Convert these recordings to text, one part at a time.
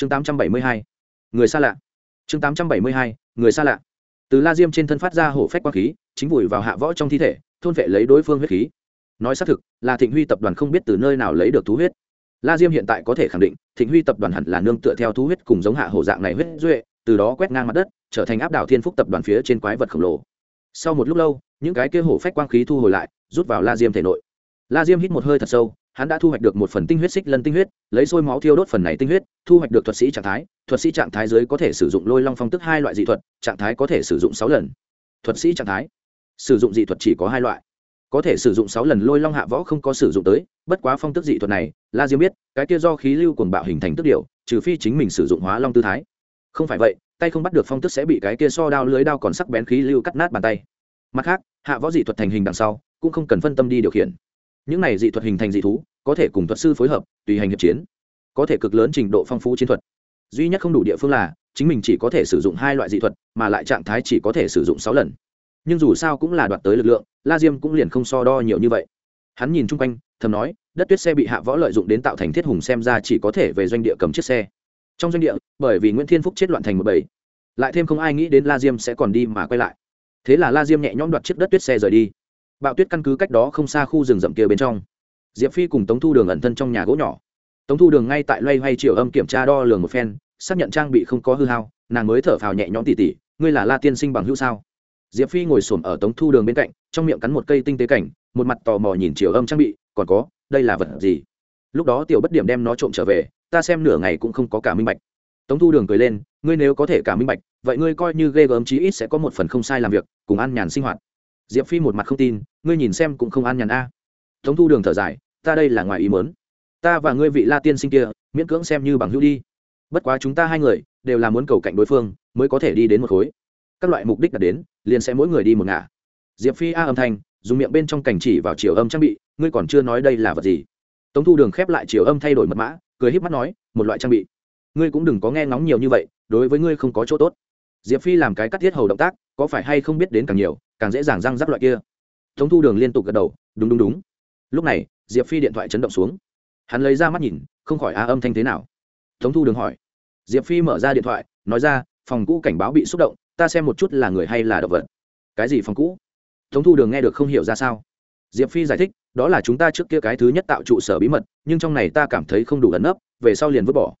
chương tám trăm bảy mươi hai, người xa lạ. Chương tám trăm bảy mươi hai, người xa lạ. Từ la diêm trên thân phát ra hổ phách quang khí, chính vùi vào hạ võ trong thi thể, thôn vệ lấy đối phương huyết khí. Nói xác thực, là thịnh huy tập đoàn không biết từ nơi nào lấy được thú huyết. La diêm hiện tại có thể khẳng định, thịnh huy tập đoàn hẳn là nương tựa theo thú huyết cùng giống hạ hổ dạng này huyết duệ, từ đó quét ngang mặt đất, trở thành áp đảo thiên phúc tập đoàn phía trên quái vật khổng lồ. Sau một lúc lâu, những cái kia hổ phách quang khí thu hồi lại, rút vào la diêm thể nội. La diêm hít một hơi thật sâu hắn đã thu hoạch được một phần tinh huyết xích lân tinh huyết, lấy sôi máu thiêu đốt phần này tinh huyết, thu hoạch được thuật sĩ trạng thái, thuật sĩ trạng thái dưới có thể sử dụng lôi long phong tức hai loại dị thuật, trạng thái có thể sử dụng sáu lần. Thuật sĩ trạng thái, sử dụng dị thuật chỉ có hai loại. Có thể sử dụng sáu lần lôi long hạ võ không có sử dụng tới, bất quá phong tức dị thuật này, la diêm biết, cái kia do khí lưu cuồng bạo hình thành tức điệu trừ phi chính mình sử dụng hóa long tư thái. Không phải vậy, tay không bắt được phong tức sẽ bị cái kia so đao lưới đao còn sắc bén khí lưu cắt nát bàn tay. Mặt khác, hạ võ dị thuật thành hình đằng sau, cũng không cần phân tâm đi điều khiển những này dị thuật hình thành dị thú, có thể cùng thuật sư phối hợp, tùy hành hiệp chiến. Có thể cực lớn trình độ phong phú chiến thuật. Duy nhất không đủ địa phương là, chính mình chỉ có thể sử dụng hai loại dị thuật, mà lại trạng thái chỉ có thể sử dụng sáu lần. Nhưng dù sao cũng là đoạt tới lực lượng, la diêm cũng liền không so đo nhiều như vậy. Hắn nhìn chung quanh, thầm nói, đất tuyết xe bị hạ võ lợi dụng đến tạo thành thiết hùng xem ra chỉ có thể về doanh địa cầm chiếc xe. Trong doanh địa, bởi vì nguyễn thiên phúc chết loạn thành một bảy lại thêm không ai nghĩ đến la diêm sẽ còn đi mà quay lại. Thế là la diêm nhẹ nhõm đoạt chiếc đất tuyết xe rời đi bạo tuyết căn cứ cách đó không xa khu rừng rậm kia bên trong. Diệp phi cùng tống thu đường ẩn thân trong nhà gỗ nhỏ. Tống thu đường ngay tại loay hoay triệu âm kiểm tra đo lường một phen, xác nhận trang bị không có hư hao, nàng mới thở phào nhẹ nhõm tỉ tỉ, ngươi là la tiên sinh bằng hữu sao? Diệp phi ngồi s ổ m ở tống thu đường bên cạnh, trong miệng cắn một cây tinh tế cảnh, một mặt tò mò nhìn chiều âm trang bị, còn có, đây là vật gì? Lúc đó tiểu bất điểm đem nó trộm trở về, ta xem nửa ngày cũng không có cả minh bạch. Tống thu đường cười lên, ngươi nếu có thể cả minh bạch, vậy ngươi coi như ghê gớm chí ít sẽ có một phần không sai làm việc, cùng ăn nhàn sinh hoạt diệp phi một mặt không tin, ngươi nhìn xem cũng không an nhàn a. Tống thu đường thở dài, ta đây là ngoài ý mớn ta và ngươi vị la tiên sinh kia, miễn cưỡng xem như bằng hữu đi. Bất quá chúng ta hai người, đều là muốn cầu cạnh đối phương, mới có thể đi đến một khối. Các loại mục đích đạt đến, liền sẽ mỗi người đi một ngả. Diệp phi a âm thanh, dùng miệng bên trong cảnh chỉ vào chiều âm trang bị, ngươi còn chưa nói đây là vật gì. Tống thu đường khép lại chiều âm thay đổi mật mã, cười híp mắt nói, một loại trang bị. Ngươi cũng đừng có nghe ngóng nhiều như vậy, đối với ngươi không có chỗ tốt. Diệp phi làm cái cắt thiết hầu động tác, có phải hay không biết đến càng nhiều càng dễ dàng răng rắc loại kia. Tống thu đường liên tục gật đầu, đúng đúng đúng. Lúc này, diệp phi điện thoại chấn động xuống. Hắn lấy ra mắt nhìn, không khỏi a âm thanh thế nào. Tống thu đường hỏi. Diệp phi mở ra điện thoại, nói ra, phòng cũ cảnh báo bị xúc động, ta xem một chút là người hay là động vật. Cái gì phòng cũ? Tống thu đường nghe được không hiểu ra sao. Diệp phi giải thích, đó là chúng ta trước kia cái thứ nhất tạo trụ sở bí mật, nhưng trong này ta cảm thấy không đủ ẩn nấp, về sau liền vứt bỏ.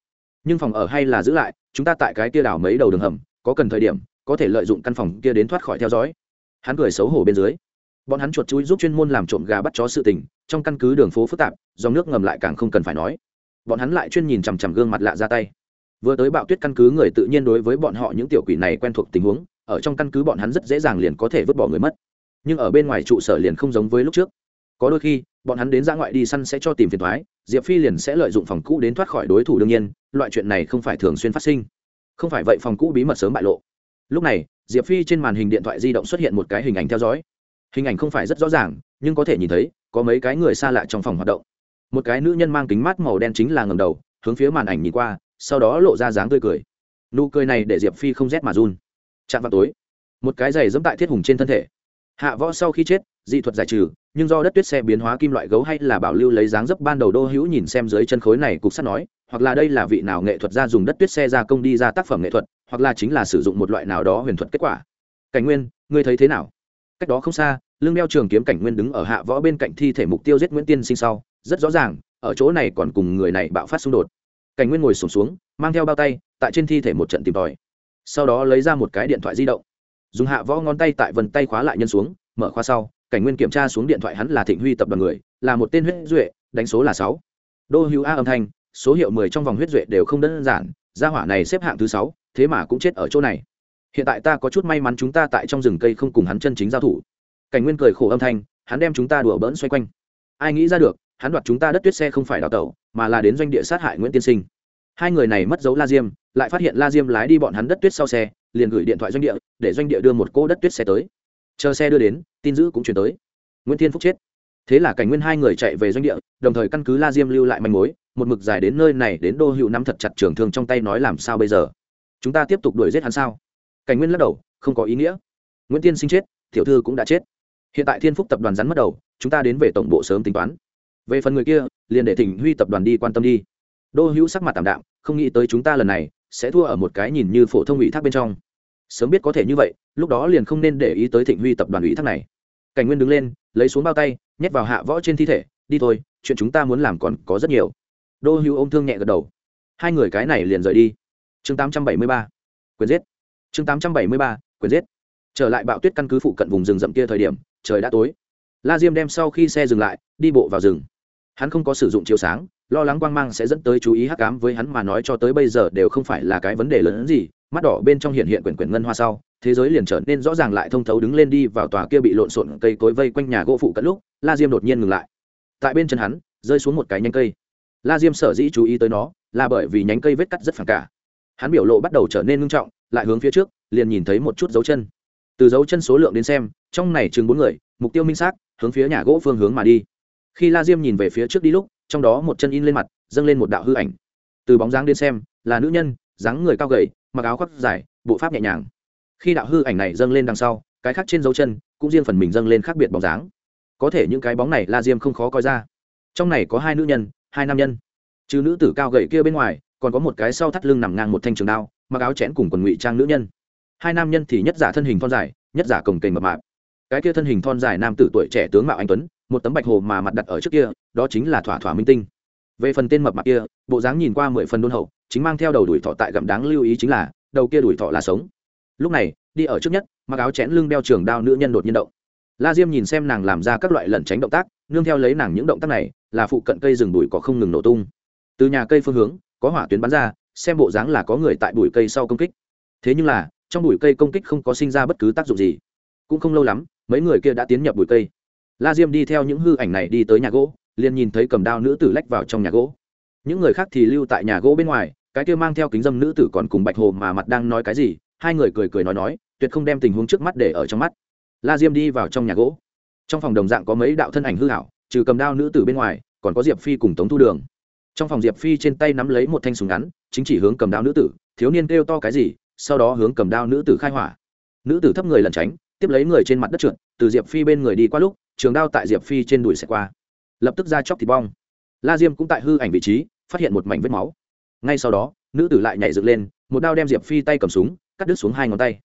Nhưng phòng ở hay là giữ lại, chúng ta tại cái kia đảo mấy đầu đường hầm, có cần thời điểm, có thể lợi dụng căn phòng kia đến thoát khỏi theo dõi hắn cười xấu hổ bên dưới. Bọn hắn chuột chuối giúp chuyên môn làm trộm gà bắt chó sự tình, trong căn cứ đường phố phức tạp, dòng nước ngầm lại càng không cần phải nói. Bọn hắn lại chuyên nhìn chằm chằm gương mặt lạ ra tay. Vừa tới bạo tuyết căn cứ người tự nhiên đối với bọn họ những tiểu quỷ này quen thuộc tình huống, ở trong căn cứ bọn hắn rất dễ dàng liền có thể vứt bỏ người mất. Nhưng ở bên ngoài trụ sở liền không giống với lúc trước. Có đôi khi, bọn hắn đến ra ngoại đi săn sẽ cho tìm phiền thoái diệp phi liền sẽ lợi dụng phòng cũ đến thoát khỏi đối thủ đương nhiên, loại chuyện này không phải thường xuyên phát sinh. Không phải vậy phòng cũ bí mật sớm bại lộ. Lúc này diệp phi trên màn hình điện thoại di động xuất hiện một cái hình ảnh theo dõi. Hình ảnh không phải rất rõ ràng, nhưng có thể nhìn thấy, có mấy cái người xa lạ trong phòng hoạt động. Một cái nữ nhân mang kính mát màu đen chính là ngầm đầu, hướng phía màn ảnh nhìn qua, sau đó lộ ra dáng tươi cười. Nụ cười này để diệp phi không rét mà run. Chạm vào tối, một cái giày dẫm tại thiết hùng trên thân thể. Hạ võ sau khi chết, dị thuật giải trừ, nhưng do đất tuyết xe biến hóa kim loại gấu hay là bảo lưu lấy dáng dấp ban đầu đô hữu nhìn xem dưới chân khối này, cục sắt nói hoặc là đây là vị nào nghệ thuật gia dùng đất tuyết xe ra công đi ra tác phẩm nghệ thuật hoặc là chính là sử dụng một loại nào đó huyền thuật kết quả. Cảnh nguyên ngươi thấy thế nào? Cách đó không xa lưng đeo trường kiếm cảnh nguyên đứng ở hạ võ bên cạnh thi thể mục tiêu giết nguyễn tiên sinh sau rất rõ ràng ở chỗ này còn cùng người này bạo phát xung đột. Cảnh nguyên ngồi sùng xuống, xuống mang theo bao tay tại trên thi thể một trận tìm tòi. Sau đó lấy ra một cái điện thoại di động. Dùng hạ võ ngón tay tại vần tay khóa lại nhân xuống mở khóa sau cảnh nguyên kiểm tra xuống điện thoại hắn là thịnh huy tập đoàn người là một tên huyết duệ đánh số là sáu. Đô hữu a âm thanh số hiệu mười trong vòng huyết duệ đều không đơn giản, gia hỏa này xếp hạng thứ sáu, thế mà cũng chết ở chỗ này. Hiện tại ta có chút may mắn chúng ta tại trong rừng cây không cùng hắn chân chính giao thủ. Cảnh nguyên cười khổ âm thanh, hắn đem chúng ta đùa bỡn xoay quanh. Ai nghĩ ra được, hắn đoạt chúng ta đất tuyết xe không phải đào tẩu, mà là đến doanh địa sát hại nguyễn tiên sinh. Hai người này mất dấu la diêm, lại phát hiện la diêm lái đi bọn hắn đất tuyết sau xe, liền gửi điện thoại doanh địa, để doanh địa đưa một cô đất tuyết xe tới. Chờ xe đưa đến, tin dữ cũng chuyển tới. Nguyễn thiên phúc chết. Thế là cảnh nguyên hai người chạy về doanh địa, đồng thời căn cứ la diêm lưu lại manh mối một mực dài đến nơi này đến đô hữu nắm thật chặt trường thương trong tay nói làm sao bây giờ? Chúng ta tiếp tục đuổi giết hắn sao? Cảnh nguyên lắc đầu, không có ý nghĩa. Nguyễn tiên sinh chết, tiểu thư cũng đã chết. Hiện tại thiên phúc tập đoàn rắn mất đầu, chúng ta đến về tổng bộ sớm tính toán. Về phần người kia, liền để thỉnh huy tập đoàn đi quan tâm đi. Đô hữu sắc mặt tạm đạm, không nghĩ tới chúng ta lần này sẽ thua ở một cái nhìn như phổ thông ủy thác bên trong. Sớm biết có thể như vậy, lúc đó liền không nên để ý tới thịnh huy tập đoàn ủy thác này. Cảnh nguyên đứng lên, lấy xuống bao tay, nhét vào hạ võ trên thi thể, đi thôi, chuyện chúng ta muốn làm còn có rất nhiều đô hữu ôm thương nhẹ gật đầu. Hai người cái này liền rời đi. Chương 873. quyền giết. Chương 873. quyền giết. Trở lại bạo tuyết căn cứ phụ cận vùng rừng rậm kia thời điểm, trời đã tối. La diêm đem sau khi xe dừng lại, đi bộ vào rừng. Hắn không có sử dụng chiếu sáng, lo lắng quang mang sẽ dẫn tới chú ý hắc cám với hắn mà nói cho tới bây giờ đều không phải là cái vấn đề lớn hơn gì. Mắt đỏ bên trong hiện hiện quyển quyển ngân hoa sau, thế giới liền trở nên rõ ràng lại thông thấu đứng lên đi vào tòa kia bị lộn xộn cây cối vây quanh nhà gỗ phụ cận lúc, la diêm đột nhiên ngừng lại. Tại bên chân hắn, rơi xuống một cái nhánh cây la diêm sở dĩ chú ý tới nó là bởi vì nhánh cây vết cắt rất phản cả hắn biểu lộ bắt đầu trở nên ngưng trọng, lại hướng phía trước, liền nhìn thấy một chút dấu chân. Từ dấu chân số lượng đến xem, trong này chừng bốn người, mục tiêu minh xác, hướng phía nhà gỗ phương hướng mà đi. Khi la diêm nhìn về phía trước đi lúc, trong đó một chân in lên mặt, dâng lên một đạo hư ảnh. Từ bóng dáng đến xem, là nữ nhân, dáng người cao gầy, mặc áo khoác dài, bộ pháp nhẹ nhàng. Khi đạo hư ảnh này dâng lên đằng sau, cái khác trên dấu chân cũng riêng phần mình dâng lên khác biệt bóng dáng. Có thể những cái bóng này la diêm không khó coi ra. Trong này có hai nữ nhân hai nam nhân. Trừ nữ tử cao gầy kia bên ngoài, còn có một cái sau thắt lưng nằm ngang một thanh trường đao, mặc áo chẽn cùng quần ngụy trang nữ nhân. Hai nam nhân thì nhất giả thân hình thon dài, nhất giả cồng kềnh mập mạp. Cái kia thân hình thon dài nam tử tuổi trẻ tướng mạo anh tuấn, một tấm bạch hồ mà mặt đặt ở trước kia, đó chính là thỏa thỏa minh tinh. Về phần tên mập mạp kia, bộ dáng nhìn qua mười phần đôn hậu, chính mang theo đầu đuổi thọ tại gặm đáng lưu ý chính là, đầu kia đuổi thọ là sống. Lúc này, đi ở trước nhất, mặc áo chẽn lưng đeo trường đao nữ nhân đột nhiên động. La diêm nhìn xem nàng làm ra các loại lẩn tránh động tác nương theo lấy nàng những động tác này, là phụ cận cây rừng bụi có không ngừng nổ tung. Từ nhà cây phương hướng, có hỏa tuyến bắn ra, xem bộ dáng là có người tại bụi cây sau công kích. Thế nhưng là, trong bụi cây công kích không có sinh ra bất cứ tác dụng gì. Cũng không lâu lắm, mấy người kia đã tiến nhập bụi cây. La diêm đi theo những hư ảnh này đi tới nhà gỗ, liền nhìn thấy cầm đao nữ tử lách vào trong nhà gỗ. Những người khác thì lưu tại nhà gỗ bên ngoài, cái kia mang theo kính dâm nữ tử còn cùng bạch hồ mà mặt đang nói cái gì, hai người cười cười nói nói, tuyệt không đem tình huống trước mắt để ở trong mắt. La diêm đi vào trong nhà gỗ trong phòng đồng dạng có mấy đạo thân ảnh hư hảo trừ cầm đao nữ tử bên ngoài, còn có diệp phi cùng tống thu đường. Trong phòng diệp phi trên tay nắm lấy một thanh súng ngắn, chính chỉ hướng cầm đao nữ tử, thiếu niên kêu to cái gì, sau đó hướng cầm đao nữ tử khai hỏa. Nữ tử thấp người lẩn tránh, tiếp lấy người trên mặt đất trượt, từ diệp phi bên người đi qua lúc, trường đao tại diệp phi trên đùi xẹt qua. Lập tức ra chóc thịt bong. La diêm cũng tại hư ảnh vị trí, phát hiện một mảnh vết máu. Ngay sau đó, nữ tử lại nhảy dựng lên, một đao đem diệp phi tay cầm súng, cắt đứt xuống hai ngón tay.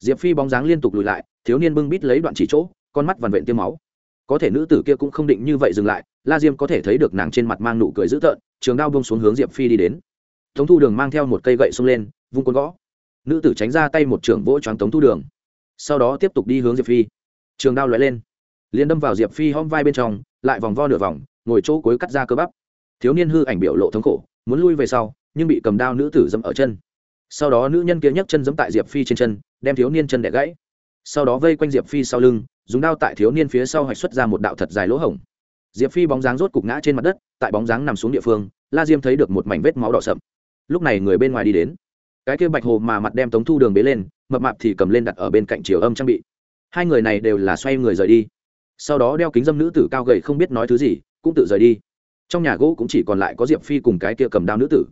Diệp phi bóng dáng liên tục lùi lại, thiếu niên bưng bít lấy đoạn chỉ chỗ con mắt vằn vện tiêm máu. Có thể nữ tử kia cũng không định như vậy dừng lại, la diêm có thể thấy được nàng trên mặt mang nụ cười dữ tợn, trường đao bông xuống hướng diệp phi đi đến. Tống thu đường mang theo một cây gậy xông lên, vung côn gõ. Nữ tử tránh ra tay một trưởng vỗ choáng tống thu đường. Sau đó tiếp tục đi hướng diệp phi. Trường đao lóe lên, liền đâm vào diệp phi hóm vai bên trong, lại vòng vo nửa vòng, ngồi chỗ cuối cắt ra cơ bắp. Thiếu niên hư ảnh biểu lộ thống khổ, muốn lui về sau, nhưng bị cầm đao nữ tử dẫm ở chân. Sau đó nữ nhân kia nhấc chân dẫm tại diệp phi trên chân, đem thiếu niên chân đẻ gãy sau đó vây quanh diệp phi sau lưng, dùng đao tại thiếu niên phía sau hoạch xuất ra một đạo thật dài lỗ hổng. Diệp phi bóng dáng rốt cục ngã trên mặt đất, tại bóng dáng nằm xuống địa phương, la diêm thấy được một mảnh vết máu đỏ sậm. Lúc này người bên ngoài đi đến. Cái kia bạch hồ mà mặt đem tống thu đường bế lên, mập mạp thì cầm lên đặt ở bên cạnh chiều âm trang bị. Hai người này đều là xoay người rời đi. Sau đó đeo kính dâm nữ tử cao gầy không biết nói thứ gì, cũng tự rời đi. Trong nhà gỗ cũng chỉ còn lại có diệp phi cùng cái kia cầm đao nữ tử.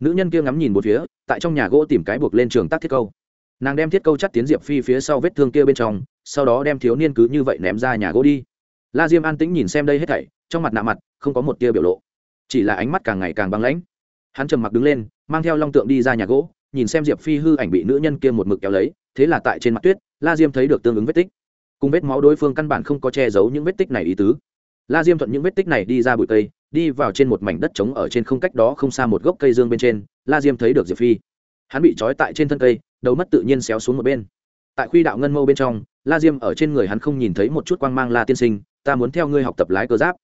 Nữ nhân kia ngắm nhìn một phía, tại trong nhà gỗ tìm cái buộc lên trường tác thiết câu nàng đem thiết câu chắt tiến diệp phi phía sau vết thương kia bên trong, sau đó đem thiếu niên cứ như vậy ném ra nhà gỗ đi. La diêm an tĩnh nhìn xem đây hết thảy, trong mặt nạ mặt, không có một tia biểu lộ. Chỉ là ánh mắt càng ngày càng băng lãnh. Hắn trầm mặc đứng lên, mang theo long tượng đi ra nhà gỗ, nhìn xem diệp phi hư ảnh bị nữ nhân kia một mực kéo lấy, thế là tại trên mặt tuyết, la diêm thấy được tương ứng vết tích. Cùng vết máu đối phương căn bản không có che giấu những vết tích này ý tứ. La diêm thuận những vết tích này đi ra bụi cây, đi vào trên một mảnh đất trống ở trên không cách đó không xa một gốc cây dương bên trên, la diêm thấy được diệp phi hắn bị trói tại trên thân cây, đầu mất tự nhiên xéo xuống một bên. Tại khuy đạo ngân mâu bên trong, la diêm ở trên người hắn không nhìn thấy một chút quang mang la tiên sinh, ta muốn theo ngươi học tập lái cơ giáp.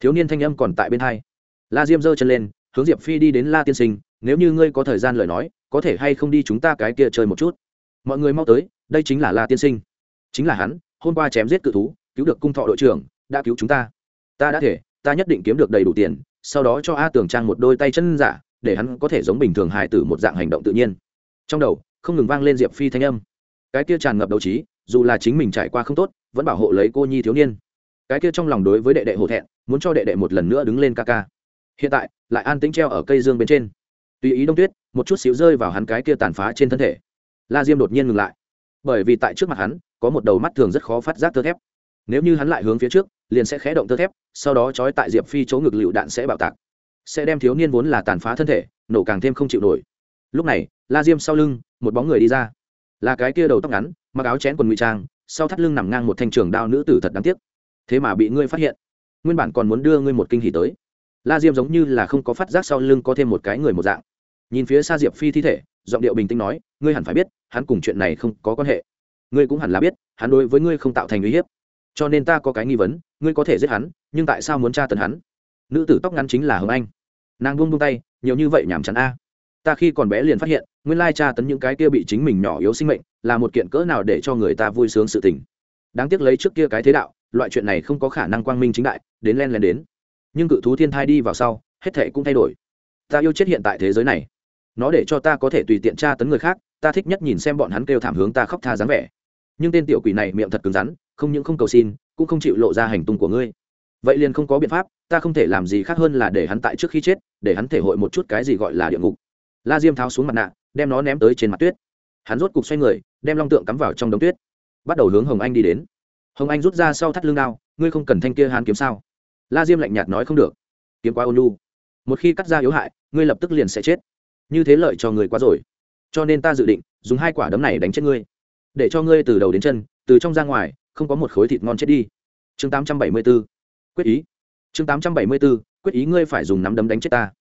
Thiếu niên thanh âm còn tại bên hai. La diêm giơ chân lên, hướng diệp phi đi đến la tiên sinh, nếu như ngươi có thời gian lời nói, có thể hay không đi chúng ta cái kia chơi một chút? Mọi người mau tới, đây chính là la tiên sinh. Chính là hắn, hôm qua chém giết cự thú, cứu được cung thọ đội trưởng, đã cứu chúng ta. Ta đã thể, ta nhất định kiếm được đầy đủ tiền, sau đó cho a Tưởng trang một đôi tay chân giả để hắn có thể giống bình thường hài tử một dạng hành động tự nhiên. Trong đầu, không ngừng vang lên diệp phi thanh âm. Cái kia tràn ngập đấu trí, dù là chính mình trải qua không tốt, vẫn bảo hộ lấy cô nhi thiếu niên. Cái kia trong lòng đối với đệ đệ hổ thẹn, muốn cho đệ đệ một lần nữa đứng lên ca ca. Hiện tại, lại an tĩnh treo ở cây dương bên trên. Tùy ý đông tuyết, một chút xíu rơi vào hắn cái kia tàn phá trên thân thể. La diêm đột nhiên ngừng lại. Bởi vì tại trước mặt hắn, có một đầu mắt thường rất khó phát giác tơ thép. Nếu như hắn lại hướng phía trước, liền sẽ khé động tơ thép, sau đó trói tại diệp phi chỗ ngực lựu đạn sẽ bạo tạc sẽ đem thiếu niên vốn là tàn phá thân thể, nổ càng thêm không chịu nổi. Lúc này, la diêm sau lưng, một bóng người đi ra. Là cái kia đầu tóc ngắn, mặc áo chén quần ngụy trang, sau thắt lưng nằm ngang một thanh trường đao nữ tử thật đáng tiếc. Thế mà bị ngươi phát hiện. Nguyên bản còn muốn đưa ngươi một kinh hỉ tới. La diêm giống như là không có phát giác sau lưng có thêm một cái người một dạng. Nhìn phía xa diệp phi thi thể, giọng điệu bình tĩnh nói, ngươi hẳn phải biết, hắn cùng chuyện này không có quan hệ. Ngươi cũng hẳn là biết, hắn đối với ngươi không tạo thành uy hiếp. Cho nên ta có cái nghi vấn, ngươi có thể giết hắn, nhưng tại sao muốn tra tấn hắn? Nữ tử tóc ngắn chính là hồng anh nàng buông buông tay nhiều như vậy nhảm chán a ta khi còn bé liền phát hiện nguyên lai tra tấn những cái kia bị chính mình nhỏ yếu sinh mệnh là một kiện cỡ nào để cho người ta vui sướng sự tình đáng tiếc lấy trước kia cái thế đạo loại chuyện này không có khả năng quang minh chính đại đến len len đến nhưng cự thú thiên thai đi vào sau hết thể cũng thay đổi ta yêu chết hiện tại thế giới này nó để cho ta có thể tùy tiện tra tấn người khác ta thích nhất nhìn xem bọn hắn kêu thảm hướng ta khóc tha dáng vẻ nhưng tên tiểu quỷ này miệng thật cứng rắn không những không cầu xin cũng không chịu lộ ra hành tung của ngươi vậy liền không có biện pháp, ta không thể làm gì khác hơn là để hắn tại trước khi chết, để hắn thể hội một chút cái gì gọi là địa ngục. La diêm tháo xuống mặt nạ, đem nó ném tới trên mặt tuyết. Hắn rốt cục xoay người, đem long tượng cắm vào trong đống tuyết. Bắt đầu hướng hồng anh đi đến. Hồng anh rút ra sau thắt lưng đao, ngươi không cần thanh kia hắn kiếm sao? La diêm lạnh nhạt nói, không được. Kiếm quá ôn lu một khi cắt ra yếu hại, ngươi lập tức liền sẽ chết. Như thế lợi cho người quá rồi. Cho nên ta dự định, dùng hai quả đấm này đánh chết ngươi. Để cho ngươi từ đầu đến chân, từ trong ra ngoài, không có một khối thịt ngon chết đi. Chương 874 quyết ý. Chương 874, quyết ý ngươi phải dùng nắm đấm đánh chết ta.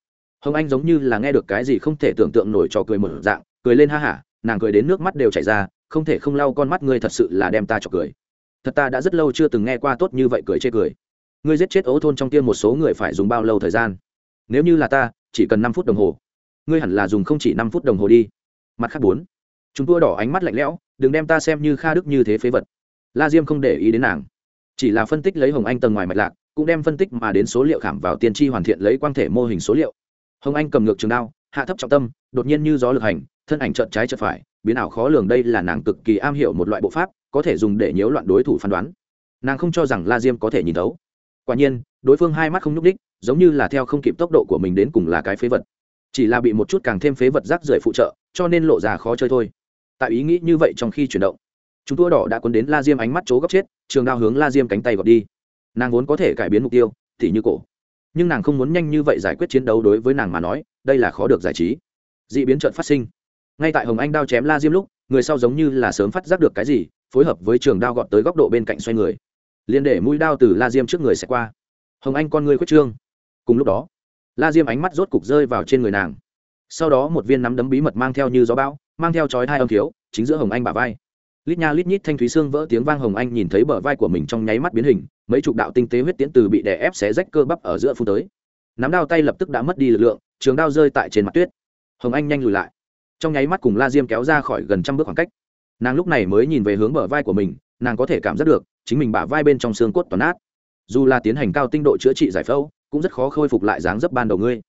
Hồng anh giống như là nghe được cái gì không thể tưởng tượng nổi cho cười mở dạng cười lên ha hả nàng cười đến nước mắt đều chảy ra không thể không lau con mắt ngươi thật sự là đem ta cho cười. Thật ta đã rất lâu chưa từng nghe qua tốt như vậy cười chê cười. Ngươi giết chết ấu thôn trong tiên một số người phải dùng bao lâu thời gian? Nếu như là ta chỉ cần năm phút đồng hồ. Ngươi hẳn là dùng không chỉ năm phút đồng hồ đi. Mặt khác bốn. Chúng tua đỏ ánh mắt lạnh lẽo đừng đem ta xem như kha đức như thế phế vật. La diêm không để ý đến nàng. Chỉ là phân tích lấy hồng anh tầng ngoài mạch lạc cũng đem phân tích mà đến số liệu khảm vào tiên tri hoàn thiện lấy quang thể mô hình số liệu. Hồng anh cầm ngược trường đao, hạ thấp trọng tâm, đột nhiên như gió lực hành, thân ảnh trợn trái trợn phải, biến ảo khó lường đây là nàng cực kỳ am hiểu một loại bộ pháp, có thể dùng để nhiễu loạn đối thủ phán đoán. Nàng không cho rằng la diêm có thể nhìn thấu. Quả nhiên, đối phương hai mắt không nhúc đích giống như là theo không kịp tốc độ của mình đến cùng là cái phế vật. Chỉ là bị một chút càng thêm phế vật rác rưởi phụ trợ, cho nên lộ ra khó chơi thôi. Tại ý nghĩ như vậy trong khi chuyển động, chúng tua đỏ đã cuốn đến la diêm ánh mắt chố gấp chết, trường đao hướng la diêm cánh tay gọt đi nàng vốn có thể cải biến mục tiêu, thì như cổ. Nhưng nàng không muốn nhanh như vậy giải quyết chiến đấu đối với nàng mà nói, đây là khó được giải trí. D ị biến trợn phát sinh. Ngay tại hồng anh đao chém la diêm lúc, người sau giống như là sớm phát giác được cái gì, phối hợp với trường đao gọt tới góc độ bên cạnh xoay người. Liền để mũi đao từ la diêm trước người sẽ qua. Hồng anh con người khuyết trương. Cùng lúc đó, la diêm ánh mắt rốt cục rơi vào trên người nàng. Sau đó một viên nắm đấm bí mật mang theo như gió bão, mang theo chói hai âm thiếu, chính giữa hồng anh bả vai lít nha lít nhít thanh thúy xương vỡ tiếng vang hồng anh nhìn thấy bờ vai của mình trong nháy mắt biến hình, mấy chục đạo tinh tế huyết tiễn từ bị đè ép xé rách cơ bắp ở giữa phút tới. Nắm đao tay lập tức đã mất đi lực lượng, trường đao rơi tại trên mặt tuyết. Hồng anh nhanh lùi lại. Trong nháy mắt cùng la diêm kéo ra khỏi gần trăm bước khoảng cách. Nàng lúc này mới nhìn về hướng bờ vai của mình, nàng có thể cảm giác được, chính mình bả vai bên trong xương cốt toàn nát. Dù là tiến hành cao tinh độ chữa trị giải phẫu, cũng rất khó khôi phục lại dáng dấp ban đầu ngươi.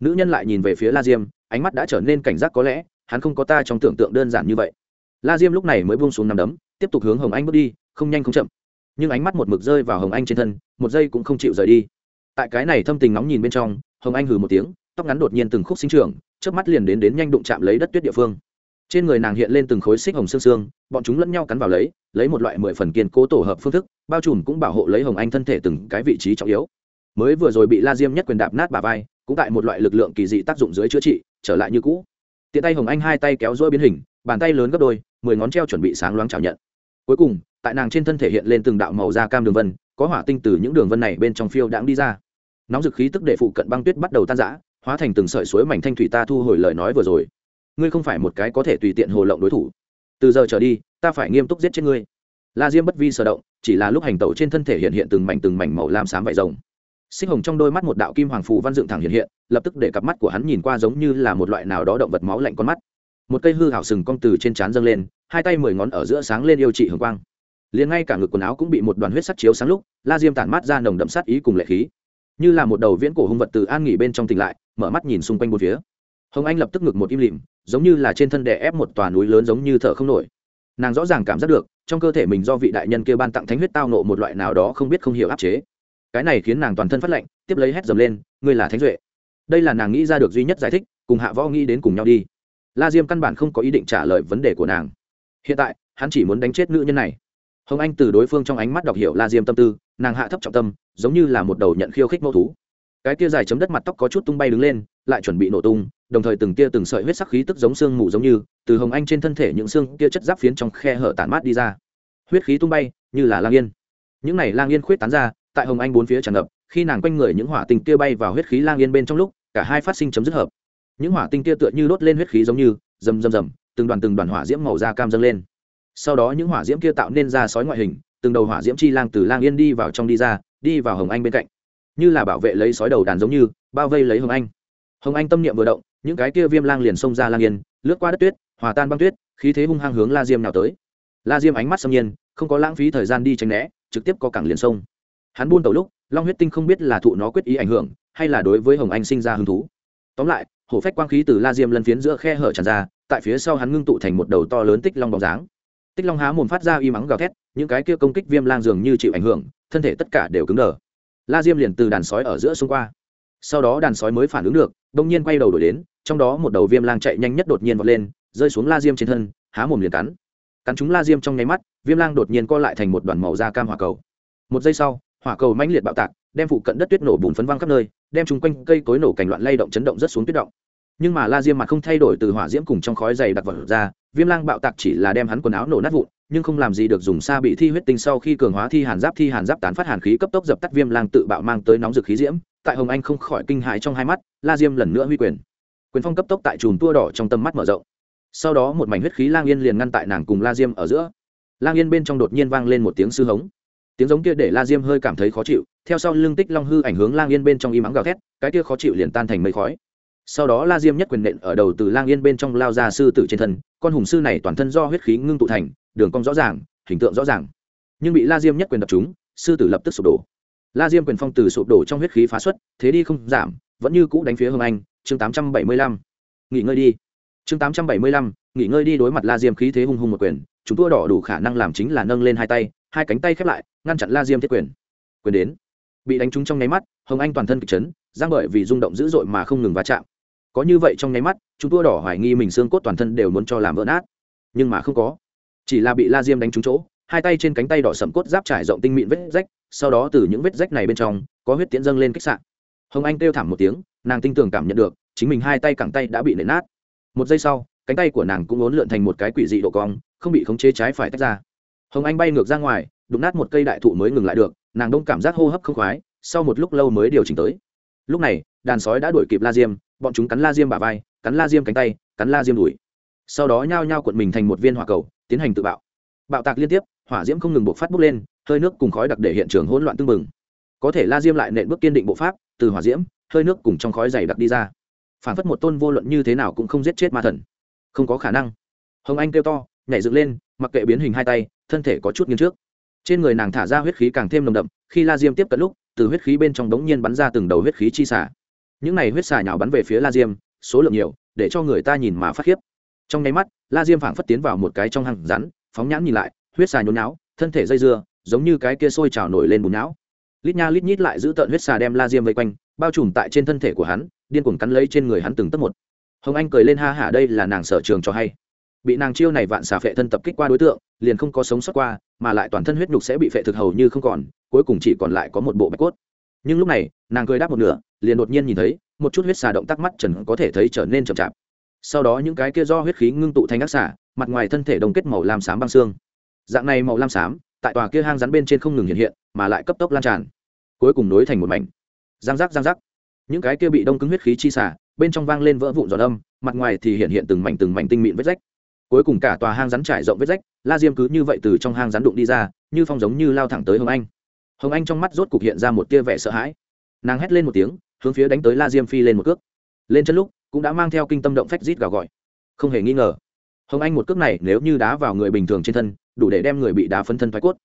Nữ nhân lại nhìn về phía la diêm, ánh mắt đã trở nên cảnh giác có lẽ, hắn không có ta trong tưởng tượng đơn giản như vậy la diêm lúc này mới buông xuống nằm đấm, tiếp tục hướng hồng anh bước đi, không nhanh không chậm. Nhưng ánh mắt một mực rơi vào hồng anh trên thân, một giây cũng không chịu rời đi. Tại cái này thâm tình nóng nhìn bên trong, hồng anh hừ một tiếng, tóc ngắn đột nhiên từng khúc sinh trưởng trước mắt liền đến đến nhanh đụng chạm lấy đất tuyết địa phương. Trên người nàng hiện lên từng khối xích hồng xương xương, bọn chúng lẫn nhau cắn vào lấy lấy một loại mười phần kiên cố tổ hợp phương thức, bao trùm cũng bảo hộ lấy hồng anh thân thể từng cái vị trí trọng yếu. Mới vừa rồi bị la diêm nhất quyền đạp nát bà vai, cũng tại một loại lực lượng kỳ dị tác dụng dưới chữa trị, trở lại như cũ. Tiện tay hồng anh hai tay kéo rỗi biến hình, bàn tay lớn gấp đôi mười ngón treo chuẩn bị sáng loáng chào nhận. Cuối cùng, tại nàng trên thân thể hiện lên từng đạo màu da cam đường vân, có hỏa tinh từ những đường vân này bên trong phiêu đãng đi ra. Nóng dực khí tức để phụ cận băng tuyết bắt đầu tan rã, hóa thành từng sợi suối mảnh thanh thủy ta thu hồi lời nói vừa rồi. Ngươi không phải một cái có thể tùy tiện hồ lộng đối thủ. Từ giờ trở đi, ta phải nghiêm túc giết chết ngươi. La diêm bất vi sở động, chỉ là lúc hành tẩu trên thân thể hiện hiện từng mảnh từng mảnh màu lam xám vải rồng. Sinh hồng trong đôi mắt một đạo kim hoàng phù văn dựng thẳng hiện hiện, lập tức để cặp mắt của hắn nhìn qua giống như là một loại nào đó động vật máu lạnh con mắt một cây hư hảo sừng cong từ trên trán dâng lên, hai tay mười ngón ở giữa sáng lên yêu trị hưởng quang. Liền ngay cả ngực quần áo cũng bị một đoàn huyết sắc chiếu sáng lúc, la diêm tản mát ra nồng đậm sát ý cùng lệ khí. Như là một đầu viễn cổ hung vật từ an nghỉ bên trong tỉnh lại, mở mắt nhìn xung quanh một phía. Hồng anh lập tức ngực một im lìm, giống như là trên thân đè ép một tòa núi lớn giống như thở không nổi. Nàng rõ ràng cảm giác được, trong cơ thể mình do vị đại nhân kia ban tặng thánh huyết tao nộ một loại nào đó không biết không hiểu áp chế. Cái này khiến nàng toàn thân phát lạnh, tiếp lấy hét dầm lên, ngươi là thánh duệ. Đây là nàng nghĩ ra được duy nhất giải thích, cùng hạ võ nghĩ đến cùng nhau đi la diêm căn bản không có ý định trả lời vấn đề của nàng. Hiện tại, hắn chỉ muốn đánh chết nữ nhân này. Hồng anh từ đối phương trong ánh mắt đọc hiểu la diêm tâm tư, nàng hạ thấp trọng tâm, giống như là một đầu nhận khiêu khích mẫu thú. Cái tia dài chấm đất mặt tóc có chút tung bay đứng lên, lại chuẩn bị nổ tung, đồng thời từng tia từng sợi huyết sắc khí tức giống xương mù giống như, từ hồng anh trên thân thể những xương tia chất giáp phiến trong khe hở tản mát đi ra. Huyết khí tung bay, như là lang yên. Những này lang yên khuyết tán ra, tại hồng anh bốn phía tràn ngập, khi nàng quanh người những hỏa tinh tia bay vào huyết khí lang yên bên trong lúc, cả hai phát sinh chấm dứt hợp những hỏa tinh kia tựa như đốt lên huyết khí giống như, rầm rầm rầm, từng đoàn từng đoàn hỏa diễm màu da cam dâng lên. Sau đó những hỏa diễm kia tạo nên ra sói ngoại hình, từng đầu hỏa diễm chi lang từ lang yên đi vào trong đi ra, đi vào hồng anh bên cạnh. Như là bảo vệ lấy sói đầu đàn giống như, bao vây lấy hồng anh. Hồng anh tâm niệm vừa động, những cái kia viêm lang liền xông ra lang yên, lướt qua đất tuyết, hòa tan băng tuyết, khí thế hung hăng hướng la diêm nào tới. La diêm ánh mắt xâm nhiên, không có lãng phí thời gian đi tránh né, trực tiếp có cảng liền sông hắn buôn tàu lúc, long huyết tinh không biết là thụ nó quyết ý ảnh hưởng, hay là đối với hồng anh sinh ra hứng thú. Tóm lại hổ phách quang khí từ la diêm lân phiến giữa khe hở tràn ra, tại phía sau hắn ngưng tụ thành một đầu to lớn tích long bóng dáng. Tích long há mồm phát ra y mắng gào thét, những cái kia công kích viêm lang dường như chịu ảnh hưởng, thân thể tất cả đều cứng đờ. La diêm liền từ đàn sói ở giữa xung qua. Sau đó đàn sói mới phản ứng được, đông nhiên quay đầu đổi đến, trong đó một đầu viêm lang chạy nhanh nhất đột nhiên vọt lên, rơi xuống la diêm trên thân, há mồm liền cắn. Cắn chúng la diêm trong nháy mắt, viêm lang đột nhiên co lại thành một đoàn màu da cam hỏa cầu. Một giây sau, hỏa cầu mãnh liệt bạo tạc đem phụ cận đất tuyết nổ bùn phấn văng khắp nơi, đem chung quanh cây cối nổ cành loạn lay động chấn động rất xuống tuyết động. Nhưng mà la diêm mặt không thay đổi từ hỏa diễm cùng trong khói dày đặc vật ra, viêm lang bạo tạc chỉ là đem hắn quần áo nổ nát vụn, nhưng không làm gì được dùng xa bị thi huyết tinh sau khi cường hóa thi hàn giáp thi hàn giáp tán phát hàn khí cấp tốc dập tắt viêm lang tự bạo mang tới nóng dực khí diễm. Tại hồng anh không khỏi kinh hãi trong hai mắt, la diêm lần nữa huy quyền. Quyền phong cấp tốc tại chùm tua đỏ trong tâm mắt mở rộng. Sau đó một mảnh huyết khí lang yên liền ngăn tại nàng cùng la diêm ở giữa. Lang yên bên trong đột nhiên vang lên một tiếng sư hống. Tiếng giống kia để la diêm hơi cảm thấy khó chịu theo sau lưng tích long hư ảnh hướng lang yên bên trong y mắng gào thét, cái kia khó chịu liền tan thành mây khói. Sau đó la diêm nhất quyền nện ở đầu từ lang yên bên trong lao ra sư tử trên thân, con hùng sư này toàn thân do huyết khí ngưng tụ thành, đường cong rõ ràng, hình tượng rõ ràng. Nhưng bị la diêm nhất quyền đập chúng sư tử lập tức sụp đổ. La diêm quyền phong từ sụp đổ trong huyết khí phá xuất, thế đi không giảm, vẫn như cũ đánh phía hương anh, chương tám trăm bảy mươi lăm. Nghỉ ngơi đi. Chương tám trăm bảy mươi lăm, nghỉ ngơi đi đối mặt la diêm khí thế hung hùng một quyền, chúng tua đỏ đủ khả năng làm chính là nâng lên hai tay, hai cánh tay khép lại, ngăn chặn la diêm thiết quyền. Quyền đến bị đánh trúng trong nháy mắt, hồng anh toàn thân kịch chấn, giang bởi vì rung động dữ dội mà không ngừng va chạm. Có như vậy trong nháy mắt, chúng tua đỏ hoài nghi mình xương cốt toàn thân đều muốn cho làm vỡ nát. Nhưng mà không có. Chỉ là bị la diêm đánh trúng chỗ, hai tay trên cánh tay đỏ sầm cốt giáp trải rộng tinh mịn vết rách, sau đó từ những vết rách này bên trong, có huyết tiễn dâng lên kích sạn hồng anh kêu thảm một tiếng, nàng tinh tường cảm nhận được, chính mình hai tay cẳng tay đã bị nện nát. Một giây sau, cánh tay của nàng cũng uốn lượn thành một cái quỷ dị độ cong, không bị khống chế trái phải tách ra. Hồng anh bay ngược ra ngoài, đụng nát một cây đại thụ mới ngừng lại được nàng đông cảm giác hô hấp không khoái, sau một lúc lâu mới điều chỉnh tới. Lúc này, đàn sói đã đuổi kịp la diêm, bọn chúng cắn la diêm bà vai, cắn la diêm cánh tay, cắn la diêm đùi. Sau đó nhao nhao cuộn mình thành một viên hỏa cầu, tiến hành tự bạo. Bạo tạc liên tiếp, hỏa diễm không ngừng bộc phát bốc lên, hơi nước cùng khói đặc để hiện trường hỗn loạn tưng bừng. Có thể la diêm lại nện bước kiên định bộ pháp, từ hỏa diễm, hơi nước cùng trong khói dày đặc đi ra. Phản phất một tôn vô luận như thế nào cũng không giết chết ma thần. Không có khả năng. Hồng anh kêu to, nhảy dựng lên, mặc kệ biến hình hai tay, thân thể có chút nghiêng trước trên người nàng thả ra huyết khí càng thêm nồng đậm, khi la diêm tiếp cận lúc, từ huyết khí bên trong đống nhiên bắn ra từng đầu huyết khí chi xả những này huyết xả nhào bắn về phía la diêm, số lượng nhiều, để cho người ta nhìn mà phát khiếp. Trong nháy mắt, la diêm phảng phất tiến vào một cái trong hang rắn, phóng nhãn nhìn lại, huyết xà nhốn não thân thể dây dưa, giống như cái kia sôi trào nổi lên bùn não lít nha lít nhít lại giữ tợn huyết xà đem la diêm vây quanh, bao trùm tại trên thân thể của hắn, điên cuồng cắn lấy trên người hắn từng tấc một. Hồng anh cười lên ha hả, đây là nàng sở trường cho hay bị nàng chiêu này vạn xà phệ thân tập kích qua đối tượng, liền không có sống sót qua, mà lại toàn thân huyết nhục sẽ bị phệ thực hầu như không còn, cuối cùng chỉ còn lại có một bộ bạch cốt. Nhưng lúc này, nàng cười đáp một nửa, liền đột nhiên nhìn thấy, một chút huyết xà động tác mắt trần có thể thấy trở nên chậm chạp. Sau đó những cái kia do huyết khí ngưng tụ thành ác xà, mặt ngoài thân thể đồng kết màu lam xám băng xương. Dạng này màu lam xám, tại tòa kia hang rắn bên trên không ngừng hiện hiện, mà lại cấp tốc lan tràn. Cuối cùng nối thành một mảnh. Giang giác giang giác. Những cái kia bị đông cứng huyết khí chi xả bên trong vang lên vỡ vụn giòn âm, mặt ngoài thì hiện hiện từng mảnh từng mảnh tinh mịn vết rách cuối cùng cả tòa hang rắn trải rộng vết rách, la diêm cứ như vậy từ trong hang rắn đụng đi ra, như phong giống như lao thẳng tới hồng anh. Hồng anh trong mắt rốt cục hiện ra một tia vẻ sợ hãi. Nàng hét lên một tiếng, hướng phía đánh tới la diêm phi lên một cước. Lên chân lúc, cũng đã mang theo kinh tâm động phách rít gào gọi. Không hề nghi ngờ, hồng anh một cước này nếu như đá vào người bình thường trên thân, đủ để đem người bị đá phấn thân thoái cốt.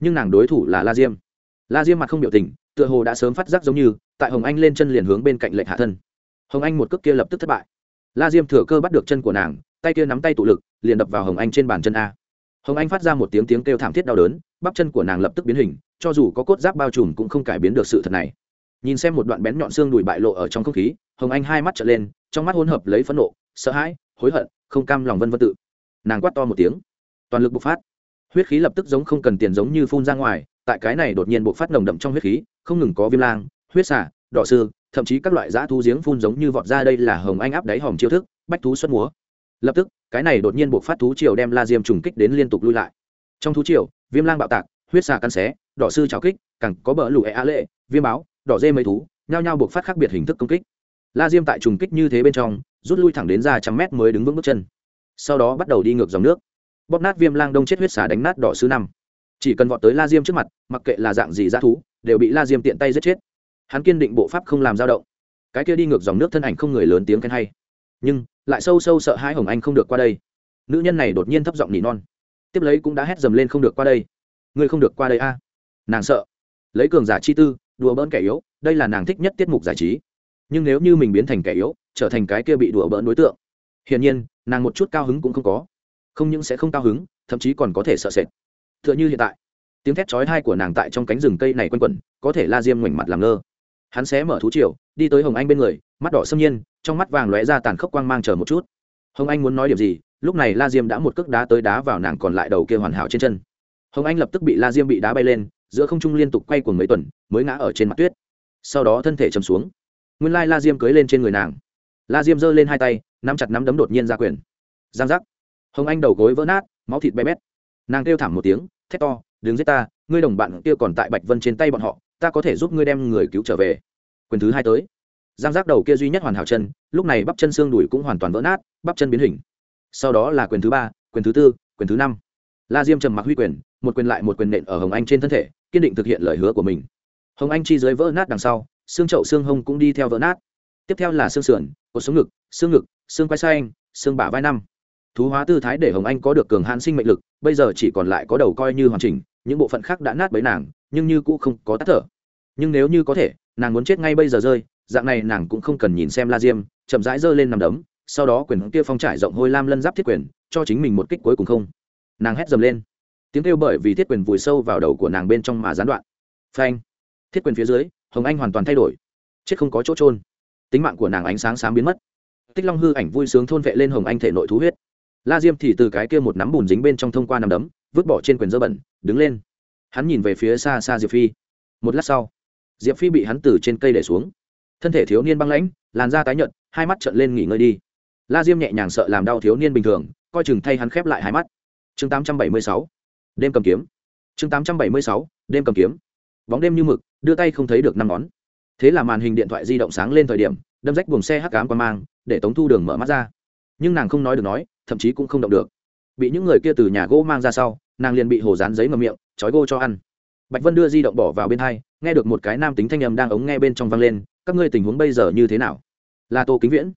Nhưng nàng đối thủ là la diêm. La diêm mặt không biểu tình, tựa hồ đã sớm phát giác giống như, tại hồng anh lên chân liền hướng bên cạnh lệnh hạ thân. Hồng anh một cước kia lập tức thất bại. La diêm thừa cơ bắt được chân của nàng tay kia nắm tay tụ lực, liền đập vào hồng anh trên bàn chân a. Hồng anh phát ra một tiếng tiếng kêu thảm thiết đau đớn, bắp chân của nàng lập tức biến hình, cho dù có cốt giáp bao trùm cũng không cải biến được sự thật này. Nhìn xem một đoạn bén nhọn xương đùi bại lộ ở trong không khí, hồng anh hai mắt trở lên, trong mắt hỗn hợp lấy phẫn nộ, sợ hãi, hối hận, không cam lòng vân vân tự. Nàng quát to một tiếng. Toàn lực bộc phát. Huyết khí lập tức giống không cần tiền giống như phun ra ngoài, tại cái này đột nhiên bộc phát nồng đậm trong huyết khí, không ngừng có viêm lang, huyết xả, đỏ sư thậm chí các loại dã thú giếng phun giống như vọt ra đây là hồng anh áp đáy hòm chiêu thức, bách thú xuất múa lập tức, cái này đột nhiên buộc phát thú triều đem la diêm trùng kích đến liên tục lui lại. Trong thú triều, viêm lang bạo tạc, huyết xà căn xé, đỏ sư trào kích cẳng có bờ lụ ẹ á lệ, viêm báo, đỏ dê mấy thú, nhao nhao buộc phát khác biệt hình thức công kích. La diêm tại trùng kích như thế bên trong, rút lui thẳng đến ra trăm mét mới đứng vững bước chân. Sau đó bắt đầu đi ngược dòng nước. Bóp nát viêm lang đông chết huyết xà đánh nát đỏ sư năm. Chỉ cần vọt tới la diêm trước mặt, mặc kệ là dạng gì ra thú, đều bị la diêm tiện tay giết chết. Hắn kiên định bộ pháp không làm dao động. Cái kia đi ngược dòng nước thân ảnh không người lớn tiếng khen hay nhưng lại sâu sâu sợ hai hồng anh không được qua đây nữ nhân này đột nhiên thấp giọng nỉ non tiếp lấy cũng đã hét dầm lên không được qua đây ngươi không được qua đây a nàng sợ lấy cường giả chi tư đùa bỡn kẻ yếu đây là nàng thích nhất tiết mục giải trí nhưng nếu như mình biến thành kẻ yếu trở thành cái kia bị đùa bỡn đối tượng hiển nhiên nàng một chút cao hứng cũng không có không những sẽ không cao hứng thậm chí còn có thể sợ sệt t h ư ợ n h ư hiện tại tiếng thét chói thai của nàng tại trong cánh rừng cây này quanh quẩn có thể la diêm ngoảnh mặt làm ngơ hắn xé mở thú triều, đi tới hồng anh bên người, mắt đỏ xâm nhiên, trong mắt vàng lóe ra tàn khốc quang mang chờ một chút. Hồng anh muốn nói điểm gì? Lúc này la diêm đã một cước đá tới đá vào nàng còn lại đầu kia hoàn hảo trên chân. Hồng anh lập tức bị la diêm bị đá bay lên, giữa không trung liên tục quay cuồng mấy tuần, mới ngã ở trên mặt tuyết. Sau đó thân thể chầm xuống. Nguyên lai la diêm cưới lên trên người nàng. La diêm giơ lên hai tay, nắm chặt nắm đấm đột nhiên ra quyền. Giang giác. Hồng anh đầu gối vỡ nát, máu thịt bé bét. Nàng kêu thảm một tiếng, thét to đứng giết ta, ngươi đồng bạn kia còn tại bạch vân trên tay bọn họ ta có thể giúp ngươi đem người cứu trở về. Quyền thứ hai tới. Giang giác đầu kia duy nhất hoàn hảo chân, lúc này bắp chân xương đùi cũng hoàn toàn vỡ nát, bắp chân biến hình. Sau đó là quyền thứ ba, quyền thứ tư, quyền thứ năm. La diêm trầm mặc huy quyền, một quyền lại một quyền nện ở hồng anh trên thân thể, kiên định thực hiện lời hứa của mình. Hồng anh chi dưới vỡ nát đằng sau, xương chậu xương hông cũng đi theo vỡ nát. Tiếp theo là xương sườn, cột sống ngực, xương ngực, xương quai xanh, xương bả vai năm. Thú hóa tư thái để hồng anh có được cường hãn sinh mệnh lực, bây giờ chỉ còn lại có đầu coi như hoàn chỉnh, những bộ phận khác đã nát bấy nàng nhưng như cũng không có tắt thở. Nhưng nếu như có thể, nàng muốn chết ngay bây giờ rơi, dạng này nàng cũng không cần nhìn xem la diêm, chậm rãi giơ lên nằm đấm, sau đó quyền kia phong trải rộng hôi lam lân giáp thiết quyền, cho chính mình một kích cuối cùng không. Nàng hét dầm lên. Tiếng kêu bởi vì thiết quyền vùi sâu vào đầu của nàng bên trong mà gián đoạn. Phanh. Thiết quyền phía dưới, hồng anh hoàn toàn thay đổi. Chết không có chỗ trôn tính mạng của nàng ánh sáng sáng biến mất. Tích long hư ảnh vui sướng thôn vệ lên hồng anh thể nội thú huyết. La diêm thì từ cái kia một nắm bùn dính bên trong thông qua nằm đấm, vứt bỏ trên quyền dơ bẩn, đứng lên hắn nhìn về phía xa xa diệp phi. Một lát sau, diệp phi bị hắn từ trên cây để xuống. Thân thể thiếu niên băng lãnh, làn da tái nhợt, hai mắt trợn lên nghỉ ngơi đi. La diêm nhẹ nhàng sợ làm đau thiếu niên bình thường, coi chừng thay hắn khép lại hai mắt. Chương tám trăm bảy mươi sáu, đêm cầm kiếm. Chương tám trăm bảy mươi sáu, đêm cầm kiếm. Bóng đêm như mực, đưa tay không thấy được năm ngón. Thế là màn hình điện thoại di động sáng lên thời điểm, đâm rách buồng xe hắc cám qua mang, để tống thu đường mở mắt ra. Nhưng nàng không nói được nói, thậm chí cũng không động được. Bị những người kia từ nhà gỗ mang ra sau, nàng liền bị hồ dán giấy ngầm miệng trói gô cho ăn. Bạch vân đưa di động bỏ vào bên hai, nghe được một cái nam tính thanh âm đang ống nghe bên trong vang lên, các ngươi tình huống bây giờ như thế nào? Là tô kính viễn.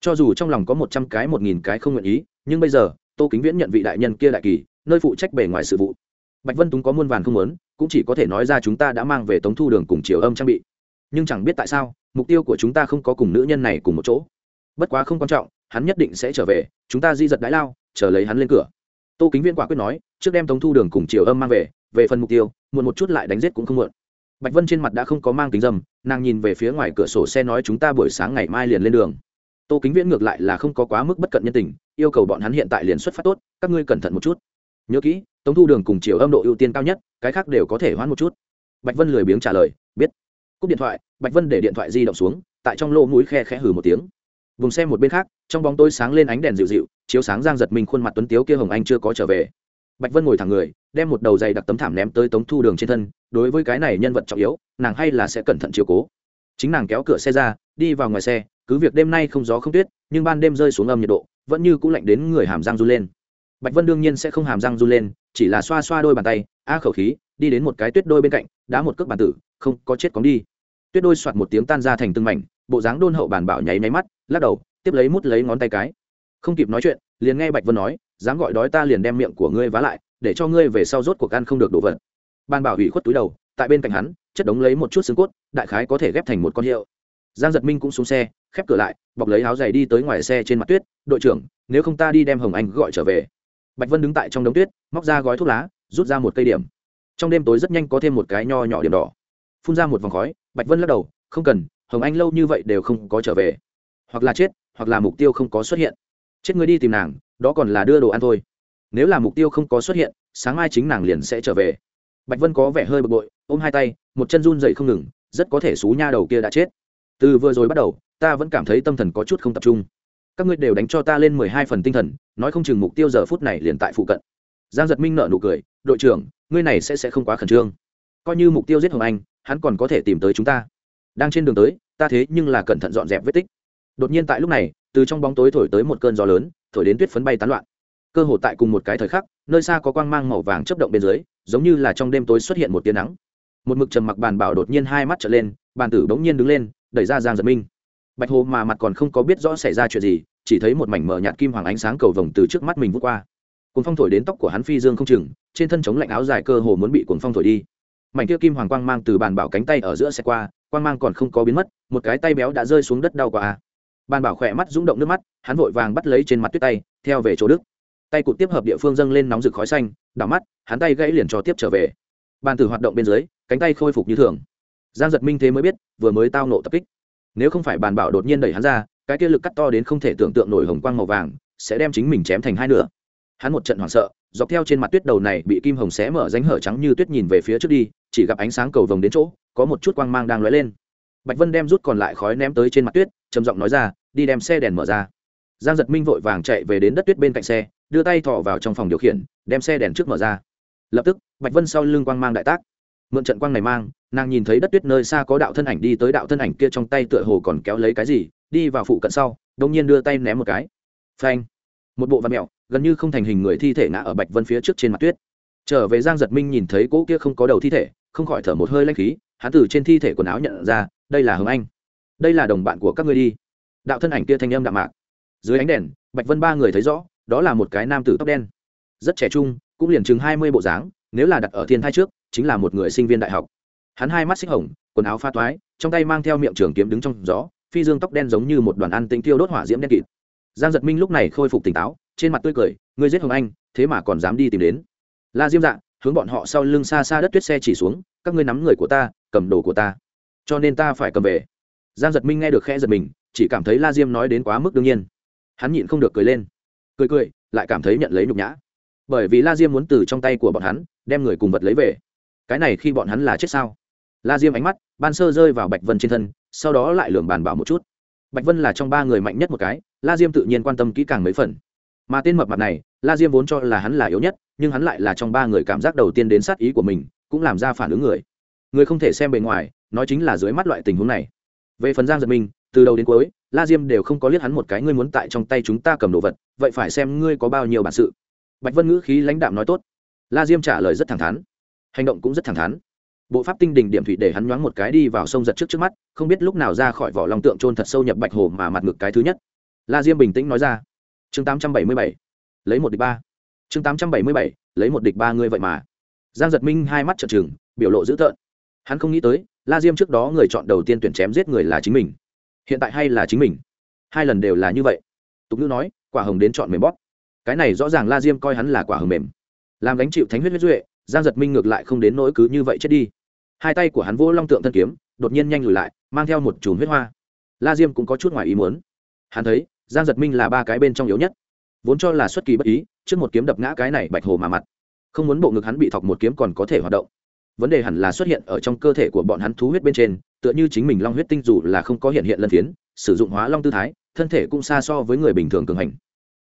Cho dù trong lòng có một trăm cái, một nghìn cái không nguyện ý, nhưng bây giờ, tô kính viễn nhận vị đại nhân kia đại kỳ, nơi phụ trách bề ngoài sự vụ. Bạch vân túng có muôn vàn không muốn, cũng chỉ có thể nói ra chúng ta đã mang về tống thu đường cùng chiều âm trang bị. Nhưng chẳng biết tại sao, mục tiêu của chúng ta không có cùng nữ nhân này cùng một chỗ. Bất quá không quan trọng, hắn nhất định sẽ trở về, chúng ta di giật đái lao, chờ lấy hắn lên cửa. Tô kính viên quả quyết nói, trước đem tống thu đường cùng chiều âm mang về về phần mục tiêu, muộn một chút lại đánh giết cũng không muộn. Bạch vân trên mặt đã không có mang kính dâm, nàng nhìn về phía ngoài cửa sổ xe nói chúng ta buổi sáng ngày mai liền lên đường. Tô kính viễn ngược lại là không có quá mức bất cận nhân tình, yêu cầu bọn hắn hiện tại liền xuất phát tốt, các ngươi cẩn thận một chút. Nhớ kỹ, tống thu đường cùng chiều âm độ ưu tiên cao nhất, cái khác đều có thể hoãn một chút. Bạch vân lười biếng trả lời, biết. Cúp điện thoại, bạch vân để điện thoại di động xuống, tại trong lỗ mũi khe khẽ hừ một tiếng. Vùng xe một bên khác, trong bóng tôi sáng lên ánh đèn dịu dịu, chiếu sáng giang giật mình khuôn mặt tuấn tiếu kia hồng anh chưa có trở về. Bạch vân ngồi thẳng người đem một đầu dày đặc tấm thảm ném tới tống thu đường trên thân, đối với cái này nhân vật trọng yếu, nàng hay là sẽ cẩn thận chiều cố. Chính nàng kéo cửa xe ra, đi vào ngoài xe, cứ việc đêm nay không gió không tuyết, nhưng ban đêm rơi xuống âm nhiệt độ, vẫn như cũng lạnh đến người hàm răng run lên. Bạch vân đương nhiên sẽ không hàm răng run lên, chỉ là xoa xoa đôi bàn tay, a khẩu khí, đi đến một cái tuyết đôi bên cạnh, đá một cước bàn tử, không, có chết cóng đi. Tuyết đôi soạt một tiếng tan ra thành từng mảnh, bộ dáng đôn hậu bàn bảo nháy nháy mắt, lắc đầu, tiếp lấy mút lấy ngón tay cái. Không kịp nói chuyện, liền nghe bạch vân nói, dám gọi đói ta liền đem miệng của ngươi vá lại để cho ngươi về sau rốt cuộc ăn không được đồ vật. Ban bảo hủy khuất túi đầu, tại bên cạnh hắn, chất đống lấy một chút xương cốt, đại khái có thể ghép thành một con hiệu. Giang giật minh cũng xuống xe, khép cửa lại, bọc lấy áo giày đi tới ngoài xe trên mặt tuyết, đội trưởng, nếu không ta đi đem hồng anh gọi trở về. Bạch vân đứng tại trong đống tuyết, móc ra gói thuốc lá, rút ra một cây điểm. Trong đêm tối rất nhanh có thêm một cái nho nhỏ điểm đỏ. Phun ra một vòng khói, bạch vân lắc đầu, không cần, hồng anh lâu như vậy đều không có trở về. Hoặc là chết, hoặc là mục tiêu không có xuất hiện. Chết người đi tìm nàng, đó còn là đưa đồ ăn thôi nếu là mục tiêu không có xuất hiện, sáng mai chính nàng liền sẽ trở về. Bạch vân có vẻ hơi bực bội, ôm hai tay, một chân run dậy không ngừng, rất có thể xú nha đầu kia đã chết. Từ vừa rồi bắt đầu, ta vẫn cảm thấy tâm thần có chút không tập trung. Các ngươi đều đánh cho ta lên mười hai phần tinh thần, nói không chừng mục tiêu giờ phút này liền tại phụ cận. Giang giật minh nợ nụ cười, đội trưởng, ngươi này sẽ sẽ không quá khẩn trương. Coi như mục tiêu giết hồng anh, hắn còn có thể tìm tới chúng ta. Đang trên đường tới, ta thế nhưng là cẩn thận dọn dẹp vết tích. Đột nhiên tại lúc này, từ trong bóng tối thổi tới một cơn gió lớn, thổi đến tuyết phấn bay tán loạn cơ hồ tại cùng một cái thời khắc, nơi xa có quang mang màu vàng chấp động bên dưới, giống như là trong đêm tối xuất hiện một tia nắng. Một mực trầm mặc bàn bảo đột nhiên hai mắt trở lên, bàn tử bỗng nhiên đứng lên, đẩy ra giang giật minh. Bạch hồ mà mặt còn không có biết rõ xảy ra chuyện gì, chỉ thấy một mảnh mờ nhạt kim hoàng ánh sáng cầu vồng từ trước mắt mình vút qua. Cuốn phong thổi đến tóc của hắn phi dương không chừng, trên thân chống lạnh áo dài cơ hồ muốn bị cuốn phong thổi đi. Mảnh kia kim hoàng quang mang từ bàn bảo cánh tay ở giữa xe qua, quang mang còn không có biến mất, một cái tay béo đã rơi xuống đất đau quá à. bàn bảo khỏe mắt rung động nước mắt, hắn vội vàng bắt lấy trên mặt tuyết tay, theo về chỗ đức tay cụt tiếp hợp địa phương dâng lên nóng rực khói xanh, đảo mắt, hắn tay gãy liền cho tiếp trở về. Bàn tử hoạt động bên dưới, cánh tay khôi phục như thường. Giang giật minh thế mới biết, vừa mới tao nộ tập kích. Nếu không phải bàn bảo đột nhiên đẩy hắn ra, cái kia lực cắt to đến không thể tưởng tượng nổi hồng quang màu vàng, sẽ đem chính mình chém thành hai nửa. Hắn một trận hoảng sợ, dọc theo trên mặt tuyết đầu này bị kim hồng xé mở ránh hở trắng như tuyết nhìn về phía trước đi, chỉ gặp ánh sáng cầu vồng đến chỗ, có một chút quang mang đang lóe lên. Bạch vân đem rút còn lại khói ném tới trên mặt tuyết, trầm giọng nói ra, đi đem xe đèn mở ra. Giang giật minh vội vàng chạy về đến đất tuyết bên cạnh xe đưa tay thọ vào trong phòng điều khiển, đem xe đèn trước mở ra. Lập tức, bạch vân sau lưng quang mang đại tác. Mượn trận quang này mang, nàng nhìn thấy đất tuyết nơi xa có đạo thân ảnh đi tới đạo thân ảnh kia trong tay tựa hồ còn kéo lấy cái gì, đi vào phụ cận sau đông nhiên đưa tay ném một cái. Phanh! Một bộ văn mẹo gần như không thành hình người thi thể ngã ở bạch vân phía trước trên mặt tuyết. Trở về giang giật minh nhìn thấy cỗ kia không có đầu thi thể, không khỏi thở một hơi lanh khí, hắn từ trên thi thể quần áo nhận ra, đây là hồng anh. Đây là đồng bạn của các ngươi đi. Đạo thân ảnh kia thanh âm đạm mạc. Dưới ánh đèn, bạch vân ba người thấy rõ đó là một cái nam tử tóc đen. Rất trẻ trung, cũng liền chừng hai mươi bộ dáng, nếu là đặt ở thiên thai trước, chính là một người sinh viên đại học. Hắn hai mắt xích hồng, quần áo pha toái, trong tay mang theo miệng trường kiếm đứng trong gió, phi dương tóc đen giống như một đoàn ăn tính tiêu đốt hỏa diễm đen kịt. Giang giật minh lúc này khôi phục tỉnh táo, trên mặt tươi cười, ngươi giết hồng anh, thế mà còn dám đi tìm đến. La diêm dạ hướng bọn họ sau lưng xa xa đất tuyết xe chỉ xuống, các ngươi nắm người của ta, cầm đồ của ta, cho nên ta phải cầm về. Giang giật minh nghe được khẽ giật mình, chỉ cảm thấy la diêm nói đến quá mức đương nhiên. Hắn nhịn không được cười lên cười cười, lại cảm thấy nhận lấy nhục nhã. Bởi vì la diêm muốn từ trong tay của bọn hắn, đem người cùng vật lấy về. Cái này khi bọn hắn là chết sao? La diêm ánh mắt, ban sơ rơi vào bạch vân trên thân, sau đó lại lường bàn bảo một chút. Bạch vân là trong ba người mạnh nhất một cái, la diêm tự nhiên quan tâm kỹ càng mấy phần. Mà tên mập mặt này, la diêm vốn cho là hắn là yếu nhất, nhưng hắn lại là trong ba người cảm giác đầu tiên đến sát ý của mình, cũng làm ra phản ứng người. Người không thể xem bề ngoài, nói chính là dưới mắt loại tình huống này về phần giang giật minh, từ đầu đến cuối, la diêm đều không có liếc hắn một cái, ngươi muốn tại trong tay chúng ta cầm đồ vật, vậy phải xem ngươi có bao nhiêu bản sự. Bạch vân ngữ khí lãnh đạm nói tốt. La diêm trả lời rất thẳng thắn. Hành động cũng rất thẳng thắn. Bộ pháp tinh đình điểm thủy để hắn nhoáng một cái đi vào sông giật trước trước mắt, không biết lúc nào ra khỏi vỏ lòng tượng trôn thật sâu nhập bạch hồ mà mặt ngực cái thứ nhất. La diêm bình tĩnh nói ra. Chương tám trăm bảy mươi bảy, lấy một địch ba. Chương tám trăm bảy mươi bảy, lấy một địch ba ngươi vậy mà. Giang giật minh hai mắt trợn trừng, biểu lộ dữ tợn. Hắn không nghĩ tới la diêm trước đó người chọn đầu tiên tuyển chém giết người là chính mình. Hiện tại hay là chính mình? Hai lần đều là như vậy. Tục ngữ nói, quả hồng đến chọn mềm bóp. Cái này rõ ràng la diêm coi hắn là quả hồng mềm. Làm gánh chịu thánh huyết huyết duệ, giang giật minh ngược lại không đến nỗi cứ như vậy chết đi. Hai tay của hắn vô long tượng thân kiếm, đột nhiên nhanh lùi lại, mang theo một chùm huyết hoa. La diêm cũng có chút ngoài ý muốn. Hắn thấy, giang giật minh là ba cái bên trong yếu nhất. Vốn cho là xuất kỳ bất ý, trước một kiếm đập ngã cái này bạch hồ mà mặt. Không muốn bộ ngực hắn bị thọc một kiếm còn có thể hoạt động vấn đề hẳn là xuất hiện ở trong cơ thể của bọn hắn thú huyết bên trên, tựa như chính mình long huyết tinh dù là không có hiện hiện lân phiến, sử dụng hóa long tư thái, thân thể cũng xa so với người bình thường cường hành.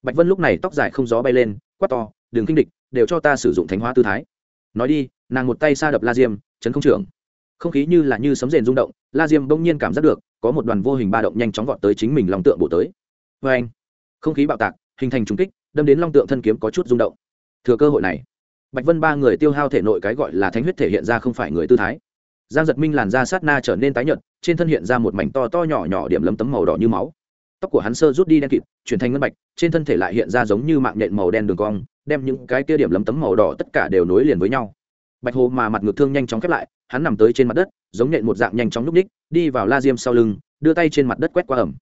Bạch vân lúc này tóc dài không gió bay lên, quát to, đường kinh địch, đều cho ta sử dụng thánh hóa tư thái. Nói đi, nàng một tay xa đập la diêm, chấn không trưởng. Không khí như là như sấm rền rung động, la diêm bỗng nhiên cảm giác được, có một đoàn vô hình ba động nhanh chóng vọt tới chính mình lòng tượng bổ tới. Vê anh không khí bạo tạc, hình thành trúng kích, đâm đến long tượng thân kiếm có chút rung động. Thừa cơ hội này bạch vân ba người tiêu hao thể nội cái gọi là thánh huyết thể hiện ra không phải người tư thái. Giang giật minh làn da sát na trở nên tái nhợt, trên thân hiện ra một mảnh to to nhỏ nhỏ điểm lấm tấm màu đỏ như máu. Tóc của hắn sơ rút đi đen kịt, chuyển thành ngân bạch, trên thân thể lại hiện ra giống như mạng nhện màu đen đường cong, đem những cái kia điểm lấm tấm màu đỏ tất cả đều nối liền với nhau. Bạch hồ mà mặt ngược thương nhanh chóng khép lại, hắn nằm tới trên mặt đất, giống nhện một dạng nhanh chóng núp ních đi vào la diêm sau lưng, đưa tay trên mặt đất quét qua ẩm.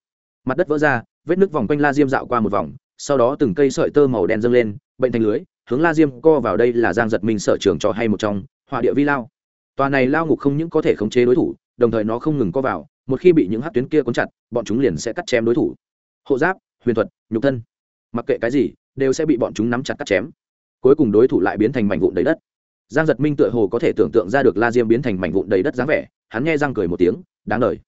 Mặt đất vỡ ra, vết nước vòng quanh la diêm dạo qua một vòng, sau đó từng cây sợi tơ màu đen dâng lên, bệnh thành lưới hướng la diêm co vào đây là giang giật minh sở trường cho hay một trong hỏa địa vi lao. Tòa này lao ngục không những có thể khống chế đối thủ, đồng thời nó không ngừng co vào, một khi bị những hát tuyến kia cuốn chặt, bọn chúng liền sẽ cắt chém đối thủ. Hộ giáp, huyền thuật, nhục thân. Mặc kệ cái gì, đều sẽ bị bọn chúng nắm chặt cắt chém. Cuối cùng đối thủ lại biến thành mảnh vụn đầy đất. Giang giật minh tựa hồ có thể tưởng tượng ra được la diêm biến thành mảnh vụn đầy đất dáng vẻ, hắn nghe răng cười một tiếng, đáng lời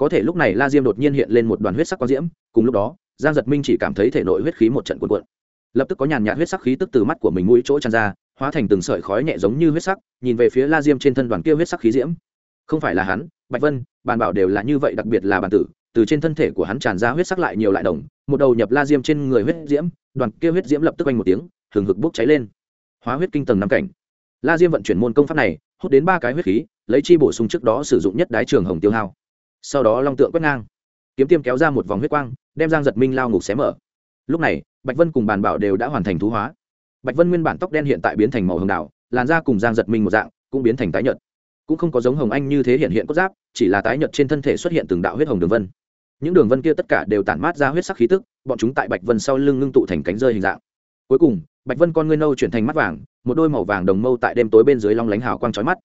có thể lúc này la diêm đột nhiên hiện lên một đoàn huyết sắc quang diễm, cùng lúc đó, giang giật minh chỉ cảm thấy thể nội huyết khí một trận cuộn cuộn lập tức có nhàn nhạt huyết sắc khí tức từ mắt của mình mũi chỗ tràn ra, hóa thành từng sợi khói nhẹ giống như huyết sắc, nhìn về phía la diêm trên thân đoàn kia huyết sắc khí diễm. Không phải là hắn, bạch vân, bàn bảo đều là như vậy, đặc biệt là bàn tử, từ trên thân thể của hắn tràn ra huyết sắc lại nhiều lại đồng, một đầu nhập la diêm trên người huyết diễm, đoàn kia huyết diễm lập tức quanh một tiếng, hừng hực bốc cháy lên. Hóa huyết kinh tầng năm cảnh. La diêm vận chuyển môn công pháp này, hút đến ba cái huyết khí, lấy chi bổ sung trước đó sử dụng nhất đái trường hồng tiêu hao. Sau đó long tượng quét ngang. Kiếm tiêm kéo ra một vòng huyết quang, đem giang giật minh lao ngục xé mở. Lúc này bạch vân cùng bàn bảo đều đã hoàn thành thú hóa. Bạch vân nguyên bản tóc đen hiện tại biến thành màu hồng đảo làn da cùng giang giật mình một dạng, cũng biến thành tái nhợt. Cũng không có giống hồng anh như thế hiện hiện cốt giáp, chỉ là tái nhợt trên thân thể xuất hiện từng đạo huyết hồng đường vân. Những đường vân kia tất cả đều tản mát ra huyết sắc khí tức, bọn chúng tại bạch vân sau lưng ngưng tụ thành cánh rơi hình dạng. Cuối cùng, bạch vân con ngươi nâu chuyển thành mắt vàng, một đôi màu vàng đồng mâu tại đêm tối bên dưới long lánh hào quang trói mắt.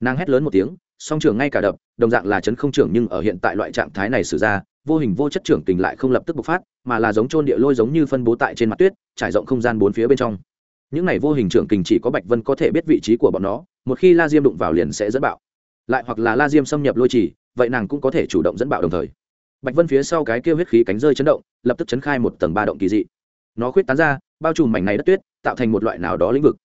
Nàng hét lớn một tiếng song trưởng ngay cả đập, đồng dạng là chấn không trưởng nhưng ở hiện tại loại trạng thái này xử ra, vô hình vô chất trưởng tình lại không lập tức bộc phát, mà là giống trôn địa lôi giống như phân bố tại trên mặt tuyết, trải rộng không gian bốn phía bên trong. Những này vô hình trưởng kình chỉ có bạch vân có thể biết vị trí của bọn nó, một khi la diêm đụng vào liền sẽ dẫn bạo. Lại hoặc là la diêm xâm nhập lôi trì, vậy nàng cũng có thể chủ động dẫn bạo đồng thời. Bạch vân phía sau cái kêu huyết khí cánh rơi chấn động, lập tức chấn khai một tầng ba động kỳ dị. Nó khuyết tán ra, bao trùm mảnh này đất tuyết, tạo thành một loại nào đó lĩnh vực.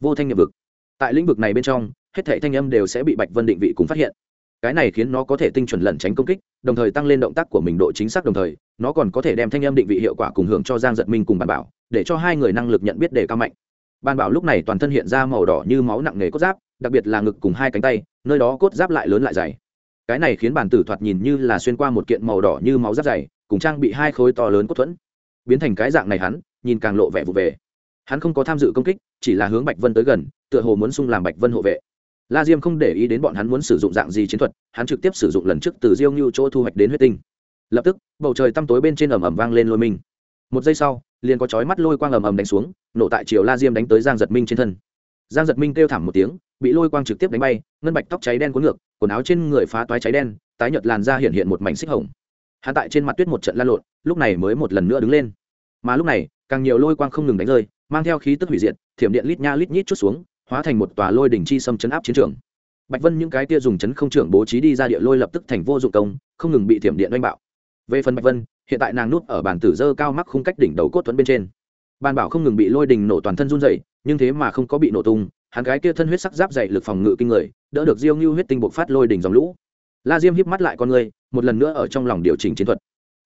Vô thanh nghiệp vực. Tại lĩnh vực này bên trong hết thảy thanh âm đều sẽ bị bạch vân định vị cùng phát hiện. Cái này khiến nó có thể tinh chuẩn lẩn tránh công kích, đồng thời tăng lên động tác của mình độ chính xác đồng thời, nó còn có thể đem thanh âm định vị hiệu quả cùng hưởng cho giang giật minh cùng bàn bảo, để cho hai người năng lực nhận biết đề cao mạnh. Bàn bảo lúc này toàn thân hiện ra màu đỏ như máu nặng nề cốt giáp, đặc biệt là ngực cùng hai cánh tay, nơi đó cốt giáp lại lớn lại dày. Cái này khiến bàn tử thoạt nhìn như là xuyên qua một kiện màu đỏ như máu giáp dày, cùng trang bị hai khối to lớn cốt thuẫn. Biến thành cái dạng này hắn, nhìn càng lộ vẻ vụ về. Hắn không có tham dự công kích, chỉ là hướng bạch vân tới gần, tựa hồ muốn sung làm bạch vân hộ vệ la diêm không để ý đến bọn hắn muốn sử dụng dạng gì chiến thuật, hắn trực tiếp sử dụng lần trước từ diêu ngưu chỗ thu hoạch đến huyết tinh. Lập tức, bầu trời tăm tối bên trên ầm ầm vang lên lôi minh. Một giây sau, liền có chói mắt lôi quang ầm ầm đánh xuống, nổ tại chiều la diêm đánh tới giang giật minh trên thân. Giang giật minh kêu thảm một tiếng, bị lôi quang trực tiếp đánh bay, ngân bạch tóc cháy đen cuốn ngược, quần áo trên người phá toái cháy đen, tái nhợt làn da hiện hiện một mảnh xích hồng. Hắn tại trên mặt tuyết một trận lan lộn, lúc này mới một lần nữa đứng lên. Mà lúc này, càng nhiều lôi quang không ngừng đánh rơi, mang theo khí tức hủy diệt, thiểm điện lít nha lít nhít chút xuống hóa thành một tòa lôi đỉnh chi xâm chấn áp chiến trường. Bạch vân những cái tia dùng chấn không trưởng bố trí đi ra địa lôi lập tức thành vô dụng công, không ngừng bị thiểm điện oanh bạo. Về phần bạch vân, hiện tại nàng núp ở bàn tử dơ cao mắc khung cách đỉnh đầu cốt thuẫn bên trên. Bàn bảo không ngừng bị lôi đình nổ toàn thân run dày nhưng thế mà không có bị nổ tung, hắn gái kia thân huyết sắc giáp dày lực phòng ngự kinh người, đỡ được diêu ngưu huyết tinh bộc phát lôi đỉnh dòng lũ. La diêm híp mắt lại con người, một lần nữa ở trong lòng điều chỉnh chiến thuật.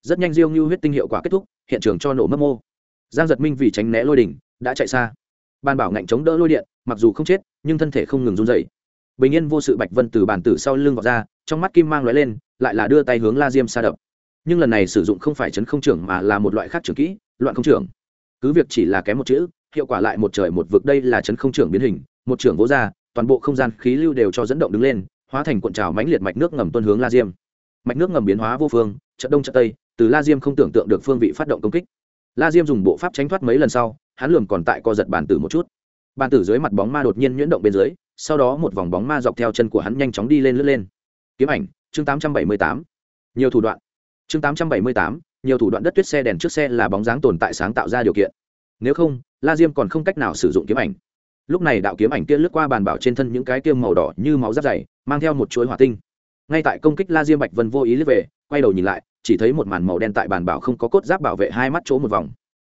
Rất nhanh diêu ngưu huyết tinh hiệu quả kết thúc, hiện trường cho nổ mất mô. Giang giật minh vì tránh né lôi đỉnh, đã chạy xa bàn bảo ngạnh chống đỡ lôi điện, mặc dù không chết, nhưng thân thể không ngừng run dày bình yên vô sự bạch vân từ bàn tử sau lưng vào ra, trong mắt kim mang lóe lên, lại là đưa tay hướng la diêm xa đập. Nhưng lần này sử dụng không phải chấn không trưởng mà là một loại khác trưởng kỹ, loạn không trưởng. Cứ việc chỉ là kém một chữ, hiệu quả lại một trời một vực đây là chấn không trưởng biến hình, một trưởng vỗ ra, toàn bộ không gian khí lưu đều cho dẫn động đứng lên, hóa thành cuộn trào mãnh liệt mạch nước ngầm tuân hướng la diêm. Mạch nước ngầm biến hóa vô phương trận đông trận tây, từ la diêm không tưởng tượng được phương vị phát động công kích. La diêm dùng bộ pháp tránh thoát mấy lần sau hắn lường còn tại co giật bàn tử một chút. Bàn tử dưới mặt bóng ma đột nhiên nhuyễn động bên dưới sau đó một vòng bóng ma dọc theo chân của hắn nhanh chóng đi lên lướt lên. Kiếm ảnh chương 878. nhiều thủ đoạn. Chương 878, nhiều thủ đoạn đất tuyết xe đèn trước xe là bóng dáng tồn tại sáng tạo ra điều kiện. Nếu không la diêm còn không cách nào sử dụng kiếm ảnh. Lúc này đạo kiếm ảnh kia lướt qua bàn bảo trên thân những cái tiêm màu đỏ như máu giáp dày mang theo một chuỗi hỏa tinh. Ngay tại công kích la diêm bạch vân vô ý lướt về quay đầu nhìn lại chỉ thấy một màn màu đen tại bàn bảo không có cốt giáp bảo vệ hai mắt chỗ một vòng.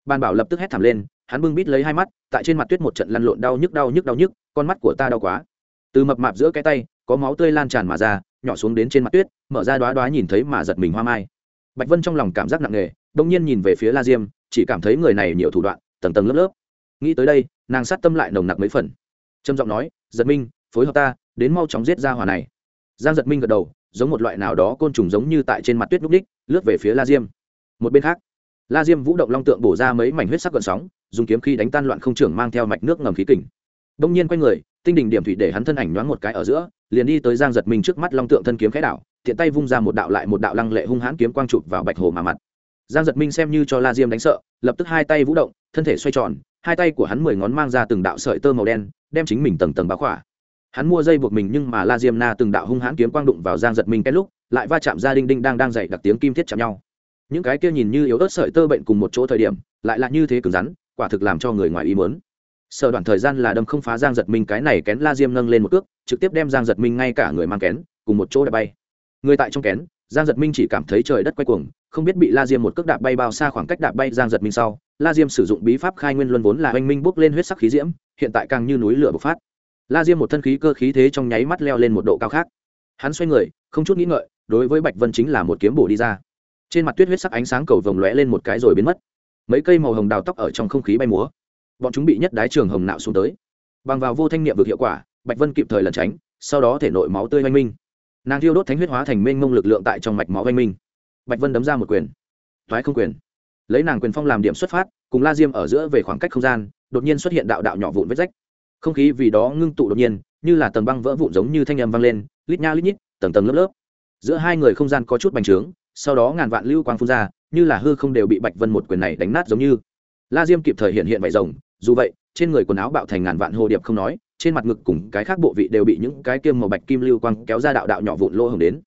Bàn bảo lập tức hét thảm lên hắn bưng bít lấy hai mắt, tại trên mặt tuyết một trận lăn lộn đau nhức đau nhức đau nhức, con mắt của ta đau quá. Từ mập mạp giữa cái tay, có máu tươi lan tràn mà ra, nhỏ xuống đến trên mặt tuyết, mở ra đoá đoá nhìn thấy mà giật mình hoa mai. Bạch vân trong lòng cảm giác nặng nề, đông nhiên nhìn về phía la diêm, chỉ cảm thấy người này nhiều thủ đoạn, tầng tầng lớp lớp. Nghĩ tới đây, nàng sát tâm lại nồng nặc mấy phần. Trầm giọng nói, giật minh, phối hợp ta, đến mau chóng giết ra hỏa này. Giang giật minh gật đầu, giống một loại nào đó côn trùng giống như tại trên mặt tuyết núc đích, lướt về phía la diêm. Một bên khác, la diêm vũ động long tượng bổ ra mấy mảnh huyết sắc gợn sóng dùng kiếm khí đánh tan loạn không trưởng mang theo mạch nước ngầm khí kình. Đông nhiên quay người, tinh đỉnh điểm thủy để hắn thân ảnh nhoáng một cái ở giữa, liền đi tới giang giật minh trước mắt long tượng thân kiếm khẽ đảo thiện tay vung ra một đạo lại một đạo lăng lệ hung hãn kiếm quang chụp vào bạch hồ mà mặt. Giang giật minh xem như cho la diêm đánh sợ, lập tức hai tay vũ động, thân thể xoay tròn, hai tay của hắn mười ngón mang ra từng đạo sợi tơ màu đen, đem chính mình tầng tầng báo khỏa. Hắn mua dây buộc mình nhưng mà la diêm na từng đạo hung hãn kiếm quang đụng vào giang giật minh cái lúc, lại va chạm ra đinh đinh đang đang dậy, đặc tiếng kim thiết chạm nhau. Những cái kia nhìn như yếu ớt sợi tơ bệnh cùng một chỗ thời điểm, lại là như thế cứng rắn quả thực làm cho người ngoài ý muốn. Sở đoạn thời gian là đâm không phá giang giật minh cái này kén la diêm nâng lên một cước, trực tiếp đem giang giật minh ngay cả người mang kén, cùng một chỗ đã bay. Người tại trong kén, giang giật minh chỉ cảm thấy trời đất quay cuồng, không biết bị la diêm một cước đạp bay bao xa khoảng cách đạp bay giang giật minh sau, la diêm sử dụng bí pháp khai nguyên luân vốn là oanh minh bốc lên huyết sắc khí diễm, hiện tại càng như núi lửa bộc phát. La diêm một thân khí cơ khí thế trong nháy mắt leo lên một độ cao khác. Hắn xoay người, không chút nghĩ ngợi, đối với bạch vân chính là một kiếm bổ đi ra. Trên mặt tuyết huyết sắc ánh sáng cầu vồng lóe lên một cái rồi biến mất mấy cây màu hồng đào tóc ở trong không khí bay múa. Bọn chúng bị nhất đái trường hồng nạo xuống tới. Bằng vào vô thanh niệm vực hiệu quả, bạch vân kịp thời lẩn tránh, sau đó thể nội máu tươi oanh minh. Nàng thiêu đốt thánh huyết hóa thành mênh mông lực lượng tại trong mạch máu oanh minh. Bạch vân đấm ra một quyền. Thoái không quyền. Lấy nàng quyền phong làm điểm xuất phát, cùng la diêm ở giữa về khoảng cách không gian, đột nhiên xuất hiện đạo đạo nhỏ vụn vết rách. Không khí vì đó ngưng tụ đột nhiên, như là tầng băng vỡ vụn giống như thanh âm vang lên, lít nha lít nhít, tầng tầng lớp lớp. Giữa hai người không gian có chút bành trướng sau đó ngàn vạn lưu quang phun ra, như là hư không đều bị bạch vân một quyền này đánh nát giống như. La diêm kịp thời hiện hiện vải rồng, dù vậy, trên người quần áo bạo thành ngàn vạn hồ điệp không nói, trên mặt ngực cùng cái khác bộ vị đều bị những cái kiêm màu bạch kim lưu quang kéo ra đạo đạo nhỏ vụn lỗ hồng đến.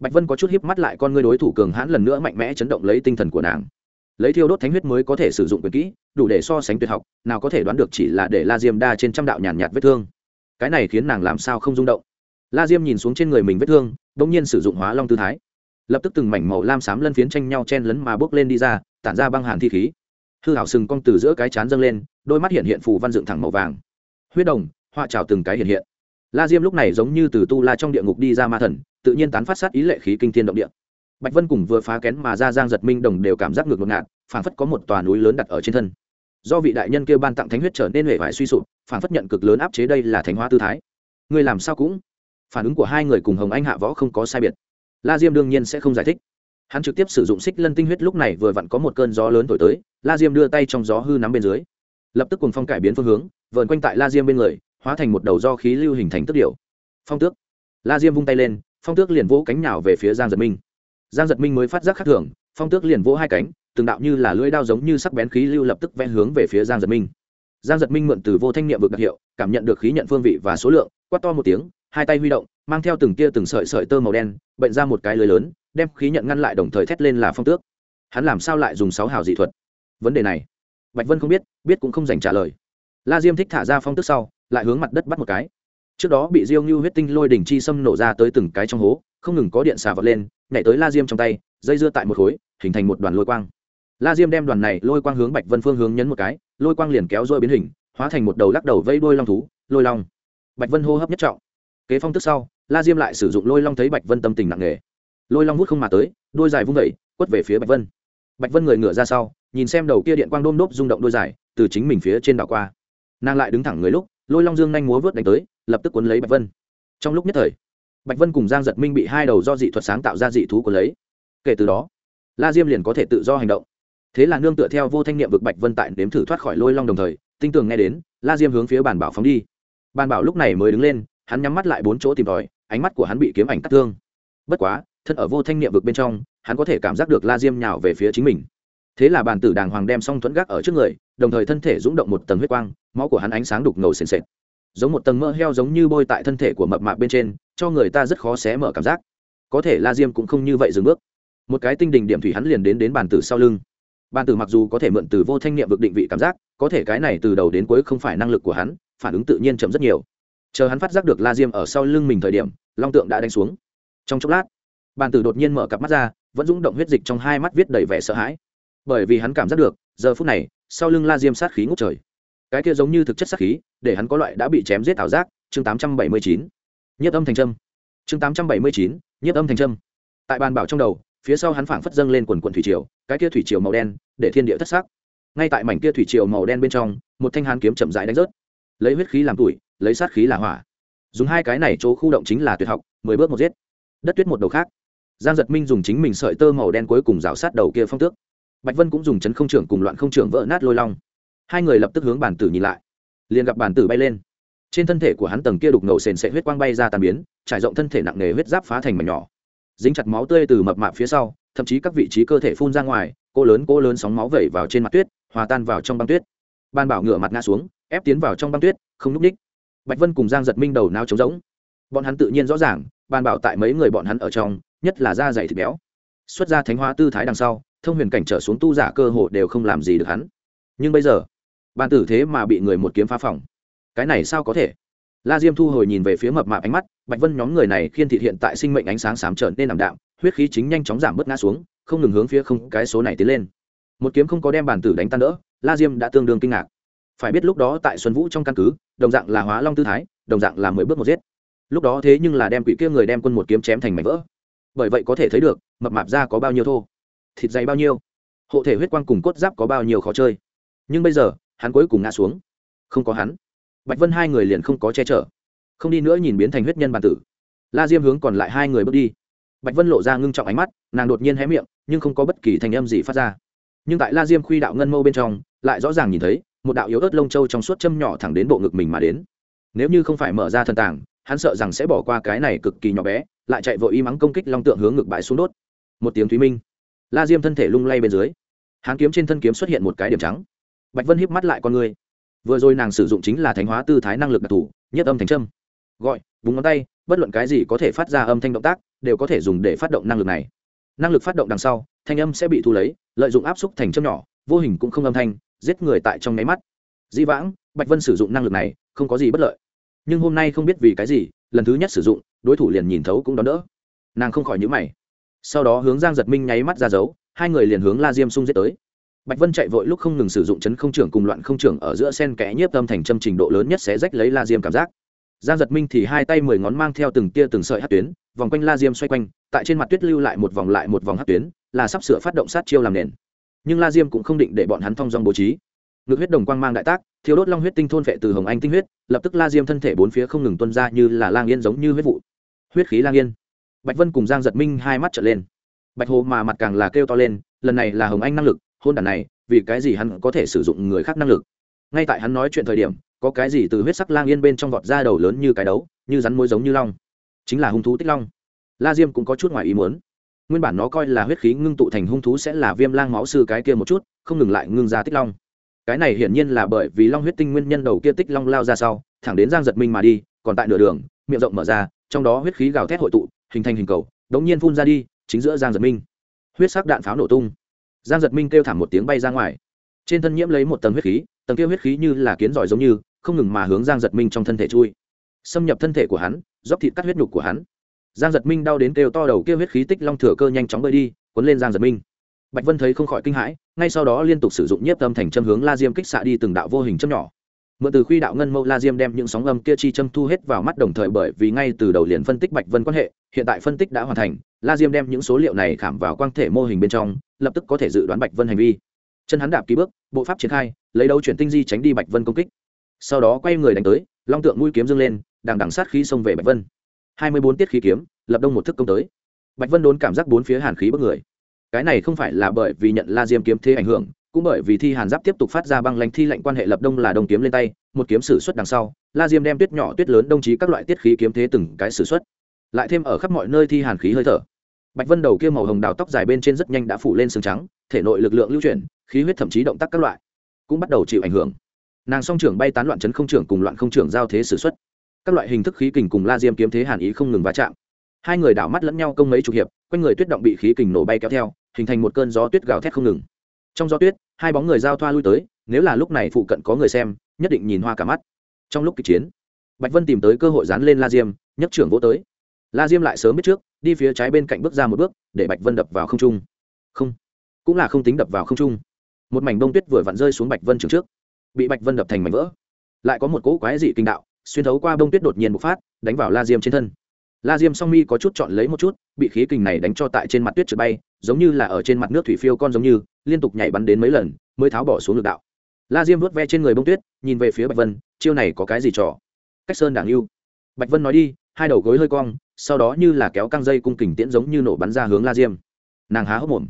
Bạch vân có chút híp mắt lại con ngươi đối thủ cường hãn lần nữa mạnh mẽ chấn động lấy tinh thần của nàng. Lấy thiêu đốt thánh huyết mới có thể sử dụng quyền kỹ, đủ để so sánh tuyệt học, nào có thể đoán được chỉ là để la diêm đa trên trăm đạo nhàn nhạt vết thương. Cái này khiến nàng làm sao không rung động. La diêm nhìn xuống trên người mình vết thương đ ỗ n g nhiên sử dụng hóa long tư thái lập tức từng mảnh màu lam xám lân phiến tranh nhau chen lấn mà bước lên đi ra, tản ra băng hàn thi khí. Hư hảo sừng cong từ giữa cái chán dâng lên, đôi mắt hiện hiện phù văn dựng thẳng màu vàng. Huyết đồng, họa trào từng cái hiện hiện. La diêm lúc này giống như từ tu la trong địa ngục đi ra ma thần, tự nhiên tán phát sát ý lệ khí kinh thiên động địa. Bạch vân cùng vừa phá kén mà ra giang giật minh đồng đều cảm giác ngược ngột ngạt, phảng phất có một tòa núi lớn đặt ở trên thân. Do vị đại nhân kia ban tặng thánh huyết trở nên hệ vải suy sụp, phảng phất nhận cực lớn áp chế đây là thánh hóa tư thái. Người làm sao cũng? Phản ứng của hai người cùng hồng anh hạ võ không có sai biệt la diêm đương nhiên sẽ không giải thích. Hắn trực tiếp sử dụng xích lân tinh huyết lúc này vừa vặn có một cơn gió lớn thổi tới, la diêm đưa tay trong gió hư nắm bên dưới. Lập tức cùng phong cải biến phương hướng vợn quanh tại la diêm bên người, hóa thành một đầu do khí lưu hình thành tức điệu phong tước. La diêm vung tay lên, phong tước liền vỗ cánh nào về phía giang giật minh. Giang giật minh mới phát giác khác thường, phong tước liền vỗ hai cánh, từng đạo như là lưỡi đao giống như sắc bén khí lưu lập tức vẽ hướng về phía giang giật minh. Giang giật minh mượn từ vô thanh niệm vực đặc hiệu, cảm nhận được khí nhận phương vị và số lượng, quát to một tiếng hai tay huy động, mang theo từng tia từng sợi sợi tơ màu đen, bệnh ra một cái lưới lớn, đem khí nhận ngăn lại đồng thời thét lên là phong tước. Hắn làm sao lại dùng sáu hào dị thuật? Vấn đề này, bạch vân không biết biết cũng không dành trả lời. La diêm thích thả ra phong tước sau, lại hướng mặt đất bắt một cái. Trước đó bị diêu như huyết tinh lôi đỉnh chi xâm nổ ra tới từng cái trong hố, không ngừng có điện xà vật lên, nhảy tới la diêm trong tay, dây dưa tại một khối, hình thành một đoàn lôi quang. La diêm đem đoàn này lôi quang hướng bạch vân phương hướng nhấn một cái, lôi quang liền kéo dôi biến hình, hóa thành một đầu lắc đầu vây đôi long thú, lôi long. Bạch vân hô hấp nhất trọng kế phong tức sau, la diêm lại sử dụng lôi long thấy bạch vân tâm tình nặng nề. Lôi long hút không mà tới, đôi dài vung vẩy quất về phía bạch vân. Bạch vân người ngửa ra sau, nhìn xem đầu kia điện quang đôm đốp rung động đôi dài, từ chính mình phía trên đảo qua. Nàng lại đứng thẳng người lúc, lôi long dương nhanh múa vớt đánh tới, lập tức cuốn lấy bạch vân. Trong lúc nhất thời, bạch vân cùng giang giật minh bị hai đầu do dị thuật sáng tạo ra dị thú cuốn lấy. Kể từ đó, la diêm liền có thể tự do hành động. Thế là nương tựa theo vô thanh niệm vực bạch vân tại đếm thử thoát khỏi lôi long đồng thời, tinh tường nghe đến, la diêm hướng phía bàn bảo phóng đi. Bàn bảo lúc này mới đứng lên hắn nhắm mắt lại bốn chỗ tìm tòi, ánh mắt của hắn bị kiếm ảnh cắt thương. Bất quá, thân ở vô thanh niệm vực bên trong, hắn có thể cảm giác được la diêm nhào về phía chính mình. Thế là bàn tử đàng hoàng đem xong thuẫn gác ở trước người, đồng thời thân thể rúng động một tầng huyết quang, máu của hắn ánh sáng đục ngầu sền sệt. Giống một tầng mỡ heo giống như bôi tại thân thể của mập mạp bên trên, cho người ta rất khó xé mở cảm giác. Có thể la diêm cũng không như vậy dừng bước. Một cái tinh đình điểm thủy hắn liền đến đến bàn tử sau lưng. Bàn tử mặc dù có thể mượn từ vô thanh niệm vực định vị cảm giác, có thể cái này từ đầu đến cuối không phải năng lực của hắn, phản ứng tự nhiên chậm rất nhiều chờ hắn phát giác được la diêm ở sau lưng mình thời điểm, long tượng đã đánh xuống. Trong chốc lát, bàn tử đột nhiên mở cặp mắt ra, vẫn rung động huyết dịch trong hai mắt viết đầy vẻ sợ hãi. Bởi vì hắn cảm giác được, giờ phút này, sau lưng la diêm sát khí ngút trời. Cái kia giống như thực chất sát khí, để hắn có loại đã bị chém giết ảo giác, chương tám trăm bảy mươi chín. Nhất âm thành trâm. Chương tám trăm bảy mươi chín nhất âm thành trâm. Tại bàn bảo trong đầu, phía sau hắn phảng phất dâng lên quần quần thủy triều, cái kia thủy triều màu đen, để thiên địa thất sắc. Ngay tại mảnh kia thủy triều màu đen bên trong, một thanh hán kiếm chậm rãi đánh rớt. Lấy huyết khí làm tuổi lấy sát khí là hỏa. Dùng hai cái này chỗ khu động chính là tuyệt học, mười bước một giết. Đất tuyết một đầu khác. Giang giật minh dùng chính mình sợi tơ màu đen cuối cùng rào sát đầu kia phong tước. Bạch vân cũng dùng chấn không trưởng cùng loạn không trưởng vỡ nát lôi long. Hai người lập tức hướng bản tử nhìn lại. Liền gặp bản tử bay lên. Trên thân thể của hắn tầng kia đục ngầu sền sẽ huyết quang bay ra tàn biến, trải rộng thân thể nặng nề huyết giáp phá thành mảnh nhỏ. Dính chặt máu tươi từ mập mạp phía sau, thậm chí các vị trí cơ thể phun ra ngoài cô lớn cô lớn sóng máu vẩy vào trên mặt tuyết, hòa tan vào trong băng tuyết. Ban bảo ngựa mặt ngã xuống, ép tiến vào trong băng tuyết, không núp ních bạch vân cùng giang giật minh đầu nao trống rỗng. Bọn hắn tự nhiên rõ ràng bàn bảo tại mấy người bọn hắn ở trong nhất là da dày thịt béo. Xuất ra thánh hóa tư thái đằng sau thông huyền cảnh trở xuống tu giả cơ hồ đều không làm gì được hắn. Nhưng bây giờ bàn tử thế mà bị người một kiếm phá phòng. Cái này sao có thể? La diêm thu hồi nhìn về phía mập mạp ánh mắt bạch vân nhóm người này khiên thị hiện tại sinh mệnh ánh sáng sám trở nên ảm đạm huyết khí chính nhanh chóng giảm bớt ngã xuống không ngừng hướng phía không cái số này tiến lên. Một kiếm không có đem bản tử đánh tan nữa, la diêm đã tương đương kinh ngạc phải biết lúc đó tại xuân vũ trong căn cứ, đồng dạng là hóa long tư thái, đồng dạng là mười bước một giết. Lúc đó thế nhưng là đem quỷ kia người đem quân một kiếm chém thành mảnh vỡ. Bởi vậy có thể thấy được, mập mạp ra có bao nhiêu thô, thịt dày bao nhiêu, hộ thể huyết quang cùng cốt giáp có bao nhiêu khó chơi. Nhưng bây giờ, hắn cuối cùng ngã xuống. Không có hắn. Bạch vân hai người liền không có che chở. Không đi nữa nhìn biến thành huyết nhân bản tử. La diêm hướng còn lại hai người bước đi. Bạch vân lộ ra ngưng trọng ánh mắt, nàng đột nhiên hé miệng, nhưng không có bất kỳ thành âm gì phát ra. Nhưng tại la diêm khuy đạo ngân mâu bên trong, lại rõ ràng nhìn thấy một đạo yếu ớt lông trâu trong suốt châm nhỏ thẳng đến bộ ngực mình mà đến. Nếu như không phải mở ra thần tàng, hắn sợ rằng sẽ bỏ qua cái này cực kỳ nhỏ bé, lại chạy vội y mắng công kích long tượng hướng ngực bãi xuống đốt. Một tiếng thúy minh. La diêm thân thể lung lay bên dưới. Hán kiếm trên thân kiếm xuất hiện một cái điểm trắng. Bạch vân híp mắt lại con người. Vừa rồi nàng sử dụng chính là thánh hóa tư thái năng lực đặc thù, nhất âm thành trâm gọi, vùng ngón tay, bất luận cái gì có thể phát ra âm thanh động tác, đều có thể dùng để phát động năng lực này. Năng lực phát động đằng sau, thanh âm sẽ bị thu lấy, lợi dụng áp xúc thành châm nhỏ, vô hình cũng không âm thanh giết người tại trong nháy mắt. Dĩ vãng, bạch vân sử dụng năng lực này, không có gì bất lợi. Nhưng hôm nay không biết vì cái gì, lần thứ nhất sử dụng, đối thủ liền nhìn thấu cũng đón đỡ. Nàng không khỏi nhữ mày. Sau đó hướng giang giật minh nháy mắt ra dấu, hai người liền hướng la diêm sung giết tới. Bạch vân chạy vội lúc không ngừng sử dụng chấn không trưởng cùng loạn không trưởng ở giữa sen kẽ nhiếp tâm thành châm trình độ lớn nhất sẽ rách lấy la diêm cảm giác. Giang giật minh thì hai tay mười ngón mang theo từng tia từng sợi hát tuyến, vòng quanh la diêm xoay quanh, tại trên mặt tuyết lưu lại một vòng lại một vòng hát tuyến, là sắp sửa phát động sát chiêu làm nền nhưng la diêm cũng không định để bọn hắn thong dong bố trí. Ngực huyết đồng quang mang đại tác thiếu đốt long huyết tinh thôn vệ từ hồng anh tinh huyết, lập tức la diêm thân thể bốn phía không ngừng tuân ra như là lang yên giống như huyết vụ. Huyết khí lang yên. Bạch vân cùng giang giật minh hai mắt trở lên. Bạch hồ mà mặt càng là kêu to lên, lần này là hồng anh năng lực, hôn đản này, vì cái gì hắn có thể sử dụng người khác năng lực? Ngay tại hắn nói chuyện thời điểm, có cái gì từ huyết sắc lang yên bên trong vọt ra đầu lớn như cái đấu, như rắn môi giống như long. Chính là hung thú tích long. La diêm cũng có chút ngoài ý muốn nguyên bản nó coi là huyết khí ngưng tụ thành hung thú sẽ là viêm lang máu sư cái kia một chút, không ngừng lại ngưng ra tích long. Cái này hiển nhiên là bởi vì long huyết tinh nguyên nhân đầu kia tích long lao ra sau, thẳng đến giang giật minh mà đi, còn tại nửa đường, miệng rộng mở ra, trong đó huyết khí gào thét hội tụ, hình thành hình cầu, đống nhiên phun ra đi, chính giữa giang giật minh. Huyết sắc đạn pháo nổ tung. Giang giật minh kêu thảm một tiếng bay ra ngoài. Trên thân nhiễm lấy một tầng huyết khí, tầng kia huyết khí như là kiến giỏi giống như, không ngừng mà hướng giang giật minh trong thân thể chui. Xâm nhập thân thể của hắn dóc thịt cắt huyết nhục của hắn giang giật minh đau đến kêu to đầu kia huyết khí tích long thừa cơ nhanh chóng bơi đi, cuốn lên giang giật minh. Bạch vân thấy không khỏi kinh hãi, ngay sau đó liên tục sử dụng nhiếp tâm thành châm hướng la diêm kích xạ đi từng đạo vô hình châm nhỏ. Mượn từ khuy đạo ngân mâu la diêm đem những sóng âm kia chi châm thu hết vào mắt đồng thời bởi vì ngay từ đầu liền phân tích bạch vân quan hệ, hiện tại phân tích đã hoàn thành, la diêm đem những số liệu này khảm vào quang thể mô hình bên trong, lập tức có thể dự đoán bạch vân hành vi. Chân hắn đạp ký bước, bộ pháp triển khai, lấy đấu chuyển tinh di tránh đi bạch vân công kích. Sau đó quay người đánh tới, long tượng mũi kiếm dâng lên, đằng đằng sát khí xông về bạch vân hai mươi bốn tiết khí kiếm, lập đông một thức công tới. Bạch vân đốn cảm giác bốn phía hàn khí bất người. Cái này không phải là bởi vì nhận la diêm kiếm thế ảnh hưởng, cũng bởi vì thi hàn giáp tiếp tục phát ra băng lãnh thi lạnh quan hệ lập đông là đồng kiếm lên tay, một kiếm sử xuất đằng sau, la diêm đem tuyết nhỏ tuyết lớn đồng chí các loại tiết khí kiếm thế từng cái sử xuất. Lại thêm ở khắp mọi nơi thi hàn khí hơi thở. Bạch vân đầu kia màu hồng đào tóc dài bên trên rất nhanh đã phủ lên sừng trắng, thể nội lực lượng lưu chuyển, khí huyết thậm chí động tác các loại cũng bắt đầu chịu ảnh hưởng. Nàng song trưởng bay tán loạn chấn không trưởng cùng loạn không trưởng giao thế sử xuất các loại hình thức khí kình cùng la diêm kiếm thế hàn ý không ngừng va chạm. Hai người đảo mắt lẫn nhau công mấy chục hiệp, quanh người tuyết động bị khí kình nổ bay kéo theo, hình thành một cơn gió tuyết gào thét không ngừng. Trong gió tuyết, hai bóng người giao thoa lui tới, nếu là lúc này phụ cận có người xem, nhất định nhìn hoa cả mắt. Trong lúc kịch chiến, bạch vân tìm tới cơ hội dán lên la diêm, nhấc trưởng vỗ tới. La diêm lại sớm biết trước, đi phía trái bên cạnh bước ra một bước, để bạch vân đập vào không trung. Không, cũng là không tính đập vào không trung. Một mảnh bông tuyết vừa vặn rơi xuống bạch vân trường trước, bị bạch vân đập thành mảnh vỡ. Lại có một cỗ quái dị kinh đạo xuyên thấu qua bông tuyết đột nhiên bộc phát, đánh vào la diêm trên thân. La diêm song mi có chút chọn lấy một chút, bị khí kình này đánh cho tại trên mặt tuyết trượt bay, giống như là ở trên mặt nước thủy phiêu con giống như, liên tục nhảy bắn đến mấy lần, mới tháo bỏ xuống lực đạo. La diêm vớt ve trên người bông tuyết, nhìn về phía bạch vân, chiêu này có cái gì trò? Cách sơn đảng yêu. bạch vân nói đi, hai đầu gối hơi cong, sau đó như là kéo căng dây cung kình tiễn giống như nổ bắn ra hướng la diêm. Nàng há hốc mồm.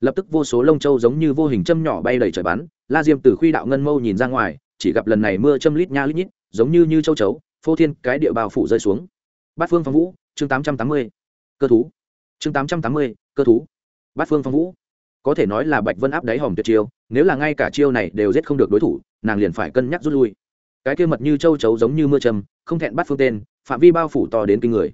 Lập tức vô số lông châu giống như vô hình châm nhỏ bay đầy trời bắn, la diêm từ khuy đạo ngân mâu nhìn ra ngoài, chỉ gặp lần này mưa châm lít nha lít nhít giống như như châu chấu, phô thiên cái địa bào phủ rơi xuống. Bát phương phong vũ, chương tám trăm tám mươi, cơ thú. Chương tám trăm tám mươi, cơ thú. Bát phương phong vũ. Có thể nói là bạch vân áp đáy hòm tuyệt chiêu, nếu là ngay cả chiêu này đều giết không được đối thủ, nàng liền phải cân nhắc rút lui. Cái kia mật như châu chấu giống như mưa châm không thẹn bắt phương tên, phạm vi bao phủ to đến kinh người.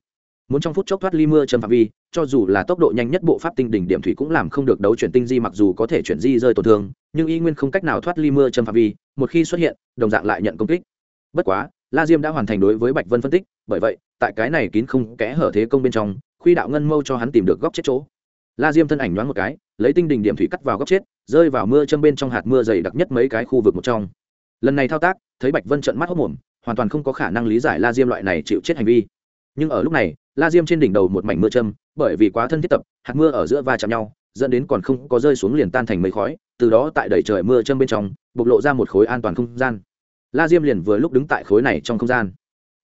Muốn trong phút chốc thoát ly mưa châm phạm vi, cho dù là tốc độ nhanh nhất bộ pháp tinh đỉnh điểm thủy cũng làm không được đấu chuyển tinh di mặc dù có thể chuyển di rơi tổn thương, nhưng y nguyên không cách nào thoát ly mưa châm phạm vi, một khi xuất hiện, đồng dạng lại nhận công kích bất quá, la diêm đã hoàn thành đối với bạch vân phân tích, bởi vậy, tại cái này kín không kẽ hở thế công bên trong, khuy đạo ngân mâu cho hắn tìm được góc chết chỗ. La diêm thân ảnh nhoáng một cái, lấy tinh đình điểm thủy cắt vào góc chết, rơi vào mưa châm bên trong hạt mưa dày đặc nhất mấy cái khu vực một trong. Lần này thao tác, thấy bạch vân trận mắt hốc mồm, hoàn toàn không có khả năng lý giải la diêm loại này chịu chết hành vi. Nhưng ở lúc này, la diêm trên đỉnh đầu một mảnh mưa châm, bởi vì quá thân thiết tập, hạt mưa ở giữa va chạm nhau, dẫn đến còn không có rơi xuống liền tan thành mây khói, từ đó tại đầy trời mưa châm bên trong, bộc lộ ra một khối an toàn không gian la diêm liền vừa lúc đứng tại khối này trong không gian.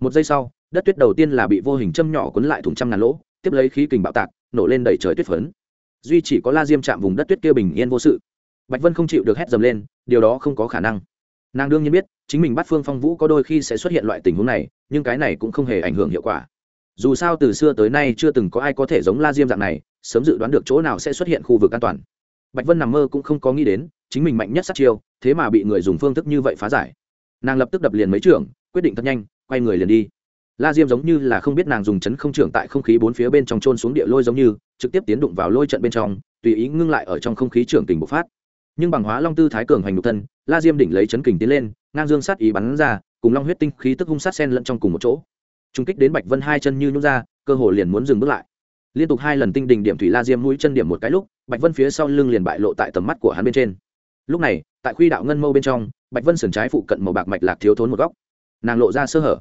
Một giây sau, đất tuyết đầu tiên là bị vô hình châm nhỏ cuốn lại thùng trăm ngàn lỗ, tiếp lấy khí kình bạo tạc, nổ lên đầy trời tuyết phấn. Duy chỉ có la diêm chạm vùng đất tuyết kia bình yên vô sự. Bạch vân không chịu được hét dầm lên, điều đó không có khả năng. Nàng đương nhiên biết, chính mình bắt phương phong vũ có đôi khi sẽ xuất hiện loại tình huống này, nhưng cái này cũng không hề ảnh hưởng hiệu quả. Dù sao từ xưa tới nay chưa từng có ai có thể giống la diêm dạng này, sớm dự đoán được chỗ nào sẽ xuất hiện khu vực an toàn. Bạch vân nằm mơ cũng không có nghĩ đến, chính mình mạnh nhất sát chiêu, thế mà bị người dùng phương thức như vậy phá giải nàng lập tức đập liền mấy trưởng quyết định thật nhanh, quay người liền đi. La diêm giống như là không biết nàng dùng chấn không trưởng tại không khí bốn phía bên trong trôn xuống địa lôi giống như, trực tiếp tiến đụng vào lôi trận bên trong, tùy ý ngưng lại ở trong không khí trưởng kình bộc phát. Nhưng bằng hóa long tư thái cường hành nhục thân, la diêm đỉnh lấy chấn kình tiến lên, ngang dương sát ý bắn ra, cùng long huyết tinh khí tức hung sát sen lẫn trong cùng một chỗ. Trung kích đến bạch vân hai chân như nhún ra, cơ hồ liền muốn dừng bước lại. Liên tục hai lần tinh đình điểm thủy la diêm mũi chân điểm một cái lúc, bạch vân phía sau lưng liền bại lộ tại tầm mắt của hắn bên trên. Lúc này, tại khuy đạo ngân mâu bên trong bạch vân sườn trái phụ cận màu bạc mạch lạc thiếu thốn một góc. Nàng lộ ra sơ hở.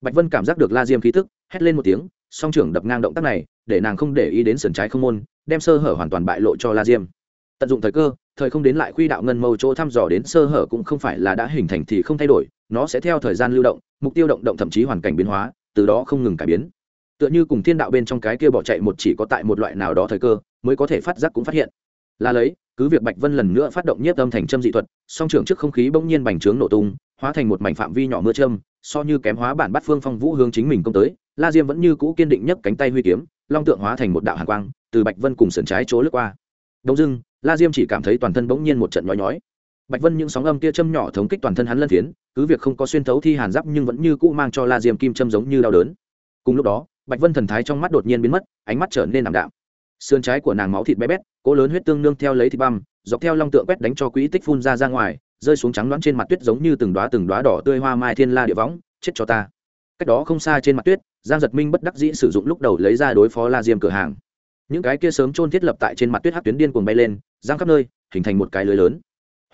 Bạch vân cảm giác được la diêm khí tức, hét lên một tiếng, song trưởng đập ngang động tác này, để nàng không để ý đến sườn trái không môn, đem sơ hở hoàn toàn bại lộ cho la diêm. Tận dụng thời cơ, thời không đến lại khuy đạo ngân mâu chỗ thăm dò đến sơ hở cũng không phải là đã hình thành thì không thay đổi, nó sẽ theo thời gian lưu động, mục tiêu động động thậm chí hoàn cảnh biến hóa, từ đó không ngừng cải biến. Tựa như cùng thiên đạo bên trong cái kia bỏ chạy một chỉ có tại một loại nào đó thời cơ, mới có thể phát giác cũng phát hiện là lấy, cứ việc bạch vân lần nữa phát động nhiếp âm thành châm dị thuật, song trưởng trước không khí bỗng nhiên bành trướng nổ tung, hóa thành một mảnh phạm vi nhỏ mưa châm, so như kém hóa bản bắt phương phong vũ hướng chính mình công tới, la diêm vẫn như cũ kiên định nhấc cánh tay huy kiếm, long tượng hóa thành một đạo hàn quang, từ bạch vân cùng sườn trái chỗ lướt qua. Đông dưng la diêm chỉ cảm thấy toàn thân bỗng nhiên một trận nhói nhói. Bạch vân những sóng âm kia châm nhỏ thống kích toàn thân hắn lân phiến, cứ việc không có xuyên thấu thi hàn giáp nhưng vẫn như cũ mang cho la diêm kim châm giống như đau đớn. Cùng lúc đó, bạch vân thần thái trong mắt đột nhiên biến mất, ánh mắt trở nên ảm đạm sườn trái của nàng máu thịt bé bét, cỗ lớn huyết tương nương theo lấy thịt băm, dọc theo long tượng quét đánh cho quỹ tích phun ra ra ngoài, rơi xuống trắng đoán trên mặt tuyết giống như từng đoá từng đoá đỏ tươi hoa mai thiên la địa võng, chết cho ta. Cách đó không xa trên mặt tuyết, giang giật minh bất đắc dĩ sử dụng lúc đầu lấy ra đối phó la diêm cửa hàng. Những cái kia sớm chôn thiết lập tại trên mặt tuyết hát tuyến điên cuồng bay lên, giang khắp nơi, hình thành một cái lưới lớn.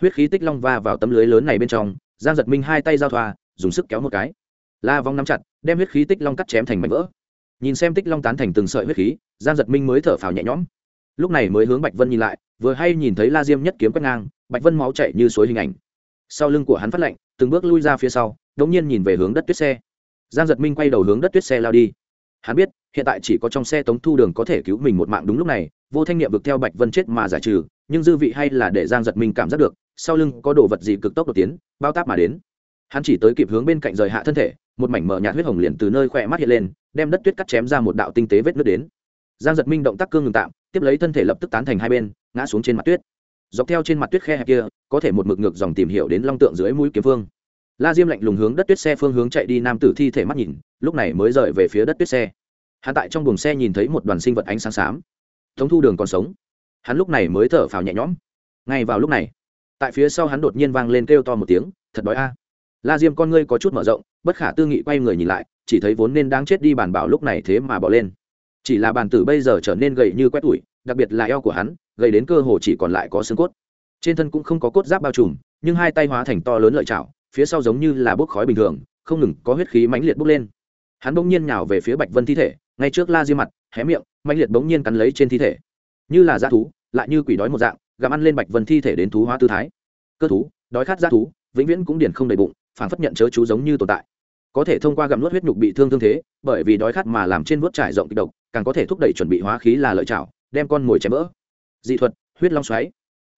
Huyết khí tích long va vào tấm lưới lớn này bên trong, giang giật minh hai tay giao thoa, dùng sức kéo một cái. La vong nắm chặt, đem huyết khí tích long cắt chém thành mảnh vỡ nhìn xem tích long tán thành từng sợi huyết khí, giang giật minh mới thở phào nhẹ nhõm. Lúc này mới hướng bạch vân nhìn lại, vừa hay nhìn thấy la diêm nhất kiếm quét ngang, bạch vân máu chạy như suối hình ảnh. Sau lưng của hắn phát lạnh từng bước lui ra phía sau đ ỗ n g nhiên nhìn về hướng đất tuyết xe. Giang giật minh quay đầu hướng đất tuyết xe lao đi. Hắn biết, hiện tại chỉ có trong xe tống thu đường có thể cứu mình một mạng đúng lúc này, vô thanh niệm vực theo bạch vân chết mà giải trừ, nhưng dư vị hay là để giang giật minh cảm giác được, sau lưng có đồ vật gì cực tốc đột tiến, bao táp mà đến. Hắn chỉ tới kịp hướng bên cạnh rời hạ thân thể một mảnh mở nhạt huyết hồng liền từ nơi khỏe mắt hiện lên, đem đất tuyết cắt chém ra một đạo tinh tế vết nước đến. Giang giật minh động tác cương ngừng tạm, tiếp lấy thân thể lập tức tán thành hai bên, ngã xuống trên mặt tuyết. Dọc theo trên mặt tuyết khe hẹp kia, có thể một mực ngược dòng tìm hiểu đến long tượng dưới mũi kiếm phương la diêm lạnh lùng hướng đất tuyết xe phương hướng chạy đi, nam tử thi thể mắt nhìn, lúc này mới rời về phía đất tuyết xe. Hắn tại trong buồng xe nhìn thấy một đoàn sinh vật ánh sáng xám. Thống thu đường còn sống. Hắn lúc này mới thở phào nhẹ nhõm. Ngay vào lúc này, tại phía sau hắn đột nhiên vang lên kêu to một tiếng, thật đói a la diêm con ngươi có chút mở rộng, bất khả tư nghị quay người nhìn lại, chỉ thấy vốn nên đáng chết đi bàn bảo lúc này thế mà bỏ lên. Chỉ là bàn tử bây giờ trở nên gầy như quét tủi, đặc biệt là eo của hắn, gầy đến cơ hồ chỉ còn lại có xương cốt. Trên thân cũng không có cốt giáp bao trùm, nhưng hai tay hóa thành to lớn lợi chảo, phía sau giống như là bốc khói bình thường, không ngừng có huyết khí mãnh liệt bốc lên. Hắn bỗng nhiên nhào về phía bạch vân thi thể, ngay trước la diêm mặt, hé miệng, mãnh liệt bỗng nhiên cắn lấy trên thi thể. Như là dã thú, lại như quỷ đói một dạng, gặm ăn lên bạch vân thi thể đến thú hóa tư thái. Cơ thú, đói khát dã thú, vĩnh viễn cũng điển không đầy bụng phản phất nhận chớ chú giống như tồn tại. Có thể thông qua gặm nuốt huyết nhục bị thương thương thế, bởi vì đói khát mà làm trên vuốt trải rộng kịch độc, càng có thể thúc đẩy chuẩn bị hóa khí là lợi chảo, đem con mồi chém vỡ. Dị thuật, huyết long xoáy.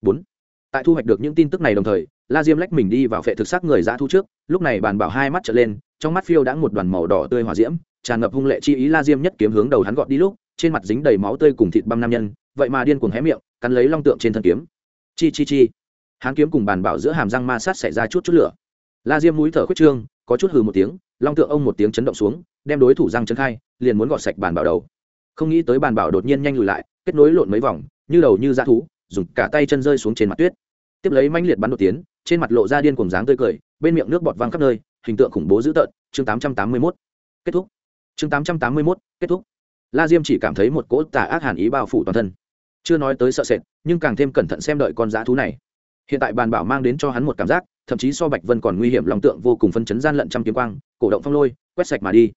Bốn. Tại thu hoạch được những tin tức này đồng thời, la diêm lách mình đi vào phệ thực xác người dã thu trước, lúc này bàn bảo hai mắt trở lên, trong mắt phiêu đã một đoàn màu đỏ tươi hòa diễm, tràn ngập hung lệ chi ý la diêm nhất kiếm hướng đầu hắn gọt đi lúc, trên mặt dính đầy máu tươi cùng thịt băm nam nhân, vậy mà điên cuồng hé miệng, cắn lấy long tượng trên thân kiếm. Chi chi chi. Hán kiếm cùng bàn bảo giữa hàm răng ma sát xảy ra chút chút lửa la diêm mũi thở khuyết trương có chút hừ một tiếng long tượng ông một tiếng chấn động xuống đem đối thủ răng chân khai liền muốn gọt sạch bàn bảo đầu. Không nghĩ tới bàn bảo đột nhiên nhanh lùi lại kết nối lộn mấy vòng như đầu như dã thú dùng cả tay chân rơi xuống trên mặt tuyết. Tiếp lấy manh liệt bắn đột tiến trên mặt lộ ra điên cùng dáng tươi cười bên miệng nước bọt văng khắp nơi hình tượng khủng bố dữ tợn chương 881. kết thúc. Chương 881, kết thúc. La diêm chỉ cảm thấy một cỗ tà ác hàn ý bao phủ toàn thân. Chưa nói tới sợ sệt nhưng càng thêm cẩn thận xem đợi con dã thú này hiện tại bàn bảo mang đến cho hắn một cảm giác, thậm chí so bạch vân còn nguy hiểm, lòng tượng vô cùng phân chấn gian lận trăm kiếm quang, cổ động phong lôi, quét sạch mà đi.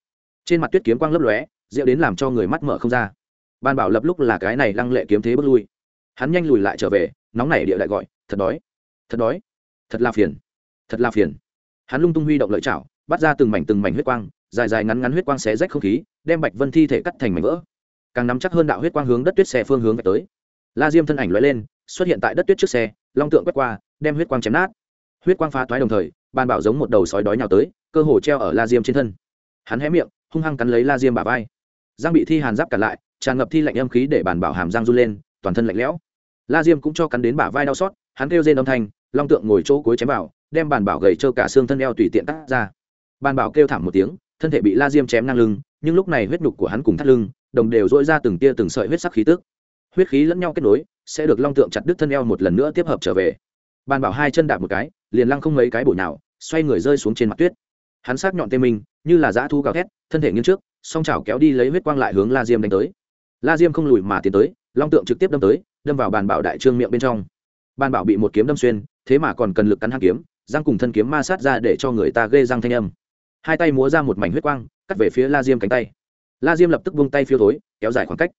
Trên mặt tuyết kiếm quang lấp lóe, rượu đến làm cho người mắt mở không ra. Ban bảo lập lúc là cái này lăng lệ kiếm thế bước lui. Hắn nhanh lùi lại trở về, nóng nảy địa lại gọi, thật đói thật đói, thật là phiền, thật là phiền. Hắn lung tung huy động lợi chảo, bắt ra từng mảnh từng mảnh huyết quang, dài dài ngắn ngắn huyết quang xé rách không khí, đem bạch vân thi thể cắt thành mảnh vỡ. Càng nắm chắc hơn đạo huyết quang hướng đất tuyết xe phương hướng về tới. La diêm thân ảnh lóe lên xuất hiện tại đất tuyết trước xe, long tượng quét qua, đem huyết quang chém nát. Huyết quang phá toái đồng thời, bàn bảo giống một đầu sói đói nhào tới, cơ hồ treo ở la diêm trên thân. Hắn hé miệng, hung hăng cắn lấy la diêm bả vai. Giang bị thi hàn giáp cản lại, tràn ngập thi lạnh âm khí để bản bảo hàm giang run lên, toàn thân lạnh lẽo. La diêm cũng cho cắn đến bả vai đau xót, hắn kêu rên âm thanh, long tượng ngồi chỗ cuối chém vào, đem bản bảo gầy trơ cả xương thân eo tùy tiện tắt ra. Bản bảo kêu thảm một tiếng, thân thể bị la diêm chém ngang lưng, nhưng lúc này huyết nhục của hắn cùng thắt lưng, đồng đều dỗi ra từng tia từng sợi huyết sắc khí tức. Huyết khí lẫn nhau kết nối sẽ được long tượng chặt đứt thân eo một lần nữa tiếp hợp trở về. Bàn bảo hai chân đạp một cái, liền lăng không mấy cái bổ nào xoay người rơi xuống trên mặt tuyết. Hắn sát nhọn tê minh, như là dã thu gào thét, thân thể nghiêng trước, song chảo kéo đi lấy huyết quang lại hướng la diêm đánh tới. La diêm không lùi mà tiến tới, long tượng trực tiếp đâm tới, đâm vào bàn bảo đại trương miệng bên trong. Bàn bảo bị một kiếm đâm xuyên, thế mà còn cần lực cắn hang kiếm, răng cùng thân kiếm ma sát ra để cho người ta ghê răng thanh âm. Hai tay múa ra một mảnh huyết quang, cắt về phía la diêm cánh tay. La diêm lập tức vung tay phiêu thối, kéo dài khoảng cách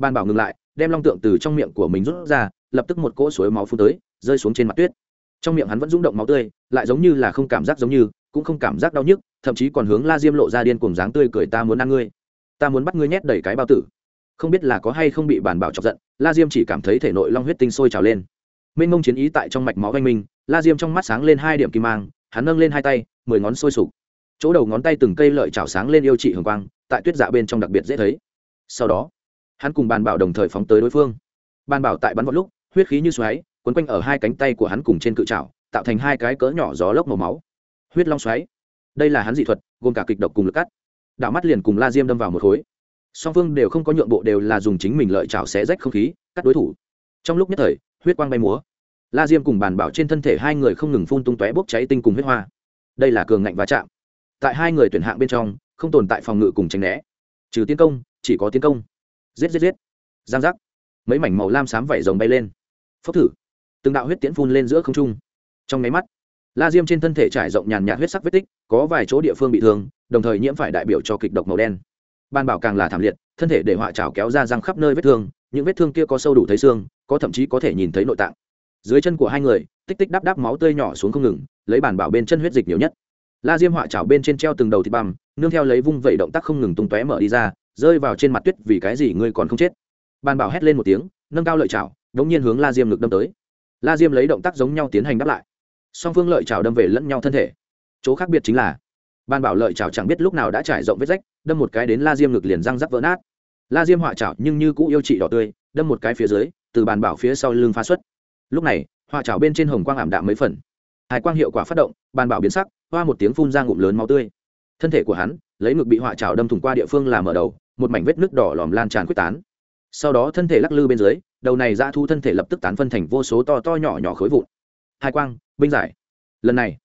bàn bảo ngừng lại, đem long tượng từ trong miệng của mình rút ra, lập tức một cỗ suối máu phun tới, rơi xuống trên mặt tuyết. Trong miệng hắn vẫn rung động máu tươi, lại giống như là không cảm giác giống như, cũng không cảm giác đau nhức, thậm chí còn hướng la diêm lộ ra điên cùng dáng tươi cười, ta muốn ăn ngươi. Ta muốn bắt ngươi nhét đầy cái bao tử. Không biết là có hay không bị bản bảo chọc giận, la diêm chỉ cảm thấy thể nội long huyết tinh sôi trào lên. Mênh mông chiến ý tại trong mạch máu vanh minh, la diêm trong mắt sáng lên hai điểm kim mang, hắn nâng lên hai tay, mười ngón sôi sục. Chỗ đầu ngón tay từng cây lợi chảo sáng lên yêu trị hường quang, tại tuyết dạ bên trong đặc biệt dễ thấy. Sau đó hắn cùng bàn bảo đồng thời phóng tới đối phương. Bàn bảo tại bắn vào lúc, huyết khí như xoáy, quấn quanh ở hai cánh tay của hắn cùng trên cự trào tạo thành hai cái cỡ nhỏ gió lốc màu máu. Huyết long xoáy. Đây là hắn dị thuật, gồm cả kịch độc cùng lực cắt. Đạo mắt liền cùng la diêm đâm vào một khối. Song phương đều không có nhượng bộ đều là dùng chính mình lợi chảo xé rách không khí, cắt đối thủ. Trong lúc nhất thời, huyết quang bay múa. La diêm cùng bàn bảo trên thân thể hai người không ngừng phun tung tóe bốc cháy tinh cùng huyết hoa. Đây là cường ngạnh va chạm. Tại hai người tuyển hạng bên trong, không tồn tại phòng ngự cùng tránh né. Trừ tiến công, chỉ có tiến công giết giết giết. Giang giác. Mấy mảnh màu lam xám vẩy rồng bay lên. Phốc thử. Từng đạo huyết tiễn phun lên giữa không trung. Trong máy mắt, la diêm trên thân thể trải rộng nhàn nhạt huyết sắc vết tích, có vài chỗ địa phương bị thương, đồng thời nhiễm phải đại biểu cho kịch độc màu đen. Ban bảo càng là thảm liệt, thân thể để họa trào kéo ra răng khắp nơi vết thương, những vết thương kia có sâu đủ thấy xương, có thậm chí có thể nhìn thấy nội tạng. Dưới chân của hai người, tích tích đắp đắp máu tươi nhỏ xuống không ngừng, lấy bản bảo bên chân huyết dịch nhiều nhất. La diêm họa trào bên trên treo từng đầu thịt bằm, nương theo lấy vung vẩy động tác không ngừng tung tóe mở đi ra rơi vào trên mặt tuyết vì cái gì ngươi còn không chết? Ban bảo hét lên một tiếng, nâng cao lợi chảo, đống nhiên hướng la diêm ngực đâm tới. La diêm lấy động tác giống nhau tiến hành đáp lại. Song phương lợi chảo đâm về lẫn nhau thân thể. Chỗ khác biệt chính là, ban bảo lợi chảo chẳng biết lúc nào đã trải rộng vết rách, đâm một cái đến la diêm ngực liền răng rắc vỡ nát. La diêm họa chảo nhưng như cũ yêu chị đỏ tươi, đâm một cái phía dưới, từ bàn bảo phía sau lưng phá xuất. Lúc này, họa chảo bên trên hồng quang ảm đạm mấy phần. Hai quang hiệu quả phát động bàn bảo biến sắc, hoa một tiếng phun ra ngụm lớn máu tươi. Thân thể của hắn lấy ngực bị họa chảo đâm thủng qua địa phương làm mở đầu, một mảnh vết nước đỏ lòm lan tràn quyết tán. Sau đó thân thể lắc lư bên dưới, đầu này dã thu thân thể lập tức tán phân thành vô số to to nhỏ nhỏ khối vụn. Hai quang, binh giải. Lần này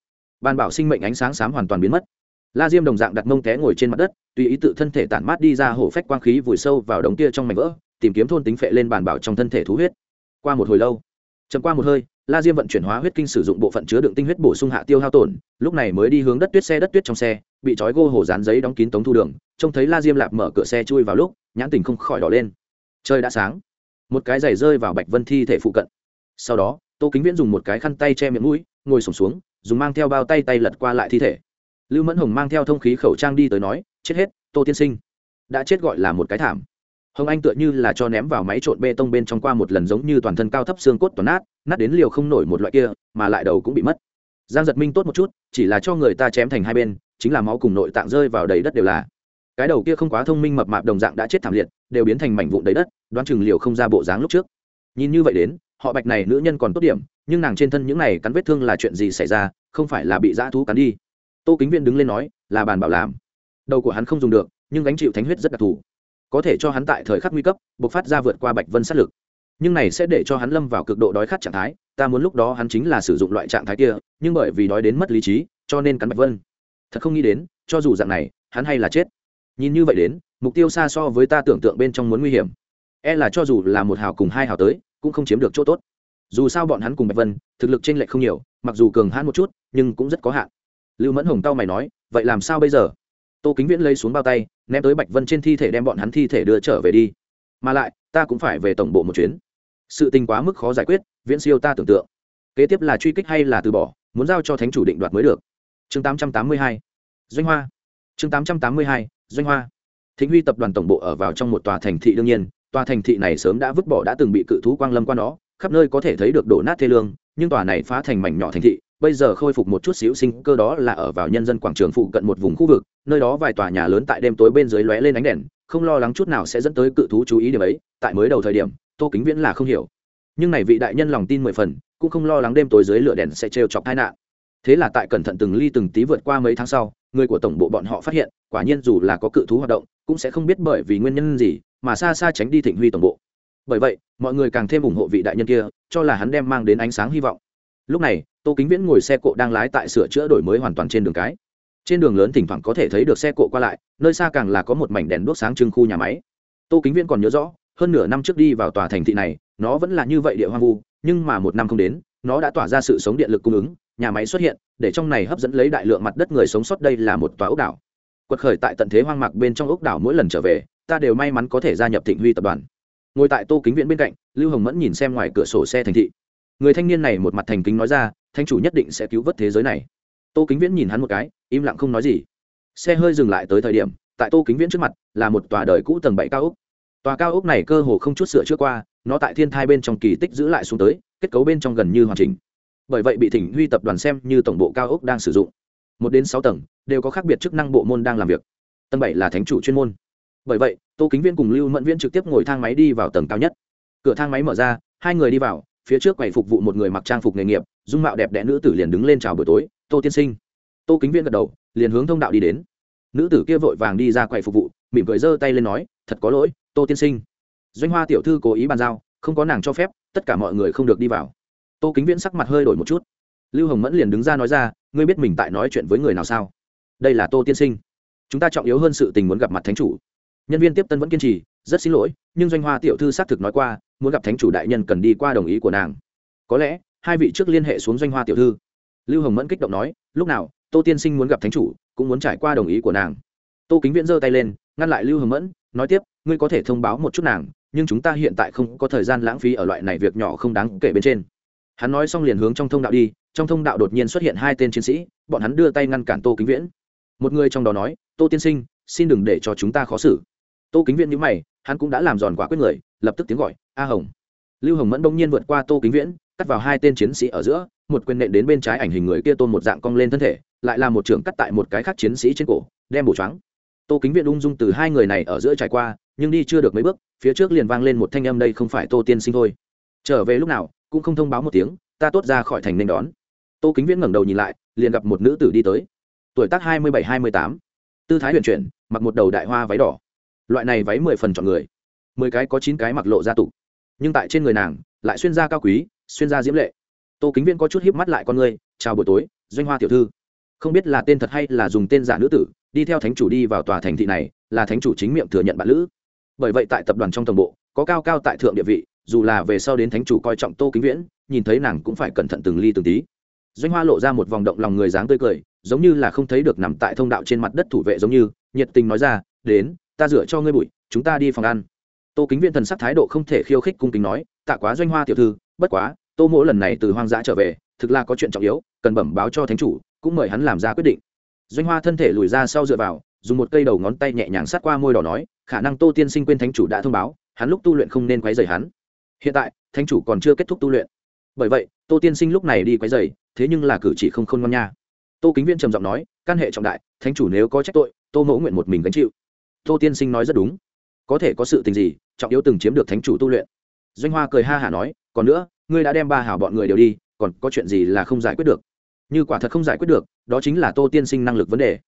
ban bảo sinh mệnh ánh sáng xám hoàn toàn biến mất. La diêm đồng dạng đặt mông té ngồi trên mặt đất, tùy ý tự thân thể tản mát đi ra hổ phách quang khí vùi sâu vào đống kia trong mảnh vỡ, tìm kiếm thôn tính phệ lên bàn bảo trong thân thể thú huyết. Qua một hồi lâu chấm qua một hơi la diêm vận chuyển hóa huyết kinh sử dụng bộ phận chứa đựng tinh huyết bổ sung hạ tiêu hao tổn, lúc này mới đi hướng đất tuyết xe đất tuyết trong xe, bị trói gô hồ dán giấy đóng kín tống thu đường, trông thấy la diêm lạp mở cửa xe chui vào lúc, nhãn tình không khỏi đỏ lên. Trời đã sáng. Một cái giày rơi vào bạch vân thi thể phụ cận. Sau đó, tô kính viễn dùng một cái khăn tay che miệng mũi, ngồi sổm xuống, dùng mang theo bao tay tay lật qua lại thi thể. Lưu mẫn hồng mang theo thông khí khẩu trang đi tới nói, chết hết, tô tiên sinh. Đã chết gọi là một cái thảm hồng anh tựa như là cho ném vào máy trộn bê tông bên trong qua một lần giống như toàn thân cao thấp xương cốt toàn nát nát đến liều không nổi một loại kia, mà lại đầu cũng bị mất. Giang giật minh tốt một chút, chỉ là cho người ta chém thành hai bên, chính là máu cùng nội tạng rơi vào đầy đất đều là. Cái đầu kia không quá thông minh mập mạp đồng dạng đã chết thảm liệt, đều biến thành mảnh vụn đầy đất, đoán chừng liều không ra bộ dáng lúc trước. Nhìn như vậy đến, họ bạch này nữ nhân còn tốt điểm, nhưng nàng trên thân những này cắn vết thương là chuyện gì xảy ra, không phải là bị dã thú cắn đi. Tô kính viên đứng lên nói, là bàn bảo làm. Đầu của hắn không dùng được, nhưng gánh chịu thánh huyết rất đặc thù có thể cho hắn tại thời khắc nguy cấp buộc phát ra vượt qua bạch vân sát lực. Nhưng này sẽ để cho hắn lâm vào cực độ đói khát trạng thái, ta muốn lúc đó hắn chính là sử dụng loại trạng thái kia, nhưng bởi vì đói đến mất lý trí, cho nên cắn bạch vân. Thật không nghĩ đến, cho dù dạng này, hắn hay là chết. Nhìn như vậy đến, mục tiêu xa so với ta tưởng tượng bên trong muốn nguy hiểm. E là cho dù là một hào cùng hai hào tới, cũng không chiếm được chỗ tốt. Dù sao bọn hắn cùng bạch vân, thực lực t r ê n lệch không nhiều, mặc dù cường hãn một chút, nhưng cũng rất có hạn. Lưu mẫn hồng tao mày nói, vậy làm sao bây giờ? Tô kính viễn lấy xuống bao tay, ném tới bạch vân trên thi thể đem bọn hắn thi thể đưa trở về đi. Mà lại, ta cũng phải về tổng bộ một chuyến. Sự tình quá mức khó giải quyết, viễn siêu ta tưởng tượng. Kế tiếp là truy kích hay là từ bỏ, muốn giao cho thánh chủ định đoạt mới được. Chương tám trăm tám mươi hai, doanh hoa. Chương tám trăm tám mươi hai, doanh hoa. Thịnh huy tập đoàn tổng bộ ở vào trong một tòa thành thị đương nhiên, tòa thành thị này sớm đã vứt bỏ đã từng bị cự thú quang lâm qua nó khắp nơi có thể thấy được đổ nát thê lương, nhưng tòa này phá thành mảnh nhỏ thành thị bây giờ khôi phục một chút xíu sinh cơ đó là ở vào nhân dân quảng trường phụ cận một vùng khu vực, nơi đó vài tòa nhà lớn tại đêm tối bên dưới lóe lên ánh đèn, không lo lắng chút nào sẽ dẫn tới cự thú chú ý điểm ấy, tại mới đầu thời điểm, tô kính viễn là không hiểu. Nhưng này vị đại nhân lòng tin mười phần, cũng không lo lắng đêm tối dưới lửa đèn sẽ trêu chọc tai nạn. Thế là tại cẩn thận từng ly từng tí vượt qua mấy tháng sau, người của tổng bộ bọn họ phát hiện, quả nhiên dù là có cự thú hoạt động, cũng sẽ không biết bởi vì nguyên nhân gì mà xa xa tránh đi thịnh huy tổng bộ. Bởi vậy, mọi người càng thêm ủng hộ vị đại nhân kia, cho là hắn đem mang đến ánh sáng hy vọng. Lúc này tô kính viễn ngồi xe cộ đang lái tại sửa chữa đổi mới hoàn toàn trên đường cái trên đường lớn thỉnh thoảng có thể thấy được xe cộ qua lại nơi xa càng là có một mảnh đèn đuốc sáng trưng khu nhà máy tô kính viễn còn nhớ rõ hơn nửa năm trước đi vào tòa thành thị này nó vẫn là như vậy địa hoang vu nhưng mà một năm không đến nó đã tỏa ra sự sống điện lực cung ứng nhà máy xuất hiện để trong này hấp dẫn lấy đại lượng mặt đất người sống sót đây là một tòa ốc đảo quật khởi tại tận thế hoang mạc bên trong ốc đảo mỗi lần trở về ta đều may mắn có thể gia nhập thịnh huy tập đoàn ngồi tại tô kính viện bên cạnh lưu hồng mẫn nhìn xem ngoài cửa sổ xe thành thị người thanh niên này một mặt thành kính nói ra thanh chủ nhất định sẽ cứu vớt thế giới này. Tô kính viễn nhìn hắn một cái, im lặng không nói gì. Xe hơi dừng lại tới thời điểm, tại tô kính viễn trước mặt, là một tòa đời cũ tầng bảy cao ốc. Tòa cao ốc này cơ hồ không chút sửa chữa qua, nó tại thiên thai bên trong kỳ tích giữ lại xuống tới, kết cấu bên trong gần như hoàn chỉnh. Bởi vậy bị thỉnh huy tập đoàn xem như tổng bộ cao ốc đang sử dụng. Một đến sáu tầng, đều có khác biệt chức năng bộ môn đang làm việc. Tầng bảy là thánh chủ chuyên môn. Bởi vậy, tô kính viên cùng lưu mẫn viên trực tiếp ngồi thang máy đi vào tầng cao nhất. Cửa thang máy mở ra, hai người đi vào phía trước quầy phục vụ một người mặc trang phục nghề nghiệp, dung mạo đẹp đẽ nữ tử liền đứng lên chào buổi tối, tô tiên sinh. Tô kính viên gật đầu, liền hướng thông đạo đi đến. Nữ tử kia vội vàng đi ra quầy phục vụ, mỉm cười giơ tay lên nói, thật có lỗi, tô tiên sinh. Doanh hoa tiểu thư cố ý bàn giao, không có nàng cho phép, tất cả mọi người không được đi vào. Tô kính viễn sắc mặt hơi đổi một chút. Lưu hồng mẫn liền đứng ra nói ra, ngươi biết mình tại nói chuyện với người nào sao? Đây là tô tiên sinh. Chúng ta trọng yếu hơn sự tình muốn gặp mặt thánh chủ. Nhân viên tiếp tân vẫn kiên trì rất xin lỗi, nhưng doanh hoa tiểu thư xác thực nói qua, muốn gặp thánh chủ đại nhân cần đi qua đồng ý của nàng. Có lẽ, hai vị trước liên hệ xuống doanh hoa tiểu thư. Lưu hồng mẫn kích động nói, lúc nào, tô tiên sinh muốn gặp thánh chủ, cũng muốn trải qua đồng ý của nàng. Tô kính viễn giơ tay lên, ngăn lại lưu hồng mẫn, nói tiếp, ngươi có thể thông báo một chút nàng, nhưng chúng ta hiện tại không có thời gian lãng phí ở loại này việc nhỏ không đáng kể bên trên. Hắn nói xong liền hướng trong thông đạo đi, trong thông đạo đột nhiên xuất hiện hai tên chiến sĩ, bọn hắn đưa tay ngăn cản tô kính viễn. Một người trong đó nói, tô tiên sinh, xin đừng để cho chúng ta khó xử. Tô kính viễn nhữ mày hắn cũng đã làm giòn quả quyết người, lập tức tiếng gọi, a hồng. Lưu hồng mẫn đông nhiên vượt qua tô kính viễn, cắt vào hai tên chiến sĩ ở giữa, một quyền nện đến bên trái ảnh hình người kia tôn một dạng cong lên thân thể, lại là một trường cắt tại một cái khác chiến sĩ trên cổ, đem bổ choáng. Tô kính viễn ung dung từ hai người này ở giữa trải qua, nhưng đi chưa được mấy bước, phía trước liền vang lên một thanh âm, đây không phải tô tiên sinh thôi. Trở về lúc nào, cũng không thông báo một tiếng, ta tốt ra khỏi thành nên đón. Tô kính viễn ngẩng đầu nhìn lại, liền gặp một nữ tử đi tới. Tuổi tác hai mươi bảy, hai mươi tám. Tư thái huyền chuyển, mặc một đầu đại hoa váy đỏ loại này váy mười phần chọn người. Mười cái có chín cái mặc lộ ra tục nhưng tại trên người nàng, lại xuyên ra cao quý, xuyên ra diễm lệ. Tô kính viên có chút hiếp mắt lại con người, chào buổi tối, doanh hoa tiểu thư. Không biết là tên thật hay là dùng tên giả nữ tử, đi theo thánh chủ đi vào tòa thành thị này, là thánh chủ chính miệng thừa nhận bạn lữ. Bởi vậy tại tập đoàn trong tổng bộ, có cao cao tại thượng địa vị, dù là về sau đến thánh chủ coi trọng tô kính viễn, nhìn thấy nàng cũng phải cẩn thận từng ly từng tí. Doanh hoa lộ ra một vòng động lòng người dáng tươi cười, giống như là không thấy được nằm tại thông đạo trên mặt đất thủ vệ giống như, nhiệt tình nói ra, đến ta rửa cho ngươi bụi, chúng ta đi phòng ăn. Tô kính viễn thần sắc thái độ không thể khiêu khích cung kính nói, tạ quá doanh hoa tiểu thư, bất quá, tô mỗ lần này từ hoang dã trở về, thực là có chuyện trọng yếu, cần bẩm báo cho thánh chủ, cũng mời hắn làm ra quyết định. Doanh hoa thân thể lùi ra sau dựa vào, dùng một cây đầu ngón tay nhẹ nhàng sát qua môi đỏ nói, khả năng tô tiên sinh quên thánh chủ đã thông báo, hắn lúc tu luyện không nên quấy rầy hắn. Hiện tại, thánh chủ còn chưa kết thúc tu luyện. Bởi vậy, tô tiên sinh lúc này đi quấy rầy, thế nhưng là cử chỉ không khôn ngoan nha. Tô kính viên trầm giọng nói căn hệ trọng đại, thánh chủ nếu có trách tội, tô mẫu nguyện một mình gánh chịu tô tiên sinh nói rất đúng. Có thể có sự tình gì, trọng yếu từng chiếm được thánh chủ tu luyện. Doanh hoa cười ha hả nói, còn nữa, ngươi đã đem ba hảo bọn người đều đi, còn có chuyện gì là không giải quyết được? Như quả thật không giải quyết được, đó chính là tô tiên sinh năng lực vấn đề.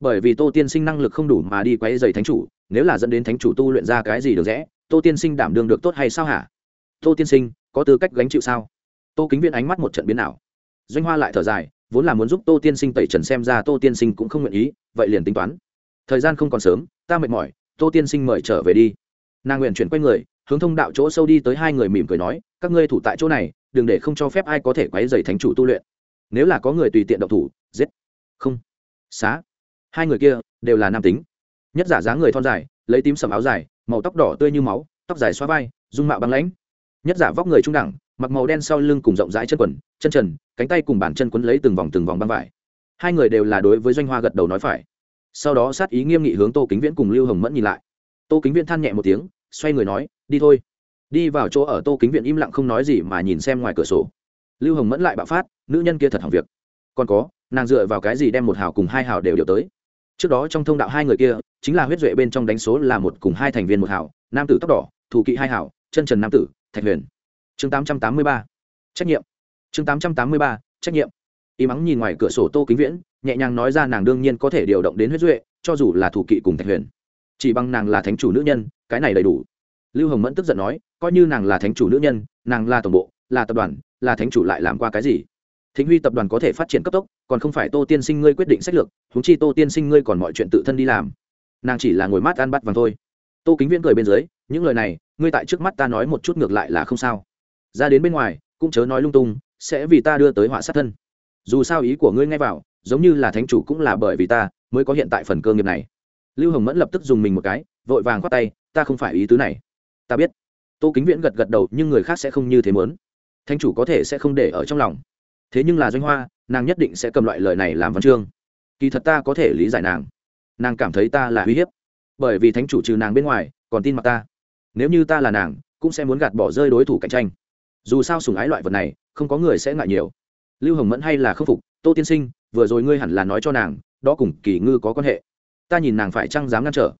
Bởi vì tô tiên sinh năng lực không đủ mà đi quấy dày thánh chủ, nếu là dẫn đến thánh chủ tu luyện ra cái gì được rẽ, tô tiên sinh đảm đương được tốt hay sao hả? Tô tiên sinh, có tư cách gánh chịu sao? Tô kính viên ánh mắt một trận biến nào doanh hoa lại thở dài, vốn là muốn giúp tô tiên sinh tẩy trần xem ra tô tiên sinh cũng không nguyện ý, vậy liền tính toán thời gian không còn sớm, ta mệt mỏi, tô tiên sinh mời trở về đi. Nàng nguyện chuyển quay người, hướng thông đạo chỗ sâu đi tới hai người mỉm cười nói, các ngươi thủ tại chỗ này, đừng để không cho phép ai có thể quấy dày thánh chủ tu luyện. Nếu là có người tùy tiện động thủ, giết. Không. Xá. Hai người kia đều là nam tính. Nhất giả dáng người thon dài, lấy tím sầm áo dài, màu tóc đỏ tươi như máu, tóc dài xoa vai, dung mạo băng lãnh. Nhất giả vóc người trung đẳng, mặc màu đen sau lưng cùng rộng rãi chân quần, chân trần, cánh tay cùng bàn chân quấn lấy từng vòng từng vòng băng vải. Hai người đều là đối với doanh hoa gật đầu nói phải sau đó sát ý nghiêm nghị hướng tô kính viễn cùng lưu hồng mẫn nhìn lại. Tô kính viễn than nhẹ một tiếng, xoay người nói, đi thôi. Đi vào chỗ ở tô kính viện im lặng không nói gì mà nhìn xem ngoài cửa sổ. Lưu hồng mẫn lại bạo phát, nữ nhân kia thật hỏng việc. Còn có, nàng dựa vào cái gì đem một hào cùng hai hào đều điều tới? Trước đó trong thông đạo hai người kia, chính là huyết duệ bên trong đánh số là một cùng hai thành viên một hào, nam tử tóc đỏ, thủ kỵ hai hào, chân trần nam tử, thạch huyền. Chương tám trăm tám mươi ba, trách nhiệm. Chương tám trăm tám mươi ba, trách nhiệm. Y mắng nhìn ngoài cửa sổ tô kính viễn nhẹ nhàng nói ra nàng đương nhiên có thể điều động đến huyết duệ, cho dù là thủ kỵ cùng thạch huyền. Chỉ bằng nàng là thánh chủ nữ nhân, cái này đầy đủ. Lưu hồng mẫn tức giận nói, coi như nàng là thánh chủ nữ nhân, nàng là tổng bộ, là tập đoàn, là thánh chủ lại làm qua cái gì? Thính huy tập đoàn có thể phát triển cấp tốc, còn không phải tô tiên sinh ngươi quyết định sách lược húng chi tô tiên sinh ngươi còn mọi chuyện tự thân đi làm. Nàng chỉ là ngồi mát ăn bắt vàng thôi. Tô kính viễn cười bên dưới, những lời này, ngươi tại trước mắt ta nói một chút ngược lại là không sao. Ra đến bên ngoài, cũng chớ nói lung tung, sẽ vì ta đưa tới họa sát thân. Dù sao ý của ngươi nghe vào giống như là thánh chủ cũng là bởi vì ta mới có hiện tại phần cơ nghiệp này. Lưu hồng mẫn lập tức dùng mình một cái, vội vàng khoát tay, ta không phải ý tứ này. Ta biết. Tô kính viễn gật gật đầu, nhưng người khác sẽ không như thế mớn thánh chủ có thể sẽ không để ở trong lòng. Thế nhưng là doanh hoa, nàng nhất định sẽ cầm loại lời này làm văn chương. Kỳ thật ta có thể lý giải nàng. Nàng cảm thấy ta là uy hiếp. Bởi vì thánh chủ trừ nàng bên ngoài, còn tin mặt ta. Nếu như ta là nàng, cũng sẽ muốn gạt bỏ rơi đối thủ cạnh tranh. Dù sao sùng ái loại vật này, không có người sẽ ngại nhiều. Lưu hồng mẫn hay là khâm phục, tô tiên sinh vừa rồi ngươi hẳn là nói cho nàng, đó cùng kỳ ngư có quan hệ. Ta nhìn nàng phải chăng dám ngăn trở?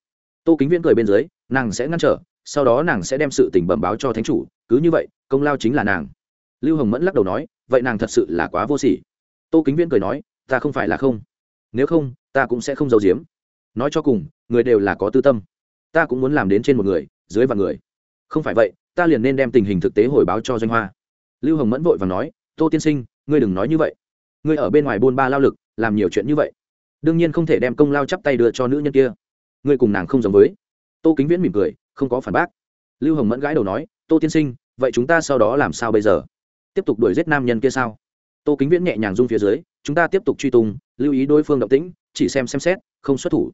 Tô kính viễn cười bên dưới, nàng sẽ ngăn trở, sau đó nàng sẽ đem sự tình bẩm báo cho thánh chủ, cứ như vậy, công lao chính là nàng. Lưu hồng mẫn lắc đầu nói, vậy nàng thật sự là quá vô sỉ. Tô kính viễn cười nói, ta không phải là không. Nếu không, ta cũng sẽ không giấu giếm. Nói cho cùng, người đều là có tư tâm. Ta cũng muốn làm đến trên một người, dưới vạn người. Không phải vậy, ta liền nên đem tình hình thực tế hồi báo cho doanh hoa. Lưu hồng mẫn vội và nói, tô tiên sinh, ngươi đừng nói như vậy ngươi ở bên ngoài buôn ba lao lực, làm nhiều chuyện như vậy. Đương nhiên không thể đem công lao chắp tay đưa cho nữ nhân kia. Ngươi cùng nàng không giống với. Tô kính viễn mỉm cười, không có phản bác. Lưu hồng mẫn gãi đầu nói, tô tiên sinh, vậy chúng ta sau đó làm sao bây giờ? Tiếp tục đuổi giết nam nhân kia sao? Tô kính viễn nhẹ nhàng rung phía dưới, chúng ta tiếp tục truy tung, lưu ý đối phương động tĩnh, chỉ xem xem xét, không xuất thủ.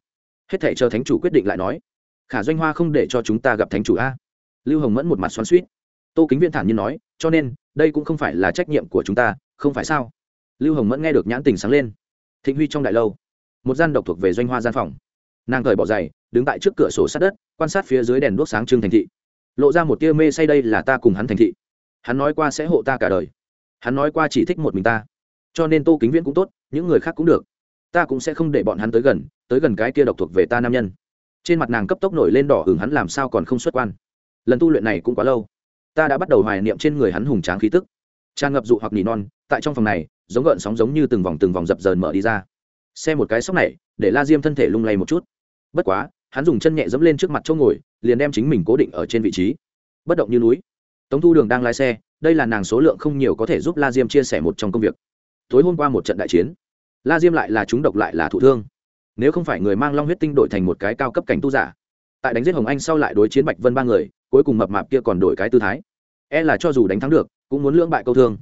Hết thể chờ thánh chủ quyết định lại nói, khả doanh hoa không để cho chúng ta gặp thánh chủ a. Lưu hồng mẫn một mặt xoắn suýt tô kính viễn thản nhiên nói, cho nên, đây cũng không phải là trách nhiệm của chúng ta, không phải sao? Lưu hồng mẫn nghe được nhãn tình sáng lên. Thịnh huy trong đại lâu, một gian độc thuộc về doanh hoa gian phòng. Nàng thời bỏ giày, đứng tại trước cửa sổ sát đất, quan sát phía dưới đèn đuốc sáng trưng thành thị. Lộ ra một tia mê say đây là ta cùng hắn thành thị. Hắn nói qua sẽ hộ ta cả đời. Hắn nói qua chỉ thích một mình ta. Cho nên tô kính viễn cũng tốt, những người khác cũng được. Ta cũng sẽ không để bọn hắn tới gần tới gần cái kia độc thuộc về ta nam nhân. Trên mặt nàng cấp tốc nổi lên đỏ hừng hắn làm sao còn không xuất quan. Lần tu luyện này cũng quá lâu. Ta đã bắt đầu hoài niệm trên người hắn hùng tráng khí tức. Tràn ngập dụ hoặc nỉ non, tại trong phòng này giống gợn sóng giống như từng vòng từng vòng dập dờn mở đi ra. Xe một cái sóc này, để la diêm thân thể lung lay một chút. Bất quá, hắn dùng chân nhẹ dẫm lên trước mặt chỗ ngồi, liền đem chính mình cố định ở trên vị trí. Bất động như núi. Tống thu đường đang lái xe, đây là nàng số lượng không nhiều có thể giúp la diêm chia sẻ một trong công việc. Tối hôm qua một trận đại chiến, la diêm lại là chúng độc lại là thụ thương. Nếu không phải người mang long huyết tinh đổi thành một cái cao cấp cảnh tu giả, tại đánh giết hồng anh sau lại đối chiến bạch vân ba người, cuối cùng mập mạp kia còn đổi cái tư thái. E là cho dù đánh thắng được, cũng muốn lưỡng bại câu thương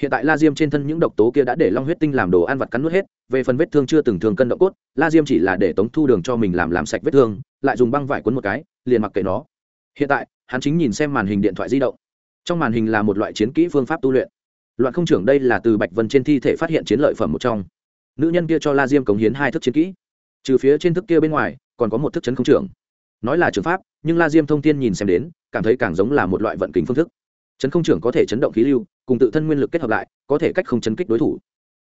hiện tại la diêm trên thân những độc tố kia đã để long huyết tinh làm đồ ăn vặt cắn nuốt hết, về phần vết thương chưa từng thường cân động cốt la diêm chỉ là để tống thu đường cho mình làm làm sạch vết thương, lại dùng băng vải quấn một cái, liền mặc kệ nó. Hiện tại, hắn chính nhìn xem màn hình điện thoại di động. Trong màn hình là một loại chiến kỹ phương pháp tu luyện. Loạn không trưởng đây là từ bạch vân trên thi thể phát hiện chiến lợi phẩm một trong. Nữ nhân kia cho la diêm cống hiến hai thức chiến kỹ. Trừ phía trên thức kia bên ngoài, còn có một thức chấn không trưởng. Nói là trường pháp, nhưng la diêm thông tin nhìn xem đến, cảm thấy càng giống là một loại vận kính phương thức chấn không trưởng có thể chấn động khí lưu, cùng tự thân nguyên lực kết hợp lại, có thể cách không chấn kích đối thủ.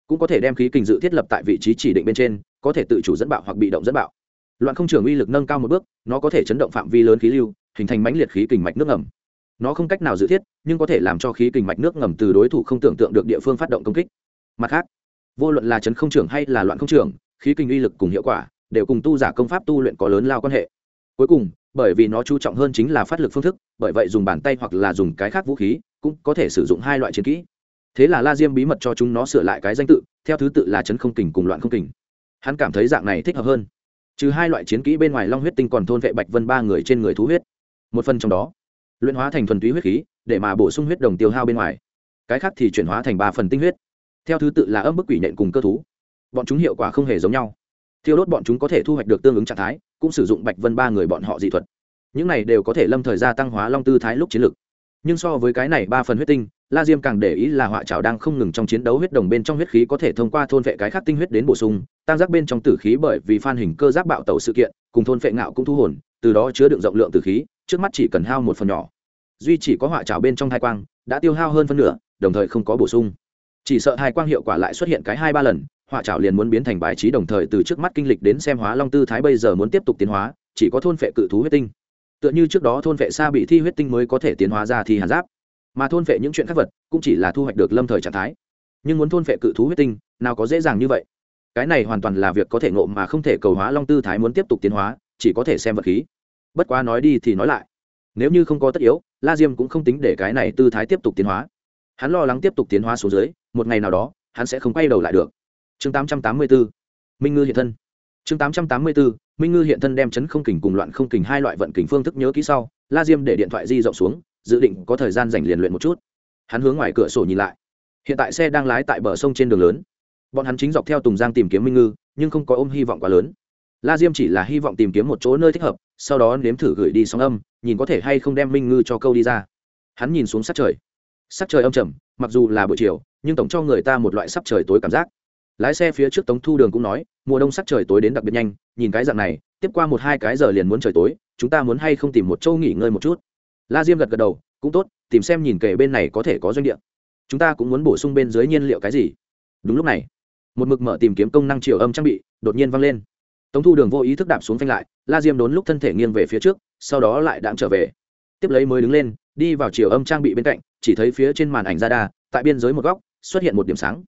Cũng có thể đem khí kình dự thiết lập tại vị trí chỉ định bên trên, có thể tự chủ dẫn bạo hoặc bị động dẫn bạo. Loạn không trưởng uy lực nâng cao một bước, nó có thể chấn động phạm vi lớn khí lưu, hình thành mãnh liệt khí kình mạch nước ngầm. Nó không cách nào dự thiết, nhưng có thể làm cho khí kình mạch nước ngầm từ đối thủ không tưởng tượng được địa phương phát động công kích. Mặt khác, vô luận là chấn không trưởng hay là loạn không trưởng, khí kình uy lực cùng hiệu quả, đều cùng tu giả công pháp tu luyện có lớn lao quan hệ cuối cùng, bởi vì nó chú trọng hơn chính là phát lực phương thức, bởi vậy dùng bàn tay hoặc là dùng cái khác vũ khí cũng có thể sử dụng hai loại chiến kỹ. Thế là la diêm bí mật cho chúng nó sửa lại cái danh tự, theo thứ tự là chấn không kình cùng loạn không kình. Hắn cảm thấy dạng này thích hợp hơn. Trừ hai loại chiến kỹ bên ngoài long huyết tinh còn thôn vệ bạch vân ba người trên người thú huyết. Một phần trong đó, luyện hóa thành thuần túy huyết khí, để mà bổ sung huyết đồng tiêu hao bên ngoài. Cái khác thì chuyển hóa thành ba phần tinh huyết. Theo thứ tự là âm bức quỷ nện cùng cơ thú. Bọn chúng hiệu quả không hề giống nhau. Thiêu đốt bọn chúng có thể thu hoạch được tương ứng trạng thái cũng sử dụng bạch vân ba người bọn họ dị thuật. Những này đều có thể lâm thời gia tăng hóa long tư thái lúc chiến lực. Nhưng so với cái này ba phần huyết tinh, la diêm càng để ý là họa trào đang không ngừng trong chiến đấu huyết đồng bên trong huyết khí có thể thông qua thôn vệ cái khác tinh huyết đến bổ sung tăng giác bên trong tử khí bởi vì phan hình cơ giác bạo tẩu sự kiện, cùng thôn vệ ngạo cũng thu hồn, từ đó chứa đựng rộng lượng tử khí, trước mắt chỉ cần hao một phần nhỏ. Duy chỉ có họa trào bên trong hai quang, đã tiêu hao hơn phân nửa, đồng thời không có bổ sung. Chỉ sợ hai quang hiệu quả lại xuất hiện cái hai ba lần hỏa trảo liền muốn biến thành bài trí đồng thời từ trước mắt kinh lịch đến xem hóa long tư thái bây giờ muốn tiếp tục tiến hóa, chỉ có thôn vệ cự thú huyết tinh. Tựa như trước đó thôn vệ xa bị thi huyết tinh mới có thể tiến hóa ra thì hàn giáp. Mà thôn vệ những chuyện khác vật, cũng chỉ là thu hoạch được lâm thời trạng thái. Nhưng muốn thôn vệ cự thú huyết tinh, nào có dễ dàng như vậy. Cái này hoàn toàn là việc có thể ngộ mà không thể cầu hóa long tư thái muốn tiếp tục tiến hóa, chỉ có thể xem vật khí. Bất quá nói đi thì nói lại. Nếu như không có tất yếu, la diêm cũng không tính để cái này tư thái tiếp tục tiến hóa. Hắn lo lắng tiếp tục tiến hóa xuống dưới, một ngày nào đó, hắn sẽ không quay đầu lại được chương 884, minh ngư hiện thân. Chương 884, minh ngư hiện thân đem chấn không kình cùng loạn không kình hai loại vận kình phương thức nhớ kỹ sau la diêm để điện thoại di rộng xuống dự định có thời gian dành liền luyện một chút. Hắn hướng ngoài cửa sổ nhìn lại. Hiện tại xe đang lái tại bờ sông trên đường lớn. Bọn hắn chính dọc theo tùng giang tìm kiếm minh ngư nhưng không có ôm hy vọng quá lớn. La diêm chỉ là hy vọng tìm kiếm một chỗ nơi thích hợp sau đó nếm thử gửi đi sóng âm nhìn có thể hay không đem minh ngư cho câu đi ra. Hắn nhìn xuống sát trời. Sắc trời âm trầm mặc dù là buổi chiều nhưng tổng cho người ta một loại sắp trời tối cảm giác lái xe phía trước tống thu đường cũng nói, mùa đông sắc trời tối đến đặc biệt nhanh, nhìn cái dạng này, tiếp qua một hai cái giờ liền muốn trời tối, chúng ta muốn hay không tìm một chỗ nghỉ ngơi một chút? La diêm gật gật đầu, cũng tốt, tìm xem nhìn kể bên này có thể có doanh địa. Chúng ta cũng muốn bổ sung bên dưới nhiên liệu cái gì. Đúng lúc này, một mực mở tìm kiếm công năng chiều âm trang bị đột nhiên văng lên. Tống thu đường vô ý thức đạp xuống phanh lại, la diêm đốn lúc thân thể nghiêng về phía trước, sau đó lại đạm trở về. Tiếp lấy mới đứng lên, đi vào chiều âm trang bị bên cạnh, chỉ thấy phía trên màn ảnh ra đa tại biên giới một góc, xuất hiện một điểm sáng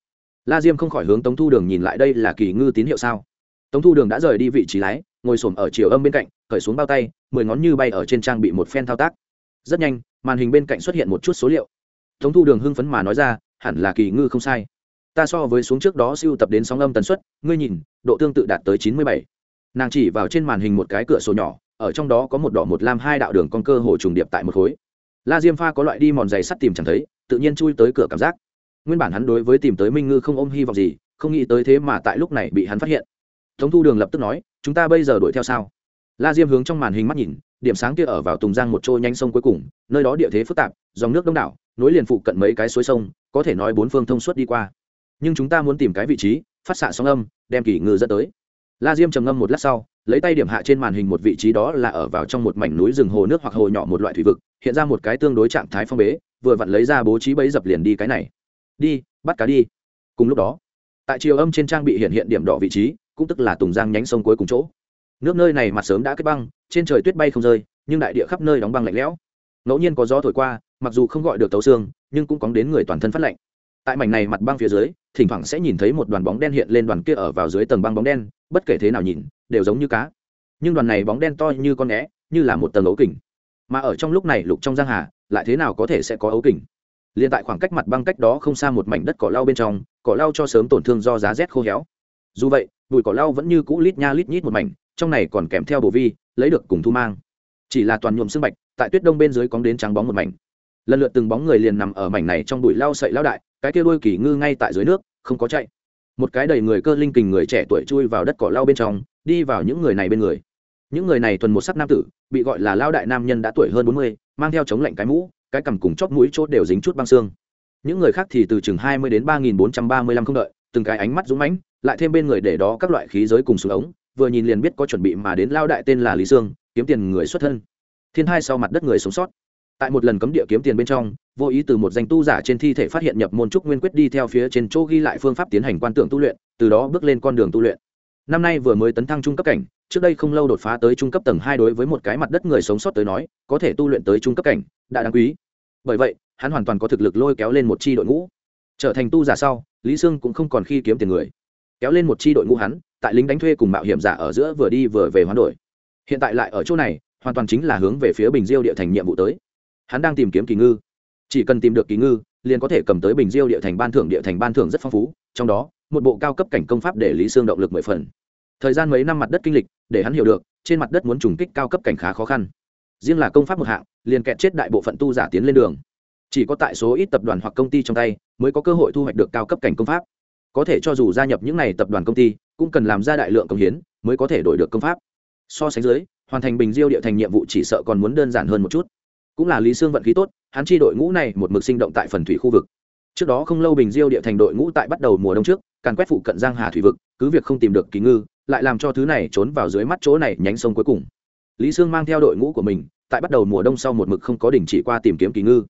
la diêm không khỏi hướng tống thu đường nhìn lại đây là kỳ ngư tín hiệu sao? Tống thu đường đã rời đi vị trí lái, ngồi s ổ m ở chiều âm bên cạnh, khởi xuống bao tay, mười ngón như bay ở trên trang bị một phen thao tác. Rất nhanh, màn hình bên cạnh xuất hiện một chút số liệu. Tống thu đường hưng phấn mà nói ra, hẳn là kỳ ngư không sai. Ta so với xuống trước đó siêu tập đến sóng âm tần suất, ngươi nhìn, độ tương tự đạt tới chín mươi bảy. Nàng chỉ vào trên màn hình một cái cửa sổ nhỏ, ở trong đó có một đỏ một lam hai đạo đường con cơ hồ trùng điệp tại một khối. La diêm pha có loại đi mòn giày sắt tìm chẳng thấy, tự nhiên chui tới cửa cảm giác nguyên bản hắn đối với tìm tới minh ngư không ôm hy vọng gì, không nghĩ tới thế mà tại lúc này bị hắn phát hiện. Tống thu đường lập tức nói, chúng ta bây giờ đuổi theo sao? La diêm hướng trong màn hình mắt nhìn, điểm sáng kia ở vào tùng giang một trôi nhanh sông cuối cùng, nơi đó địa thế phức tạp, dòng nước đông đảo, nối liền phụ cận mấy cái suối sông, có thể nói bốn phương thông suốt đi qua. Nhưng chúng ta muốn tìm cái vị trí, phát xạ sóng âm, đem kỷ ngư dẫn tới. La diêm trầm ngâm một lát sau, lấy tay điểm hạ trên màn hình một vị trí đó là ở vào trong một mảnh núi rừng hồ nước hoặc hồ nhỏ một loại thủy vực, hiện ra một cái tương đối trạng thái phong bế, vừa vặn lấy ra bố trí bẫy dập liền đi cái này đi, bắt cá đi. Cùng lúc đó, tại chiều âm trên trang bị hiện hiện điểm đỏ vị trí, cũng tức là tùng giang nhánh sông cuối cùng chỗ. Nước nơi này mặt sớm đã kết băng, trên trời tuyết bay không rơi, nhưng đại địa khắp nơi đóng băng lạnh lẽo. Ngẫu nhiên có gió thổi qua, mặc dù không gọi được tấu xương, nhưng cũng cóng đến người toàn thân phát lạnh. Tại mảnh này mặt băng phía dưới, thỉnh thoảng sẽ nhìn thấy một đoàn bóng đen hiện lên đoàn kia ở vào dưới tầng băng bóng đen, bất kể thế nào nhìn, đều giống như cá. Nhưng đoàn này bóng đen to như con né, như là một tầng ấu kình. Mà ở trong lúc này lục trong giang hà, lại thế nào có thể sẽ có ấu kình? Liền tại khoảng cách mặt băng cách đó không xa một mảnh đất cỏ lau bên trong, cỏ lau cho sớm tổn thương do giá rét khô héo. Dù vậy, bụi cỏ lau vẫn như cũ lít nha lít nhít một mảnh, trong này còn kèm theo bổ vi, lấy được cùng thu mang. Chỉ là toàn nhuộm xương bạch, tại tuyết đông bên dưới cóng đến trắng bóng một mảnh. Lần lượt từng bóng người liền nằm ở mảnh này trong bụi lau sậy lao đại, cái kia đôi kỳ ngư ngay tại dưới nước, không có chạy. Một cái đầy người cơ linh kình người trẻ tuổi chui vào đất cỏ lau bên trong, đi vào những người này bên người. Những người này thuần một sắc nam tử, bị gọi là lao đại nam nhân đã tuổi hơn bốn mươi, mang theo chống lạnh cái mũ cái cằm cùng chóp mũi chốt đều dính chút băng xương. Những người khác thì từ chừng hai mươi đến ba nghìn bốn trăm ba mươi lăm không đợi, từng cái ánh mắt dũng mãnh, lại thêm bên người để đó các loại khí giới cùng xuống ống, vừa nhìn liền biết có chuẩn bị mà đến lao đại tên là lý sương, kiếm tiền người xuất thân. Thiên hai sau mặt đất người sống sót. Tại một lần cấm địa kiếm tiền bên trong, vô ý từ một danh tu giả trên thi thể phát hiện nhập môn trúc nguyên quyết đi theo phía trên chỗ ghi lại phương pháp tiến hành quan tưởng tu luyện, từ đó bước lên con đường tu luyện. Năm nay vừa mới tấn thăng trung cấp cảnh trước đây không lâu đột phá tới trung cấp tầng hai đối với một cái mặt đất người sống sót tới nói, có thể tu luyện tới trung cấp cảnh, đã đáng quý. Bởi vậy, hắn hoàn toàn có thực lực lôi kéo lên một chi đội ngũ. Trở thành tu giả sau, lý sương cũng không còn khi kiếm tiền người. Kéo lên một chi đội ngũ hắn, tại lính đánh thuê cùng mạo hiểm giả ở giữa vừa đi vừa về hoán đổi. Hiện tại lại ở chỗ này, hoàn toàn chính là hướng về phía bình diêu địa thành nhiệm vụ tới. Hắn đang tìm kiếm kỳ ngư. Chỉ cần tìm được kỳ ngư, liền có thể cầm tới bình diêu địa thành ban thưởng, địa thành ban thưởng rất phong phú, trong đó, một bộ cao cấp cảnh công pháp để lý sương động lực mười phần. Thời gian mấy năm mặt đất kinh lịch để hắn hiểu được, trên mặt đất muốn trùng kích cao cấp cảnh khá khó khăn. Riêng là công pháp một hạng, liền kẹt chết đại bộ phận tu giả tiến lên đường. Chỉ có tại số ít tập đoàn hoặc công ty trong tay, mới có cơ hội thu hoạch được cao cấp cảnh công pháp. Có thể cho dù gia nhập những n à y tập đoàn công ty, cũng cần làm ra đại lượng công hiến, mới có thể đổi được công pháp. So sánh dưới, hoàn thành bình diêu địa thành nhiệm vụ chỉ sợ còn muốn đơn giản hơn một chút. Cũng là lý sương vận khí tốt, hắn chi đội ngũ này một mực sinh động tại phần thủy khu vực. Trước đó không lâu bình diêu địa thành đội ngũ tại bắt đầu mùa đông trước, càn quét phụ cận giang hà thủy vực, cứ việc không tìm được kỳ ngư lại làm cho thứ này trốn vào dưới mắt chỗ này nhánh sông cuối cùng. Lý sương mang theo đội ngũ của mình, tại bắt đầu mùa đông sau một mực không có đình chỉ qua tìm kiếm kỳ ngư.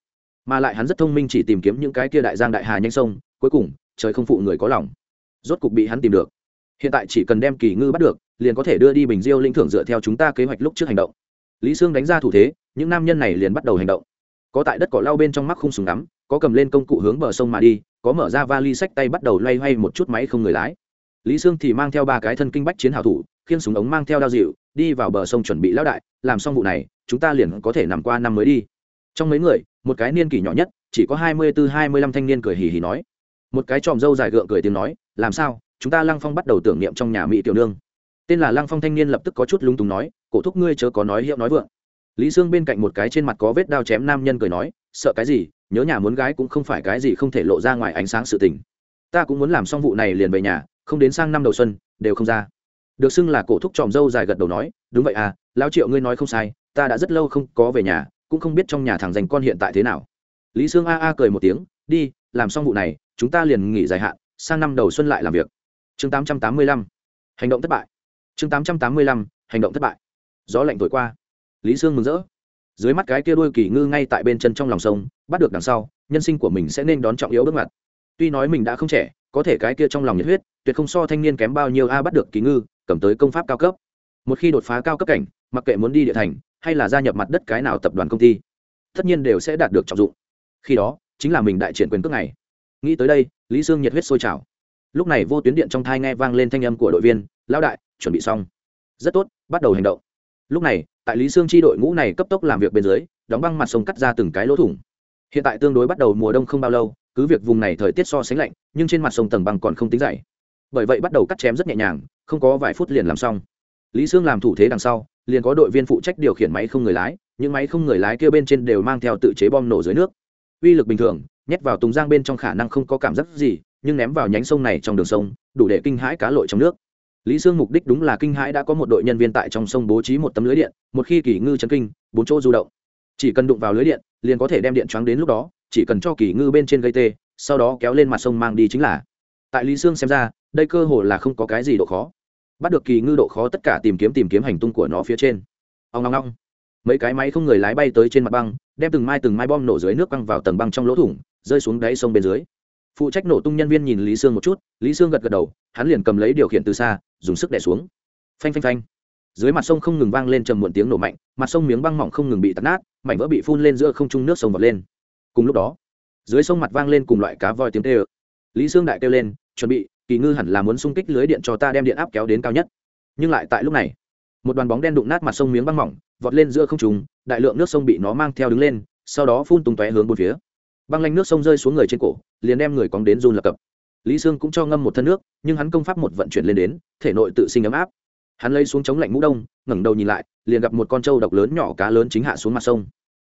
Mà lại hắn rất thông minh chỉ tìm kiếm những cái kia đại giang đại hà nhanh sông, cuối cùng, trời không phụ người có lòng. Rốt cục bị hắn tìm được. Hiện tại chỉ cần đem kỳ ngư bắt được, liền có thể đưa đi bình diêu linh thưởng dựa theo chúng ta kế hoạch lúc trước hành động. Lý sương đánh ra thủ thế, những nam nhân này liền bắt đầu hành động. Có tại đất cỏ lau bên trong mắt khung súng đắm có cầm lên công cụ hướng bờ sông mà đi, có mở ra vali sách tay bắt đầu loay hoay một chút máy không người lái lý sương thì mang theo ba cái thân kinh bách chiến hào thủ, khiêng súng ống mang theo đao dịu, đi vào bờ sông chuẩn bị lão đại, làm xong vụ này, chúng ta liền có thể nằm qua năm mới đi. Trong mấy người, một cái niên kỷ nhỏ nhất, chỉ có hai mươi tư hai mươi lăm thanh niên cười hì hì nói. Một cái tròm râu dài gượng cười tiếng nói, làm sao? Chúng ta lăng phong bắt đầu tưởng niệm trong nhà mỹ tiểu nương. Tên là lăng phong thanh niên lập tức có chút lúng túng nói, cổ thúc ngươi chớ có nói hiệu nói vượng. Lý sương bên cạnh một cái trên mặt có vết đao chém nam nhân cười nói, sợ cái gì? Nhớ nhà muốn gái cũng không phải cái gì không thể lộ ra ngoài ánh sáng sự tình. Ta cũng muốn làm xong vụ này liền về nhà không đến sang năm đầu xuân, đều không ra. Được xưng là cổ thúc tròm dâu dài gật đầu nói, đúng vậy à lão triệu ngươi nói không sai, ta đã rất lâu không có về nhà, cũng không biết trong nhà thằng dành con hiện tại thế nào. Lý sương a a cười một tiếng, đi, làm xong vụ này, chúng ta liền nghỉ dài hạn, sang năm đầu xuân lại làm việc. Chương tám trăm tám mươi lăm, hành động thất bại. Chương tám trăm tám mươi lăm, hành động thất bại. Gió lạnh thổi qua. Lý sương mừng rỡ. Dưới mắt cái kia đuôi kỳ ngư ngay tại bên chân trong lòng sông, bắt được đằng sau, nhân sinh của mình sẽ nên đón trọng yếu bước ngoặt. tuy nói mình đã không trẻ có thể cái kia trong lòng nhiệt huyết, tuyệt không so thanh niên kém bao nhiêu a bắt được kỳ ngư, cầm tới công pháp cao cấp. Một khi đột phá cao cấp cảnh, mặc kệ muốn đi địa thành, hay là gia nhập mặt đất cái nào tập đoàn công ty, tất nhiên đều sẽ đạt được trọng dụng. Khi đó, chính là mình đại triển quyền cước này. Nghĩ tới đây, lý sương nhiệt huyết sôi trào. Lúc này vô tuyến điện trong thai nghe vang lên thanh âm của đội viên, lão đại, chuẩn bị xong. Rất tốt, bắt đầu hành động. Lúc này, tại lý sương chi đội ngũ này cấp tốc làm việc bên dưới, đóng băng mặt sông cắt ra từng cái lỗ thủng. Hiện tại tương đối bắt đầu mùa đông không bao lâu cứ việc vùng này thời tiết so sánh lạnh, nhưng trên mặt sông tầng băng còn không tính dày. Bởi vậy bắt đầu cắt chém rất nhẹ nhàng, không có vài phút liền làm xong. Lý sương làm thủ thế đằng sau, liền có đội viên phụ trách điều khiển máy không người lái, những máy không người lái kia bên trên đều mang theo tự chế bom nổ dưới nước. Uy lực bình thường, nhét vào tùng giang bên trong khả năng không có cảm giác gì, nhưng ném vào nhánh sông này trong đường sông, đủ để kinh hãi cá lội trong nước. Lý sương mục đích đúng là kinh hãi đã có một đội nhân viên tại trong sông bố trí một tấm lưới điện, một khi kỷ ngư chấn kinh, bốn chỗ du động. Chỉ cần đụng vào lưới điện, liền có thể đem điện choáng đến lúc đó chỉ cần cho kỳ ngư bên trên gây tê, sau đó kéo lên mặt sông mang đi chính là. Tại lý sương xem ra, đây cơ hồ là không có cái gì độ khó. Bắt được kỳ ngư độ khó tất cả tìm kiếm tìm kiếm hành tung của nó phía trên. Ông long long mấy cái máy không người lái bay tới trên mặt băng, đem từng mai từng mai bom nổ dưới nước băng vào tầng băng trong lỗ thủng, rơi xuống đáy sông bên dưới. Phụ trách nổ tung nhân viên nhìn lý sương một chút, lý sương gật gật đầu, hắn liền cầm lấy điều khiển từ xa, dùng sức đẻ xuống. Phanh phanh phanh. Dưới mặt sông không ngừng vang lên trầm muộn tiếng nổ mạnh, mặt sông miếng băng mỏng không ngừng bị tắt nát, mảnh vỡ bị phun lên giữa không trung nước sông vọt lên cùng lúc đó, dưới sông mặt vang lên cùng loại cá voi tiếng tê ơ lý sương đại kêu lên, chuẩn bị, kỳ ngư hẳn là muốn xung kích lưới điện cho ta đem điện áp kéo đến cao nhất. Nhưng lại tại lúc này, một đoàn bóng đen đụng nát mặt sông miếng băng mỏng, vọt lên giữa không trùng đại lượng nước sông bị nó mang theo đứng lên, sau đó phun tung tóe hướng bốn phía. Băng lanh nước sông rơi xuống người trên cổ, liền đem người cóng đến run lập cập. Lý sương cũng cho ngâm một thân nước, nhưng hắn công pháp một vận chuyển lên đến, thể nội tự sinh ấm áp. Hắn lây xuống chống lạnh mũ đông, ngẩng đầu nhìn lại, liền gặp một con trâu độc lớn nhỏ cá lớn chính hạ xuống mặt sông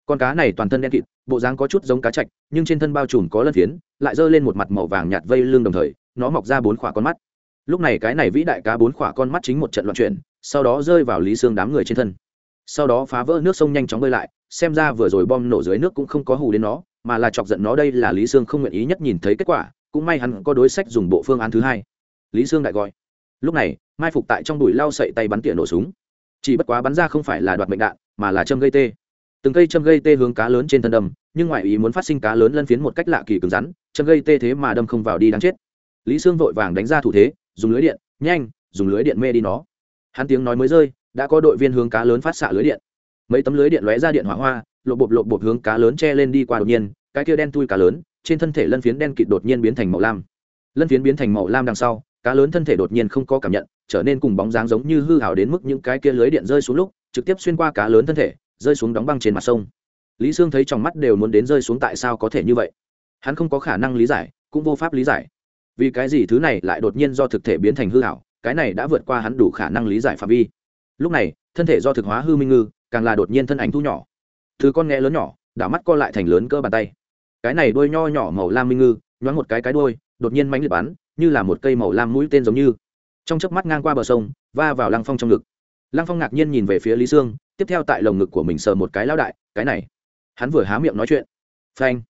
con cá này toàn thân đen kịt, bộ dáng có chút giống cá chạch, nhưng trên thân bao trùm có lân phiến, lại giơ lên một mặt màu vàng nhạt vây lưng đồng thời, nó mọc ra bốn khỏa con mắt. Lúc này cái này vĩ đại cá bốn khỏa con mắt chính một trận loạn chuyển, sau đó rơi vào lý xương đám người trên thân. Sau đó phá vỡ nước sông nhanh chóng bơi lại, xem ra vừa rồi bom nổ dưới nước cũng không có hù đến nó, mà là chọc giận nó đây là lý sương không nguyện ý nhất nhìn thấy kết quả, cũng may hắn có đối sách dùng bộ phương án thứ hai. Lý sương đại gọi. Lúc này, mai phục tại trong đùi lao sậy tay bắn tỉa nổ súng. Chỉ bất quá bắn ra không phải là đoạt mệnh đạn, mà là châm gây tê từng cây châm gây tê hướng cá lớn trên thân đâm, nhưng ngoại ý muốn phát sinh cá lớn lân phiến một cách lạ kỳ cứng rắn, châm gây tê thế mà đâm không vào đi đáng chết. Lý sương vội vàng đánh ra thủ thế, dùng lưới điện, nhanh, dùng lưới điện mê đi nó. Hắn tiếng nói mới rơi, đã có đội viên hướng cá lớn phát xạ lưới điện. Mấy tấm lưới điện lóe ra điện hỏa hoa lộ bộp lộ bộp hướng cá lớn che lên đi qua đột nhiên, cái kia đen tui cá lớn, trên thân thể lân phiến đen kịt đột nhiên biến thành màu lam. Lân phiến biến thành màu lam đằng sau, cá lớn thân thể đột nhiên không có cảm nhận, trở nên cùng bóng dáng giống như hư hảo đến mức những cái kia lưới điện rơi xuống lúc, trực tiếp xuyên qua cá lớn thân thể rơi xuống đóng băng trên mặt sông. Lý sương thấy trong mắt đều muốn đến rơi xuống tại sao có thể như vậy. Hắn không có khả năng lý giải, cũng vô pháp lý giải. Vì cái gì thứ này lại đột nhiên do thực thể biến thành hư hảo cái này đã vượt qua hắn đủ khả năng lý giải phạm vi. Lúc này, thân thể do thực hóa hư minh ngư, càng là đột nhiên thân ảnh thu nhỏ. Thứ con nghe lớn nhỏ, đảo mắt co lại thành lớn cơ bàn tay. Cái này đuôi nho nhỏ màu lam minh ngư, nhoáng một cái cái đuôi, đột nhiên mánh liệt bắn, như là một cây màu lam mũi tên giống như. Trong chớp mắt ngang qua bờ sông, va vào lăng phong trong ngực. Lăng phong ngạc nhiên nhìn về phía lý sương tiếp theo tại lồng ngực của mình sờ một cái lao đại, cái này. Hắn vừa há miệng nói chuyện. Phanh.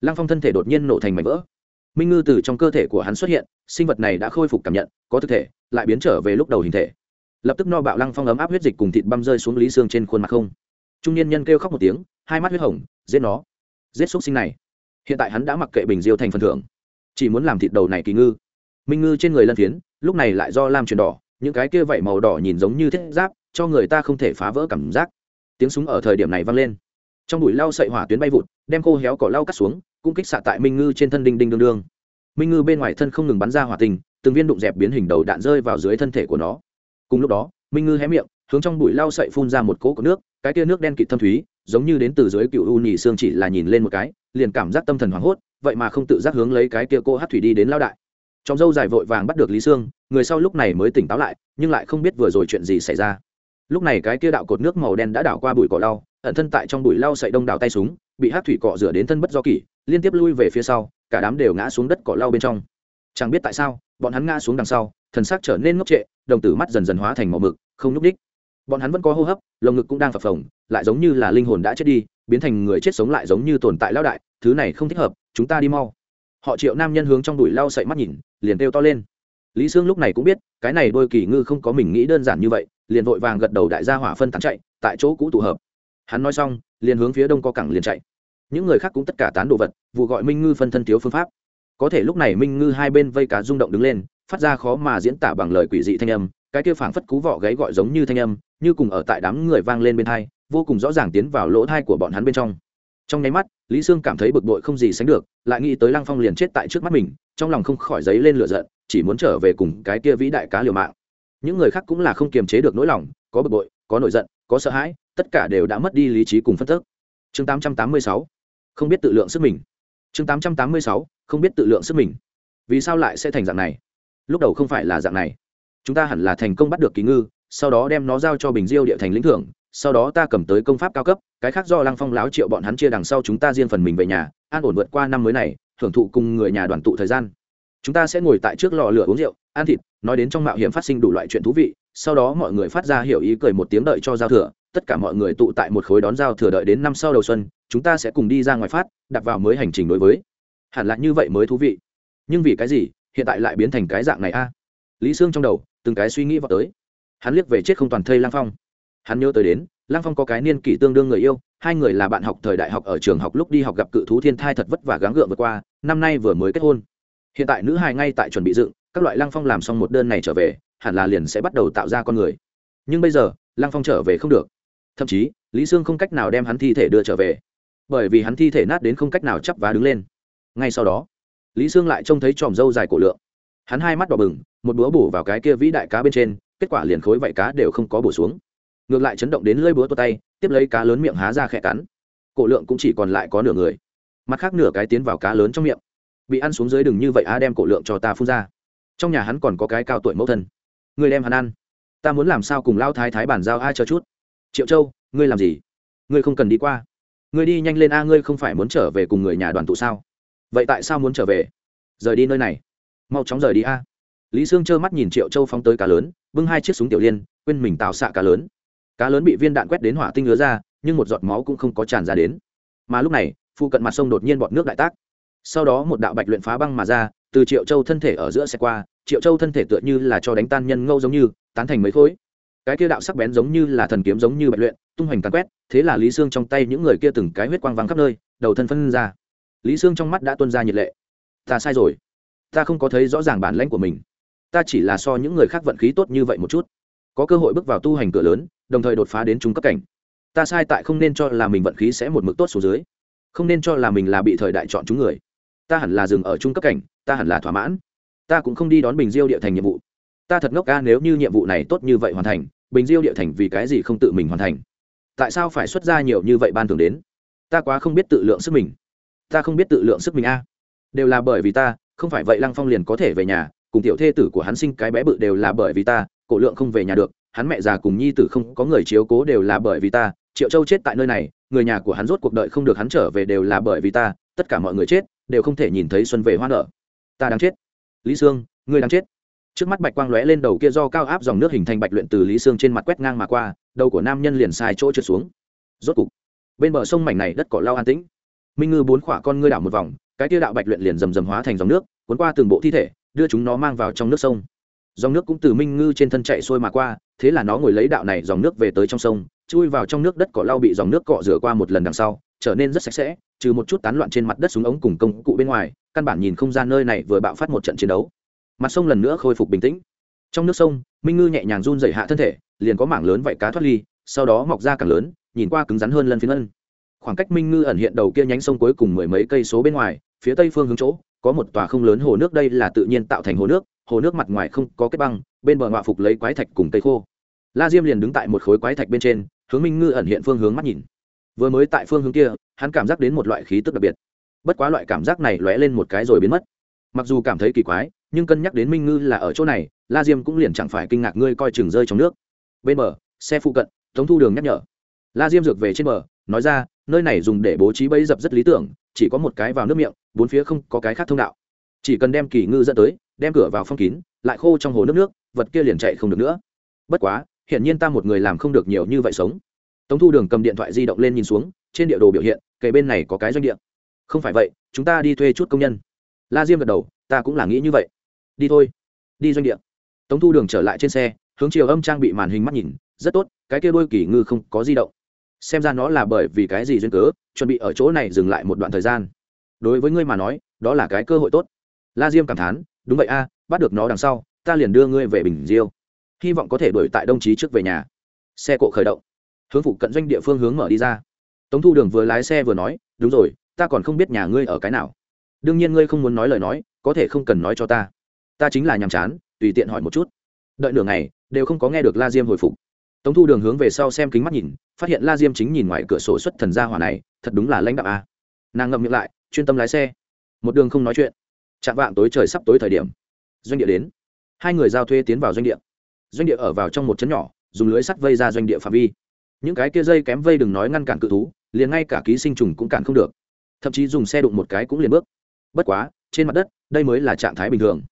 Lăng phong thân thể đột nhiên nổ thành mảnh vỡ. Minh ngư từ trong cơ thể của hắn xuất hiện, sinh vật này đã khôi phục cảm nhận, có thực thể, lại biến trở về lúc đầu hình thể. Lập tức no bạo lăng phong ấm áp huyết dịch cùng thịt băm rơi xuống lý xương trên khuôn mặt không. Trung niên nhân kêu khóc một tiếng, hai mắt huyết hồng, giết nó. Giết xúc sinh này. Hiện tại hắn đã mặc kệ bình diêu thành phần thưởng. Chỉ muốn làm thịt đầu này kỳ ngư. Minh ngư trên người lân phiến, lúc này lại do lam chuyển đỏ, những cái kia vảy màu đỏ nhìn giống như thiết giáp cho người ta không thể phá vỡ cảm giác. Tiếng súng ở thời điểm này vang lên. Trong bụi lau sậy hỏa tuyến bay vụt, đem khô héo cỏ lau cắt xuống, cũng kích xạ tại minh ngư trên thân đinh đinh đương đương. Minh ngư bên ngoài thân không ngừng bắn ra hỏa tình, từng viên đụng dẹp biến hình đầu đạn rơi vào dưới thân thể của nó. Cùng lúc đó, minh ngư hé miệng, hướng trong bụi lau sậy phun ra một cỗ của nước, cái tia nước đen kịt thâm thúy, giống như đến từ dưới cựu u nhì xương chỉ là nhìn lên một cái, liền cảm giác tâm thần hoảng hốt, vậy mà không tự giác hướng lấy cái tia cô hát thủy đi đến lao đại. Trong dâu dài vội vàng bắt được lý sương, người sau lúc này mới tỉnh táo lại, nhưng lại không biết vừa rồi chuyện gì xảy ra lúc này cái kia đạo cột nước màu đen đã đảo qua bụi cỏ lau, ẩn thân tại trong bụi lau sậy đông đảo tay súng, bị hát thủy cọ rửa đến thân bất do kỷ, liên tiếp lui về phía sau, cả đám đều ngã xuống đất cỏ lau bên trong. Chẳng biết tại sao, bọn hắn ngã xuống đằng sau, thần sắc trở nên ngốc trệ, đồng tử mắt dần dần hóa thành màu mực, không nhúc đích bọn hắn vẫn có hô hấp, lồng ngực cũng đang phập phồng, lại giống như là linh hồn đã chết đi, biến thành người chết sống lại giống như tồn tại lao đại, thứ này không thích hợp, chúng ta đi mau. Họ triệu nam nhân hướng trong đùi lau sậy mắt nhìn, liền kêu to lên. Lý sương lúc này cũng biết, cái này đôi kỳ ngư không có mình nghĩ đơn giản như vậy liền vội vàng gật đầu đại gia hỏa phân tán chạy, tại chỗ cũ tụ hợp. Hắn nói xong, liền hướng phía đông co cẳng liền chạy. Những người khác cũng tất cả tán đồ vật, vụ gọi minh ngư phân thân thiếu phương pháp. Có thể lúc này minh ngư hai bên vây cá rung động đứng lên, phát ra khó mà diễn tả bằng lời quỷ dị thanh âm, cái kia phảng phất cú vọ gáy gọi giống như thanh âm, như cùng ở tại đám người vang lên bên thai vô cùng rõ ràng tiến vào lỗ thai của bọn hắn bên trong. Trong nháy mắt, lý sương cảm thấy bực bội không gì sánh được, lại nghĩ tới lăng phong liền chết tại trước mắt mình, trong lòng không khỏi giấy lên lửa giận, chỉ muốn trở về cùng cái kia vĩ đại cá liều mạng những người khác cũng là không kiềm chế được nỗi lòng, có bực bội, có nổi giận, có sợ hãi, tất cả đều đã mất đi lý trí cùng phân tức. Chương 886 không biết tự lượng sức mình. Chương 886 không biết tự lượng sức mình. Vì sao lại sẽ thành dạng này? Lúc đầu không phải là dạng này. Chúng ta hẳn là thành công bắt được kỳ ngư, sau đó đem nó giao cho bình diêu địa thành lĩnh thưởng, sau đó ta cầm tới công pháp cao cấp, cái khác do lăng phong láo triệu bọn hắn chia đằng sau chúng ta riêng phần mình về nhà, an ổn vượt qua năm mới này, hưởng thụ cùng người nhà đoàn tụ thời gian chúng ta sẽ ngồi tại trước lò lửa uống rượu, ăn thịt, nói đến trong mạo hiểm phát sinh đủ loại chuyện thú vị, sau đó mọi người phát ra hiểu ý cười một tiếng đợi cho giao thừa, tất cả mọi người tụ tại một khối đón giao thừa đợi đến năm sau đầu xuân, chúng ta sẽ cùng đi ra ngoài phát, đặt vào mới hành trình đối với. Hẳn là như vậy mới thú vị. Nhưng vì cái gì, hiện tại lại biến thành cái dạng này a? Lý sương trong đầu, từng cái suy nghĩ vào tới. Hắn liếc về chết không toàn thây lang phong. Hắn nhớ tới đến lang phong có cái niên kỷ tương đương người yêu, hai người là bạn học thời đại học ở trường học lúc đi học gặp cự thú thiên thai thật vất vả gắng gượng vượt qua, năm nay vừa mới kết hôn hiện tại nữ hài ngay tại chuẩn bị dựng, các loại lăng phong làm xong một đơn này trở về, hẳn là liền sẽ bắt đầu tạo ra con người. Nhưng bây giờ, lăng phong trở về không được. Thậm chí, lý sương không cách nào đem hắn thi thể đưa trở về. Bởi vì hắn thi thể nát đến không cách nào chắp vá đứng lên. Ngay sau đó, lý sương lại trông thấy tròm dâu dài cổ lượng. Hắn hai mắt đỏ bừng, một búa bổ vào cái kia vĩ đại cá bên trên, kết quả liền khối vạy cá đều không có bổ xuống. Ngược lại chấn động đến lơi búa tua tay, tiếp lấy cá lớn miệng há ra khẽ cắn. Cổ lượng cũng chỉ còn lại có nửa người. Mặt khác nửa cái tiến vào cá lớn trong miệng bị ăn xuống dưới đừng như vậy a đem cổ lượng cho ta phun ra. Trong nhà hắn còn có cái cao tuổi mẫu thân. Người đem hắn ăn. Ta muốn làm sao cùng lao thái thái bản giao ai chờ chút. Triệu châu, ngươi làm gì? Ngươi không cần đi qua. Ngươi đi nhanh lên a ngươi không phải muốn trở về cùng người nhà đoàn tụ sao? Vậy tại sao muốn trở về? Rời đi nơi này. Mau chóng rời đi a lý sương trơ mắt nhìn triệu châu phóng tới cá lớn, bưng hai chiếc súng tiểu liên, quên mình tạo xạ cá lớn. Cá lớn bị viên đạn quét đến hỏa tinh ngứa ra, nhưng một giọt máu cũng không có tràn ra đến. Mà lúc này, phụ cận mặt sông đột nhiên bọt nước đại tác sau đó một đạo bạch luyện phá băng mà ra, từ triệu châu thân thể ở giữa xe qua, triệu châu thân thể tựa như là cho đánh tan nhân ngâu giống như, tán thành mấy khối. Cái kia đạo sắc bén giống như là thần kiếm giống như bạch luyện, tung hoành tàn quét, thế là lý sương trong tay những người kia từng cái huyết quang vắng khắp nơi, đầu thân phân ra. Lý sương trong mắt đã tuân ra nhiệt lệ. Ta sai rồi. Ta không có thấy rõ ràng bản lãnh của mình. Ta chỉ là so những người khác vận khí tốt như vậy một chút. Có cơ hội bước vào tu hành cửa lớn, đồng thời đột phá đến trung cấp cảnh. Ta sai tại không nên cho là mình vận khí sẽ một mực tốt xuống dưới. Không nên cho là mình là bị thời đại chọn chúng người ta hẳn là dừng ở trung cấp cảnh, ta hẳn là thỏa mãn. Ta cũng không đi đón bình diêu địa thành nhiệm vụ. Ta thật ngốc ca, nếu như nhiệm vụ này tốt như vậy hoàn thành, bình diêu địa thành vì cái gì không tự mình hoàn thành? Tại sao phải xuất ra nhiều như vậy ban thường đến? Ta quá không biết tự lượng sức mình. Ta không biết tự lượng sức mình a. Đều là bởi vì ta, không phải vậy lăng phong liền có thể về nhà, cùng tiểu thê tử của hắn sinh cái bé bự đều là bởi vì ta, cổ lượng không về nhà được, hắn mẹ già cùng nhi tử không có người chiếu cố đều là bởi vì ta, triệu châu chết tại nơi này, người nhà của hắn rốt cuộc đợi không được hắn trở về đều là bởi vì ta, tất cả mọi người chết đều không thể nhìn thấy xuân về hoa nở. Ta đang chết. Lý sương, ngươi đang chết. Trước mắt bạch quang lóe lên đầu kia do cao áp dòng nước hình thành bạch luyện từ lý sương trên mặt quét ngang mà qua, đầu của nam nhân liền sai chỗ trượt xuống. Rốt cục, bên bờ sông mảnh này đất cỏ lao an tĩnh. Minh ngư bốn khỏa con ngươi đảo một vòng, cái kia đạo bạch luyện liền rầm rầm hóa thành dòng nước, cuốn qua từng bộ thi thể, đưa chúng nó mang vào trong nước sông. Dòng nước cũng từ minh ngư trên thân chạy xuôi mà qua, thế là nó ngồi lấy đạo này dòng nước về tới trong sông, chui vào trong nước đất cỏ lau bị dòng nước cọ rửa qua một lần đằng sau, trở nên rất sạch sẽ trừ một chút tán loạn trên mặt đất súng ống cùng công cụ bên ngoài, căn bản nhìn không ra nơi này vừa bạo phát một trận chiến đấu. Mặt sông lần nữa khôi phục bình tĩnh. Trong nước sông, minh ngư nhẹ nhàng run dày hạ thân thể, liền có mảng lớn vạy cá thoát ly, sau đó mọc ra càng lớn, nhìn qua cứng rắn hơn lần phiến ân. Khoảng cách minh ngư ẩn hiện đầu kia nhánh sông cuối cùng mười mấy cây số bên ngoài, phía tây phương hướng chỗ, có một tòa không lớn hồ nước, đây là tự nhiên tạo thành hồ nước hồ nước mặt ngoài không có kết băng, bên bờ ngoại phục lấy quái thạch cùng cây khô. La diêm liền đứng tại một khối quái thạch bên trên, hướng minh ngư ẩn hiện phương hướng mắt nhìn vừa mới tại phương hướng kia, hắn cảm giác đến một loại khí tức đặc biệt. Bất quá loại cảm giác này lóe lên một cái rồi biến mất. Mặc dù cảm thấy kỳ quái, nhưng cân nhắc đến minh ngư là ở chỗ này, la diêm cũng liền chẳng phải kinh ngạc ngươi coi chừng rơi trong nước. Bên bờ, xe phụ cận, tống thu đường nhắc nhở. La diêm dược về trên bờ, nói ra, nơi này dùng để bố trí bẫy dập rất lý tưởng, chỉ có một cái vào nước miệng, bốn phía không có cái khác thông đạo. Chỉ cần đem kỳ ngư dẫn tới, đem cửa vào phong kín, lại khô trong hồ nước nước, vật kia liền chạy không được nữa. Bất quá, hiển nhiên ta một người làm không được nhiều như vậy sống tống thu đường cầm điện thoại di động lên nhìn xuống, trên địa đồ biểu hiện, kề bên này có cái doanh địa. Không phải vậy, chúng ta đi thuê chút công nhân. La diêm gật đầu, ta cũng là nghĩ như vậy. Đi thôi. Đi doanh địa. Tống thu đường trở lại trên xe, hướng chiều âm trang bị màn hình mắt nhìn, rất tốt, cái kia đôi kỳ ngư không có di động. Xem ra nó là bởi vì cái gì duyên cớ, chuẩn bị ở chỗ này dừng lại một đoạn thời gian. Đối với ngươi mà nói, đó là cái cơ hội tốt. La diêm cảm thán, đúng vậy a, bắt được nó đằng sau, ta liền đưa ngươi về bình diêu. Hy vọng có thể đuổi tại đồng chí trước về nhà. Xe cộ khởi động hướng phụ cận doanh địa phương hướng mở đi ra. Tống thu đường vừa lái xe vừa nói, đúng rồi, ta còn không biết nhà ngươi ở cái nào. Đương nhiên ngươi không muốn nói lời nói, có thể không cần nói cho ta. Ta chính là nhàm chán, tùy tiện hỏi một chút. Đợi nửa ngày, đều không có nghe được la diêm hồi phục. Tống thu đường hướng về sau xem kính mắt nhìn, phát hiện la diêm chính nhìn ngoài cửa sổ xuất thần gia hỏa này, thật đúng là lãnh đạo a. Nàng ngậm miệng lại, chuyên tâm lái xe. Một đường không nói chuyện. Chạm vạng tối trời sắp tối thời điểm. Doanh địa đến. Hai người giao thuê tiến vào doanh địa. Doanh địa ở vào trong một chấn nhỏ, dùng lưới sắt vây ra doanh địa phạm vi những cái kia dây kém vây đừng nói ngăn cản cự thú, liền ngay cả ký sinh trùng cũng cản không được. Thậm chí dùng xe đụng một cái cũng liền bước. Bất quá, trên mặt đất, đây mới là trạng thái bình thường.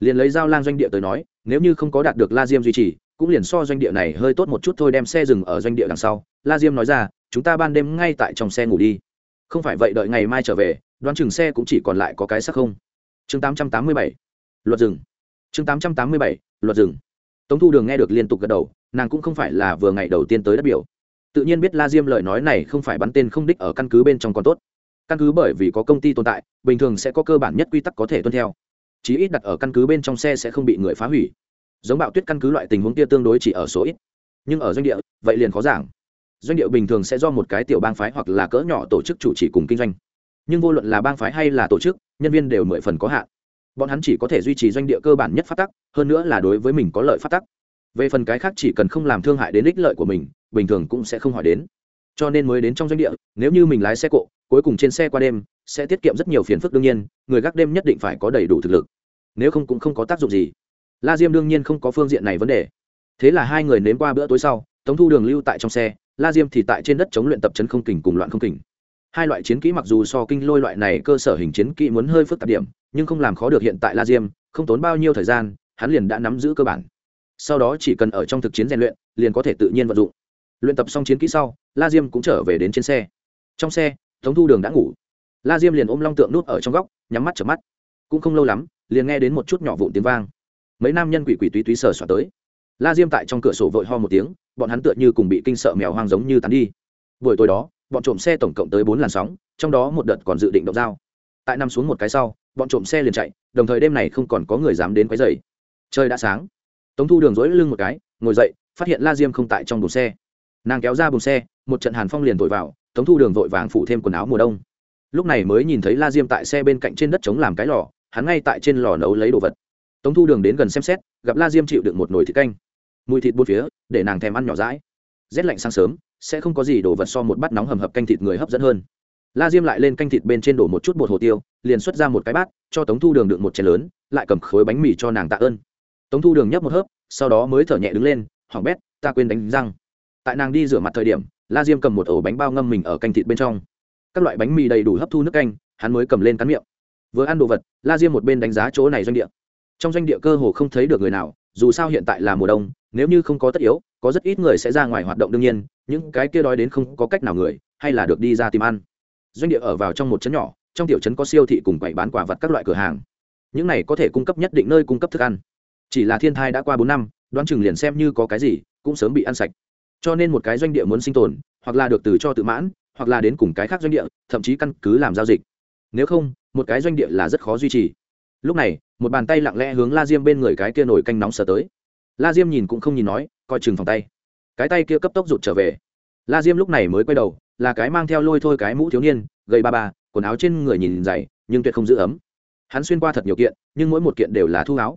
Liền lấy dao lang doanh địa tới nói, nếu như không có đạt được la diêm duy trì, cũng liền so doanh địa này hơi tốt một chút thôi đem xe dừng ở doanh địa đằng sau. La diêm nói ra, chúng ta ban đêm ngay tại trong xe ngủ đi. Không phải vậy đợi ngày mai trở về, đoán chừng xe cũng chỉ còn lại có cái sắc không. Chương 887. luật rừng. Chương 887. luật rừng tống thu đường nghe được liên tục gật đầu, nàng cũng không phải là vừa ngày đầu tiên tới đất biểu. Tự nhiên biết la diêm lời nói này không phải bắn tên không đích ở căn cứ bên trong còn tốt. Căn cứ bởi vì có công ty tồn tại, bình thường sẽ có cơ bản nhất quy tắc có thể tuân theo. Chí ít đặt ở căn cứ bên trong xe sẽ không bị người phá hủy. Giống bạo tuyết căn cứ loại tình huống kia tương đối chỉ ở số ít. Nhưng ở doanh địa, vậy liền khó giảng. Doanh địa bình thường sẽ do một cái tiểu bang phái hoặc là cỡ nhỏ tổ chức chủ trì cùng kinh doanh. Nhưng vô luận là bang phái hay là tổ chức, nhân viên đều mười phần có hạn bọn hắn chỉ có thể duy trì doanh địa cơ bản nhất phát tắc, hơn nữa là đối với mình có lợi phát tắc. Về phần cái khác chỉ cần không làm thương hại đến ích lợi của mình, bình thường cũng sẽ không hỏi đến. Cho nên mới đến trong doanh địa, nếu như mình lái xe cộ, cuối cùng trên xe qua đêm, sẽ tiết kiệm rất nhiều phiền phức đương nhiên, người gác đêm nhất định phải có đầy đủ thực lực. Nếu không cũng không có tác dụng gì. La diêm đương nhiên không có phương diện này vấn đề. Thế là hai người nếm qua bữa tối sau, tống thu đường lưu tại trong xe, la diêm thì tại trên đất chống luyện tập chấn không kình cùng loạn không kình hai loại chiến kỹ mặc dù so kinh lôi loại này cơ sở hình chiến kỹ muốn hơi phức tạp điểm, nhưng không làm khó được hiện tại la diêm, không tốn bao nhiêu thời gian, hắn liền đã nắm giữ cơ bản. Sau đó chỉ cần ở trong thực chiến rèn luyện, liền có thể tự nhiên vận dụng. Luyện tập xong chiến kỹ sau, la diêm cũng trở về đến trên xe. Trong xe, tống thu đường đã ngủ. La diêm liền ôm long tượng nút ở trong góc, nhắm mắt chở mắt. Cũng không lâu lắm, liền nghe đến một chút nhỏ vụn tiếng vang. Mấy nam nhân quỷ quỷ túy túy sờ xoa tới. La diêm tại trong cửa sổ vội ho một tiếng, bọn hắn tựa như cùng bị kinh sợ mèo hoang giống như tắn đi. Buổi tối đó bọn trộm xe tổng cộng tới bốn làn sóng, trong đó một đợt còn dự định động dao tại nằm xuống một cái sau, bọn trộm xe liền chạy, đồng thời đêm này không còn có người dám đến quấy dày trời đã sáng. Tống thu đường dối lưng một cái, ngồi dậy, phát hiện la diêm không tại trong buồng xe. Nàng kéo ra buồng xe, một trận hàn phong liền vội vào, tống thu đường vội vàng phủ thêm quần áo mùa đông. Lúc này mới nhìn thấy la diêm tại xe bên cạnh trên đất trống làm cái lò, hắn ngay tại trên lò nấu lấy đồ vật. Tống thu đường đến gần xem xét, gặp la diêm chịu được một nồi thịt canh. Mùi thịt bốn phía, để nàng thèm ăn nhỏ rãi rét lạnh sáng sớm sẽ không có gì đồ vật so một bát nóng hầm hập canh thịt người hấp dẫn hơn. La diêm lại lên canh thịt bên trên đổ một chút bột hồ tiêu, liền xuất ra một cái bát, cho tống thu đường đựng một chén lớn, lại cầm khối bánh mì cho nàng tạ ơn. Tống thu đường nhấp một hớp, sau đó mới thở nhẹ đứng lên, hoàng bét, ta quên đánh răng. Tại nàng đi rửa mặt thời điểm, la diêm cầm một ổ bánh bao ngâm mình ở canh thịt bên trong. Các loại bánh mì đầy đủ hấp thu nước canh, hắn mới cầm lên cắn miệng. Vừa ăn đồ vật, la diêm một bên đánh giá chỗ này doanh địa. Trong doanh địa cơ hồ không thấy được người nào dù sao hiện tại là mùa đông, nếu như không có tất yếu, có rất ít người sẽ ra ngoài hoạt động đương nhiên, những cái kia đói đến không có cách nào người, hay là được đi ra tìm ăn. Doanh địa ở vào trong một trấn nhỏ, trong tiểu trấn có siêu thị cùng quầy bán quả vật các loại cửa hàng. Những này có thể cung cấp nhất định nơi cung cấp thức ăn. Chỉ là thiên thai đã qua bốn năm, đoán chừng liền xem như có cái gì, cũng sớm bị ăn sạch. Cho nên một cái doanh địa muốn sinh tồn, hoặc là được từ cho tự mãn, hoặc là đến cùng cái khác doanh địa, thậm chí căn cứ làm giao dịch. Nếu không, một cái doanh địa là rất khó duy trì. Lúc này một bàn tay lặng lẽ hướng la diêm bên người cái kia nổi canh nóng sờ tới. La diêm nhìn cũng không nhìn nói, coi chừng phòng tay. Cái tay kia cấp tốc rụt trở về. La diêm lúc này mới quay đầu, là cái mang theo lôi thôi cái mũ thiếu niên, gầy ba ba, quần áo trên người nhìn dày, nhưng tuyệt không giữ ấm. Hắn xuyên qua thật nhiều kiện, nhưng mỗi một kiện đều là thu áo.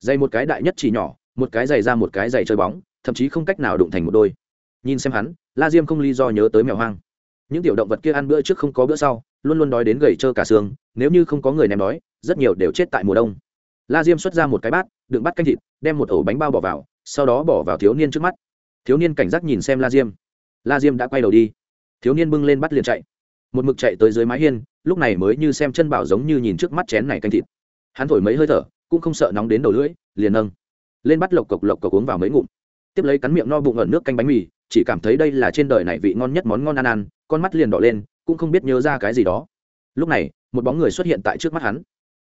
Dày một cái đại nhất chỉ nhỏ, một cái dày ra một cái dày chơi bóng, thậm chí không cách nào đụng thành một đôi. Nhìn xem hắn, la diêm không lý do nhớ tới mèo hoang. Những tiểu động vật kia ăn bữa trước không có bữa sau, luôn luôn đói đến gầy trơ cả xương, nếu như không có người ném đói, rất nhiều đều chết tại mùa đông la diêm xuất ra một cái bát, đựng bắt canh thịt, đem một ổ bánh bao bỏ vào, sau đó bỏ vào thiếu niên trước mắt. Thiếu niên cảnh giác nhìn xem la diêm. La diêm đã quay đầu đi. Thiếu niên bưng lên bắt liền chạy. Một mực chạy tới dưới mái hiên, lúc này mới như xem chân bảo giống như nhìn trước mắt chén này canh thịt. Hắn thổi mấy hơi thở, cũng không sợ nóng đến đầu lưỡi, liền nâng. Lên bắt lộc cộc lộc cộc uống vào mấy ngụm. Tiếp lấy cắn miệng no bụng ẩn nước canh bánh mì, chỉ cảm thấy đây là trên đời này vị ngon nhất món ngon ăn ăn, con mắt liền đỏ lên, cũng không biết nhớ ra cái gì đó. Lúc này, một bóng người xuất hiện tại trước mắt hắn.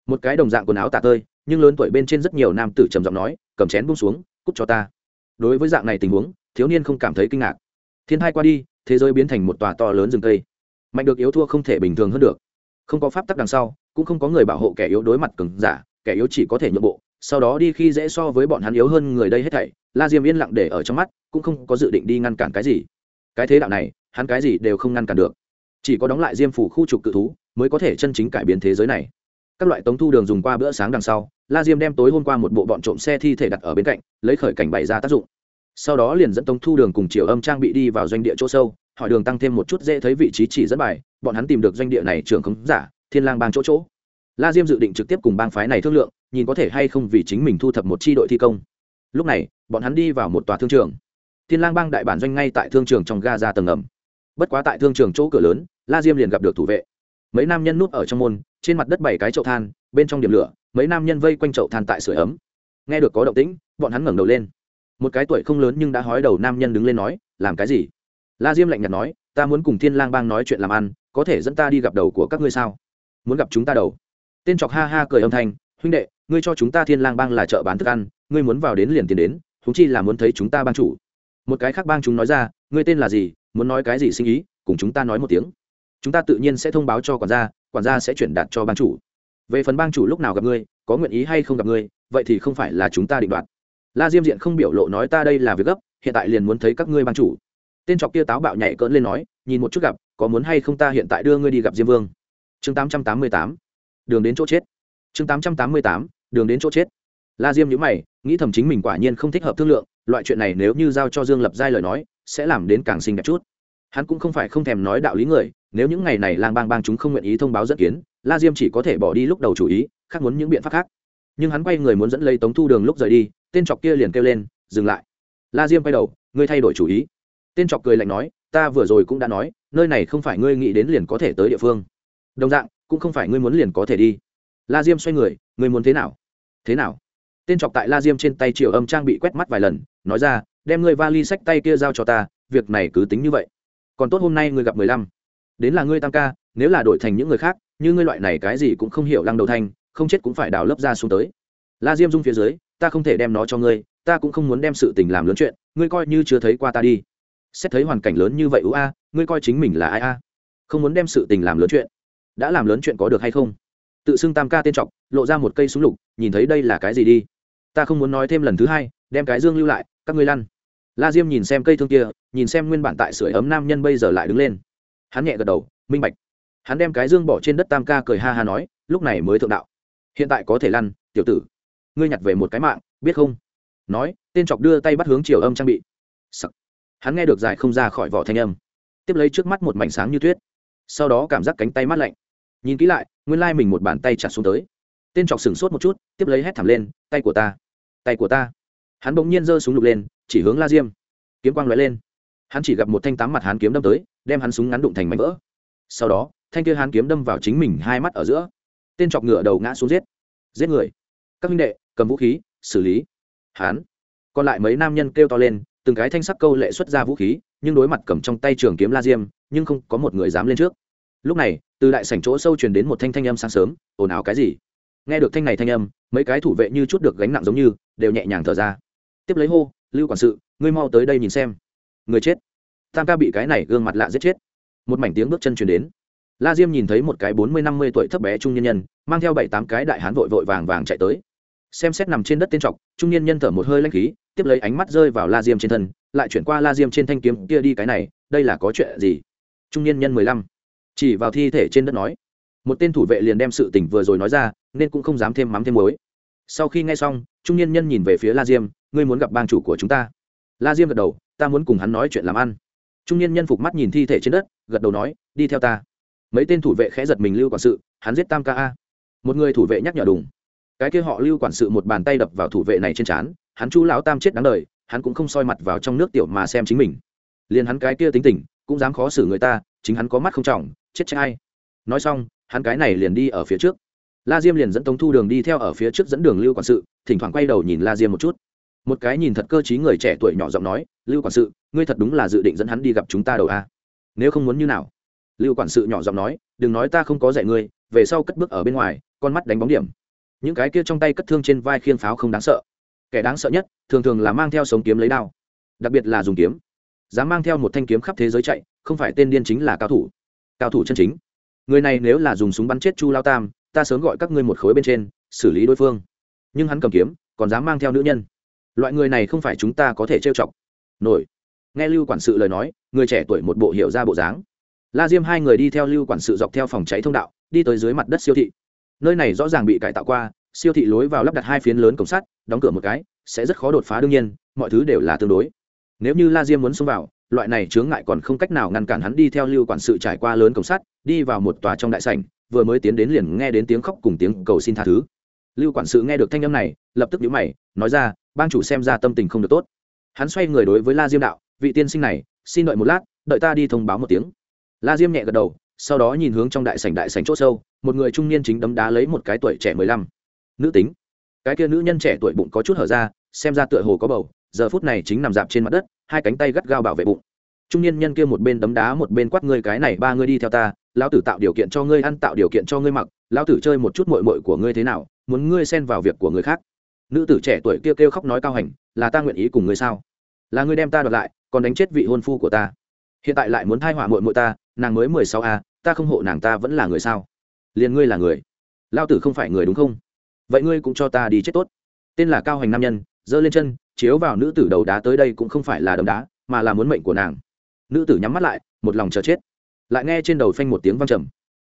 Một cái đồng dạng quần áo tạ tơi nhưng lớn tuổi bên trên rất nhiều nam tử trầm giọng nói, cầm chén bung xuống, cút cho ta. Đối với dạng này tình huống, thiếu niên không cảm thấy kinh ngạc. Thiên thai qua đi, thế giới biến thành một tòa to lớn rừng tây mạnh được yếu thua không thể bình thường hơn được. Không có pháp tắc đằng sau, cũng không có người bảo hộ kẻ yếu đối mặt cứng giả, kẻ yếu chỉ có thể nhượng bộ, sau đó đi khi dễ so với bọn hắn yếu hơn người đây hết thảy, la diêm yên lặng để ở trong mắt, cũng không có dự định đi ngăn cản cái gì. Cái thế đạo này, hắn cái gì đều không ngăn cản được. Chỉ có đóng lại diêm phủ khu trục cự thú, mới có thể chân chính cải biến thế giới này. Các loại tống thu đường dùng qua bữa sáng đằng sau la diêm đem tối hôm qua một bộ bọn trộm xe thi thể đặt ở bên cạnh, lấy khởi cảnh bày ra tác dụng. Sau đó liền dẫn tống thu đường cùng chiều âm trang bị đi vào doanh địa chỗ sâu, hỏi đường tăng thêm một chút dễ thấy vị trí chỉ dẫn bài, bọn hắn tìm được doanh địa này trưởng khống giả, thiên lang bang chỗ chỗ. La diêm dự định trực tiếp cùng bang phái này thương lượng, nhìn có thể hay không vì chính mình thu thập một chi đội thi công. Lúc này, bọn hắn đi vào một tòa thương trường. Thiên lang bang đại bản doanh ngay tại thương trường trong ga ra tầng ngầm. Bất quá tại thương trường chỗ cửa lớn, la diêm liền gặp được thủ vệ. Mấy nam nhân núp ở trong môn, trên mặt đất bảy cái chậu than, bên trong điểm lửa mấy nam nhân vây quanh chậu than tại sửa ấm. Nghe được có động tĩnh, bọn hắn ngẩng đầu lên. Một cái tuổi không lớn nhưng đã hói đầu nam nhân đứng lên nói, làm cái gì? La diêm lạnh nhạt nói, ta muốn cùng thiên lang bang nói chuyện làm ăn, có thể dẫn ta đi gặp đầu của các ngươi sao? Muốn gặp chúng ta đầu? Tên chọc ha ha cười âm thanh, huynh đệ, ngươi cho chúng ta thiên lang bang là chợ bán thức ăn, ngươi muốn vào đến liền tiền đến thúng chi là muốn thấy chúng ta bang chủ. Một cái khác bang chúng nói ra, ngươi tên là gì? Muốn nói cái gì sinh ý? Cùng chúng ta nói một tiếng. Chúng ta tự nhiên sẽ thông báo cho quản gia quản gia sẽ chuyển đạt cho bang chủ về phần bang chủ lúc nào gặp ngươi, có nguyện ý hay không gặp ngươi, vậy thì không phải là chúng ta định đoạt. La diêm diện không biểu lộ nói ta đây là việc gấp, hiện tại liền muốn thấy các ngươi bang chủ. Tên trọc kia táo bạo nhảy cỡn lên nói, nhìn một chút gặp, có muốn hay không ta hiện tại đưa ngươi đi gặp diêm vương. Chương tám trăm tám mươi tám. Đường đến chỗ chết. Chương tám trăm tám mươi tám. Đường đến chỗ chết. La diêm nhữ mày, nghĩ thầm chính mình quả nhiên không thích hợp thương lượng, loại chuyện này nếu như giao cho dương lập giai lời nói, sẽ làm đến càng xinh đẹp chút. Hắn cũng không phải không thèm nói đạo lý người, nếu những ngày này lang bang bang chúng không nguyện ý thông báo dẫn kiến la diêm chỉ có thể bỏ đi lúc đầu chủ ý, khác muốn những biện pháp khác. Nhưng hắn quay người muốn dẫn lấy tống thu đường lúc rời đi, tên chọc kia liền kêu lên, dừng lại. La diêm quay đầu, ngươi thay đổi chủ ý. Tên chọc cười lạnh nói, ta vừa rồi cũng đã nói, nơi này không phải ngươi nghĩ đến liền có thể tới địa phương. Đồng dạng, cũng không phải ngươi muốn liền có thể đi. La diêm xoay người, ngươi muốn thế nào? Thế nào? Tên chọc tại la diêm trên tay triệu âm trang bị quét mắt vài lần, nói ra, đem ngươi vali sách tay kia giao cho ta, việc này cứ tính như vậy. Còn tốt hôm nay ngươi gặp mười lăm. Đến là ngươi tam ca nếu là đổi thành những người khác, như ngươi loại này cái gì cũng không hiểu lăng đầu thanh, không chết cũng phải đào lớp ra xuống tới. La diêm dung phía dưới, ta không thể đem nó cho ngươi, ta cũng không muốn đem sự tình làm lớn chuyện, ngươi coi như chưa thấy qua ta đi. Xét thấy hoàn cảnh lớn như vậy ú a, ngươi coi chính mình là ai a? Không muốn đem sự tình làm lớn chuyện. Đã làm lớn chuyện có được hay không? Tự xưng tam ca tên trọc, lộ ra một cây súng lục, nhìn thấy đây là cái gì đi? Ta không muốn nói thêm lần thứ hai, đem cái dương lưu lại, các ngươi lăn. La diêm nhìn xem cây thương kia, nhìn xem nguyên bản tại sưởi ấm nam nhân bây giờ lại đứng lên. Hắn nhẹ gật đầu, minh bạch hắn đem cái dương bỏ trên đất tam ca cười ha ha nói, lúc này mới thượng đạo. Hiện tại có thể lăn, tiểu tử. Ngươi nhặt về một cái mạng, biết không? Nói, tên chọc đưa tay bắt hướng chiều âm trang bị. Sắc. hắn nghe được dài không ra khỏi vỏ thanh âm. Tiếp lấy trước mắt một mảnh sáng như tuyết. Sau đó cảm giác cánh tay mát lạnh. Nhìn kỹ lại, nguyên lai mình một bàn tay chặt xuống tới. Tên chọc sửng sốt một chút, tiếp lấy hét thảm lên, tay của ta, tay của ta. Hắn bỗng nhiên giơ súng lục lên, chỉ hướng la diêm. Kiếm quang lóe lên. Hắn chỉ gặp một thanh tám mặt hắn kiếm đâm tới, đem hắn súng ngắn đụng thành mảnh vỡ. Sau đó thanh kia hán kiếm đâm vào chính mình hai mắt ở giữa. Tên chọc ngựa đầu ngã xuống giết. Giết người. Các minh đệ, cầm vũ khí, xử lý. Hán. Còn lại mấy nam nhân kêu to lên, từng cái thanh sắc câu lệ xuất ra vũ khí, nhưng đối mặt cầm trong tay trường kiếm la diêm, nhưng không có một người dám lên trước. Lúc này, từ đại sảnh chỗ sâu truyền đến một thanh thanh âm sáng sớm, ồn ào cái gì? Nghe được thanh này thanh âm, mấy cái thủ vệ như chút được gánh nặng giống như, đều nhẹ nhàng thở ra. Tiếp lấy hô, lưu quản sự, ngươi mau tới đây nhìn xem. Người chết. Tam ca bị cái này gương mặt lạ giết chết. Một mảnh tiếng bước chân truyền đến la diêm nhìn thấy một cái bốn mươi năm mươi tuổi thấp bé trung nhân nhân, mang theo bảy tám cái đại hán vội vội vàng vàng chạy tới. Xem xét nằm trên đất tên trọc, trung niên nhân thở một hơi lanh khí, tiếp lấy ánh mắt rơi vào la diêm trên thân, lại chuyển qua la diêm trên thanh kiếm kia đi cái này, đây là có chuyện gì? Trung niên nhân mười lăm, chỉ vào thi thể trên đất nói. Một tên thủ vệ liền đem sự tình vừa rồi nói ra, nên cũng không dám thêm mắm thêm muối. Sau khi nghe xong, trung niên nhân nhìn về phía la diêm, ngươi muốn gặp bang chủ của chúng ta. La diêm gật đầu, ta muốn cùng hắn nói chuyện làm ăn. Trung niên nhân phục mắt nhìn thi thể trên đất, gật đầu nói, đi theo ta mấy tên thủ vệ khẽ giật mình lưu quản sự, hắn giết tam ca a. Một người thủ vệ nhắc nhở đùng. Cái kia họ lưu quản sự một bàn tay đập vào thủ vệ này trên trán, hắn chu lão tam chết đáng đời, hắn cũng không soi mặt vào trong nước tiểu mà xem chính mình. Liền hắn cái kia tính tình, cũng dám khó xử người ta, chính hắn có mắt không trọng, chết chết ai. Nói xong, hắn cái này liền đi ở phía trước. La diêm liền dẫn tống thu đường đi theo ở phía trước dẫn đường lưu quản sự, thỉnh thoảng quay đầu nhìn la diêm một chút. Một cái nhìn thật cơ t người trẻ tuổi nhỏ giọng nói, lưu quản sự, ngươi thật đúng là dự định dẫn hắn đi gặp chúng ta đầu a? Nếu không muốn như nào? Lưu quản sự nhỏ giọng nói, đừng nói ta không có dạy ngươi, về sau cất bước ở bên ngoài, con mắt đánh bóng điểm. Những cái kia trong tay cất thương trên vai khiên pháo không đáng sợ. Kẻ đáng sợ nhất, thường thường là mang theo sống kiếm lấy đao. Đặc biệt là dùng kiếm. Dám mang theo một thanh kiếm khắp thế giới chạy, không phải tên điên chính là cao thủ. Cao thủ chân chính. Người này nếu là dùng súng bắn chết chu lao tam, ta sớm gọi các ngươi một khối bên trên, xử lý đối phương. Nhưng hắn cầm kiếm, còn dám mang theo nữ nhân. Loại người này không phải chúng ta có thể trêu chọc. Nổi. Nghe lưu quản sự lời nói, người trẻ tuổi một bộ hiểu ra bộ dáng la diêm hai người đi theo lưu quản sự dọc theo phòng cháy thông đạo, đi tới dưới mặt đất siêu thị. Nơi này rõ ràng bị cải tạo qua, siêu thị lối vào lắp đặt hai phiến lớn cổng sắt, đóng cửa một cái, sẽ rất khó đột phá đương nhiên, mọi thứ đều là tương đối. Nếu như la diêm muốn xông vào, loại này chướng ngại còn không cách nào ngăn cản hắn đi theo lưu quản sự trải qua lớn cổng sắt, đi vào một tòa trong đại sảnh, vừa mới tiến đến liền nghe đến tiếng khóc cùng tiếng cầu xin tha thứ. Lưu quản sự nghe được thanh âm này, lập tức nhíu mày, nói ra, bang chủ xem ra tâm tình không được tốt. Hắn xoay người đối với la diêm đạo, vị tiên sinh này, xin đợi một lát, đợi ta đi thông báo một tiếng la diêm nhẹ gật đầu, sau đó nhìn hướng trong đại sảnh đại sảnh chỗ sâu, một người trung niên chính đấm đá lấy một cái tuổi trẻ mười lăm. Nữ tính. Cái kia nữ nhân trẻ tuổi bụng có chút hở ra, xem ra tựa hồ có bầu, giờ phút này chính nằm dạp trên mặt đất, hai cánh tay gắt gao bảo vệ bụng. Trung niên nhân kia một bên đấm đá một bên quát ngươi cái này ba ngươi đi theo ta, lão tử tạo điều kiện cho ngươi ăn, tạo điều kiện cho ngươi mặc, lão tử chơi một chút mội mội của ngươi thế nào, muốn ngươi xen vào việc của người khác. Nữ tử trẻ tuổi kia kêu khóc nói cao hành, là ta nguyện ý cùng ngươi sao? Là ngươi đem ta đoạt lại, còn đánh chết vị hôn phu của ta. Hiện tại lại muốn thai họa mội mội ta nàng mới mười sáu a, ta không hộ nàng ta vẫn là người sao? Liền ngươi là người. Lao tử không phải người đúng không? Vậy ngươi cũng cho ta đi chết tốt. Tên là cao hành nam nhân, giơ lên chân, chiếu vào nữ tử đầu đá tới đây cũng không phải là đấm đá, mà là muốn mệnh của nàng. Nữ tử nhắm mắt lại, một lòng chờ chết. Lại nghe trên đầu phanh một tiếng văng trầm.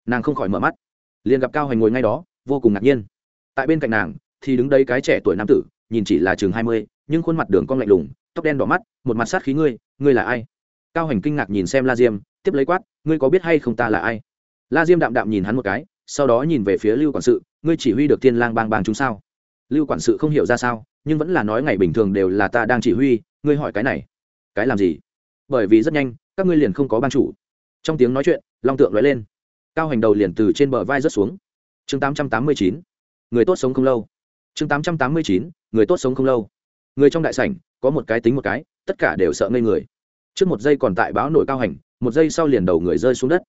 Nàng không khỏi mở mắt. Liền gặp cao hành ngồi ngay đó, vô cùng ngạc nhiên. Tại bên cạnh nàng, thì đứng đây cái trẻ tuổi nam tử, nhìn chỉ là chừng hai mươi, nhưng khuôn mặt đường cong lạnh lùng, tóc đen đỏ mắt, một mặt sát khí ngươi ngươi là ai? Cao hành kinh ngạc nhìn xem la diêm tiếp lấy quát, ngươi có biết hay không ta là ai? La diêm đạm đạm nhìn hắn một cái, sau đó nhìn về phía lưu quản sự, ngươi chỉ huy được thiên lang bang bang chúng sao? Lưu quản sự không hiểu ra sao, nhưng vẫn là nói ngày bình thường đều là ta đang chỉ huy, ngươi hỏi cái này. Cái làm gì? Bởi vì rất nhanh, các ngươi liền không có ban chủ. Trong tiếng nói chuyện, long tượng nói lên. Cao hành đầu liền từ trên bờ vai rớt xuống. Chương tám trăm tám mươi chín, người tốt sống không lâu. Chương tám trăm tám mươi chín, người tốt sống không lâu. Người trong đại sảnh, có một cái tính một cái, tất cả đều sợ ngây người. Trước một giây còn tại báo nổi cao hành một giây sau liền đầu người rơi xuống đất.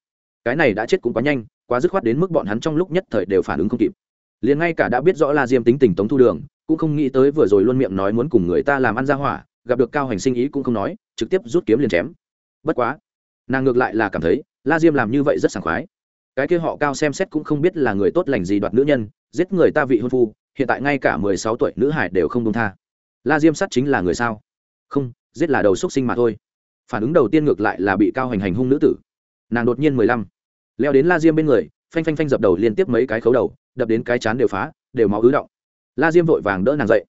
Cái này đã chết cũng quá nhanh, quá dứt khoát đến mức bọn hắn trong lúc nhất thời đều phản ứng không kịp. Liền ngay cả đã biết rõ la diêm tính tình tống thu đường, cũng không nghĩ tới vừa rồi luôn miệng nói muốn cùng người ta làm ăn ra hỏa, gặp được cao hành sinh ý cũng không nói, trực tiếp rút kiếm liền chém. Bất quá, nàng ngược lại là cảm thấy la diêm làm như vậy rất sảng khoái. Cái kia họ cao xem xét cũng không biết là người tốt lành gì đoạt nữ nhân, giết người ta vị hôn phu, hiện tại ngay cả mười sáu tuổi nữ hải đều không đông tha. La diêm sắt chính là người sao? Không, giết là đầu xúc sinh mà thôi phản ứng đầu tiên ngược lại là bị cao hành hành hung nữ tử. Nàng đột nhiên mười lăm, leo đến la diêm bên người, phanh phanh phanh dập đầu liên tiếp mấy cái khấu đầu, đập đến cái chán đều phá, đều máu ứ động. La diêm vội vàng đỡ nàng dậy.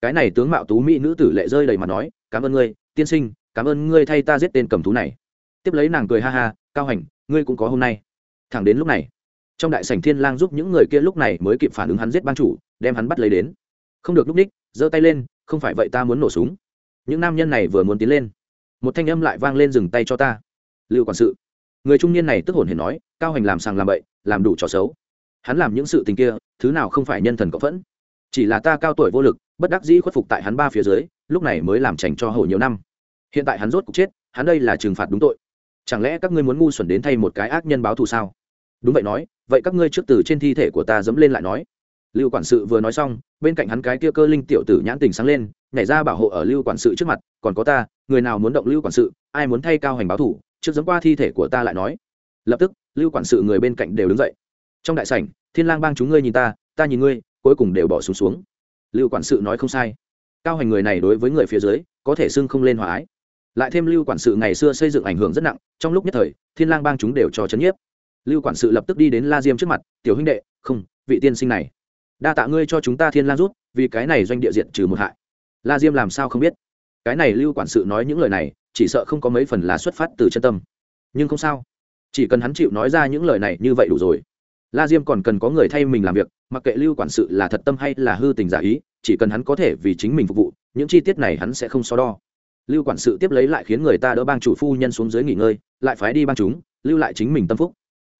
Cái này tướng mạo tú mỹ nữ tử lệ rơi đầy mặt nói, cảm ơn ngươi, tiên sinh, cảm ơn ngươi thay ta giết tên cầm thú này. Tiếp lấy nàng cười ha ha, cao hành, ngươi cũng có hôm nay. Thẳng đến lúc này, trong đại sảnh thiên lang giúp những người kia lúc này mới kịp phản ứng hắn giết ban chủ, đem hắn bắt lấy đến. Không được lúc ních, giơ tay lên, không phải vậy ta muốn nổ súng. Những nam nhân này vừa muốn tiến lên một thanh âm lại vang lên dừng tay cho ta. Lưu quản sự. Người trung niên này tức hồn hển nói, cao hành làm sàng làm bậy, làm đủ trò xấu. Hắn làm những sự tình kia, thứ nào không phải nhân thần cộng phẫn. Chỉ là ta cao tuổi vô lực, bất đắc dĩ khuất phục tại hắn ba phía dưới, lúc này mới làm trành cho hầu nhiều năm. Hiện tại hắn rốt cục chết, hắn đây là trừng phạt đúng tội. Chẳng lẽ các ngươi muốn ngu xuẩn đến thay một cái ác nhân báo thù sao? Đúng vậy nói, vậy các ngươi trước từ trên thi thể của ta dẫm lên lại nói. Lưu quản sự vừa nói xong, bên cạnh hắn cái kia cơ linh tiểu tử nhãn tình sáng lên, nhảy ra bảo hộ ở lưu quản sự trước mặt, còn có ta người nào muốn động lưu quản sự, ai muốn thay cao hành báo thủ, trước dẫn qua thi thể của ta lại nói. Lập tức, lưu quản sự người bên cạnh đều đứng dậy. Trong đại sảnh, thiên lang bang chúng ngươi nhìn ta ta nhìn ngươi, cuối cùng đều bỏ xuống xuống. Lưu quản sự nói không sai. Cao hành người này đối với người phía dưới, có thể xưng không lên hòa ái. Lại thêm lưu quản sự ngày xưa xây dựng ảnh hưởng rất nặng, trong lúc nhất thời, thiên lang bang chúng đều cho chấn nhiếp. Lưu quản sự lập tức đi đến la diêm trước mặt, tiểu huynh đệ, không, vị tiên sinh này, đa tạ ngươi cho chúng ta thiên lang rút, vì cái này doanh địa diện trừ một hại. La diêm làm sao không biết? Cái này lưu quản sự nói những lời này, chỉ sợ không có mấy phần là xuất phát từ chân tâm. Nhưng không sao. Chỉ cần hắn chịu nói ra những lời này như vậy đủ rồi. La diêm còn cần có người thay mình làm việc, mặc kệ lưu quản sự là thật tâm hay là hư tình giả ý, chỉ cần hắn có thể vì chính mình phục vụ, những chi tiết này hắn sẽ không so đo. Lưu quản sự tiếp lấy lại khiến người ta đỡ bang chủ phu nhân xuống dưới nghỉ ngơi, lại phái đi bang chúng, lưu lại chính mình tâm phúc.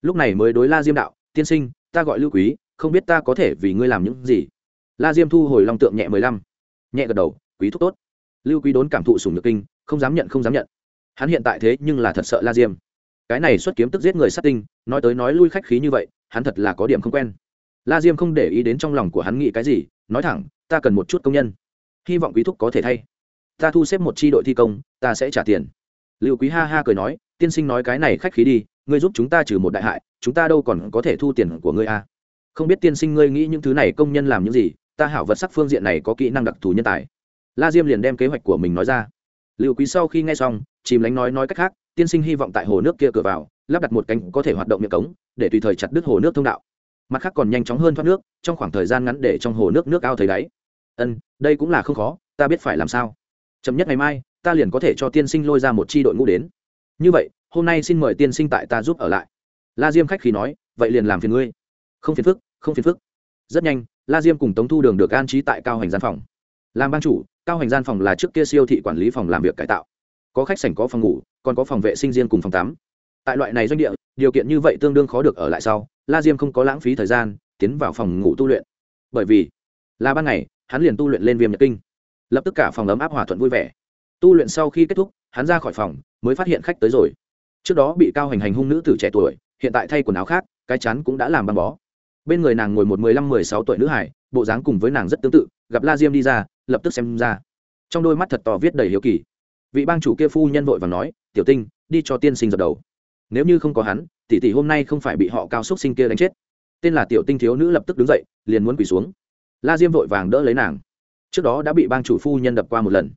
Lúc này mới đối la diêm đạo, tiên sinh, ta gọi lưu quý, không biết ta có thể vì ngươi làm những gì? La diêm thu hồi long tượng nhẹ mười lăm, nhẹ gật đầu, quý thúc tốt lưu quý đốn cảm thụ sùng nhược kinh, không dám nhận, không dám nhận. Hắn hiện tại thế nhưng là thật sợ la diêm. Cái này xuất kiếm tức giết người sát tinh, nói tới nói lui khách khí như vậy, hắn thật là có điểm không quen. La diêm không để ý đến trong lòng của hắn nghĩ cái gì, nói thẳng, ta cần một chút công nhân. Hy vọng quý thúc có thể thay. Ta thu xếp một c h i đội thi công, ta sẽ trả tiền. Liệu quý ha ha cười nói, tiên sinh nói cái này khách khí đi, ngươi giúp chúng ta trừ một đại hại, chúng ta đâu còn có thể thu tiền của ngươi a à? không biết tiên sinh ngươi nghĩ những thứ này công nhân làm những gì, ta hảo vật sắc phương diện này có kỹ năng đặc thù nhân tài la diêm liền đem kế hoạch của mình nói ra. Liệu quý sau khi nghe xong, chìm lánh nói nói cách khác, tiên sinh hy vọng tại hồ nước kia cửa vào, lắp đặt một cánh có thể hoạt động miệng cống, để tùy thời chặt đứt hồ nước thông đạo. Mặt khác còn nhanh chóng hơn thoát nước, trong khoảng thời gian ngắn để trong hồ nước nước ao thấy đáy. Ân, đây cũng là không khó, ta biết phải làm sao. Chậm nhất ngày mai, ta liền có thể cho tiên sinh lôi ra một c h i đội ngũ đến. Như vậy, hôm nay xin mời tiên sinh tại ta giúp ở lại. La diêm khách khi nói, vậy liền làm phiền ngươi. Không phiền phức, không phiền phức. Rất nhanh, la diêm cùng tống thu đường được an trí tại cao hành gian phòng. Làm ban chủ cao hành gian phòng là trước kia siêu thị quản lý phòng làm việc cải tạo. Có khách sảnh, có phòng ngủ, còn có phòng vệ sinh riêng cùng phòng tắm. Tại loại này doanh địa, điều kiện như vậy tương đương khó được ở lại sau, la diêm không có lãng phí thời gian, tiến vào phòng ngủ tu luyện. Bởi vì, là ban ngày, hắn liền tu luyện lên viêm nhật kinh. Lập tức cả phòng ấm áp hòa thuận vui vẻ. Tu luyện sau khi kết thúc, hắn ra khỏi phòng, mới phát hiện khách tới rồi. Trước đó bị cao hành hành hung nữ tử trẻ tuổi, hiện tại thay quần áo khác, cái chắn cũng đã làm băng bó. Bên người nàng ngồi một mười lăm, mười sáu tuổi nữ hải, bộ dáng cùng với nàng rất tương tự, gặp la diêm đi ra lập tức xem ra. Trong đôi mắt thật to viết đầy hiếu kỳ. Vị bang chủ kia phu nhân vội và nói, tiểu tinh, đi cho tiên sinh dập đầu. Nếu như không có hắn, tỷ tỷ hôm nay không phải bị họ cao xúc sinh kia đánh chết. Tên là tiểu tinh thiếu nữ lập tức đứng dậy, liền muốn quỳ xuống. La diêm vội vàng đỡ lấy nàng. Trước đó đã bị bang chủ phu nhân đập qua một lần.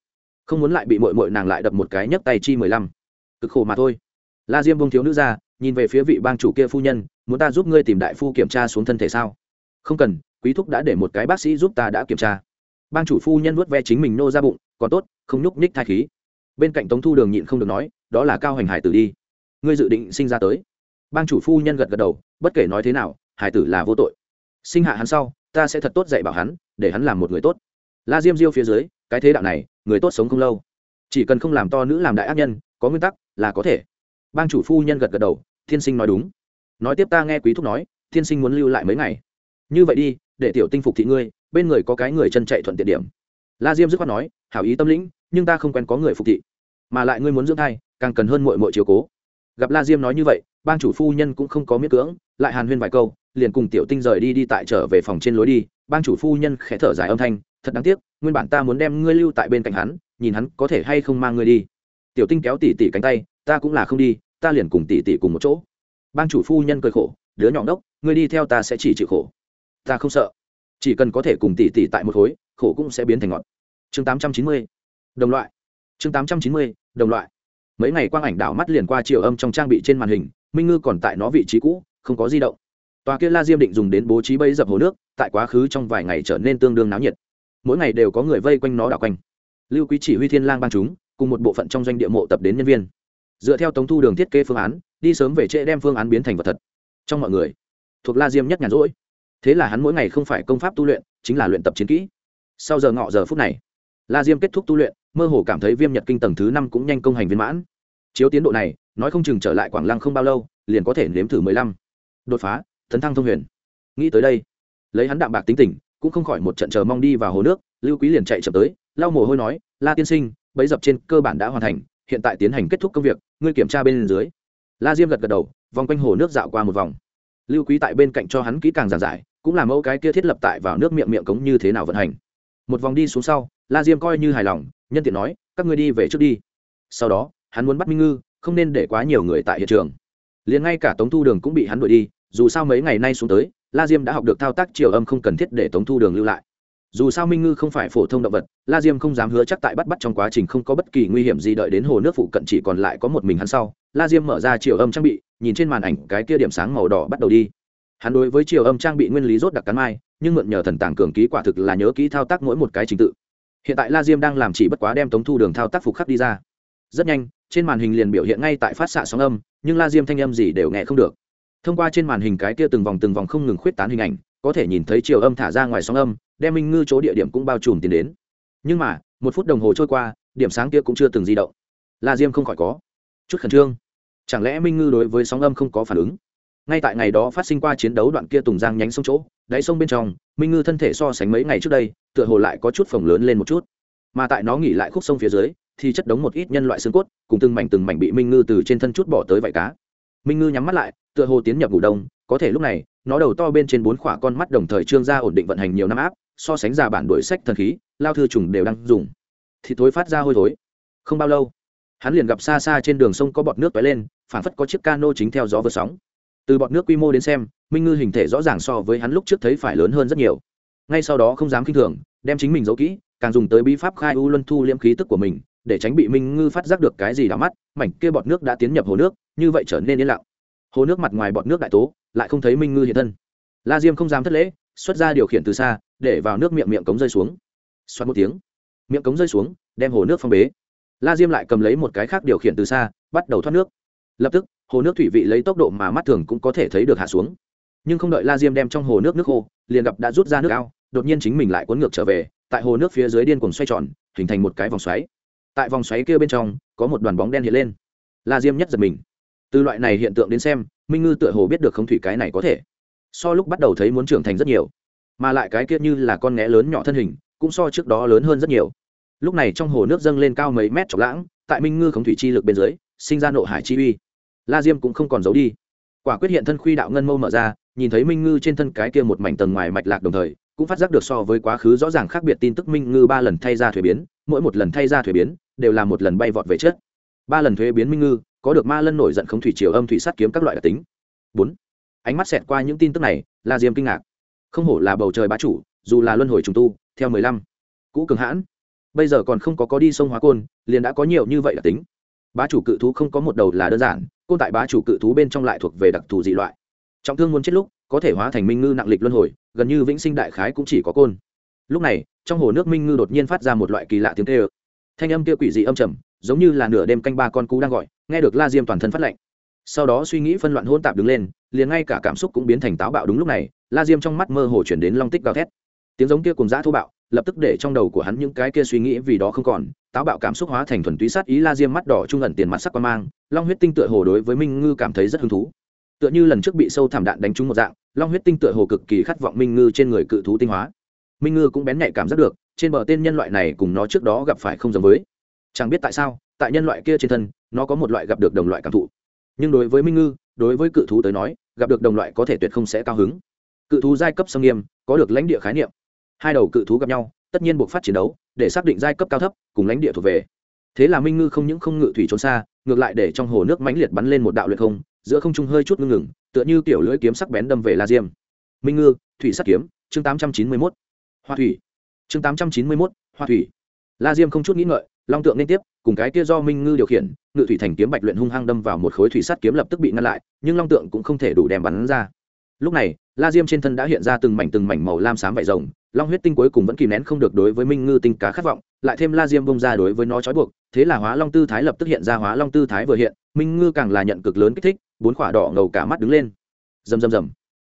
Không muốn lại bị mội mội nàng lại đập một cái nhấc tay chi mười lăm. Cực khổ mà thôi. La diêm bông thiếu nữ ra, nhìn về phía vị bang chủ kia phu nhân, muốn ta giúp ngươi tìm đại phu kiểm tra xuống thân thể sao? Không cần, quý thúc đã để một cái bác sĩ giúp ta đã kiểm tra bang chủ phu nhân vuốt ve chính mình nô ra bụng, còn tốt, không nhúc nhích thai khí. Bên cạnh tống thu đường nhịn không được nói, đó là cao hành hải tử đi. Ngươi dự định sinh ra tới. Bang chủ phu nhân gật gật đầu, bất kể nói thế nào, hải tử là vô tội. Sinh hạ hắn sau, ta sẽ thật tốt dạy bảo hắn, để hắn làm một người tốt. La diêm diêu phía dưới, cái thế đạo này, người tốt sống không lâu. Chỉ cần không làm to nữ làm đại ác nhân, có nguyên tắc là có thể. Bang chủ phu nhân gật gật đầu, thiên sinh nói đúng. Nói tiếp ta nghe quý thúc nói, thiên sinh muốn lưu lại mấy ngày. Như vậy đi, để tiểu tinh phục thị ngươi bên người có cái người chân chạy thuận tiện điểm. La diêm dứt khoát nói, hảo ý tâm lĩnh, nhưng ta không quen có người phục thị, mà lại ngươi muốn dưỡng thai, càng cần hơn mội mội chiều cố. Gặp la diêm nói như vậy, bang chủ phu nhân cũng không có miết cưỡng, lại hàn huyên vài câu, liền cùng tiểu tinh rời đi đi tại trở về phòng trên lối đi. Bang chủ phu nhân khẽ thở dài âm thanh, thật đáng tiếc, nguyên bản ta muốn đem ngươi lưu tại bên cạnh hắn, nhìn hắn có thể hay không mang ngươi đi. Tiểu tinh kéo tỉ tỉ cánh tay, ta cũng là không đi, ta liền cùng tỉ tỉ cùng một chỗ. Bang chủ phu nhân cười khổ, đứa nhỏ đốc, ngươi đi theo ta sẽ chỉ chịu khổ. Ta không sợ chỉ cần có thể cùng tỷ tỷ tại một khối, khổ cũng sẽ biến thành ngọt. Chương tám trăm chín mươi, đồng loại. Chương tám trăm chín mươi, đồng loại. Mấy ngày quang ảnh đảo mắt liền qua chiều âm trong trang bị trên màn hình, minh ngư còn tại nó vị trí cũ, không có di động. Tòa kia la diêm định dùng đến bố trí bẫy dập hồ nước, tại quá khứ trong vài ngày trở nên tương đương náo nhiệt. Mỗi ngày đều có người vây quanh nó đảo quanh. Lưu quý chỉ huy thiên lang ban chúng, cùng một bộ phận trong doanh địa mộ tập đến nhân viên. Dựa theo tống thu đường thiết kế phương án, đi sớm về trễ đem phương án biến thành vật thật. Trong mọi người, thuộc la diêm nhất nhàn rỗi thế là hắn mỗi ngày không phải công pháp tu luyện, chính là luyện tập chiến kỹ. Sau giờ ngọ giờ phút này, la diêm kết thúc tu luyện, mơ hồ cảm thấy viêm nhật kinh tầng thứ năm cũng nhanh công hành viên mãn. Chiếu tiến độ này, nói không chừng trở lại quảng lăng không bao lâu, liền có thể nếm thử mười lăm. Đột phá, tấn thăng thông huyền. Nghĩ tới đây, lấy hắn đạm bạc tính tình, cũng không khỏi một trận chờ mong đi vào hồ nước, lưu quý liền chạy chậm tới, lau mồ hôi nói, la tiên sinh bấy dập trên cơ bản đã hoàn thành, hiện tại tiến hành kết thúc công việc, ngươi kiểm tra bên dưới. La diêm gật gật đầu, vòng quanh hồ nước dạo qua một vòng lưu quý tại bên cạnh cho hắn kỹ càng giản giải, cũng là mẫu cái kia thiết lập tại vào nước miệng miệng cống như thế nào vận hành. Một vòng đi xuống sau, la diêm coi như hài lòng, nhân tiện nói, các ngươi đi về trước đi. Sau đó, hắn muốn bắt minh ngư, không nên để quá nhiều người tại hiện trường. Liền ngay cả tống thu đường cũng bị hắn đuổi đi, dù sao mấy ngày nay xuống tới, la diêm đã học được thao tác chiều âm không cần thiết để tống thu đường lưu lại. Dù sao minh ngư không phải phổ thông động vật, la diêm không dám hứa chắc tại bắt bắt trong quá trình không có bất kỳ nguy hiểm gì đợi đến hồ nước phụ cận chỉ còn lại có một mình hắn sau. La diêm mở ra chiều âm trang bị nhìn trên màn ảnh cái kia điểm sáng màu đỏ bắt đầu đi. Hắn đối với chiều âm trang bị nguyên lý rốt đặc cắn mai, nhưng mượn nhờ thần tàng cường ký quả thực là nhớ kỹ thao tác mỗi một cái trình tự. Hiện tại la diêm đang làm chỉ bất quá đem tống thu đường thao tác phục khắc đi ra. Rất nhanh, trên màn hình liền biểu hiện ngay tại phát xạ sóng âm, nhưng la diêm thanh âm gì đều nghe không được. Thông qua trên màn hình cái kia từng vòng từng vòng không ngừng khuyết tán hình ảnh, có thể nhìn thấy chiều âm thả ra ngoài sóng âm, đem minh ngư chỗ địa điểm cũng bao trùm tiến đến. Nhưng mà, một phút đồng hồ trôi qua, điểm sáng kia cũng chưa từng di động. La diêm không khỏi có chút khẩn trương chẳng lẽ minh ngư đối với sóng âm không có phản ứng? Ngay tại ngày đó phát sinh qua chiến đấu đoạn kia tùng giang nhánh sông chỗ, đáy sông bên trong, minh ngư thân thể so sánh mấy ngày trước đây, tựa hồ lại có chút phồng lớn lên một chút. Mà tại nó nghỉ lại khúc sông phía dưới, thì chất đống một ít nhân loại xương cốt, cùng từng mảnh từng mảnh bị minh ngư từ trên thân chút bỏ tới vải cá. Minh ngư nhắm mắt lại, tựa hồ tiến nhập ngủ đông, có thể lúc này, nó đầu to bên trên bốn khỏa con mắt đồng thời trương ra ổn định vận hành nhiều năm áp, so sánh ra bản đổi sách thần khí, lao thư trùng đều đang dùng. Thì thối phát ra hôi thối. Không bao lâu hắn liền gặp xa xa trên đường sông có bọt nước tóe lên phản phất có chiếc cano chính theo gió vượt sóng. Từ bọt nước quy mô đến xem, minh ngư hình thể rõ ràng so với hắn lúc trước thấy phải lớn hơn rất nhiều. Ngay sau đó không dám k i n h thường, đem chính mình giấu kỹ, càng dùng tới bí pháp khai u luân thu liễm khí tức của mình, để tránh bị minh ngư phát giác được cái gì đ mắt, mảnh kia bọt nước đã tiến nhập hồ nước, như vậy trở nên yên lặng. Hồ nước mặt ngoài bọt nước đại tố, lại không thấy minh ngư hiện thân. La diêm không dám thất lễ, xuất ra điều khiển từ xa, để vào nước miệng miệng cống rơi xuống. Xoát một tiếng, miệng cống rơi xuống, đem hồ nước phong bế la diêm lại cầm lấy một cái khác điều khiển từ xa, bắt đầu thoát nước. Lập tức, hồ nước thủy vị lấy tốc độ mà mắt thường cũng có thể thấy được hạ xuống. Nhưng không đợi la diêm đem trong hồ nước nước khô, liền gặp đã rút ra nước ao, đột nhiên chính mình lại cuốn ngược trở về, tại hồ nước phía dưới điên cuồng xoay tròn, hình thành một cái vòng xoáy. Tại vòng xoáy kia bên trong, có một đoàn bóng đen hiện lên. La diêm nhất giật mình. Từ loại này hiện tượng đến xem, minh ngư tựa hồ biết được không thủy cái này có thể. So lúc bắt đầu thấy muốn trưởng thành rất nhiều, mà lại cái kia như là con nghé lớn nhỏ thân hình, cũng so trước đó lớn hơn rất nhiều lúc này trong hồ nước dâng lên cao mấy mét chọc lãng, tại minh ngư khống thủy chi lực bên dưới, sinh ra nộ hải chi uy. La diêm cũng không còn giấu đi. Quả quyết hiện thân khuy đạo ngân mâu mở ra, nhìn thấy minh ngư trên thân cái kia một mảnh tầng ngoài mạch lạc đồng thời, cũng phát giác được so với quá khứ rõ ràng khác biệt tin tức minh ngư ba lần thay ra thuế biến, mỗi một lần thay ra thuế biến, đều là một lần bay vọt về chết ba lần thuế biến minh ngư, có được ma lân nổi giận không thủy triều âm thủy sát kiếm các loại đặc tính. Bốn. Ánh mắt xẹt qua những tin tức này, la diêm kinh ngạc. Không hổ là bầu trời bá chủ, dù là luân hồi trùng tu, theo mười lăm. Cũ cường hãn bây giờ còn không có có đi sông hóa côn, liền đã có nhiều như vậy đặc tính. Bá chủ cự thú không có một đầu là đơn giản, côn tại bá chủ cự thú bên trong lại thuộc về đặc thù dị loại. Trọng thương muốn chết lúc, có thể hóa thành minh ngư nặng lịch luân hồi, gần như vĩnh sinh đại khái cũng chỉ có côn. Lúc này, trong hồ nước minh ngư đột nhiên phát ra một loại kỳ lạ tiếng tê ơ thanh âm kia quỷ dị âm trầm, giống như là nửa đêm canh ba con cú đang gọi, nghe được la diêm toàn thân phát lệnh sau đó suy nghĩ phân loạn hôn tạp đứng lên, liền ngay cả cảm xúc cũng biến thành táo bạo đúng lúc này, la diêm trong mắt mơ hồ chuyển đến long tích gào thét tiếng giống kia cùng dã thô bạo, lập tức để trong đầu của hắn những cái kia suy nghĩ vì đó không còn, táo bạo cảm xúc hóa thành thuần túy sát ý la diêm mắt đỏ trung ẩn tiền mặt sắc quan mang, long huyết tinh tựa hồ đối với minh ngư cảm thấy rất hứng thú. Tựa như lần trước bị sâu thảm đạn đánh trúng một dạng, long huyết tinh tựa hồ cực kỳ khát vọng minh ngư trên người cự thú tinh hóa. Minh ngư cũng bén nhạy cảm giác được, trên bờ tên nhân loại này cùng nó trước đó gặp phải không giống với. Chẳng biết tại sao, tại nhân loại kia trên thân, nó có một loại gặp được đồng loại cảm thụ. Nhưng đối với minh ngư, đối với cự thú tới nói, gặp được đồng loại có thể tuyệt không sẽ cao hứng. Cự thú giai cấp sâm nghiêm, có được lãnh địa khái niệm hai đầu cự thú gặp nhau, tất nhiên buộc phát chiến đấu, để xác định giai cấp cao thấp, cùng lãnh địa thuộc về. Thế là minh ngư không những không ngự thủy trốn xa, ngược lại để trong hồ nước mãnh liệt bắn lên một đạo luyện không, giữa không trung hơi chút ngưng ngừng, tựa như kiểu lưỡi kiếm sắc bén đâm về la diêm. Minh ngư, thủy sắc kiếm, chương tám trăm chín mươi mốt. Hoa thủy. Chương tám trăm chín mươi mốt, hoa thủy. La diêm không chút nghĩ ngợi, long tượng liên tiếp, cùng cái kia do minh ngư điều khiển, ngự thủy thành kiếm bạch luyện hung hăng đâm vào một khối thủy sắt kiếm lập tức bị ngăn lại, nhưng long tượng cũng không thể đủ đem bắn ra. Lúc này, la diêm trên thân đã hiện ra từng mảnh từng mảnh màu lam xám vải rồng long huyết tinh cuối cùng vẫn kìm nén không được đối với minh ngư tinh cá khát vọng, lại thêm la diêm bông ra đối với nó trói buộc, thế là hóa long tư thái lập tức hiện ra hóa long tư thái vừa hiện, minh ngư càng là nhận cực lớn kích thích, bốn khỏa đỏ ngầu cả mắt đứng lên. Rầm rầm rầm.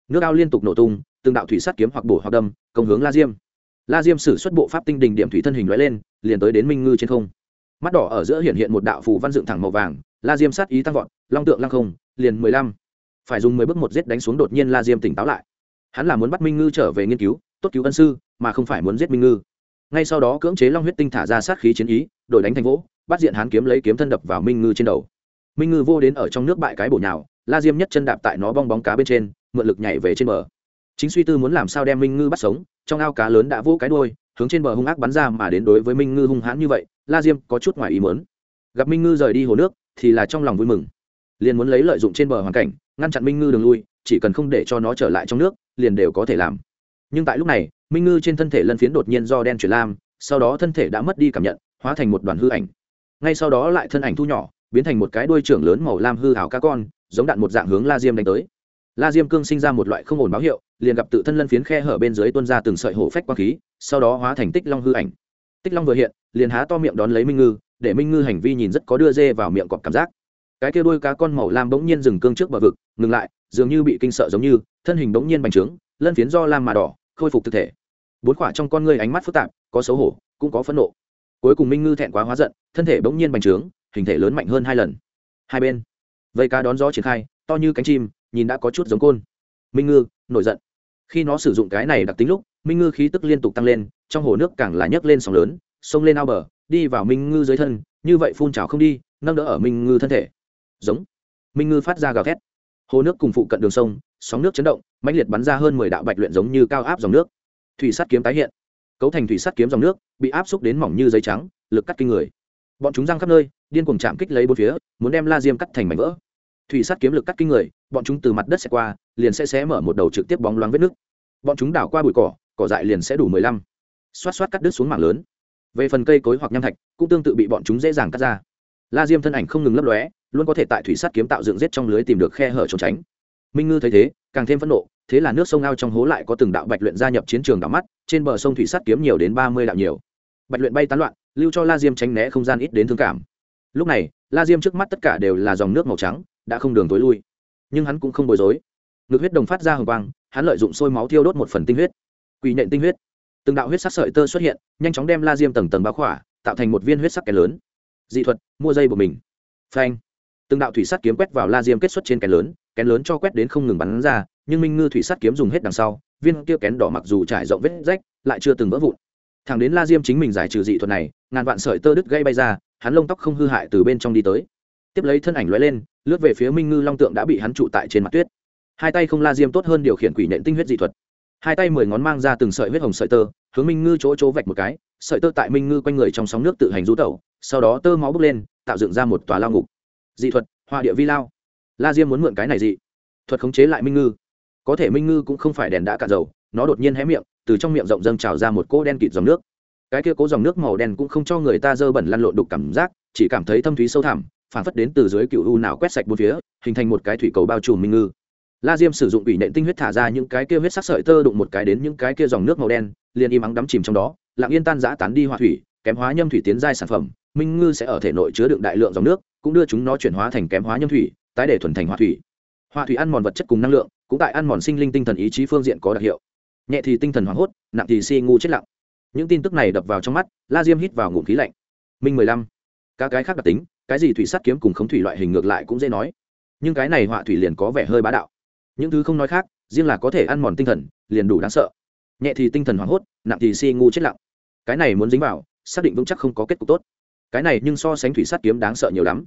Nước ao liên tục nổ tung, từng đạo thủy sắt kiếm hoặc bổ hoặc đâm, công hướng la diêm. La diêm sử xuất bộ pháp tinh đình điểm thủy thân hình loại lên, liền tới đến minh ngư trên không. Mắt đỏ ở giữa hiện hiện một đạo phù văn dựng thẳng màu vàng, la diêm sát ý tăng vọt, long tượng lăng không, liền mười lăm. Phải dùng mười bước một giết đánh xuống đột nhiên la diêm tỉnh táo lại hắn là muốn bắt minh ngư trở về nghiên cứu, tốt cứu ân sư, mà không phải muốn giết minh ngư. Ngay sau đó cưỡng chế long huyết tinh thả ra sát khí chiến ý, đổi đánh thành vỗ, bắt diện hắn kiếm lấy kiếm thân đập vào minh ngư trên đầu. Minh ngư vô đến ở trong nước bại cái bổ nhào, la diêm nhất chân đạp tại nó bong bóng cá bên trên, mượn lực nhảy về trên bờ. Chính suy tư muốn làm sao đem minh ngư bắt sống, trong ao cá lớn đã vỗ cái đôi hướng trên bờ hung ác bắn ra mà đến đối với minh ngư hung hãn như vậy, la diêm có chút ngoài ý mớn gặp minh ngư rời đi hồ nước, thì là trong lòng vui mừng. Liền muốn lấy lợi dụng trên bờ hoàn cảnh ngăn chặn minh ngư đường lui, chỉ cần không để cho nó trở lại trong nước, liền đều có thể làm. Nhưng tại lúc này, minh ngư trên thân thể lân phiến đột nhiên do đen chuyển lam, sau đó thân thể đã mất đi cảm nhận, hóa thành một đoàn hư ảnh. Ngay sau đó lại thân ảnh thu nhỏ, biến thành một cái đuôi trưởng lớn màu lam hư hảo cá con, giống đạn một dạng hướng la diêm đánh tới. La diêm cương sinh ra một loại không ổn báo hiệu, liền gặp tự thân lân phiến khe hở bên dưới tuôn ra từng sợi hổ phách quang khí, sau đó hóa thành tích long hư ảnh. Tích long vừa hiện, liền há to miệng đón lấy minh ngư, để minh ngư hành vi nhìn rất có đưa dê vào miệng cọp cảm giác cái kia đuôi cá con màu lam bỗng nhiên dừng cương trước bờ vực, ngừng lại, dường như bị kinh sợ giống như, thân hình bỗng nhiên bành trướng, lân phiến do lam mà đỏ, khôi phục thực thể. Bốn khỏa trong con ngươi ánh mắt phức tạp, có xấu hổ, cũng có phẫn nộ. Cuối cùng minh ngư thẹn quá hóa giận, thân thể bỗng nhiên bành trướng, hình thể lớn mạnh hơn hai lần. Hai bên, vây cá đón gió triển khai, to như cánh chim, nhìn đã có chút giống côn. Minh ngư, nổi giận. Khi nó sử dụng cái này đặc tính lúc, minh ngư khí tức liên tục tăng lên, trong hồ nước càng là nhấc lên sóng lớn, xông lên ao bờ, đi vào minh ngư dưới thân, như vậy phun trào không đi, nâng đỡ ở minh ngư thân thể giống. Minh ngư phát ra gào thét. Hồ nước cùng phụ cận đường sông, sóng nước chấn động, mãnh liệt bắn ra hơn mười đạo bạch luyện giống như cao áp dòng nước. Thủy sắt kiếm tái hiện. Cấu thành thủy sắt kiếm dòng nước, bị áp xúc đến mỏng như giấy trắng, lực cắt kinh người. Bọn chúng răng khắp nơi, điên cuồng chạm kích lấy bốn phía, muốn đem la diêm cắt thành mảnh vỡ. Thủy sắt kiếm lực cắt kinh người, bọn chúng từ mặt đất sẽ qua, liền sẽ xé mở một đầu trực tiếp bóng loáng vết nước. Bọn chúng đảo qua bụi cỏ cỏ dại liền sẽ đủ mười lăm. Xoát xoát cắt đứt xuống mảng lớn. Về phần cây cối hoặc nham thạch, cũng tương tự bị bọn chúng dễ dàng cắt ra la diêm thân ảnh không ngừng lấp lóe, luôn có thể tại thủy sắt kiếm tạo dựng rết trong lưới tìm được khe hở trốn tránh. Minh ngư thấy thế, càng thêm phẫn nộ, thế là nước sông ao trong hố lại có từng đạo bạch luyện gia nhập chiến trường đảo mắt, trên bờ sông thủy sắt kiếm nhiều đến ba mươi đạo nhiều. Bạch luyện bay tán loạn, lưu cho la diêm tránh né không gian ít đến thương cảm. Lúc này, la diêm trước mắt tất cả đều là dòng nước màu trắng, đã không đường tối lui. Nhưng hắn cũng không bối rối. Ngực huyết đồng phát ra hồng quang, hắn lợi dụng sôi máu thiêu đốt một phần tinh huyết. Quỳ nện tinh huyết. Từng đạo huyết sắc sợi tơ xuất hiện, nhanh chóng đem la diêm tầng tầng bao khỏa, tạo thành một viên huyết sắc kén lớn dị thuật, mua dây của mình. Phanh. Từng đạo thủy sắt kiếm quét vào la diêm kết xuất trên kén lớn kén lớn cho quét đến không ngừng bắn ra, nhưng minh ngư thủy sắt kiếm dùng hết đằng sau, viên kia kén đỏ mặc dù trải rộng vết rách, lại chưa từng vỡ vụn. Thằng đến la diêm chính mình giải trừ dị thuật này, ngàn vạn sợi tơ đứt gây bay ra, hắn lông tóc không hư hại từ bên trong đi tới. Tiếp lấy thân ảnh lóe lên, lướt về phía minh ngư long tượng đã bị hắn trụ tại trên mặt tuyết. Hai tay không la diêm tốt hơn điều khiển quỷ nện tinh huyết dị thuật. Hai tay mười ngón mang ra từng sợi huyết hồng sợi tơ, hướng minh ngư chỗ chỗ vạch một cái, sợi tơ tại minh ngư quanh người trong sóng nước tự hành rú tẩu sau đó tơ máu bốc lên, tạo dựng ra một tòa lao ngục. Dị thuật, họa địa vi lao. La diêm muốn mượn cái này dị thuật khống chế lại minh ngư. Có thể minh ngư cũng không phải đèn đã cạn dầu, nó đột nhiên hé miệng, từ trong miệng rộng dâng trào ra một cỗ đen kịt dòng nước. Cái kia cố dòng nước màu đen cũng không cho người ta dơ bẩn lăn lộn đục cảm giác, chỉ cảm thấy thâm thúy sâu thẳm, phản phất đến từ dưới cựu u nào quét sạch bốn phía, hình thành một cái thủy cầu bao trùm minh ngư. La diêm sử dụng ủy nện tinh huyết thả ra những cái kia huyết sắc sợi tơ đụng một cái đến những cái kia dòng nước màu đen, liền im ắng đắm chìm trong đó, lặng yên tan giã tán đi hỏa thủy, kém hóa nhâm thủy tiến giai sản phẩm minh ngư sẽ ở thể nội chứa đựng đại lượng dòng nước, cũng đưa chúng nó chuyển hóa thành kém hóa nhâm thủy, tái để thuần thành hỏa thủy. Hỏa thủy ăn mòn vật chất cùng năng lượng, cũng tại ăn mòn sinh linh tinh thần ý chí phương diện có đặc hiệu. Nhẹ thì tinh thần hoảng hốt, nặng thì si ngu chết lặng. Những tin tức này đập vào trong mắt, la diêm hít vào ngụm khí lạnh. Minh mười lăm. Các cái khác đặc tính, cái gì thủy sắt kiếm cùng khống thủy loại hình ngược lại cũng dễ nói. Nhưng cái này họa thủy liền có vẻ hơi bá đạo. Những thứ không nói khác, riêng là có thể ăn mòn tinh thần, liền đủ đáng sợ. Nhẹ thì tinh thần hoảng hốt, nặng thì si ngu chết lặng. Cái này muốn dính vào, xác định vững chắc không có kết cục tốt cái này nhưng so sánh thủy sắt kiếm đáng sợ nhiều lắm.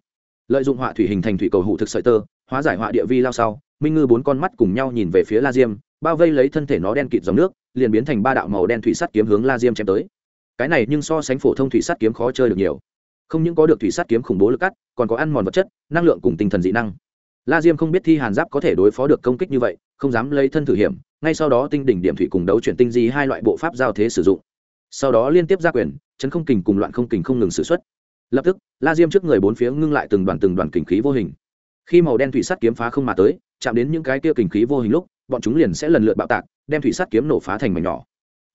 Lợi dụng họa thủy hình thành thủy cầu hụ thực sợi tơ, hóa giải họa địa vi lao sau, minh ngư bốn con mắt cùng nhau nhìn về phía la diêm, bao vây lấy thân thể nó đen kịt dòng nước, liền biến thành ba đạo màu đen thủy sắt kiếm hướng la diêm chém tới. Cái này nhưng so sánh phổ thông thủy sắt kiếm khó chơi được nhiều. Không những có được thủy sắt kiếm khủng bố lực cắt, còn có ăn mòn vật chất, năng lượng cùng tinh thần dị năng. La diêm không biết thi hàn giáp có thể đối phó được công kích như vậy, không dám lấy thân thử hiểm, ngay sau đó tinh đỉnh điểm thủy cùng đấu chuyển tinh di hai loại bộ pháp giao thế sử dụng. Sau đó liên tiếp ra quyền, chấn không kình cùng loạn không kình không ngừng sử xuất lập tức, la diêm trước người bốn phía ngưng lại từng đoàn từng đoàn kình khí vô hình. Khi màu đen thủy sắt kiếm phá không mà tới, chạm đến những cái kia kình khí vô hình lúc, bọn chúng liền sẽ lần lượt bạo tạc, đem thủy sắt kiếm nổ phá thành mảnh nhỏ.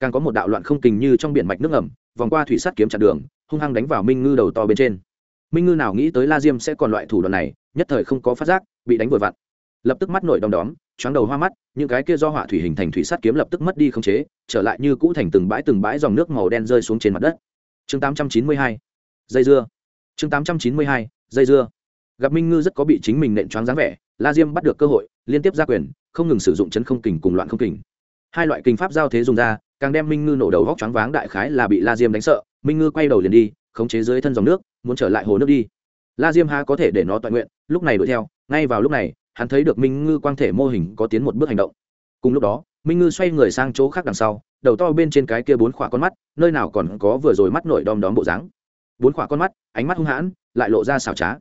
Càng có một đạo loạn không kình như trong biển mạch nước ẩm vòng qua thủy sắt kiếm chặn đường, hung hăng đánh vào minh ngư đầu to bên trên. Minh ngư nào nghĩ tới la diêm sẽ còn loại thủ đoạn này, nhất thời không có phát giác, bị đánh vội vặn. Lập tức mắt nổi đom đóm, choáng đầu hoa mắt, những cái kia do họa thủy hình thành thủy sắt kiếm lập tức mất đi khống chế, trở lại như cũ thành từng bãi từng bãi dòng nước màu đen rơi xuống trên mặt đất. Chương 892 dây dưa. Chương 892 dây dưa. Gặp minh ngư rất có bị chính mình nện choáng dáng vẻ, la diêm bắt được cơ hội, liên tiếp ra quyền, không ngừng sử dụng chấn không kình cùng loạn không kình. Hai loại kình pháp giao thế dùng ra, càng đem minh ngư nổ đầu vóc choáng váng đại khái là bị la diêm đánh sợ. Minh ngư quay đầu liền đi, khống chế dưới thân dòng nước, muốn trở lại hồ nước đi. La diêm ha có thể để nó toàn nguyện, lúc này đuổi theo. Ngay vào lúc này, hắn thấy được minh ngư quang thể mô hình có tiến một bước hành động. Cùng lúc đó, minh ngư xoay người sang chỗ khác đằng sau, đầu to bên trên cái kia bốn khỏa con mắt, nơi nào còn có vừa rồi mắt nổi đom đóm bộ dáng bốn khỏa con mắt, ánh mắt hung hãn, lại lộ ra xảo trá.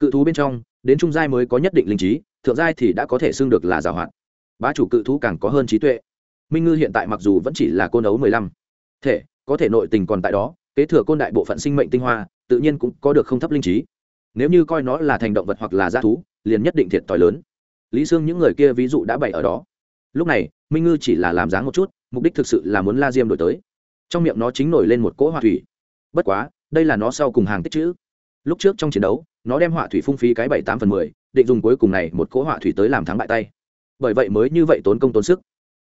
Cự thú bên trong, đến trung giai mới có nhất định linh trí, thượng giai thì đã có thể xưng được là giàu hạn bá chủ cự thú càng có hơn trí tuệ. Minh ngư hiện tại mặc dù vẫn chỉ là côn ấu mười lăm, thể, có thể nội tình còn tại đó, kế thừa côn đại bộ phận sinh mệnh tinh hoa, tự nhiên cũng có được không thấp linh trí. Nếu như coi nó là thành động vật hoặc là g thú, liền nhất định thiệt t h i lớn. Lý sương những người kia ví dụ đã bày ở đó. Lúc này, minh ngư chỉ là làm dáng một chút, mục đích thực sự là muốn la diêm đổi tới. Trong miệng nó chính nổi lên một cỗ hỏa thủy. Bất quá đây là nó sau cùng hàng tích chữ. Lúc trước trong chiến đấu, nó đem hỏa thủy phung phí cái bảy tám phần mười, định dùng cuối cùng này một cỗ hỏa thủy tới làm thắng bại tay. Bởi vậy mới như vậy tốn công tốn sức.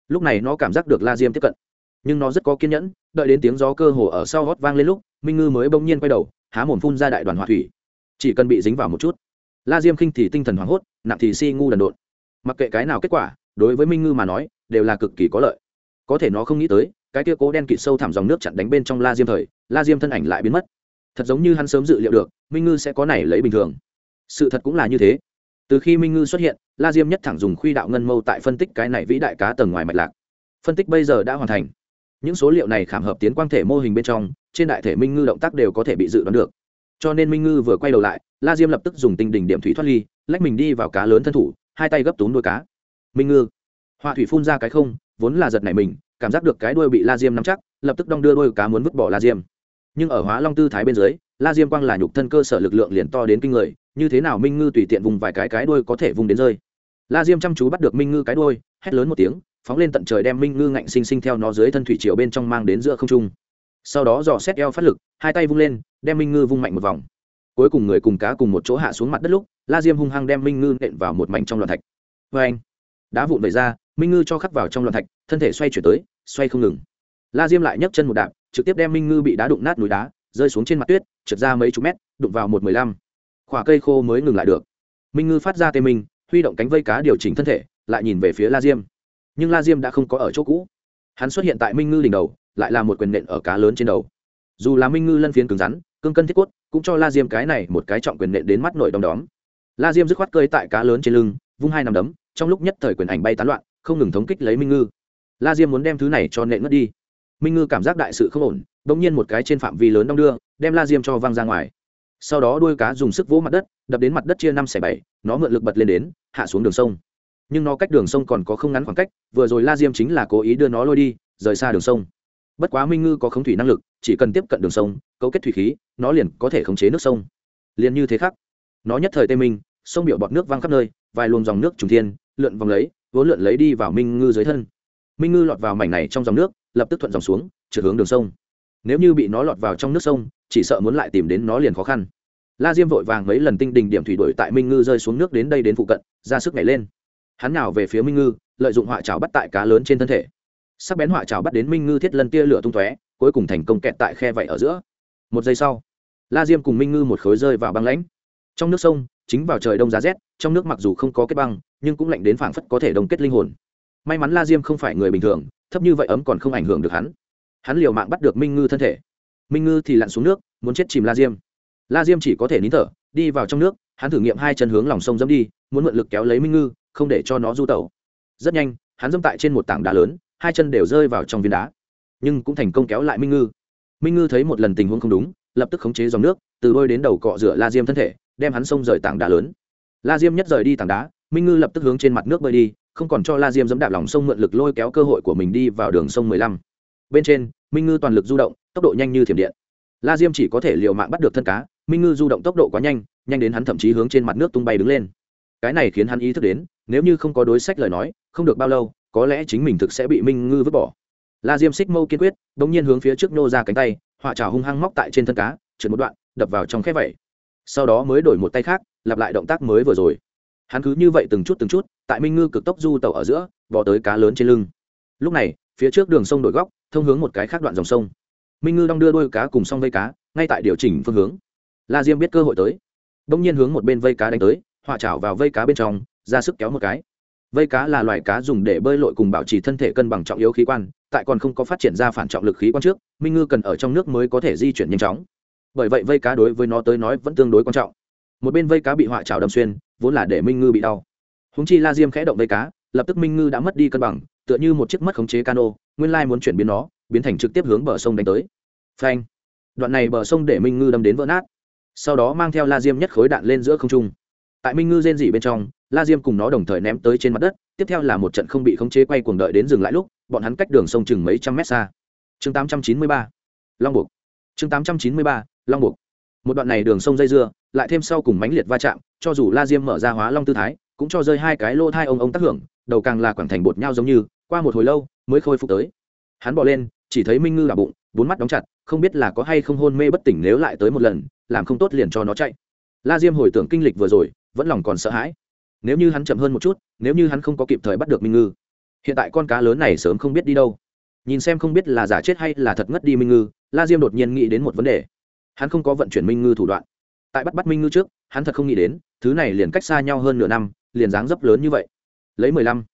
Lúc này nó cảm giác được la diêm tiếp cận. Nhưng nó rất có kiên nhẫn, đợi đến tiếng gió cơ hồ ở sau hót vang lên lúc, minh ngư mới bỗng nhiên quay đầu, há mồm phun ra đại đoàn hỏa thủy. Chỉ cần bị dính vào một chút, la diêm khinh thì tinh thần hoảng hốt, nặng thì si ngu đần độn. Mặc kệ cái nào kết quả, đối với minh ngư mà nói, đều là cực kỳ có lợi. Có thể nó không nghĩ tới, cái kia cố đen kịt sâu thẳm dòng nước chặn đánh bên trong la diêm thời, la diêm thân ảnh lại biến mất thật giống như hắn sớm dự liệu được, minh ngư sẽ có này lấy bình thường. Sự thật cũng là như thế. Từ khi minh ngư xuất hiện, la diêm nhất thẳng dùng khuy đạo ngân mâu tại phân tích cái này vĩ đại cá tầng ngoài mạch lạc. Phân tích bây giờ đã hoàn thành. Những số liệu này khảm hợp tiến quang thể mô hình bên trong, trên đại thể minh ngư động tác đều có thể bị dự đoán được. Cho nên minh ngư vừa quay đầu lại, la diêm lập tức dùng tinh đỉnh điểm thủy thoát ly, lách mình đi vào cá lớn thân thủ, hai tay gấp túm đuôi cá. Minh ngư, họa thủy phun ra cái không, vốn là giật này mình, cảm giác được cái đuôi bị la diêm nắm chắc, lập tức đong đưa đuôi cá muốn vứt bỏ la diêm nhưng ở hóa long tư thái bên dưới, la diêm quang là nhục thân cơ sở lực lượng liền to đến kinh người, như thế nào minh ngư tùy tiện vùng vài cái cái đuôi có thể vùng đến rơi. La diêm chăm chú bắt được minh ngư cái đuôi, hét lớn một tiếng, phóng lên tận trời đem minh ngư ngạnh sinh sinh theo nó dưới thân thủy triều bên trong mang đến giữa không trung. Sau đó dò xét eo phát lực, hai tay vung lên, đem minh ngư vung mạnh một vòng. Cuối cùng người cùng cá cùng một chỗ hạ xuống mặt đất lúc, la diêm hung hăng đem minh ngư nện vào một mảnh trong loạn thạch. Vê anh đá vụn về ra, minh ngư cho khắc vào trong loạn thạch, thân thể xoay chuyển tới, xoay không ngừng. La diêm lại nhấc chân một đạp trực tiếp đem minh ngư bị đá đụng nát núi đá, rơi xuống trên mặt tuyết, trượt ra mấy chục mét, đụng vào một mười lăm. Khỏa cây khô mới ngừng lại được. Minh ngư phát ra tê minh, huy động cánh vây cá điều chỉnh thân thể, lại nhìn về phía la diêm. Nhưng la diêm đã không có ở chỗ cũ. Hắn xuất hiện tại minh ngư đỉnh đầu, lại là một quyền nện ở cá lớn trên đầu. Dù là minh ngư lân phiến cứng rắn, cương cân thiết quất cũng cho la diêm cái này một cái trọng quyền nện đến mắt nổi đom đóm. La diêm dứt khoát cơi tại cá lớn trên lưng, vung hai nằm đấm, trong lúc nhất thời quyền ảnh bay tán loạn, không ngừng thống kích lấy minh ngư. La diêm muốn đem thứ này cho nện ngất đi minh ngư cảm giác đại sự không ổn đ ỗ n g nhiên một cái trên phạm vi lớn đong đưa, đem la diêm cho văng ra ngoài. Sau đó đuôi cá dùng sức vỗ mặt đất, đập đến mặt đất chia năm xẻ bảy, nó mượn lực bật lên đến, hạ xuống đường sông. Nhưng nó cách đường sông còn có không ngắn khoảng cách, vừa rồi la diêm chính là cố ý đưa nó lôi đi, rời xa đường sông. Bất quá minh ngư có khống thủy năng lực, chỉ cần tiếp cận đường sông, cấu kết thủy khí, nó liền có thể khống chế nước sông. Liền như thế khác. Nó nhất thời tê minh, sông biểu bọt nước văng khắp nơi, vài luồng dòng nước trùng thiên, lượn vòng lấy, vốn lượn lấy đi vào minh ngư dưới thân. Minh ngư lọt vào mảnh này trong dòng nước lập tức thuận dòng xuống, trượt hướng đường sông. Nếu như bị nó lọt vào trong nước sông, chỉ sợ muốn lại tìm đến nó liền khó khăn. La diêm vội vàng mấy lần tinh đình điểm thủy đổi tại minh ngư rơi xuống nước đến đây đến phụ cận, ra sức nhảy lên. Hắn nào về phía minh ngư, lợi dụng họa trào bắt tại cá lớn trên thân thể. Sắc bén họa trào bắt đến minh ngư thiết lân tia lửa tung tóe, cuối cùng thành công kẹt tại khe vậy ở giữa. Một giây sau, la diêm cùng minh ngư một khối rơi vào băng lãnh. Trong nước sông, chính vào trời đông giá rét, trong nước mặc dù không có kết băng, nhưng cũng lạnh đến phảng phất có thể đông kết linh hồn. May mắn la diêm không phải người bình thường thấp như vậy ấm còn không ảnh hưởng được hắn. Hắn liều mạng bắt được minh ngư thân thể. Minh ngư thì lặn xuống nước, muốn chết chìm la diêm. La diêm chỉ có thể nín thở, đi vào trong nước, hắn thử nghiệm hai chân hướng lòng sông dẫm đi, muốn mượn lực kéo lấy minh ngư, không để cho nó du tẩu. Rất nhanh, hắn dẫm tại trên một tảng đá lớn, hai chân đều rơi vào trong viên đá. Nhưng cũng thành công kéo lại minh ngư. Minh ngư thấy một lần tình huống không đúng, lập tức khống chế dòng nước, từ đôi đến đầu cọ rửa la diêm thân thể, đem hắn xông rời tảng đá lớn. La diêm nhất rời đi tảng đá, minh ngư lập tức hướng trên mặt nước bơi đi không còn cho la diêm dẫm đạp lòng sông mượn lực lôi kéo cơ hội của mình đi vào đường sông mười lăm. Bên trên, minh ngư toàn lực du động, tốc độ nhanh như thiểm điện. La diêm chỉ có thể l i ề u mạng bắt được thân cá, minh ngư du động tốc độ quá nhanh nhanh đến hắn thậm chí hướng trên mặt nước tung bay đứng lên. Cái này khiến hắn ý thức đến, nếu như không có đối sách lời nói, không được bao lâu, có lẽ chính mình thực sẽ bị minh ngư vứt bỏ. La diêm xích mâu kiên quyết đ ỗ n g nhiên hướng phía trước nô ra cánh tay, họa trào hung hăng móc tại trên thân cá, trượt một đoạn, đập vào trong khép vẩy. Sau đó mới đổi một tay khác, lặp lại động tác mới vừa rồi hắn cứ như vậy từng chút từng chút, tại minh ngư cực tốc du tàu ở giữa vò tới cá lớn trên lưng. Lúc này, phía trước đường sông đổi góc, thông hướng một cái khác đoạn dòng sông. Minh ngư đong đưa đôi cá cùng xong vây cá, ngay tại điều chỉnh phương hướng. La diêm biết cơ hội tới. Đông nhiên hướng một bên vây cá đánh tới, họa chảo vào vây cá bên trong, ra sức kéo một cái. Vây cá là loài cá dùng để bơi lội cùng bảo trì thân thể cân bằng trọng yếu khí quan, tại còn không có phát triển ra phản trọng lực khí quan trước, minh ngư cần ở trong nước mới có thể di chuyển nhanh chóng. Bởi vậy vây cá đối với nó tới nói vẫn tương đối quan trọng. Một bên vây cá bị họa trào đâm xuyên vốn là để minh ngư bị đau. Húng chi la diêm khẽ động vây cá lập tức minh ngư đã mất đi cân bằng tựa như một chiếc mất khống chế cano nguyên lai muốn chuyển biến nó biến thành trực tiếp hướng bờ sông đánh tới. Phanh! Đoạn này bờ sông để minh ngư đâm đến vỡ nát. Sau đó mang theo la diêm nhất khối đạn lên giữa không trung. Tại minh ngư rên rỉ bên trong la diêm cùng nó đồng thời ném tới trên mặt đất tiếp theo là một trận không bị khống chế quay cuồng đợi đến dừng lại lúc bọn hắn cách đường sông chừng mấy trăm mét xa. Chương 893, long buộc. Chương 893, long buộc một đoạn này đường sông dây dưa, lại thêm sau cùng mánh liệt va chạm, cho dù la diêm mở ra hóa long tư thái, cũng cho rơi hai cái lô thai ông ông tác hưởng, đầu càng là quảng thành bột nhau giống như, qua một hồi lâu, mới khôi phục tới. Hắn bỏ lên, chỉ thấy minh ngư là bụng, bốn mắt đóng chặt, không biết là có hay không hôn mê bất tỉnh nếu lại tới một lần, làm không tốt liền cho nó chạy. La diêm hồi tưởng kinh lịch vừa rồi, vẫn lòng còn sợ hãi. Nếu như hắn chậm hơn một chút, nếu như hắn không có kịp thời bắt được minh ngư, hiện tại con cá lớn này sớm không biết đi đâu. Nhìn xem không biết là giả chết hay là thật ngất đi minh ngư, la diêm đột nhiên nghĩ đến một vấn đề hắn không có vận chuyển minh ngư thủ đoạn. Tại bắt bắt minh ngư trước, hắn thật không nghĩ đến, thứ này liền cách xa nhau hơn nửa năm, liền dáng dấp lớn như vậy. Lấy mười lăm,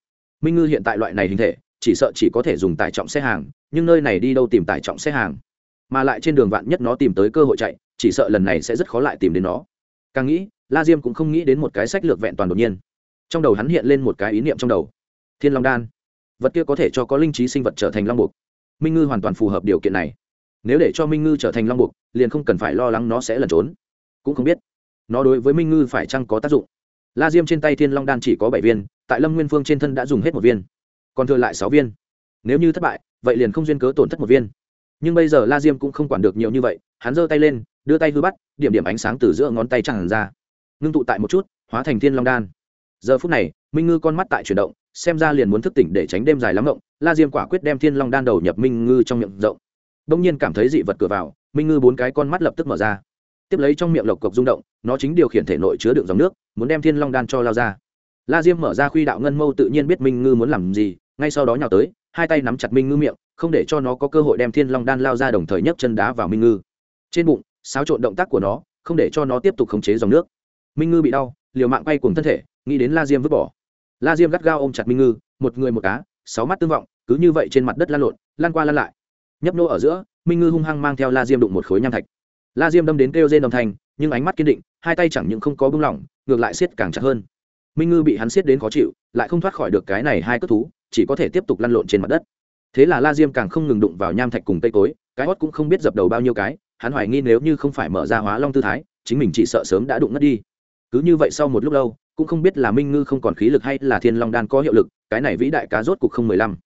minh ngư hiện tại loại này hình thể, chỉ sợ chỉ có thể dùng tải trọng xe hàng, nhưng nơi này đi đâu tìm tải trọng xe hàng? Mà lại trên đường vạn nhất nó tìm tới cơ hội chạy, chỉ sợ lần này sẽ rất khó lại tìm đến nó. Càng nghĩ, la diêm cũng không nghĩ đến một cái sách lược vẹn toàn đột nhiên. Trong đầu hắn hiện lên một cái ý niệm trong đầu. Thiên long đan. Vật kia có thể cho có linh trí sinh vật trở thành long buộc. Minh ngư hoàn toàn phù hợp điều kiện này nếu để cho minh ngư trở thành long buộc, liền không cần phải lo lắng nó sẽ lẩn trốn. Cũng không biết. Nó đối với minh ngư phải chăng có tác dụng? La diêm trên tay thiên long đan chỉ có bảy viên, tại lâm nguyên phương trên thân đã dùng hết một viên. Còn thừa lại sáu viên. Nếu như thất bại, vậy liền không duyên cớ tổn thất một viên. Nhưng bây giờ la diêm cũng không quản được nhiều như vậy, hắn giơ tay lên, đưa tay hư bắt, điểm điểm ánh sáng từ giữa ngón tay chẳng ra. Ngưng tụ tại một chút, hóa thành thiên long đan. Giờ phút này, minh ngư con mắt tại chuyển động, xem ra liền muốn thức tỉnh để tránh đêm dài lắm rộng la diêm quả quyết đem thiên long đan đầu nhập minh ngư trong miệng rộng đông nhiên cảm thấy dị vật cửa vào, minh ngư bốn cái con mắt lập tức mở ra. Tiếp lấy trong miệng lộc cộc rung động, nó chính điều khiển thể nội chứa đựng dòng nước, muốn đem thiên long đan cho lao ra. La diêm mở ra khuy đạo ngân mâu tự nhiên biết minh ngư muốn làm gì, ngay sau đó nhào tới, hai tay nắm chặt minh ngư miệng, không để cho nó có cơ hội đem thiên long đan lao ra đồng thời nhấc chân đá vào minh ngư. Trên bụng, xáo trộn động tác của nó, không để cho nó tiếp tục khống chế dòng nước. Minh ngư bị đau, liều mạng quay cùng thân thể, nghĩ đến la diêm vứt bỏ. La diêm gắt gao ôm chặt minh ngư, một người một cá, sáu mắt tương vọng, cứ như vậy trên mặt đất lan lộn lan qua lan lại nhấp nô ở giữa, minh ngư hung hăng mang theo la diêm đụng một khối nham thạch. La diêm đâm đến kêu rên đồng thành nhưng ánh mắt kiên định, hai tay chẳng những không có bưng lỏng, ngược lại siết càng chặt hơn. Minh ngư bị hắn siết đến khó chịu, lại không thoát khỏi được cái này hai cất thú, chỉ có thể tiếp tục lăn lộn trên mặt đất. Thế là la diêm càng không ngừng đụng vào nham thạch cùng cây cối, cái hót cũng không biết dập đầu bao nhiêu cái, hắn hoài nghi nếu như không phải mở ra hóa long tư thái, chính mình chỉ sợ sớm đã đụng ngất đi. Cứ như vậy sau một lúc lâu, cũng không biết là minh ngư không còn khí lực hay là thiên long đan có hiệu lực, cái này vĩ đại cá rốt cục không mười lăm.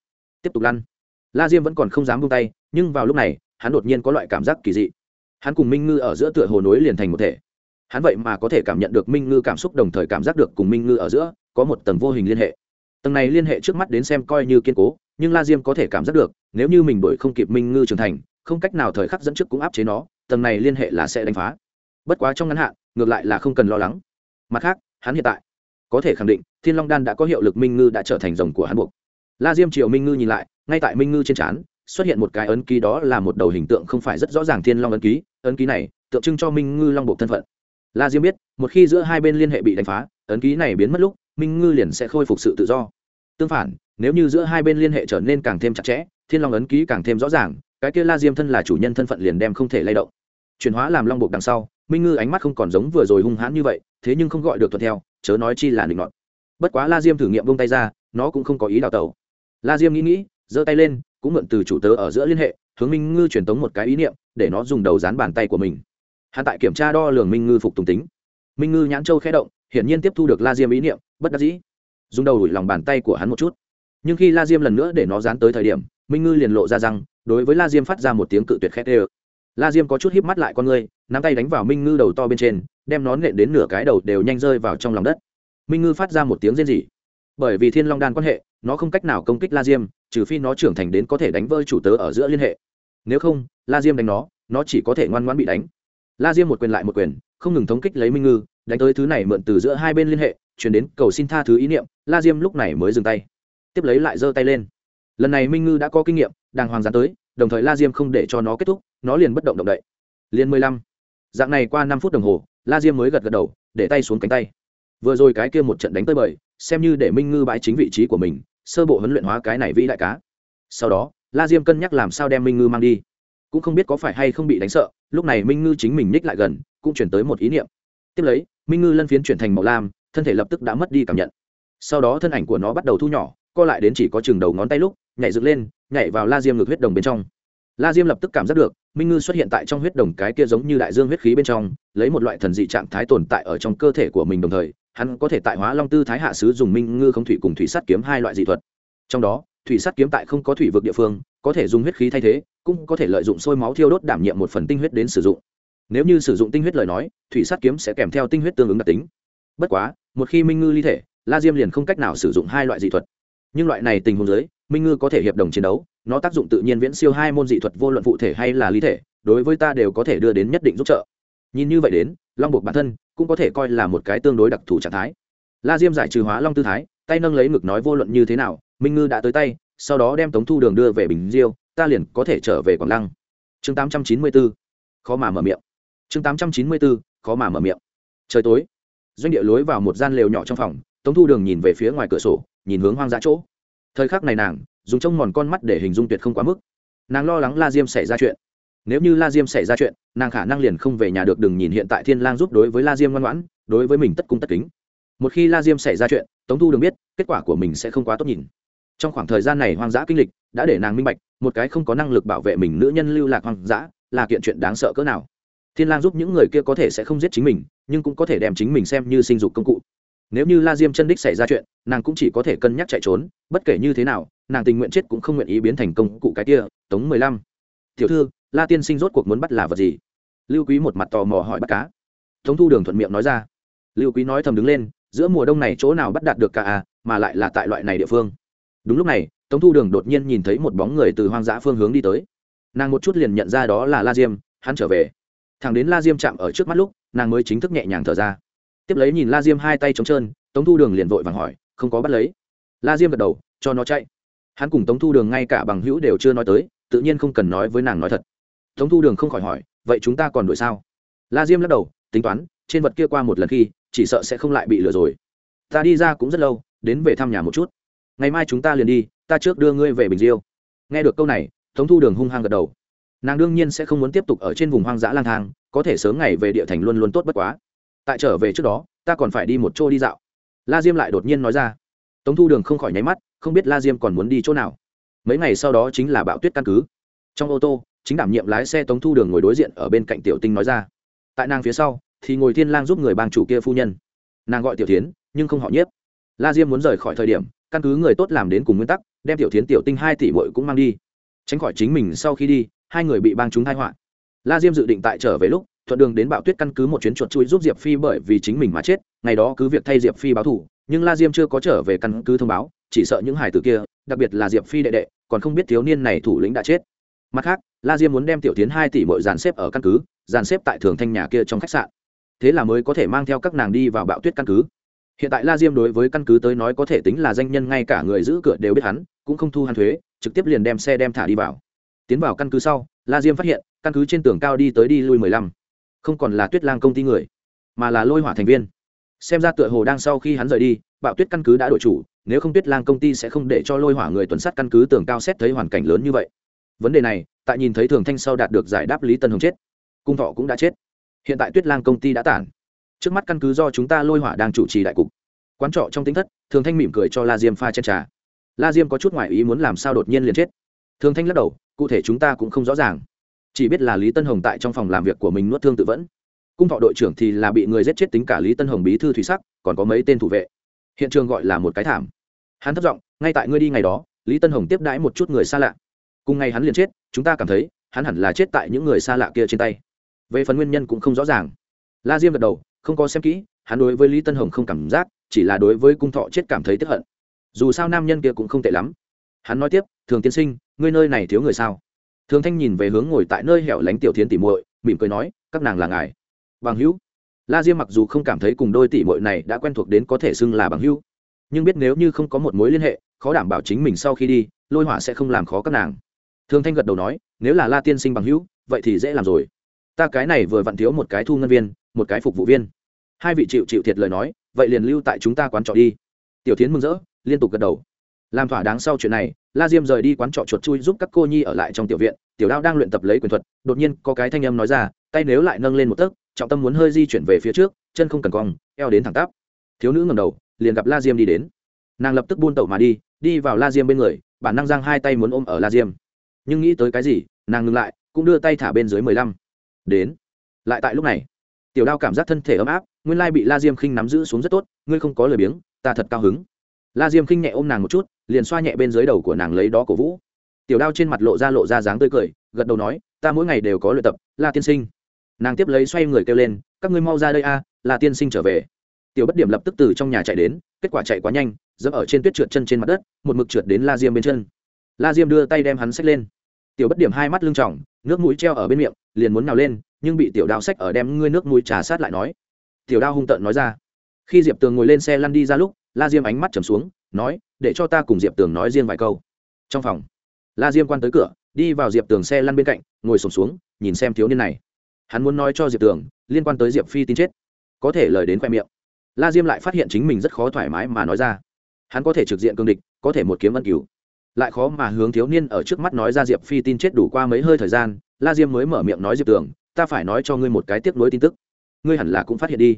Tiếp tục lăn la diêm vẫn còn không dám buông tay, nhưng vào lúc này, hắn đột nhiên có loại cảm giác kỳ dị. Hắn cùng minh ngư ở giữa tựa hồ nối liền thành một thể. Hắn vậy mà có thể cảm nhận được minh ngư cảm xúc đồng thời cảm giác được cùng minh ngư ở giữa có một tầng vô hình liên hệ. Tầng này liên hệ trước mắt đến xem coi như kiên cố, nhưng la diêm có thể cảm giác được, nếu như mình đổi không kịp minh ngư trưởng thành, không cách nào thời khắc dẫn trước cũng áp chế nó, tầng này liên hệ là sẽ đánh phá. Bất quá trong ngắn hạn, ngược lại là không cần lo lắng. Mặt khác, hắn hiện tại có thể khẳng định, thiên long đan đã có hiệu lực minh ngư đã trở thành rồng của hắn buộc. La diêm triều minh ngư nhìn lại ngay tại minh ngư trên trán, xuất hiện một cái ấn ký đó là một đầu hình tượng không phải rất rõ ràng thiên long ấn ký. Ấn ký này, tượng trưng cho minh ngư long buộc thân phận. La diêm biết, một khi giữa hai bên liên hệ bị đánh phá, ấn ký này biến mất lúc, minh ngư liền sẽ khôi phục sự tự do. Tương phản, nếu như giữa hai bên liên hệ trở nên càng thêm chặt chẽ, thiên long ấn ký càng thêm rõ ràng, cái kia la diêm thân là chủ nhân thân phận liền đem không thể lay động. Chuyển hóa làm long buộc đằng sau, minh ngư ánh mắt không còn giống vừa rồi hung hãn như vậy, thế nhưng không gọi được thuận theo, chớ nói chi là định nọt. Bất quá la diêm thử nghiệm bông tay ra, nó cũng không có ý đào tẩu. La diêm nghĩ nghĩ giơ tay lên, cũng mượn từ chủ tớ ở giữa liên hệ, hướng minh ngư truyền tống một cái ý niệm, để nó dùng đầu dán bàn tay của mình. Hắn tại kiểm tra đo lường minh ngư phục tùng tính. Minh ngư nhãn châu khẽ động, hiển nhiên tiếp thu được la diêm ý niệm, bất đắc dĩ. Dùng đầu đuổi lòng bàn tay của hắn một chút. Nhưng khi la diêm lần nữa để nó dán tới thời điểm, minh ngư liền lộ ra rằng đối với la diêm phát ra một tiếng cự tuyệt khét ê la diêm có chút híp mắt lại con ngươi nắm tay đánh vào minh ngư đầu to bên trên, đem nó nện đến nửa cái đầu đều nhanh rơi vào trong lòng đất. Minh ngư phát ra một tiếng rên rỉ. Bởi vì thiên long đan quan hệ nó không cách nào công kích la diêm, trừ phi nó trưởng thành đến có thể đánh vơi chủ tớ ở giữa liên hệ. Nếu không, la diêm đánh nó nó chỉ có thể ngoan ngoãn bị đánh. La diêm một quyền lại một quyền, không ngừng thống kích lấy minh ngư, đánh tới thứ này mượn từ giữa hai bên liên hệ, chuyển đến cầu xin tha thứ ý niệm, la diêm lúc này mới dừng tay. Tiếp lấy lại giơ tay lên. Lần này minh ngư đã có kinh nghiệm, đàng hoàng dán tới, đồng thời la diêm không để cho nó kết thúc, nó liền bất động động đậy. Liền mười lăm. Dạng này qua năm phút đồng hồ, la diêm mới gật gật đầu, để tay xuống cánh tay. Vừa rồi cái kia một trận đánh tới bời, xem như để minh ngư bãi chính vị trí của mình sơ bộ huấn luyện hóa cái này vĩ đại cá. Sau đó, la diêm cân nhắc làm sao đem minh ngư mang đi. Cũng không biết có phải hay không bị đánh sợ, lúc này minh ngư chính mình ních lại gần, cũng chuyển tới một ý niệm. Tiếp lấy, minh ngư lân phiến chuyển thành màu lam, thân thể lập tức đã mất đi cảm nhận. Sau đó thân ảnh của nó bắt đầu thu nhỏ, co lại đến chỉ có chừng đầu ngón tay lúc, nhảy dựng lên, nhảy vào la diêm ngược huyết đồng bên trong. La diêm lập tức cảm giác được, minh ngư xuất hiện tại trong huyết đồng cái kia giống như đại dương huyết khí bên trong, lấy một loại thần dị trạng thái tồn tại ở trong cơ thể của mình đồng thời hắn có thể tại hóa long tư thái hạ sứ dùng minh ngư không thủy cùng thủy sắt kiếm hai loại dị thuật. Trong đó, thủy sắt kiếm tại không có thủy vực địa phương, có thể dùng huyết khí thay thế, cũng có thể lợi dụng sôi máu thiêu đốt đảm nhiệm một phần tinh huyết đến sử dụng. Nếu như sử dụng tinh huyết lời nói, thủy sắt kiếm sẽ kèm theo tinh huyết tương ứng đặc tính. Bất quá, một khi minh ngư ly thể, la diêm liền không cách nào sử dụng hai loại dị thuật. Nhưng loại này tình huống giới minh ngư có thể hiệp đồng chiến đấu, nó tác dụng tự nhiên viễn siêu hai môn dị thuật vô luận phụ thể hay là ly thể, đối với ta đều có thể đưa đến nhất định giúp trợ. Nhìn như vậy đến long buộc bản thân cũng có thể coi là một cái tương đối đặc thù trạng thái. La diêm giải trừ hóa long tư thái, tay nâng lấy ngực nói vô luận như thế nào, minh ngư đã tới tay, sau đó đem tống thu đường đưa về bình diêu, ta liền có thể trở về quảng lăng. Chương tám trăm chín mươi bốn khó mà mở miệng. Chương tám trăm chín mươi bốn khó mà mở miệng. Trời tối, doanh địa lối vào một gian lều nhỏ trong phòng, tống thu đường nhìn về phía ngoài cửa sổ, nhìn hướng hoang dã chỗ. Thời khắc này nàng, dùng trông mòn con mắt để hình dung tuyệt không quá mức. Nàng lo lắng la diêm xảy ra chuyện nếu như la diêm xảy ra chuyện, nàng khả năng liền không về nhà được, đừng nhìn hiện tại thiên lang giúp đối với la diêm ngoan ngoãn, đối với mình tất cung tất kính. Một khi la diêm xảy ra chuyện, tống thu đường biết, kết quả của mình sẽ không quá tốt nhìn. Trong khoảng thời gian này hoang dã kinh lịch, đã để nàng minh bạch, một cái không có năng lực bảo vệ mình nữ nhân lưu lạc hoang dã, là kiện chuyện đáng sợ cỡ nào. Thiên lang giúp những người kia có thể sẽ không giết chính mình, nhưng cũng có thể đem chính mình xem như sinh dục công cụ. Nếu như la diêm chân đích xảy ra chuyện, nàng cũng chỉ có thể cân nhắc chạy trốn, bất kể như thế nào, nàng tình nguyện chết cũng không nguyện ý biến thành công cụ cái kia. Tống mười lăm. Tiểu thư la tiên sinh rốt cuộc muốn bắt là vật gì? Lưu quý một mặt tò mò hỏi bắt cá. Tống thu đường thuận miệng nói ra. Lưu quý nói thầm đứng lên, giữa mùa đông này chỗ nào bắt đạt được cả à mà lại là tại loại này địa phương. Đúng lúc này, tống thu đường đột nhiên nhìn thấy một bóng người từ hoang dã phương hướng đi tới. Nàng một chút liền nhận ra đó là la diêm, hắn trở về. Thằng đến la diêm chạm ở trước mắt lúc, nàng mới chính thức nhẹ nhàng thở ra. Tiếp lấy nhìn la diêm hai tay trống trơn, tống thu đường liền vội vàng hỏi, không có bắt lấy? La diêm gật đầu, cho nó chạy. Hắn cùng tống thu đường ngay cả bằng hữu đều chưa nói tới, tự nhiên không cần nói với nàng nói thật tống thu đường không khỏi hỏi, vậy chúng ta còn đuổi sao? La diêm lắc đầu, tính toán, trên vật kia qua một lần khi, chỉ sợ sẽ không lại bị lừa rồi. Ta đi ra cũng rất lâu, đến về thăm nhà một chút. Ngày mai chúng ta liền đi, ta trước đưa ngươi về bình diêu. Nghe được câu này, tống thu đường hung hăng gật đầu. Nàng đương nhiên sẽ không muốn tiếp tục ở trên vùng hoang dã lang thang, có thể sớm ngày về địa thành luôn luôn tốt bất quá. Tại trở về trước đó, ta còn phải đi một chỗ đi dạo. La diêm lại đột nhiên nói ra. Tống thu đường không khỏi nháy mắt, không biết la diêm còn muốn đi chỗ nào. Mấy ngày sau đó chính là bạo tuyết căn cứ. Trong ô tô chính đảm nhiệm lái xe tống thu đường ngồi đối diện ở bên cạnh tiểu tinh nói ra. Tại nàng phía sau, thì ngồi thiên lang giúp người bang chủ kia phu nhân. Nàng gọi tiểu tiến nhưng không họ nhiếp. La diêm muốn rời khỏi thời điểm, căn cứ người tốt làm đến cùng nguyên tắc, đem tiểu tiến tiểu tinh hai tỷ bội cũng mang đi. Tránh khỏi chính mình sau khi đi, hai người bị bang chúng thai họa. La diêm dự định tại trở về lúc, thuận đường đến bạo tuyết căn cứ một chuyến chuột chui giúp diệp phi bởi vì chính mình mà chết, ngày đó cứ việc thay diệp phi báo thủ, nhưng la diêm chưa có trở về căn cứ thông báo, chỉ sợ những hải tử kia, đặc biệt là diệp phi đệ đệ, còn không biết thiếu niên này thủ lĩnh đã chết mặt khác, la diêm muốn đem tiểu tiến hai tỷ mỗi dàn xếp ở căn cứ, dàn xếp tại thường thanh nhà kia trong khách sạn. Thế là mới có thể mang theo các nàng đi vào bạo tuyết căn cứ. Hiện tại la diêm đối với căn cứ tới nói có thể tính là danh nhân, ngay cả người giữ cửa đều biết hắn, cũng không thu hắn thuế, trực tiếp liền đem xe đem thả đi vào. Tiến vào căn cứ sau, la diêm phát hiện, căn cứ trên tường cao đi tới đi lui mười lăm. Không còn là tuyết lang công ty người, mà là lôi hỏa thành viên. Xem ra tựa hồ đang sau khi hắn rời đi, bạo tuyết căn cứ đã đổi chủ, nếu không tuyết lang công ty sẽ không để cho lôi hỏa người tuần sát căn cứ tường cao xét thấy hoàn cảnh lớn như vậy vấn đề này, tại nhìn thấy thường thanh sau đạt được giải đáp lý tân hồng chết, cung thọ cũng đã chết. Hiện tại tuyết lang công ty đã tản. Trước mắt căn cứ do chúng ta lôi hỏa đang chủ trì đại cục. Quán trọ trong tính thất, thường thanh mỉm cười cho la diêm pha chen trà. La diêm có chút ngoại ý muốn làm sao đột nhiên liền chết. Thường thanh lắc đầu, cụ thể chúng ta cũng không rõ ràng. Chỉ biết là lý tân hồng tại trong phòng làm việc của mình nuốt thương tự vẫn. Cung thọ đội trưởng thì là bị người giết chết tính cả lý tân hồng bí thư thủy sắc, còn có mấy tên thủ vệ. Hiện trường gọi là một cái thảm. Hắn thất giọng, ngay tại ngươi đi ngày đó, lý tân hồng tiếp đãi một chút người xa lạ cùng ngày hắn liền chết, chúng ta cảm thấy, hắn hẳn là chết tại những người xa lạ kia trên tay. Về phần nguyên nhân cũng không rõ ràng. La diêm gật đầu, không có xem kỹ, hắn đối với lý tân hồng không cảm giác, chỉ là đối với cung thọ chết cảm thấy tức hận. Dù sao nam nhân kia cũng không tệ lắm. Hắn nói tiếp, thường tiên sinh, ngươi nơi này thiếu người sao? Thường thanh nhìn về hướng ngồi tại nơi hẻo lánh tiểu thiến tỉ muội, mỉm cười nói, các nàng là ngài. Bằng hữu. La diêm mặc dù không cảm thấy cùng đôi tỷ muội này đã quen thuộc đến có thể xưng là bằng hữu, nhưng biết nếu như không có một mối liên hệ, khó đảm bảo chính mình sau khi đi, lôi hỏa sẽ không làm khó các nàng thương thanh gật đầu nói, nếu là la tiên sinh bằng hữu, vậy thì dễ làm rồi. Ta cái này vừa vặn thiếu một cái thu ngân viên, một cái phục vụ viên. Hai vị chịu chịu thiệt lời nói, vậy liền lưu tại chúng ta quán trọ đi. Tiểu tiến mừng rỡ, liên tục gật đầu. Làm thỏa đáng sau chuyện này, la diêm rời đi quán trọ chuột chui giúp các cô nhi ở lại trong tiểu viện, tiểu đao đang luyện tập lấy quyền thuật, đột nhiên có cái thanh âm nói ra, tay nếu lại nâng lên một tấc, trọng tâm muốn hơi di chuyển về phía trước, chân không cần cong, eo đến thẳng tắp. Thiếu nữ ngầm đầu, liền gặp la diêm đi đến. Nàng lập tức buôn tẩu mà đi đi vào la diêm bên người, bản năng giang hai tay muốn ôm ở la diêm nhưng nghĩ tới cái gì nàng ngừng lại cũng đưa tay thả bên dưới mười lăm. Đến. Lại tại lúc này tiểu đao cảm giác thân thể ấm áp nguyên lai bị la diêm khinh nắm giữ xuống rất tốt ngươi không có lời biếng ta thật cao hứng. La diêm khinh nhẹ ôm nàng một chút liền xoa nhẹ bên dưới đầu của nàng lấy đó cổ vũ. Tiểu đao trên mặt lộ ra lộ ra dáng tươi cười gật đầu nói ta mỗi ngày đều có luyện tập la tiên sinh. Nàng tiếp lấy xoay người kêu lên các ngươi mau ra đây a à, là tiên sinh trở về. Tiểu bất điểm lập tức từ trong nhà chạy đến kết quả chạy quá nhanh dẫm ở trên tuyết trượt chân trên mặt đất một mực trượt đến la diêm bên chân. La diêm đưa tay đem hắn xách lên tiểu bất điểm hai mắt lưng tròng, nước mũi treo ở bên miệng, liền muốn nào lên, nhưng bị tiểu đao sách ở đem ngươi nước mũi trà sát lại nói. Tiểu đao hung tợn nói ra. Khi diệp tường ngồi lên xe lăn đi ra lúc, la diêm ánh mắt trầm xuống, nói, để cho ta cùng diệp tường nói riêng vài câu. Trong phòng, la diêm quan tới cửa, đi vào diệp tường xe lăn bên cạnh, ngồi sổm xuống, nhìn xem thiếu niên này. Hắn muốn nói cho diệp tường, liên quan tới diệp phi tin chết. Có thể lời đến khoe miệng. La diêm lại phát hiện chính mình rất khó thoải mái mà nói ra. Hắn có thể trực diện cương địch, có thể một kiếm ân cứu lại khó mà hướng thiếu niên ở trước mắt nói ra diệp phi tin chết đủ qua mấy hơi thời gian, la diêm mới mở miệng nói diệp tường ta phải nói cho ngươi một cái tiếp nối tin tức. Ngươi hẳn là cũng phát hiện đi.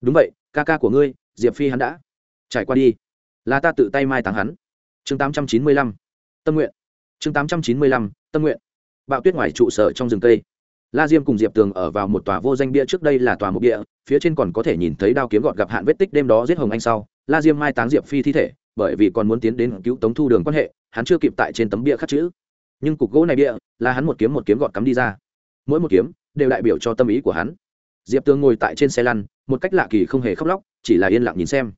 Đúng vậy, ca ca của ngươi, diệp phi hắn đã trải qua đi. Là ta tự tay mai táng hắn. Chương tám trăm chín mươi lăm. Tâm nguyện. Chương tám trăm chín mươi lăm. Tâm nguyện. Bạo tuyết ngoài trụ sở trong rừng cây. La diêm cùng diệp tường ở vào một tòa vô danh bia trước đây là tòa mục bia phía trên còn có thể nhìn thấy đao kiếm gọt gặp hạn vết tích đêm đó giết hồng anh sau. La diêm mai táng diệp phi thi thể bởi vì còn muốn tiến đến cứu tống thu đường quan hệ, hắn chưa kịp tại trên tấm bia khắc chữ. Nhưng cục gỗ này bia, là hắn một kiếm một kiếm gọt cắm đi ra. Mỗi một kiếm, đều đại biểu cho tâm ý của hắn. Diệp tường ngồi tại trên xe lăn, một cách lạ kỳ không hề khóc lóc, chỉ là yên lặng nhìn xem.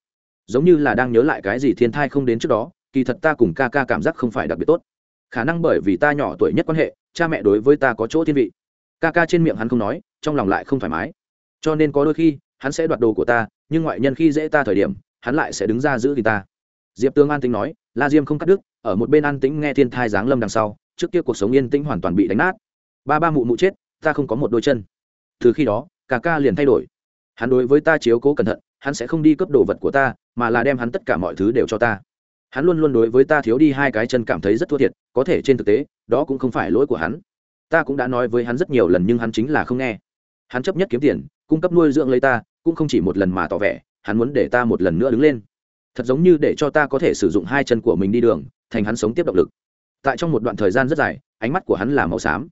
Giống như là đang nhớ lại cái gì thiên thai không đến trước đó, kỳ thật ta cùng ca ca cảm giác không phải đặc biệt tốt. Khả năng bởi vì ta nhỏ tuổi nhất quan hệ, cha mẹ đối với ta có chỗ thiên vị. Ca ca trên miệng hắn không nói, trong lòng lại không thoải mái. Cho nên có đôi khi, hắn sẽ đoạt đồ của ta, nhưng ngoại nhân khi dễ ta thời điểm, hắn lại sẽ đứng ra giữ thì ta diệp tương an tính nói, la diêm không cắt đứt, ở một bên an tĩnh nghe thiên thai giáng lâm đằng sau, trước kia cuộc sống yên tĩnh hoàn toàn bị đánh nát. Ba ba mụ mụ chết, ta không có một đôi chân. Từ khi đó, cả ca liền thay đổi. Hắn đối với ta chiếu cố cẩn thận, hắn sẽ không đi cướp đồ vật của ta, mà là đem hắn tất cả mọi thứ đều cho ta. Hắn luôn luôn đối với ta thiếu đi hai cái chân cảm thấy rất thua thiệt, có thể trên thực tế, đó cũng không phải lỗi của hắn. Ta cũng đã nói với hắn rất nhiều lần nhưng hắn chính là không nghe. Hắn chấp nhất kiếm tiền, cung cấp nuôi dưỡng lấy ta, cũng không chỉ một lần mà tỏ vẻ, hắn muốn để ta một lần nữa đứng lên thật giống như để cho ta có thể sử dụng hai chân của mình đi đường, thành hắn sống tiếp động lực. Tại trong một đoạn thời gian rất dài, ánh mắt của hắn là màu xám.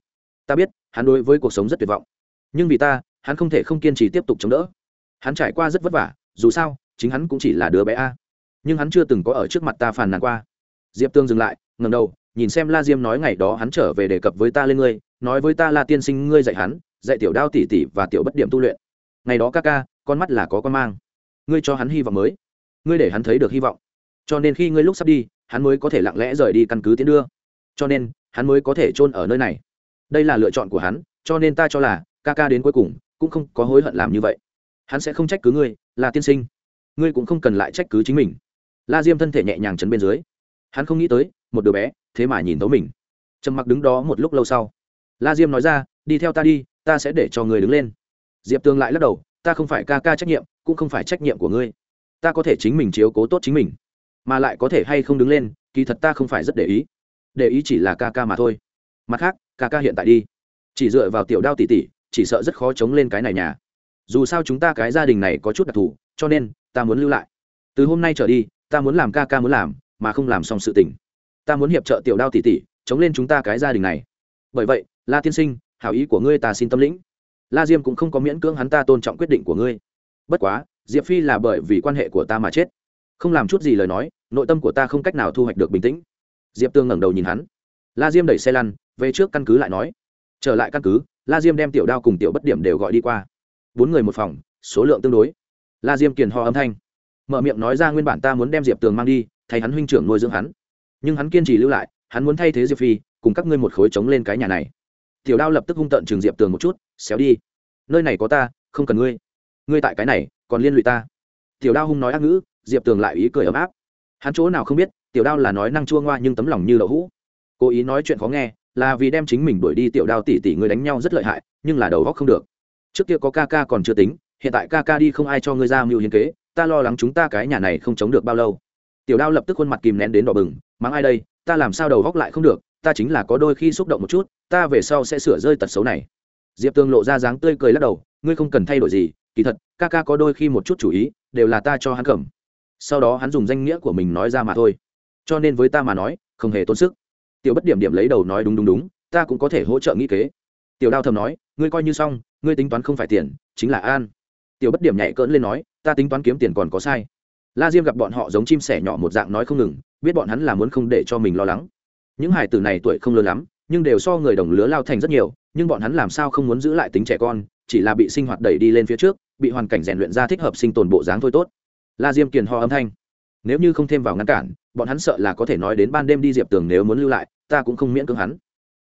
Ta biết, hắn đối với cuộc sống rất tuyệt vọng. Nhưng vì ta, hắn không thể không kiên trì tiếp tục chống đỡ. Hắn trải qua rất vất vả, dù sao, chính hắn cũng chỉ là đứa bé a. Nhưng hắn chưa từng có ở trước mặt ta phàn nàn qua. Diệp tương dừng lại ngầm đầu, nhìn xem la diêm nói ngày đó hắn trở về đề cập với ta lên ngươi, nói với ta là tiên sinh ngươi dạy hắn, dạy tiểu đao tỉ tỉ và tiểu bất điểm tu luyện. Ngày đó ca ca, con mắt là có con mang. Ngươi cho hắn hy vọng mới ngươi để hắn thấy được hy vọng. Cho nên khi ngươi lúc sắp đi, hắn mới có thể lặng lẽ rời đi căn cứ tiến đưa. Cho nên, hắn mới có thể chôn ở nơi này. Đây là lựa chọn của hắn, cho nên ta cho là, ca ca đến cuối cùng, cũng không có hối hận làm như vậy. Hắn sẽ không trách cứ ngươi, là tiên sinh. Ngươi cũng không cần lại trách cứ chính mình. La diêm thân thể nhẹ nhàng chấn bên dưới. Hắn không nghĩ tới, một đứa bé, thế mà nhìn tấu mình. Trầm mặc đứng đó một lúc lâu sau. La diêm nói ra, đi theo ta đi, ta sẽ để cho người đứng lên. Diệp tương lại lắc đầu, ta không phải ca ca trách nhiệm, cũng không phải trách nhiệm của ngươi ta có thể chính mình chiếu cố tốt chính mình, mà lại có thể hay không đứng lên, kỳ thật ta không phải rất để ý. Để ý chỉ là ca ca mà thôi. Mặt khác, ca ca hiện tại đi. Chỉ dựa vào tiểu đao tỉ tỉ, chỉ sợ rất khó chống lên cái này nhà. Dù sao chúng ta cái gia đình này có chút đặc thù, cho nên, ta muốn lưu lại. Từ hôm nay trở đi, ta muốn làm ca ca muốn làm, mà không làm xong sự tình. Ta muốn hiệp trợ tiểu đao tỉ tỉ, chống lên chúng ta cái gia đình này. Bởi vậy, la tiên sinh, hảo ý của ngươi ta xin tâm lĩnh. La diêm cũng không có miễn cưỡng hắn ta tôn trọng quyết định của ngươi. Bất quá diệp phi là bởi vì quan hệ của ta mà chết. Không làm chút gì lời nói, nội tâm của ta không cách nào thu hoạch được bình tĩnh. Diệp tương ngẩng đầu nhìn hắn. La diêm đẩy xe lăn, về trước căn cứ lại nói. Trở lại căn cứ, la diêm đem tiểu đao cùng tiểu bất điểm đều gọi đi qua. Bốn người một phòng, số lượng tương đối. La diêm kiền ho âm thanh. Mở miệng nói ra nguyên bản ta muốn đem diệp tường mang đi, thay hắn huynh trưởng nuôi dưỡng hắn. Nhưng hắn kiên trì lưu lại, hắn muốn thay thế diệp phi, cùng các ngươi một khối chống lên cái nhà này. Tiểu đao lập tức hung tận trường diệp tường một chút, xéo đi. Nơi này có ta, không cần ngươi. Ngươi tại cái này còn liên lụy ta. Tiểu đao hung nói ác ngữ, diệp tường lại ý cười ấm áp. Hắn chỗ nào không biết, tiểu đao là nói năng chua ngoa nhưng tấm lòng như đậu hũ. Cố ý nói chuyện khó nghe, là vì đem chính mình đuổi đi tiểu đao tỷ tỷ người đánh nhau rất lợi hại, nhưng là đầu góc không được. Trước kia có ca ca còn chưa tính, hiện tại ca ca đi không ai cho ngươi ra mưu hiến kế, ta lo lắng chúng ta cái nhà này không chống được bao lâu. Tiểu đao lập tức khuôn mặt kìm nén đến đỏ bừng, mắng ai đây, ta làm sao đầu góc lại không được, ta chính là có đôi khi xúc động một chút, ta về sau sẽ sửa rơi tật xấu này. Diệp tường lộ ra dáng tươi cười lắc đầu, ngươi không cần thay đổi gì kỳ thật, ca ca có đôi khi một chút chủ ý, đều là ta cho hắn cầm. Sau đó hắn dùng danh nghĩa của mình nói ra mà thôi. Cho nên với ta mà nói, không hề tốn sức. Tiểu bất điểm điểm lấy đầu nói đúng đúng đúng, ta cũng có thể hỗ trợ nghĩ kế. Tiểu đao thầm nói, ngươi coi như xong, ngươi tính toán không phải tiền, chính là an. Tiểu bất điểm nhảy cỡn lên nói, ta tính toán kiếm tiền còn có sai. La diêm gặp bọn họ giống chim sẻ nhỏ một dạng nói không ngừng, biết bọn hắn là muốn không để cho mình lo lắng. Những hải tử này tuổi không lớn lắm, nhưng đều so người đồng lứa lao thành rất nhiều, nhưng bọn hắn làm sao không muốn giữ lại tính trẻ con, chỉ là bị sinh hoạt đẩy đi lên phía trước bị hoàn cảnh rèn luyện ra thích hợp sinh tồn bộ dáng thôi tốt. La diêm kiền ho âm thanh. Nếu như không thêm vào ngăn cản, bọn hắn sợ là có thể nói đến ban đêm đi diệp tường nếu muốn lưu lại, ta cũng không miễn cưỡng hắn.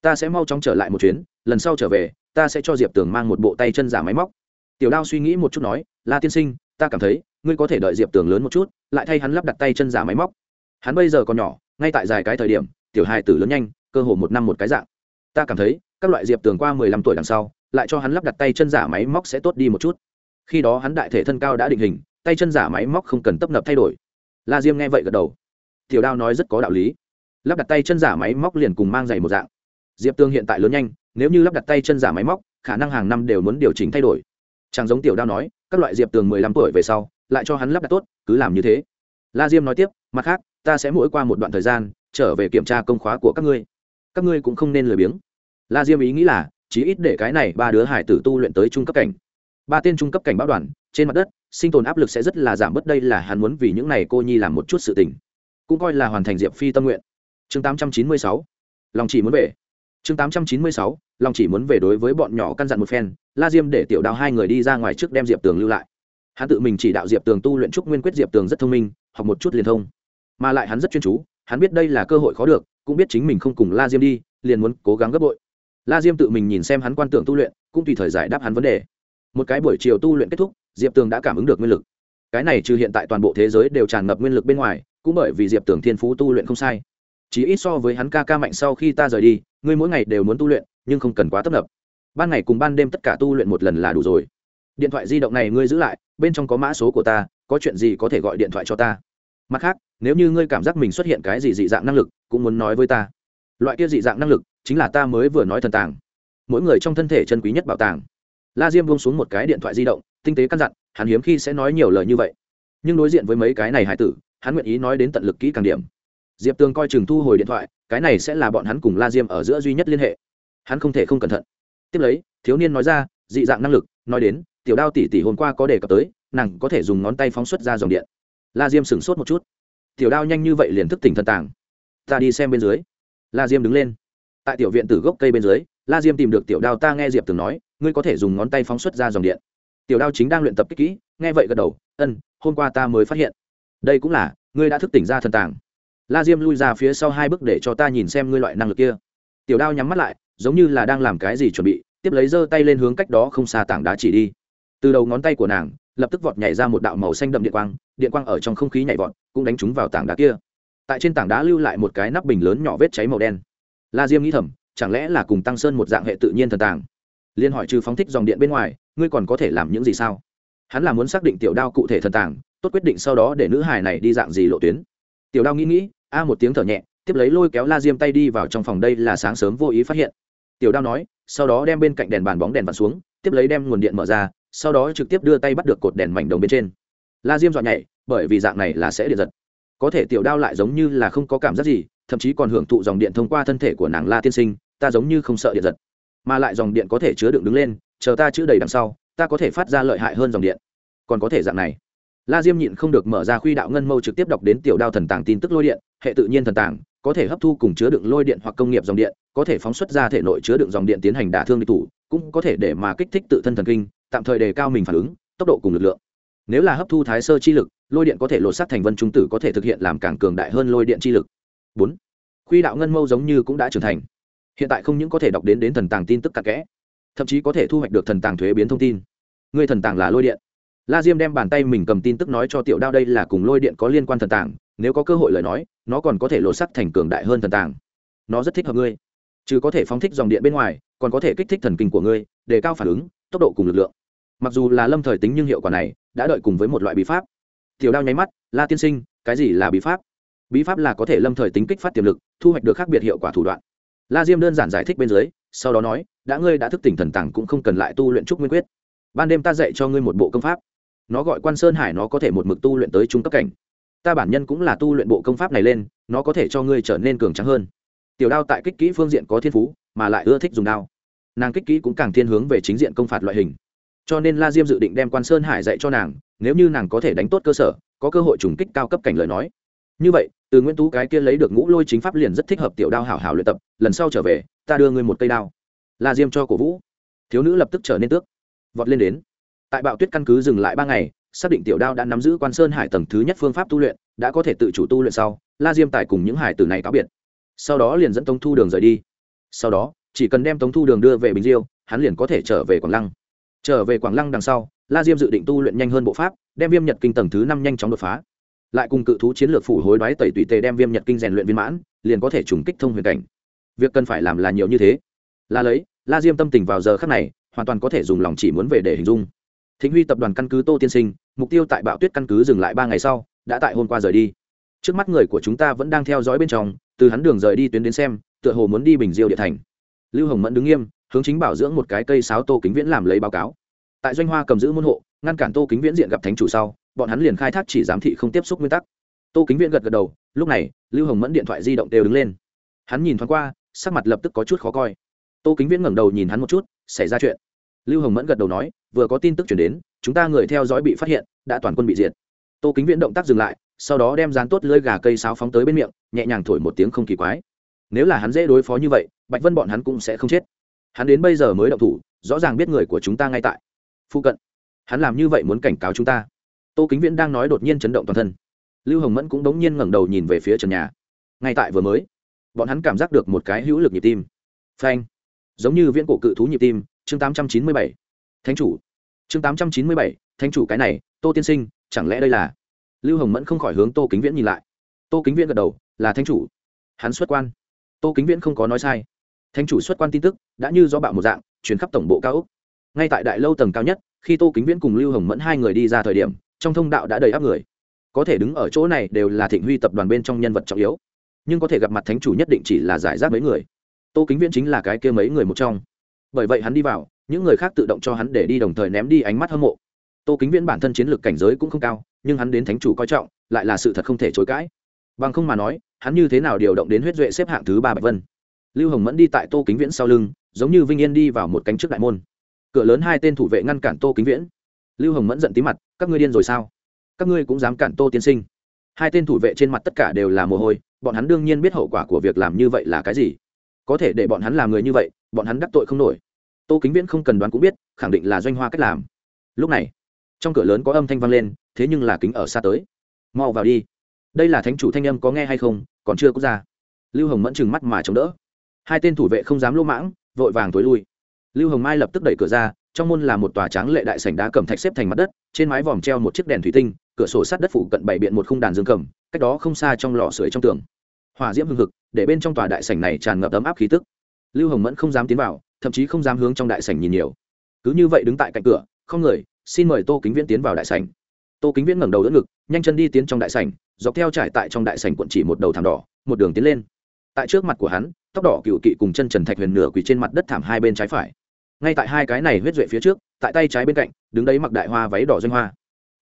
Ta sẽ mau chóng trở lại một chuyến, lần sau trở về, ta sẽ cho diệp tường mang một bộ tay chân giả máy móc. Tiểu đao suy nghĩ một chút nói, la tiên sinh, ta cảm thấy, ngươi có thể đợi diệp tường lớn một chút, lại thay hắn lắp đặt tay chân giả máy móc. Hắn bây giờ còn nhỏ, ngay tại dài cái thời điểm, tiểu hài tử lớn nhanh, cơ hồ một năm một cái dạng. Ta cảm thấy, các loại diệp tường qua mười lăm tuổi đằng sau, lại cho hắn lắp đặt tay chân giả máy móc sẽ tốt đi một chút khi đó hắn đại thể thân cao đã định hình, tay chân giả máy móc không cần tấp nập thay đổi. La diêm nghe vậy gật đầu. Tiểu đao nói rất có đạo lý. Lắp đặt tay chân giả máy móc liền cùng mang giày một dạng. Diệp tương hiện tại lớn nhanh, nếu như lắp đặt tay chân giả máy móc, khả năng hàng năm đều muốn điều chỉnh thay đổi. Chẳng giống tiểu đao nói, các loại diệp tường mười lăm tuổi về sau, lại cho hắn lắp đặt tốt, cứ làm như thế. La diêm nói tiếp, mặt khác, ta sẽ mỗi qua một đoạn thời gian, trở về kiểm tra công khóa của các ngươi. Các ngươi cũng không nên lười biếng. La diêm ý nghĩ là, chí ít để cái này ba đứa hải tử tu luyện tới trung cấp cảnh ba tên trung cấp cảnh báo đoàn, trên mặt đất, sinh tồn áp lực sẽ rất là giảm bớt, đây là hắn muốn vì những này cô nhi làm một chút sự tình. Cũng coi là hoàn thành diệp phi tâm nguyện. Chương tám trăm chín mươi sáu, lòng chỉ muốn về. Chương tám trăm chín mươi sáu, lòng chỉ muốn về đối với bọn nhỏ căn dặn một phen, la diêm để tiểu đào hai người đi ra ngoài trước đem diệp tường lưu lại. Hắn tự mình chỉ đạo diệp tường tu luyện trúc nguyên quyết, diệp tường rất thông minh, học một chút liền thông. Mà lại hắn rất chuyên chú, hắn biết đây là cơ hội khó được, cũng biết chính mình không cùng la diêm đi, liền muốn cố gắng gấp bội. La diêm tự mình nhìn xem hắn quan tưởng tu luyện, cũng tùy thời giải đáp hắn vấn đề một cái buổi chiều tu luyện kết thúc, diệp tường đã cảm ứng được nguyên lực. Cái này trừ hiện tại toàn bộ thế giới đều tràn ngập nguyên lực bên ngoài, cũng bởi vì diệp tường thiên phú tu luyện không sai. Chỉ ít so với hắn ca ca mạnh sau khi ta rời đi, ngươi mỗi ngày đều muốn tu luyện, nhưng không cần quá tấp nập. Ban ngày cùng ban đêm tất cả tu luyện một lần là đủ rồi. Điện thoại di động này ngươi giữ lại, bên trong có mã số của ta, có chuyện gì có thể gọi điện thoại cho ta. Mặt khác, nếu như ngươi cảm giác mình xuất hiện cái gì dị dạng năng lực, cũng muốn nói với ta. Loại kia dị dạng năng lực, chính là ta mới vừa nói thần tàng. Mỗi người trong thân thể chân quý nhất bảo tàng la diêm buông xuống một cái điện thoại di động, tinh tế căn dặn, hắn hiếm khi sẽ nói nhiều lời như vậy. Nhưng đối diện với mấy cái này hải tử, hắn nguyện ý nói đến tận lực kỹ càng điểm. Diệp tường coi chừng thu hồi điện thoại, cái này sẽ là bọn hắn cùng la diêm ở giữa duy nhất liên hệ. Hắn không thể không cẩn thận. Tiếp lấy, thiếu niên nói ra, dị dạng năng lực, nói đến, tiểu đao tỷ tỷ hôm qua có đề cập tới, nàng có thể dùng ngón tay phóng xuất ra dòng điện. La diêm sửng sốt một chút. Tiểu đao nhanh như vậy liền thức tỉnh thần tàng. Ta đi xem bên dưới. La diêm đứng lên. Tại tiểu viện từ gốc cây bên dưới, la diêm tìm được tiểu đao, ta nghe diệp từng nói ngươi có thể dùng ngón tay phóng xuất ra dòng điện. Tiểu đao chính đang luyện tập kích kỹ, nghe vậy gật đầu, ân, hôm qua ta mới phát hiện. Đây cũng là, ngươi đã thức tỉnh ra thần tàng. La diêm lui ra phía sau hai bước để cho ta nhìn xem ngươi loại năng lực kia. Tiểu đao nhắm mắt lại, giống như là đang làm cái gì chuẩn bị, tiếp lấy giơ tay lên hướng cách đó không xa tảng đá chỉ đi. Từ đầu ngón tay của nàng, lập tức vọt nhảy ra một đạo màu xanh đậm điện quang điện quang ở trong không khí nhảy vọt, cũng đánh trúng vào tảng đá kia. Tại trên tảng đá lưu lại một cái nắp bình lớn nhỏ vết cháy màu đen. La diêm nghĩ thầm, chẳng lẽ là cùng tăng sơn một dạng hệ tự nhiên thần tàng? Liên hỏi trừ phóng thích dòng điện bên ngoài, ngươi còn có thể làm những gì sao? Hắn là muốn xác định tiểu đao cụ thể thần tàng, tốt quyết định sau đó để nữ hài này đi dạng gì lộ tuyến. Tiểu đao nghĩ nghĩ, a một tiếng thở nhẹ, tiếp lấy lôi kéo la diêm tay đi vào trong phòng, đây là sáng sớm vô ý phát hiện. Tiểu đao nói, sau đó đem bên cạnh đèn bàn bóng đèn vặn xuống, tiếp lấy đem nguồn điện mở ra, sau đó trực tiếp đưa tay bắt được cột đèn mảnh đồng bên trên. La diêm dọn nhảy, bởi vì dạng này là sẽ điện giật. Có thể tiểu đao lại giống như là không có cảm giác gì, thậm chí còn hưởng thụ dòng điện thông qua thân thể của nàng la tiên sinh, ta giống như không sợ điện giật mà lại dòng điện có thể chứa đựng đứng lên, chờ ta chữ đầy đằng sau, ta có thể phát ra lợi hại hơn dòng điện. Còn có thể dạng này. La diêm nhịn không được mở ra khuy đạo ngân mâu trực tiếp đọc đến tiểu đao thần tàng tin tức lôi điện, hệ tự nhiên thần tàng, có thể hấp thu cùng chứa đựng lôi điện hoặc công nghiệp dòng điện, có thể phóng xuất ra thể nội chứa đựng dòng điện tiến hành đả thương địch thủ, cũng có thể để mà kích thích tự thân thần kinh, tạm thời đề cao mình phản ứng, tốc độ cùng lực lượng. Nếu là hấp thu thái sơ chi lực, lôi điện có thể lột xác thành vân trung tử có thể thực hiện làm càng cường đại hơn lôi điện chi lực. Bốn. Khuy đạo ngân mâu giống như cũng đã trưởng thành hiện tại không những có thể đọc đến đến thần tàng tin tức cặn kẽ, thậm chí có thể thu hoạch được thần tàng thuế biến thông tin. Người thần tàng là lôi điện. La diêm đem bàn tay mình cầm tin tức nói cho tiểu đao đây là cùng lôi điện có liên quan thần tàng, nếu có cơ hội lời nói, nó còn có thể lột sắc thành cường đại hơn thần tàng. Nó rất thích hợp ngươi. Chứ có thể phóng thích dòng điện bên ngoài, còn có thể kích thích thần kinh của ngươi, đề cao phản ứng, tốc độ cùng lực lượng. Mặc dù là lâm thời tính nhưng hiệu quả này, đã đợi cùng với một loại bí pháp. Tiểu đao nháy mắt, la tiên sinh, cái gì là bí pháp? Bí pháp là có thể lâm thời tính kích phát tiềm lực, thu hoạch được khác biệt hiệu quả thủ đoạn la diêm đơn giản giải thích bên dưới, sau đó nói, đã ngươi đã thức tỉnh thần tàng cũng không cần lại tu luyện trúc nguyên quyết. Ban đêm ta dạy cho ngươi một bộ công pháp. Nó gọi quan sơn hải nó có thể một mực tu luyện tới trung cấp cảnh. Ta bản nhân cũng là tu luyện bộ công pháp này lên, nó có thể cho ngươi trở nên cường trắng hơn. Tiểu đao tại kích kỹ phương diện có thiên phú, mà lại ưa thích dùng đao. Nàng kích kỹ cũng càng thiên hướng về chính diện công phạt loại hình. Cho nên la diêm dự định đem quan sơn hải dạy cho nàng, nếu như nàng có thể đánh tốt cơ sở, có cơ hội trùng kích cao cấp cảnh lời nói. Như vậy từ nguyễn tú cái kia lấy được ngũ lôi chính pháp liền rất thích hợp tiểu đao hảo hảo luyện tập, lần sau trở về, ta đưa ngươi một cây đao. La diêm cho cổ vũ. Thiếu nữ lập tức trở nên tước. Vọt lên đến. Tại bạo tuyết căn cứ dừng lại ba ngày, xác định tiểu đao đã nắm giữ quan sơn hải tầng thứ nhất phương pháp tu luyện, đã có thể tự chủ tu luyện sau, la diêm tài cùng những hải tử này cáo biệt. Sau đó liền dẫn tống thu đường rời đi. Sau đó, chỉ cần đem tống thu đường đưa về bình diêu, hắn liền có thể trở về quảng lăng. Trở về quảng lăng đằng sau, la diêm dự định tu luyện nhanh hơn bộ pháp, đem viêm nhật kinh tầng thứ năm nhanh chóng đột phá lại cùng cự thú chiến lược phủ hối đoái tẩy tùy tề đem viêm nhật kinh rèn luyện viên mãn, liền có thể trùng kích thông huyền cảnh. Việc cần phải làm là nhiều như thế. Là lấy, la diêm tâm tình vào giờ khắc này, hoàn toàn có thể dùng lòng chỉ muốn về để hình dung. Thịnh huy tập đoàn căn cứ tô tiên sinh, mục tiêu tại bạo tuyết căn cứ dừng lại ba ngày sau, đã tại hôm qua rời đi. Trước mắt người của chúng ta vẫn đang theo dõi bên trong, từ hắn đường rời đi tuyến đến xem, tựa hồ muốn đi bình diêu địa thành. Lưu hồng mẫn đứng nghiêm, hướng chính bảo dưỡng một cái cây sáo tô kính viễn làm lấy báo cáo. Tại doanh hoa cầm giữ môn hộ, ngăn cản tô kính viễn diện gặp thánh chủ sau bọn hắn liền khai thác chỉ giám thị không tiếp xúc nguyên tắc. Tô kính viễn gật gật đầu, lúc này, lưu hồng mẫn điện thoại di động đều đứng lên. Hắn nhìn thoáng qua, sắc mặt lập tức có chút khó coi. Tô kính viễn ngẩng đầu nhìn hắn một chút, xảy ra chuyện. Lưu hồng mẫn gật đầu nói, vừa có tin tức chuyển đến, chúng ta người theo dõi bị phát hiện, đã toàn quân bị diệt. Tô kính viễn động tác dừng lại, sau đó đem dán tốt lơi gà cây sáo phóng tới bên miệng, nhẹ nhàng thổi một tiếng không kỳ quái. Nếu là hắn dễ đối phó như vậy, bạch vân bọn hắn cũng sẽ không chết. Hắn đến bây giờ mới động thủ, rõ ràng biết người của chúng ta ngay tại. Phụ cận, hắn làm như vậy muốn cảnh cáo chúng ta tô kính viễn đang nói đột nhiên chấn động toàn thân. Lưu hồng mẫn cũng đống nhiên ngẩng đầu nhìn về phía trần nhà. Ngay tại vừa mới, bọn hắn cảm giác được một cái hữu lực nhịp tim. Phanh. Giống như viễn cổ cự thú nhịp tim, chương tám trăm chín mươi bảy. Thánh chủ. Chương tám trăm chín mươi bảy, thánh chủ cái này, tô tiên sinh, chẳng lẽ đây là? Lưu hồng mẫn không khỏi hướng tô kính viễn nhìn lại. Tô kính viễn gật đầu, là thánh chủ. Hắn xuất quan. Tô kính viễn không có nói sai. Thánh chủ xuất quan tin tức, đã như do bạo một dạng chuyển khắp tổng bộ cao úc ngay tại đại lâu tầng cao nhất, khi tô kính viễn cùng lưu hồng mẫn hai người đi ra thời điểm trong thông đạo đã đầy áp người. Có thể đứng ở chỗ này đều là thịnh huy tập đoàn bên trong nhân vật trọng yếu. Nhưng có thể gặp mặt thánh chủ nhất định chỉ là giải rác mấy người. Tô kính viễn chính là cái kia mấy người một trong. Bởi vậy hắn đi vào, những người khác tự động cho hắn để đi đồng thời ném đi ánh mắt hâm mộ. Tô kính viễn bản thân chiến lược cảnh giới cũng không cao, nhưng hắn đến thánh chủ coi trọng, lại là sự thật không thể chối cãi. Bằng không mà nói, hắn như thế nào điều động đến huyết duệ xếp hạng thứ ba bạch vân? Lưu hồng mẫn đi tại tô kính viễn sau lưng, giống như vinh yên đi vào một cánh trước đại môn. Cửa lớn hai tên thủ vệ ngăn cản tô kính viễn lưu hồng mẫn giận tí mặt, các ngươi điên rồi sao? Các ngươi cũng dám cản tô tiên sinh. Hai tên thủ vệ trên mặt tất cả đều là mồ hôi, bọn hắn đương nhiên biết hậu quả của việc làm như vậy là cái gì. Có thể để bọn hắn làm người như vậy, bọn hắn đắc tội không nổi. Tô kính viễn không cần đoán cũng biết, khẳng định là doanh hoa cách làm. Lúc này, trong cửa lớn có âm thanh vang lên, thế nhưng là kính ở xa tới. Mau vào đi. Đây là thánh chủ thanh âm có nghe hay không, còn chưa có ra. Lưu hồng mẫn chừng mắt mà chống đỡ. Hai tên thủ vệ không dám lỗ mãng, vội vàng tối lui. Lưu hồng mai lập tức đẩy cửa ra trong môn là một tòa tráng lệ đại sảnh đá cẩm thạch xếp thành mặt đất, trên mái vòm treo một chiếc đèn thủy tinh, cửa sổ sát đất phủ cận bảy biện một khung đàn dương cầm, cách đó không xa trong lò sưởi trong tường. Hỏa diễm hưng hực, để bên trong tòa đại sảnh này tràn ngập ấm áp khí tức. Lưu hồng mẫn không dám tiến vào, thậm chí không dám hướng trong đại sảnh nhìn nhiều. Cứ như vậy đứng tại cạnh cửa, không người, xin mời tô kính viễn tiến vào đại sảnh. Tô kính viễn ngẩng đầu đỡ ngực, nhanh chân đi tiến trong đại sảnh, dọc theo trải tại trong đại sảnh quận chỉ một đầu thảm đỏ, một đường tiến lên. Tại trước mặt của hắn, tóc đỏ cựu kỵ cùng chân trần thạch huyền nửa quỳ trên mặt đất thảm hai bên trái phải ngay tại hai cái này huyết duệ phía trước, tại tay trái bên cạnh, đứng đấy mặc đại hoa váy đỏ doanh hoa.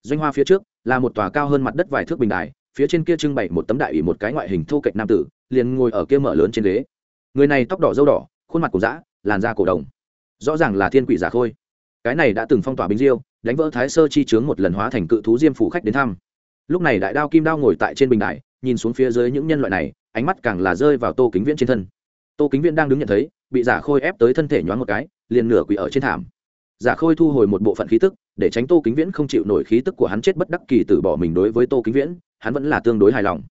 Doanh hoa phía trước là một tòa cao hơn mặt đất vài thước bình đài, phía trên kia trưng bày một tấm đại ủy một cái ngoại hình thô kệch nam tử, liền ngồi ở kia mở lớn trên ghế. Người này tóc đỏ dâu đỏ, khuôn mặt cổ dã, làn da cổ đồng. Rõ ràng là thiên quỷ giả khôi. Cái này đã từng phong tỏa bình diêu, đánh vỡ thái sơ chi chướng một lần hóa thành cự thú diêm phủ khách đến thăm. Lúc này đại đao kim đao ngồi tại trên bình đài, nhìn xuống phía dưới những nhân loại này, ánh mắt càng là rơi vào tô kính viễn trên thân. Tô kính viễn đang đứng nhận thấy, bị giả khôi ép tới thân thể nhoáng một cái liền nửa quỷ ở trên thảm. Giả khôi thu hồi một bộ phận khí tức, để tránh tô kính viễn không chịu nổi khí tức của hắn chết bất đắc kỳ từ bỏ mình đối với tô kính viễn, hắn vẫn là tương đối hài lòng.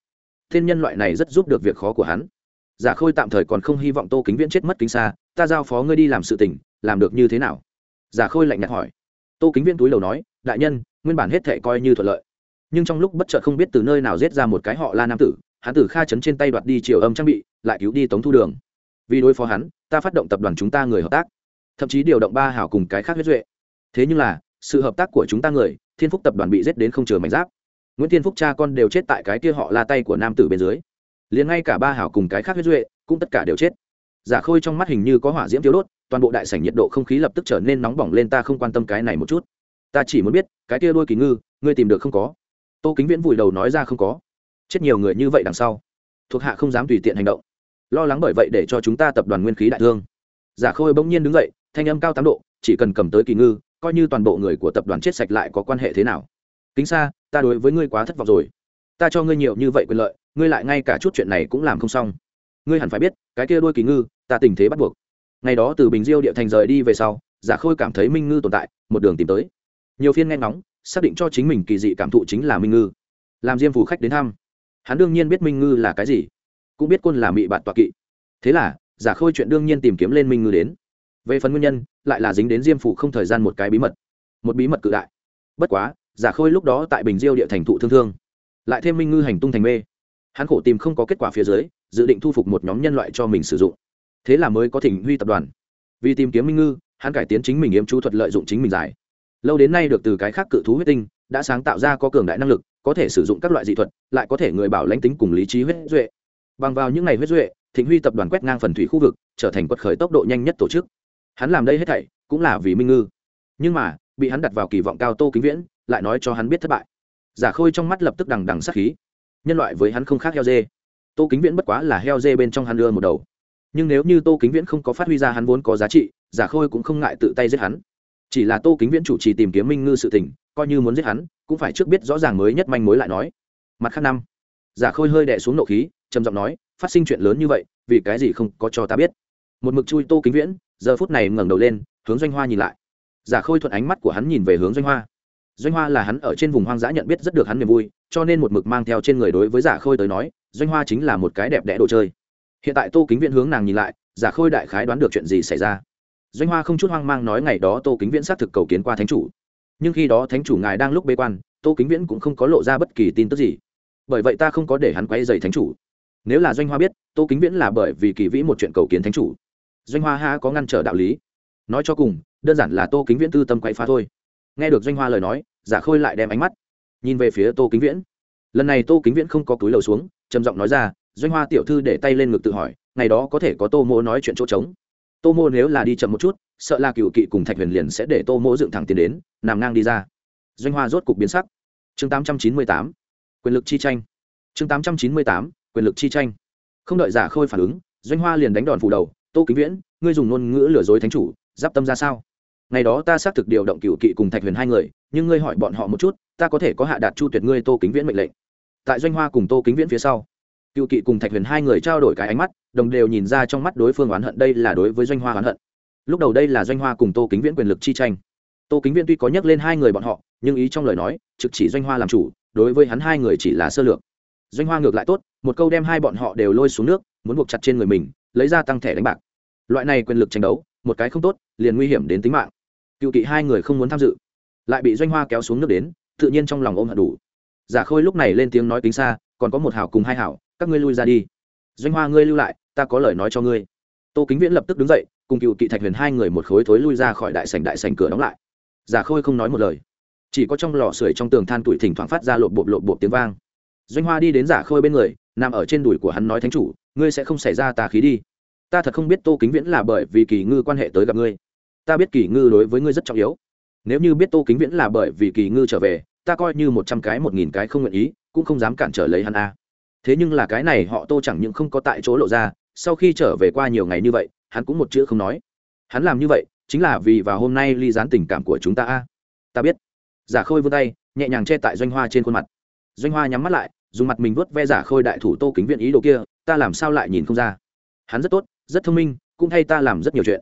Thiên nhân loại này rất giúp được việc khó của hắn. Giả khôi tạm thời còn không hy vọng tô kính viễn chết mất kính xa, ta giao phó ngươi đi làm sự tình, làm được như thế nào? Giả khôi lạnh nhạt hỏi. Tô kính viễn túi đầu nói, đại nhân, nguyên bản hết thệ coi như thuận lợi. Nhưng trong lúc bất chợt không biết từ nơi nào giết ra một cái họ la nam tử, hắn tử kha chấn trên tay đoạt đi chiều âm trang bị, lại cứu đi tống thu đường. Vì đối phó hắn, ta phát động tập đoàn chúng ta người hợp tác thậm chí điều động ba hảo cùng cái khác huyết duệ. Thế nhưng là, sự hợp tác của chúng ta người, thiên phúc tập đoàn bị giết đến không chừa mảnh giáp. Nguyễn thiên phúc cha con đều chết tại cái kia họ la tay của nam tử bên dưới. Liền ngay cả ba hảo cùng cái khác huyết duệ cũng tất cả đều chết. Giả khôi trong mắt hình như có hỏa diễm thiếu đốt, toàn bộ đại sảnh nhiệt độ không khí lập tức trở nên nóng bỏng lên, ta không quan tâm cái này một chút. Ta chỉ muốn biết, cái kia đôi kỳ ngư, ngươi tìm được không có? Tô kính viễn vùi đầu nói ra không có. Chết nhiều người như vậy đằng sau, thuộc hạ không dám tùy tiện hành động. Lo lắng bởi vậy để cho chúng ta tập đoàn nguyên khí đại thương. Giả khôi bỗng nhiên đứng dậy thanh âm cao tám độ, chỉ cần cầm tới kỳ ngư, coi như toàn bộ người của tập đoàn chết sạch lại có quan hệ thế nào. Kính xa ta đối với ngươi quá thất vọng rồi. Ta cho ngươi nhiều như vậy quyền lợi, ngươi lại ngay cả chút chuyện này cũng làm không xong. Ngươi hẳn phải biết, cái kia đôi kỳ ngư, ta tình thế bắt buộc. Ngày đó từ bình diêu địa thành rời đi về sau, giả khôi cảm thấy minh ngư tồn tại, một đường tìm tới. Nhiều phiên nghe ngóng, xác định cho chính mình kỳ dị cảm thụ chính là minh ngư. Làm diêm phủ khách đến thăm. Hắn đương nhiên biết minh ngư là cái gì, cũng biết côn là mị bạn tọa kỵ. Thế là, giả khôi chuyện đương nhiên tìm kiếm lên minh ngư đến về phần nguyên nhân, lại là dính đến diêm phủ không thời gian một cái bí mật. Một bí mật cự đại. Bất quá, giả khôi lúc đó tại bình diêu địa thành thụ thương thương. Lại thêm minh ngư hành tung thành mê. Hắn khổ tìm không có kết quả phía dưới, dự định thu phục một nhóm nhân loại cho mình sử dụng. Thế là mới có thỉnh huy tập đoàn. Vì tìm kiếm minh ngư, hắn cải tiến chính mình yếm chú thuật lợi dụng chính mình giải. Lâu đến nay được từ cái khác cự thú huyết tinh, đã sáng tạo ra có cường đại năng lực, có thể sử dụng các loại dị thuật, lại có thể người bảo lãnh tính cùng lý trí huyết duệ. Bằng vào những ngày huyết duệ, thịnh huy tập đoàn quét ngang phần thủy khu vực, trở thành quật khởi tốc độ nhanh nhất tổ chức hắn làm đây hết thảy cũng là vì minh ngư. Nhưng mà, bị hắn đặt vào kỳ vọng cao tô kính viễn, lại nói cho hắn biết thất bại. Giả khôi trong mắt lập tức đằng đằng sát khí. Nhân loại với hắn không khác heo dê. Tô kính viễn bất quá là heo dê bên trong hắn đưa một đầu. Nhưng nếu như tô kính viễn không có phát huy ra hắn vốn có giá trị, giả khôi cũng không ngại tự tay giết hắn. Chỉ là tô kính viễn chủ trì tìm kiếm minh ngư sự tình, coi như muốn giết hắn, cũng phải trước biết rõ ràng mới nhất manh mối lại nói. Mặt khác năm, giả khôi hơi đẻ xuống nộ khí, trầm giọng nói, phát sinh chuyện lớn như vậy, vì cái gì không có cho ta biết? Một mực chui tô kính viễn giờ phút này ngẩng đầu lên, hướng doanh hoa nhìn lại. Giả khôi thuận ánh mắt của hắn nhìn về hướng doanh hoa. Doanh hoa là hắn ở trên vùng hoang dã nhận biết rất được hắn niềm vui, cho nên một mực mang theo trên người đối với giả khôi tới nói, doanh hoa chính là một cái đẹp đẽ đồ chơi. Hiện tại tô kính viễn hướng nàng nhìn lại, giả khôi đại khái đoán được chuyện gì xảy ra. Doanh hoa không chút hoang mang nói ngày đó tô kính viễn xác thực cầu kiến qua thánh chủ. Nhưng khi đó thánh chủ ngài đang lúc bế quan, tô kính viễn cũng không có lộ ra bất kỳ tin tức gì. Bởi vậy ta không có để hắn quay dày thánh chủ. Nếu là doanh hoa biết, tô kính viễn là bởi vì kỳ vĩ một chuyện cầu kiến thánh chủ doanh hoa ha có ngăn trở đạo lý. Nói cho cùng, đơn giản là tô kính viễn tư tâm quậy phá thôi. Nghe được doanh hoa lời nói, giả khôi lại đem ánh mắt nhìn về phía tô kính viễn. Lần này tô kính viễn không có túi lầu xuống, trầm giọng nói ra, doanh hoa tiểu thư để tay lên ngực tự hỏi, ngày đó có thể có tô mô nói chuyện chỗ trống. Tô mô nếu là đi chậm một chút, sợ là cựu kỵ cùng thạch huyền liền sẽ để tô mô dựng thẳng tiến đến, nằm ngang đi ra. Doanh hoa rốt cục biến sắc. Chương tám trăm chín mươi tám, quyền lực chi tranh. Chương tám trăm chín mươi tám, quyền lực chi tranh. Không đợi giả khôi phản ứng, doanh hoa liền đánh đòn phủ đầu tô kính viễn, ngươi dùng ngôn ngữ lừa dối thánh chủ, giáp tâm ra sao? Ngày đó ta xác thực điều động cựu kỵ cùng thạch huyền hai người, nhưng ngươi hỏi bọn họ một chút, ta có thể có hạ đạt chu tuyệt ngươi tô kính viễn mệnh lệnh. Tại doanh hoa cùng tô kính viễn phía sau cựu kỵ cùng thạch huyền hai người trao đổi cái ánh mắt, đồng đều nhìn ra trong mắt đối phương oán hận đây là đối với doanh hoa oán hận. Lúc đầu đây là doanh hoa cùng tô kính viễn quyền lực chi tranh. Tô kính viễn tuy có nhắc lên hai người bọn họ, nhưng ý trong lời nói, trực chỉ doanh hoa làm chủ, đối với hắn hai người chỉ là sơ lược. Doanh hoa ngược lại tốt, một câu đem hai bọn họ đều lôi xuống nước, muốn buộc chặt trên người mình, lấy ra tăng thẻ đánh bạc loại này quyền lực tranh đấu, một cái không tốt, liền nguy hiểm đến tính mạng. Cựu kỵ hai người không muốn tham dự, lại bị doanh hoa kéo xuống nước đến, tự nhiên trong lòng ôm hận đủ. Giả khôi lúc này lên tiếng nói kính xa, còn có một hảo cùng hai hảo, các ngươi lui ra đi. Doanh hoa, ngươi lưu lại, ta có lời nói cho ngươi. Tô kính viễn lập tức đứng dậy, cùng cựu kỵ thạch huyền hai người một khối thối lui ra khỏi đại sảnh đại sảnh cửa đóng lại. Giả khôi không nói một lời. Chỉ có trong lò sưởi trong tường than tuổi thỉnh thoảng phát ra lộp bộp lộp bộp tiếng vang. Doanh hoa đi đến giả khôi bên người, nằm ở trên đùi của hắn nói thánh chủ, ngươi sẽ không xảy ra tà khí đi ta thật không biết tô kính viễn là bởi vì kỳ ngư quan hệ tới gặp ngươi. Ta biết kỳ ngư đối với ngươi rất trọng yếu. Nếu như biết tô kính viễn là bởi vì kỳ ngư trở về, ta coi như một trăm cái, một nghìn cái không nguyện ý, cũng không dám cản trở lấy hắn a. Thế nhưng là cái này họ tô chẳng những không có tại chỗ lộ ra, sau khi trở về qua nhiều ngày như vậy, hắn cũng một chữ không nói. Hắn làm như vậy, chính là vì vào hôm nay ly gián tình cảm của chúng ta a. Ta biết. Giả khôi vươn tay, nhẹ nhàng che tại doanh hoa trên khuôn mặt. Doanh hoa nhắm mắt lại, dùng mặt mình vớt ve giả khôi đại thủ tô kính viện ý đồ kia, ta làm sao lại nhìn không ra. Hắn rất tốt rất thông minh, cũng thay ta làm rất nhiều chuyện.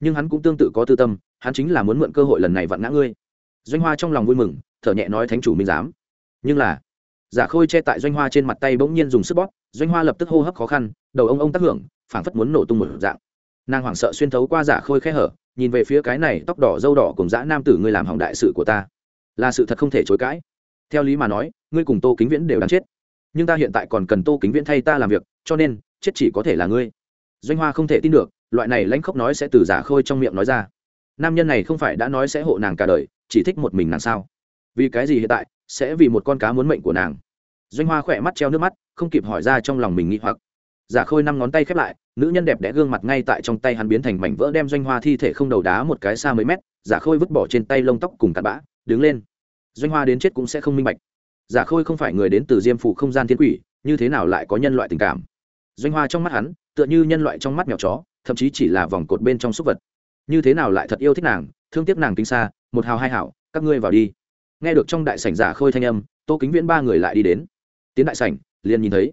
Nhưng hắn cũng tương tự có tư tâm, hắn chính là muốn mượn cơ hội lần này vặn ngã ngươi. Doanh hoa trong lòng vui mừng, thở nhẹ nói thánh chủ minh giám. Nhưng là, giả khôi che tại doanh hoa trên mặt tay bỗng nhiên dùng sức bóp, doanh hoa lập tức hô hấp khó khăn, đầu ông ông tác hưởng, phảng phất muốn nổ tung một dạng. Nàng hoảng sợ xuyên thấu qua giả khôi khẽ hở, nhìn về phía cái này tóc đỏ dâu đỏ cùng dã nam tử ngươi làm hỏng đại sự của ta. Là sự thật không thể chối cãi. Theo lý mà nói, ngươi cùng tô kính viễn đều đáng chết. Nhưng ta hiện tại còn cần tô kính viễn thay ta làm việc, cho nên, chết chỉ có thể là ngươi doanh hoa không thể tin được, loại này lãnh khốc nói sẽ từ giả khôi trong miệng nói ra. Nam nhân này không phải đã nói sẽ hộ nàng cả đời, chỉ thích một mình nàng sao? Vì cái gì hiện tại, sẽ vì một con cá muốn mệnh của nàng? Doanh hoa khỏe mắt treo nước mắt, không kịp hỏi ra trong lòng mình nghĩ hoặc. Giả khôi năm ngón tay khép lại, nữ nhân đẹp đẽ gương mặt ngay tại trong tay hắn biến thành mảnh vỡ đem doanh hoa thi thể không đầu đá một cái xa mấy mét, giả khôi vứt bỏ trên tay lông tóc cùng cặn bã, đứng lên. Doanh hoa đến chết cũng sẽ không minh bạch. Giả khôi không phải người đến từ diêm phủ không gian thiên quỷ, như thế nào lại có nhân loại tình cảm? Doanh hoa trong mắt hắn, tựa như nhân loại trong mắt mèo chó, thậm chí chỉ là vòng cột bên trong súc vật. Như thế nào lại thật yêu thích nàng, thương tiếc nàng kính xa, một hào hai hảo các ngươi vào đi. Nghe được trong đại sảnh giả khôi thanh âm, tô kính viễn ba người lại đi đến. Tiến đại sảnh, liền nhìn thấy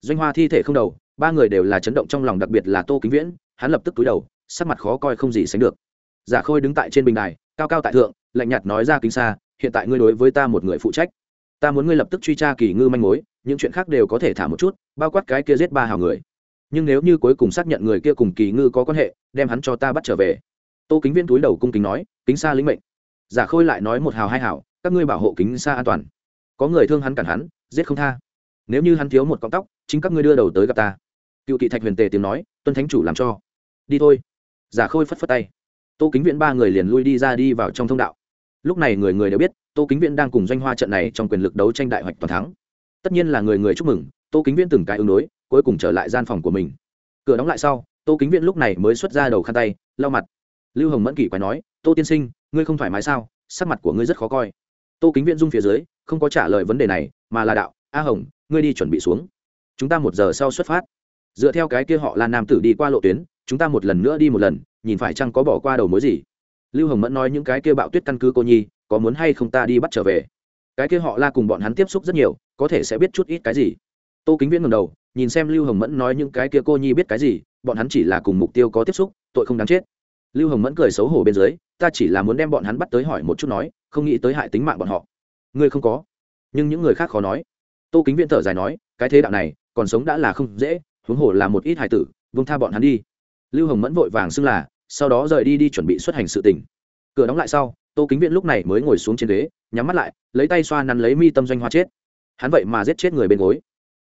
doanh hoa thi thể không đầu, ba người đều là chấn động trong lòng đặc biệt là tô kính viễn, hắn lập tức túi đầu, sắc mặt khó coi không gì sánh được. Giả khôi đứng tại trên bình đài, cao cao tại thượng, lạnh nhạt nói ra kính xa, hiện tại ngươi đối với ta một người phụ trách ta muốn ngươi lập tức truy tra kỳ ngư manh mối, những chuyện khác đều có thể thả một chút, bao quát cái kia giết ba hào người. Nhưng nếu như cuối cùng xác nhận người kia cùng kỳ ngư có quan hệ, đem hắn cho ta bắt trở về. Tô kính viên túi đầu cung kính nói, kính xa lĩnh mệnh. Giả khôi lại nói một hào hai hào, các ngươi bảo hộ kính xa an toàn. Có người thương hắn cản hắn, giết không tha. Nếu như hắn thiếu một cọng tóc, chính các ngươi đưa đầu tới gặp ta. Cựu kỵ thạch huyền tề tiếng nói, tuân thánh chủ làm cho. Đi thôi. Giả khôi phất phất tay. Tô kính viễn ba người liền lui đi ra đi vào trong thông đạo lúc này người người đều biết, tô kính viễn đang cùng doanh hoa trận này trong quyền lực đấu tranh đại hoạch toàn thắng. Tất nhiên là người người chúc mừng, tô kính viễn từng cái ứng đối, cuối cùng trở lại gian phòng của mình. Cửa đóng lại sau, tô kính viễn lúc này mới xuất ra đầu khăn tay, lau mặt. Lưu hồng mẫn kỷ quái nói, tô tiên sinh, ngươi không thoải mái sao? Sắc mặt của ngươi rất khó coi. Tô kính viễn dung phía dưới, không có trả lời vấn đề này, mà là đạo, a hồng, ngươi đi chuẩn bị xuống. Chúng ta một giờ sau xuất phát. Dựa theo cái kia họ là nam tử đi qua lộ tuyến, chúng ta một lần nữa đi một lần, nhìn phải chăng có bỏ qua đầu mối gì lưu hồng mẫn nói những cái kia bạo tuyết căn cứ cô nhi, có muốn hay không ta đi bắt trở về? Cái kia họ la cùng bọn hắn tiếp xúc rất nhiều, có thể sẽ biết chút ít cái gì. Tô kính viễn ngầm đầu, nhìn xem lưu hồng mẫn nói những cái kia cô nhi biết cái gì, bọn hắn chỉ là cùng mục tiêu có tiếp xúc, tội không đáng chết. Lưu hồng mẫn cười xấu hổ bên dưới, ta chỉ là muốn đem bọn hắn bắt tới hỏi một chút nói, không nghĩ tới hại tính mạng bọn họ. Ngươi không có. Nhưng những người khác khó nói. Tô kính viễn thở dài nói, cái thế đạo này, còn sống đã là không dễ, huống hồ là một ít hài tử vung tha bọn hắn đi. Lưu hồng mẫn vội vàng xưng là sau đó rời đi đi chuẩn bị xuất hành sự tình. Cửa đóng lại sau, tô kính viễn lúc này mới ngồi xuống trên ghế, nhắm mắt lại, lấy tay xoa nắn lấy mi tâm doanh hoa chết. Hắn vậy mà giết chết người bên gối.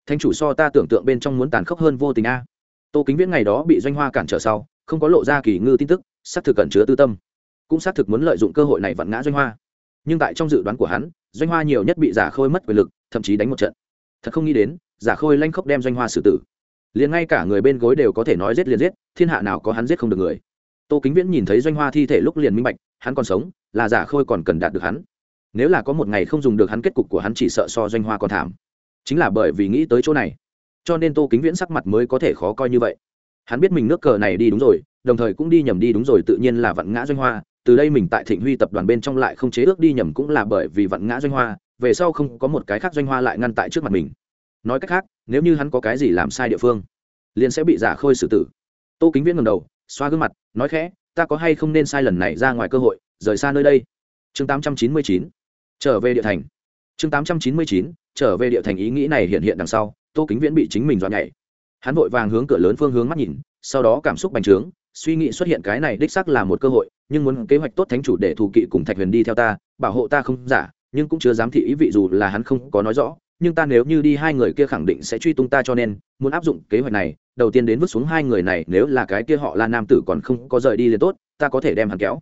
Thanh chủ so ta tưởng tượng bên trong muốn tàn khốc hơn vô tình a. Tô kính viễn ngày đó bị doanh hoa cản trở sau, không có lộ ra kỳ ngư tin tức, xác thực cẩn chứa tư tâm. Cũng xác thực muốn lợi dụng cơ hội này vặn ngã doanh hoa. Nhưng tại trong dự đoán của hắn, doanh hoa nhiều nhất bị giả khôi mất quyền lực, thậm chí đánh một trận. Thật không nghĩ đến, giả khôi lanh khốc đem doanh hoa xử tử. Liền ngay cả người bên gối đều có thể nói giết liền giết, thiên hạ nào có hắn giết không được người tô kính viễn nhìn thấy doanh hoa thi thể lúc liền minh bạch, hắn còn sống, là giả khôi còn cần đạt được hắn. Nếu là có một ngày không dùng được hắn kết cục của hắn chỉ sợ so doanh hoa còn thảm. Chính là bởi vì nghĩ tới chỗ này, cho nên tô kính viễn sắc mặt mới có thể khó coi như vậy. Hắn biết mình nước cờ này đi đúng rồi, đồng thời cũng đi nhầm đi đúng rồi, tự nhiên là vặn ngã doanh hoa. Từ đây mình tại thịnh huy tập đoàn bên trong lại không chế ước đi nhầm cũng là bởi vì vặn ngã doanh hoa, về sau không có một cái khác doanh hoa lại ngăn tại trước mặt mình. Nói cách khác, nếu như hắn có cái gì làm sai địa phương, liền sẽ bị giả khôi xử tử. Tô kính viễn ngầm đầu xoa gương mặt, nói khẽ, ta có hay không nên sai lần này ra ngoài cơ hội, rời xa nơi đây? Chương tám trăm chín mươi chín, trở về địa thành. Chương tám trăm chín mươi chín, trở về địa thành ý nghĩ này hiện hiện đằng sau, tô kính viễn bị chính mình dọa nhảy. Hắn vội vàng hướng cửa lớn phương hướng mắt nhìn, sau đó cảm xúc bành trướng, suy nghĩ xuất hiện cái này đích xác là một cơ hội, nhưng muốn kế hoạch tốt thánh chủ để thù kỵ cùng thạch huyền đi theo ta, bảo hộ ta không giả, nhưng cũng chưa dám thị ý vị dù là hắn không có nói rõ, nhưng ta nếu như đi hai người kia khẳng định sẽ truy tung ta cho nên, muốn áp dụng kế hoạch này đầu tiên đến vứt xuống hai người này, nếu là cái kia họ là nam tử còn không có rời đi liền tốt, ta có thể đem hắn kéo.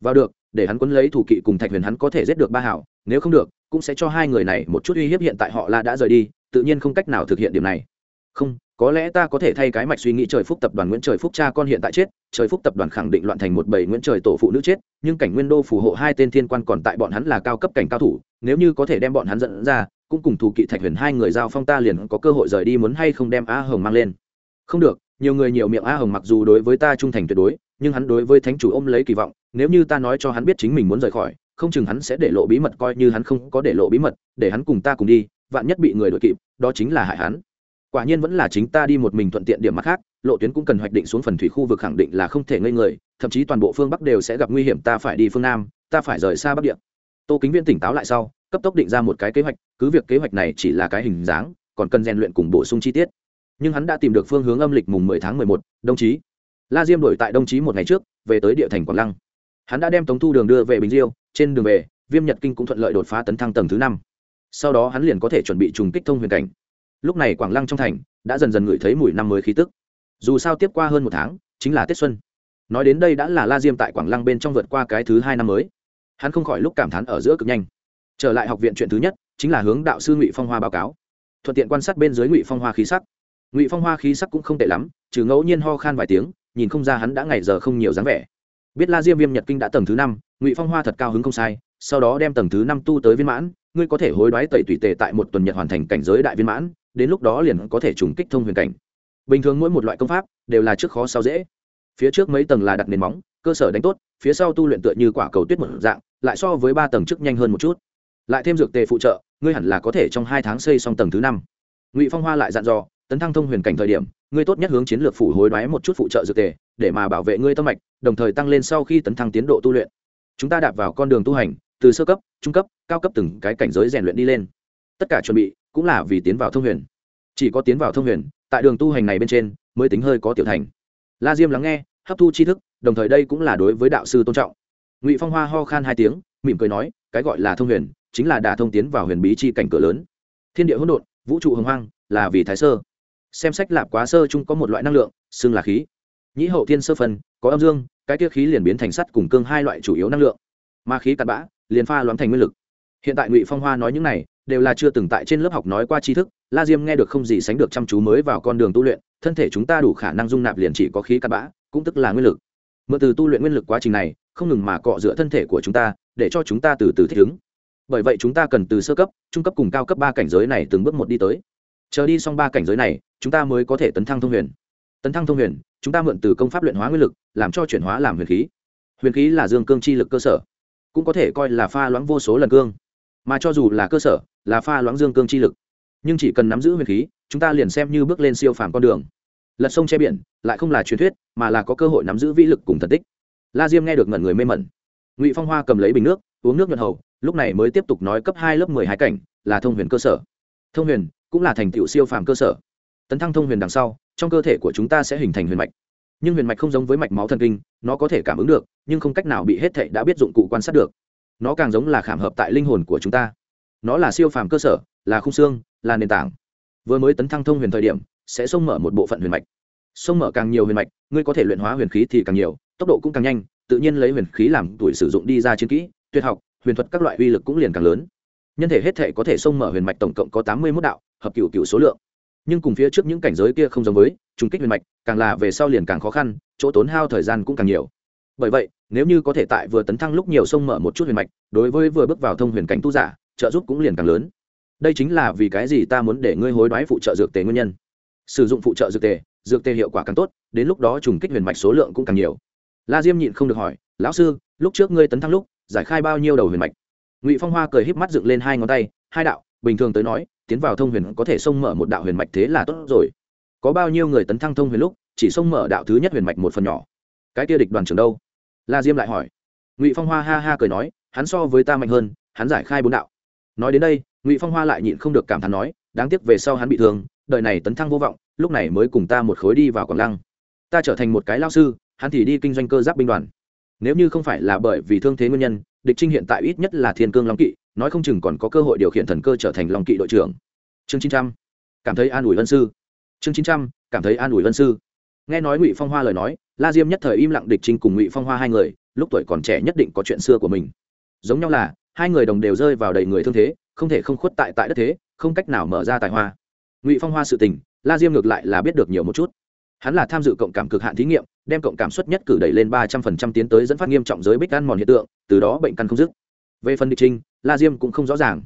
Vào được, để hắn quấn lấy thủ kỵ cùng thạch huyền hắn có thể giết được ba hảo, nếu không được, cũng sẽ cho hai người này một chút uy hiếp hiện tại họ là đã rời đi, tự nhiên không cách nào thực hiện điểm này. Không, có lẽ ta có thể thay cái mạch suy nghĩ trời phúc tập đoàn nguyễn trời phúc cha con hiện tại chết, trời phúc tập đoàn khẳng định loạn thành một bầy nguyễn trời tổ phụ nữ chết, nhưng cảnh nguyên đô phù hộ hai tên thiên quan còn tại bọn hắn là cao cấp cảnh cao thủ, nếu như có thể đem bọn hắn dẫn ra, cũng cùng thủ kỵ thạch huyền hai người giao phong ta liền có cơ hội rời đi, muốn hay không đem a hồng mang lên không được, nhiều người nhiều miệng a hồng mặc dù đối với ta trung thành tuyệt đối, nhưng hắn đối với thánh chủ ôm lấy kỳ vọng, nếu như ta nói cho hắn biết chính mình muốn rời khỏi, không chừng hắn sẽ để lộ bí mật coi như hắn không có để lộ bí mật, để hắn cùng ta cùng đi, vạn nhất bị người đội kịp, đó chính là hại hắn. Quả nhiên vẫn là chính ta đi một mình thuận tiện điểm mặt khác, lộ tuyến cũng cần hoạch định xuống phần thủy khu vực khẳng định là không thể ngây người, thậm chí toàn bộ phương bắc đều sẽ gặp nguy hiểm, ta phải đi phương nam, ta phải rời xa bắc địa. Tô kính viễn tỉnh táo lại sau, cấp tốc định ra một cái kế hoạch, cứ việc kế hoạch này chỉ là cái hình dáng, còn cần rèn luyện cùng bổ sung chi tiết nhưng hắn đã tìm được phương hướng âm lịch mùng mười tháng mười một, đồng chí. La diêm đổi tại đồng chí một ngày trước, về tới địa thành quảng lăng. Hắn đã đem tống thu đường đưa về bình diêu, trên đường về, viêm nhật kinh cũng thuận lợi đột phá tấn thăng tầng thứ năm. Sau đó hắn liền có thể chuẩn bị trùng kích thông huyền cảnh. Lúc này quảng lăng trong thành đã dần dần ngửi thấy mùi năm mới khí tức. Dù sao tiếp qua hơn một tháng, chính là tết xuân. Nói đến đây đã là la diêm tại quảng lăng bên trong vượt qua cái thứ hai năm mới. Hắn không khỏi lúc cảm thán ở giữa cực nhanh. Trở lại học viện chuyện thứ nhất, chính là hướng đạo sư ngụy phong hoa báo cáo. Thuận tiện quan sát bên dưới ngụy phong hoa khí sắc ngụy phong hoa khí sắc cũng không tệ lắm trừ ngẫu nhiên ho khan vài tiếng nhìn không ra hắn đã ngày giờ không nhiều dáng vẻ biết la diêm viêm nhật kinh đã tầng thứ năm ngụy phong hoa thật cao hứng không sai sau đó đem tầng thứ năm tu tới viên mãn ngươi có thể hối đoái tẩy tùy tề tại một tuần nhật hoàn thành cảnh giới đại viên mãn đến lúc đó liền có thể trùng kích thông huyền cảnh bình thường mỗi một loại công pháp đều là trước khó sau dễ phía trước mấy tầng là đặt nền móng cơ sở đánh tốt phía sau tu luyện tựa như quả cầu tuyết một dạng lại so với ba tầng trước nhanh hơn một chút lại thêm dược tề phụ trợ ngươi hẳn là có thể trong hai tháng xây xong tầng thứ năm ngụy phong hoa lại dặn dò tấn thăng thông huyền cảnh thời điểm, ngươi tốt nhất hướng chiến lược phủ hối đoái một chút phụ trợ dược tề, để mà bảo vệ ngươi tâm mạch, đồng thời tăng lên sau khi tấn thăng tiến độ tu luyện. Chúng ta đạp vào con đường tu hành, từ sơ cấp, trung cấp, cao cấp từng cái cảnh giới rèn luyện đi lên. Tất cả chuẩn bị cũng là vì tiến vào thông huyền. Chỉ có tiến vào thông huyền, tại đường tu hành này bên trên, mới tính hơi có tiểu thành. La diêm lắng nghe, hấp thu tri thức, đồng thời đây cũng là đối với đạo sư tôn trọng. Ngụy phong hoa ho khan hai tiếng, mỉm cười nói, cái gọi là thông huyền, chính là đà thông tiến vào huyền bí chi cảnh cửa lớn. Thiên địa hỗn độn, vũ trụ hồng hoang, là vì thái sơ xem sách lạp quá sơ chung có một loại năng lượng, xưng là khí. Nhĩ hậu thiên sơ phân có âm dương, cái kia khí liền biến thành sắt cùng cương hai loại chủ yếu năng lượng. Ma khí cặn bã, liền pha loãng thành nguyên lực. Hiện tại ngụy phong hoa nói những này, đều là chưa từng tại trên lớp học nói qua tri thức, la diêm nghe được không gì sánh được chăm chú mới vào con đường tu luyện, thân thể chúng ta đủ khả năng dung nạp liền chỉ có khí cặn bã, cũng tức là nguyên lực. Mượn từ tu luyện nguyên lực quá trình này, không ngừng mà cọ rửa thân thể của chúng ta, để cho chúng ta từ từ thích ứng. Bởi vậy chúng ta cần từ sơ cấp, trung cấp cùng cao cấp ba cảnh giới này từng bước một đi tới chờ đi xong ba cảnh giới này, chúng ta mới có thể tấn thăng thông huyền. Tấn thăng thông huyền, chúng ta mượn từ công pháp luyện hóa nguyên lực, làm cho chuyển hóa làm huyền khí. Huyền khí là dương cương chi lực cơ sở, cũng có thể coi là pha loãng vô số lần cương. Mà cho dù là cơ sở, là pha loãng dương cương chi lực. Nhưng chỉ cần nắm giữ huyền khí, chúng ta liền xem như bước lên siêu phàm con đường. Lật sông che biển, lại không là truyền thuyết, mà là có cơ hội nắm giữ vĩ lực cùng thần tích. La diêm nghe được ngẩn người mê mẩn. Ngụy phong hoa cầm lấy bình nước, uống nước nhuận hầu, lúc này mới tiếp tục nói cấp hai lớp mười hai cảnh, là thông huyền cơ sở. Thông huyền cũng là thành tựu siêu phàm cơ sở. Tấn thăng thông huyền đằng sau, trong cơ thể của chúng ta sẽ hình thành huyền mạch. Nhưng huyền mạch không giống với mạch máu thần kinh, nó có thể cảm ứng được, nhưng không cách nào bị hết thệ đã biết dụng cụ quan sát được. Nó càng giống là khảm hợp tại linh hồn của chúng ta. Nó là siêu phàm cơ sở, là khung xương, là nền tảng. Vừa mới tấn thăng thông huyền thời điểm, sẽ xông mở một bộ phận huyền mạch. Xông mở càng nhiều huyền mạch, ngươi có thể luyện hóa huyền khí thì càng nhiều, tốc độ cũng càng nhanh, tự nhiên lấy huyền khí làm tuổi sử dụng đi ra chiến kỹ, tuyệt học, huyền thuật các loại uy lực cũng liền càng lớn nhân thể hết thể có thể xông mở huyền mạch tổng cộng có tám mươi mốt đạo, hợp cựu cựu số lượng. Nhưng cùng phía trước những cảnh giới kia không giống với, trùng kích huyền mạch, càng là về sau liền càng khó khăn, chỗ tốn hao thời gian cũng càng nhiều. Bởi vậy, nếu như có thể tại vừa tấn thăng lúc nhiều sông mở một chút huyền mạch, đối với vừa bước vào thông huyền cảnh tu giả, trợ giúp cũng liền càng lớn. Đây chính là vì cái gì ta muốn để ngươi hối đoái phụ trợ dược tề nguyên nhân. Sử dụng phụ trợ dược tề dược tề hiệu quả càng tốt, đến lúc đó trùng kích huyền mạch số lượng cũng càng nhiều. La diêm nhịn không được hỏi, lão sư, lúc trước ngươi tấn thăng lúc, giải khai bao nhiêu đầu huyền mạch? Ngụy phong hoa cười híp mắt dựng lên hai ngón tay hai đạo bình thường tới nói tiến vào thông huyền có thể xông mở một đạo huyền mạch thế là tốt rồi có bao nhiêu người tấn thăng thông huyền lúc chỉ xông mở đạo thứ nhất huyền mạch một phần nhỏ cái kia địch đoàn trưởng đâu la diêm lại hỏi ngụy phong hoa ha ha cười nói hắn so với ta mạnh hơn hắn giải khai bốn đạo nói đến đây ngụy phong hoa lại nhịn không được cảm thán nói đáng tiếc về sau hắn bị thương đời này tấn thăng vô vọng lúc này mới cùng ta một khối đi vào quảng lăng ta trở thành một cái lao sư hắn thì đi kinh doanh cơ giáp binh đoàn nếu như không phải là bởi vì thương thế nguyên nhân địch trinh hiện tại ít nhất là thiên cương long kỵ, nói không chừng còn có cơ hội điều khiển thần cơ trở thành long kỵ đội trưởng. Chương chín trăm. Cảm thấy an ủi vân sư. Chương chín trăm, cảm thấy an ủi vân sư. Nghe nói ngụy phong hoa lời nói, la diêm nhất thời im lặng địch trinh cùng ngụy phong hoa hai người, lúc tuổi còn trẻ nhất định có chuyện xưa của mình. Giống nhau là, hai người đồng đều rơi vào đầy người thương thế, không thể không khuất tại tại đất thế, không cách nào mở ra tài hoa. Ngụy phong hoa sự tình, la diêm ngược lại là biết được nhiều một chút hắn là tham dự cộng cảm cực hạn thí nghiệm, đem cộng cảm suất nhất cử đẩy lên ba trăm phần trăm tiến tới dẫn phát nghiêm trọng giới bích ăn mòn hiện tượng, từ đó bệnh căn không dứt. Về phần địch trinh, la diêm cũng không rõ ràng.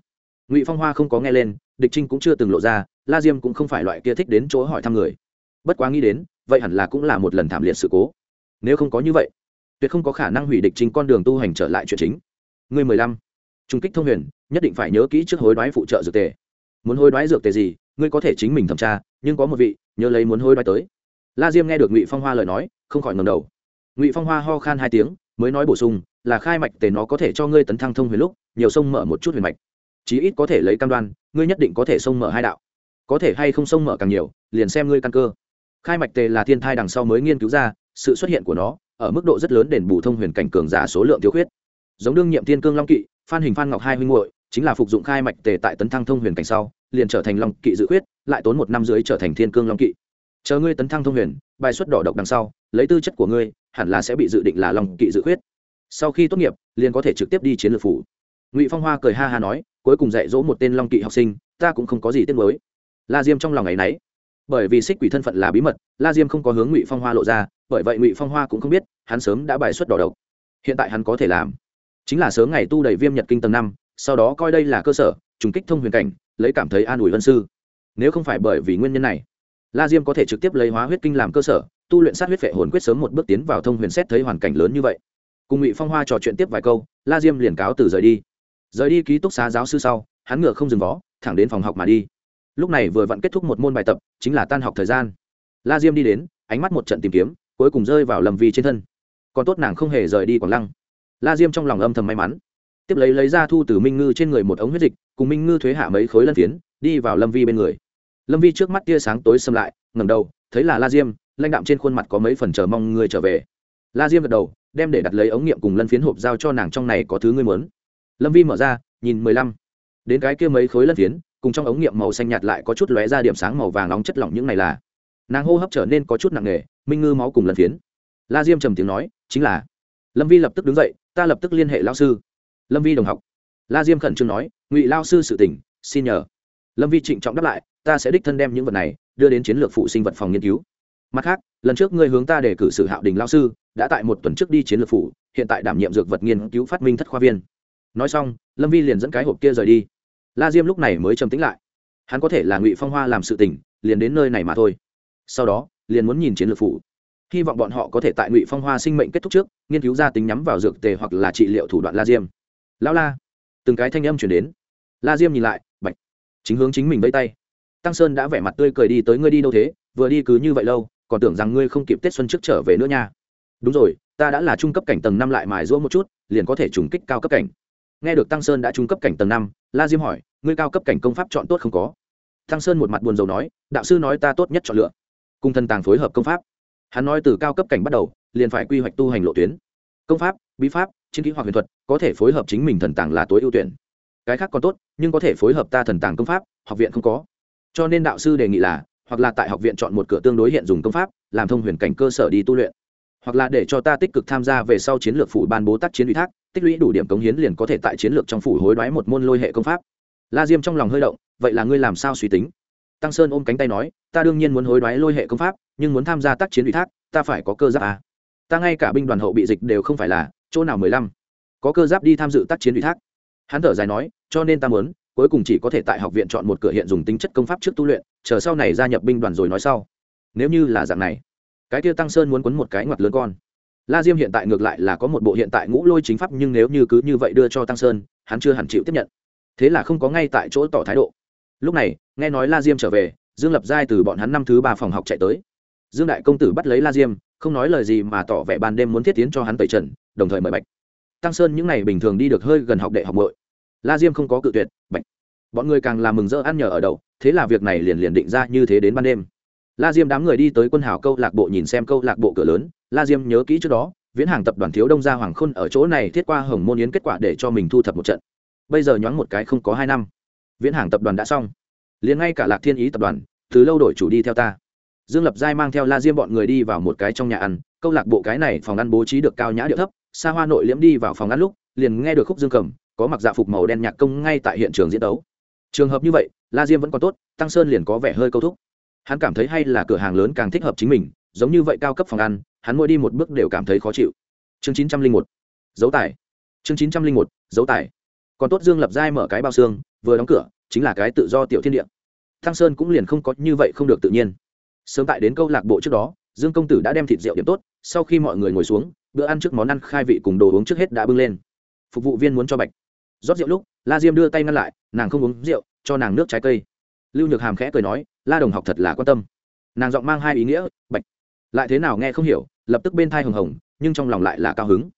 Ngụy phong hoa không có nghe lên, địch trinh cũng chưa từng lộ ra, la diêm cũng không phải loại kia thích đến chỗ hỏi thăm người. Bất quá nghĩ đến, vậy hẳn là cũng là một lần thảm liệt sự cố. Nếu không có như vậy, tuyệt không có khả năng hủy địch trinh con đường tu hành trở lại chuyện chính. Người mười lăm trung kích thông huyền, nhất định phải nhớ kỹ trước hối đoái phụ trợ dược tề. Muốn hối đoái dược tề gì, ngươi có thể chính mình thẩm tra, nhưng có một vị, nhớ lấy muốn hối đoái tới la diêm nghe được ngụy phong hoa lời nói, không khỏi ngầm đầu. Ngụy phong hoa ho khan hai tiếng, mới nói bổ sung, là khai mạch tề nó có thể cho ngươi tấn thăng thông huyền lúc, nhiều sông mở một chút huyền mạch. Chí ít có thể lấy cam đoan, ngươi nhất định có thể sông mở hai đạo. Có thể hay không sông mở càng nhiều, liền xem ngươi căn cơ. Khai mạch tề là thiên thai đằng sau mới nghiên cứu ra, sự xuất hiện của nó, ở mức độ rất lớn đền bù thông huyền cảnh cường giả số lượng thiếu khuyết. Giống đương nhiệm thiên cương long kỵ, phan hình phan ngọc hai huynh hội chính là phục dụng khai mạch tề tại tấn thăng thông huyền cảnh sau, liền trở thành long kỵ dự khuyết, lại tốn một năm dưới trở thành thiên cương long kỵ chờ ngươi tấn thăng thông huyền, bài xuất đỏ độc đằng sau, lấy tư chất của ngươi, hẳn là sẽ bị dự định là long kỵ dự khuyết. Sau khi tốt nghiệp, liền có thể trực tiếp đi chiến lược phủ. Ngụy phong hoa cười ha ha nói, cuối cùng dạy dỗ một tên long kỵ học sinh, ta cũng không có gì tiếc mới la diêm trong lòng ngày nấy. Bởi vì xích quỷ thân phận là bí mật, la diêm không có hướng ngụy phong hoa lộ ra, bởi vậy ngụy phong hoa cũng không biết, hắn sớm đã bài xuất đỏ độc. Hiện tại hắn có thể làm chính là sớm ngày tu đầy viêm nhật kinh tầng năm, sau đó coi đây là cơ sở, trùng kích thông huyền cảnh, lấy cảm thấy an ủi vân sư. Nếu không phải bởi vì nguyên nhân này la diêm có thể trực tiếp lấy hóa huyết kinh làm cơ sở, tu luyện sát huyết vệ hồn quyết sớm một bước tiến vào thông huyền xét thấy hoàn cảnh lớn như vậy. Cùng ngụy phong hoa trò chuyện tiếp vài câu, la diêm liền cáo từ rời đi. Rời đi ký túc xá giáo sư sau, hắn ngựa không dừng vó, thẳng đến phòng học mà đi. Lúc này vừa vặn kết thúc một môn bài tập, chính là tan học thời gian. La diêm đi đến, ánh mắt một trận tìm kiếm, cuối cùng rơi vào lâm vi trên thân. Còn tốt nàng không hề rời đi quảng lăng. La diêm trong lòng âm thầm may mắn. Tiếp lấy lấy ra thu từ minh ngư trên người một ống huyết dịch, cùng minh ngư thuế hạ mấy khối lân phiến, đi vào lâm vi bên người lâm vi trước mắt tia sáng tối xâm lại ngầm đầu, thấy là la diêm, lãnh đạm trên khuôn mặt có mấy phần chờ mong người trở về. La diêm gật đầu, đem để đặt lấy ống nghiệm cùng lân phiến hộp giao cho nàng trong này có thứ ngươi muốn. Lâm vi mở ra, nhìn mười lăm. Đến cái kia mấy khối lân phiến, cùng trong ống nghiệm màu xanh nhạt lại có chút lóe ra điểm sáng màu vàng nóng chất lỏng những này là. Nàng hô hấp trở nên có chút nặng nề, minh ngư máu cùng lân phiến. La diêm trầm tiếng nói, chính là. Lâm vi lập tức đứng dậy, ta lập tức liên hệ lao sư. Lâm vi đồng học. La diêm khẩn trương nói, ngụy lao sư sự tỉnh xin nhờ lâm vi trịnh trọng đáp lại ta sẽ đích thân đem những vật này đưa đến chiến lược phụ sinh vật phòng nghiên cứu. Mặt khác lần trước ngươi hướng ta đề cử sự hạo đình lao sư đã tại một tuần trước đi chiến lược phụ, hiện tại đảm nhiệm dược vật nghiên cứu phát minh thất khoa viên. Nói xong lâm vi liền dẫn cái hộp kia rời đi. La diêm lúc này mới trầm tính lại. Hắn có thể là ngụy phong hoa làm sự tình liền đến nơi này mà thôi. Sau đó liền muốn nhìn chiến lược phụ, hy vọng bọn họ có thể tại ngụy phong hoa sinh mệnh kết thúc trước nghiên cứu ra tính nhắm vào dược tề hoặc là trị liệu thủ đoạn la diêm. Lão la. Từng cái thanh âm chuyển đến. La diêm nhìn lại chính hướng chính mình vây tay. Tăng sơn đã vẻ mặt tươi cười đi tới ngươi đi đâu thế, vừa đi cứ như vậy lâu, còn tưởng rằng ngươi không kịp tết xuân trước trở về nữa nha. Đúng rồi, ta đã là trung cấp cảnh tầng năm lại mài rũa một chút, liền có thể trùng kích cao cấp cảnh. Nghe được tăng sơn đã trung cấp cảnh tầng năm, la diêm hỏi, ngươi cao cấp cảnh công pháp chọn tốt không có? Tăng sơn một mặt buồn rầu nói, đạo sư nói ta tốt nhất chọn lựa. Cùng thần tàng phối hợp công pháp. Hắn nói từ cao cấp cảnh bắt đầu, liền phải quy hoạch tu hành lộ tuyến. Công pháp, bí pháp, chiến kỹ hoặc huyền thuật, có thể phối hợp chính mình thần tàng là tối ưu tuyển. Cái khác còn tốt nhưng có thể phối hợp ta thần tàng công pháp, học viện không có. Cho nên đạo sư đề nghị là, hoặc là tại học viện chọn một cửa tương đối hiện dùng công pháp, làm thông huyền cảnh cơ sở đi tu luyện. Hoặc là để cho ta tích cực tham gia về sau chiến lược phủ ban bố tác chiến ủy thác, tích lũy đủ điểm cống hiến liền có thể tại chiến lược trong phủ hối đoái một môn lôi hệ công pháp. La diêm trong lòng hơi động, vậy là ngươi làm sao suy tính? Tăng sơn ôm cánh tay nói, ta đương nhiên muốn hối đoái lôi hệ công pháp, nhưng muốn tham gia tác chiến ủy thác, ta phải có cơ giáp à. ta ngay cả binh đoàn hậu bị dịch đều không phải là, chỗ nào mười lăm? Có cơ giáp đi tham dự tác chiến ủy thác hắn thở dài nói, cho nên ta muốn, cuối cùng chỉ có thể tại học viện chọn một cửa hiện dùng tính chất công pháp trước tu luyện, chờ sau này gia nhập binh đoàn rồi nói sau. Nếu như là dạng này, cái kia tăng sơn muốn quấn một cái ngoặt lớn con. La diêm hiện tại ngược lại là có một bộ hiện tại ngũ lôi chính pháp, nhưng nếu như cứ như vậy đưa cho tăng sơn, hắn chưa hẳn chịu tiếp nhận. Thế là không có ngay tại chỗ tỏ thái độ. Lúc này, nghe nói la diêm trở về, dương lập giai từ bọn hắn năm thứ ba phòng học chạy tới. Dương đại công tử bắt lấy la diêm, không nói lời gì mà tỏ vẻ ban đêm muốn thiết tiến cho hắn tẩy trần, đồng thời mời bạch tăng sơn những ngày bình thường đi được hơi gần học đệ học bội la diêm không có cự tuyệt, bạch. Bọn người càng làm mừng rỡ ăn nhờ ở đậu, thế là việc này liền liền định ra như thế đến ban đêm. La diêm đám người đi tới quân hào câu lạc bộ nhìn xem câu lạc bộ cửa lớn, la diêm nhớ kỹ trước đó, viễn hàng tập đoàn thiếu đông gia hoàng khôn ở chỗ này thiết qua hồng môn yến kết quả để cho mình thu thập một trận. Bây giờ nhoáng một cái không có hai năm. Viễn hàng tập đoàn đã xong. Liền ngay cả lạc thiên ý tập đoàn, từ lâu đổi chủ đi theo ta. Dương lập giai mang theo la diêm bọn người đi vào một cái trong nhà ăn, câu lạc bộ cái này phòng ăn bố trí được cao nhã điệu thấp xa hoa nội liễm đi vào phòng ăn lúc, liền nghe được khúc dương cầm, có mặc dạ phục màu đen nhạc công ngay tại hiện trường diễn đấu. Trường hợp như vậy, la diêm vẫn còn tốt, tăng sơn liền có vẻ hơi câu thúc. Hắn cảm thấy hay là cửa hàng lớn càng thích hợp chính mình, giống như vậy cao cấp phòng ăn, hắn mỗi đi một bước đều cảm thấy khó chịu. Chương chín trăm linh một, dấu tải chương chín trăm linh một, dấu tải còn tốt dương lập giai mở cái bao xương, vừa đóng cửa, chính là cái tự do tiểu thiên địa. Thăng sơn cũng liền không có như vậy không được tự nhiên. Sớm tại đến câu lạc bộ trước đó, dương công tử đã đem thịt rượu điểm tốt, sau khi mọi người ngồi xuống bữa ăn trước món ăn khai vị cùng đồ uống trước hết đã bưng lên. Phục vụ viên muốn cho bạch. Rót rượu lúc, la diêm đưa tay ngăn lại, nàng không uống rượu, cho nàng nước trái cây. Lưu nhược hàm khẽ cười nói, la đồng học thật là quan tâm. Nàng giọng mang hai ý nghĩa, bạch, lại thế nào nghe không hiểu, lập tức bên thai hồng hồng, nhưng trong lòng lại là cao hứng.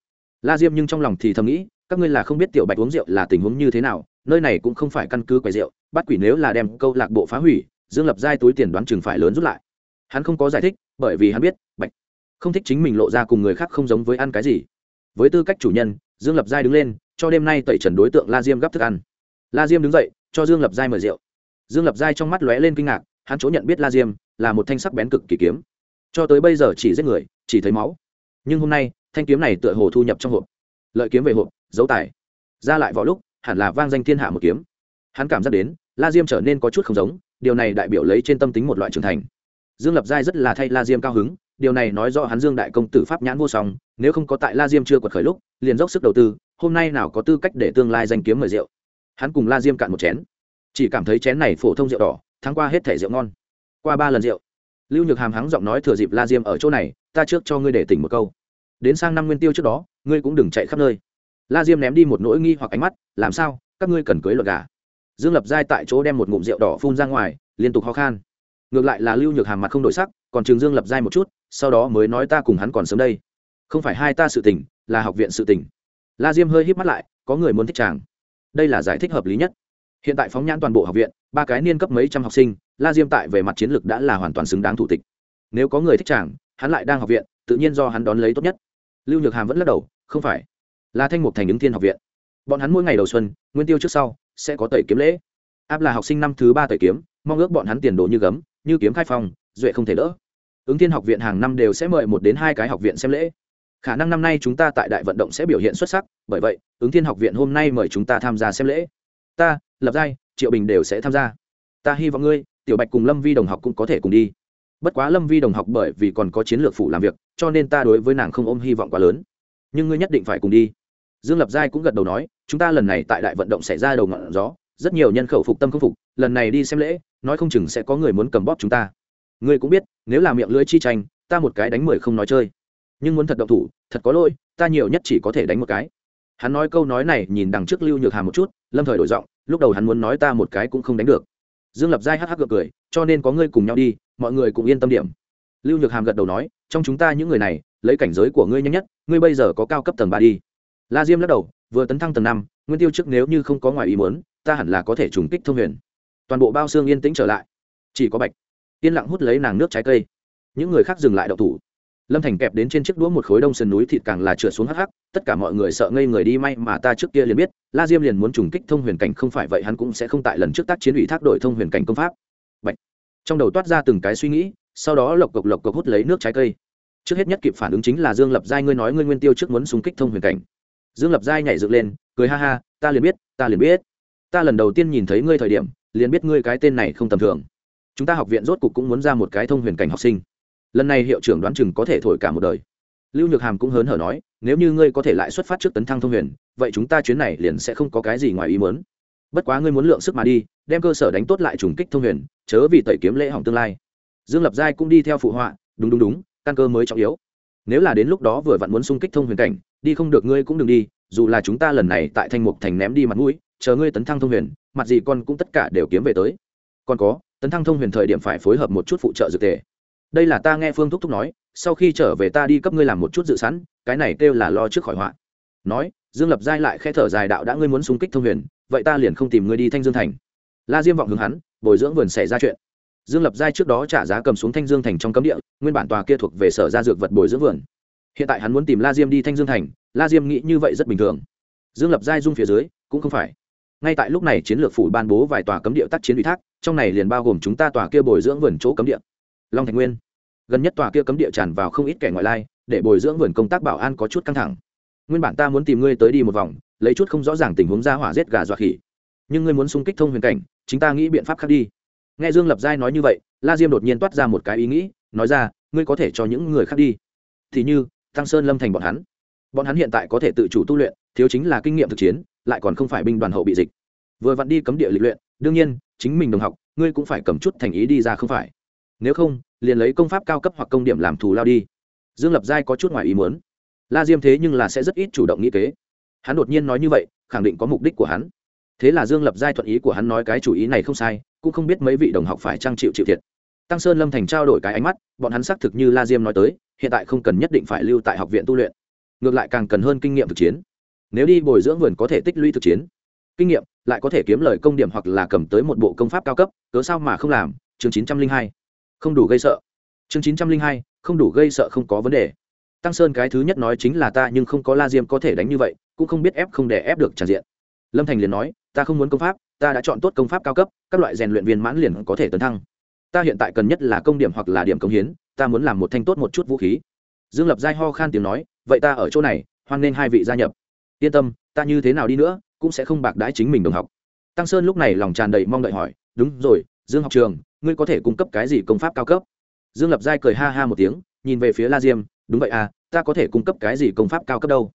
La diêm nhưng trong lòng thì thầm nghĩ, các ngươi là không biết tiểu bạch uống rượu là tình huống như thế nào, nơi này cũng không phải căn cứ quầy rượu, bắt quỷ nếu là đem câu lạc bộ phá hủy, dương lập giai túi tiền đoán chừng phải lớn rút lại. Hắn không có giải thích, bởi vì hắn biết, bạch không thích chính mình lộ ra cùng người khác không giống với ăn cái gì. Với tư cách chủ nhân, dương lập giai đứng lên, cho đêm nay tẩy trần đối tượng la diêm gắp thức ăn. La diêm đứng dậy, cho dương lập giai mời rượu. Dương lập giai trong mắt lóe lên kinh ngạc, hắn chỗ nhận biết la diêm là một thanh sắc bén cực kỳ kiếm. Cho tới bây giờ chỉ giết người, chỉ thấy máu. Nhưng hôm nay, thanh kiếm này tựa hồ thu nhập trong hộp. Lợi kiếm về hộp dấu tài ra lại vào lúc, hẳn là vang danh thiên hạ một kiếm. Hắn cảm giác đến, la diêm trở nên có chút không giống, điều này đại biểu lấy trên tâm tính một loại trưởng thành. Dương lập giai rất là thay la diêm cao hứng điều này nói rõ hắn dương đại công tử pháp nhãn vô song, nếu không có tại la diêm chưa quật khởi lúc, liền dốc sức đầu tư, hôm nay nào có tư cách để tương lai danh kiếm mời rượu. Hắn cùng la diêm cạn một chén. Chỉ cảm thấy chén này phổ thông rượu đỏ tháng qua hết thẻ rượu ngon. Qua ba lần rượu, lưu nhược hàm hắng giọng nói thừa dịp la diêm ở chỗ này, ta trước cho ngươi để tỉnh một câu. Đến sang năm nguyên tiêu trước đó, ngươi cũng đừng chạy khắp nơi. La diêm ném đi một nỗi nghi hoặc ánh mắt, làm sao? Các ngươi cần cưới luật gà. Dương lập giai tại chỗ đem một ngụm rượu đỏ phun ra ngoài, liên tục ho khan ngược lại là lưu nhược hàm mặt không đổi sắc, còn trường dương lập giai một chút, sau đó mới nói ta cùng hắn còn sớm đây. Không phải hai ta sự tình, là học viện sự tình. La diêm hơi híp mắt lại, có người muốn thích chàng. Đây là giải thích hợp lý nhất. Hiện tại phóng nhãn toàn bộ học viện, ba cái niên cấp mấy trăm học sinh, la diêm tại về mặt chiến lược đã là hoàn toàn xứng đáng thủ tịch. Nếu có người thích chàng, hắn lại đang học viện, tự nhiên do hắn đón lấy tốt nhất. Lưu nhược hàm vẫn lắc đầu, không phải. Là thanh mục thành ứng thiên học viện. Bọn hắn mỗi ngày đầu xuân, nguyên tiêu trước sau, sẽ có tẩy kiếm lễ. Áp là học sinh năm thứ ba tẩy kiếm, mong ước bọn hắn tiền đồ như gấm như kiếm khai phong, duệ không thể đỡ. Ứng thiên học viện hàng năm đều sẽ mời một đến hai cái học viện xem lễ. Khả năng năm nay chúng ta tại đại vận động sẽ biểu hiện xuất sắc, bởi vậy, ứng thiên học viện hôm nay mời chúng ta tham gia xem lễ. Ta, lập giai, triệu bình đều sẽ tham gia. Ta hy vọng ngươi, tiểu bạch cùng lâm vi đồng học cũng có thể cùng đi. Bất quá lâm vi đồng học bởi vì còn có chiến lược phủ làm việc, cho nên ta đối với nàng không ôm hy vọng quá lớn. Nhưng ngươi nhất định phải cùng đi. Dương lập giai cũng gật đầu nói, chúng ta lần này tại đại vận động xảy ra đầu ngọn gió rất nhiều nhân khẩu phục tâm không phục, lần này đi xem lễ, nói không chừng sẽ có người muốn cầm bóp chúng ta. Ngươi cũng biết, nếu là miệng lưỡi chi tranh, ta một cái đánh mười không nói chơi. Nhưng muốn thật động thủ, thật có lỗi, ta nhiều nhất chỉ có thể đánh một cái. Hắn nói câu nói này nhìn đằng trước lưu nhược hàm một chút, lâm thời đổi giọng, lúc đầu hắn muốn nói ta một cái cũng không đánh được. Dương lập giai hắc hắc cười, cho nên có ngươi cùng nhau đi, mọi người cũng yên tâm điểm. Lưu nhược hàm gật đầu nói, trong chúng ta những người này, lấy cảnh giới của ngươi nhanh nhất, ngươi bây giờ có cao cấp tầng ba đi. La diêm lắc đầu, vừa tấn thăng tầng năm, nguyên tiêu trước nếu như không có ngoài ý muốn ta hẳn là có thể trùng kích thông huyền. Toàn bộ bao xương yên tĩnh trở lại. Chỉ có bạch yên lặng hút lấy nàng nước trái cây. Những người khác dừng lại đậu thủ. Lâm thành kẹp đến trên chiếc đũa một khối đông sườn núi thịt càng là trượt xuống hắc hắc, tất cả mọi người sợ ngây người đi may mà ta trước kia liền biết, la diêm liền muốn trùng kích thông huyền cảnh không phải vậy hắn cũng sẽ không tại lần trước tác chiến ủy thác đội thông huyền cảnh công pháp. Bạch. trong đầu toát ra từng cái suy nghĩ, sau đó lộc cộc lộc cộc hút lấy nước trái cây. Trước hết nhất kịp phản ứng chính là dương lập giai ngươi nói ngươi nguyên tiêu trước muốn xung kích thông huyền cảnh. Dương lập giai nhảy dựng lên, cười ha ha, ta liền biết, ta liền biết ta lần đầu tiên nhìn thấy ngươi thời điểm, liền biết ngươi cái tên này không tầm thường. Chúng ta học viện rốt cục cũng muốn ra một cái thông huyền cảnh học sinh. Lần này hiệu trưởng đoán chừng có thể thổi cả một đời. Lưu nhược hàm cũng hớn hở nói, nếu như ngươi có thể lại xuất phát trước tấn thăng thông huyền, vậy chúng ta chuyến này liền sẽ không có cái gì ngoài ý muốn. Bất quá ngươi muốn lượng sức mà đi, đem cơ sở đánh tốt lại trùng kích thông huyền, chớ vì tẩy kiếm lễ hỏng tương lai. Dương lập giai cũng đi theo phụ họa, đúng đúng đúng, căn cơ mới trọng yếu. Nếu là đến lúc đó vừa vặn muốn xung kích thông huyền cảnh, đi không được ngươi cũng đừng đi, dù là chúng ta lần này tại thanh mục thành ném đi mặt mũi chờ ngươi tấn thăng thông huyền, mặt gì con cũng tất cả đều kiếm về tới. Còn có, tấn thăng thông huyền thời điểm phải phối hợp một chút phụ trợ dược tề. Đây là ta nghe phương thúc thúc nói, sau khi trở về ta đi cấp ngươi làm một chút dự sẵn, cái này kêu là lo trước khỏi họa. Nói, dương lập giai lại khe thở dài đạo đã ngươi muốn xung kích thông huyền, vậy ta liền không tìm ngươi đi thanh dương thành. La diêm vọng hướng hắn, bồi dưỡng vườn xảy ra chuyện. Dương lập giai trước đó trả giá cầm xuống thanh dương thành trong cấm địa, nguyên bản tòa kia thuộc về sở ra dược vật bồi dưỡng vườn. Hiện tại hắn muốn tìm la diêm đi thanh dương thành, la diêm nghĩ như vậy rất bình thường. Dương lập giai dung phía dưới, cũng không phải ngay tại lúc này chiến lược phủ ban bố vài tòa cấm địa tác chiến ủy thác, trong này liền bao gồm chúng ta tòa kia bồi dưỡng vườn chỗ cấm địa. Long thành nguyên. Gần nhất tòa kia cấm địa tràn vào không ít kẻ ngoại lai, để bồi dưỡng vườn công tác bảo an có chút căng thẳng. Nguyên bản ta muốn tìm ngươi tới đi một vòng, lấy chút không rõ ràng tình huống ra hỏa giết gà dọa khỉ. Nhưng ngươi muốn xung kích thông huyền cảnh, chính ta nghĩ biện pháp khác đi. Nghe dương lập giai nói như vậy, la diêm đột nhiên toát ra một cái ý nghĩ, nói ra, ngươi có thể cho những người khác đi. Thì như tăng sơn lâm thành bọn hắn. Bọn hắn hiện tại có thể tự chủ tu luyện, thiếu chính là kinh nghiệm thực chiến, lại còn không phải binh đoàn hậu bị dịch vừa vặn đi cấm địa lịch luyện, đương nhiên, chính mình đồng học, ngươi cũng phải cầm chút thành ý đi ra không phải. Nếu không, liền lấy công pháp cao cấp hoặc công điểm làm thù lao đi. Dương lập giai có chút ngoài ý muốn. La diêm thế nhưng là sẽ rất ít chủ động nghĩ kế. Hắn đột nhiên nói như vậy, khẳng định có mục đích của hắn. Thế là dương lập giai thuận ý của hắn nói cái chủ ý này không sai, cũng không biết mấy vị đồng học phải trang chịu chịu thiệt. Tăng sơn lâm thành trao đổi cái ánh mắt, bọn hắn xác thực như la diêm nói tới, hiện tại không cần nhất định phải lưu tại học viện tu luyện. Ngược lại càng cần hơn kinh nghiệm thực chiến. Nếu đi bồi dưỡng vườn có thể tích lũy thực chiến. Kinh nghiệm lại có thể kiếm lời công điểm hoặc là cầm tới một bộ công pháp cao cấp, cớ sao mà không làm? Chương chín trăm linh hai. Không đủ gây sợ. Chương chín trăm linh hai, không đủ gây sợ không có vấn đề. Tăng sơn cái thứ nhất nói chính là ta nhưng không có la diêm có thể đánh như vậy, cũng không biết ép không để ép được tràn diện. Lâm thành liền nói, ta không muốn công pháp, ta đã chọn tốt công pháp cao cấp, các loại rèn luyện viên mãn liền có thể tấn thăng. Ta hiện tại cần nhất là công điểm hoặc là điểm công hiến, ta muốn làm một thanh tốt một chút vũ khí. Dương lập giai ho khan tiếng nói, vậy ta ở chỗ này, hoan nên hai vị gia nhập. Yên tâm, ta như thế nào đi nữa cũng sẽ không bạc đãi chính mình đồng học. Tăng sơn lúc này lòng tràn đầy mong đợi hỏi, đúng rồi, dương học trường, ngươi có thể cung cấp cái gì công pháp cao cấp? Dương lập giai cười ha ha một tiếng, nhìn về phía la diêm, đúng vậy à ta có thể cung cấp cái gì công pháp cao cấp đâu?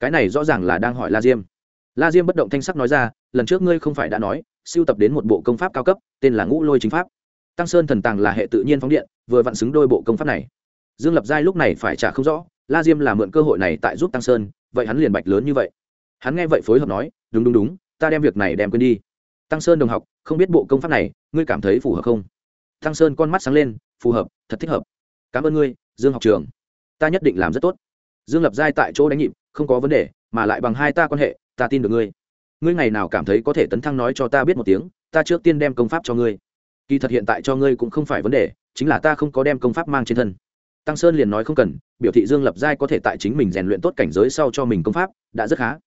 Cái này rõ ràng là đang hỏi la diêm. La diêm bất động thanh sắc nói ra, lần trước ngươi không phải đã nói, siêu tập đến một bộ công pháp cao cấp, tên là ngũ lôi chính pháp. Tăng sơn thần tàng là hệ tự nhiên phóng điện, vừa vặn xứng đôi bộ công pháp này. Dương lập giai lúc này phải trả không rõ, la diêm là mượn cơ hội này tại giúp tăng sơn, vậy hắn liền bạch lớn như vậy. Hắn nghe vậy phối hợp nói đúng đúng đúng, ta đem việc này đem quên đi. Tăng sơn đồng học, không biết bộ công pháp này, ngươi cảm thấy phù hợp không? Tăng sơn con mắt sáng lên, phù hợp, thật thích hợp. Cảm ơn ngươi, dương học trường. Ta nhất định làm rất tốt. Dương lập giai tại chỗ đánh nhịp, không có vấn đề, mà lại bằng hai ta quan hệ, ta tin được ngươi. Ngươi ngày nào cảm thấy có thể tấn thăng nói cho ta biết một tiếng, ta trước tiên đem công pháp cho ngươi. Kỳ thật hiện tại cho ngươi cũng không phải vấn đề, chính là ta không có đem công pháp mang trên thân. Tăng sơn liền nói không cần, biểu thị dương lập giai có thể tại chính mình rèn luyện tốt cảnh giới sau cho mình công pháp, đã rất khá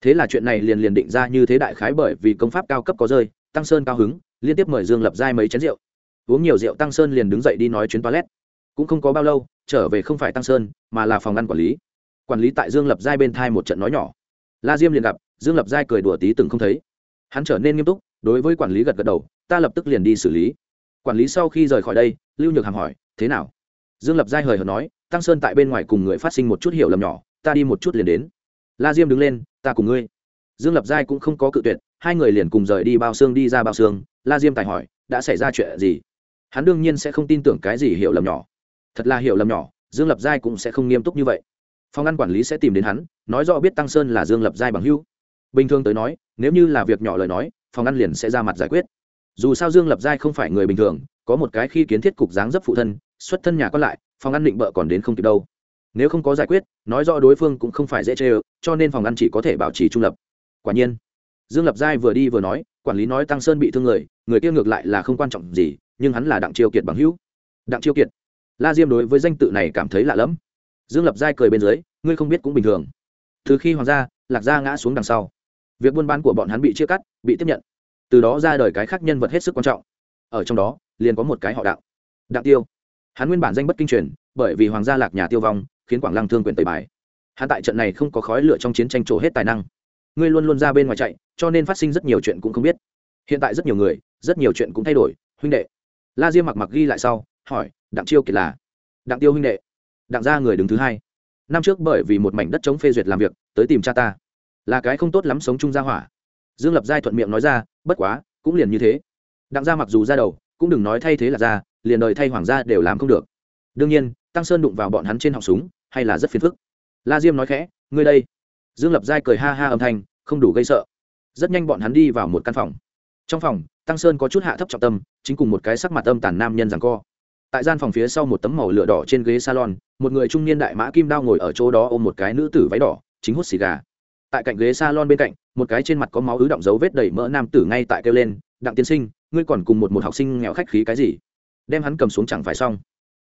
thế là chuyện này liền liền định ra như thế đại khái bởi vì công pháp cao cấp có rơi, tăng sơn cao hứng, liên tiếp mời dương lập giai mấy chén rượu. Uống nhiều rượu tăng sơn liền đứng dậy đi nói chuyến toilet. Cũng không có bao lâu, trở về không phải tăng sơn, mà là phòng ngăn quản lý. Quản lý tại dương lập giai bên thai một trận nói nhỏ. La diêm liền gặp, dương lập giai cười đùa tí từng không thấy. Hắn trở nên nghiêm túc, đối với quản lý gật gật đầu, ta lập tức liền đi xử lý. Quản lý sau khi rời khỏi đây, lưu nhược hàm hỏi, thế nào? Dương lập giai hời hợt nói, tăng sơn tại bên ngoài cùng người phát sinh một chút hiểu lầm nhỏ, ta đi một chút liền đến la diêm đứng lên, ta cùng ngươi. Dương lập giai cũng không có cự tuyệt, hai người liền cùng rời đi bao xương đi ra bao xương. La diêm tài hỏi, đã xảy ra chuyện gì? Hắn đương nhiên sẽ không tin tưởng cái gì hiểu lầm nhỏ. Thật là hiểu lầm nhỏ, dương lập giai cũng sẽ không nghiêm túc như vậy. Phòng ăn quản lý sẽ tìm đến hắn, nói rõ biết tăng sơn là dương lập giai bằng hữu. Bình thường tới nói, nếu như là việc nhỏ lời nói, phòng ăn liền sẽ ra mặt giải quyết. Dù sao dương lập giai không phải người bình thường, có một cái khi kiến thiết cục dáng dấp phụ thân, xuất thân nhà còn lại, phòng ăn định bợ còn đến không kịp đâu nếu không có giải quyết, nói rõ đối phương cũng không phải dễ chê ơ, cho nên phòng ăn chỉ có thể bảo trì trung lập. Quả nhiên, dương lập giai vừa đi vừa nói, quản lý nói tăng sơn bị thương người người kia ngược lại là không quan trọng gì, nhưng hắn là đặng chiêu kiệt bằng hữu. Đặng chiêu kiệt. La diêm đối với danh tự này cảm thấy lạ lẫm. Dương lập giai cười bên dưới, ngươi không biết cũng bình thường. Từ khi hoàng gia, lạc gia ngã xuống đằng sau, việc buôn bán của bọn hắn bị chia cắt, bị tiếp nhận. Từ đó ra đời cái khác nhân vật hết sức quan trọng. Ở trong đó, liền có một cái họ đạo đặng tiêu. Hắn nguyên bản danh bất kinh truyền, bởi vì hoàng gia lạc nhà tiêu vong khiến quảng lăng thương quyền tẩy bài. Hắn tại trận này không có khói lửa trong chiến tranh trổ hết tài năng. Ngươi luôn luôn ra bên ngoài chạy, cho nên phát sinh rất nhiều chuyện cũng không biết. Hiện tại rất nhiều người, rất nhiều chuyện cũng thay đổi. Huynh đệ. La diêm mặc mặc ghi lại sau, hỏi, đặng chiêu kiệt là? Đặng tiêu huynh đệ. Đặng gia người đứng thứ hai. Năm trước bởi vì một mảnh đất chống phê duyệt làm việc, tới tìm cha ta. Là cái không tốt lắm sống chung gia hỏa. Dương lập giai thuận miệng nói ra, bất quá, cũng liền như thế. Đặng gia mặc dù ra đầu, cũng đừng nói thay thế là ra, liền đời thay hoàng gia đều làm không được. Đương nhiên, tăng sơn đụng vào bọn hắn trên họng súng hay là rất phiền phức? La diêm nói khẽ, ngươi đây. Dương lập giai cười ha ha âm thanh, không đủ gây sợ. Rất nhanh bọn hắn đi vào một căn phòng. Trong phòng, tăng sơn có chút hạ thấp trọng tâm, chính cùng một cái sắc mặt âm tàn nam nhân rằng co. Tại gian phòng phía sau một tấm màu lửa đỏ trên ghế salon, một người trung niên đại mã kim đao ngồi ở chỗ đó ôm một cái nữ tử váy đỏ, chính hút xì gà. Tại cạnh ghế salon bên cạnh, một cái trên mặt có máu ứ động dấu vết đầy mỡ nam tử ngay tại kêu lên, đặng tiên sinh, ngươi còn cùng một một học sinh nghèo khách khí cái gì? Đem hắn cầm xuống chẳng phải xong.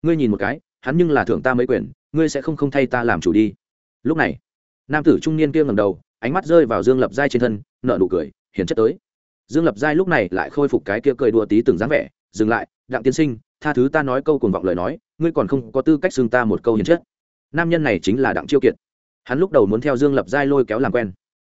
Ngươi nhìn một cái, hắn nhưng là thưởng ta mấy quyền ngươi sẽ không không thay ta làm chủ đi. Lúc này, nam tử trung niên kia ngầm đầu, ánh mắt rơi vào dương lập giai trên thân nợ nụ cười, hiền chất tới. Dương lập giai lúc này lại khôi phục cái kia cười đùa tí từng dáng vẻ, dừng lại, đặng tiên sinh, tha thứ ta nói câu cuồng vọng lời nói, ngươi còn không có tư cách xưng ta một câu hiền chất. Nam nhân này chính là đặng chiêu kiệt. Hắn lúc đầu muốn theo dương lập giai lôi kéo làm quen.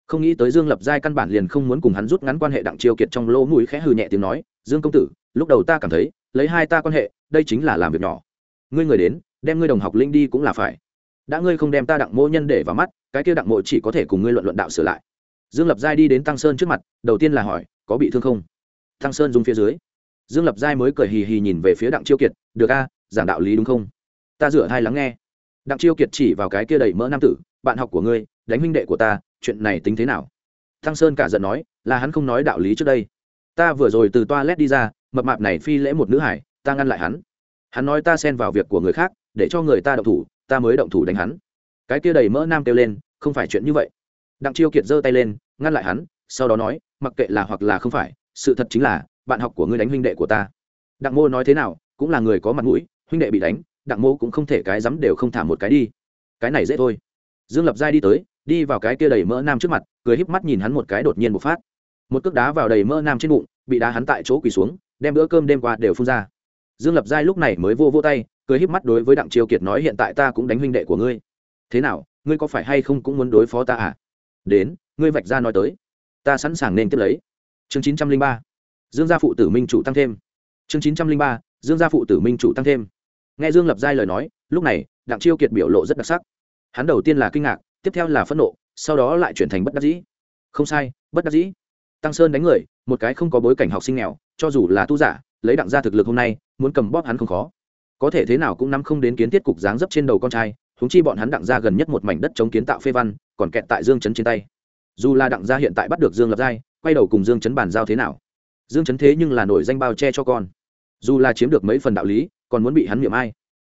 Không nghĩ tới dương lập giai căn bản liền không muốn cùng hắn rút ngắn quan hệ đặng chiêu kiệt trong lỗ mũi khẽ hừ nhẹ tiếng nói, dương công tử, lúc đầu ta cảm thấy, lấy hai ta quan hệ, đây chính là làm việc nhỏ. Ngươi người đến đem ngươi đồng học linh đi cũng là phải. Đã ngươi không đem ta đặng mỗ nhân để vào mắt, cái kia đặng mộ chỉ có thể cùng ngươi luận luận đạo sửa lại. Dương lập giai đi đến tăng sơn trước mặt, đầu tiên là hỏi, có bị thương không? Tăng sơn dùng phía dưới. Dương lập giai mới cười hì hì nhìn về phía đặng chiêu kiệt, được a, giảng đạo lý đúng không? Ta rửa hai lắng nghe. Đặng chiêu kiệt chỉ vào cái kia đầy mỡ nam tử, bạn học của ngươi, đánh huynh đệ của ta, chuyện này tính thế nào? Tăng sơn cả giận nói, là hắn không nói đạo lý trước đây. Ta vừa rồi từ toa led đi ra, mập mạp này phi lễ một nữ hải, ta ngăn lại hắn. Hắn nói ta xen vào việc của người khác để cho người ta động thủ, ta mới động thủ đánh hắn. Cái kia đầy mỡ nam kêu lên, không phải chuyện như vậy. Đặng chiêu kiệt giơ tay lên, ngăn lại hắn, sau đó nói, mặc kệ là hoặc là không phải, sự thật chính là, bạn học của ngươi đánh huynh đệ của ta. Đặng mô nói thế nào, cũng là người có mặt mũi, huynh đệ bị đánh, đặng mô cũng không thể cái dám đều không thả một cái đi. Cái này dễ thôi. Dương lập giai đi tới, đi vào cái kia đầy mỡ nam trước mặt, cười híp mắt nhìn hắn một cái đột nhiên một phát. Một cước đá vào đầy mỡ nam trên bụng, bị đá hắn tại chỗ quỳ xuống, đem bữa cơm đêm qua đều phun ra dương lập giai lúc này mới vô vô tay, cười híp mắt đối với đặng triều kiệt nói, hiện tại ta cũng đánh huynh đệ của ngươi. Thế nào, ngươi có phải hay không cũng muốn đối phó ta à? Đến, ngươi vạch ra nói tới, ta sẵn sàng nên tiếp lấy. Chương chín trăm linh ba, dương gia phụ tử minh chủ tăng thêm. Chương chín trăm linh ba, dương gia phụ tử minh chủ tăng thêm. Nghe dương lập giai lời nói, lúc này, đặng chiêu kiệt biểu lộ rất đặc sắc. Hắn đầu tiên là kinh ngạc, tiếp theo là phẫn nộ, sau đó lại chuyển thành bất đắc dĩ. Không sai, bất đắc dĩ. Tăng sơn đánh người, một cái không có bối cảnh học sinh nghèo, cho dù là tu giả, lấy đặng gia thực lực hôm nay muốn cầm bóp hắn không khó. Có thể thế nào cũng nắm không đến kiến tiết cục dáng dấp trên đầu con trai húng chi bọn hắn đặng ra gần nhất một mảnh đất chống kiến tạo phê văn, còn kẹt tại dương chấn trên tay. Dù là đặng gia hiện tại bắt được dương lập giai, quay đầu cùng dương chấn bàn giao thế nào? Dương chấn thế nhưng là nổi danh bao che cho con. Dù là chiếm được mấy phần đạo lý, còn muốn bị hắn miệng ai?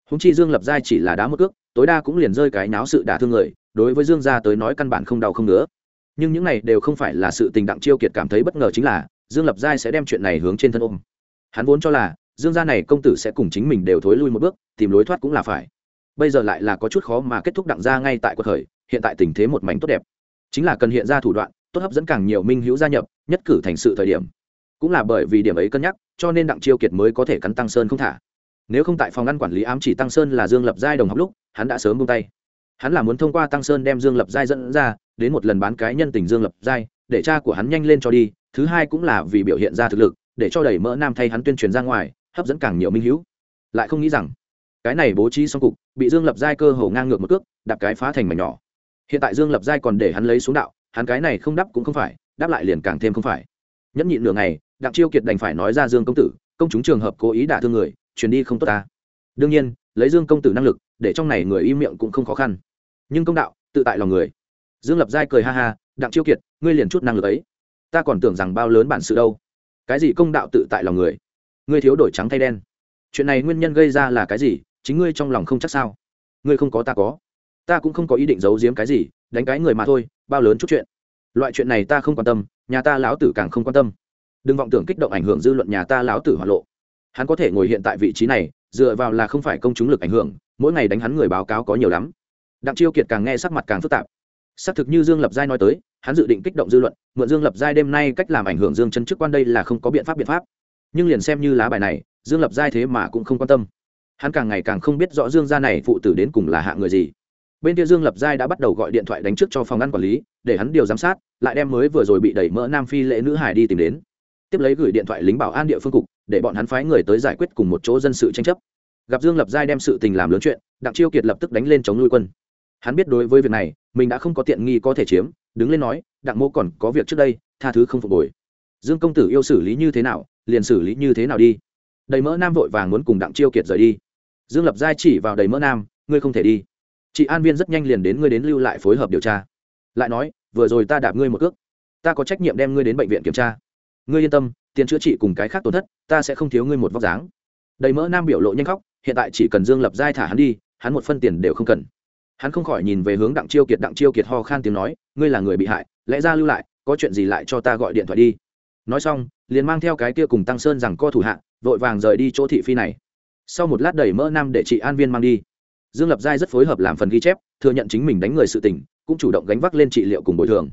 Húng chi dương lập giai chỉ là đá mất cước, tối đa cũng liền rơi cái náo sự đả thương người, đối với dương gia tới nói căn bản không đau không nữa nhưng những này đều không phải là sự tình đặng chiêu kiệt cảm thấy bất ngờ chính là, dương lập giai sẽ đem chuyện này hướng trên thân ôm. Hắn vốn cho là dương gia này công tử sẽ cùng chính mình đều thối lui một bước, tìm lối thoát cũng là phải. Bây giờ lại là có chút khó mà kết thúc đặng gia ngay tại cuộc khởi, hiện tại tình thế một mảnh tốt đẹp. Chính là cần hiện ra thủ đoạn, tốt hấp dẫn càng nhiều minh hữu gia nhập, nhất cử thành sự thời điểm. Cũng là bởi vì điểm ấy cân nhắc, cho nên đặng chiêu kiệt mới có thể cắn tăng sơn không thả. Nếu không tại phòng ngăn quản lý ám chỉ tăng sơn là dương lập giai đồng học lúc, hắn đã sớm buông tay. Hắn là muốn thông qua tăng sơn đem dương lập giai dẫn ra, đến một lần bán cái nhân tình dương lập giai, để cha của hắn nhanh lên cho đi, thứ hai cũng là vì biểu hiện ra thực lực, để cho đẩy mỡ nam thay hắn tuyên truyền ra ngoài hấp dẫn càng nhiều minh hữu. Lại không nghĩ rằng, cái này bố trí xong cục, bị dương lập giai cơ hồ ngang ngược một cước, đạp cái phá thành mảnh nhỏ. Hiện tại dương lập giai còn để hắn lấy xuống đạo, hắn cái này không đáp cũng không phải, đáp lại liền càng thêm không phải. Nhẫn nhịn nửa ngày, đặng chiêu kiệt đành phải nói ra dương công tử, công chúng trường hợp cố ý đả thương người, truyền đi không tốt ta. Đương nhiên, lấy dương công tử năng lực, để trong này người im miệng cũng không khó khăn. Nhưng công đạo, tự tại lòng người. Dương lập giai cười ha ha, đặng chiêu kiệt, ngươi liền chút năng lực ấy. Ta còn tưởng rằng bao lớn bản sự đâu. Cái gì công đạo tự tại lòng người? Ngươi thiếu đổi trắng thay đen. Chuyện này nguyên nhân gây ra là cái gì? Chính ngươi trong lòng không chắc sao? Ngươi không có ta có. Ta cũng không có ý định giấu giếm cái gì, đánh cái người mà thôi, bao lớn chút chuyện. Loại chuyện này ta không quan tâm, nhà ta lão tử càng không quan tâm. Đừng vọng tưởng kích động ảnh hưởng dư luận nhà ta lão tử hoạt lộ. Hắn có thể ngồi hiện tại vị trí này, dựa vào là không phải công chúng lực ảnh hưởng, mỗi ngày đánh hắn người báo cáo có nhiều lắm. Đặng chiêu kiệt càng nghe sắc mặt càng phức tạp. Xác thực như dương lập giai nói tới, hắn dự định kích động dư luận, mượn dương lập giai đêm nay cách làm ảnh hưởng dương chân chức quan đây là không có biện pháp biện pháp nhưng liền xem như lá bài này, dương lập giai thế mà cũng không quan tâm. Hắn càng ngày càng không biết rõ dương gia này phụ tử đến cùng là hạ người gì. Bên kia dương lập giai đã bắt đầu gọi điện thoại đánh trước cho phòng ngăn quản lý, để hắn điều giám sát, lại đem mới vừa rồi bị đẩy mỡ nam phi lễ nữ hải đi tìm đến. Tiếp lấy gửi điện thoại lính bảo an địa phương cục, để bọn hắn phái người tới giải quyết cùng một chỗ dân sự tranh chấp. Gặp dương lập giai đem sự tình làm lớn chuyện, đặng chiêu kiệt lập tức đánh lên chống nuôi quân. Hắn biết đối với việc này, mình đã không có tiện nghi có thể chiếm, đứng lên nói, đặng mô còn có việc trước đây, tha thứ không phục hồi. Dương công tử yêu xử lý như thế nào liền xử lý như thế nào đi? Đầy mỡ nam vội vàng muốn cùng đặng chiêu kiệt rời đi. Dương lập giai chỉ vào đầy mỡ nam, ngươi không thể đi. Chị an viên rất nhanh liền đến ngươi đến lưu lại phối hợp điều tra. Lại nói, vừa rồi ta đạp ngươi một cước. Ta có trách nhiệm đem ngươi đến bệnh viện kiểm tra. Ngươi yên tâm, tiền chữa trị cùng cái khác tổn thất, ta sẽ không thiếu ngươi một vóc dáng. Đầy mỡ nam biểu lộ nhanh khóc, hiện tại chỉ cần dương lập giai thả hắn đi, hắn một phân tiền đều không cần. Hắn không khỏi nhìn về hướng đặng chiêu kiệt, đặng chiêu kiệt ho khan tiếng nói, ngươi là người bị hại, lẽ ra lưu lại, có chuyện gì lại cho ta gọi điện thoại đi. Nói xong liền mang theo cái kia cùng tăng sơn rằng co thủ hạ, vội vàng rời đi chỗ thị phi này. Sau một lát đẩy mỡ nam để chị an viên mang đi. Dương lập giai rất phối hợp làm phần ghi chép, thừa nhận chính mình đánh người sự tình, cũng chủ động gánh vác lên trị liệu cùng bồi thường.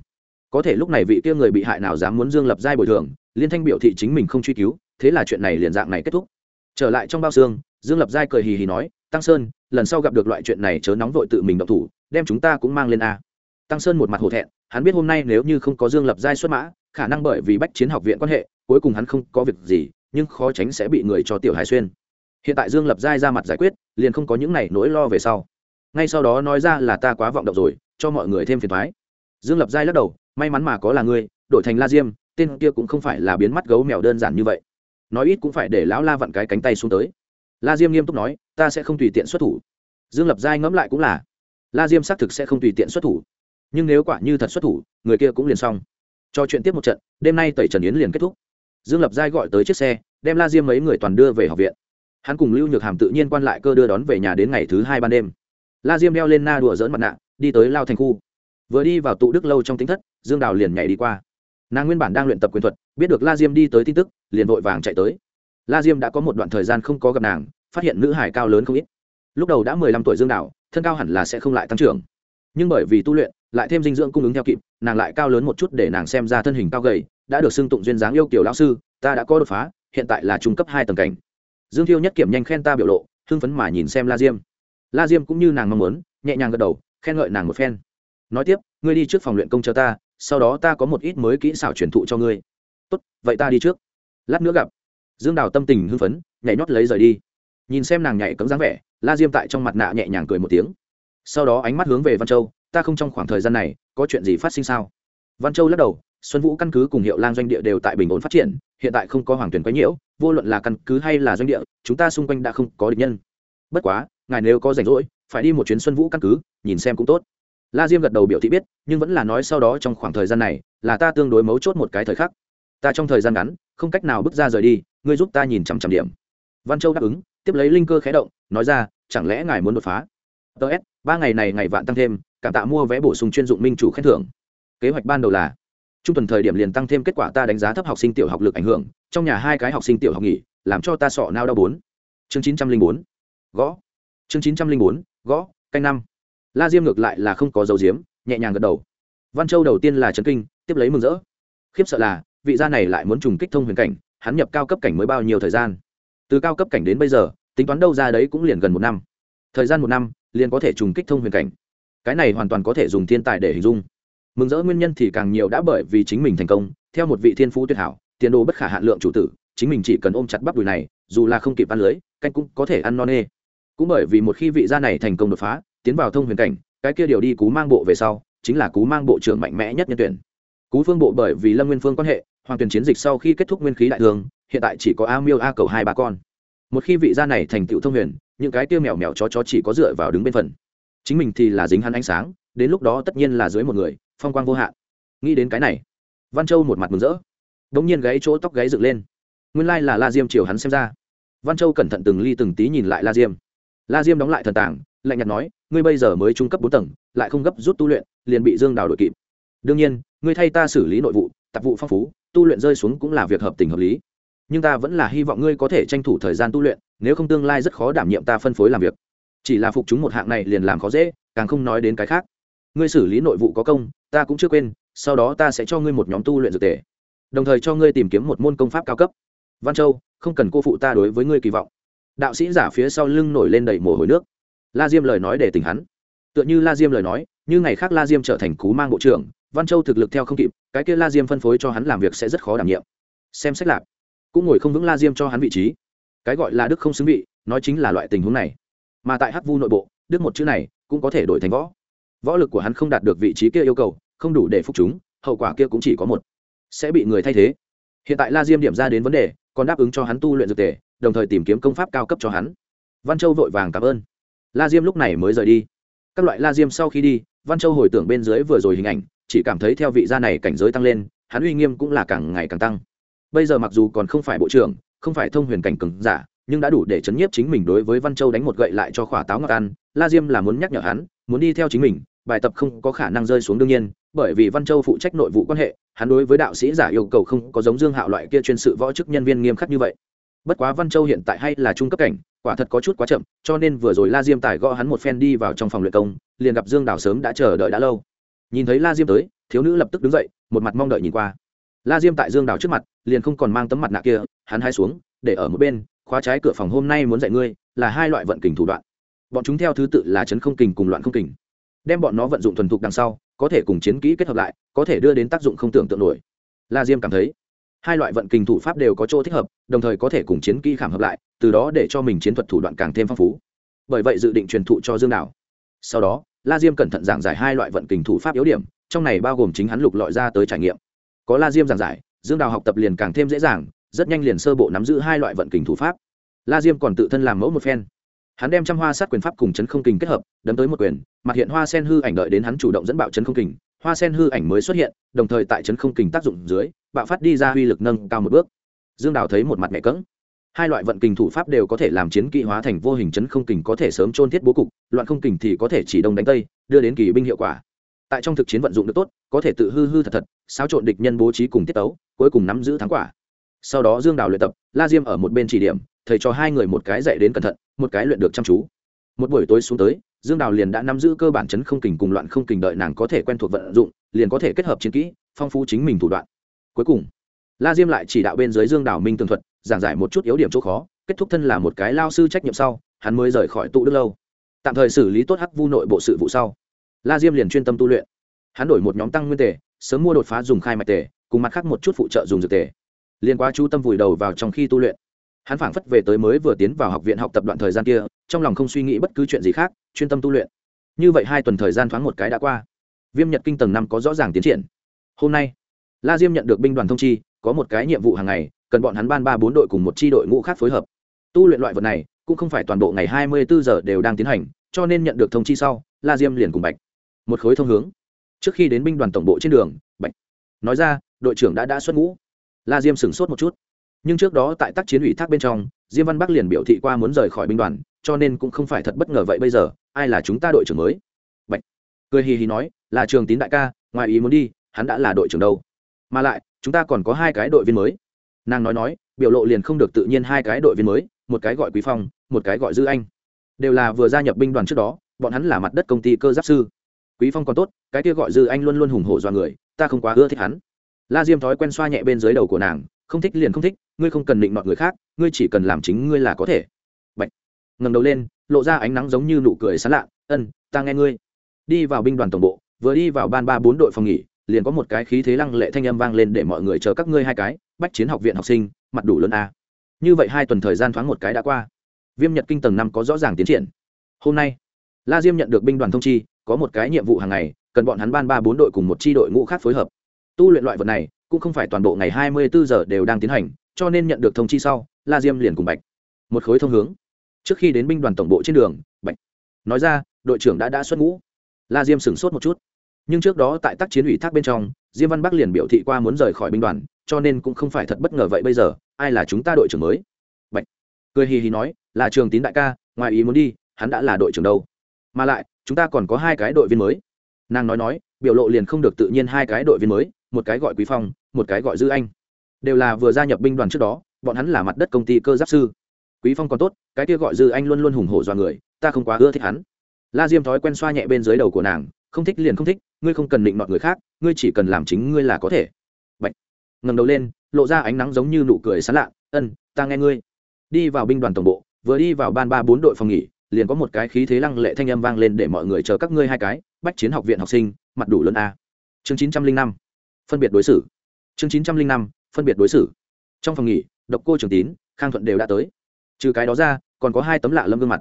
Có thể lúc này vị kia người bị hại nào dám muốn dương lập giai bồi thường, liên thanh biểu thị chính mình không truy cứu, thế là chuyện này liền dạng này kết thúc. Trở lại trong bao xương, dương lập giai cười hì hì nói, tăng sơn, lần sau gặp được loại chuyện này chớ nóng vội tự mình động thủ, đem chúng ta cũng mang lên a. Tăng sơn một mặt hổ thẹn, hắn biết hôm nay nếu như không có dương lập giai xuất mã, khả năng bởi vì bách chiến học viện quan hệ cuối cùng hắn không có việc gì, nhưng khó tránh sẽ bị người cho tiểu hải xuyên. Hiện tại dương lập giai ra mặt giải quyết, liền không có những này nỗi lo về sau. Ngay sau đó nói ra là ta quá vọng động rồi, cho mọi người thêm phiền thoái dương lập giai lắc đầu, may mắn mà có là ngươi, đổi thành la diêm, tên kia cũng không phải là biến mắt gấu mèo đơn giản như vậy. Nói ít cũng phải để lão la vặn cái cánh tay xuống tới. La diêm nghiêm túc nói, ta sẽ không tùy tiện xuất thủ. Dương lập giai ngẫm lại cũng là, la diêm xác thực sẽ không tùy tiện xuất thủ. Nhưng nếu quả như thật xuất thủ, người kia cũng liền xong. Cho chuyện tiếp một trận, đêm nay tẩy trần yến liền kết thúc dương lập giai gọi tới chiếc xe, đem la diêm mấy người toàn đưa về học viện. Hắn cùng lưu nhược hàm tự nhiên quan lại cơ đưa đón về nhà đến ngày thứ hai ban đêm. La diêm đeo lên na đùa dỡn mặt nạ, đi tới lao thành khu. Vừa đi vào tụ đức lâu trong tính thất, dương đào liền nhảy đi qua. Nàng nguyên bản đang luyện tập quyền thuật, biết được la diêm đi tới tin tức, liền vội vàng chạy tới. La diêm đã có một đoạn thời gian không có gặp nàng, phát hiện nữ hải cao lớn không ít. Lúc đầu đã mười lăm tuổi dương đào, thân cao hẳn là sẽ không lại tăng trưởng. Nhưng bởi vì tu luyện, lại thêm dinh dưỡng cung ứng theo kịp, nàng lại cao lớn một chút để nàng xem ra thân hình cao gầy đã được xưng tụng duyên dáng yêu kiểu lão sư, ta đã có đột phá, hiện tại là trung cấp hai tầng cảnh. Dương thiêu nhất kiểm nhanh khen ta biểu lộ, hưng phấn mà nhìn xem la diêm. La diêm cũng như nàng mong muốn, nhẹ nhàng gật đầu, khen ngợi nàng một phen. Nói tiếp, ngươi đi trước phòng luyện công cho ta, sau đó ta có một ít mới kỹ xảo truyền thụ cho ngươi. Tốt, vậy ta đi trước. Lát nữa gặp. Dương đào tâm tình hưng phấn, nhảy nhót lấy rời đi. Nhìn xem nàng nhảy cấm dáng vẻ, la diêm tại trong mặt nạ nhẹ nhàng cười một tiếng. Sau đó ánh mắt hướng về văn châu, ta không trong khoảng thời gian này, có chuyện gì phát sinh sao? Văn châu lắc đầu xuân vũ căn cứ cùng hiệu lang doanh địa đều tại bình ổn phát triển, hiện tại không có hoàng tuyển quấy nhiễu, vô luận là căn cứ hay là doanh địa, chúng ta xung quanh đã không có địch nhân. Bất quá, ngài nếu có rảnh rỗi, phải đi một chuyến xuân vũ căn cứ, nhìn xem cũng tốt. La diêm gật đầu biểu thị biết, nhưng vẫn là nói sau đó trong khoảng thời gian này, là ta tương đối mấu chốt một cái thời khắc. Ta trong thời gian ngắn, không cách nào bước ra rời đi, ngươi giúp ta nhìn chằm chằm điểm. Văn châu đáp ứng, tiếp lấy linh cơ khé động, nói ra, chẳng lẽ ngài muốn đột phá? Ts ba ngày này ngày vạn tăng thêm, cảm tạ mua vé bổ sung chuyên dụng minh chủ khen thưởng. Kế hoạch ban đầu là trung tuần thời điểm liền tăng thêm kết quả ta đánh giá thấp học sinh tiểu học lực ảnh hưởng, trong nhà hai cái học sinh tiểu học nghỉ, làm cho ta sọ nao đau bốn. Chương chín trăm linh bốn, gõ. Chương chín trăm linh bốn, gõ, canh năm. La diêm ngược lại là không có dấu diếm nhẹ nhàng gật đầu. Văn châu đầu tiên là trấn kinh, tiếp lấy mừng rỡ. Khiếp sợ là, vị gia này lại muốn trùng kích thông huyền cảnh, hắn nhập cao cấp cảnh mới bao nhiêu thời gian? Từ cao cấp cảnh đến bây giờ, tính toán đâu ra đấy cũng liền gần một năm. Thời gian một năm, liền có thể trùng kích thông huyền cảnh. Cái này hoàn toàn có thể dùng thiên tài để hình dung mừng rỡ nguyên nhân thì càng nhiều đã bởi vì chính mình thành công. Theo một vị thiên phú tuyệt hảo, tiền đồ bất khả hạn lượng chủ tử, chính mình chỉ cần ôm chặt bắp đùi này, dù là không kịp ăn lưới, canh cũng có thể ăn non nê. Cũng bởi vì một khi vị gia này thành công đột phá, tiến vào thông huyền cảnh, cái kia điều đi cú mang bộ về sau, chính là cú mang bộ trưởng mạnh mẽ nhất nhân tuyển. Cú phương bộ bởi vì lâm nguyên phương quan hệ, hoàng tuyển chiến dịch sau khi kết thúc nguyên khí đại thương, hiện tại chỉ có a miêu a cầu hai ba con. Một khi vị gia này thành tựu thông huyền, những cái tiêu mèo mèo chó chó chỉ có dựa vào đứng bên phần. Chính mình thì là dính hắn ánh sáng, đến lúc đó tất nhiên là dưới một người phong quang vô hạn. Nghĩ đến cái này, văn châu một mặt mừng rỡ. Đ ỗ n g nhiên gáy chỗ tóc gáy dựng lên. Nguyên lai là la diêm chiều hắn xem ra. Văn châu cẩn thận từng ly từng tí nhìn lại la diêm. La diêm đóng lại thần tảng, lạnh nhạt nói, ngươi bây giờ mới trung cấp bốn tầng, lại không gấp rút tu luyện, liền bị dương đào đội kịp. Đương nhiên, ngươi thay ta xử lý nội vụ, tạp vụ phong phú, tu luyện rơi xuống cũng là việc hợp tình hợp lý. Nhưng ta vẫn là hy vọng ngươi có thể tranh thủ thời gian tu luyện, nếu không tương lai rất khó đảm nhiệm ta phân phối làm việc. Chỉ là phục chúng một hạng này liền làm khó dễ, càng không nói đến cái khác ngươi xử lý nội vụ có công, ta cũng chưa quên, sau đó ta sẽ cho ngươi một nhóm tu luyện dược tề, đồng thời cho ngươi tìm kiếm một môn công pháp cao cấp. Văn châu, không cần cô phụ ta đối với ngươi kỳ vọng. Đạo sĩ giả phía sau lưng nổi lên đầy mồ hôi nước. La diêm lời nói để tỉnh hắn. Tựa như la diêm lời nói, như ngày khác la diêm trở thành cú mang bộ trưởng, văn châu thực lực theo không kịp, cái kia la diêm phân phối cho hắn làm việc sẽ rất khó đảm nhiệm. Xem sách lạc, cũng ngồi không vững la diêm cho hắn vị trí. Cái gọi là đức không xứng vị, nói chính là loại tình huống này. Mà tại hắc vu nội bộ, đức một chữ này cũng có thể đổi thành võ võ lực của hắn không đạt được vị trí kia yêu cầu, không đủ để phục chúng, hậu quả kia cũng chỉ có một. Sẽ bị người thay thế. Hiện tại la diêm điểm ra đến vấn đề, còn đáp ứng cho hắn tu luyện dược tề, đồng thời tìm kiếm công pháp cao cấp cho hắn. Văn châu vội vàng cảm ơn. La diêm lúc này mới rời đi. Các loại la diêm sau khi đi, văn châu hồi tưởng bên dưới vừa rồi hình ảnh, chỉ cảm thấy theo vị gia này cảnh giới tăng lên, hắn uy nghiêm cũng là càng ngày càng tăng. Bây giờ mặc dù còn không phải bộ trưởng, không phải thông huyền cảnh cừng giả, nhưng đã đủ để chấn nhiếp chính mình đối với văn châu đánh một gậy lại cho khỏa táo ngọc ăn. La diêm là muốn nhắc nhở hắn, muốn đi theo chính mình bài tập không có khả năng rơi xuống đương nhiên, bởi vì văn châu phụ trách nội vụ quan hệ, hắn đối với đạo sĩ giả yêu cầu không có giống dương hạo loại kia chuyên sự võ chức nhân viên nghiêm khắc như vậy. Bất quá văn châu hiện tại hay là trung cấp cảnh, quả thật có chút quá chậm, cho nên vừa rồi la diêm tài gõ hắn một phen đi vào trong phòng luyện công, liền gặp dương đào sớm đã chờ đợi đã lâu. Nhìn thấy la diêm tới, thiếu nữ lập tức đứng dậy, một mặt mong đợi nhìn qua. La diêm tại dương đào trước mặt, liền không còn mang tấm mặt nạ kia, hắn hai xuống, để ở một bên, khóa trái cửa phòng hôm nay muốn dạy ngươi, là hai loại vận kình thủ đoạn. Bọn chúng theo thứ tự là chấn không kình cùng loạn không kình đem bọn nó vận dụng thuần thục đằng sau, có thể cùng chiến kỹ kết hợp lại, có thể đưa đến tác dụng không tưởng tượng nổi. La diêm cảm thấy, hai loại vận kình thủ pháp đều có chỗ thích hợp, đồng thời có thể cùng chiến kỹ khảm hợp lại, từ đó để cho mình chiến thuật thủ đoạn càng thêm phong phú. Bởi vậy dự định truyền thụ cho dương đảo. Sau đó, la diêm cẩn thận giảng giải hai loại vận kình thủ pháp yếu điểm, trong này bao gồm chính hắn lục lọi ra tới trải nghiệm. Có la diêm giảng giải, dương đào học tập liền càng thêm dễ dàng, rất nhanh liền sơ bộ nắm giữ hai loại vận kình thủ pháp. La diêm còn tự thân làm mẫu một phen hắn đem trăm hoa sát quyền pháp cùng chấn không kình kết hợp, đấm tới một quyền, mặt hiện hoa sen hư ảnh đợi đến hắn chủ động dẫn bạo chấn không kình. Hoa sen hư ảnh mới xuất hiện, đồng thời tại chấn không kình tác dụng dưới, bạo phát đi ra uy lực nâng cao một bước. Dương đào thấy một mặt mẹ cỡng hai loại vận kình thủ pháp đều có thể làm chiến kỵ hóa thành vô hình chấn không kình có thể sớm trôn thiết bố cục, loạn không kình thì có thể chỉ đông đánh tây, đưa đến kỳ binh hiệu quả. Tại trong thực chiến vận dụng được tốt, có thể tự hư hư thật thật, xáo trộn địch nhân bố trí cùng tiết tấu, cuối cùng nắm giữ thắng quả. Sau đó dương đào luyện tập, la diêm ở một bên chỉ điểm thầy cho hai người một cái dạy đến cẩn thận, một cái luyện được chăm chú. Một buổi tối xuống tới, dương đào liền đã nắm giữ cơ bản chấn không kình cùng loạn không kình đợi nàng có thể quen thuộc vận dụng, liền có thể kết hợp chiến kỹ, phong phú chính mình thủ đoạn. Cuối cùng, la diêm lại chỉ đạo bên dưới dương đào minh tường thuật, giảng giải một chút yếu điểm chỗ khó, kết thúc thân là một cái lao sư trách nhiệm sau, hắn mới rời khỏi tụ đức lâu. Tạm thời xử lý tốt hắc vu nội bộ sự vụ sau, la diêm liền chuyên tâm tu luyện. Hắn đổi một nhóm tăng nguyên tề, sớm mua đột phá dùng khai mạch tề, cùng mặt khác một chút phụ trợ dùng dược tề. Liên quá chú tâm vùi đầu vào trong khi tu luyện hắn phảng phất về tới mới vừa tiến vào học viện học tập đoạn thời gian kia, trong lòng không suy nghĩ bất cứ chuyện gì khác, chuyên tâm tu luyện. Như vậy hai tuần thời gian thoáng một cái đã qua. Viêm nhật kinh tầng năm có rõ ràng tiến triển. Hôm nay, la diêm nhận được binh đoàn thông chi, có một cái nhiệm vụ hàng ngày, cần bọn hắn ban ba bốn đội cùng một tri đội ngũ khác phối hợp. Tu luyện loại vật này, cũng không phải toàn bộ ngày hai mươi bốn giờ đều đang tiến hành, cho nên nhận được thông chi sau, la diêm liền cùng bạch. Một khối thông hướng. Trước khi đến binh đoàn tổng bộ trên đường, bạch nói ra, đội trưởng đã đã xuất ngũ. La diêm sửng sốt một chút nhưng trước đó tại tác chiến ủy thác bên trong, diêm văn bắc liền biểu thị qua muốn rời khỏi binh đoàn, cho nên cũng không phải thật bất ngờ vậy bây giờ, ai là chúng ta đội trưởng mới? Bạch. cười hì hì nói, là trường tín đại ca, ngoài ý muốn đi, hắn đã là đội trưởng đâu. Mà lại, chúng ta còn có hai cái đội viên mới. Nàng nói nói, biểu lộ liền không được tự nhiên hai cái đội viên mới, một cái gọi quý phong, một cái gọi dư anh. Đều là vừa gia nhập binh đoàn trước đó, bọn hắn là mặt đất công ty cơ giáp sư. Quý phong còn tốt, cái kia gọi dư anh luôn luôn hùng hổ do người, ta không quá ưa thích hắn. La diêm thói quen xoa nhẹ bên dưới đầu của nàng không thích liền không thích, ngươi không cần định mọi người khác, ngươi chỉ cần làm chính ngươi là có thể. Bạch. ngẩng đầu lên, lộ ra ánh nắng giống như nụ cười sán lạ, ân, ta nghe ngươi. Đi vào binh đoàn tổng bộ, vừa đi vào ban ba bốn đội phòng nghỉ, liền có một cái khí thế lăng lệ thanh âm vang lên để mọi người chờ các ngươi hai cái, bách chiến học viện học sinh, mặt đủ lớn a. Như vậy hai tuần thời gian thoáng một cái đã qua. Viêm nhật kinh tầng năm có rõ ràng tiến triển. Hôm nay, la diêm nhận được binh đoàn thông chi, có một cái nhiệm vụ hàng ngày, cần bọn hắn ban ba bốn đội cùng một tri đội ngũ khác phối hợp. Tu luyện loại vật này cũng không phải toàn bộ ngày hai mươi bốn giờ đều đang tiến hành, cho nên nhận được thông chi sau, la diêm liền cùng bạch. Một khối thông hướng. Trước khi đến binh đoàn tổng bộ trên đường, bạch nói ra, đội trưởng đã đã xuất ngũ. La diêm sửng sốt một chút. Nhưng trước đó tại tác chiến ủy thác bên trong, diêm văn bắc liền biểu thị qua muốn rời khỏi binh đoàn, cho nên cũng không phải thật bất ngờ vậy bây giờ, ai là chúng ta đội trưởng mới? Bạch cười hì hì nói, là trường tín đại ca, ngoài ý muốn đi, hắn đã là đội trưởng đâu. Mà lại, chúng ta còn có hai cái đội viên mới. Nàng nói nói, biểu lộ liền không được tự nhiên hai cái đội viên mới, một cái gọi quý phong một cái gọi dư anh. Đều là vừa gia nhập binh đoàn trước đó, bọn hắn là mặt đất công ty cơ giáp sư. Quý phong còn tốt, cái kia gọi dư anh luôn luôn hùng hổ do người, ta không quá ưa thích hắn. La diêm thói quen xoa nhẹ bên dưới đầu của nàng, không thích liền không thích, ngươi không cần định nọt người khác, ngươi chỉ cần làm chính ngươi là có thể. Bạch. ngẩng đầu lên, lộ ra ánh nắng giống như nụ cười sán lạ, ân, ta nghe ngươi. Đi vào binh đoàn tổng bộ, vừa đi vào ban ba bốn đội phòng nghỉ, liền có một cái khí thế lăng lệ thanh âm vang lên để mọi người chờ các ngươi hai cái, bách chiến học viện học sinh, mặt đủ lớn a. Chương chín trăm linh năm, phân biệt đối xử chương chín trăm linh năm, phân biệt đối xử. Trong phòng nghỉ, độc cô trường tín, khang thuận đều đã tới. Trừ cái đó ra, còn có hai tấm lạ lâm gương mặt.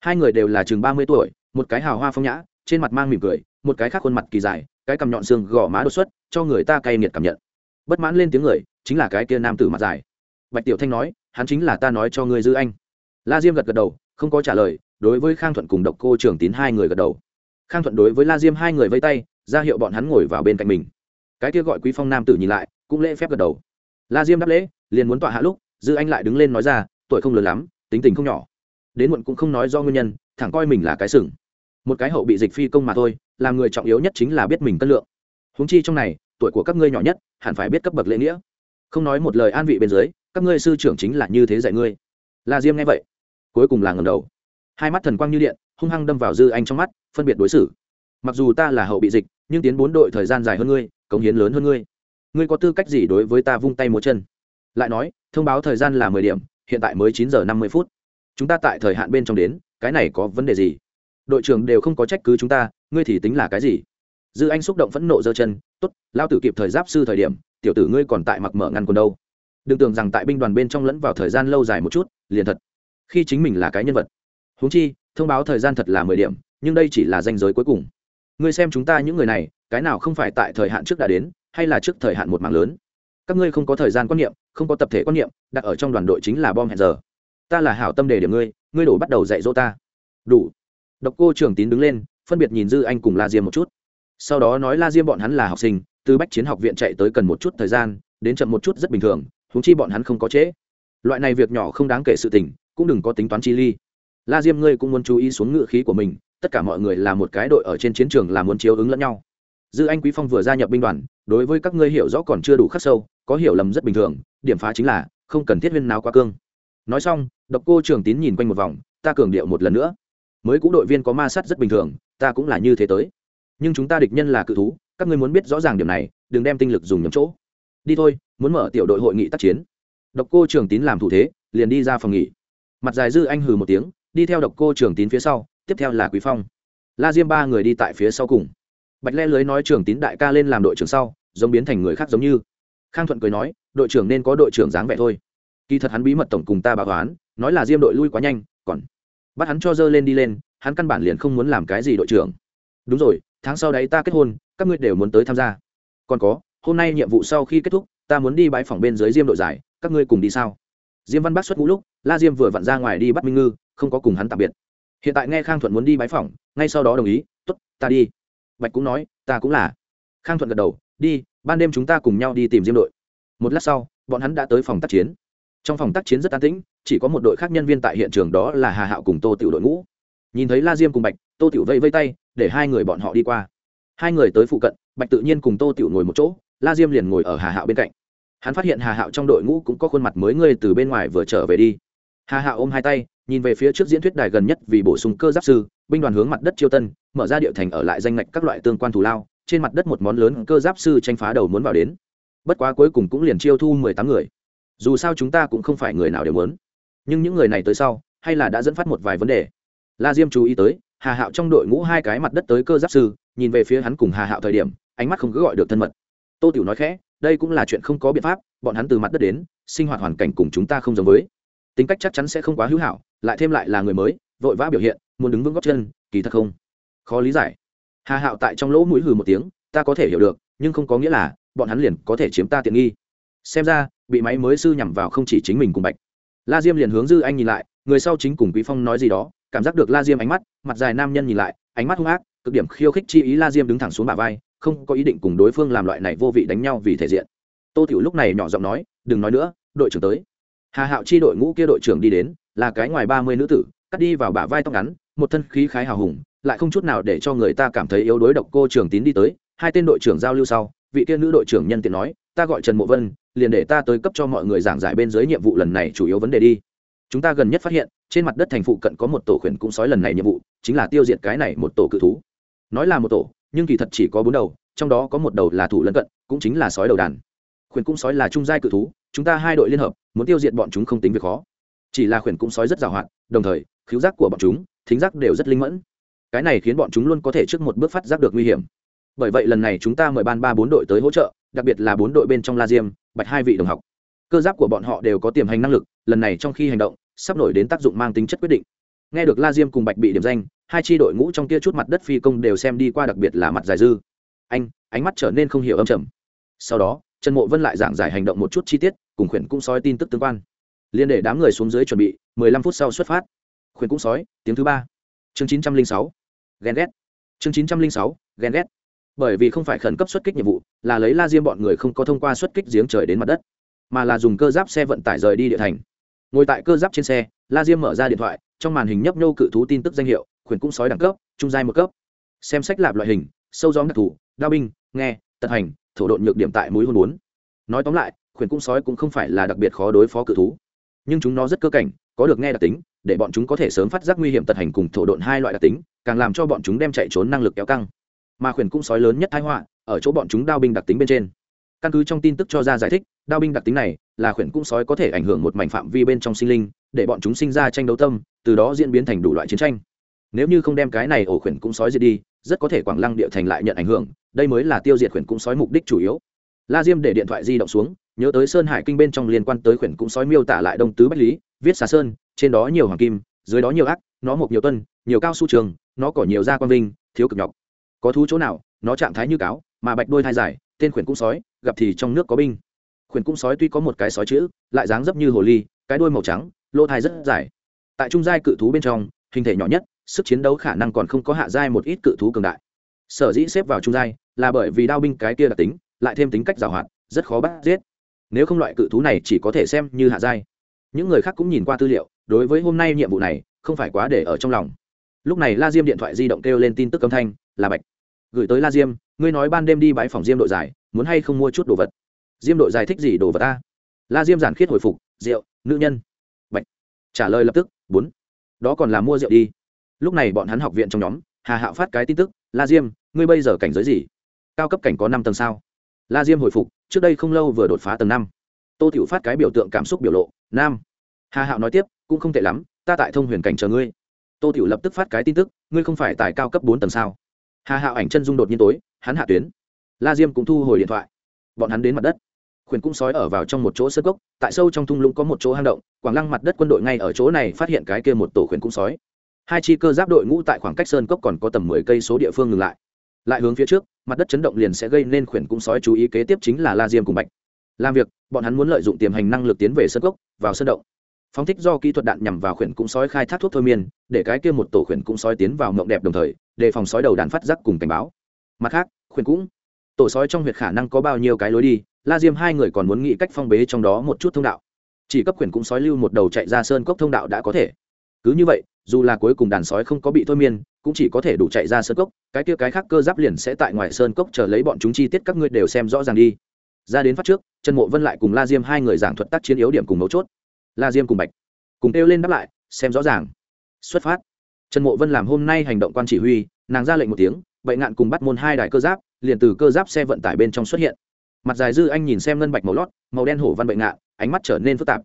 Hai người đều là chừng ba mươi tuổi, một cái hào hoa phong nhã, trên mặt mang mỉm cười, một cái khác khuôn mặt kỳ dài, cái cầm nhọn xương gò má đột xuất, cho người ta cay nghiệt cảm nhận. Bất mãn lên tiếng người, chính là cái kia nam tử mặt dài. Bạch tiểu thanh nói, hắn chính là ta nói cho ngươi dư anh. La diêm gật gật đầu, không có trả lời, đối với khang thuận cùng độc cô trường tín hai người gật đầu. Khang thuận đối với la diêm hai người vây tay, ra hiệu bọn hắn ngồi vào bên cạnh mình. Cái kia gọi quý phong nam tử nhìn lại cũng lễ phép gật đầu. La diêm đáp lễ, liền muốn tọa hạ lúc, dư anh lại đứng lên nói ra, tuổi không lớn lắm, tính tình không nhỏ. Đến muộn cũng không nói do nguyên nhân, thẳng coi mình là cái sừng. Một cái hậu bị dịch phi công mà thôi, làm người trọng yếu nhất chính là biết mình cân lượng. Húng chi trong này, tuổi của các ngươi nhỏ nhất, hẳn phải biết cấp bậc lễ nghĩa. Không nói một lời an vị bên dưới, các ngươi sư trưởng chính là như thế dạy ngươi. La diêm nghe vậy, cuối cùng là ngầm đầu. Hai mắt thần quang như điện, hung hăng đâm vào dư anh trong mắt, phân biệt đối xử. Mặc dù ta là hậu bị dịch, nhưng tiến bốn đội thời gian dài hơn ngươi, cống hiến lớn hơn ngươi ngươi có tư cách gì đối với ta vung tay múa chân? Lại nói, thông báo thời gian là mười điểm, hiện tại mới chín giờ năm mươi phút. Chúng ta tại thời hạn bên trong đến, cái này có vấn đề gì? Đội trưởng đều không có trách cứ chúng ta, ngươi thì tính là cái gì? Dư anh xúc động phẫn nộ giơ chân t ố t lao tử kịp thời giáp sư thời điểm, tiểu tử ngươi còn tại mặc mở ngăn quần đâu. Đừng tưởng rằng tại binh đoàn bên trong lẫn vào thời gian lâu dài một chút, liền thật. Khi chính mình là cái nhân vật. Huống chi, thông báo thời gian thật là mười điểm, nhưng đây chỉ là danh giới cuối cùng. Ngươi xem chúng ta những người này, cái nào không phải tại thời hạn trước đã đến hay là trước thời hạn một mạng lớn? Các ngươi không có thời gian quan niệm, không có tập thể quan niệm, đặt ở trong đoàn đội chính là bom hẹn giờ. Ta là hảo tâm đề điểm ngươi ngươi đổ bắt đầu dạy dỗ ta. Đủ. Độc cô trưởng tín đứng lên, phân biệt nhìn dư anh cùng la diêm một chút. Sau đó nói la diêm bọn hắn là học sinh, từ bách chiến học viện chạy tới cần một chút thời gian, đến chậm một chút rất bình thường húng chi bọn hắn không có trễ. Loại này việc nhỏ không đáng kể sự tình, cũng đừng có tính toán chi ly. La diêm ngươi cũng muốn chú ý xuống ngự khí của mình, tất cả mọi người là một cái đội ở trên chiến trường là muốn chiếu ứng lẫn nhau. Dư anh quý phong vừa gia nhập binh đoàn đối với các ngươi hiểu rõ còn chưa đủ khắc sâu, có hiểu lầm rất bình thường, điểm phá chính là không cần thiết viên nào quá cương. Nói xong, độc cô trường tín nhìn quanh một vòng, ta cường điệu một lần nữa. Mới cũ đội viên có ma sát rất bình thường, ta cũng là như thế tới. Nhưng chúng ta địch nhân là cự thú, các ngươi muốn biết rõ ràng điểm này, đừng đem tinh lực dùng nhầm chỗ. Đi thôi, muốn mở tiểu đội hội nghị tác chiến. Độc cô trường tín làm thủ thế, liền đi ra phòng nghỉ. Mặt dài dư anh hừ một tiếng, đi theo độc cô trường tín phía sau, tiếp theo là quý phong. La diêm ba người đi tại phía sau cùng bạch le lưới nói trưởng tín đại ca lên làm đội trưởng sau, giống biến thành người khác giống như. Khang thuận cười nói, đội trưởng nên có đội trưởng dáng vẻ thôi. Kỳ thật hắn bí mật tổng cùng ta báo toán nói là diêm đội lui quá nhanh, còn bắt hắn cho dơ lên đi lên, hắn căn bản liền không muốn làm cái gì đội trưởng. Đúng rồi, tháng sau đấy ta kết hôn, các ngươi đều muốn tới tham gia. Còn có, hôm nay nhiệm vụ sau khi kết thúc, ta muốn đi bãi phòng bên dưới diêm đội giải, các ngươi cùng đi sao? Diêm văn bác xuất ngũ lúc, la diêm vừa vặn ra ngoài đi bắt minh ngư, không có cùng hắn tạm biệt. Hiện tại nghe khang thuận muốn đi bãi phòng ngay sau đó đồng ý t ố t ta đi bạch cũng nói, ta cũng là. Khang thuận gật đầu, đi, ban đêm chúng ta cùng nhau đi tìm diêm đội. Một lát sau, bọn hắn đã tới phòng tác chiến. Trong phòng tác chiến rất an tĩnh, chỉ có một đội khác nhân viên tại hiện trường đó là hà hạo cùng tô tiểu đội ngũ. Nhìn thấy la diêm cùng bạch, tô tiểu vây vây tay, để hai người bọn họ đi qua. Hai người tới phụ cận, bạch tự nhiên cùng tô tiểu ngồi một chỗ, la diêm liền ngồi ở hà hạo bên cạnh. Hắn phát hiện hà hạo trong đội ngũ cũng có khuôn mặt mới ngươi từ bên ngoài vừa trở về đi. Hà hạo ôm hai tay, nhìn về phía trước diễn thuyết đài gần nhất vì bổ sung cơ giáp sư binh đoàn hướng mặt đất chiêu tân, mở ra địa thành ở lại danh ngạch các loại tương quan thù lao, trên mặt đất một món lớn cơ giáp sư tranh phá đầu muốn vào đến. Bất quá cuối cùng cũng liền chiêu thu mười tám người. Dù sao chúng ta cũng không phải người nào đều muốn. Nhưng những người này tới sau, hay là đã dẫn phát một vài vấn đề. La diêm chú ý tới, hà hạo trong đội ngũ hai cái mặt đất tới cơ giáp sư, nhìn về phía hắn cùng hà hạo thời điểm, ánh mắt không cứ gọi được thân mật. Tô tiểu nói khẽ, đây cũng là chuyện không có biện pháp, bọn hắn từ mặt đất đến, sinh hoạt hoàn cảnh cùng chúng ta không giống với. Tính cách chắc chắn sẽ không quá hữu hảo, lại thêm lại là người mới, vội vã biểu hiện muốn đứng vững góc chân, kỳ thật không. Khó lý giải. Hà hạo tại trong lỗ mũi hừ một tiếng, ta có thể hiểu được, nhưng không có nghĩa là, bọn hắn liền có thể chiếm ta tiện nghi. Xem ra, bị máy mới sư nhằm vào không chỉ chính mình cùng bạch. La diêm liền hướng dư anh nhìn lại, người sau chính cùng quý phong nói gì đó, cảm giác được la diêm ánh mắt, mặt dài nam nhân nhìn lại, ánh mắt hung ác, cực điểm khiêu khích chi ý la diêm đứng thẳng xuống bả vai, không có ý định cùng đối phương làm loại này vô vị đánh nhau vì thể diện. Tô tiểu lúc này nhỏ giọng nói, đừng nói nữa, đội trưởng tới. Hà hạo chi đội ngũ kia đội trưởng đi đến, là cái ngoài ba mươi nữ tử, cắt đi vào bả vai tóc ngắn một thân khí khái hào hùng, lại không chút nào để cho người ta cảm thấy yếu đối độc cô trường tín đi tới, hai tên đội trưởng giao lưu sau, vị kia nữ đội trưởng nhân tiện nói, ta gọi trần mộ vân, liền để ta tới cấp cho mọi người giảng giải bên dưới nhiệm vụ lần này chủ yếu vấn đề đi. Chúng ta gần nhất phát hiện, trên mặt đất thành phụ cận có một tổ khuyển cũng sói lần này nhiệm vụ, chính là tiêu diệt cái này một tổ cự thú. Nói là một tổ, nhưng kỳ thật chỉ có bốn đầu, trong đó có một đầu là thủ lân cận, cũng chính là sói đầu đàn. Khuyển cũng sói là trung giai cự thú, chúng ta hai đội liên hợp, muốn tiêu diệt bọn chúng không tính việc khó chỉ là khuyển cũng sói rất giàu hoạt đồng thời khiếu giác của bọn chúng, thính giác đều rất linh mẫn. Cái này khiến bọn chúng luôn có thể trước một bước phát giác được nguy hiểm. Bởi vậy lần này chúng ta mời ban ba bốn đội tới hỗ trợ, đặc biệt là bốn đội bên trong la diêm, bạch hai vị đồng học. Cơ giáp của bọn họ đều có tiềm hành năng lực, lần này trong khi hành động, sắp nổi đến tác dụng mang tính chất quyết định. Nghe được la diêm cùng bạch bị điểm danh, hai tri đội ngũ trong kia chút mặt đất phi công đều xem đi qua đặc biệt là mặt dài dư. Anh, ánh mắt trở nên không hiểu âm trầm. Sau đó, trần mộ vân lại giảng giải hành động một chút chi tiết, cùng khuyển cũng sói tin tức tương quan liên để đám người xuống dưới chuẩn bị, mười lăm phút sau xuất phát. Khuyên cũng sói, tiếng thứ ba. Chương chín trăm linh sáu. Ghen ghét. Chương chín trăm linh sáu, ghen ghét. Bởi vì không phải khẩn cấp xuất kích nhiệm vụ, là lấy la diêm bọn người không có thông qua xuất kích giếng trời đến mặt đất, mà là dùng cơ giáp xe vận tải rời đi địa thành. Ngồi tại cơ giáp trên xe, la diêm mở ra điện thoại, trong màn hình nhấp nhô cự thú tin tức danh hiệu khuyển cũng sói đẳng cấp, trung giai một cấp. Xem sách lạp loại hình, sâu gió đặc thù, đao binh, nghe, tật hành, thổ độn nhược điểm tại mũi hôn bốn. Nói tóm lại khuyển cũng sói cũng không phải là đặc biệt khó đối phó cự thú nhưng chúng nó rất cơ cảnh, có được nghe đặc tính, để bọn chúng có thể sớm phát giác nguy hiểm tật hành cùng thổ độn hai loại đặc tính, càng làm cho bọn chúng đem chạy trốn năng lực kéo căng. Mà khuyển cung sói lớn nhất thái họa, ở chỗ bọn chúng đao binh đặc tính bên trên. Căn cứ trong tin tức cho ra giải thích, đao binh đặc tính này là khuyển cung sói có thể ảnh hưởng một mảnh phạm vi bên trong sinh linh, để bọn chúng sinh ra tranh đấu tâm, từ đó diễn biến thành đủ loại chiến tranh. Nếu như không đem cái này ổ khuyển cung sói diệt đi, rất có thể quảng lăng địa thành lại nhận ảnh hưởng, đây mới là tiêu diệt khuyển cung sói mục đích chủ yếu. La diêm để điện thoại di động xuống nhớ tới sơn hải kinh bên trong liên quan tới khuyển cung sói miêu tả lại đông tứ bách lý, viết xà sơn, trên đó nhiều hoàng kim, dưới đó nhiều ác, nó mộc nhiều tuân, nhiều cao su trường, nó có nhiều da quan vinh, thiếu cực nhọc. Có thú chỗ nào, nó trạng thái như cáo, mà bạch đôi thai dài, tên khuyển cung sói, gặp thì trong nước có binh. Khuyển cung sói tuy có một cái sói chữ, lại dáng dấp như hồ ly, cái đôi màu trắng, lỗ thai rất dài. Tại trung giai cự thú bên trong, hình thể nhỏ nhất, sức chiến đấu khả năng còn không có hạ giai một ít cự thú cường đại. Sở dĩ xếp vào trung giai là bởi vì đao binh cái kia đặc tính, lại thêm tính cách giàu hoạt, rất khó bắt giết nếu không loại cự thú này chỉ có thể xem như hạ giai. Những người khác cũng nhìn qua tư liệu, đối với hôm nay nhiệm vụ này, không phải quá để ở trong lòng. Lúc này la diêm điện thoại di động kêu lên tin tức âm thanh, là bạch, gửi tới la diêm, ngươi nói ban đêm đi bãi phòng diêm đội giải, muốn hay không mua chút đồ vật? Diêm đội giải thích gì đồ vật ta? La diêm giản khiết hồi phục, rượu, nữ nhân. Bạch trả lời lập tức, bốn, đó còn là mua rượu đi. Lúc này bọn hắn học viện trong nhóm, hà hạo phát cái tin tức, la diêm, ngươi bây giờ cảnh giới gì? Cao cấp cảnh có năm tầng sao? La diêm hồi phục, trước đây không lâu vừa đột phá tầng năm. Tô tiểu phát cái biểu tượng cảm xúc biểu lộ, nam. Hà hạo nói tiếp, cũng không tệ lắm, ta tại thông huyền cảnh chờ ngươi. Tô tiểu lập tức phát cái tin tức, ngươi không phải tại cao cấp bốn tầng sao? Hà hạo ảnh chân dung đột nhiên tối, hắn hạ tuyến. La diêm cũng thu hồi điện thoại. Bọn hắn đến mặt đất. Khuyển cũng sói ở vào trong một chỗ sơ gốc tại sâu trong thung lũng có một chỗ hang động, quảng lăng mặt đất quân đội ngay ở chỗ này phát hiện cái kia một tổ khuyển cũng sói. Hai chi cơ giáp đội ngũ tại khoảng cách sơn cốc còn có tầm mười cây số địa phương ngừng lại lại hướng phía trước mặt đất chấn động liền sẽ gây nên khuyển cũng sói chú ý kế tiếp chính là la diêm cùng bạch. Làm việc bọn hắn muốn lợi dụng tiềm hành năng lực tiến về sơn gốc, vào sân động. Phóng thích do kỹ thuật đạn nhằm vào khuyển cũng sói khai thác thuốc thôi miên để cái kia một tổ khuyển cũng sói tiến vào mộng đẹp đồng thời đề phòng sói đầu đàn phát giác cùng cảnh báo. Mặt khác khuyển cũng tổ sói trong huyệt khả năng có bao nhiêu cái lối đi la diêm hai người còn muốn nghĩ cách phong bế trong đó một chút thông đạo. Chỉ cấp khuyển cũng sói lưu một đầu chạy ra sơn cốc thông đạo đã có thể. Cứ như vậy dù là cuối cùng đàn sói không có bị thôi miên cũng chỉ có thể đủ chạy ra sơn cốc, cái kia cái khác cơ giáp liền sẽ tại ngoài sơn cốc chờ lấy bọn chúng chi tiết các ngươi đều xem rõ ràng đi. Ra đến phát trước, trần mộ vân lại cùng la diêm hai người giảng thuật tác chiến yếu điểm cùng mấu chốt. La diêm cùng bạch cùng kêu lên đáp lại, xem rõ ràng. Xuất phát. Trần mộ vân làm hôm nay hành động quan chỉ huy, nàng ra lệnh một tiếng bệnh ngạn cùng bắt môn hai đài cơ giáp, liền từ cơ giáp xe vận tải bên trong xuất hiện. Mặt dài dư anh nhìn xem ngân bạch màu lót, màu đen hổ văn bệnh ngạn, ánh mắt trở nên phức tạp.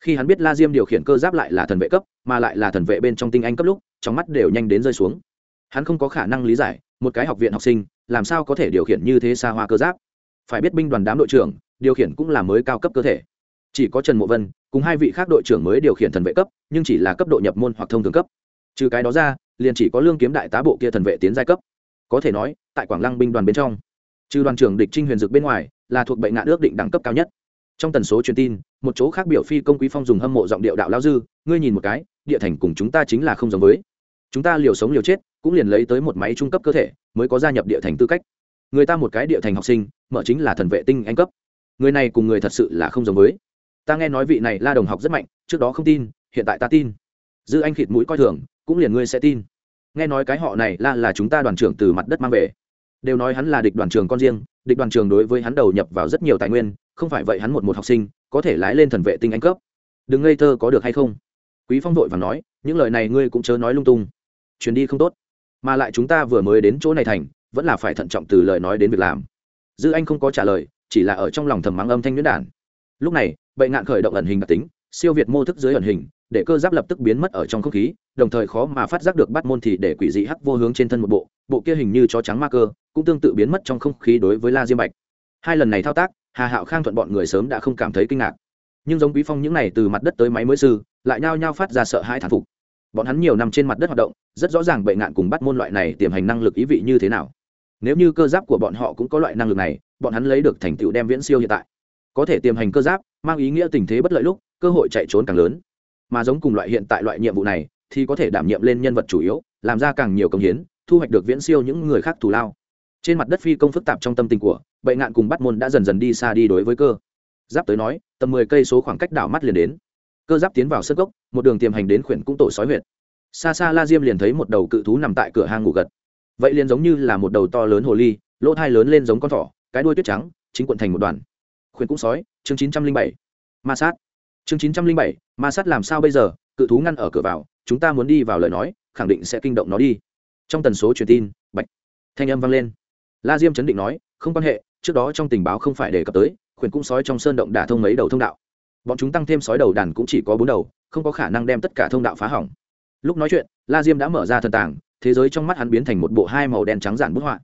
Khi hắn biết la diêm điều khiển cơ giáp lại là thần vệ cấp, mà lại là thần vệ bên trong tinh anh cấp lúc trong mắt đều nhanh đến rơi xuống. Hắn không có khả năng lý giải, một cái học viện học sinh, làm sao có thể điều khiển như thế xa hoa cơ giáp? Phải biết binh đoàn đám đội trưởng, điều khiển cũng là mới cao cấp cơ thể. Chỉ có trần mộ vân, cùng hai vị khác đội trưởng mới điều khiển thần vệ cấp, nhưng chỉ là cấp độ nhập môn hoặc thông thường cấp. Trừ cái đó ra, liền chỉ có lương kiếm đại tá bộ kia thần vệ tiến giai cấp. Có thể nói, tại quảng lăng binh đoàn bên trong, trừ đoàn trưởng địch trinh huyền dực bên ngoài, là thuộc bệnh ngạn ước định đẳng cấp cao nhất. Trong tần số truyền tin, một chỗ khác biểu phi công quý phong dùng hâm mộ giọng điệu đạo lao dư, ngươi nhìn một cái, địa thành cùng chúng ta chính là không giống với chúng ta liều sống liều chết, cũng liền lấy tới một máy trung cấp cơ thể, mới có gia nhập địa thành tư cách. Người ta một cái địa thành học sinh, mở chính là thần vệ tinh anh cấp. Người này cùng người thật sự là không giống với. Ta nghe nói vị này la đồng học rất mạnh, trước đó không tin, hiện tại ta tin. Dư anh khịt mũi coi thường, cũng liền ngươi sẽ tin. Nghe nói cái họ này la là chúng ta đoàn trưởng từ mặt đất mang về. Đều nói hắn là địch đoàn trường con riêng, địch đoàn trường đối với hắn đầu nhập vào rất nhiều tài nguyên, không phải vậy hắn một một học sinh, có thể lái lên thần vệ tinh anh cấp. Đừng ngây thơ có được hay không? Quý phong vội và nói, những lời này ngươi cũng chớ nói lung tung chuyến đi không tốt. Mà lại chúng ta vừa mới đến chỗ này thành, vẫn là phải thận trọng từ lời nói đến việc làm. Dư anh không có trả lời, chỉ là ở trong lòng thầm mắng âm thanh nhuyễn đản. Lúc này bệnh ngạn khởi động ẩn hình đặc tính, siêu việt mô thức dưới ẩn hình, để cơ giáp lập tức biến mất ở trong không khí, đồng thời khó mà phát giác được bắt môn thì để quỷ dị hắc vô hướng trên thân một bộ bộ kia hình như chó trắng ma cơ, cũng tương tự biến mất trong không khí đối với la diêm bạch. Hai lần này thao tác, hà hạo khang thuận bọn người sớm đã không cảm thấy kinh ngạc. Nhưng giống quý phong những này từ mặt đất tới máy mới sư, lại nhao nhao phát ra sợ hãi thản phục. Bọn hắn nhiều năm trên mặt đất hoạt động rất rõ ràng bệ ngạn cùng bắt môn loại này tiềm hành năng lực ý vị như thế nào. Nếu như cơ giáp của bọn họ cũng có loại năng lực này, bọn hắn lấy được thành tựu đem viễn siêu hiện tại. Có thể tiềm hành cơ giáp, mang ý nghĩa tình thế bất lợi lúc, cơ hội chạy trốn càng lớn. Mà giống cùng loại hiện tại loại nhiệm vụ này, thì có thể đảm nhiệm lên nhân vật chủ yếu, làm ra càng nhiều công hiến, thu hoạch được viễn siêu những người khác thù lao. Trên mặt đất phi công phức tạp trong tâm tình của bệ ngạn cùng bắt môn đã dần dần đi xa đi đối với cơ giáp tới nói, tầm mười cây số khoảng cách đảo mắt liền đến. Cơ giáp tiến vào sân gốc, một đường tiềm hành đến khuyển cũng tổ sói huyệt xa xa la diêm liền thấy một đầu cự thú nằm tại cửa hang ngủ gật. Vậy liền giống như là một đầu to lớn hồ ly, lỗ thai lớn lên giống con thỏ, cái đuôi tuyết trắng, chính quận thành một đoàn. Khuyển cũng sói, chương chín trăm linh bảy. Ma sát. Chương chín trăm linh bảy, ma sát làm sao bây giờ? Cự thú ngăn ở cửa vào, chúng ta muốn đi vào lời nói, khẳng định sẽ kinh động nó đi. Trong tần số truyền tin, bạch. Thanh âm vang lên. La diêm chấn định nói, không quan hệ, trước đó trong tình báo không phải đề cập tới khuyển cung sói trong sơn động đả thông mấy đầu thông đạo. Bọn chúng tăng thêm sói đầu đàn cũng chỉ có bốn đầu, không có khả năng đem tất cả thông đạo phá hỏng lúc nói chuyện, la diêm đã mở ra thần tảng thế giới trong mắt hắn biến thành một bộ hai màu đen trắng giản bức họa.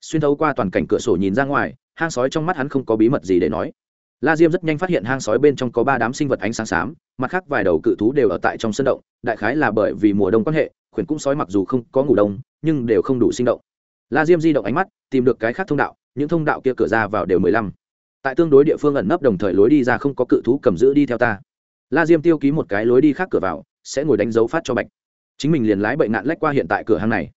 Xuyên thấu qua toàn cảnh cửa sổ nhìn ra ngoài, hang sói trong mắt hắn không có bí mật gì để nói. La diêm rất nhanh phát hiện hang sói bên trong có ba đám sinh vật ánh sáng xám, mặt khác vài đầu cự thú đều ở tại trong sân động, đại khái là bởi vì mùa đông quan hệ, khuyển cũng sói mặc dù không có ngủ đông, nhưng đều không đủ sinh động. La diêm di động ánh mắt, tìm được cái khác thông đạo, những thông đạo kia cửa ra vào đều mười lăm. Tại tương đối địa phương ẩn nấp đồng thời lối đi ra không có cự thú cầm giữ đi theo ta. La diêm tiêu ký một cái lối đi khác cửa vào, sẽ ngồi đánh dấu phát cho bạch chính mình liền lái bệnh nạn lách qua hiện tại cửa hàng này.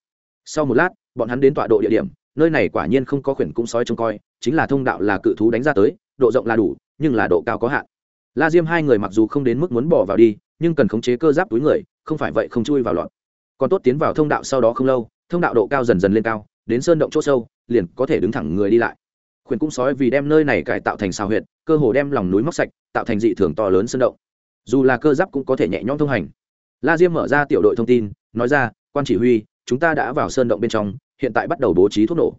Sau một lát, bọn hắn đến tọa độ địa điểm, nơi này quả nhiên không có khuyển cung sói trông coi, chính là thông đạo là cự thú đánh ra tới, độ rộng là đủ, nhưng là độ cao có hạn. La diêm hai người mặc dù không đến mức muốn bỏ vào đi, nhưng cần khống chế cơ giáp túi người, không phải vậy không chui vào lọt. Còn tốt tiến vào thông đạo sau đó không lâu, thông đạo độ cao dần dần lên cao, đến sơn động chỗ sâu, liền có thể đứng thẳng người đi lại. Khuyển cung sói vì đem nơi này cải tạo thành xào huyệt, cơ hồ đem lòng núi móc sạch, tạo thành dị thường to lớn sơn động. Dù là cơ giáp cũng có thể nhẹ nhõm thông hành la diêm mở ra tiểu đội thông tin, nói ra, quan chỉ huy, chúng ta đã vào sơn động bên trong, hiện tại bắt đầu bố trí thuốc nổ.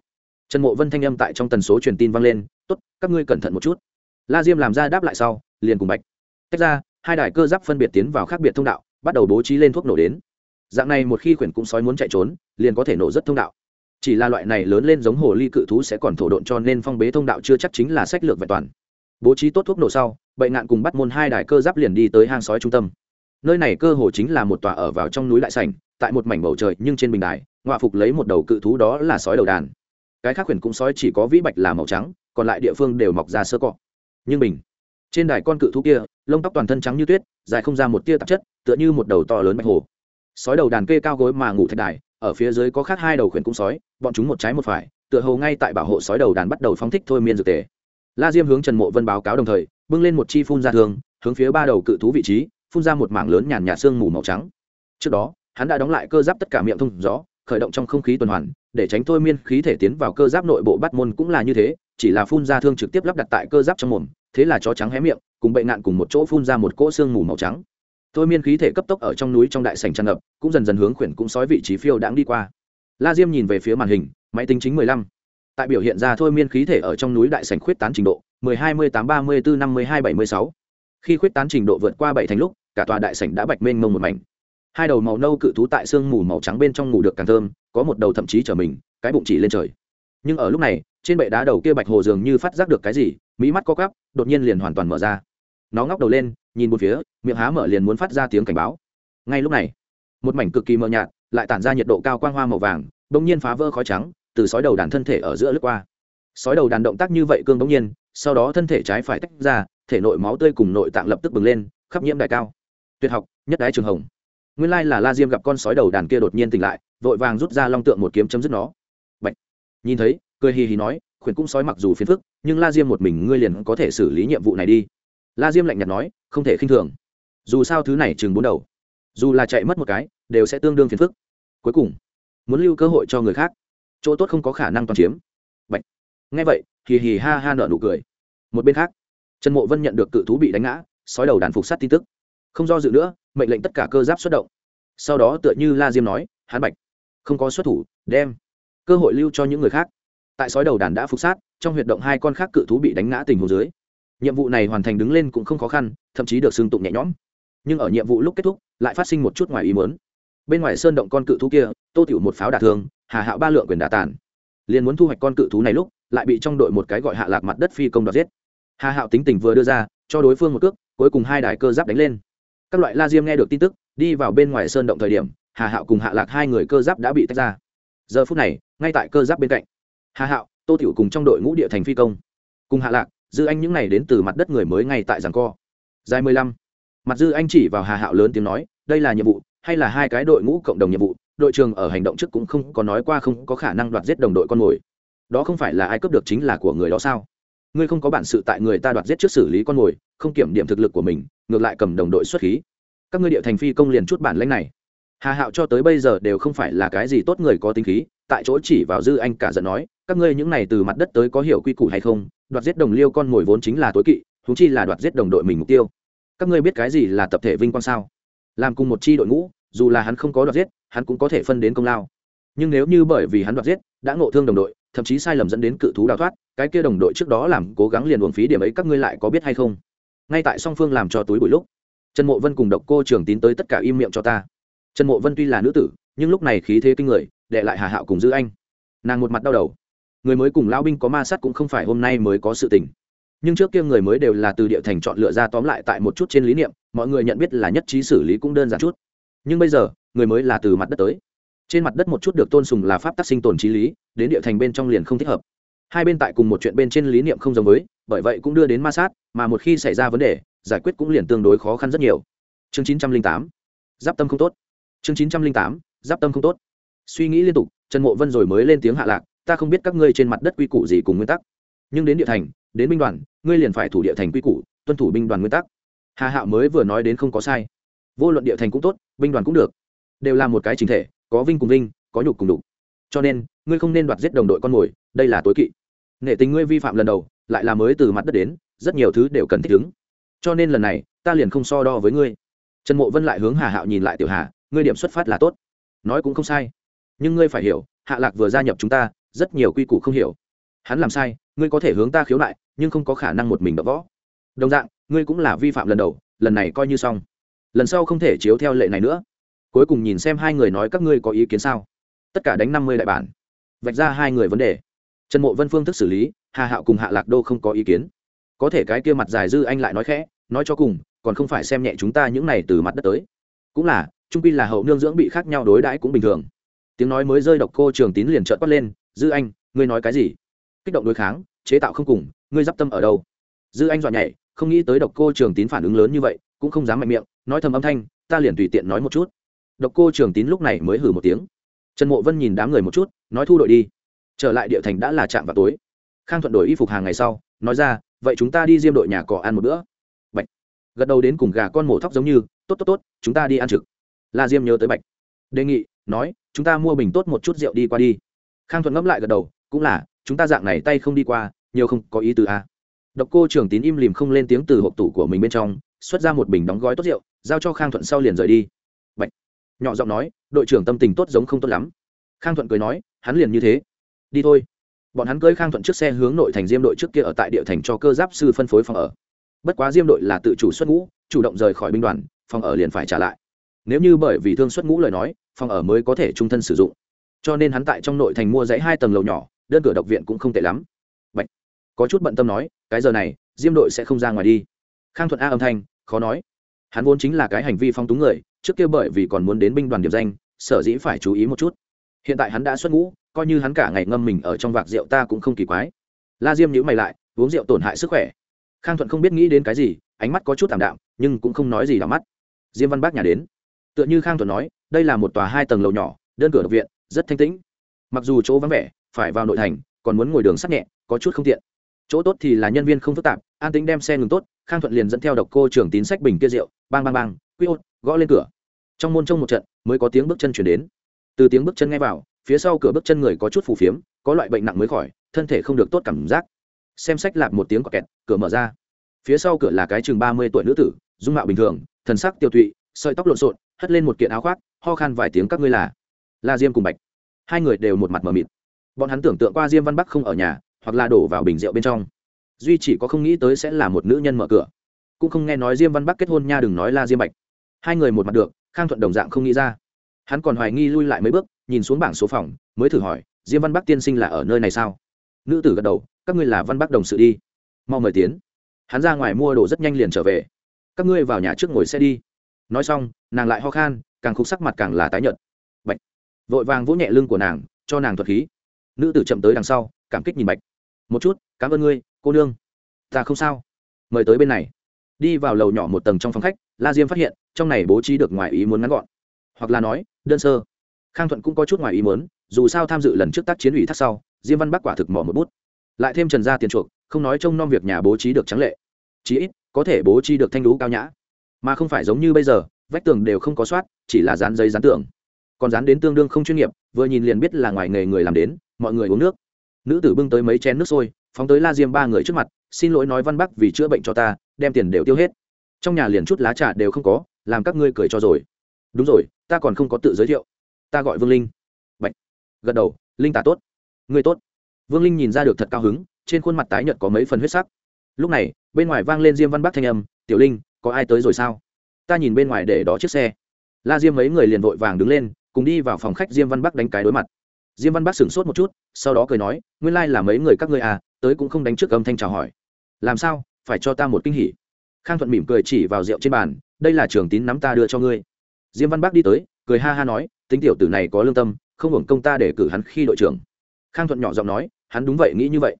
Trần mộ vân thanh âm tại trong tần số truyền tin vang lên, tốt, các ngươi cẩn thận một chút. La diêm làm ra đáp lại sau, liền cùng bạch. Tách ra, hai đài cơ giáp phân biệt tiến vào khác biệt thông đạo, bắt đầu bố trí lên thuốc nổ đến. Dạng này một khi khuyển cũng sói muốn chạy trốn, liền có thể nổ rất thông đạo. Chỉ là loại này lớn lên giống hồ ly cự thú sẽ còn thổ độn cho nên phong bế thông đạo chưa chắc chính là sách lược vẹn toàn. Bố trí tốt thuốc nổ sau bệnh nạn cùng bắt môn hai đài cơ giáp liền đi tới hang sói trung tâm nơi này cơ hồ chính là một tòa ở vào trong núi đại sảnh, tại một mảnh bầu trời nhưng trên bình đài ngoại phục lấy một đầu cự thú đó là sói đầu đàn. Cái khác khuyển cũng sói chỉ có vĩ bạch là màu trắng, còn lại địa phương đều mọc ra sơ cọ. Nhưng bình, trên đài con cự thú kia, lông tóc toàn thân trắng như tuyết, dài không ra một tia tạp chất, tựa như một đầu to lớn bạch hồ. Sói đầu đàn kê cao gối mà ngủ thạch đài, ở phía dưới có khác hai đầu khuyển cũng sói, bọn chúng một trái một phải, tựa hồ ngay tại bảo hộ sói đầu đàn bắt đầu phóng thích thôi miên dược tề. La diêm hướng trần mộ vân báo cáo đồng thời, bưng lên một chi phun ra thường hướng phía ba đầu cự thú vị trí phun ra một mảng lớn nhàn nhạt sương mù màu trắng. Trước đó, hắn đã đóng lại cơ giáp tất cả miệng thông gió, khởi động trong không khí tuần hoàn, để tránh thôi miên khí thể tiến vào cơ giáp nội bộ bắt môn cũng là như thế, chỉ là phun ra thương trực tiếp lắp đặt tại cơ giáp trong mồm, thế là chó trắng hé miệng, cùng bệnh nạn cùng một chỗ phun ra một cỗ xương mù màu trắng. Thôi miên khí thể cấp tốc ở trong núi trong đại sành tràn ngập, cũng dần dần hướng khuyển cũng sói vị trí phiêu đãng đi qua. La diêm nhìn về phía màn hình, máy tính chính mười lăm. Tại biểu hiện ra thôi miên khí thể ở trong núi đại sành khuyết tán trình độ, mười hai mươi tám ba mươi bốn năm mươi hai bảy mươi sáu. Khi khuyết tán trình độ vượt qua bảy thành lúc cả tòa đại sảnh đã bạch mênh mông một mảnh. Hai đầu màu nâu cự thú tại sương mù màu trắng bên trong ngủ được càng thơm, có một đầu thậm chí trở mình, cái bụng chỉ lên trời. Nhưng ở lúc này, trên bệ đá đầu kia bạch hồ dường như phát giác được cái gì mỹ mắt co cắp đột nhiên liền hoàn toàn mở ra. Nó ngóc đầu lên, nhìn một phía, miệng há mở liền muốn phát ra tiếng cảnh báo. Ngay lúc này, một mảnh cực kỳ mờ nhạt, lại tản ra nhiệt độ cao quang hoa màu vàng, bỗng nhiên phá vỡ khói trắng, từ sói đầu đàn thân thể ở giữa lướt qua. Sói đầu đàn động tác như vậy cương bỗng nhiên, sau đó thân thể trái phải tách ra, thể nội máu tươi cùng nội tạng lập tức bừng lên, khắp nhiễm đại cao tuyệt học, nhất đái trường hồng. Nguyên lai là la diêm gặp con sói đầu đàn kia đột nhiên tỉnh lại, vội vàng rút ra long tượng một kiếm chấm dứt nó. Bạch. nhìn thấy, cười hì hì nói, khuyển cũng sói mặc dù phiền phức, nhưng la diêm một mình ngươi liền có thể xử lý nhiệm vụ này đi. La diêm lạnh nhạt nói, không thể khinh thường. Dù sao thứ này chừng bốn đầu. Dù là chạy mất một cái, đều sẽ tương đương phiền phức. Cuối cùng, muốn lưu cơ hội cho người khác, chỗ tốt không có khả năng toàn chiếm. Bạch. nghe vậy, hì hì ha ha nợ nụ cười. Một bên khác, trần mộ vân nhận được cự thú bị đánh ngã, sói đầu đàn phục sát tin tức không do dự nữa, mệnh lệnh tất cả cơ giáp xuất động. Sau đó tựa như la diêm nói, hán bạch, không có xuất thủ, đem cơ hội lưu cho những người khác. Tại sói đầu đàn đã phục sát, trong huyệt động hai con khác cự thú bị đánh ngã tình hồ dưới. Nhiệm vụ này hoàn thành đứng lên cũng không khó khăn, thậm chí được xương tụng nhẹ nhõm. Nhưng ở nhiệm vụ lúc kết thúc, lại phát sinh một chút ngoài ý mớn bên ngoài sơn động con cự thú kia, tô tiểu một pháo đả thương, hà hạo ba lượng quyền đả tàn. Liền muốn thu hoạch con cự thú này lúc, lại bị trong đội một cái gọi hạ lạc mặt đất phi công đoạt giết. Hà hạo tính tình vừa đưa ra, cho đối phương một cước, cuối cùng hai đài cơ giáp đánh lên các loại la diêm nghe được tin tức, đi vào bên ngoài sơn động thời điểm, hà hạo cùng hạ lạc hai người cơ giáp đã bị tách ra. Giờ phút này, ngay tại cơ giáp bên cạnh. Hà hạo, tô tiểu cùng trong đội ngũ địa thành phi công. Cùng hạ lạc, dư anh những n à y đến từ mặt đất người mới ngay tại giảng co. Dài mười lăm. Mặt dư anh chỉ vào hà hạo lớn tiếng nói, đây là nhiệm vụ, hay là hai cái đội ngũ cộng đồng nhiệm vụ, đội trường ở hành động trước cũng không có nói qua không có khả năng đoạt giết đồng đội con mồi. Đó không phải là ai cướp được chính là của người đó sao? Ngươi không có bản sự tại người ta đoạt giết trước xử lý con mồi, không kiểm điểm thực lực của mình ngược lại cầm đồng đội xuất khí. Các ngươi địa thành phi công liền chút bản lãnh này. Hà hạo cho tới bây giờ đều không phải là cái gì tốt người có tính khí, tại chỗ chỉ vào dư anh cả giận nói, các ngươi những này từ mặt đất tới có hiểu quy củ hay không? Đoạt giết đồng liêu con mồi vốn chính là tối kỵ thú chi là đoạt giết đồng đội mình mục tiêu. Các ngươi biết cái gì là tập thể vinh quang sao? Làm cùng một chi đội ngũ, dù là hắn không có đoạt giết, hắn cũng có thể phân đến công lao. Nhưng nếu như bởi vì hắn đoạt giết, đã ngộ thương đồng đội, thậm chí sai lầm dẫn đến cự thú đào thoát, cái kia đồng đội trước đó làm cố gắng liền uổng phí điểm ấy các ngươi lại có biết hay không? Ngay tại song phương làm cho túi bụi lúc, trần mộ vân cùng độc cô trường tín tới tất cả im miệng cho ta. Trần mộ vân tuy là nữ tử, nhưng lúc này khí thế kinh người đệ lại hà hạo cùng giữ anh. Nàng một mặt đau đầu. Người mới cùng lão binh có ma sát cũng không phải hôm nay mới có sự tình. Nhưng trước kia người mới đều là từ địa thành chọn lựa ra tóm lại tại một chút trên lý niệm, mọi người nhận biết là nhất trí xử lý cũng đơn giản chút. Nhưng bây giờ, người mới là từ mặt đất tới. Trên mặt đất một chút được tôn sùng là pháp tác sinh tồn trí lý, đến địa thành bên trong liền không thích hợp. Hai bên tại cùng một chuyện bên trên lý niệm không giống với bởi vậy cũng đưa đến ma sát, mà một khi xảy ra vấn đề, giải quyết cũng liền tương đối khó khăn rất nhiều. Chương chín trăm linh tám, giáp tâm không tốt. Chương chín trăm linh tám, giáp tâm không tốt. Suy nghĩ liên tục, trần mộ vân rồi mới lên tiếng hạ lạc, ta không biết các ngươi trên mặt đất quy củ gì cùng nguyên tắc. Nhưng đến địa thành, đến binh đoàn, ngươi liền phải thủ địa thành quy củ, tuân thủ binh đoàn nguyên tắc. Hà hạo mới vừa nói đến không có sai. Vô luận địa thành cũng tốt, binh đoàn cũng được. Đều là một cái chính thể, có vinh cùng vinh, có nhục cùng đục cho nên, ngươi không nên đoạt giết đồng đội con mồi, đây là tối kỵ. Nghệ tình ngươi vi phạm lần đầu lại là mới từ mặt đất đến, rất nhiều thứ đều cần thích ứng. Cho nên lần này, ta liền không so đo với ngươi. Trần mộ vân lại hướng hà hạo nhìn lại tiểu hà, ngươi điểm xuất phát là tốt. Nói cũng không sai. Nhưng ngươi phải hiểu, hạ lạc vừa gia nhập chúng ta, rất nhiều quy củ không hiểu. Hắn làm sai, ngươi có thể hướng ta khiếu nại, nhưng không có khả năng một mình đỡ võ. Đồng dạng, ngươi cũng là vi phạm lần đầu, lần này coi như xong. Lần sau không thể chiếu theo lệ này nữa. Cuối cùng nhìn xem hai người nói các ngươi có ý kiến sao. Tất cả đánh năm mươi đại bản. Vạch ra hai người vấn đề. Trần mộ vân phương thức xử lý hà hạo cùng hạ lạc đô không có ý kiến. Có thể cái kia mặt dài dư anh lại nói khẽ, nói cho cùng, còn không phải xem nhẹ chúng ta những này từ mặt đất tới. Cũng là, trung pi là hậu nương dưỡng bị khác nhau đối đãi cũng bình thường. Tiếng nói mới rơi độc cô trường tín liền trợn quát lên, dư anh, ngươi nói cái gì? Kích động đối kháng, chế tạo không cùng, ngươi d tâm ở đâu? Dư anh dọa nhảy, không nghĩ tới độc cô trường tín phản ứng lớn như vậy, cũng không dám mạnh miệng, nói thầm âm thanh, ta liền tùy tiện nói một chút. Độc cô trường tín lúc này mới hử một tiếng. Trần mộ vân nhìn đám người một chút, nói, thu đội đi, trở lại địa thành đã là chạm vào tối khang thuận đổi y phục hàng ngày sau, nói ra, vậy chúng ta đi diêm đội nhà cỏ ăn một bữa. Bạch gật đầu đến cùng gà con mổ thóc giống như, tốt tốt tốt, chúng ta đi ăn trực. La diêm nhớ tới bạch, đề nghị, nói, chúng ta mua bình tốt một chút rượu đi qua đi. Khang thuận ngẫm lại gật đầu, cũng là, chúng ta dạng này tay không đi qua, nhiều không có ý từ a. Độc cô trưởng tín im lìm không lên tiếng từ hộp tủ của mình bên trong, xuất ra một bình đóng gói tốt rượu, giao cho khang thuận sau liền rời đi. Bạch. nhỏ giọng nói, đội trưởng tâm tình tốt giống không tốt lắm. Khang thuận cười nói, hắn liền như thế. Đi thôi bọn hắn cưỡi khang thuận trước xe hướng nội thành diêm đội trước kia ở tại địa thành cho cơ giáp sư phân phối phòng ở. Bất quá diêm đội là tự chủ xuất ngũ, chủ động rời khỏi binh đoàn, phòng ở liền phải trả lại. Nếu như bởi vì thương xuất ngũ lời nói, phòng ở mới có thể trung thân sử dụng. Cho nên hắn tại trong nội thành mua dãy hai tầng lầu nhỏ, đơn cửa độc viện cũng không tệ lắm. Bạch. có chút bận tâm nói, cái giờ này, diêm đội sẽ không ra ngoài đi. Khang thuận a âm thanh, khó nói. Hắn vốn chính là cái hành vi phong túng người, trước kia bởi vì còn muốn đến binh đoàn điểm danh, sở dĩ phải chú ý một chút. Hiện tại hắn đã xuất ngũ coi như hắn cả ngày ngâm mình ở trong vạc rượu ta cũng không kỳ quái. La diêm nhữ mày lại, uống rượu tổn hại sức khỏe. Khang thuận không biết nghĩ đến cái gì, ánh mắt có chút thảm đạm, nhưng cũng không nói gì đỏ mắt. Diêm văn bác nhà đến. Tựa như khang thuận nói, đây là một tòa hai tầng lầu nhỏ, đơn cửa độc viện, rất thanh tĩnh. Mặc dù chỗ vắng vẻ, phải vào nội thành, còn muốn ngồi đường sắt nhẹ, có chút không tiện. Chỗ tốt thì là nhân viên không phức tạp, an tính đem xe ngừng tốt, khang thuận liền dẫn theo độc cô trưởng tín sách bình kia rượu, bang bang bang, quy ốt, gõ lên cửa. Trong môn trông một trận, mới có tiếng bước chân chuyển đến. Từ tiếng bước chân nghe vào phía sau cửa bước chân người có chút phù phiếm, có loại bệnh nặng mới khỏi, thân thể không được tốt cảm giác. Xem sách lạp một tiếng quả kẹt, cửa mở ra. Phía sau cửa là cái chừng ba mươi tuổi nữ tử, dung mạo bình thường, thần sắc tiêu tụy, sợi tóc lộn xộn, hất lên một kiện áo khoác, ho khan vài tiếng các ngươi là. La diêm cùng bạch. Hai người đều một mặt mờ mịt. Bọn hắn tưởng tượng qua diêm văn bắc không ở nhà, hoặc là đổ vào bình rượu bên trong. Duy chỉ có không nghĩ tới sẽ là một nữ nhân mở cửa. Cũng không nghe nói diêm văn bắc kết hôn nha đừng nói la diêm bạch. Hai người một mặt được, khang thuận đồng dạng không nghĩ ra. Hắn còn hoài nghi lui lại mấy bước nhìn xuống bảng số phòng, mới thử hỏi, diêm văn bắc tiên sinh là ở nơi này sao? Nữ tử gật đầu, các ngươi là văn bắc đồng sự đi. Mau mời tiến. Hắn ra ngoài mua đồ rất nhanh liền trở về. Các ngươi vào nhà trước ngồi xe đi. Nói xong, nàng lại ho khan, càng khúc sắc mặt càng là tái nhợt. Bạch. Vội vàng vỗ nhẹ lưng của nàng, cho nàng thuật khí. Nữ tử chậm tới đằng sau, cảm kích nhìn bạch. Một chút, cảm ơn ngươi, cô nương. Ta không sao. Mời tới bên này. Đi vào lầu nhỏ một tầng trong phòng khách, la diêm phát hiện, trong này bố trí được ngoài ý muốn ngắn gọn. Hoặc là nói, đơn sơ khang thuận cũng có chút ngoài ý muốn, dù sao tham dự lần trước tác chiến ủy thác sau, diêm văn bắc quả thực mỏ một bút. Lại thêm trần gia tiền chuộc, không nói trông nom việc nhà bố trí được trắng lệ. Chí ít, có thể bố trí được thanh lũ cao nhã. Mà không phải giống như bây giờ, vách tường đều không có soát, chỉ là dán giấy dán tường. Còn dán đến tương đương không chuyên nghiệp, vừa nhìn liền biết là ngoài nghề người làm đến, mọi người uống nước. Nữ tử bưng tới mấy chén nước sôi, phóng tới la diêm ba người trước mặt, xin lỗi nói văn bắc vì chữa bệnh cho ta, đem tiền đều tiêu hết. Trong nhà liền chút lá trà đều không có, làm các ngươi cười cho rồi. Đúng rồi, ta còn không có tự giới thiệu ta gọi vương linh Bạch. gật đầu, linh tà tốt, ngươi tốt. vương linh nhìn ra được thật cao hứng, trên khuôn mặt tái nhợt có mấy phần huyết sắc. lúc này, bên ngoài vang lên diêm văn bắc thanh âm, tiểu linh, có ai tới rồi sao? Ta nhìn bên ngoài để đó chiếc xe. La diêm mấy người liền vội vàng đứng lên, cùng đi vào phòng khách diêm văn bắc đánh cái đối mặt. Diêm văn bắc sửng sốt một chút, sau đó cười nói, nguyên lai、like、là mấy người các ngươi à tới cũng không đánh trước âm thanh chào hỏi. Làm sao? Phải cho ta một kinh hỉ. Khang thuận mỉm cười chỉ vào rượu trên bàn, đây là trường tín nắm ta đưa cho ngươi diêm văn Bác đi tới, cười ha ha nói, tính tiểu tử này có lương tâm, không hưởng công ta để cử hắn khi đội trưởng. Khang thuận nhỏ giọng nói, hắn đúng vậy, nghĩ như vậy.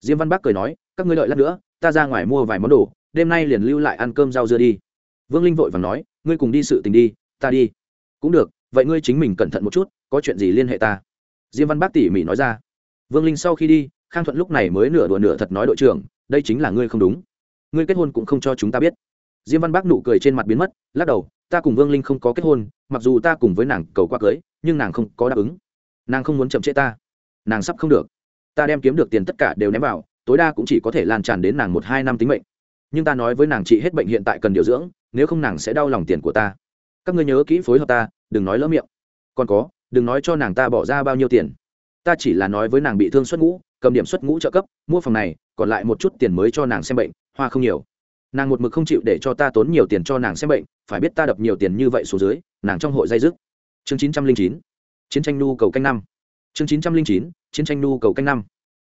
Diêm văn Bác cười nói, các ngươi đợi lát nữa, ta ra ngoài mua vài món đồ, đêm nay liền lưu lại ăn cơm rau dưa đi. Vương linh vội và nói, ngươi cùng đi sự tình đi, ta đi. Cũng được, vậy ngươi chính mình cẩn thận một chút, có chuyện gì liên hệ ta. Diêm văn bác tỉ mỉ nói ra. Vương linh sau khi đi, khang thuận lúc này mới nửa đùa nửa thật nói đội trưởng, đây chính là ngươi không đúng. Ngươi kết hôn cũng không cho chúng ta biết. Diêm văn bác nụ cười trên mặt biến mất, lắc đầu ta cùng vương linh không có kết hôn, mặc dù ta cùng với nàng cầu qua cưới, nhưng nàng không có đáp ứng. Nàng không muốn chậm trễ ta. Nàng sắp không được. Ta đem kiếm được tiền tất cả đều ném vào, tối đa cũng chỉ có thể lan tràn đến nàng một hai năm tính mệnh. Nhưng ta nói với nàng chị hết bệnh hiện tại cần điều dưỡng, nếu không nàng sẽ đau lòng tiền của ta. Các ngươi nhớ kỹ phối hợp ta, đừng nói lỡ miệng. Còn có, đừng nói cho nàng ta bỏ ra bao nhiêu tiền. Ta chỉ là nói với nàng bị thương xuất ngũ, cầm điểm xuất ngũ trợ cấp, mua phòng này, còn lại một chút tiền mới cho nàng xem bệnh, hoa không nhiều nàng một mực không chịu để cho ta tốn nhiều tiền cho nàng xem bệnh, phải biết ta đập nhiều tiền như vậy xuống dưới, nàng trong hội dây dứt. Chương chín trăm linh chín, chiến tranh nhu cầu canh năm. Chương chín trăm linh chín, chiến tranh nhu cầu canh năm.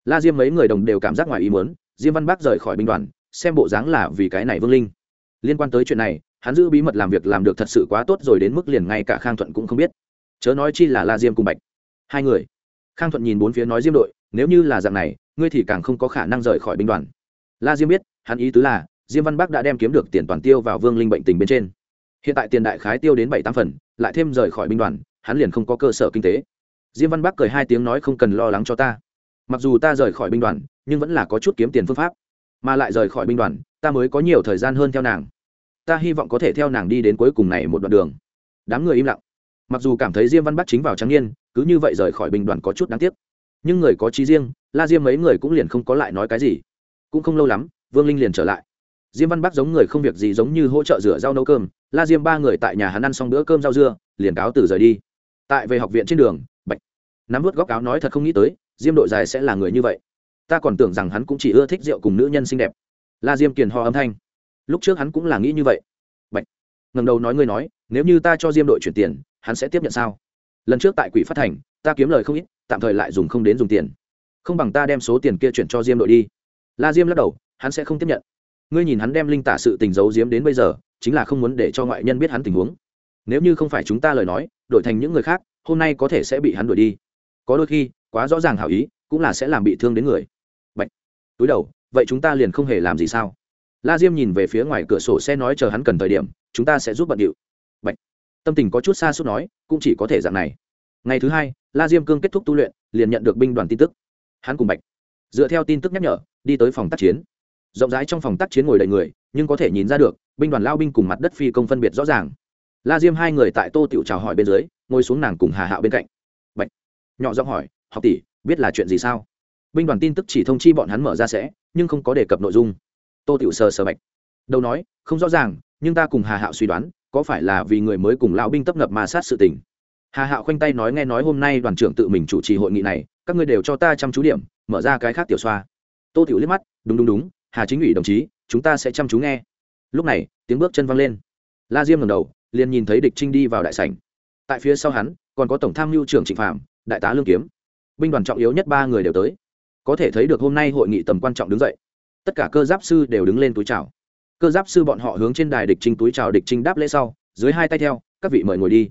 La diêm mấy người đồng đều cảm giác ngoài ý muốn, diêm văn bác rời khỏi binh đoàn, xem bộ dáng là vì cái này vương linh. Liên quan tới chuyện này, hắn giữ bí mật làm việc làm được thật sự quá tốt rồi đến mức liền ngay cả khang thuận cũng không biết. Chớ nói chi là la diêm cùng bạch. Hai người. Khang thuận nhìn bốn phía nói diêm đội, nếu như là dạng này, ngươi thì càng không có khả năng rời khỏi binh đoàn. La diêm biết, hắn ý tứ là diêm văn bắc đã đem kiếm được tiền toàn tiêu vào vương linh bệnh tình bên trên. Hiện tại tiền đại khái tiêu đến bảy tám phần, lại thêm rời khỏi binh đoàn, hắn liền không có cơ sở kinh tế. Diêm văn bắc cười hai tiếng nói không cần lo lắng cho ta. Mặc dù ta rời khỏi binh đoàn, nhưng vẫn là có chút kiếm tiền phương pháp. Mà lại rời khỏi binh đoàn, ta mới có nhiều thời gian hơn theo nàng. Ta hy vọng có thể theo nàng đi đến cuối cùng này một đoạn đường. Đám người im lặng. Mặc dù cảm thấy diêm văn bắc chính vào trắng niên, cứ như vậy rời khỏi binh đoàn có chút đáng tiếc. Nhưng người có trí riêng, la diêm mấy người cũng liền không có lại nói cái gì. Cũng không lâu lắm, vương linh liền trở lại diêm văn bắc giống người không việc gì giống như hỗ trợ rửa rau nấu cơm, la diêm ba người tại nhà hắn ăn xong bữa cơm rau dưa, liền cáo từ rời đi. Tại về học viện trên đường, bạch nắm vớt góc áo nói thật không nghĩ tới, diêm đội dài sẽ là người như vậy. Ta còn tưởng rằng hắn cũng chỉ ưa thích rượu cùng nữ nhân xinh đẹp. La diêm kiền ho âm thanh. Lúc trước hắn cũng là nghĩ như vậy. Bạch ngầm đầu nói ngươi nói, nếu như ta cho diêm đội chuyển tiền, hắn sẽ tiếp nhận sao? Lần trước tại quỷ phát thành, ta kiếm lời không ít, tạm thời lại dùng không đến dùng tiền. Không bằng ta đem số tiền kia chuyển cho diêm đội đi. La diêm lắc đầu, hắn sẽ không tiếp nhận ngươi nhìn hắn đem linh tả sự tình giấu giếm đến bây giờ, chính là không muốn để cho ngoại nhân biết hắn tình huống. Nếu như không phải chúng ta lời nói, đổi thành những người khác, hôm nay có thể sẽ bị hắn đuổi đi. Có đôi khi, quá rõ ràng hảo ý, cũng là sẽ làm bị thương đến người. Bạch. túi đầu, vậy chúng ta liền không hề làm gì sao? La diêm nhìn về phía ngoài cửa sổ xe nói chờ hắn cần thời điểm, chúng ta sẽ giúp bận điệu. Bạch. tâm tình có chút xa suốt nói, cũng chỉ có thể dạng này. Ngày thứ hai, la diêm cương kết thúc tu luyện, liền nhận được binh đoàn tin tức. Hắn cùng bạch, dựa theo tin tức nhắc nhở, đi tới phòng tác chiến rộng rãi trong phòng tác chiến ngồi đầy người, nhưng có thể nhìn ra được, binh đoàn lao binh cùng mặt đất phi công phân biệt rõ ràng. La diêm hai người tại tô tiểu chào hỏi bên dưới, ngồi xuống nàng cùng hà hạo bên cạnh. Bạch, nhỏ giọng hỏi, học tỷ, biết là chuyện gì sao? Binh đoàn tin tức chỉ thông chi bọn hắn mở ra sẽ, nhưng không có đề cập nội dung. Tô tiểu sờ sờ bạch đâu nói, không rõ ràng, nhưng ta cùng hà hạo suy đoán, có phải là vì người mới cùng lão binh tấp nập mà sát sự tình? Hà hạo khoanh tay nói nghe nói hôm nay đoàn trưởng tự mình chủ trì hội nghị này, các ngươi đều cho ta chăm chú điểm, mở ra cái khác tiểu xoa. Tô tiểu liếc mắt, đúng đúng đúng hà chính ủy đồng chí, chúng ta sẽ chăm chú nghe. Lúc này, tiếng bước chân văng lên. La diêm ngầm đầu, liền nhìn thấy địch trinh đi vào đại sảnh. Tại phía sau hắn, còn có tổng tham mưu trưởng trịnh phạm đại tá lương kiếm. Binh đoàn trọng yếu nhất ba người đều tới. Có thể thấy được hôm nay hội nghị tầm quan trọng đứng dậy. Tất cả cơ giáp sư đều đứng lên túi chào. Cơ giáp sư bọn họ hướng trên đài địch trinh túi chào địch trinh đáp lễ sau, dưới hai tay theo, các vị mời ngồi đi.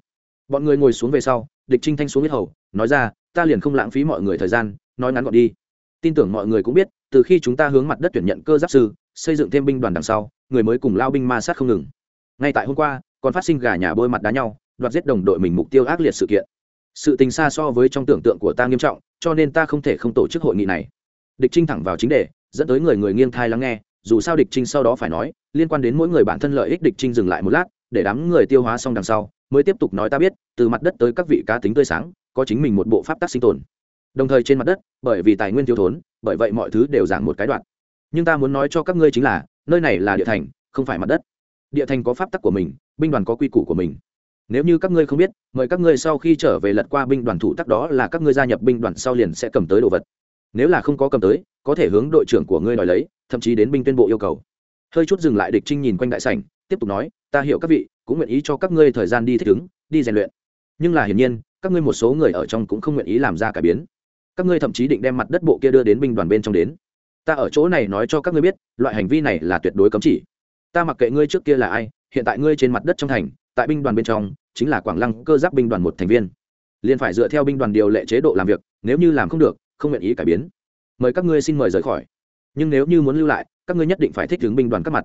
Bọn người ngồi xuống về sau, địch trinh thanh xuống biết hầu, nói ra, ta liền không lãng phí mọi người thời gian, nói ngắn gọn đi. Tin tưởng mọi người cũng biết từ khi chúng ta hướng mặt đất tuyển nhận cơ giáp sư, xây dựng thêm binh đoàn đằng sau, người mới cùng lao binh ma sát không ngừng. Ngay tại hôm qua, còn phát sinh gà nhà bôi mặt đá nhau, đoạt giết đồng đội mình mục tiêu ác liệt sự kiện. Sự tình xa so với trong tưởng tượng của ta nghiêm trọng, cho nên ta không thể không tổ chức hội nghị này. Địch trinh thẳng vào chính đề, dẫn tới người người nghiêng thai lắng nghe, dù sao địch trinh sau đó phải nói, liên quan đến mỗi người bản thân lợi ích địch trinh dừng lại một lát, để đám người tiêu hóa xong đằng sau, mới tiếp tục nói ta biết, từ mặt đất tới các vị cá tính tươi sáng, có chính mình một bộ pháp tắc sinh tồn đồng thời trên mặt đất, bởi vì tài nguyên thiếu thốn, bởi vậy mọi thứ đều giảm một cái đoạn. Nhưng ta muốn nói cho các ngươi chính là, nơi này là địa thành, không phải mặt đất. Địa thành có pháp tắc của mình, binh đoàn có quy củ của mình. Nếu như các ngươi không biết, mời các ngươi sau khi trở về lật qua binh đoàn thủ tắc đó là các ngươi gia nhập binh đoàn sau liền sẽ cầm tới đồ vật. Nếu là không có cầm tới, có thể hướng đội trưởng của ngươi đòi lấy, thậm chí đến binh tuyên bộ yêu cầu. Hơi chút dừng lại địch trinh nhìn quanh đại sảnh, tiếp tục nói, ta hiểu các vị, cũng nguyện ý cho các ngươi thời gian đi thích ứng, đi rèn luyện. Nhưng là hiển nhiên, các ngươi một số người ở trong cũng không nguyện ý làm ra cải biến các ngươi thậm chí định đem mặt đất bộ kia đưa đến binh đoàn bên trong đến. Ta ở chỗ này nói cho các ngươi biết, loại hành vi này là tuyệt đối cấm chỉ. Ta mặc kệ ngươi trước kia là ai, hiện tại ngươi trên mặt đất trong thành, tại binh đoàn bên trong, chính là quảng lăng cơ giáp binh đoàn một thành viên. Liền phải dựa theo binh đoàn điều lệ chế độ làm việc, nếu như làm không được, không nguyện ý cải biến. Mời các ngươi xin mời rời khỏi. Nhưng nếu như muốn lưu lại, các ngươi nhất định phải thích ứng binh đoàn các mặt.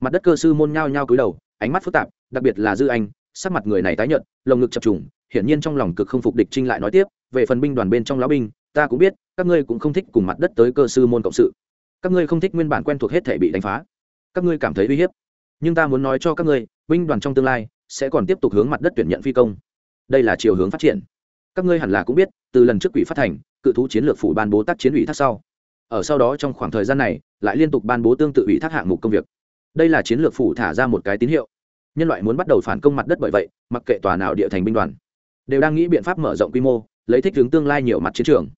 Mặt đất cơ sư môn nhao nhao cúi đầu, ánh mắt phức tạp, đặc biệt là dư anh, sắc mặt người này tái nhợt, lồng ngực chập trùng, hiển nhiên trong lòng cực không phục địch trinh lại nói tiếp, về phần binh đoàn bên trong lão binh ta cũng biết, các ngươi cũng không thích cùng mặt đất tới cơ sư môn cộng sự. Các ngươi không thích nguyên bản quen thuộc hết thể bị đánh phá. Các ngươi cảm thấy uy hiếp. Nhưng ta muốn nói cho các ngươi, binh đoàn trong tương lai sẽ còn tiếp tục hướng mặt đất tuyển nhận phi công. Đây là chiều hướng phát triển. Các ngươi hẳn là cũng biết, từ lần trước quỷ phát thành, cự thú chiến lược phủ ban bố tác chiến ủy thác sau. Ở sau đó trong khoảng thời gian này, lại liên tục ban bố tương tự ủy thác hạng mục công việc. Đây là chiến lược phủ thả ra một cái tín hiệu. Nhân loại muốn bắt đầu phản công mặt đất bởi vậy, mặc kệ tòa nào địa thành binh đoàn, đều đang nghĩ biện pháp mở rộng quy mô, lấy thích ứng tương lai nhiều mặt chiến trường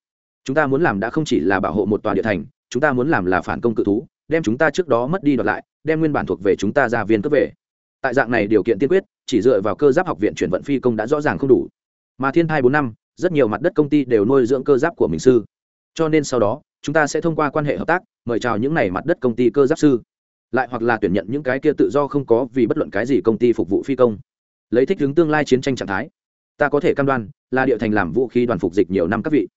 chúng ta muốn làm đã không chỉ là bảo hộ một tòa địa thành, chúng ta muốn làm là phản công cự thú, đem chúng ta trước đó mất đi đoạt lại, đem nguyên bản thuộc về chúng ta ra viên cấp về. Tại dạng này điều kiện tiên quyết, chỉ dựa vào cơ giáp học viện chuyển vận phi công đã rõ ràng không đủ. Mà thiên thai bốn năm, rất nhiều mặt đất công ty đều nuôi dưỡng cơ giáp của mình sư. Cho nên sau đó, chúng ta sẽ thông qua quan hệ hợp tác, mời chào những n à y mặt đất công ty cơ giáp sư. Lại hoặc là tuyển nhận những cái kia tự do không có vì bất luận cái gì công ty phục vụ phi công. Lấy thích ứng tương lai chiến tranh trạng thái. Ta có thể cam đoan là địa thành làm vũ khí đoàn phục dịch nhiều năm các vị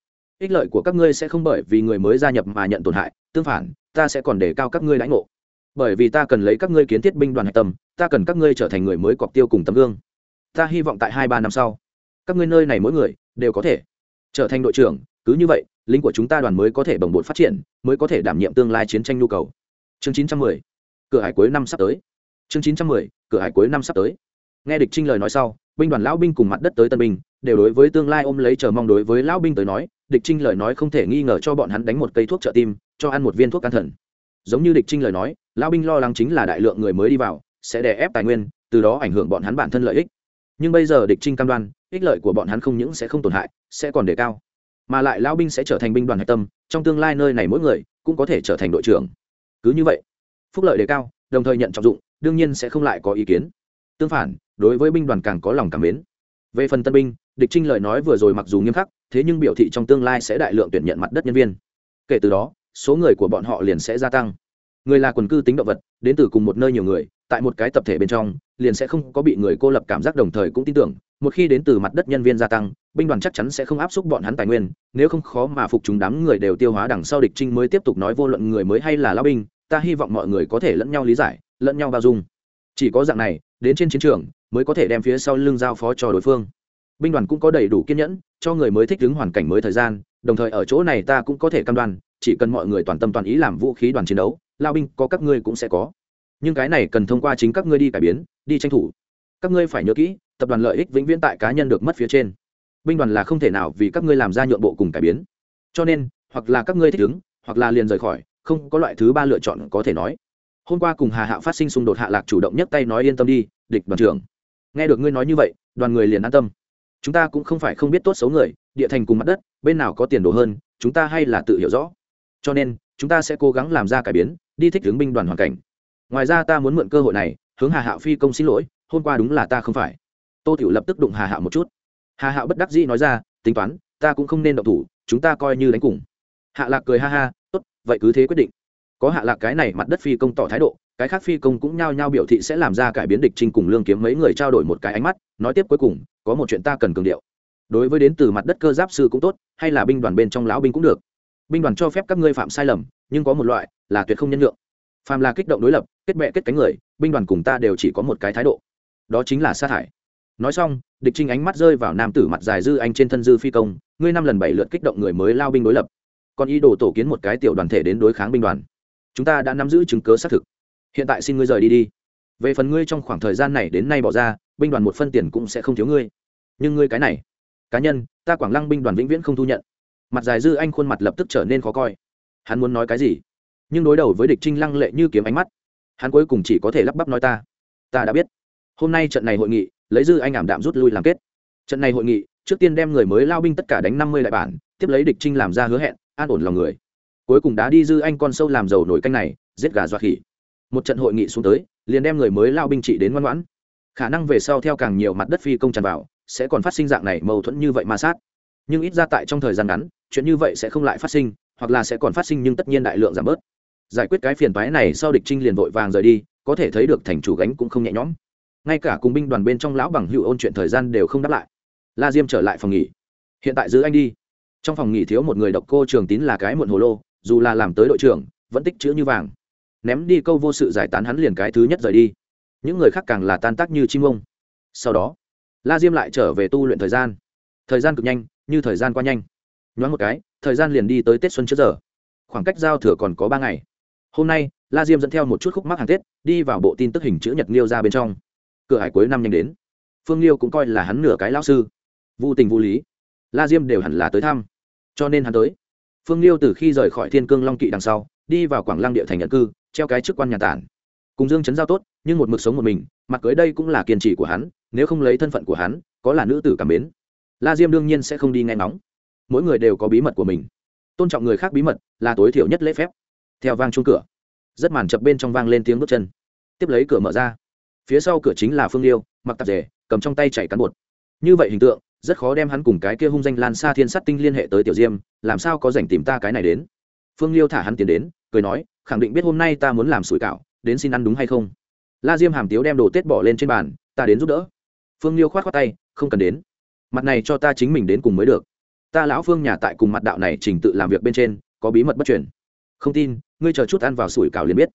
ích lợi của các ngươi sẽ không bởi vì người mới gia nhập mà nhận tổn hại, tương phản, ta sẽ còn đề cao các ngươi lãnh ngộ. Bởi vì ta cần lấy các ngươi kiến thiết binh đoàn hạch tâm, ta cần các ngươi trở thành người mới cọc tiêu cùng tấm gương. Ta hy vọng tại hai ba năm sau, các ngươi nơi này mỗi người đều có thể trở thành đội trưởng, cứ như vậy, lính của chúng ta đoàn mới có thể bồng bột phát triển, mới có thể đảm nhiệm tương lai chiến tranh nhu cầu. Chương chín trăm mười, cửa hải cuối năm sắp tới. Chương chín trăm mười, cửa hải cuối năm sắp tới nghe địch trinh lời nói sau, binh đoàn lão binh cùng mặt đất tới tân binh, đều đối với tương lai ôm lấy chờ mong đối với lão binh tới nói, địch trinh lời nói không thể nghi ngờ cho bọn hắn đánh một cây thuốc trợ tim, cho ăn một viên thuốc can thần. Giống như địch trinh lời nói, lão binh lo lắng chính là đại lượng người mới đi vào, sẽ đè ép tài nguyên, từ đó ảnh hưởng bọn hắn bản thân lợi ích. Nhưng bây giờ địch trinh cam đoan, ích lợi của bọn hắn không những sẽ không tổn hại, sẽ còn đề cao. Mà lại lão binh sẽ trở thành binh đoàn hạch tâm, trong tương lai nơi này mỗi người cũng có thể trở thành đội trưởng. Cứ như vậy, phúc lợi đề cao, đồng thời nhận trọng dụng, đương nhiên sẽ không lại có ý kiến. Tương phản đối với binh đoàn càng có lòng cảm mến. Về phần tân binh, địch trinh lời nói vừa rồi mặc dù nghiêm khắc, thế nhưng biểu thị trong tương lai sẽ đại lượng tuyển nhận mặt đất nhân viên. Kể từ đó, số người của bọn họ liền sẽ gia tăng. Người là quần cư tính động vật, đến từ cùng một nơi nhiều người, tại một cái tập thể bên trong, liền sẽ không có bị người cô lập cảm giác đồng thời cũng tin tưởng, một khi đến từ mặt đất nhân viên gia tăng, binh đoàn chắc chắn sẽ không áp xúc bọn hắn tài nguyên, nếu không khó mà phục chúng đám người đều tiêu hóa đằng sau địch trinh mới tiếp tục nói vô luận người mới hay là lao binh, ta hy vọng mọi người có thể lẫn nhau lý giải, lẫn nhau bao dung. Chỉ có dạng này đến trên chiến trường mới có thể đem phía sau lưng giao phó cho đối phương. Binh đoàn cũng có đầy đủ kiên nhẫn, cho người mới thích ứng hoàn cảnh mới thời gian, đồng thời ở chỗ này ta cũng có thể cam đoan, chỉ cần mọi người toàn tâm toàn ý làm vũ khí đoàn chiến đấu, lao binh có các ngươi cũng sẽ có. Nhưng cái này cần thông qua chính các ngươi đi cải biến, đi tranh thủ. Các ngươi phải nhớ kỹ, tập đoàn lợi ích vĩnh viễn tại cá nhân được mất phía trên. Binh đoàn là không thể nào vì các ngươi làm ra nhượng bộ cùng cải biến. Cho nên, hoặc là các ngươi thích ứng, hoặc là liền rời khỏi, không có loại thứ ba lựa chọn có thể nói hôm qua cùng hà hạ phát sinh xung đột hạ lạc chủ động nhấc tay nói yên tâm đi, địch đoàn trưởng. Nghe được ngươi nói như vậy, đoàn người liền an tâm. Chúng ta cũng không phải không biết tốt xấu người, địa thành cùng mặt đất, bên nào có tiền đồ hơn, chúng ta hay là tự hiểu rõ. Cho nên, chúng ta sẽ cố gắng làm ra cải biến, đi thích hướng binh đoàn hoàn cảnh. Ngoài ra ta muốn mượn cơ hội này, hướng hà hạo phi công xin lỗi, hôm qua đúng là ta không phải. Tô tiểu lập tức đụng hà hạo một chút. Hà hạo bất đắc dĩ nói ra, tính toán, ta cũng không nên động thủ, chúng ta coi như đánh cùng. Hạ lạc cười ha ha, tốt, vậy cứ thế quyết định có hạ lạc cái này mặt đất phi công tỏ thái độ, cái khác phi công cũng nhao nhao biểu thị sẽ làm ra cải biến địch trinh cùng lương kiếm mấy người trao đổi một cái ánh mắt, nói tiếp cuối cùng, có một chuyện ta cần cường điệu. Đối với đến từ mặt đất cơ giáp sư cũng tốt, hay là binh đoàn bên trong lão binh cũng được. Binh đoàn cho phép các ngươi phạm sai lầm, nhưng có một loại là tuyệt không nhân lượng phàm là kích động đối lập, kết bệ kết cánh người, binh đoàn cùng ta đều chỉ có một cái thái độ. Đó chính là sa thải. Nói xong, địch trinh ánh mắt rơi vào nam tử mặt dài dư anh trên thân dư phi công, ngươi năm lần bảy lượt kích động người mới lao binh đối lập. Còn ý đồ tổ kiến một cái tiểu đoàn thể đến đối kháng binh đoàn chúng ta đã nắm giữ chứng cớ xác thực. Hiện tại xin ngươi rời đi đi. Về phần ngươi trong khoảng thời gian này đến nay bỏ ra, binh đoàn một phân tiền cũng sẽ không thiếu ngươi. Nhưng ngươi cái này, cá nhân, ta quảng lăng binh đoàn vĩnh viễn không thu nhận. Mặt dài dư anh khuôn mặt lập tức trở nên khó coi. Hắn muốn nói cái gì? Nhưng đối đầu với địch trinh lăng lệ như kiếm ánh mắt, hắn cuối cùng chỉ có thể lắp bắp nói ta. Ta đã biết. Hôm nay trận này hội nghị, lấy dư anh ảm đạm rút lui làm kết. Trận này hội nghị, trước tiên đem người mới lao binh tất cả đánh năm mươi đại bản, tiếp lấy địch trinh làm ra hứa hẹn, an ổn lòng người cuối cùng đã đi dư anh con sâu làm dầu nổi canh này, giết gà dọa khỉ. Một trận hội nghị xuống tới, liền đem người mới lao binh trị đến ngoan ngoãn. Khả năng về sau theo càng nhiều mặt đất phi công tràn vào, sẽ còn phát sinh dạng này mâu thuẫn như vậy ma sát. Nhưng ít ra tại trong thời gian ngắn, chuyện như vậy sẽ không lại phát sinh, hoặc là sẽ còn phát sinh nhưng tất nhiên đại lượng giảm bớt. Giải quyết cái phiền toái này sau địch trinh liền vội vàng rời đi, có thể thấy được thành chủ gánh cũng không nhẹ nhõm. Ngay cả cùng binh đoàn bên trong lão bằng hữu ôn chuyện thời gian đều không đáp lại. La diêm trở lại phòng nghỉ. Hiện tại giữ anh đi. Trong phòng nghỉ thiếu một người độc cô trường tín là cái muộn hồ lô dù là làm tới đội trưởng, vẫn tích chữ như vàng. Ném đi câu vô sự giải tán hắn liền cái thứ nhất rời đi. Những người khác càng là tan tác như chim ông. Sau đó, la diêm lại trở về tu luyện thời gian. Thời gian cực nhanh, như thời gian qua nhanh. Nhoáng một cái, thời gian liền đi tới tết xuân trước giờ. Khoảng cách giao thừa còn có ba ngày. Hôm nay, la diêm dẫn theo một chút khúc mắc hàng tết, đi vào bộ tin tức hình chữ nhật liêu ra bên trong. Cửa hải cuối năm nhanh đến. Phương liêu cũng coi là hắn nửa cái lao sư. Vô tình vô lý. La diêm đều hẳn là tới thăm. Cho nên hắn tới phương liêu từ khi rời khỏi thiên cương long kỵ đằng sau, đi vào quảng lăng địa thành nhận cư, treo cái chức quan nhà tản. Cùng dương chấn giao tốt, nhưng một mực sống một mình, mặt cưới đây cũng là kiên trì của hắn, nếu không lấy thân phận của hắn, có là nữ tử cảm mến. La diêm đương nhiên sẽ không đi nghe nóng. mỗi người đều có bí mật của mình. Tôn trọng người khác bí mật là tối thiểu nhất lễ phép. Theo vang chung cửa, rất màn chập bên trong vang lên tiếng bước chân. Tiếp lấy cửa mở ra. Phía sau cửa chính là phương liêu, mặc tạp rể cầm trong tay chảy cán bột. Như vậy hình tượng rất khó đem hắn cùng cái kia hung danh lan xa thiên sắt tinh liên hệ tới tiểu diêm, làm sao có dành tìm ta cái này đến? Phương liêu thả hắn tiền đến, cười nói, khẳng định biết hôm nay ta muốn làm sủi cảo, đến xin ăn đúng hay không? La diêm hàm tiếu đem đồ tết bỏ lên trên bàn, ta đến giúp đỡ. Phương liêu khoát á tay, không cần đến. Mặt này cho ta chính mình đến cùng mới được. Ta lão phương nhà tại cùng mặt đạo này trình tự làm việc bên trên, có bí mật bất truyền. Không tin, ngươi chờ chút ăn vào sủi cảo liền biết.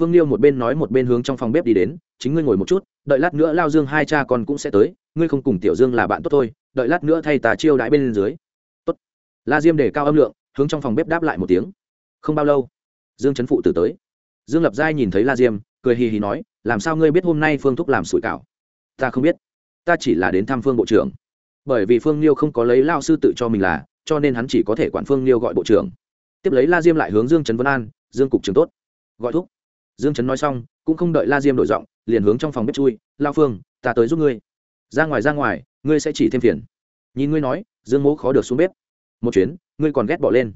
Phương liêu một bên nói một bên hướng trong phòng bếp đi đến, chính ngươi ngồi một chút, đợi lát nữa lao dương hai cha con cũng sẽ tới, ngươi không cùng tiểu dương là bạn tốt thôi đợi lát nữa thay tà chiêu đãi bên dưới. Tốt. La diêm để cao âm lượng, hướng trong phòng bếp đáp lại một tiếng. Không bao lâu, dương chấn phụ tử tới. Dương lập giai nhìn thấy la diêm, cười hì hì nói, làm sao ngươi biết hôm nay phương thúc làm sủi cảo? Ta không biết. Ta chỉ là đến thăm phương bộ trưởng. Bởi vì phương liêu không có lấy lao sư tự cho mình là, cho nên hắn chỉ có thể quản phương liêu gọi bộ trưởng. Tiếp lấy la diêm lại hướng dương trấn vân an, dương cục trưởng tốt. Gọi thúc. Dương trấn nói xong, cũng không đợi la diêm đổi giọng, liền hướng trong phòng bếp chui, lao phương, ta tới giúp ngươi. Ra ngoài ra ngoài ngươi sẽ chỉ thêm phiền. Nhìn ngươi nói, dương mố khó được xuống bếp. Một chuyến, ngươi còn ghét bỏ lên.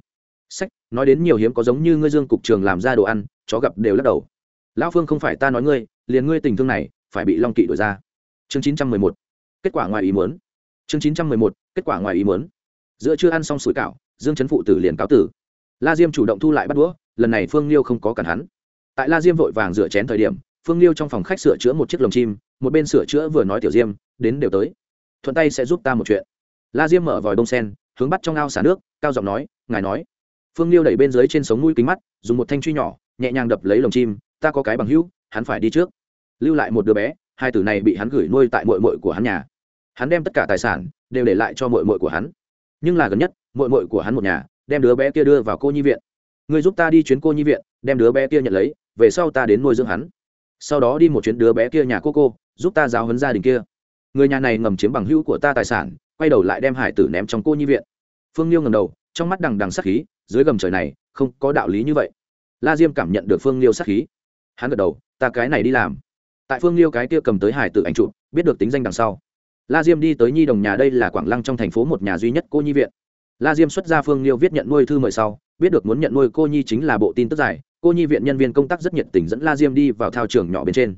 Sách, nói đến nhiều hiếm có giống như ngươi dương cục trường làm ra đồ ăn, chó gặp đều lắc đầu. Lão phương không phải ta nói ngươi, liền ngươi tình thương này, phải bị long kỵ đổi ra. Chương chín trăm mười một, kết quả ngoài ý muốn. Chương chín trăm mười một, kết quả ngoài ý muốn. Giữa chưa ăn xong sủi cảo, dương chấn phụ tử liền cáo tử. La diêm chủ động thu lại bắt đũa, lần này phương liêu không có cản hắn. Tại la diêm vội vàng rửa chén thời điểm, phương liêu trong phòng khách sửa chữa một chiếc lồng chim, một bên sửa chữa vừa nói tiểu diêm, đến đều tới thuận tay sẽ giúp ta một chuyện. La diêm mở vòi đông sen, hướng bắt trong ao xả nước, cao giọng nói, ngài nói. Phương liêu đẩy bên dưới trên sống mũi kính mắt, dùng một thanh truy nhỏ, nhẹ nhàng đập lấy lồng chim, ta có cái bằng hữu, hắn phải đi trước. Lưu lại một đứa bé, hai tử này bị hắn gửi nuôi tại mội mội của hắn nhà. Hắn đem tất cả tài sản đều để lại cho mội mội của hắn. Nhưng là gần nhất mội mội của hắn một nhà, đem đứa bé kia đưa vào cô nhi viện. Người giúp ta đi chuyến cô nhi viện, đem đứa bé kia nhận lấy, về sau ta đến nuôi dưỡng hắn. Sau đó đi một chuyến đứa bé kia nhà cô cô, giúp ta giáo hấn gia đình kia người nhà này ngầm chiếm bằng hữu của ta tài sản, quay đầu lại đem hải tử ném trong cô nhi viện. Phương liêu ngầm đầu, trong mắt đằng đằng sắc khí, dưới gầm trời này, không có đạo lý như vậy. La diêm cảm nhận được phương liêu sắc khí. Hắn gật đầu, ta cái này đi làm. Tại phương liêu cái kia cầm tới hải tử ảnh trụ biết được tính danh đằng sau. La diêm đi tới nhi đồng nhà đây là quảng lăng trong thành phố một nhà duy nhất cô nhi viện. La diêm xuất ra phương liêu viết nhận nuôi thư mời sau, biết được muốn nhận nuôi cô nhi chính là bộ tin tức dài cô nhi viện nhân viên công tác rất nhiệt tình dẫn la diêm đi vào thao trường nhỏ bên trên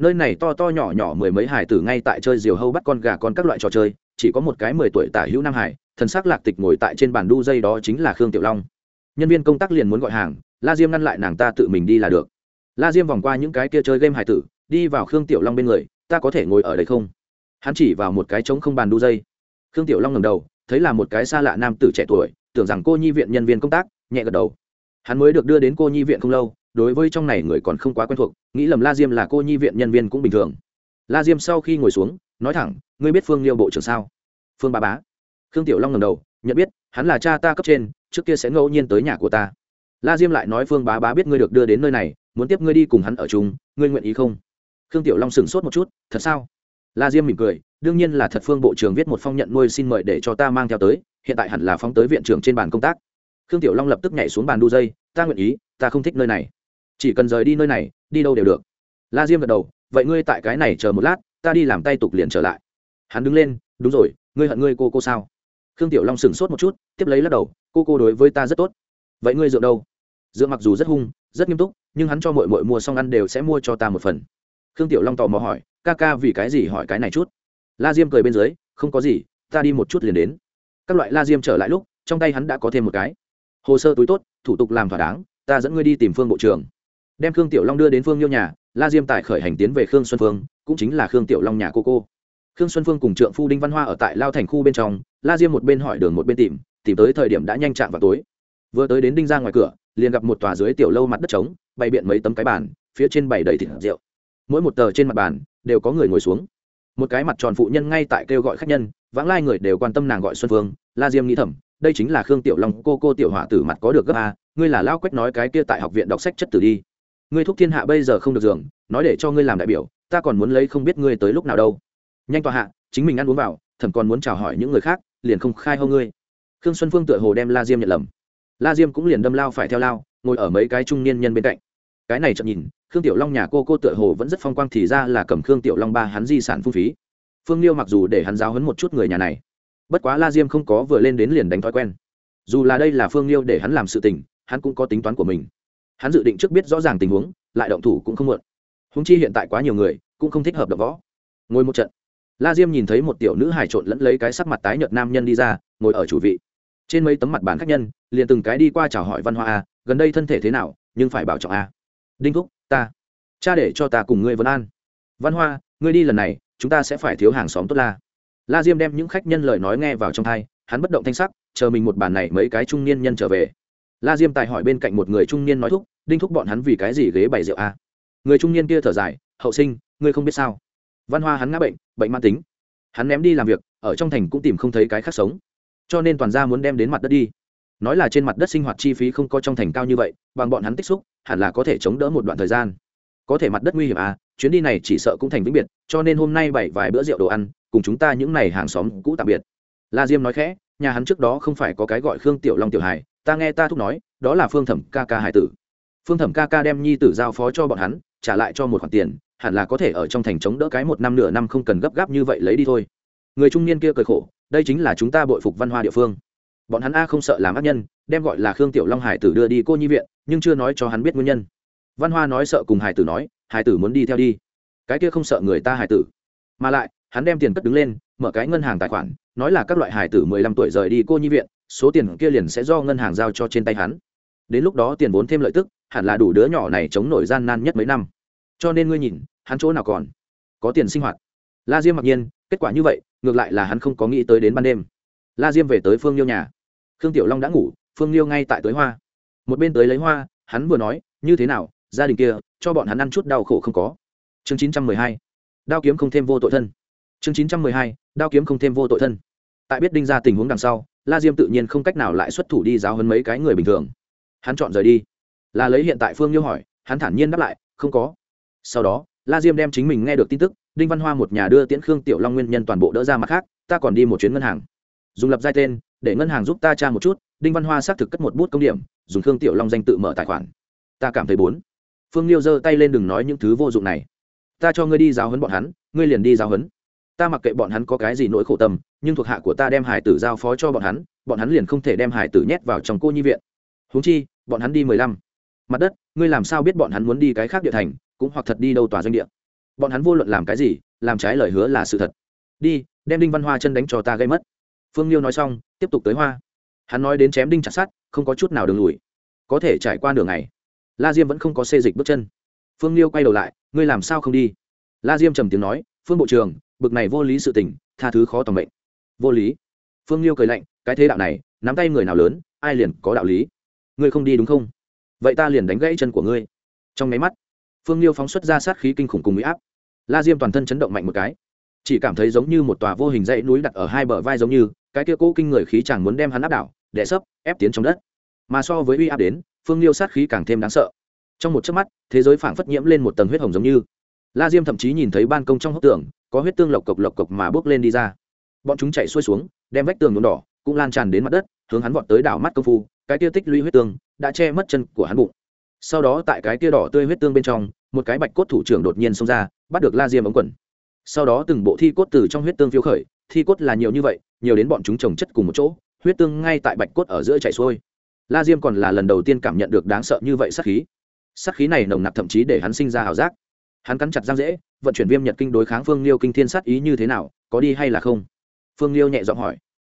nơi này to to nhỏ nhỏ mười mấy hải tử ngay tại chơi diều hâu bắt con gà con các loại trò chơi, chỉ có một cái mười tuổi tả hữu nam hải thần s ắ c lạc tịch ngồi tại trên bàn đu dây đó chính là khương tiểu long. Nhân viên công tác liền muốn gọi hàng, la diêm ngăn lại nàng ta tự mình đi là được. La diêm vòng qua những cái kia chơi game hải tử, đi vào khương tiểu long bên người, ta có thể ngồi ở đây không? Hắn chỉ vào một cái trống không bàn đu dây. Khương tiểu long ngầm đầu, thấy là một cái xa lạ nam tử trẻ tuổi, tưởng rằng cô nhi viện nhân viên công tác, nhẹ gật đầu. Hắn mới được đưa đến cô nhi viện không lâu đối với trong này người còn không quá quen thuộc, nghĩ lầm la diêm là cô nhi viện nhân viên cũng bình thường. La diêm sau khi ngồi xuống, nói thẳng, ngươi biết phương liêu bộ trưởng sao? Phương ba bá. Khương tiểu long ngầm đầu, nhận biết, hắn là cha ta cấp trên, trước kia sẽ ngẫu nhiên tới nhà của ta. La diêm lại nói, phương bá bá biết ngươi được đưa đến nơi này, muốn tiếp ngươi đi cùng hắn ở chung, ngươi nguyện ý không? Khương tiểu long sửng sốt một chút, thật sao? La diêm mỉm cười, đương nhiên là thật phương bộ trưởng viết một phong nhận nuôi xin mời để cho ta mang theo tới, hiện tại hẳn là phóng tới viện trưởng trên bàn công tác. Khương tiểu long lập tức nhảy xuống bàn đu dây, ta nguyện ý, ta không thích nơi này chỉ cần rời đi nơi này, đi đâu đều được. La diêm gật đầu, vậy ngươi tại cái này chờ một lát, ta đi làm tay tục liền trở lại. Hắn đứng lên, đúng rồi, ngươi hận ngươi cô cô sao? Khương tiểu long sửng sốt một chút, tiếp lấy lắc đầu, cô cô đối với ta rất tốt. Vậy ngươi dựa đâu? Dựa mặc dù rất hung, rất nghiêm túc, nhưng hắn cho mội mội mua xong ăn đều sẽ mua cho ta một phần. Khương tiểu long tò mò hỏi, ca ca vì cái gì hỏi cái này chút? La diêm cười bên dưới, không có gì, ta đi một chút liền đến. Các loại la diêm trở lại lúc, trong tay hắn đã có thêm một cái. Hồ sơ túi tốt, thủ tục làm thỏa đáng, ta dẫn ngươi đi tìm phương bộ trưởng đem khương tiểu long đưa đến phương nhiêu nhà, la diêm tại khởi hành tiến về khương xuân phương, cũng chính là khương tiểu long nhà cô cô. Khương xuân phương cùng trượng phu đinh văn hoa ở tại lao thành khu bên trong, la diêm một bên hỏi đường một bên tìm tìm tới thời điểm đã nhanh chạm vào tối. Vừa tới đến đinh ra ngoài cửa, liền gặp một tòa dưới tiểu lâu mặt đất trống, bày biện mấy tấm cái bàn, phía trên bày đầy thịt rượu. Mỗi một tờ trên mặt bàn, đều có người ngồi xuống. Một cái mặt tròn phụ nhân ngay tại kêu gọi khách nhân, vãng lai người đều quan tâm nàng gọi xuân phương. La diêm nghĩ thầm, đây chính là khương tiểu long, cô cô tiểu họa tử mặt có được gấp a, ngươi là lao quách nói cái kia tại học viện đọc sách chất tử đi ngươi thúc thiên hạ bây giờ không được giường, nói để cho ngươi làm đại biểu, ta còn muốn lấy không biết ngươi tới lúc nào đâu. Nhanh tòa hạ, chính mình ăn uống vào, thẩm còn muốn chào hỏi những người khác, liền không khai hô ngươi. Khương xuân phương tựa hồ đem la diêm nhận lầm. La diêm cũng liền đâm lao phải theo lao, ngồi ở mấy cái trung niên nhân bên cạnh. Cái này chậm nhìn, khương tiểu long nhà cô cô tựa hồ vẫn rất phong quang thì ra là cầm khương tiểu long ba hắn di sản phung phí. Phương liêu mặc dù để hắn giáo hấn một chút người nhà này, bất quá la diêm không có vừa lên đến liền đánh thói quen. Dù là đây là phương liêu để hắn làm sự tình, hắn cũng có tính toán của mình hắn dự định trước biết rõ ràng tình huống, lại động thủ cũng không muộn. Húng chi hiện tại quá nhiều người, cũng không thích hợp đập võ. Ngồi một trận. La diêm nhìn thấy một tiểu nữ hài trộn lẫn lấy cái sắc mặt tái nhợt nam nhân đi ra, ngồi ở chủ vị. Trên mấy tấm mặt bàn khách nhân, liền từng cái đi qua chào hỏi văn hoa a, gần đây thân thể thế nào, nhưng phải bảo trọng a. Đinh thúc, ta. Cha để cho ta cùng ngươi vấn an. Văn hoa, ngươi đi lần này, chúng ta sẽ phải thiếu hàng xóm tốt la. La diêm đem những khách nhân lời nói nghe vào trong thai hắn bất động thanh sắc, chờ mình một bàn này mấy cái trung niên nhân trở về. La diêm tài hỏi bên cạnh một người trung niên nói thúc đinh thúc bọn hắn vì cái gì ghế bày rượu a người trung niên kia thở dài, hậu sinh, ngươi không biết sao? Văn hoa hắn ngã bệnh bệnh mãn tính. Hắn ném đi làm việc, ở trong thành cũng tìm không thấy cái khác sống. Cho nên toàn gia muốn đem đến mặt đất đi. Nói là trên mặt đất sinh hoạt chi phí không có trong thành cao như vậy, bằng bọn hắn tích xúc, hẳn là có thể chống đỡ một đoạn thời gian. Có thể mặt đất nguy hiểm à chuyến đi này chỉ sợ cũng thành vĩnh biệt, cho nên hôm nay bảy vài bữa rượu đồ ăn, cùng chúng ta những n à y hàng xóm cũ tạm biệt. La diêm nói khẽ, nhà hắn trước đó không phải có cái gọi khương tiểu long tiểu hải, ta nghe ta thúc nói, đó là phương thẩm ca ca hải tử phương thẩm ca ca đem nhi tử giao phó cho bọn hắn, trả lại cho một khoản tiền, hẳn là có thể ở trong thành chống đỡ cái một năm nửa năm không cần gấp gáp như vậy lấy đi thôi. Người trung niên kia cười khổ, đây chính là chúng ta bội phục văn hoa địa phương. Bọn hắn a không sợ làm ác nhân, đem gọi là khương tiểu long hải tử đưa đi cô nhi viện, nhưng chưa nói cho hắn biết nguyên nhân. Văn hoa nói sợ cùng hải tử nói, hải tử muốn đi theo đi. Cái kia không sợ người ta hải tử. Mà lại, hắn đem tiền cất đứng lên, mở cái ngân hàng tài khoản, nói là các loại hải tử mười lăm tuổi rời đi cô nhi viện, số tiền kia liền sẽ do ngân hàng giao cho trên tay hắn. Đến lúc đó tiền vốn thêm lợi tức hẳn là đủ đứa nhỏ này chống nổi gian nan nhất mấy năm. Cho nên ngươi nhìn, hắn chỗ nào còn có tiền sinh hoạt? La diêm mặc nhiên, kết quả như vậy, ngược lại là hắn không có nghĩ tới đến ban đêm. La diêm về tới phương liêu nhà. Khương tiểu long đã ngủ, phương liêu ngay tại tới hoa. Một bên tới lấy hoa, hắn vừa nói, như thế nào, gia đình kia, cho bọn hắn ăn chút đau khổ không có? Chương chín trăm mười hai. Đao kiếm không thêm vô tội thân. Chương chín trăm mười hai. Đao kiếm không thêm vô tội thân. Tại biết đinh ra tình huống đằng sau, la diêm tự nhiên không cách nào lại xuất thủ đi giáo hơn mấy cái người bình thường. Hắn chọn rời đi là lấy hiện tại phương liêu hỏi, hắn thản nhiên đáp lại, không có. Sau đó, la diêm đem chính mình nghe được tin tức, đinh văn hoa một nhà đưa tiễn khương tiểu long nguyên nhân toàn bộ đỡ ra mặt khác, ta còn đi một chuyến ngân hàng. Dùng lập giai tên, để ngân hàng giúp ta tra một chút. Đinh văn hoa xác thực cất một bút công điểm, dùng khương tiểu long danh tự mở tài khoản. Ta cảm thấy bốn. Phương liêu giơ tay lên đừng nói những thứ vô dụng này. Ta cho ngươi đi giáo hấn bọn hắn, ngươi liền đi giáo hấn ta mặc kệ bọn hắn có cái gì nỗi khổ tâm, nhưng thuộc hạ của ta đem hải tử giao phó cho bọn hắn bọn hắn liền không thể đem hải tử nhét vào trong cô nhi viện. Huống chi, bọn hắn đi mười lăm mặt đất, ngươi làm sao biết bọn hắn muốn đi cái khác địa thành, cũng hoặc thật đi đâu tòa doanh địa? Bọn hắn vô luận làm cái gì, làm trái lời hứa là sự thật. Đi, đem đinh văn hoa chân đánh cho ta gây mất. Phương liêu nói xong, tiếp tục tới hoa. Hắn nói đến chém đinh chặt sát không có chút nào đường lùi. Có thể trải qua đường này la diêm vẫn không có xê dịch bước chân. Phương liêu quay đầu lại, ngươi làm sao không đi? La diêm trầm tiếng nói, phương bộ trưởng, bực này vô lý sự tình, tha thứ khó tầm mệnh. Vô lý? Phương liêu cười lạnh, cái thế đạo này, nắm tay người nào lớn, ai liền có đạo lý? Ngươi không đi đúng không? Vậy ta liền đánh gãy chân của ngươi. Trong máy mắt, phương liêu phóng xuất ra sát khí kinh khủng cùng mỹ áp. La diêm toàn thân chấn động mạnh một cái, chỉ cảm thấy giống như một tòa vô hình dãy núi đặt ở hai bờ vai giống như, cái kia cố kinh người khí chẳng muốn đem hắn áp đảo, đè sấp, ép tiến trong đất. Mà so với uy áp đến, phương liêu sát khí càng thêm đáng sợ. Trong một chớp mắt, thế giới phảng phất nhiễm lên một tầng huyết hồng giống như. La diêm thậm chí nhìn thấy ban công trong hốc tường, có huyết tương lộc cộc lộc cộc mà bước lên đi ra. Bọn chúng chạy xuôi xuống, đem vách tường nhuộm đỏ, cũng lan tràn đến mặt đất hướng hắn vọt tới đảo mắt công phu, cái kia tích lũy huyết tương đã che mất chân của hắn bụng. Sau đó tại cái kia đỏ tươi huyết tương bên trong, một cái bạch cốt thủ trưởng đột nhiên xông ra, bắt được la diêm ống quần. Sau đó từng bộ thi cốt từ trong huyết tương phiêu khởi, thi cốt là nhiều như vậy, nhiều đến bọn chúng trồng chất cùng một chỗ, huyết tương ngay tại bạch cốt ở giữa chảy xuôi. La diêm còn là lần đầu tiên cảm nhận được đáng sợ như vậy sát khí. Sát khí này nồng nặc thậm chí để hắn sinh ra h ảo giác. Hắn cắn chặt răng dễ vận chuyển viêm nhật kinh đối kháng phương liêu kinh thiên sát ý như thế nào, có đi hay là không? Phương liêu nhẹ giọng hỏi.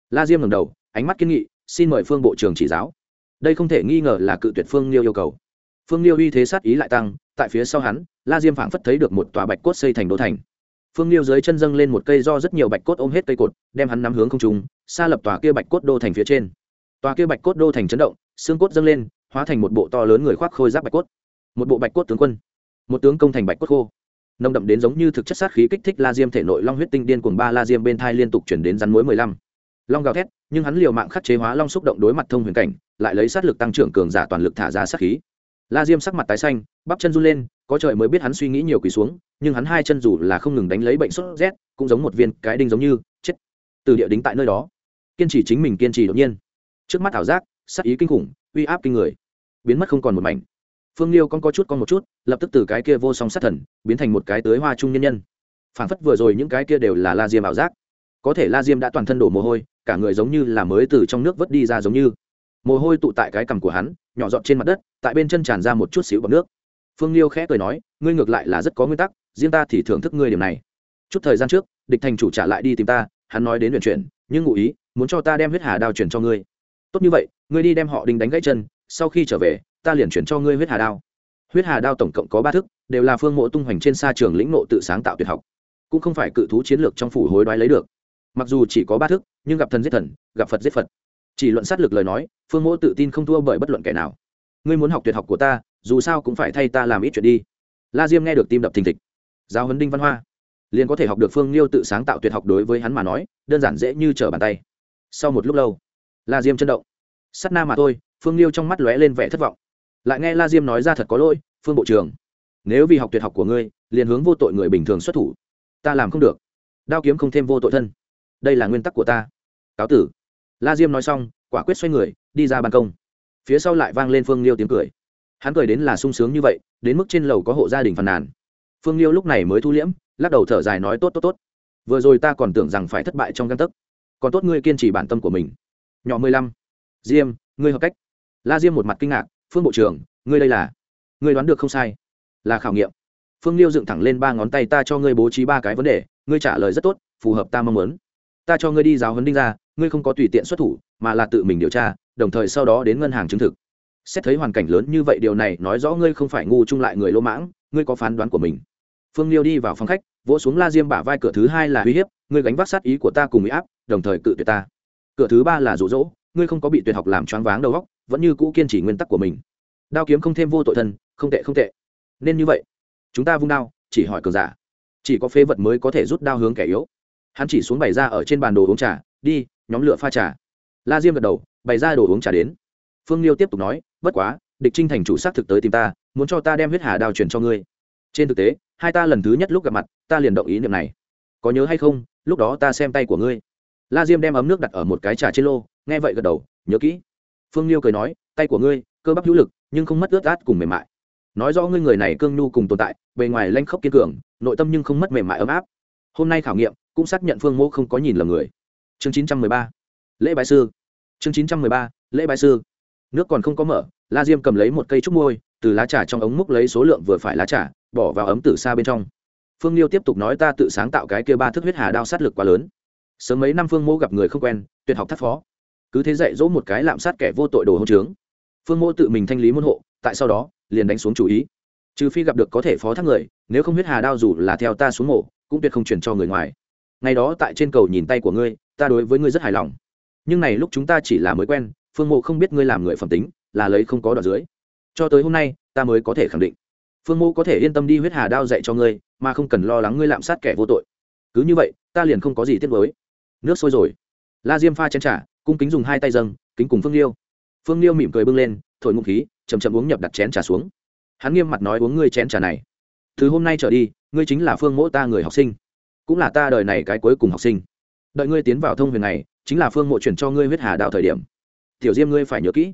La diêm ngầm đầu, ánh mắt kiên nghị xin mời phương bộ trưởng chỉ giáo. Đây không thể nghi ngờ là cự tuyệt phương liêu yêu cầu. Phương liêu uy thế sát ý lại tăng, tại phía sau hắn, la diêm phảng phất thấy được một tòa bạch cốt xây thành đô thành. Phương liêu dưới chân dâng lên một cây do rất nhiều bạch cốt ôm hết cây cột, đem hắn nắm hướng không trung, xa lập tòa kia bạch cốt đô thành phía trên. Tòa kia bạch cốt đô thành chấn động, xương cốt dâng lên, hóa thành một bộ to lớn người khoác khôi giáp bạch cốt. Một bộ bạch cốt tướng quân. Một tướng công thành bạch cốt khô. Nồng đậm đến giống như thực chất sát khí kích thích la diêm thể nội long huyết tinh điên cuồng ba la diêm bên thai liên tục chuyển đến rắn muối mười lăm long gào thét, nhưng hắn liều mạng khắc chế hóa long xúc động đối mặt thông huyền cảnh, lại lấy sát lực tăng trưởng cường giả toàn lực thả ra sát khí. La diêm sắc mặt tái xanh, bắp chân run lên, có trời mới biết hắn suy nghĩ nhiều quỳ xuống, nhưng hắn hai chân dù là không ngừng đánh lấy bệnh sốt rét, cũng giống một viên cái đinh giống như, chết. Từ địa đính tại nơi đó, kiên trì chính mình kiên trì đột nhiên. Trước mắt ảo giác sắc ý kinh khủng, uy áp kinh người. Biến mất không còn một mảnh. Phương liêu con có chút con một chút, lập tức từ cái kia vô song sát thần, biến thành một cái tới hoa trung nhân nhân. Phản phất vừa rồi những cái kia đều là la diêm ảo giác có thể la diêm đã toàn thân đổ mồ hôi, cả người giống như là mới từ trong nước vớt đi ra giống như. Mồ hôi tụ tại cái cằm của hắn, nhỏ giọt trên mặt đất, tại bên chân tràn ra một chút xíu bọc nước. Phương liêu khẽ cười nói, ngươi ngược lại là rất có nguyên tắc, riêng ta thì thưởng thức ngươi điểm này. Chút thời gian trước, địch thành chủ trả lại đi tìm ta, hắn nói đến luyện chuyển, nhưng ngụ ý, muốn cho ta đem huyết hà đao chuyển cho ngươi. Tốt như vậy, ngươi đi đem họ đinh đánh gãy chân, sau khi trở về, ta liền chuyển cho ngươi huyết hà đao. Huyết hà đao tổng cộng có ba thức, đều là phương mộ tung hoành trên xa trường lĩnh nộ tự sáng tạo tuyệt học, cũng không phải cự thú chiến lược trong phủ hối đoái lấy được mặc dù chỉ có ba thức, nhưng gặp thần giết thần, gặp phật giết phật. Chỉ luận sát lực lời nói, phương mỗ tự tin không thua bởi bất luận kẻ nào. Ngươi muốn học tuyệt học của ta, dù sao cũng phải thay ta làm ít chuyện đi. La diêm nghe được tim đập thình thịch. Giáo huấn đinh văn hoa. Liền có thể học được phương liêu tự sáng tạo tuyệt học đối với hắn mà nói, đơn giản dễ như trở bàn tay. Sau một lúc lâu, la diêm chân động. Sắt na mà thôi, phương liêu trong mắt lóe lên vẻ thất vọng. Lại nghe la diêm nói ra thật có lỗi, phương bộ trưởng, nếu vì học tuyệt học của ngươi, liền hướng vô tội người bình thường xuất thủ. Ta làm không được. Đao kiếm không thêm vô tội thân đây là nguyên tắc của ta. Cáo tử. La diêm nói xong, quả quyết xoay người, đi ra ban công. Phía sau lại vang lên phương liêu tiếng cười. Hắn cười đến là sung sướng như vậy, đến mức trên lầu có hộ gia đình phàn nàn. Phương liêu lúc này mới thu liễm, lắc đầu thở dài nói, tốt tốt tốt. Vừa rồi ta còn tưởng rằng phải thất bại trong căn tấc. Còn tốt ngươi kiên trì bản tâm của mình. Nhỏ mười lăm. Diêm, ngươi hợp cách. La diêm một mặt kinh ngạc, phương bộ trưởng, ngươi đây là, ngươi đoán được không sai? Là khảo nghiệm. Phương liêu dựng thẳng lên ba ngón tay, ta cho ngươi bố trí ba cái vấn đề, ngươi trả lời rất tốt, phù hợp ta mong muốn ta cho ngươi đi giáo huấn đinh ra ngươi không có tùy tiện xuất thủ, mà là tự mình điều tra, đồng thời sau đó đến ngân hàng chứng thực. Xét thấy hoàn cảnh lớn như vậy, điều này nói rõ ngươi không phải ngu chung lại người lỗ mãng, ngươi có phán đoán của mình. Phương liêu đi vào phòng khách, vỗ xuống la diêm bả vai, cửa thứ hai là uy hiếp, ngươi gánh vác sát ý của ta cùng bị áp, đồng thời cự tuyệt ta. Cửa thứ ba là rụ rỗ ngươi không có bị tuyệt học làm choáng váng đầu óc, vẫn như cũ kiên trì nguyên tắc của mình. Đao kiếm không thêm vô tội thân, không tệ không tệ. Nên như vậy. Chúng ta vung đao, chỉ hỏi cờ giả. Chỉ có phế vật mới có thể rút đao hướng kẻ yếu hắn chỉ xuống bày ra ở trên bàn đồ uống trà, đi, nhóm lửa pha trà. La diêm gật đầu, bày ra đồ uống trà đến. Phương liêu tiếp tục nói, bất quá, địch trinh thành chủ s á t thực tới tìm ta, muốn cho ta đem huyết hà đao chuyển cho ngươi. Trên thực tế, hai ta lần thứ nhất lúc gặp mặt, ta liền động ý niệm này. Có nhớ hay không, lúc đó ta xem tay của ngươi. La diêm đem ấm nước đặt ở một cái trà trên lô, nghe vậy gật đầu, nhớ kỹ. Phương liêu cười nói, tay của ngươi, cơ bắp hữu lực, nhưng không mất ướt át cùng mềm mại. Nói rõ ngươi người này cương nhu cùng tồn tại, bề ngoài lanh khốc kiên cường, nội tâm nhưng không mất mềm mại ấm áp. Hôm nay khảo nghiệm cũng xác nhận phương mẫu không có nhìn lầm người. Chương chín trăm mười ba. Lễ bái sư. Chương chín trăm mười ba. Lễ bái sư. Nước còn không có mở, la diêm cầm lấy một cây trúc môi, từ lá trà trong ống múc lấy số lượng vừa phải lá trà, bỏ vào ấm từ xa bên trong. Phương liêu tiếp tục nói ta tự sáng tạo cái kia ba thức huyết hà đao sát lực quá lớn. Sớm mấy năm phương mô gặp người không quen, tuyệt học thắt phó. Cứ thế dạy dỗ một cái lạm sát kẻ vô tội đồ hôn trướng. Phương mô tự mình thanh lý môn hộ, tại sau đó, liền đánh xuống chủ ý. Trừ phi gặp được có thể phó thác người, nếu không huyết hà đao dù là theo ta xuống mổ, cũng tuyệt không chuyển cho người ngoài ngày đó tại trên cầu nhìn tay của ngươi, ta đối với ngươi rất hài lòng. Nhưng này lúc chúng ta chỉ là mới quen, phương mộ không biết ngươi làm người phẩm tính, là lấy không có đoạn dưới. Cho tới hôm nay, ta mới có thể khẳng định. Phương mộ có thể yên tâm đi huyết hà đao dạy cho ngươi, mà không cần lo lắng ngươi lạm sát kẻ vô tội. Cứ như vậy, ta liền không có gì tiếc với nước sôi rồi. La diêm pha chén t r à cung kính dùng hai tay dâng, kính cùng phương liêu. Phương liêu mỉm cười bưng lên, thổi ngụm khí chầm chậm uống nhập đặt chén trà xuống. Hắn nghiêm mặt nói uống ngươi chén trà này. Từ hôm nay trở đi, ngươi chính là phương mỗ ta người học sinh cũng là ta đời này cái cuối cùng học sinh. Đợi ngươi tiến vào thông huyền này, chính là phương mộ chuyển cho ngươi huyết hà đạo thời điểm. Tiểu diêm ngươi phải nhớ kỹ.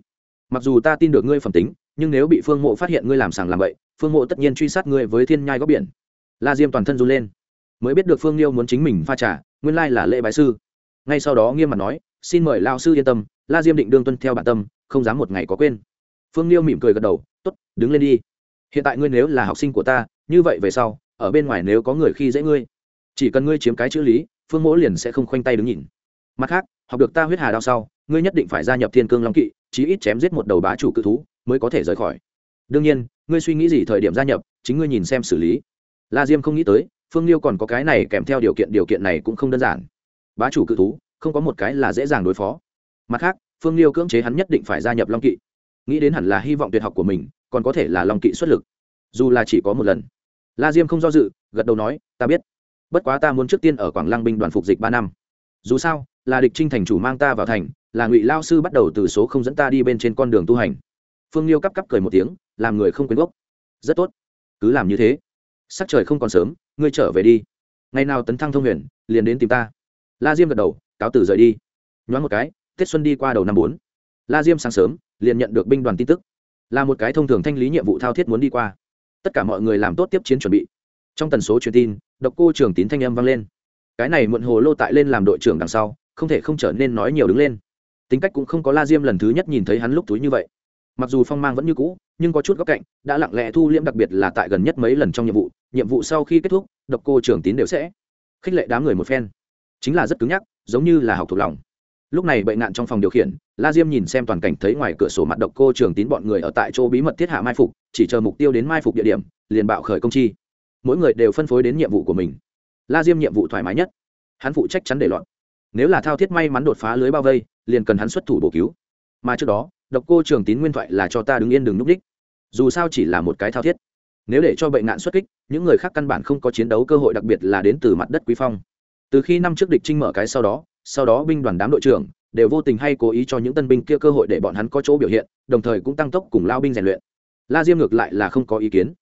Mặc dù ta tin được ngươi phẩm tính, nhưng nếu bị phương mộ phát hiện ngươi làm sàng làm vậy phương mộ tất nhiên truy sát ngươi với thiên nhai góc biển. La diêm toàn thân run lên. Mới biết được phương liêu muốn chính mình pha trả nguyên lai là lễ bái sư. Ngay sau đó nghiêm mặt nói, xin mời lao sư yên tâm, la diêm định đương tuân theo bản tâm, không dám một ngày có quên. Phương liêu mỉm cười gật đầu t ố t đứng lên đi. Hiện tại ngươi nếu là học sinh của ta, như vậy về sau, ở bên ngoài nếu có người khi dễ ngươi chỉ cần ngươi chiếm cái chữ lý, phương mỗ liền sẽ không khoanh tay đứng nhìn. Mặt khác, học được ta huyết hà đao sau, ngươi nhất định phải gia nhập thiên cương long kỵ, chí ít chém giết một đầu bá chủ cự thú mới có thể rời khỏi. Đương nhiên, ngươi suy nghĩ gì thời điểm gia nhập, chính ngươi nhìn xem xử lý. La diêm không nghĩ tới, phương liêu còn có cái này kèm theo điều kiện điều kiện này cũng không đơn giản. Bá chủ cự thú, không có một cái là dễ dàng đối phó. Mặt khác, phương liêu cưỡng chế hắn nhất định phải gia nhập long kỵ. Nghĩ đến hẳn là hy vọng tuyệt học của mình, còn có thể là long kỵ xuất lực. Dù là chỉ có một lần. La diêm không do dự, gật đầu nói, ta biết bất quá ta muốn trước tiên ở quảng lăng binh đoàn phục dịch ba năm. Dù sao, là địch trinh thành chủ mang ta vào thành, là ngụy lao sư bắt đầu từ số không dẫn ta đi bên trên con đường tu hành. Phương liêu cắp cắp cười một tiếng, làm người không quyến gốc. Rất tốt. Cứ làm như thế. Sắc trời không còn sớm, ngươi trở về đi. Ngày nào tấn thăng thông huyền, liền đến tìm ta. La diêm gật đầu, cáo tử rời đi. Nhoáng một cái tết xuân đi qua đầu năm bốn. La diêm sáng sớm, liền nhận được binh đoàn tin tức. Là một cái thông thường thanh lý nhiệm vụ thao thiết muốn đi qua. Tất cả mọi người làm tốt tiếp chiến chuẩn bị trong tần số truyền tin, độc cô trường tín thanh âm vang lên. Cái này muộn hồ lô tại lên làm đội trưởng đằng sau, không thể không trở nên nói nhiều đứng lên. Tính cách cũng không có la diêm lần thứ nhất nhìn thấy hắn lúc túi như vậy. Mặc dù phong mang vẫn như cũ, nhưng có chút góc cạnh, đã lặng lẽ thu liễm đặc biệt là tại gần nhất mấy lần trong nhiệm vụ nhiệm vụ sau khi kết thúc, độc cô trưởng tín đều sẽ khích lệ đám người một phen. Chính là rất cứng nhắc, giống như là học thuộc lòng. Lúc này bệnh nạn trong phòng điều khiển, la diêm nhìn xem toàn cảnh thấy ngoài cửa sổ mặt độc cô trường tín bọn người ở tại chỗ bí mật thiết hạ mai phục, chỉ chờ mục tiêu đến mai phục địa điểm, liền bạo khởi công chi mỗi người đều phân phối đến nhiệm vụ của mình. La diêm nhiệm vụ thoải mái nhất. Hắn phụ trách chắn để loạn. Nếu là thao thiết may mắn đột phá lưới bao vây, liền cần hắn xuất thủ bổ cứu. Mà trước đó, độc cô trường tín nguyên thoại là cho ta đứng yên đừng núp đích. Dù sao chỉ là một cái thao thiết. Nếu để cho bệnh nạn xuất kích, những người khác căn bản không có chiến đấu cơ hội đặc biệt là đến từ mặt đất quý phong. Từ khi năm trước địch trinh mở cái sau đó sau đó binh đoàn đám đội trưởng đều vô tình hay cố ý cho những tân binh kia cơ hội để bọn hắn có chỗ biểu hiện, đồng thời cũng tăng tốc cùng lao binh rèn luyện. La diêm ngược lại là không có ý kiến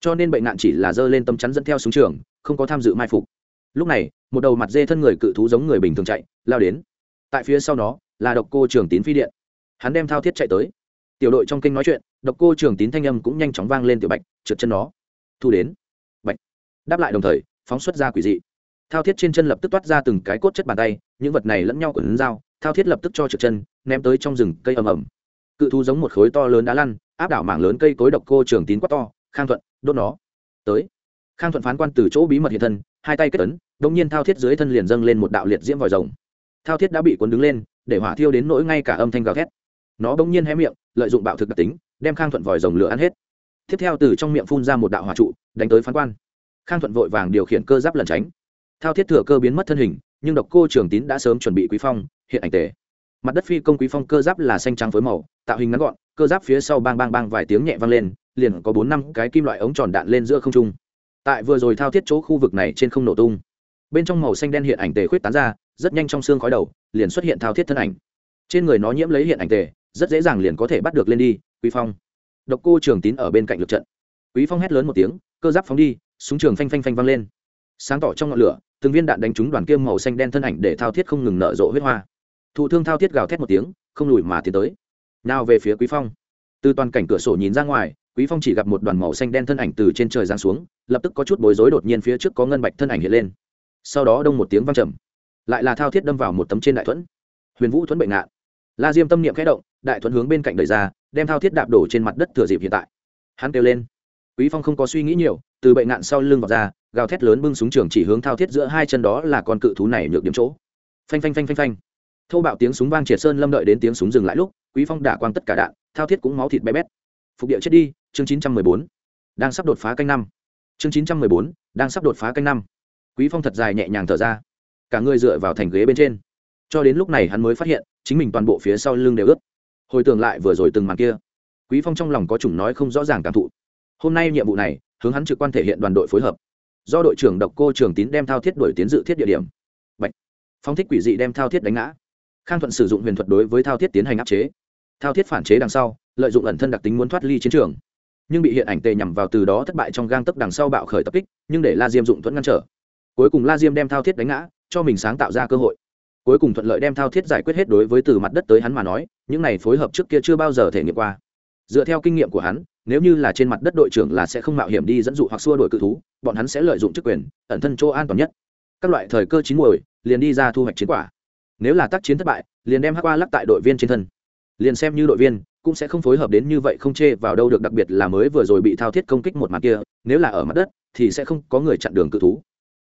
cho nên bệnh nạn chỉ là dơ lên tâm chắn dẫn theo súng trường, không có tham dự mai phục. Lúc này, một đầu mặt dê thân người cự thú giống người bình thường chạy, lao đến. Tại phía sau nó, là độc cô trường tín phi điện. Hắn đem thao thiết chạy tới. Tiểu đội trong kinh nói chuyện, độc cô trường tín thanh âm cũng nhanh chóng vang lên tiểu bạch, trượt chân nó. Thu đến. Bạch. Đáp lại đồng thời, phóng xuất ra quỷ dị. Thao thiết trên chân lập tức toát ra từng cái cốt chất bàn tay, những vật này lẫn nhau của lấn dao, thao thiết lập tức cho trượt chân, ném tới trong rừng cây ầm ầm. Cự thú giống một khối to lớn đá lăn, áp đảo mảng lớn cây cối độc cô trường tín quát to, khang thuận đốt nó. Tới. Khang thuận phán quan từ chỗ bí mật hiện thân, hai tay kết ấn đông nhiên thao thiết dưới thân liền dâng lên một đạo liệt diễm vòi rồng. Thao thiết đã bị cuốn đứng lên, để hỏa thiêu đến nỗi ngay cả âm thanh gào thét. Nó bỗng nhiên hé miệng, lợi dụng bạo thực đặc tính, đem khang thuận vòi rồng lửa ăn hết. Tiếp theo từ trong miệng phun ra một đạo hỏa trụ, đánh tới phán quan. Khang thuận vội vàng điều khiển cơ giáp lẩn tránh. Thao thiết thừa cơ biến mất thân hình, nhưng độc cô trường tín đã sớm chuẩn bị quý phong, hiện ảnh tề. Mặt đất phi công quý phong cơ giáp là xanh trắng với màu, tạo hình ngắn gọn, cơ giáp phía sau bang bang bang vài tiếng nhẹ vang lên liền có bốn năm cái kim loại ống tròn đạn lên giữa không trung. Tại vừa rồi thao thiết chỗ khu vực này trên không nổ tung, bên trong màu xanh đen hiện ảnh tề khuyết tán ra, rất nhanh trong xương khói đầu liền xuất hiện thao thiết thân ảnh. Trên người nó nhiễm lấy hiện ảnh tề, rất dễ dàng liền có thể bắt được lên đi, quý phong. Độc cô trường tín ở bên cạnh lực trận. Quý phong hét lớn một tiếng, cơ giáp phóng đi, súng trường phanh phanh phanh văng lên. Sáng tỏ trong ngọn lửa, từng viên đạn đánh trúng đoàn kim màu xanh đen thân ảnh để thao thiết không ngừng nở rộ huyết hoa. Thụ thương thao thiết gào thét một tiếng, không lùi mà tiến tới. Nào về phía quý phong. Từ toàn cảnh cửa sổ nhìn ra ngoài quý phong chỉ gặp một đoàn màu xanh đen thân ảnh từ trên trời giáng xuống, lập tức có chút bối rối đột nhiên phía trước có ngân bạch thân ảnh hiện lên. Sau đó đông một tiếng vang trầm, lại là thao thiết đâm vào một tấm trên đại thuẫn. Huyền vũ thuẫn bệnh ngạn. La diêm tâm niệm khẽ động, đại thuẫn hướng bên cạnh đẩy ra, đem thao thiết đạp đổ trên mặt đất thừa dịp hiện tại. Hắn kêu lên. Quý phong không có suy nghĩ nhiều, từ bệnh ngạn sau lưng vào ra, gào thét lớn bưng súng trường chỉ hướng thao thiết giữa hai chân đó là con cự thú này nhược điểm chỗ. Phanh phanh phanh phanh phanh. Thâu bạo tiếng súng vang triệt sơn lâm đợi đến tiếng súng dừng lại lúc, quý phong đả quang tất cả đạn, thao thiết cũng máu thịt bé bét. Phục địa chết đi chương 914. đang sắp đột phá canh năm. Chương 914, đang sắp đột phá canh năm. Quý phong thật dài nhẹ nhàng thở ra. Cả người dựa vào thành ghế bên trên. Cho đến lúc này hắn mới phát hiện chính mình toàn bộ phía sau lưng đều ướt. Hồi tưởng lại vừa rồi từng màn kia quý phong trong lòng có chủng nói không rõ ràng cảm thụ. Hôm nay nhiệm vụ này hướng hắn trực quan thể hiện đoàn đội phối hợp. Do đội trưởng độc cô trường tín đem thao thiết đổi tiến dự thiết địa điểm. Bạch. phong thích quỷ dị đem thao thiết đánh ngã. Khang thuận sử dụng huyền thuật đối với thao thiết tiến hành áp chế. Thao thiết phản chế đằng sau lợi dụng ẩn thân đặc tính muốn thoát ly chiến trường nhưng bị hiện ảnh tề nhằm vào từ đó thất bại trong gang tấc đằng sau bạo khởi tập kích, nhưng để la diêm dụng thuẫn ngăn trở. Cuối cùng la diêm đem thao thiết đánh ngã, cho mình sáng tạo ra cơ hội. Cuối cùng thuận lợi đem thao thiết giải quyết hết đối với từ mặt đất tới hắn mà nói, những này phối hợp trước kia chưa bao giờ thể nghiệm qua. Dựa theo kinh nghiệm của hắn, nếu như là trên mặt đất đội trưởng là sẽ không mạo hiểm đi dẫn dụ hoặc xua đổi cự thú, bọn hắn sẽ lợi dụng chức quyền, ẩn thân chỗ an toàn nhất. Các loại thời cơ chín muồi, liền đi ra thu hoạch chiến quả. Nếu là tác chiến thất bại, liền đem hát qua lắc tại đội viên trên thân. Liền xem như đội viên cũng sẽ không phối hợp đến như vậy không chê vào đâu được, đặc biệt là mới vừa rồi bị thao thiết công kích một mặt kia, nếu là ở mặt đất thì sẽ không có người chặn đường cự thú.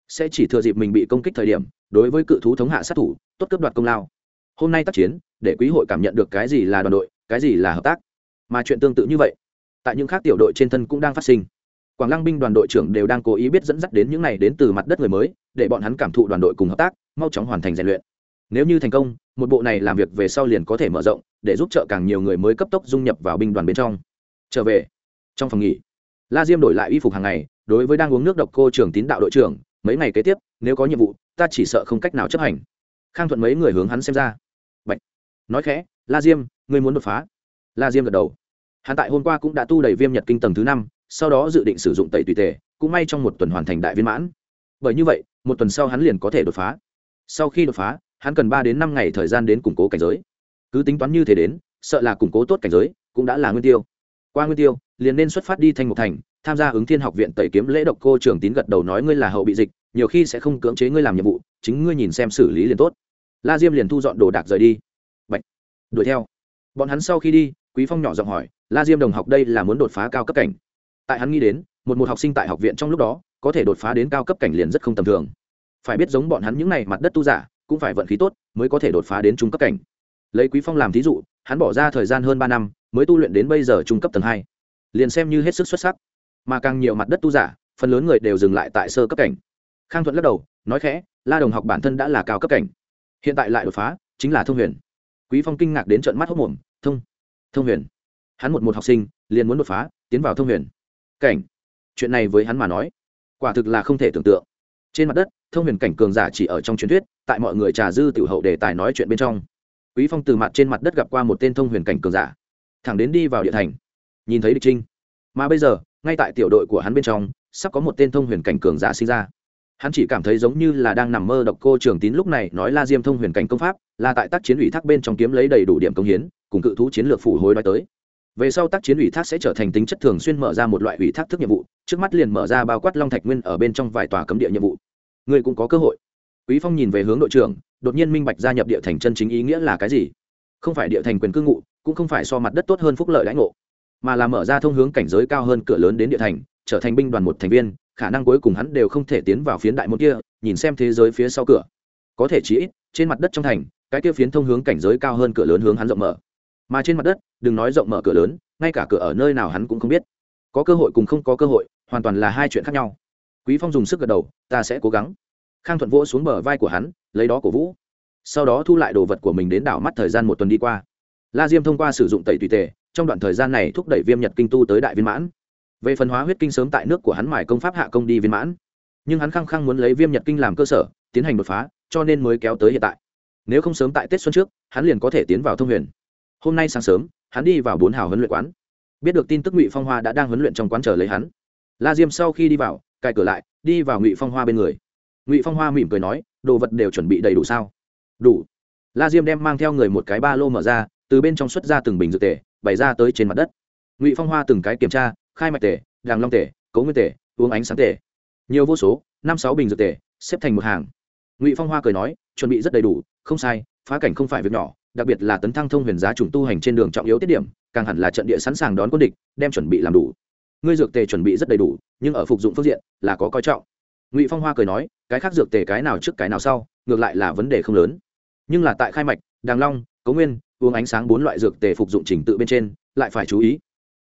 Sẽ chỉ thừa dịp mình bị công kích thời điểm, đối với cự thú thống hạ sát thủ, tốt cấp đoạt công lao. Hôm nay tác chiến, để quý hội cảm nhận được cái gì là đoàn đội, cái gì là hợp tác. Mà chuyện tương tự như vậy, tại những khác tiểu đội trên thân cũng đang phát sinh. Quảng lăng binh đoàn đội trưởng đều đang cố ý biết dẫn dắt đến những này đến từ mặt đất người mới, để bọn hắn cảm thụ đoàn đội cùng hợp tác, mau chóng hoàn thành rèn luyện. Nếu như thành công một bộ này làm việc về sau liền có thể mở rộng, để giúp trợ càng nhiều người mới cấp tốc dung nhập vào binh đoàn bên trong. Trở về. Trong phòng nghỉ, la diêm đổi lại y phục hàng ngày, đối với đang uống nước độc cô trưởng tín đạo đội trưởng, mấy ngày kế tiếp, nếu có nhiệm vụ, ta chỉ sợ không cách nào chấp hành. Khang thuận mấy người hướng hắn xem ra. Bạch. nói khẽ, la diêm, ngươi muốn đột phá? La diêm gật đầu. Hắn tại hôm qua cũng đã tu đầy viêm nhật kinh tầng thứ năm, sau đó dự định sử dụng tẩy tùy tề, cũng may trong một tuần hoàn thành đại viên mãn. Bởi như vậy, một tuần sau hắn liền có thể đột phá. Sau khi đột phá hắn cần ba đến năm ngày thời gian đến củng cố cảnh giới. Cứ tính toán như thế đến, sợ là củng cố tốt cảnh giới cũng đã là nguyên tiêu. Qua nguyên tiêu, liền nên xuất phát đi thành một thành, tham gia ứng thiên học viện tẩy kiếm lễ độc cô trường tín gật đầu nói ngươi là hậu bị dịch, nhiều khi sẽ không cưỡng chế ngươi làm nhiệm vụ, chính ngươi nhìn xem xử lý liền tốt. La diêm liền thu dọn đồ đạc rời đi. Bạch. đuổi theo. Bọn hắn sau khi đi, quý phong nhỏ giọng hỏi, la diêm đồng học đây là muốn đột phá cao cấp cảnh? Tại hắn nghĩ đến, một một học sinh tại học viện trong lúc đó, có thể đột phá đến cao cấp cảnh liền rất không tầm thường. Phải biết giống bọn hắn những này mặt đất tu giả cũng phải vận khí tốt mới có thể đột phá đến trung cấp cảnh. Lấy quý phong làm thí dụ, hắn bỏ ra thời gian hơn ba năm, mới tu luyện đến bây giờ trung cấp tầng hai. Liền xem như hết sức xuất sắc. Mà càng nhiều mặt đất tu giả, phần lớn người đều dừng lại tại sơ cấp cảnh. Khang thuận lắc đầu, nói khẽ, la đồng học bản thân đã là cao cấp cảnh. Hiện tại lại đột phá, chính là thông huyền. Quý phong kinh ngạc đến trận mắt hốc mồm, thông thông huyền. Hắn một một học sinh, liền muốn đột phá, tiến vào thông huyền. Cảnh. Chuyện này với hắn mà nói, quả thực là không thể tưởng tượng trên mặt đất, thông huyền cảnh cường giả chỉ ở trong truyền thuyết, tại mọi người trà dư tiểu hậu đề tài nói chuyện bên trong. Quý phong từ mặt trên mặt đất gặp qua một tên thông huyền cảnh cường giả, thẳng đến đi vào địa thành, nhìn thấy địch trinh. Mà bây giờ, ngay tại tiểu đội của hắn bên trong, sắp có một tên thông huyền cảnh cường giả sinh ra. Hắn chỉ cảm thấy giống như là đang nằm mơ độc cô trường tín lúc này nói la diêm thông huyền cảnh công pháp, là tại tác chiến ủy thác bên trong kiếm lấy đầy đủ điểm công hiến, cùng cự thú chiến lược phủ hối nói tới. Về sau tác chiến ủy thác sẽ trở thành tính chất thường xuyên mở ra một loại ủy thác thức nhiệm vụ, trước mắt liền mở ra bao quát long thạch nguyên ở bên trong vài tòa cấm địa nhiệm vụ. Ngươi cũng có cơ hội. Quý phong nhìn về hướng đội trưởng, đột nhiên minh bạch gia nhập địa thành chân chính ý nghĩa là cái gì. Không phải địa thành quyền cư ngụ, cũng không phải so mặt đất tốt hơn phúc lợi lãnh ngộ, mà là mở ra thông hướng cảnh giới cao hơn cửa lớn đến địa thành, trở thành binh đoàn một thành viên, khả năng cuối cùng hắn đều không thể tiến vào phiến đại môn kia, nhìn xem thế giới phía sau cửa. Có thể chỉ ít, trên mặt đất trong thành, cái kia phiến thông hướng cảnh giới cao hơn cửa lớn hướng hắn rộng mở. Mà trên mặt đất, đừng nói rộng mở cửa lớn, ngay cả cửa ở nơi nào hắn cũng không biết. Có cơ hội cùng không có cơ hội, hoàn toàn là hai chuyện khác nhau quý phong dùng sức gật đầu, ta sẽ cố gắng. Khang thuận vỗ xuống bờ vai của hắn, lấy đó cổ vũ. Sau đó thu lại đồ vật của mình đến đảo mắt thời gian một tuần đi qua. La diêm thông qua sử dụng tẩy tùy tề, trong đoạn thời gian này thúc đẩy viêm nhật kinh tu tới đại viên mãn. Về phần hóa huyết kinh sớm tại nước của hắn mải công pháp hạ công đi viên mãn. Nhưng hắn khăng khăng muốn lấy viêm nhật kinh làm cơ sở, tiến hành đột phá, cho nên mới kéo tới hiện tại. Nếu không sớm tại tết xuân trước, hắn liền có thể tiến vào thông huyền. Hôm nay sáng sớm, hắn đi vào bốn hào huấn luyện quán. Biết được tin tức ngụy phong hoa đã đang huấn luyện trong quán chờ lấy hắn. La diêm sau khi đi vào cài cửa lại, đi vào ngụy phong hoa bên người. Ngụy phong hoa mỉm cười nói, đồ vật đều chuẩn bị đầy đủ sao? Đủ. La diêm đem mang theo người một cái ba lô mở ra, từ bên trong xuất ra từng bình dược tể bày ra tới trên mặt đất. Ngụy phong hoa từng cái kiểm tra, khai mạch tể đàng long tể cấu nguyên tể uống ánh sáng tể nhiều vô số, năm sáu bình dược tể xếp thành một hàng. Ngụy phong hoa cười nói, chuẩn bị rất đầy đủ, không sai, phá cảnh không phải việc nhỏ, đặc biệt là tấn thăng thông huyền giá trùng tu hành trên đường trọng yếu tiết điểm, càng hẳn là trận địa sẵn sàng đón quân địch, đem chuẩn bị làm đủ ngươi dược tề chuẩn bị rất đầy đủ, nhưng ở phục dụng phương diện là có coi trọng. Ngụy phong hoa cười nói, cái khác dược tề cái nào trước cái nào sau, ngược lại là vấn đề không lớn. Nhưng là tại khai mạch, đàng long, cấu nguyên, uống ánh sáng bốn loại dược tề phục dụng trình tự bên trên, lại phải chú ý.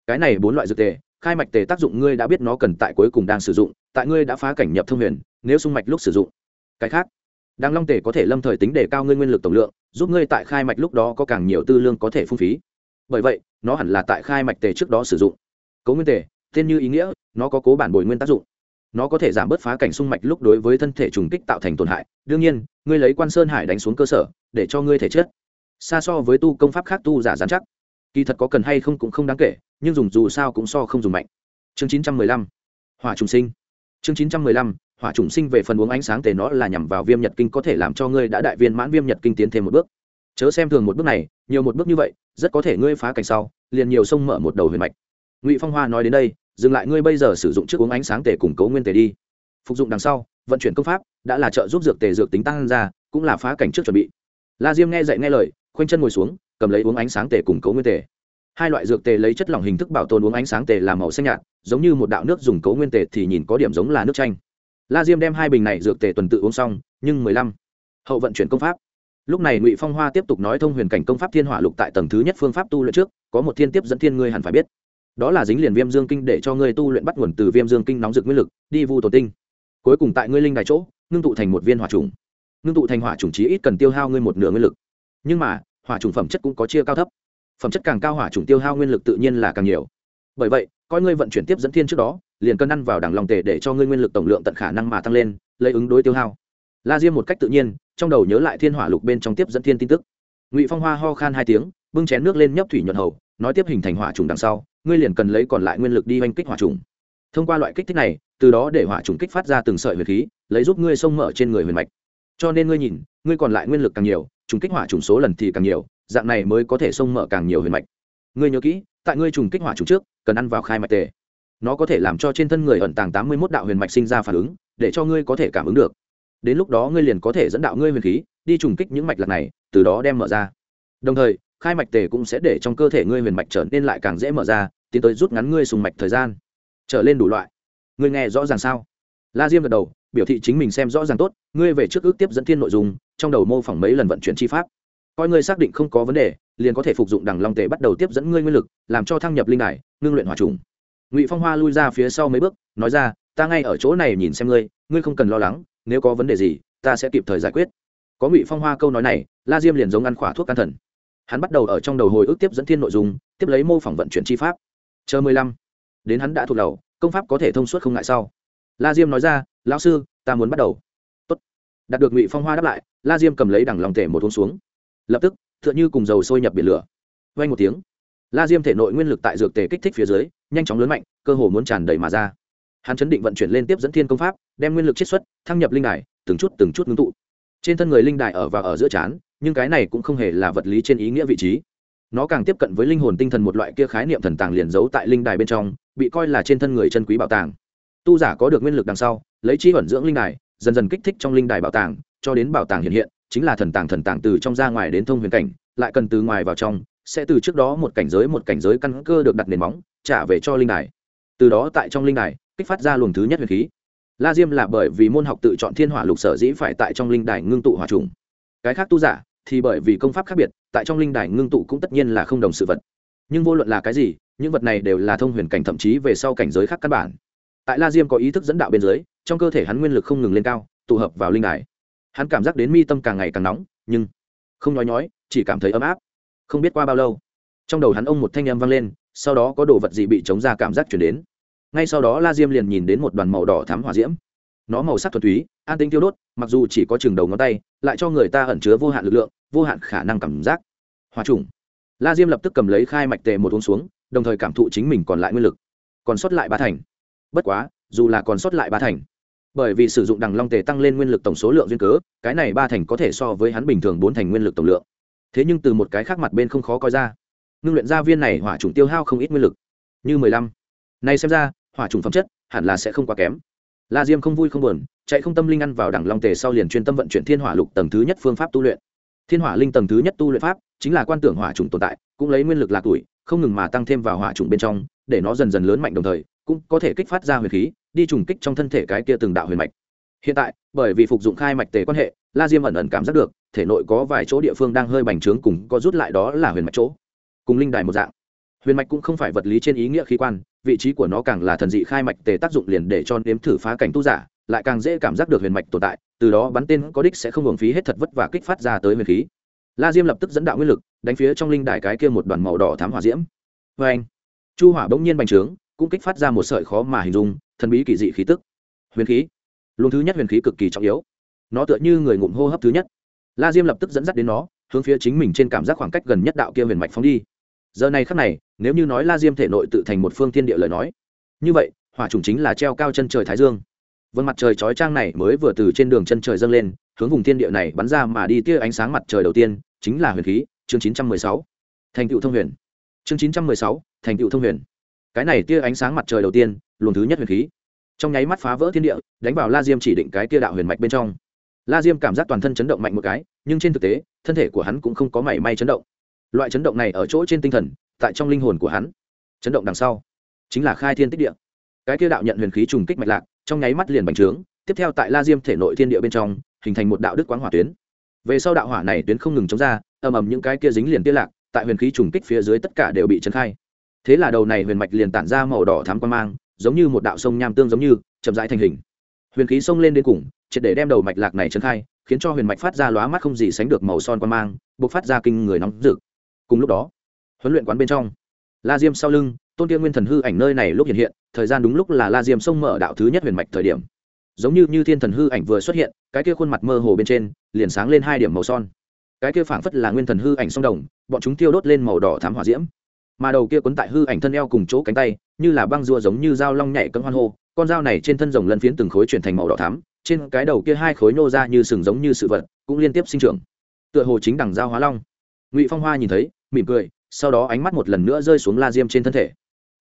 Cái này bốn loại dược tề, khai mạch tề tác dụng ngươi đã biết nó cần tại cuối cùng đang sử dụng, tại ngươi đã phá cảnh nhập thông huyền, nếu sung mạch lúc sử dụng. Cái khác, đàng long tề có thể lâm thời tính để cao ngươi nguyên lực tổng lượng, giúp ngươi tại khai mạch lúc đó có càng nhiều tư lương có thể phung phí. Bởi vậy, nó hẳn là tại khai mạch tề trước đó sử dụng. Cấu nguyên tề tên như ý nghĩa, nó có cố bản bồi nguyên tác dụng. Nó có thể giảm bớt phá cảnh sung mạch lúc đối với thân thể trùng kích tạo thành tổn hại. Đương nhiên, ngươi lấy quan sơn hải đánh xuống cơ sở, để cho ngươi thể chất. Xa so với tu công pháp khác tu giả giám chắc. Kỳ thật có cần hay không cũng không đáng kể, nhưng dùng dù sao cũng so không dùng mạnh. Chương chín trăm mười lăm, hỏa trùng sinh. Chương chín trăm mười lăm, hỏa trùng sinh về phần uống ánh sáng tề nó là nhằm vào viêm nhật kinh có thể làm cho ngươi đã đại viên mãn viêm nhật kinh tiến thêm một bước. Chớ xem thường một bước này, nhiều một bước như vậy, rất có thể ngươi phá cảnh sau, liền nhiều sông mở một đầu huyền mạch ngụy phong hoa nói đến đây dừng lại ngươi bây giờ sử dụng trước uống ánh sáng tề cùng cấu nguyên tề đi phục dụng đằng sau vận chuyển công pháp đã là trợ giúp dược tề dược tính tăng ra cũng là phá cảnh trước chuẩn bị la diêm nghe dạy nghe lời khoanh chân ngồi xuống cầm lấy uống ánh sáng tề cùng cấu nguyên tề hai loại dược tề lấy chất lỏng hình thức bảo tồn uống ánh sáng tề làm màu xanh nhạt giống như một đạo nước dùng cấu nguyên tề thì nhìn có điểm giống là nước chanh la diêm đem hai bình này dược tề tuần tự uống xong nhưng mười lăm hậu vận chuyển công pháp lúc này ngụy phong hoa tiếp tục nói thông huyền cảnh công pháp thiên hỏa lục tại tầng thứ nhất phương pháp tu luyện trước có một thiên tiếp dẫn thiên ngươi hẳn phải biết đó là dính liền viêm dương kinh để cho ngươi tu luyện bắt nguồn từ viêm dương kinh nóng rực nguyên lực, đi vu tổ tinh. Cuối cùng tại ngươi linh đài chỗ, ngưng tụ thành một viên hỏa trùng. Ngưng tụ thành hỏa trùng chí ít cần tiêu hao ngươi một nửa nguyên lực. Nhưng mà, hỏa trùng phẩm chất cũng có chia cao thấp. Phẩm chất càng cao hỏa trùng tiêu hao nguyên lực tự nhiên là càng nhiều. Bởi vậy, coi ngươi vận chuyển tiếp dẫn thiên trước đó, liền cân ăn vào đằng lòng tề để cho ngươi nguyên lực tổng lượng tận khả năng mà tăng lên, lấy ứng đối tiêu hao. La diêm một cách tự nhiên, trong đầu nhớ lại thiên hỏa lục bên trong tiếp dẫn thiên tin tức. Ngụy phong hoa ho khan hai tiếng, bưng chén nước lên nhấp thủy nhuận hầu, nói tiếp hình thành hỏa trùng đằng sau ngươi liền cần lấy còn lại nguyên lực đi oanh kích hỏa trùng. Thông qua loại kích thích này, từ đó để hỏa trùng kích phát ra từng sợi huyền khí, lấy giúp ngươi sông mở trên người huyền mạch. Cho nên ngươi nhìn, ngươi còn lại nguyên lực càng nhiều, trùng kích hỏa trùng số lần thì càng nhiều, dạng này mới có thể sông mở càng nhiều huyền mạch. Ngươi nhớ kỹ, tại ngươi trùng kích hỏa trùng trước, cần ăn vào khai mạch tề. Nó có thể làm cho trên thân người ẩn tàng tám mươi một đạo huyền mạch sinh ra phản ứng, để cho ngươi có thể cảm ứng được. Đến lúc đó ngươi liền có thể dẫn đạo ngươi huyền khí, đi trùng kích những mạch lạc này, từ đó đem mở ra. Đồng thời khai mạch tề cũng sẽ để trong cơ thể ngươi huyền mạch trở nên lại càng dễ mở ra, tiến tới rút ngắn ngươi sùng mạch thời gian. Trở lên đủ loại. Ngươi nghe rõ ràng sao? La diêm gật đầu, biểu thị chính mình xem rõ ràng tốt, ngươi về trước ước tiếp dẫn thiên nội dung, trong đầu mô phỏng mấy lần vận chuyển chi pháp. Coi ngươi xác định không có vấn đề, liền có thể phục dụng đằng long tề bắt đầu tiếp dẫn ngươi nguyên lực, làm cho thăng nhập linh đài, ngưng luyện hỏa trùng. Ngụy phong hoa lui ra phía sau mấy bước, nói ra, ta ngay ở chỗ này nhìn xem ngươi ngươi không cần lo lắng, nếu có vấn đề gì, ta sẽ kịp thời giải quyết. Có ngụy phong hoa câu nói này, la diêm liền giống ăn khỏa thuốc can thần hắn bắt đầu ở trong đầu hồi ức tiếp dẫn thiên nội dung, tiếp lấy mô phỏng vận chuyển chi pháp. Chờ mười lăm, đến hắn đã thuộc đầu, công pháp có thể thông suốt không ngại sau. La diêm nói ra, lão sư, ta muốn bắt đầu. Tốt. đạt được ngụy phong hoa đáp lại, la diêm cầm lấy đằng lòng thể một hôn xuống. Lập tức t h ư ợ n h ư cùng dầu sôi nhập biển lửa. Vay một tiếng, la diêm thể nội nguyên lực tại dược tề kích thích phía dưới, nhanh chóng lớn mạnh, cơ hồ muốn tràn đầy mà ra. Hắn chấn định vận chuyển lên tiếp dẫn thiên công pháp, đem nguyên lực chiết xuất, thăng nhập linh đài, từng chút từng chút ngưng tụ. Trên thân người linh đài ở và ở giữa trán nhưng cái này cũng không hề là vật lý trên ý nghĩa vị trí. Nó càng tiếp cận với linh hồn tinh thần một loại kia khái niệm thần tàng liền giấu tại linh đài bên trong, bị coi là trên thân người chân quý bảo tàng. Tu giả có được nguyên lực đằng sau, lấy chi ẩn dưỡng linh đài, dần dần kích thích trong linh đài bảo tàng, cho đến bảo tàng hiện hiện, chính là thần tàng thần tàng từ trong ra ngoài đến thông huyền cảnh, lại cần từ ngoài vào trong, sẽ từ trước đó một cảnh giới một cảnh giới căn cơ được đặt nền móng, trả về cho linh đài. Từ đó tại trong linh đài, kích phát ra luồng thứ nhất huyền khí. La diêm là bởi vì môn học tự chọn thiên hỏa lục sở dĩ phải tại trong linh đài ngưng tụ hỏa trùng. Cái khác tu giả thì bởi vì công pháp khác biệt, tại trong linh đài ngưng tụ cũng tất nhiên là không đồng sự vật. Nhưng vô luận là cái gì, những vật này đều là thông huyền cảnh thậm chí về sau cảnh giới khác căn bản. Tại la diêm có ý thức dẫn đạo bên dưới, trong cơ thể hắn nguyên lực không ngừng lên cao, tụ hợp vào linh đài. Hắn cảm giác đến mi tâm càng ngày càng nóng, nhưng không nói nhói, chỉ cảm thấy ấm áp. Không biết qua bao lâu, trong đầu hắn ông một thanh âm vang lên, sau đó có đồ vật gì bị chống ra cảm giác chuyển đến. Ngay sau đó la diêm liền nhìn đến một đoàn màu đỏ thám hỏa diễm. Nó màu sắc thuần túy an tính tiêu đốt, mặc dù chỉ có chừng đầu ngón tay, lại cho người ta ẩn chứa vô hạn lực lượng, vô hạn khả năng cảm giác. Hòa trùng. La diêm lập tức cầm lấy khai mạch tề một uống xuống, đồng thời cảm thụ chính mình còn lại nguyên lực. Còn sót lại ba thành. Bất quá, dù là còn sót lại ba thành, bởi vì sử dụng đằng long tề tăng lên nguyên lực tổng số lượng duyên cớ, cái này ba thành có thể so với hắn bình thường bốn thành nguyên lực tổng lượng. Thế nhưng từ một cái khác mặt bên không khó coi ra. Ngưng luyện gia viên này hỏa trùng tiêu hao không ít nguyên lực. Như mười lăm. Này xem ra, hỏa trùng phẩm chất hẳn là sẽ không quá kém. La diêm không vui không buồn chạy không tâm linh ăn vào đẳng long tề sau liền chuyên tâm vận chuyển thiên hỏa lục tầng thứ nhất phương pháp tu luyện. Thiên hỏa linh tầng thứ nhất tu luyện pháp chính là quan tưởng hỏa trùng tồn tại, cũng lấy nguyên lực lạc tuổi, không ngừng mà tăng thêm vào hỏa trùng bên trong, để nó dần dần lớn mạnh đồng thời, cũng có thể kích phát ra huyền khí, đi trùng kích trong thân thể cái kia từng đạo huyền mạch. Hiện tại, bởi vì phục dụng khai mạch tề quan hệ, la diêm ẩn ẩn cảm giác được, thể nội có vài chỗ địa phương đang hơi bành trướng cùng có rút lại đó là huyền mạch chỗ. Cùng linh đài một dạng. Huyền mạch cũng không phải vật lý trên ý nghĩa khí quan, vị trí của nó càng là thần dị khai mạch tề tác dụng liền để cho nếm thử phá cảnh tu giả lại càng dễ cảm giác được huyền mạch tồn tại, từ đó bắn tên có đích sẽ không hưởng phí hết thật vất và kích phát ra tới huyền khí. La diêm lập tức dẫn đạo nguyên lực, đánh phía trong linh đài cái kia một đoàn màu đỏ thám hỏa diễm. Vê anh chu hỏa bỗng nhiên bành trướng, cũng kích phát ra một sợi khó mà hình dung, thần bí kỳ dị khí tức. Huyền khí? Luôn thứ nhất huyền khí cực kỳ trọng yếu. Nó tựa như người ngụm hô hấp thứ nhất. La diêm lập tức dẫn dắt đến nó, hướng phía chính mình trên cảm giác khoảng cách gần nhất đạo kia huyền mạch phóng đi. Giờ này khắc này, nếu như nói la diêm thể nội tự thành một phương thiên địa lời nói, như vậy, hỏa chủng chính là treo cao chân trời thái dương vân mặt trời chói trang này mới vừa từ trên đường chân trời dâng lên, hướng vùng thiên địa này bắn ra mà đi tia ánh sáng mặt trời đầu tiên, chính là huyền khí, chương chín trăm mười sáu. Thành tựu thông huyền. Chương chín trăm mười sáu, thành tựu thông huyền. Cái này tia ánh sáng mặt trời đầu tiên, luồng thứ nhất huyền khí. Trong nháy mắt phá vỡ thiên địa, đánh vào la diêm chỉ định cái tia đạo huyền mạch bên trong. La diêm cảm giác toàn thân chấn động mạnh một cái, nhưng trên thực tế, thân thể của hắn cũng không có mảy may chấn động. Loại chấn động này ở chỗ trên tinh thần, tại trong linh hồn của hắn, chấn động đằng sau, chính là khai thiên tích địa. Cái tia đạo nhận huyền khí trùng kích mạch lạc trong nháy mắt liền bành trướng, tiếp theo tại la diêm thể nội thiên địa bên trong, hình thành một đạo đức quán hỏa tuyến. Về sau đạo hỏa này tuyến không ngừng chống ra, ầm ầm những cái kia dính liền tiết lạc, tại huyền khí trùng kích phía dưới tất cả đều bị chấn khai. Thế là đầu này huyền mạch liền tản ra màu đỏ thắm quan mang, giống như một đạo sông nham tương giống như, chậm rãi thành hình. Huyền khí xông lên đến cùng, triệt để đem đầu mạch lạc này chấn khai, khiến cho huyền mạch phát ra lóa mắt không gì sánh được màu son quan mang buộc phát ra kinh người nóng rực. Cùng lúc đó, huấn luyện quán bên trong, la diêm sau lưng, tôn tiên nguyên thần hư ảnh nơi này lúc hiện hiện thời gian đúng lúc là la diêm xông mở đạo thứ nhất huyền mạch thời điểm. Giống như như thiên thần hư ảnh vừa xuất hiện, cái kia khuôn mặt mơ hồ bên trên, liền sáng lên hai điểm màu son. Cái kia phảng phất là nguyên thần hư ảnh song đồng, bọn chúng tiêu đốt lên màu đỏ thám hỏa diễm. Mà đầu kia quấn tại hư ảnh thân eo cùng chỗ cánh tay, như là băng rùa giống như dao long nhảy cấm hoan hô, con dao này trên thân rồng lân phiến từng khối chuyển thành màu đỏ thám. trên cái đầu kia hai khối nô ra như sừng giống như sự vật, cũng liên tiếp sinh trưởng. Tựa hồ chính đằng dao hóa long. Ngụy phong hoa nhìn thấy, mỉm cười, sau đó ánh mắt một lần nữa rơi xuống la diêm trên thân thể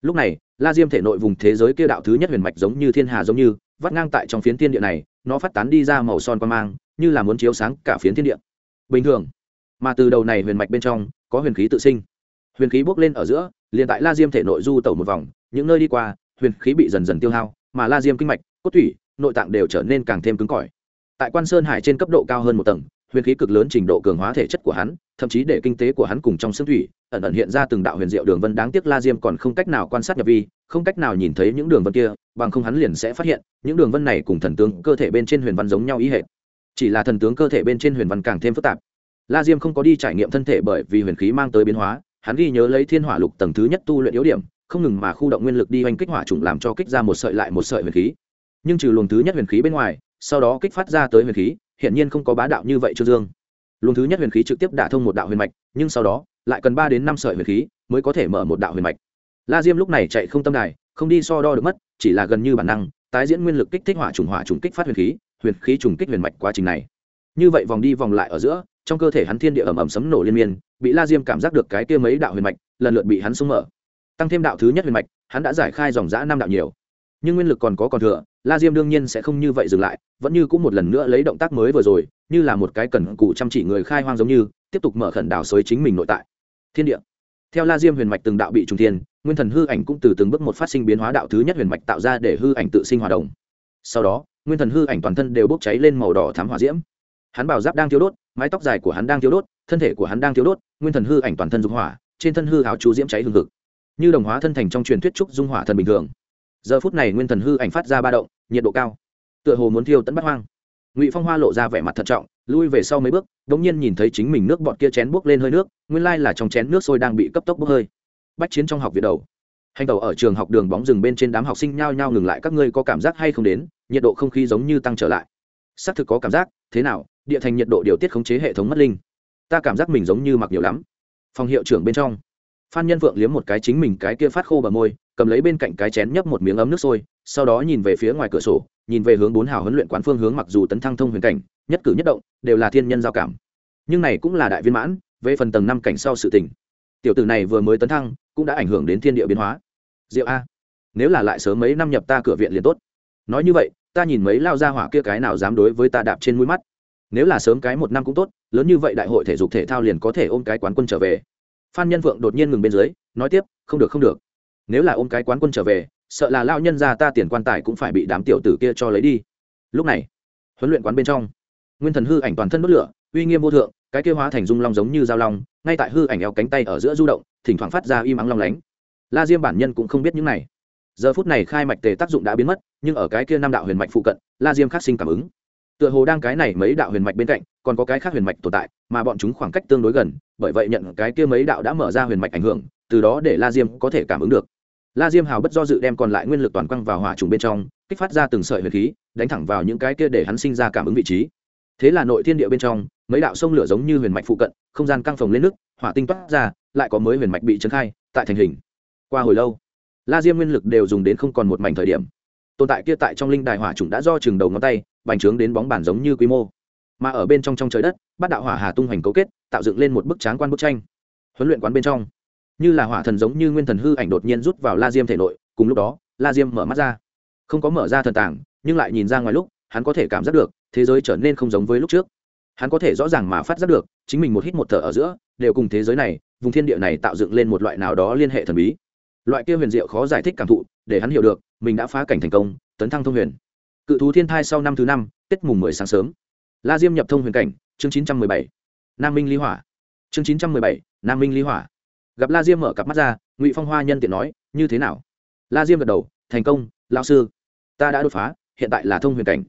lúc này, la diêm thể nội vùng thế giới kia đạo thứ nhất huyền mạch giống như thiên hà giống như, vắt ngang tại trong phiến thiên địa này, nó phát tán đi ra màu son quan mang, như là muốn chiếu sáng cả phiến thiên địa. Bình thường, mà từ đầu này huyền mạch bên trong, có huyền khí tự sinh. Huyền khí bốc lên ở giữa, liền tại la diêm thể nội du tẩu một vòng, những nơi đi qua, huyền khí bị dần dần tiêu hao, mà la diêm kinh mạch, cốt thủy, nội tạng đều trở nên càng thêm cứng cỏi. Tại quan sơn hải trên cấp độ cao hơn một tầng, huyền khí cực lớn trình độ cường hóa thể chất của hắn thậm chí để kinh tế của hắn cùng trong xương thủy, ẩn ẩn hiện ra từng đạo huyền diệu đường vân đáng tiếc la diêm còn không cách nào quan sát nhập vi, không cách nào nhìn thấy những đường vân kia, bằng không hắn liền sẽ phát hiện, những đường vân này cùng thần tướng cơ thể bên trên huyền văn giống nhau ý hệ chỉ là thần tướng cơ thể bên trên huyền văn càng thêm phức tạp. La diêm không có đi trải nghiệm thân thể bởi vì huyền khí mang tới biến hóa, hắn ghi nhớ lấy thiên hỏa lục tầng thứ nhất tu luyện yếu điểm, không ngừng mà khu động nguyên lực đi oanh kích hỏa trùng làm cho kích ra một sợi lại một sợi huyền khí. Nhưng trừ luồng thứ nhất huyền khí bên ngoài, sau đó kích phát ra tới huyền khí hiện nhiên không có bá đạo như vậy trương dương luồng thứ nhất huyền khí trực tiếp đả thông một đạo huyền mạch, nhưng sau đó, lại cần ba đến năm sợi huyền khí mới có thể mở một đạo huyền mạch. La diêm lúc này chạy không tâm đài, không đi so đo được mất, chỉ là gần như bản năng, tái diễn nguyên lực kích thích hỏa trùng hỏa trùng kích phát huyền khí huyền khí trùng kích huyền mạch quá trình này. Như vậy vòng đi vòng lại ở giữa, trong cơ thể hắn thiên địa ẩm ẩm sấm nổ liên miên, bị la diêm cảm giác được cái kia mấy đạo huyền mạch lần lượt bị hắn sung mở. Tăng thêm đạo thứ nhất huyền mạch, hắn đã giải khai dòng giã năm đạo nhiều. Nhưng nguyên lực còn có còn thừa la diêm đương nhiên sẽ không như vậy dừng lại, vẫn như cũng một lần nữa lấy động tác mới vừa rồi, như là một cái cần cụ chăm chỉ người khai hoang giống như, tiếp tục mở khẩn đào xới chính mình nội tại. Thiên địa. Theo la diêm huyền mạch từng đạo bị trùng thiên, nguyên thần hư ảnh cũng từ từng bước một phát sinh biến hóa đạo thứ nhất huyền mạch tạo ra để hư ảnh tự sinh hòa đồng. Sau đó, nguyên thần hư ảnh toàn thân đều bốc cháy lên màu đỏ thám hỏa diễm. Hắn bảo giáp đang thiếu đốt, mái tóc dài của hắn đang thiếu đốt, thân thể của hắn đang thiếu đốt, nguyên thần hư ảnh toàn thân dung hỏa, trên thân hư áo chú diễm cháy hương thực như đồng hóa thân thành trong truyền thuyết trúc dung hỏa thần bình thường giờ phút này nguyên thần hư ảnh phát ra ba động, nhiệt độ cao. Tựa hồ muốn thiêu tận bắt hoang. Ngụy phong hoa lộ ra vẻ mặt thận trọng, lui về sau mấy bước đ ỗ n g nhiên nhìn thấy chính mình nước bọt kia chén buốc lên hơi nước, nguyên lai là trong chén nước sôi đang bị cấp tốc bốc hơi. Bách chiến trong học viện đầu. Hành tàu ở trường học đường bóng rừng bên trên đám học sinh nhao nhao ngừng lại, các ngươi có cảm giác hay không đến? Nhiệt độ không khí giống như tăng trở lại. Xác thực có cảm giác, thế nào? Địa thành nhiệt độ điều tiết khống chế hệ thống mất linh. Ta cảm giác mình giống như mặc nhiều lắm. Phòng hiệu trưởng bên trong. Phan nhân vượng liếm một cái chính mình cái kia phát khô bờ môi cầm lấy bên cạnh cái chén nhấp một miếng ấm nước sôi, sau đó nhìn về phía ngoài cửa sổ, nhìn về hướng bốn hào huấn luyện quán phương hướng mặc dù tấn thăng thông huyền cảnh, nhất cử nhất động, đều là thiên nhân giao cảm. Nhưng này cũng là đại viên mãn, về phần tầng năm cảnh sau sự tỉnh tiểu tử này vừa mới tấn thăng, cũng đã ảnh hưởng đến thiên địa biến hóa. Diệu a, nếu là lại sớm mấy năm nhập ta cửa viện liền tốt. Nói như vậy, ta nhìn mấy lao ra hỏa kia cái nào dám đối với ta đạp trên mũi mắt. Nếu là sớm cái một năm cũng tốt, lớn như vậy đại hội thể dục thể thao liền có thể ôm cái quán quân trở về. Phan nhân vượng đột nhiên ngừng bên dưới, nói tiếp, không được không được nếu là ôm cái quán quân trở về, sợ là lao nhân ra ta tiền quan tài cũng phải bị đám tiểu tử kia cho lấy đi. Lúc này, huấn luyện quán bên trong, nguyên thần hư ảnh toàn thân đốt lửa, uy nghiêm vô thượng, cái kia hóa thành dung long giống như dao long, ngay tại hư ảnh eo cánh tay ở giữa du động, thỉnh thoảng phát ra im ắng long lánh. La diêm bản nhân cũng không biết những này. Giờ phút này khai mạch tề tác dụng đã biến mất, nhưng ở cái kia năm đạo huyền mạch phụ cận, la diêm khắc sinh cảm ứng. Tựa hồ đang cái này mấy đạo huyền mạch bên cạnh, còn có cái khác huyền mạch tồn tại, mà bọn chúng khoảng cách tương đối gần, bởi vậy nhận cái kia mấy đạo đã mở ra huyền mạch ảnh hưởng, từ đó để la diêm có thể cảm ứng được la diêm hào bất do dự đem còn lại nguyên lực toàn quăng vào hỏa trùng bên trong, kích phát ra từng sợi huyền khí, đánh thẳng vào những cái kia để hắn sinh ra cảm ứng vị trí. Thế là nội thiên địa bên trong, mấy đạo sông lửa giống như huyền mạch phụ cận, không gian căng phồng lên nước, hỏa tinh toát ra, lại có mới huyền mạch bị trấn khai, tại thành hình. Qua hồi lâu, la diêm nguyên lực đều dùng đến không còn một mảnh thời điểm. Tồn tại kia tại trong linh đài hỏa trùng đã do chừng đầu ngón tay, bành trướng đến bóng bàn giống như quy mô. Mà ở bên trong trong trời đất, bát đạo hỏa hà tung hoành cấu kết, tạo dựng lên một bức tráng quan bức tranh. Huấn luyện quán bên trong như là hỏa thần giống như nguyên thần hư ảnh đột nhiên rút vào la diêm thể nội, cùng lúc đó, la diêm mở mắt ra. Không có mở ra thần tàng, nhưng lại nhìn ra ngoài lúc, hắn có thể cảm giác được, thế giới trở nên không giống với lúc trước. Hắn có thể rõ ràng mà phát giác được, chính mình một hít một thở ở giữa, đều cùng thế giới này, vùng thiên địa này tạo dựng lên một loại nào đó liên hệ thần bí. Loại kia huyền diệu khó giải thích cảm thụ, để hắn hiểu được, mình đã phá cảnh thành công, tấn thăng thông huyền. Cự thú thiên thai sau năm thứ năm tết mùng mười sáng sớm. La diêm nhập thông huyền cảnh, chương chín trăm mười bảy, nam minh ly hỏa. Chương chín trăm mười bảy, nam minh ly hỏa gặp la diêm mở cặp mắt ra, ngụy phong hoa nhân tiện nói, như thế nào? La diêm gật đầu, thành công lao sư. Ta đã đột phá, hiện tại là thông huyền cảnh.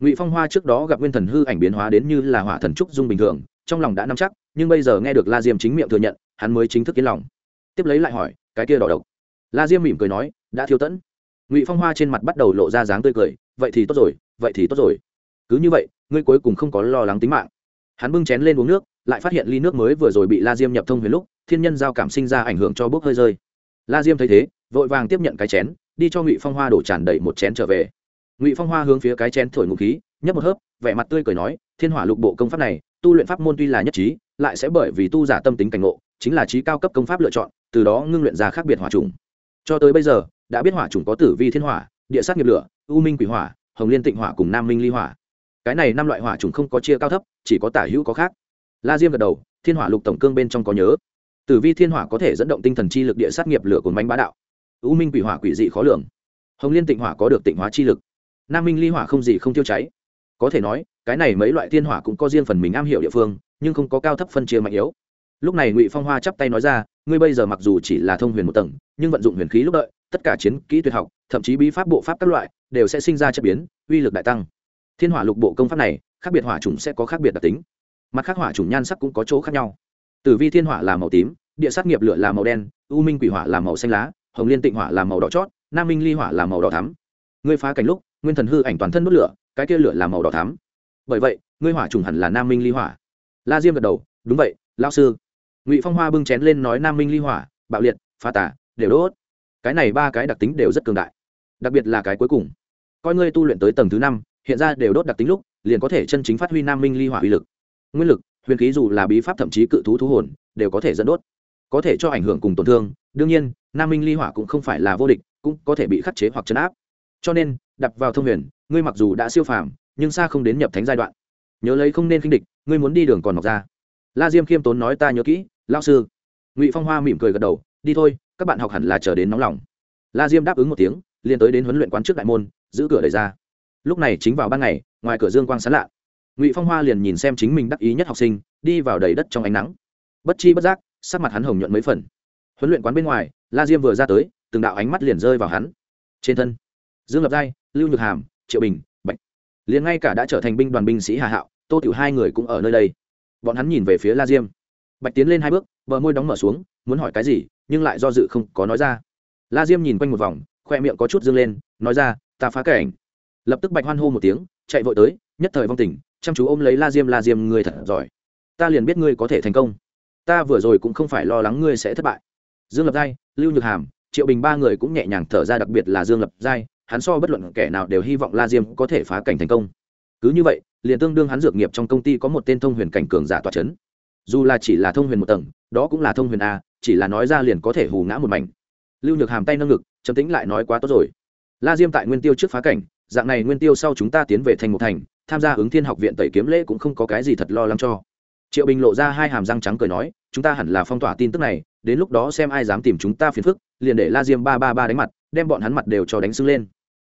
Ngụy phong hoa trước đó gặp nguyên thần hư ảnh biến hóa đến như là hỏa thần trúc dung bình thường, trong lòng đã nắm chắc, nhưng bây giờ nghe được la diêm chính miệng thừa nhận, hắn mới chính thức yên lòng. Tiếp lấy lại hỏi, cái kia đỏ độc? La diêm mỉm cười nói, đã thiêu tẫn. Ngụy phong hoa trên mặt bắt đầu lộ ra dáng tươi cười, vậy thì tốt rồi, vậy thì tốt rồi. Cứ như vậy, ngươi cuối cùng không có lo lắng tính mạng. Hắn bưng chén lên uống nước, lại phát hiện ly nước mới vừa rồi bị la diêm nhập thông huyền lúc thiên nhân giao cảm sinh ra ảnh hưởng cho bốc hơi rơi. La diêm thấy thế, vội vàng tiếp nhận cái chén, đi cho ngụy phong hoa đổ tràn đầy một chén trở về. Ngụy phong hoa hướng phía cái chén thổi ngụ khí, nhấp một hớp, vẻ mặt tươi cười nói, thiên hỏa lục bộ công pháp này, tu luyện pháp môn tuy là nhất trí, lại sẽ bởi vì tu giả tâm tính cảnh ngộ, chính là trí cao cấp công pháp lựa chọn, từ đó ngưng luyện ra khác biệt hỏa trùng cho tới bây giờ, đã biết hỏa trùng có tử vi thiên hỏa, địa sát nghiệp lửa, u minh quỷ hỏa, hồng liên tịnh hỏa cùng nam minh ly hỏa. Cái này năm loại hỏa trùng không có chia cao thấp, chỉ có tả hữu có khác. La diêm gật đầu, thiên hỏa lục tổng cương bên trong có nhớ tử vi thiên hỏa có thể dẫn động tinh thần chi lực địa sát nghiệp lửa cồn bánh bá đạo. U minh quỷ hỏa quỷ dị khó lường. Hồng liên tịnh hỏa có được tịnh hóa chi lực. Nam minh ly hỏa không gì không tiêu cháy. Có thể nói, cái này mấy loại thiên hỏa cũng có riêng phần mình am hiểu địa phương, nhưng không có cao thấp phân chia mạnh yếu. Lúc này ngụy phong hoa chắp tay nói ra, ngươi bây giờ mặc dù chỉ là thông huyền một tầng, nhưng vận dụng huyền khí lúc đợi, tất cả chiến kỹ tuyệt học, thậm chí bí pháp bộ pháp các loại, đều sẽ sinh ra chất biến, uy lực đại tăng. Thiên hỏa lục bộ công pháp này, khác biệt hỏa chủng sẽ có khác biệt đặc tính. Mặt khác hỏa chủng nhan sắc cũng có chỗ khác nhau tử vi thiên hỏa là màu tím, địa sát nghiệp lửa là màu đen, u minh quỷ hỏa là màu xanh lá, hồng liên tịnh hỏa là màu đỏ chót, nam minh ly hỏa là màu đỏ thắm. Ngươi phá cảnh lúc, nguyên thần hư ảnh toàn thân đốt lửa, cái kia lửa là màu đỏ thắm. Bởi vậy, ngươi hỏa trùng hẳn là nam minh ly hỏa. La diêm gật đầu, đúng vậy lao sư. Ngụy phong hoa bưng chén lên nói nam minh ly hỏa, bạo liệt, phá tả đều đốt. Cái này ba cái đặc tính đều rất cường đại. Đặc biệt là cái cuối cùng. Coi ngươi tu luyện tới tầng thứ năm, hiện ra đều đốt đặc tính lúc, liền có thể chân chính phát huy nam minh ly hỏa uy lực. Nguyên lực huyền khí dù là bí pháp thậm chí cự thú thú hồn, đều có thể dẫn đốt, có thể cho ảnh hưởng cùng tổn thương. Đương nhiên, nam minh ly hỏa cũng không phải là vô địch, cũng có thể bị khắc chế hoặc chấn áp. Cho nên đặt vào thông huyền, ngươi mặc dù đã siêu phàm, nhưng xa không đến nhập thánh giai đoạn. Nhớ lấy không nên khinh địch, ngươi muốn đi đường còn mọc ra. La diêm khiêm tốn nói ta nhớ kỹ lao sư. Ngụy phong hoa mỉm cười gật đầu, đi thôi, các bạn học hẳn là chờ đến nóng lòng. La diêm đáp ứng một tiếng, liền tới đến huấn luyện quán trước đại môn, giữ cửa đẩy ra. Lúc này chính vào ban ngày, ngoài cửa dương quang sán lạ ngụy phong hoa liền nhìn xem chính mình đắc ý nhất học sinh đi vào đầy đất trong ánh nắng bất chi bất giác sắc mặt hắn hồng nhuận mấy phần huấn luyện quán bên ngoài la diêm vừa ra tới từng đạo ánh mắt liền rơi vào hắn trên thân dương lập giai lưu nhược hàm triệu bình bạch liền ngay cả đã trở thành binh đoàn binh sĩ hà hạo tô tiểu hai người cũng ở nơi đây bọn hắn nhìn về phía la diêm bạch tiến lên hai bước bờ môi đóng mở xuống muốn hỏi cái gì nhưng lại do dự không có nói ra la diêm nhìn quanh một vòng khoe miệng có chút dương lên nói ra ta phá cảnh lập tức bạch hoan hô một tiếng chạy vội tới nhất thời vong tình chăm chú ôm lấy la diêm la diêm, ngươi thật giỏi. Ta liền biết ngươi có thể thành công. Ta vừa rồi cũng không phải lo lắng ngươi sẽ thất bại. Dương lập giai, lưu nhược hàm, triệu bình ba người cũng nhẹ nhàng thở ra, đặc biệt là dương lập giai, hắn so bất luận kẻ nào đều hy vọng la diêm có thể phá cảnh thành công. Cứ như vậy, liền tương đương hắn dược nghiệp trong công ty có một tên thông huyền cảnh cường giả tòa c h ấ n dù là chỉ là thông huyền một tầng, đó cũng là thông huyền a, chỉ là nói ra liền có thể hù ngã một mảnh. Lưu nhược hàm tay nâng ngực, trầm tĩnh lại nói quá tốt rồi. La diêm tại nguyên tiêu trước phá cảnh, dạng này nguyên tiêu sau chúng ta tiến về thành một thành tham gia ứng thiên học viện tẩy kiếm lễ cũng không có cái gì thật lo lắng cho. Triệu bình lộ ra hai hàm răng trắng cười nói, chúng ta hẳn là phong tỏa tin tức này, đến lúc đó xem ai dám tìm chúng ta phiền phức, liền để la diêm ba ba ba đánh mặt, đem bọn hắn mặt đều cho đánh sưng lên.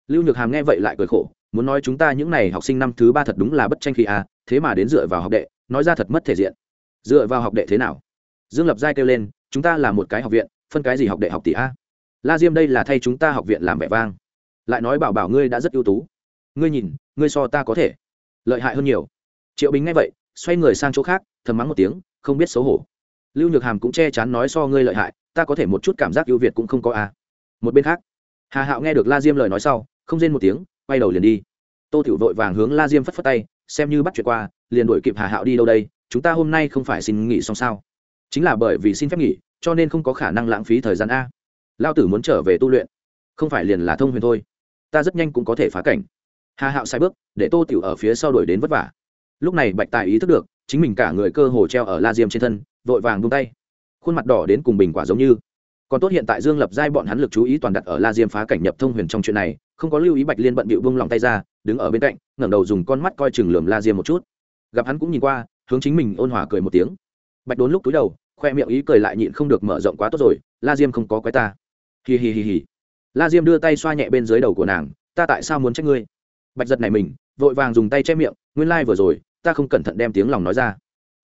Lưu nhược hàm nghe vậy lại cười khổ, muốn nói chúng ta những n à y học sinh năm thứ ba thật đúng là bất tranh khí à thế mà đến dựa vào học đệ, nói ra thật mất thể diện. Dựa vào học đệ thế nào? Dương lập giai kêu lên, chúng ta là một cái học viện, phân cái gì học đệ học tỷ a? La diêm đây là thay chúng ta học viện làm vẻ vang. Lại nói bảo bảo ngươi đã rất ưu tú. Ngươi nhìn, ngươi so ta có thể lợi hại hơn nhiều. Triệu bình nghe vậy, xoay người sang chỗ khác, thầm mắng một tiếng, không biết xấu hổ. Lưu nhược hàm cũng che chắn nói so ngươi lợi hại, ta có thể một chút cảm giác ưu việt cũng không có à? một bên khác, hà hạo nghe được la diêm lời nói sau, không rên một tiếng, quay đầu liền đi. Tô tiểu vội vàng hướng la diêm phất phất tay, xem như bắt chuyện qua, liền đuổi kịp hà hạo đi đâu đây, chúng ta hôm nay không phải xin nghỉ xong sao? Chính là bởi vì xin phép nghỉ, cho nên không có khả năng lãng phí thời gian a. Lao tử muốn trở về tu luyện, không phải liền là thông huyền thôi. Ta rất nhanh cũng có thể phá cảnh hà hạo sai bước, để tô tiểu ở phía sau đuổi đến vất vả. Lúc này bạch tài ý thức được, chính mình cả người cơ hồ treo ở la diêm trên thân, vội vàng buông tay. Khuôn mặt đỏ đến cùng bình quả giống như. Còn tốt hiện tại dương lập giai bọn hắn lực chú ý toàn đặt ở la diêm phá cảnh nhập thông huyền trong chuyện này, không có lưu ý bạch liên bận bịu vung lòng tay ra, đứng ở bên cạnh, ngẩng đầu dùng con mắt coi chừng lườm la diêm một chút. Gặp hắn cũng nhìn qua, hướng chính mình ôn hòa cười một tiếng. Bạch đốn lúc túi đầu, khoe miệng ý cười lại nhịn không được mở rộng quá tốt rồi, la diêm không có quái ta. Hì hì hì hì la diêm đưa tay xoa nhẹ bên dưới đầu của nàng, ta tại sao muốn trách ngươi? Bạch giật này mình, vội vàng dùng tay che miệng, nguyên lai、like、vừa rồi, ta không cẩn thận đem tiếng lòng nói ra.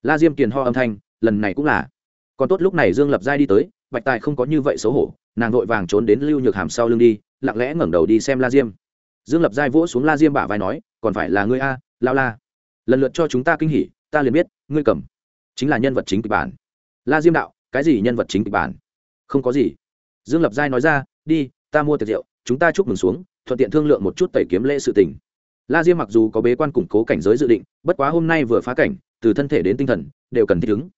La diêm kiền ho âm thanh, lần này cũng là. Còn tốt lúc này dương lập giai đi tới, bạch tài không có như vậy xấu hổ, nàng vội vàng trốn đến lưu nhược hàm sau lưng đi, lặng lẽ ngẩng đầu đi xem la diêm. Dương lập giai vỗ xuống la diêm bả vai nói, còn phải là ngươi a, lao la. Lần lượt cho chúng ta kinh hỉ, ta liền biết, ngươi cầm. Chính là nhân vật chính kịch bản. La diêm đạo, cái gì nhân vật chính kịch bản? Không có gì. Dương lập giai nói ra, đi, ta mua tiệc rượu, chúng ta chúc mừng xuống thuận tiện thương lượng một chút tẩy kiếm lễ sự tình. La diêm mặc dù có bế quan củng cố cảnh giới dự định, bất quá hôm nay vừa phá cảnh, từ thân thể đến tinh thần, đều cần thích ứng,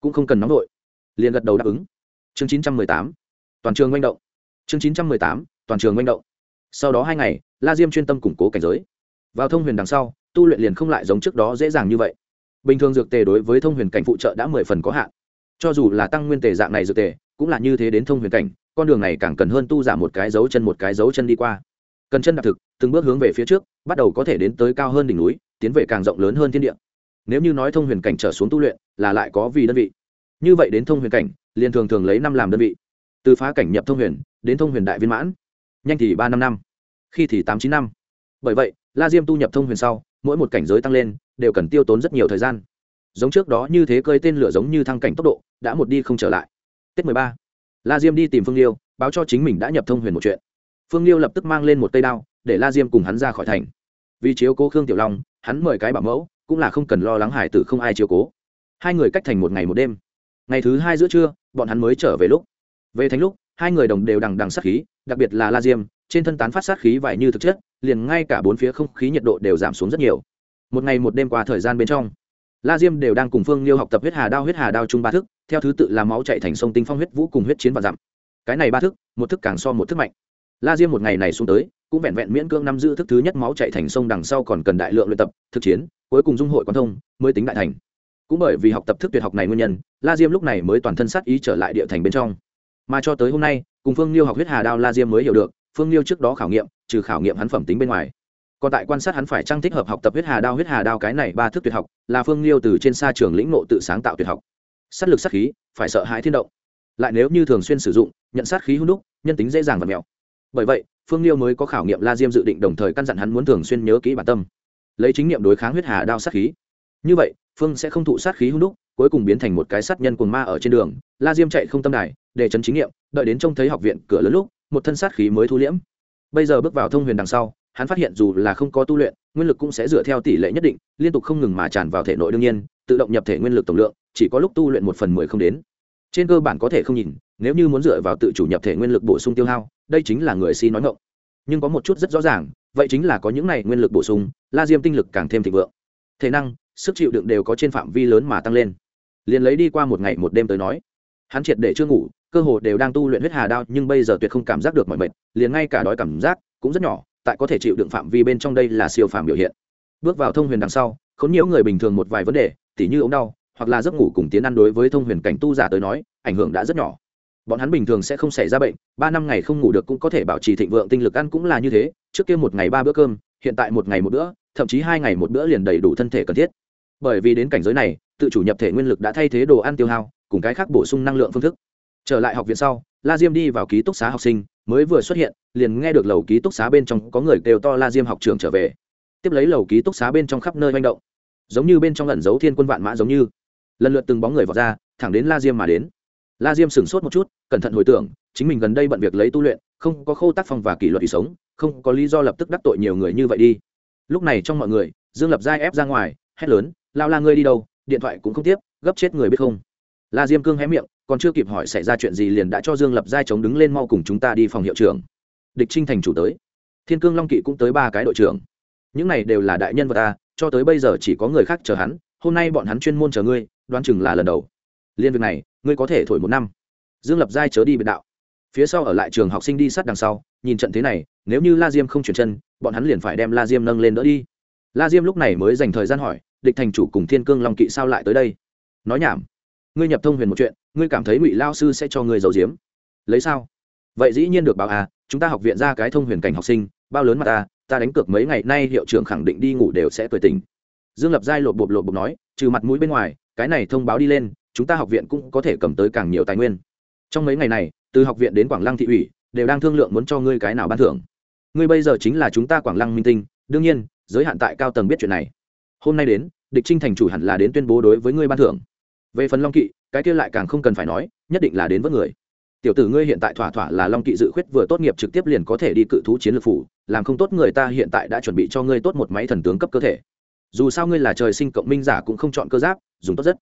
cũng không cần nóng vội. Liền gật đầu đáp ứng. Chương chín trăm mười tám, toàn trường manh động. Chương chín trăm mười tám, toàn trường manh động. Sau đó hai ngày, la diêm chuyên tâm củng cố cảnh giới. Vào thông huyền đằng sau, tu luyện liền không lại giống trước đó dễ dàng như vậy. Bình thường dược tề đối với thông huyền cảnh phụ trợ đã mười phần có hạn. Cho dù là tăng nguyên tề dạng này dược tề, cũng là như thế đến thông huyền cảnh, con đường này càng cần hơn tu giả một cái dấu chân một cái dấu chân đi qua cần chân đạp thực, từng bước hướng về phía trước, bắt đầu có thể đến tới cao hơn đỉnh núi, tiến về càng rộng lớn hơn thiên địa. Nếu như nói thông huyền cảnh trở xuống tu luyện, là lại có vì đơn vị. Như vậy đến thông huyền cảnh, liền thường thường lấy năm làm đơn vị. Từ phá cảnh nhập thông huyền, đến thông huyền đại viên mãn. Nhanh thì ba năm năm, khi thì tám chín năm. Bởi vậy, la diêm tu nhập thông huyền sau, mỗi một cảnh giới tăng lên, đều cần tiêu tốn rất nhiều thời gian. Giống trước đó như thế cơi tên lửa giống như thăng cảnh tốc độ, đã một đi không trở lại. Tết mười ba, la diêm đi tìm phương liêu, báo cho chính mình đã nhập thông huyền một chuyện phương liêu lập tức mang lên một cây đao, để la diêm cùng hắn ra khỏi thành. Vì chiếu cố khương tiểu long, hắn mời cái bảo mẫu, cũng là không cần lo lắng hải tử không ai chiếu cố. Hai người cách thành một ngày một đêm. Ngày thứ hai giữa trưa, bọn hắn mới trở về lúc. Về thành lúc, hai người đồng đều đằng đằng sát khí, đặc biệt là la diêm, trên thân tán phát sát khí vải như thực chất, liền ngay cả bốn phía không khí nhiệt độ đều giảm xuống rất nhiều. Một ngày một đêm qua thời gian bên trong, la diêm đều đang cùng phương liêu học tập huyết hà đao, huyết hà đao chung ba thức, theo thứ tự là máu chạy thành sông tinh phong huyết vũ cùng huyết chiến và dặm. Cái này ba thức, một thức càng so một thức mạnh la diêm một ngày này xuống tới, cũng vẹn vẹn miễn cưỡng năm giữ thức thứ nhất máu chạy thành sông đằng sau còn cần đại lượng luyện tập, thực chiến, cuối cùng dung hội quan thông, mới tính đại thành. Cũng bởi vì học tập thức tuyệt học này nguyên nhân, la diêm lúc này mới toàn thân sát ý trở lại địa thành bên trong. Mà cho tới hôm nay, cùng phương liêu học huyết hà đao la diêm mới hiểu được, phương liêu trước đó khảo nghiệm, trừ khảo nghiệm hắn phẩm tính bên ngoài. Còn tại quan sát hắn phải trang thích hợp học tập huyết hà đao, huyết hà đao cái này ba thức tuyệt học, là phương liêu từ trên xa trường lĩnh nộ tự sáng tạo tuyệt học. Sát lực sát khí, phải sợ hãi thiên động. Lại nếu như thường xuyên sử dụng, nhận sát khí hung đúc, nhân tính dễ dàng và mèo bởi vậy, phương liêu mới có khảo nghiệm la diêm dự định đồng thời căn dặn hắn muốn thường xuyên nhớ kỹ bản tâm. Lấy chính nghiệm đối kháng huyết hà đao sát khí. Như vậy, phương sẽ không thụ sát khí hung đúc, cuối cùng biến thành một cái sát nhân cuồng ma ở trên đường. La diêm chạy không tâm đài, để chấn chính nghiệm đợi đến trông thấy học viện cửa lớn lúc, một thân sát khí mới thu liễm. Bây giờ bước vào thông huyền đằng sau, hắn phát hiện dù là không có tu luyện, nguyên lực cũng sẽ dựa theo tỷ lệ nhất định, liên tục không ngừng mà tràn vào thể nội đương nhiên, tự động nhập thể nguyên lực tổng lượng, chỉ có lúc tu luyện một phần mười không đến. Trên cơ bản có thể không nhìn, nếu như muốn dựa vào tự chủ nhập thể nguyên lực bổ sung tiêu hao đây chính là người si nói ngộng nhưng có một chút rất rõ ràng, vậy chính là có những này nguyên lực bổ sung, la diêm tinh lực càng thêm thịnh vượng. Thể năng, sức chịu đựng đều có trên phạm vi lớn mà tăng lên. Liền lấy đi qua một ngày một đêm tới nói, hắn triệt để chưa ngủ, cơ hồ đều đang tu luyện huyết hà đao, nhưng bây giờ tuyệt không cảm giác được mọi mệt, liền ngay cả đói cảm giác cũng rất nhỏ, tại có thể chịu đựng phạm vi bên trong đây là siêu phàm biểu hiện. Bước vào thông huyền đằng sau, khốn nhiễu người bình thường một vài vấn đề, tỉ như ống đau, hoặc là giấc ngủ cùng tiến ăn đối với thông huyền cảnh tu giả tới nói, ảnh hưởng đã rất nhỏ bọn hắn bình thường sẽ không xảy ra bệnh, ba năm ngày không ngủ được cũng có thể bảo trì thịnh vượng tinh lực ăn cũng là như thế, trước kia một ngày ba bữa cơm, hiện tại một ngày một bữa, thậm chí hai ngày một bữa liền đầy đủ thân thể cần thiết. Bởi vì đến cảnh giới này, tự chủ nhập thể nguyên lực đã thay thế đồ ăn tiêu hao, cùng cái khác bổ sung năng lượng phương thức. Trở lại học viện sau, la diêm đi vào ký túc xá học sinh, mới vừa xuất hiện, liền nghe được lầu ký túc xá bên trong có người kêu to la diêm học trường trở về. Tiếp lấy lầu ký túc xá bên trong khắp nơi manh động, giống như bên trong lẩn giấu thiên quân vạn mã giống như. Lần lượt từng bóng người vào ra, thẳng đến la diêm mà đến la diêm sửng sốt một chút, cẩn thận hồi tưởng, chính mình gần đây bận việc lấy tu luyện, không có khâu tác phong và kỷ luật ý sống, không có lý do lập tức đắc tội nhiều người như vậy đi. Lúc này trong mọi người, dương lập giai ép ra ngoài, hét lớn, lao la ngươi đi đâu? Điện thoại cũng không tiếp, gấp chết người biết không? La diêm cương hé miệng, còn chưa kịp hỏi xảy ra chuyện gì liền đã cho dương lập giai chống đứng lên mau cùng chúng ta đi phòng hiệu trưởng. Địch trinh thành chủ tới. Thiên cương long kỵ cũng tới ba cái đội trưởng. Những này đều là đại nhân vật ta cho tới bây giờ chỉ có người khác chờ hắn, hôm nay bọn hắn chuyên môn chờ ngươi, đoán chừng là lần đầu. Liên việc này ngươi có thể thổi một năm. Dương lập giai chớ đi biệt đạo. Phía sau ở lại trường học sinh đi sát đằng sau, nhìn trận thế này, nếu như la diêm không chuyển chân, bọn hắn liền phải đem la diêm nâng lên đỡ đi. La diêm lúc này mới dành thời gian hỏi, địch thành chủ cùng thiên cương long kỵ sao lại tới đây? Nói nhảm. Ngươi nhập thông huyền một chuyện, ngươi cảm thấy ngụy lao sư sẽ cho ngươi giấu diếm lấy sao? Vậy dĩ nhiên được báo à chúng ta học viện ra cái thông huyền cảnh học sinh, bao lớn mà ta ta đánh cược mấy ngày nay hiệu trưởng khẳng định đi ngủ đều sẽ cười tỉnh. Dương lập giai lột bột lột bột nói, trừ mặt mũi bên ngoài, cái này thông báo đi lên chúng ta học viện cũng có thể cầm tới càng nhiều tài nguyên. Trong mấy ngày này, từ học viện đến quảng lăng thị ủy, đều đang thương lượng muốn cho ngươi cái nào ban thưởng. Ngươi bây giờ chính là chúng ta quảng lăng minh tinh, đương nhiên, giới hạn tại cao tầng biết chuyện này. Hôm nay đến, địch trinh thành chủ hẳn là đến tuyên bố đối với ngươi ban thưởng. Về phần long kỵ, cái kia lại càng không cần phải nói, nhất định là đến với người. Tiểu tử ngươi hiện tại thỏa thỏa là long kỵ dự khuyết vừa tốt nghiệp trực tiếp liền có thể đi cự thú chiến lược phủ, làm không tốt người ta hiện tại đã chuẩn bị cho ngươi tốt một máy thần tướng cấp cơ thể. Dù sao ngươi là trời sinh cộng minh giả cũng không chọn cơ giáp, dùng tốt rất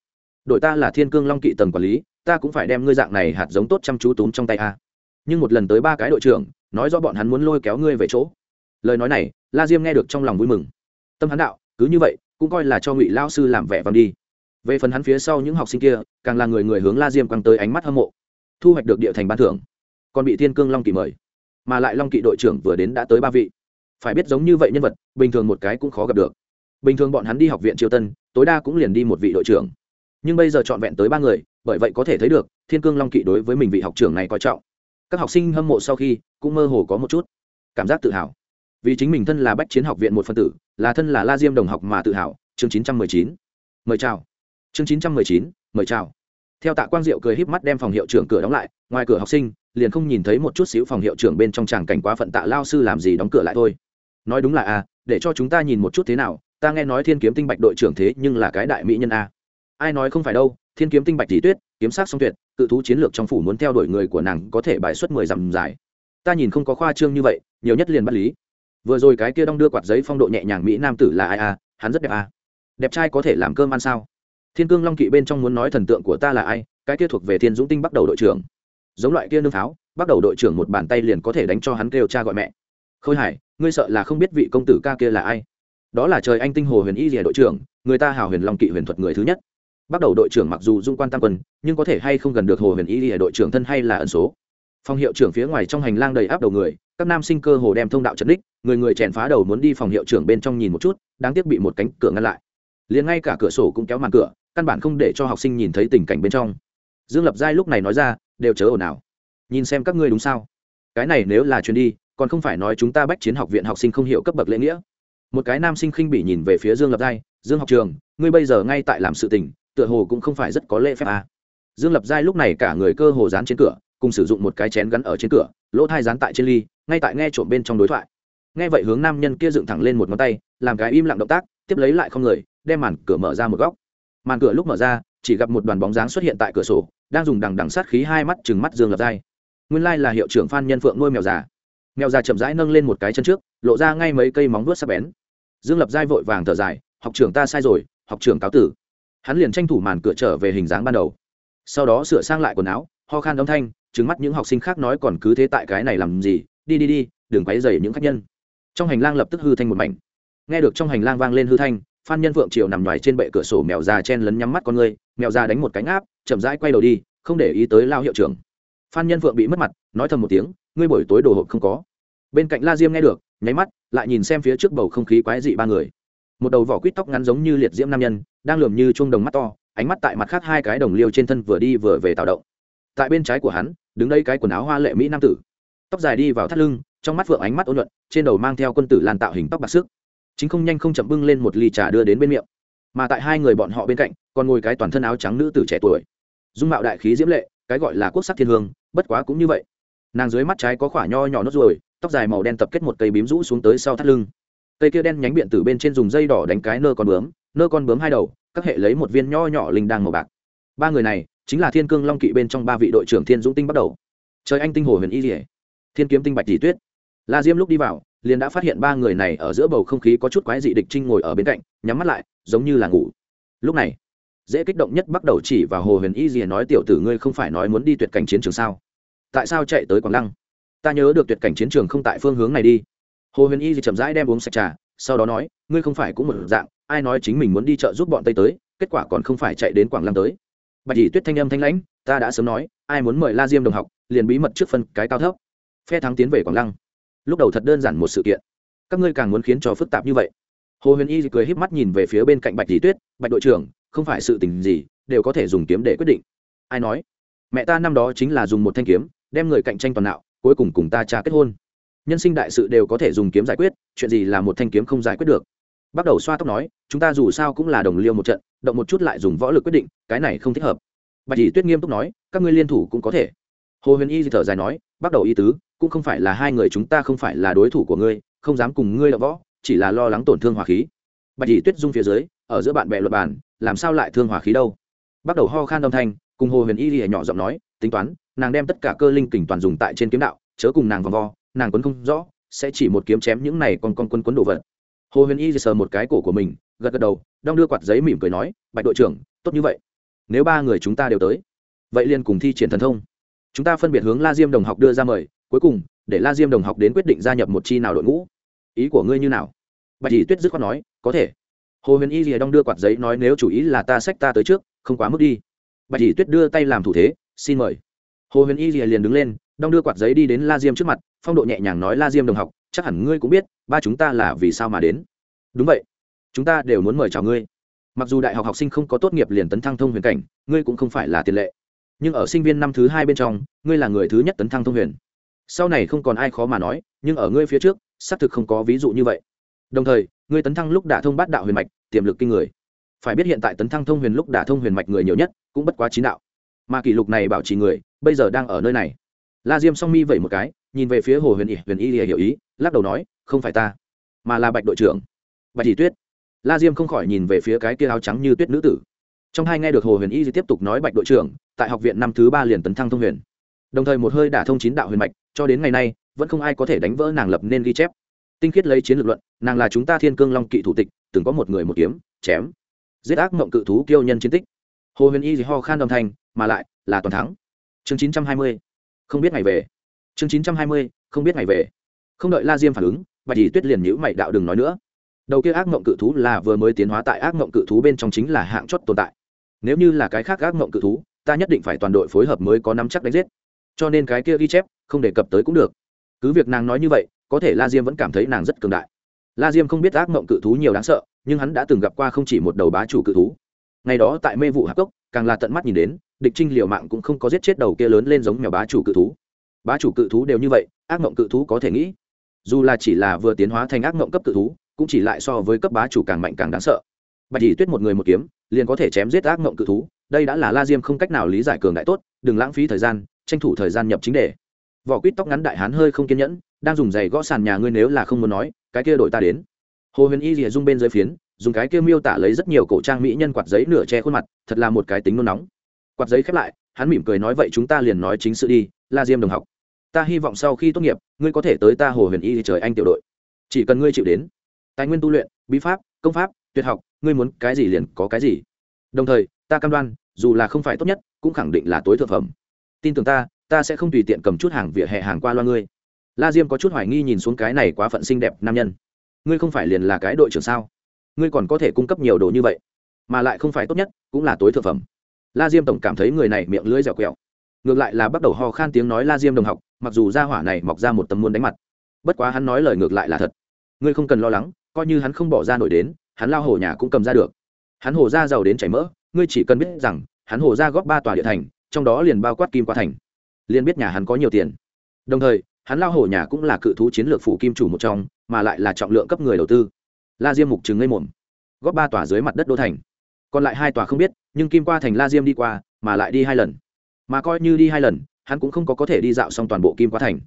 đội ta là thiên cương long kỵ tầng quản lý, ta cũng phải đem ngươi dạng này hạt giống tốt chăm chú túm trong tay a. Nhưng một lần tới ba cái đội trưởng, nói do bọn hắn muốn lôi kéo ngươi về chỗ. Lời nói này, la diêm nghe được trong lòng vui mừng. Tâm hắn đạo, cứ như vậy, cũng coi là cho ngụy lao sư làm vẻ vang đi. Về phần hắn phía sau những học sinh kia, càng là người người hướng la diêm quăng tới ánh mắt hâm mộ. Thu hoạch được địa thành ban thưởng. Còn bị thiên cương long kỵ mời. Mà lại long kỵ đội trưởng vừa đến đã tới ba vị. Phải biết giống như vậy nhân vật, bình thường một cái cũng khó gặp được. Bình thường bọn hắn đi học viện triều tân, tối đa cũng liền đi một vị đội trưởng nhưng bây giờ trọn vẹn tới ba người, bởi vậy có thể thấy được, thiên cương long kỵ đối với mình vị học trưởng này coi trọng. Các học sinh hâm mộ sau khi, cũng mơ hồ có một chút cảm giác tự hào. Vì chính mình thân là bách chiến học viện một phân tử, là thân là la diêm đồng học mà tự hào, chương chín trăm mười chín. Mời chào. Chương chín trăm mười chín, mời chào. Theo tạ quang diệu cười híp mắt đem phòng hiệu trưởng cửa đóng lại, ngoài cửa học sinh, liền không nhìn thấy một chút xíu phòng hiệu trưởng bên trong tràng cảnh quá phận tạ lao sư làm gì đóng cửa lại thôi. Nói đúng là a, để cho chúng ta nhìn một chút thế nào, ta nghe nói thiên kiếm tinh bạch đội trưởng thế nhưng là cái đại mỹ nhân a ai nói không phải đâu, thiên kiếm tinh bạch tỷ tuyết, kiếm sát song tuyệt, cự thú chiến lược trong phủ muốn theo đuổi người của nàng có thể bài xuất mười dặm dài. Ta nhìn không có khoa trương như vậy, nhiều nhất liền bắt lý. Vừa rồi cái kia đong đưa quạt giấy phong độ nhẹ nhàng mỹ nam tử là ai à? hắn rất đẹp à? đẹp trai có thể làm cơm ăn sao? Thiên cương long kỵ bên trong muốn nói thần tượng của ta là ai? Cái kia thuộc về thiên dũng tinh bắt đầu đội trưởng. Giống loại kia nương pháo, bắt đầu đội trưởng một bàn tay liền có thể đánh cho hắn kêu cha gọi mẹ. Khôi hải, ngươi sợ là không biết vị công tử ca kia là ai? Đó là trời anh tinh hồ huyền y rìa đội trưởng, người ta hào huyền long kỵ huyền thuật người thứ nhất bắt đầu đội trưởng mặc dù dung quan tam quân, nhưng có thể hay không gần được hồ huyền y rìa đội trưởng thân hay là ẩn số. Phòng hiệu trưởng phía ngoài trong hành lang đầy áp đầu người, các nam sinh cơ hồ đem thông đạo trận đích người người chèn phá đầu muốn đi phòng hiệu trưởng bên trong nhìn một chút, đáng tiếc bị một cánh cửa ngăn lại. Liền ngay cả cửa sổ cũng kéo màn cửa, căn bản không để cho học sinh nhìn thấy tình cảnh bên trong. Dương lập giai lúc này nói ra, đều chớ ồn ào. Nhìn xem các ngươi đúng sao? Cái này nếu là chuyến đi, còn không phải nói chúng ta bách chiến học viện học sinh không hiểu cấp bậc lễ nghĩa. Một cái nam sinh khinh bị nhìn về phía dương lập giai, dương học trường, ngươi bây giờ ngay tại làm sự tình tựa hồ cũng không phải rất có lễ phép à. dương lập giai lúc này cả người cơ hồ dán trên cửa, cùng sử dụng một cái chén gắn ở trên cửa, lỗ thai dán tại trên ly, ngay tại nghe trộm bên trong đối thoại. Nghe vậy hướng nam nhân kia dựng thẳng lên một ngón tay, làm cái im lặng động tác, tiếp lấy lại không người, đem màn cửa mở ra một góc. Màn cửa lúc mở ra, chỉ gặp một đoàn bóng dáng xuất hiện tại cửa sổ, đang dùng đằng đằng sát khí hai mắt chừng mắt dương lập giai. Nguyên lai là hiệu trưởng phan nhân phượng nuôi mèo già. Mèo già chậm rãi nâng lên một cái chân trước, lộ ra ngay mấy cây móng vuốt sắc bén. Dương lập giai vội vàng thở dài, học trưởng ta sai rồi, học trưởng cáo tử hắn liền tranh thủ màn cửa trở về hình dáng ban đầu. Sau đó sửa sang lại quần áo, ho khan âm thanh trứng mắt những học sinh khác nói còn cứ thế tại cái này làm gì, đi đi đi, đừng quấy dày những khách nhân. Trong hành lang lập tức hư thanh một mảnh. Nghe được trong hành lang vang lên hư thanh, phan nhân vượng triều nằm ngoài trên bệ cửa sổ mèo già chen lấn nhắm mắt con người, mèo già đánh một cánh áp chậm rãi quay đầu đi, không để ý tới lao hiệu trưởng. Phan nhân vượng bị mất mặt, nói thầm một tiếng, ngươi buổi tối đồ hộp không có. Bên cạnh la diêm nghe được, nháy mắt, lại nhìn xem phía trước bầu không khí quái dị ba người một đầu vỏ quýt tóc ngắn giống như liệt diễm nam nhân, đang lườm như chuông đồng mắt to, ánh mắt tại mặt khác hai cái đồng liêu trên thân vừa đi vừa về tạo động. Tại bên trái của hắn, đứng đây cái quần áo hoa lệ mỹ nam tử. Tóc dài đi vào thắt lưng, trong mắt vượng ánh mắt ôn luận trên đầu mang theo quân tử lan tạo hình tóc bạc sức chính không nhanh không chậm bưng lên một ly trà đưa đến bên miệng. Mà tại hai người bọn họ bên cạnh, còn ngồi cái toàn thân áo trắng nữ tử trẻ tuổi. Dung mạo đại khí diễm lệ, cái gọi là quốc sắc thiên hương, bất quá cũng như vậy. Nàng dưới mắt trái có khỏa nho nhỏ nốt ruồi, tóc dài màu đen tập kết một cây bím rũ xuống tới sau thắt lưng cây kia đen nhánh biện từ bên trên dùng dây đỏ đánh cái nơ con bướm, nơ con bướm hai đầu, các hệ lấy một viên nho nhỏ linh đang màu bạc. Ba người này, chính là thiên cương long kỵ bên trong ba vị đội trưởng thiên dũng tinh bắt đầu. Trời anh tinh hồ huyền y dỉa thiên kiếm tinh bạch dì tuyết. La diêm lúc đi vào, liền đã phát hiện ba người này ở giữa bầu không khí có chút quái dị địch trinh ngồi ở bên cạnh, nhắm mắt lại, giống như là ngủ. Lúc này, dễ kích động nhất bắt đầu chỉ vào hồ huyền y rìa nói, tiểu tử ngươi không phải nói muốn đi tuyệt cảnh chiến trường sao? Tại sao chạy tới quảng lăng? Ta nhớ được tuyệt cảnh chiến trường không tại phương hướng này đi hồ huyền y thì chậm rãi đem uống sạch trà, sau đó nói, ngươi không phải cũng một dạng, ai nói chính mình muốn đi chợ giúp bọn tây tới, kết quả còn không phải chạy đến quảng lăng tới. Bạch Dị tuyết thanh âm thanh lãnh, ta đã sớm nói, ai muốn mời la diêm đồng học, liền bí mật trước phân cái cao thấp. Phe thắng tiến về quảng lăng. Lúc đầu thật đơn giản một sự kiện. Các ngươi càng muốn khiến cho phức tạp như vậy. Hồ huyền y cười híp mắt nhìn về phía bên cạnh bạch Dị tuyết, bạch đội trưởng, không phải sự tình gì, đều có thể dùng kiếm để quyết định. Ai nói, mẹ ta năm đó chính là dùng một thanh kiếm, đem người cạnh tranh toàn nạo, cuối cùng cùng ta cha kết hôn nhân sinh đại sự đều có thể dùng kiếm giải quyết, chuyện gì là một thanh kiếm không giải quyết được. Bắt đầu xoa tóc nói, chúng ta dù sao cũng là đồng liêu một trận, động một chút lại dùng võ lực quyết định, cái này không thích hợp. Bạch dì tuyết nghiêm túc nói, các ngươi liên thủ cũng có thể. Hồ huyền y thở dài nói bắt đầu y tứ, cũng không phải là hai người chúng ta không phải là đối thủ của ngươi, không dám cùng ngươi đ võ, chỉ là lo lắng tổn thương hòa khí. Bạch dì tuyết dung phía dưới, ở giữa bạn bè luật bản làm sao lại thương hòa khí đâu? Bắt đầu ho khan âm thanh, cùng hồ huyền y lìa nhỏ giọng nói, tính toán, nàng đem tất cả cơ linh kình toàn dùng tại trên kiếm đạo, chớ cùng nàng vòng vo nàng quấn không rõ, sẽ chỉ một kiếm chém những này còn con quân quấn đồ vật. Hồ huyền y sờ một cái cổ của mình, gật gật đầu, đong đưa quạt giấy mỉm cười nói, bạch đội trưởng, tốt như vậy. Nếu ba người chúng ta đều tới, vậy liền cùng thi triển thần thông. Chúng ta phân biệt hướng la diêm đồng học đưa ra mời, cuối cùng, để la diêm đồng học đến quyết định gia nhập một chi nào đội ngũ. Ý của ngươi như nào? Bạch dì tuyết dứt khoát nói, có thể. Hồ huyền y rìa đong đưa quạt giấy nói, nếu chủ ý là ta xách ta tới trước, không quá mức đi. Bạch dì tuyết đưa tay làm thủ thế, xin mời. Hồ huyền y rìa liền đứng lên đong đưa quạt giấy đi đến la diêm trước mặt, phong độ nhẹ nhàng nói, la diêm đồng học, chắc hẳn ngươi cũng biết, ba chúng ta là vì sao mà đến. Đúng vậy, chúng ta đều muốn mời chào ngươi. Mặc dù đại học học sinh không có tốt nghiệp liền tấn thăng thông huyền cảnh, ngươi cũng không phải là tiền lệ. Nhưng ở sinh viên năm thứ hai bên trong, ngươi là người thứ nhất tấn thăng thông huyền. Sau này không còn ai khó mà nói, nhưng ở ngươi phía trước, xác thực không có ví dụ như vậy. Đồng thời, ngươi tấn thăng lúc đả thông bát đạo huyền mạch, tiềm lực kinh người. Phải biết hiện tại tấn thăng thông huyền lúc đả thông huyền mạch người nhiều nhất, cũng bất quá chín đạo. Mà kỷ lục này bảo trì người, bây giờ đang ở nơi này la diêm song mi vẩy một cái, nhìn về phía hồ huyền y huyền y hiểu ý, lắc đầu nói, không phải ta, mà là bạch đội trưởng. Bạch thị tuyết. La diêm không khỏi nhìn về phía cái kia áo trắng như tuyết nữ tử. Trong hai nghe được hồ huyền y tiếp tục nói bạch đội trưởng, tại học viện năm thứ ba liền tấn thăng thông huyền. Đồng thời một hơi đả thông chín đạo huyền mạch, cho đến ngày nay, vẫn không ai có thể đánh vỡ nàng lập nên ghi chép. Tinh khiết lấy chiến lược luận, nàng là chúng ta thiên cương long kỵ thủ tịch, từng có một người một kiếm, chém. Giết ác mộng cự thú kiêu nhân chiến tích. Hồ huyền y ho khan đồng thanh, mà lại là toàn thắng. Chương chín trăm hai mươi không biết ngày về. Chương chín trăm hai mươi, không biết ngày về. Không đợi la diêm phản ứng, bạch tỷ tuyết liền nhữ mày đạo đừng nói nữa. Đầu kia ác mộng cự thú là vừa mới tiến hóa tại ác mộng cự thú bên trong chính là hạng chót tồn tại. Nếu như là cái khác ác mộng cự thú, ta nhất định phải toàn đội phối hợp mới có nắm chắc đánh giết. Cho nên cái kia ghi chép, không đề cập tới cũng được. Cứ việc nàng nói như vậy, có thể la diêm vẫn cảm thấy nàng rất cường đại. La diêm không biết ác mộng cự thú nhiều đáng sợ, nhưng hắn đã từng gặp qua không chỉ một đầu bá chủ cự thú. Ngày đó tại mê vụ hạp cốc càng là tận mắt nhìn đến, địch trinh liều mạng cũng không có giết chết đầu kia lớn lên giống mèo bá chủ cự thú. Bá chủ cự thú đều như vậy, ác mộng cự thú có thể nghĩ. Dù là chỉ là vừa tiến hóa thành ác mộng cấp cự thú, cũng chỉ lại so với cấp bá chủ càng mạnh càng đáng sợ. Bạch dì tuyết một người một kiếm, liền có thể chém giết ác mộng cự thú, đây đã là la diêm không cách nào lý giải cường đại tốt, đừng lãng phí thời gian, tranh thủ thời gian nhập chính đề. Vỏ quýt tóc ngắn đại hán hơi không kiên nhẫn, đang dùng giày gõ sàn nhà ngươi nếu là không muốn nói, cái kia đổi ta đến. Hồ huyền y rìa rung bên dưới phiến dùng cái kia miêu tả lấy rất nhiều cổ trang mỹ nhân quạt giấy nửa che khuôn mặt, thật là một cái tính nôn nóng. Quạt giấy khép lại, hắn mỉm cười nói, vậy chúng ta liền nói chính sự đi, la diêm đồng học. Ta hy vọng sau khi tốt nghiệp, ngươi có thể tới ta hồ huyền y trời anh tiểu đội. Chỉ cần ngươi chịu đến. Tài nguyên tu luyện, bí pháp, công pháp, tuyệt học, ngươi muốn cái gì liền có cái gì. Đồng thời, ta cam đoan, dù là không phải tốt nhất, cũng khẳng định là tối thượng phẩm. Tin tưởng ta ta sẽ không tùy tiện cầm chút hàng vỉa hè hàng qua loa ngươi. La diêm có chút hoài nghi nhìn xuống cái này quá phận xinh đẹp nam nhân. Ngươi không phải liền là cái đội trưởng sao? Ngươi còn có thể cung cấp nhiều đồ như vậy, mà lại không phải tốt nhất, cũng là tối thượng phẩm. La diêm tổng cảm thấy người này miệng lưỡi dẻo quẹo. Ngược lại là bắt đầu ho khan tiếng nói la diêm đồng học, mặc dù ra hỏa này mọc ra một tấm muôn đánh mặt, bất quá hắn nói lời ngược lại là thật. Ngươi không cần lo lắng, coi như hắn không bỏ ra nổi đến, hắn lao hồ nhà cũng cầm ra được. Hắn hồ ra giàu đến chảy mỡ, ngươi chỉ cần biết rằng, hắn hồ ra góp ba tòa địa thành, trong đó liền bao quát kim qua thành. Liền biết nhà hắn có nhiều tiền. Đồng thời, hắn lao hồ nhà cũng là cự thú chiến lược phủ kim chủ một trong, mà lại là trọng lượng cấp người đầu tư la diêm mục chứng ngây mồm. Góp ba tòa dưới mặt đất đô thành. Còn lại hai tòa không biết, nhưng kim qua thành la diêm đi qua, mà lại đi hai lần. Mà coi như đi hai lần, hắn cũng không có có thể đi dạo xong toàn bộ kim qua thành.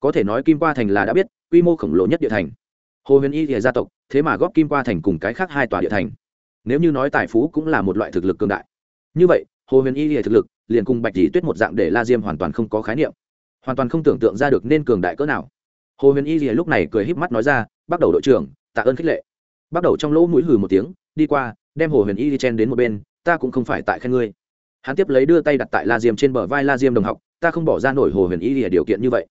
Có thể nói kim qua thành là đã biết, quy mô khổng lồ nhất địa thành. Hồ huyền y thì gia tộc, thế mà góp kim qua thành cùng cái khác hai tòa địa thành. Nếu như nói tài phú cũng là một loại thực lực cường đại. Như vậy, hồ huyền y thì thực lực, liền cùng bạch dì tuyết một dạng để la diêm hoàn toàn không có khái niệm. Hoàn toàn không tưởng tượng ra được nên cường đại cỡ nào. Hồ huyền y thì lúc này cười híp mắt nói ra, bắt đầu đội trưởng, tạ ơn khích lệ bắt đầu trong lỗ mũi hừ một tiếng, đi qua, đem hồ huyền y đi chen đến một bên, ta cũng không phải tại khen ngươi. Hắn tiếp lấy đưa tay đặt tại la diêm trên bờ vai la diêm đồng học, ta không bỏ ra nổi hồ huyền y lìa điều kiện như vậy.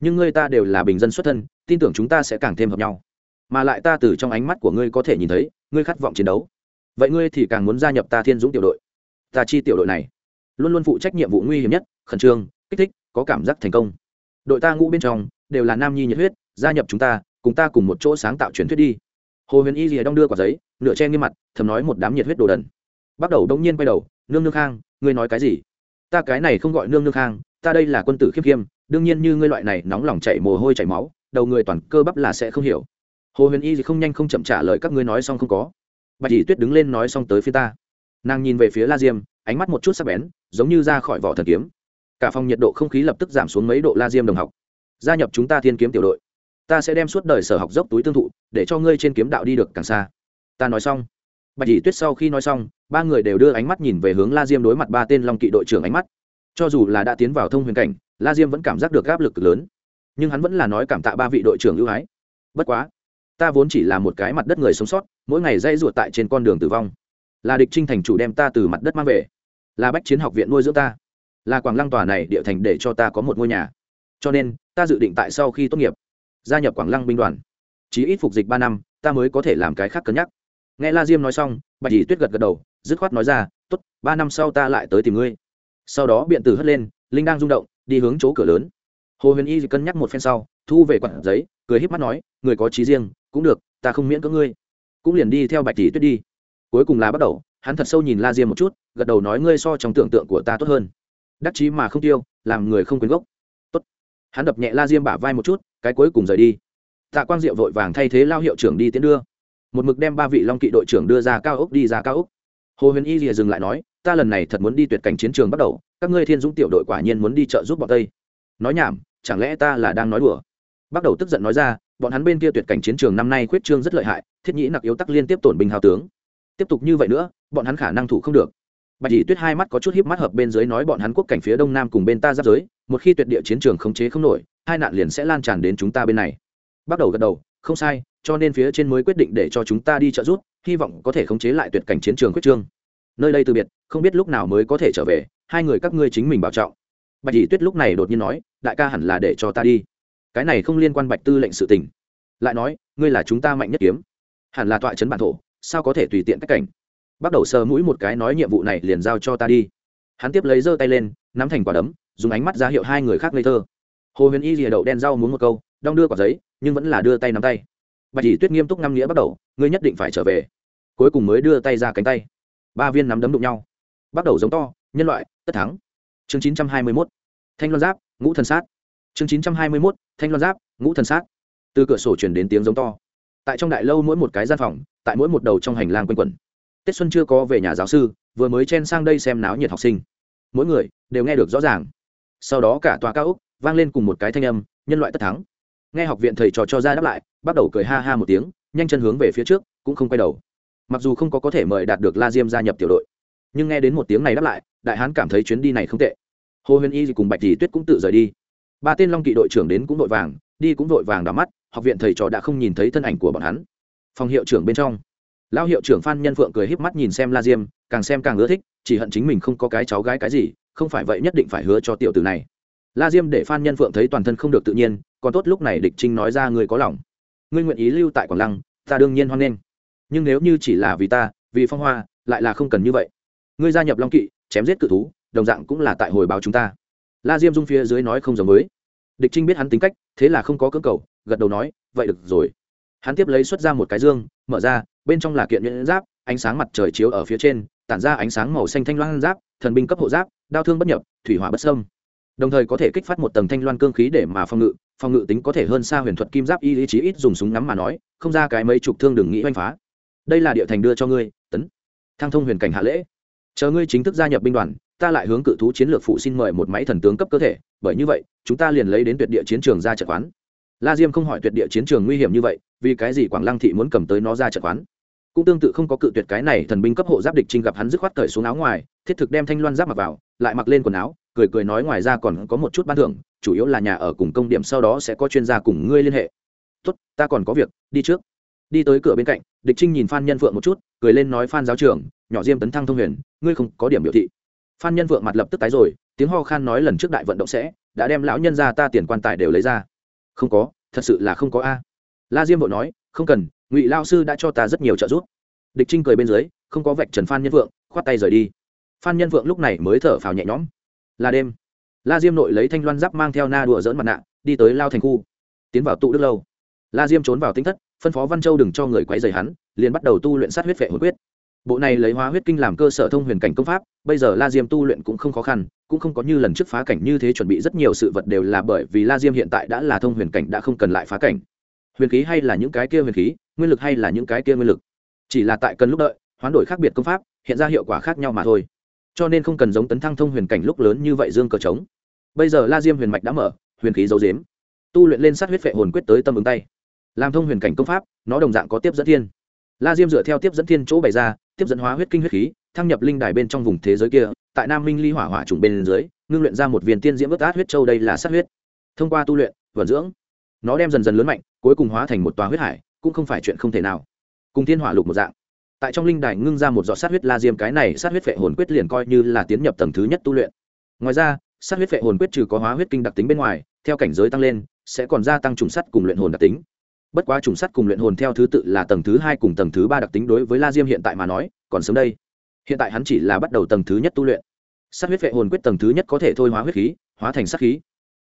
Nhưng ngươi ta đều là bình dân xuất thân, tin tưởng chúng ta sẽ càng thêm hợp nhau. Mà lại ta từ trong ánh mắt của ngươi có thể nhìn thấy, ngươi khát vọng chiến đấu. Vậy ngươi thì càng muốn gia nhập ta thiên dũng tiểu đội. Ta chi tiểu đội này, luôn luôn phụ trách nhiệm vụ nguy hiểm nhất, khẩn trương, kích thích, có cảm giác thành công. Đội ta ngũ bên trong, đều là nam nhi nhiệt huyết, gia nhập chúng ta, cùng ta cùng một chỗ sáng tạo truyền thuyết đi hồ huyền y rìa đong đưa quả giấy nửa che nghiêm mặt thầm nói một đám nhiệt huyết đồ đần bắt đầu đông nhiên quay đầu nương nương khang ngươi nói cái gì ta cái này không gọi nương nương khang ta đây là quân tử khiêm khiêm đương nhiên như ngươi loại này nóng lòng chảy mồ hôi chảy máu đầu người toàn cơ bắp là sẽ không hiểu hồ huyền y thì không nhanh không chậm trả lời các ngươi nói xong không có bạch tỷ tuyết đứng lên nói xong tới phía ta nàng nhìn về phía la diêm ánh mắt một chút sắc bén giống như ra khỏi vỏ thần kiếm cả phòng nhiệt độ không khí lập tức giảm xuống mấy độ la diêm đồng học gia nhập chúng ta thiên kiếm tiểu đội ta sẽ đem suốt đời sở học dốc túi tương thụ, để cho ngươi trên kiếm đạo đi được càng xa. Ta nói xong. Bạch tỷ tuyết sau khi nói xong, ba người đều đưa ánh mắt nhìn về hướng la diêm đối mặt ba tên long kỵ đội trưởng ánh mắt. Cho dù là đã tiến vào thông huyền cảnh, la diêm vẫn cảm giác được áp lực lớn. Nhưng hắn vẫn là nói cảm tạ ba vị đội trưởng ưu ái. Bất quá, ta vốn chỉ là một cái mặt đất người sống sót, mỗi ngày dây ruột tại trên con đường tử vong. Là địch trinh thành chủ đem ta từ mặt đất mang về. Là bách chiến học viện nuôi dưỡng ta. Là quảng lăng tòa này địa thành để cho ta có một ngôi nhà. Cho nên, ta dự định tại sau khi tốt nghiệp gia nhập quảng lăng binh đoàn. Chí ít phục dịch ba năm, ta mới có thể làm cái khác cân nhắc. Nghe la diêm nói xong, bạch dì tuyết gật gật đầu, dứt khoát nói ra t ố t ba năm sau ta lại tới tìm ngươi. Sau đó biện tử hất lên, linh đang rung động, đi hướng chỗ cửa lớn. Hồ huyền y cân nhắc một phen sau, thu về quặn giấy, cười híp mắt nói, người có trí riêng, cũng được, ta không miễn cưỡng ngươi. Cũng liền đi theo bạch dì tuyết đi. Cuối cùng là bắt đầu, hắn thật sâu nhìn la diêm một chút, gật đầu nói, ngươi so trong tưởng tượng của ta tốt hơn. Đắc chí mà không tiêu, làm người không quyến gốc. Tốt. Hắn đập nhẹ la diêm bả vai một chút cái cuối cùng rời đi. Tạ quang diệu vội vàng thay thế lao hiệu trưởng đi tiến đưa. Một mực đem ba vị long kỵ đội trưởng đưa ra cao ốc đi ra cao ốc. Hồ huyền y rìa dừng lại nói, ta lần này thật muốn đi tuyệt cảnh chiến trường bắt đầu, các ngươi thiên dũng tiểu đội quả nhiên muốn đi trợ giúp bọn tây. Nói nhảm, chẳng lẽ ta là đang nói đùa? Bắt đầu tức giận nói ra, bọn hắn bên kia tuyệt cảnh chiến trường năm nay khuyết trương rất lợi hại, thiết nhĩ nặc yếu tắc liên tiếp tổn binh hào tướng. Tiếp tục như vậy nữa, bọn hắn khả năng thủ không được. Bạch dĩ tuyết hai mắt có chút hiếp mắt hợp bên dưới nói, bọn hắn quốc cảnh phía đông nam cùng bên ta giáp giới, một khi tuyệt địa chiến trường khống chế không nổi hai nạn liền sẽ lan tràn đến chúng ta bên này. Bắt đầu gật đầu, không sai, cho nên phía trên mới quyết định để cho chúng ta đi trợ giúp, hy vọng có thể khống chế lại tuyệt cảnh chiến trường quyết trương. Nơi đây từ biệt, không biết lúc nào mới có thể trở về, hai người các ngươi chính mình bảo trọng. Bạch dĩ tuyết lúc này đột nhiên nói, đại ca hẳn là để cho ta đi. Cái này không liên quan bạch tư lệnh sự tình. Lại nói, ngươi là chúng ta mạnh nhất kiếm. Hẳn là tọa trấn bản thổ, sao có thể tùy tiện cách cảnh? Bắt đầu sờ mũi một cái nói nhiệm vụ này liền giao cho ta đi. Hắn tiếp lấy giơ tay lên, nắm thành quả đấm, dùng ánh mắt ra hiệu hai người khác ngây thơ hồ huyền y rìa đậu đen rau muốn một câu, đong đưa quả giấy, nhưng vẫn là đưa tay nắm tay. Bạch chỉ tuyết nghiêm túc năm nghĩa bắt đầu, ngươi nhất định phải trở về. Cuối cùng mới đưa tay ra cánh tay. Ba viên nắm đấm đụng nhau. Bắt đầu giống to, nhân loại, tất thắng. Chương chín trăm hai mươi mốt, thanh loan giáp, ngũ thần sát. Chương chín trăm hai mươi mốt, thanh loan giáp, ngũ thần sát. Từ cửa sổ chuyển đến tiếng giống to. Tại trong đại lâu mỗi một cái gian phòng, tại mỗi một đầu trong hành lang quanh quẩn. Tết xuân chưa có về nhà giáo sư, vừa mới chen sang đây xem náo nhiệt học sinh. Mỗi người đều nghe được rõ ràng. Sau đó cả tòa cao úc vang lên cùng một cái thanh âm, nhân loại tất thắng. Nghe học viện thầy trò cho ra đáp lại, bắt đầu cười ha ha một tiếng, nhanh chân hướng về phía trước, cũng không quay đầu. Mặc dù không có có thể mời đạt được la diêm gia nhập tiểu đội, nhưng nghe đến một tiếng này đáp lại, đại hán cảm thấy chuyến đi này không tệ. Hồ huyền y cùng bạch tỷ tuyết cũng tự rời đi. Ba tên long kỵ đội trưởng đến cũng vội vàng, đi cũng vội vàng đỏ mắt, học viện thầy trò đã không nhìn thấy thân ảnh của bọn hắn. Phòng hiệu trưởng bên trong, lão hiệu trưởng phan nhân phượng cười híp mắt nhìn xem la diêm, càng xem càng ưa thích, chỉ hận chính mình không có cái cháu gái cái gì, không phải vậy nhất định phải hứa cho tiểu tử này la diêm để phan nhân phượng thấy toàn thân không được tự nhiên, còn tốt lúc này địch trinh nói ra người có lòng. Ngươi nguyện ý lưu tại quảng lăng, ta đương nhiên hoan nghênh. Nhưng nếu như chỉ là vì ta, vì phong hoa, lại là không cần như vậy. Ngươi gia nhập long kỵ, chém giết cự thú, đồng dạng cũng là tại hồi báo chúng ta. La diêm dung phía dưới nói không giống với. Địch trinh biết hắn tính cách, thế là không có cưỡng cầu, gật đầu nói, vậy được rồi. Hắn tiếp lấy xuất ra một cái dương, mở ra, bên trong là kiện nhuyễn giáp, ánh sáng mặt trời chiếu ở phía trên, tản ra ánh sáng màu xanh thanh loan giáp, thần binh cấp hộ giáp, đao thương bất nhập, thủy hỏa bất sâm đồng thời có thể kích phát một tầng thanh loan cương khí để mà phòng ngự phòng ngự tính có thể hơn xa huyền thuật kim giáp y lý trí ít dùng súng ngắm mà nói, không ra cái mấy chục thương đừng nghĩ oanh phá. Đây là địa thành đưa cho ngươi, tấn. Thăng thông huyền cảnh hạ lễ. Chờ ngươi chính thức gia nhập binh đoàn, ta lại hướng cự thú chiến lược phụ xin mời một máy thần tướng cấp cơ thể, bởi như vậy, chúng ta liền lấy đến tuyệt địa chiến trường ra trận quán. La diêm không hỏi tuyệt địa chiến trường nguy hiểm như vậy, vì cái gì quảng lăng thị muốn cầm tới nó ra trận quán? Cũng tương tự không có cự tuyệt cái này thần binh cấp hộ giáp địch trinh gặp hắn dứt khoát cởi xuống áo ngoài, thiết thực đem thanh loan giáp mặc vào, lại mặc lên quần áo cười cười nói ngoài ra còn có một chút ban thưởng, chủ yếu là nhà ở cùng công điểm sau đó sẽ có chuyên gia cùng ngươi liên hệ. Tốt, ta còn có việc, đi trước. Đi tới cửa bên cạnh, địch trinh nhìn phan nhân phượng một chút, cười lên nói, phan giáo trưởng, nhỏ diêm tấn thăng thông huyền, ngươi không có điểm biểu thị. Phan nhân vượng mặt lập tức tái rồi, tiếng ho khan nói, lần trước đại vận động sẽ, đã đem lão nhân ra ta tiền quan tài đều lấy ra. Không có, thật sự là không có a. La diêm vội nói, không cần, ngụy lao sư đã cho ta rất nhiều trợ giúp. Địch trinh cười bên dưới, không có vạch trần phan nhân vượng, khoát tay rời đi. Phan nhân vượng lúc này mới thở phào nhẹ nhõm là đêm. La diêm nội lấy thanh loan giáp mang theo na đùa dỡn mặt nạ, đi tới lao thành khu. Tiến vào tụ đức lâu. La diêm trốn vào tinh thất, phân phó văn châu đừng cho người quấy dày hắn, liền bắt đầu tu luyện sát huyết vệ hồi quyết. Bộ này lấy hóa huyết kinh làm cơ sở thông huyền cảnh công pháp, bây giờ la diêm tu luyện cũng không khó khăn, cũng không có như lần trước phá cảnh như thế chuẩn bị rất nhiều sự vật đều là bởi vì la diêm hiện tại đã là thông huyền cảnh đã không cần lại phá cảnh. Huyền khí hay là những cái kia huyền khí, nguyên lực hay là những cái kia nguyên lực. Chỉ là tại cần lúc đợi, hoán đổi khác biệt công pháp, hiện ra hiệu quả khác nhau mà thôi cho nên không cần giống tấn thăng thông huyền cảnh lúc lớn như vậy dương cờ trống. Bây giờ la diêm huyền mạch đã mở, huyền khí dấu dếm tu luyện lên sát huyết vệ hồn quyết tới tâm ứng tay. Làm thông huyền cảnh công pháp, nó đồng dạng có tiếp dẫn thiên. La diêm dựa theo tiếp dẫn thiên chỗ bày ra, tiếp dẫn hóa huyết kinh huyết khí, thăng nhập linh đài bên trong vùng thế giới kia, tại nam minh ly hỏa hỏa trùng bên dưới, ngưng luyện ra một viên tiên diễm ướt át huyết châu đây là sát huyết. Thông qua tu luyện, vận dưỡng, nó đem dần dần lớn mạnh, cuối cùng hóa thành một tòa huyết hải, cũng không phải chuyện không thể nào. Cùng thiên hỏa lục một dạng tại trong linh đài ngưng ra một giọt sát huyết la diêm, cái này sát huyết vệ hồn quyết liền coi như là tiến nhập tầng thứ nhất tu luyện. Ngoài ra, sát huyết vệ hồn quyết trừ có hóa huyết kinh đặc tính bên ngoài, theo cảnh giới tăng lên, sẽ còn gia tăng trùng sắt cùng luyện hồn đặc tính. Bất quá trùng sắt cùng luyện hồn theo thứ tự là tầng thứ hai cùng tầng thứ ba đặc tính đối với la diêm hiện tại mà nói, còn sớm đây. Hiện tại hắn chỉ là bắt đầu tầng thứ nhất tu luyện. Sát huyết vệ hồn quyết tầng thứ nhất có thể thôi hóa huyết khí, hóa thành sát khí.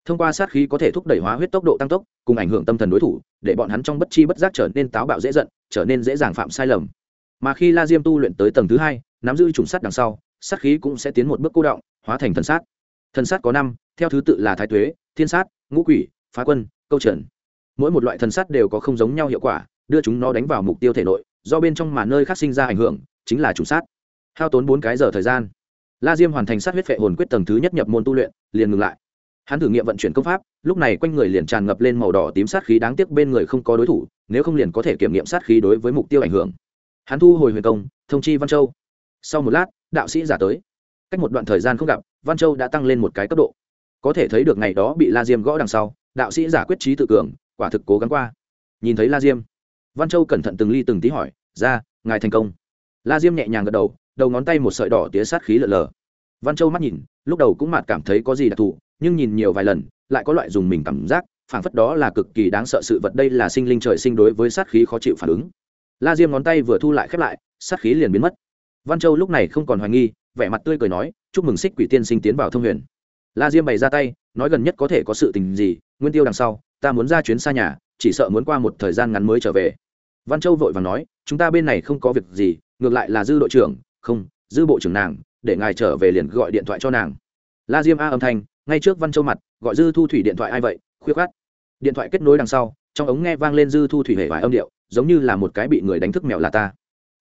Thông qua sát khí có thể thúc đẩy hóa huyết tốc độ tăng tốc, cùng ảnh hưởng tâm thần đối thủ, để bọn hắn trong bất chi bất giác trở nên táo bạo dễ giận, trở nên dễ dàng phạm sai lầm mà khi la diêm tu luyện tới tầng thứ hai, nắm giữ trùng sắt đằng sau, sát khí cũng sẽ tiến một bước cô động, hóa thành thần sát. Thần sát có năm, theo thứ tự là thái tuế, thiên sát, ngũ quỷ, phá quân, câu trần. Mỗi một loại thần sát đều có không giống nhau hiệu quả, đưa chúng nó đánh vào mục tiêu thể nội, do bên trong mà nơi khác sinh ra ảnh hưởng, chính là trùng sát. Hao tốn bốn cái giờ thời gian. La diêm hoàn thành sát huyết phệ hồn quyết tầng thứ nhất nhập môn tu luyện, liền ngừng lại. Hắn thử nghiệm vận chuyển công pháp, lúc này quanh người liền tràn ngập lên màu đỏ tím sát khí đáng tiếc bên người không có đối thủ, nếu không liền có thể kiểm nghiệm sát khí đối với mục tiêu ảnh hưởng hắn thu hồi huyền công, thông chi văn châu. Sau một lát, đạo sĩ giả tới. Cách một đoạn thời gian không gặp, văn châu đã tăng lên một cái cấp độ. Có thể thấy được ngày đó bị la diêm gõ đằng sau, đạo sĩ giả quyết trí tự cường, quả thực cố gắng qua. Nhìn thấy la diêm, văn châu cẩn thận từng ly từng tí hỏi, ra, ngài thành công. La diêm nhẹ nhàng gật đầu đầu ngón tay một sợi đỏ tía sát khí lợn lờ. Văn châu mắt nhìn, lúc đầu cũng mạt cảm thấy có gì đặc thù, nhưng nhìn nhiều vài lần, lại có loại dùng mình cảm giác, phảng phất đó là cực kỳ đáng sợ sự vật, đây là sinh linh trời sinh đối với sát khí khó chịu phản ứng la diêm ngón tay vừa thu lại khép lại, sát khí liền biến mất. Văn châu lúc này không còn hoài nghi, vẻ mặt tươi cười nói, chúc mừng xích quỷ tiên sinh tiến vào thông huyền. La diêm bày ra tay, nói gần nhất có thể có sự tình gì, nguyên tiêu đằng sau, ta muốn ra chuyến xa nhà, chỉ sợ muốn qua một thời gian ngắn mới trở về. Văn châu vội vàng nói, chúng ta bên này không có việc gì, ngược lại là dư đội trưởng, không, dư bộ trưởng nàng, để ngài trở về liền gọi điện thoại cho nàng. La diêm a âm thanh, ngay trước văn châu mặt, gọi dư thu thủy điện thoại ai vậy, khuyết khát. Điện thoại kết nối đằng sau, trong ống nghe vang lên dư thu thủy hề vài âm điệu giống như là một cái bị người đánh thức mèo là ta.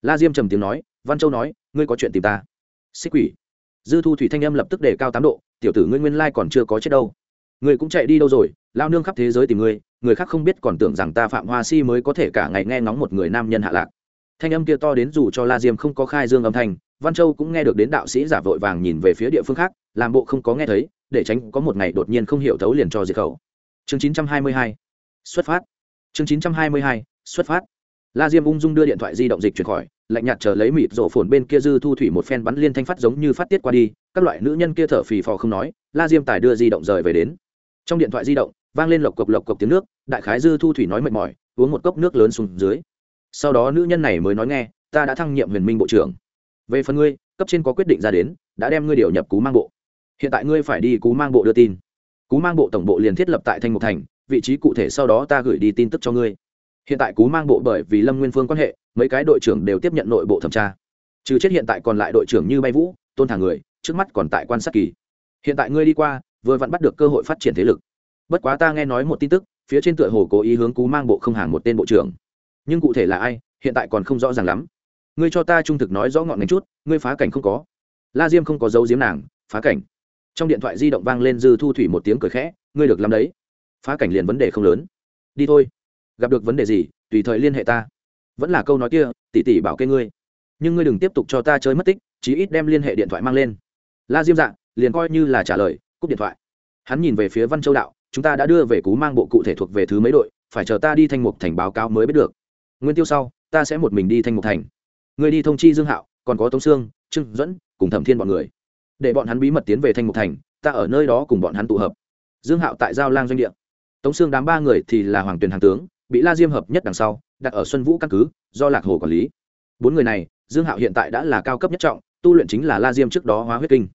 La diêm trầm tiếng nói, văn châu nói, ngươi có chuyện tìm ta. Xích quỷ. Dư thu thủy thanh âm lập tức để cao tám độ, tiểu tử ngươi nguyên lai còn chưa có chết đâu. Ngươi cũng chạy đi đâu rồi, lao nương khắp thế giới tìm ngươi, người khác không biết còn tưởng rằng ta phạm hoa si mới có thể cả ngày nghe ngóng một người nam nhân hạ lạc. Thanh âm kia to đến dù cho la diêm không có khai dương âm thanh, văn châu cũng nghe được đến đạo sĩ giả vội vàng nhìn về phía địa phương khác, làm bộ không có nghe thấy, để tránh có một ngày đột nhiên không hiểu thấu liền cho diệt khẩu. Chương 922 xuất phát. Chương 922 xuất phát. La diêm ung dung đưa điện thoại di động dịch chuyển khỏi, lạnh nhạt chờ lấy mịt rổ phồn bên kia dư thu thủy một phen bắn liên thanh phát giống như phát tiết qua đi, các loại nữ nhân kia thở phì phò không nói, la diêm tài đưa di động rời về đến. Trong điện thoại di động, vang lên lộc cộc lộc cộc tiếng nước, đại khái dư thu thủy nói mệt mỏi, uống một cốc nước lớn xuống dưới. Sau đó nữ nhân này mới nói nghe, ta đã thăng nhiệm huyền minh bộ trưởng. Về phần ngươi, cấp trên có quyết định ra đến, đã đem ngươi điều nhập cú mang bộ. Hiện tại ngươi phải đi cú mang bộ đưa tin. Cú mang bộ tổng bộ liền thiết lập tại thanh mục thành, vị trí cụ thể sau đó ta gửi đi tin tức cho ngươi hiện tại cú mang bộ bởi vì lâm nguyên phương quan hệ, mấy cái đội trưởng đều tiếp nhận nội bộ thẩm tra. Trừ chết hiện tại còn lại đội trưởng như bay vũ, tôn thả người, trước mắt còn tại quan sát kỳ. Hiện tại ngươi đi qua, vừa vặn bắt được cơ hội phát triển thế lực. Bất quá ta nghe nói một tin tức, phía trên tựa hồ cố ý hướng cú mang bộ không hàng một tên bộ trưởng. Nhưng cụ thể là ai, hiện tại còn không rõ ràng lắm. Ngươi cho ta trung thực nói rõ ngọn ngành chút, ngươi phá cảnh không có. La diêm không có dấu diếm nàng, phá cảnh. Trong điện thoại di động vang lên dư thu thủy một tiếng cười khẽ, ngươi được làm đấy. Phá cảnh liền vấn đề không lớn. Đi thôi gặp được vấn đề gì, tùy thời liên hệ ta. Vẫn là câu nói kia tỉ tỉ bảo kê ngươi. Nhưng ngươi đừng tiếp tục cho ta chơi mất tích, chí ít đem liên hệ điện thoại mang lên. La diêm dạng liền coi như là trả lời, cúp điện thoại. Hắn nhìn về phía văn châu đạo, chúng ta đã đưa về cú mang bộ cụ thể thuộc về thứ mấy đội, phải chờ ta đi thanh mục thành báo cáo mới biết được. Nguyên tiêu sau, ta sẽ một mình đi thanh mục thành. Người đi thông chi dương hạo, còn có tống sương, trương dẫn cùng thẩm thiên bọn người. Để bọn hắn bí mật tiến về thanh mục thành, ta ở nơi đó cùng bọn hắn tụ hợp. Dương hạo tại giao lang doanh địa. Tống sương đám ba người thì là hoàng tuyền hàng tướng bị la diêm hợp nhất đằng sau, đặt ở xuân vũ căn cứ, do lạc hồ quản lý. Bốn người này, dương hạo hiện tại đã là cao cấp nhất trọng, tu luyện chính là la diêm trước đó hóa huyết kinh.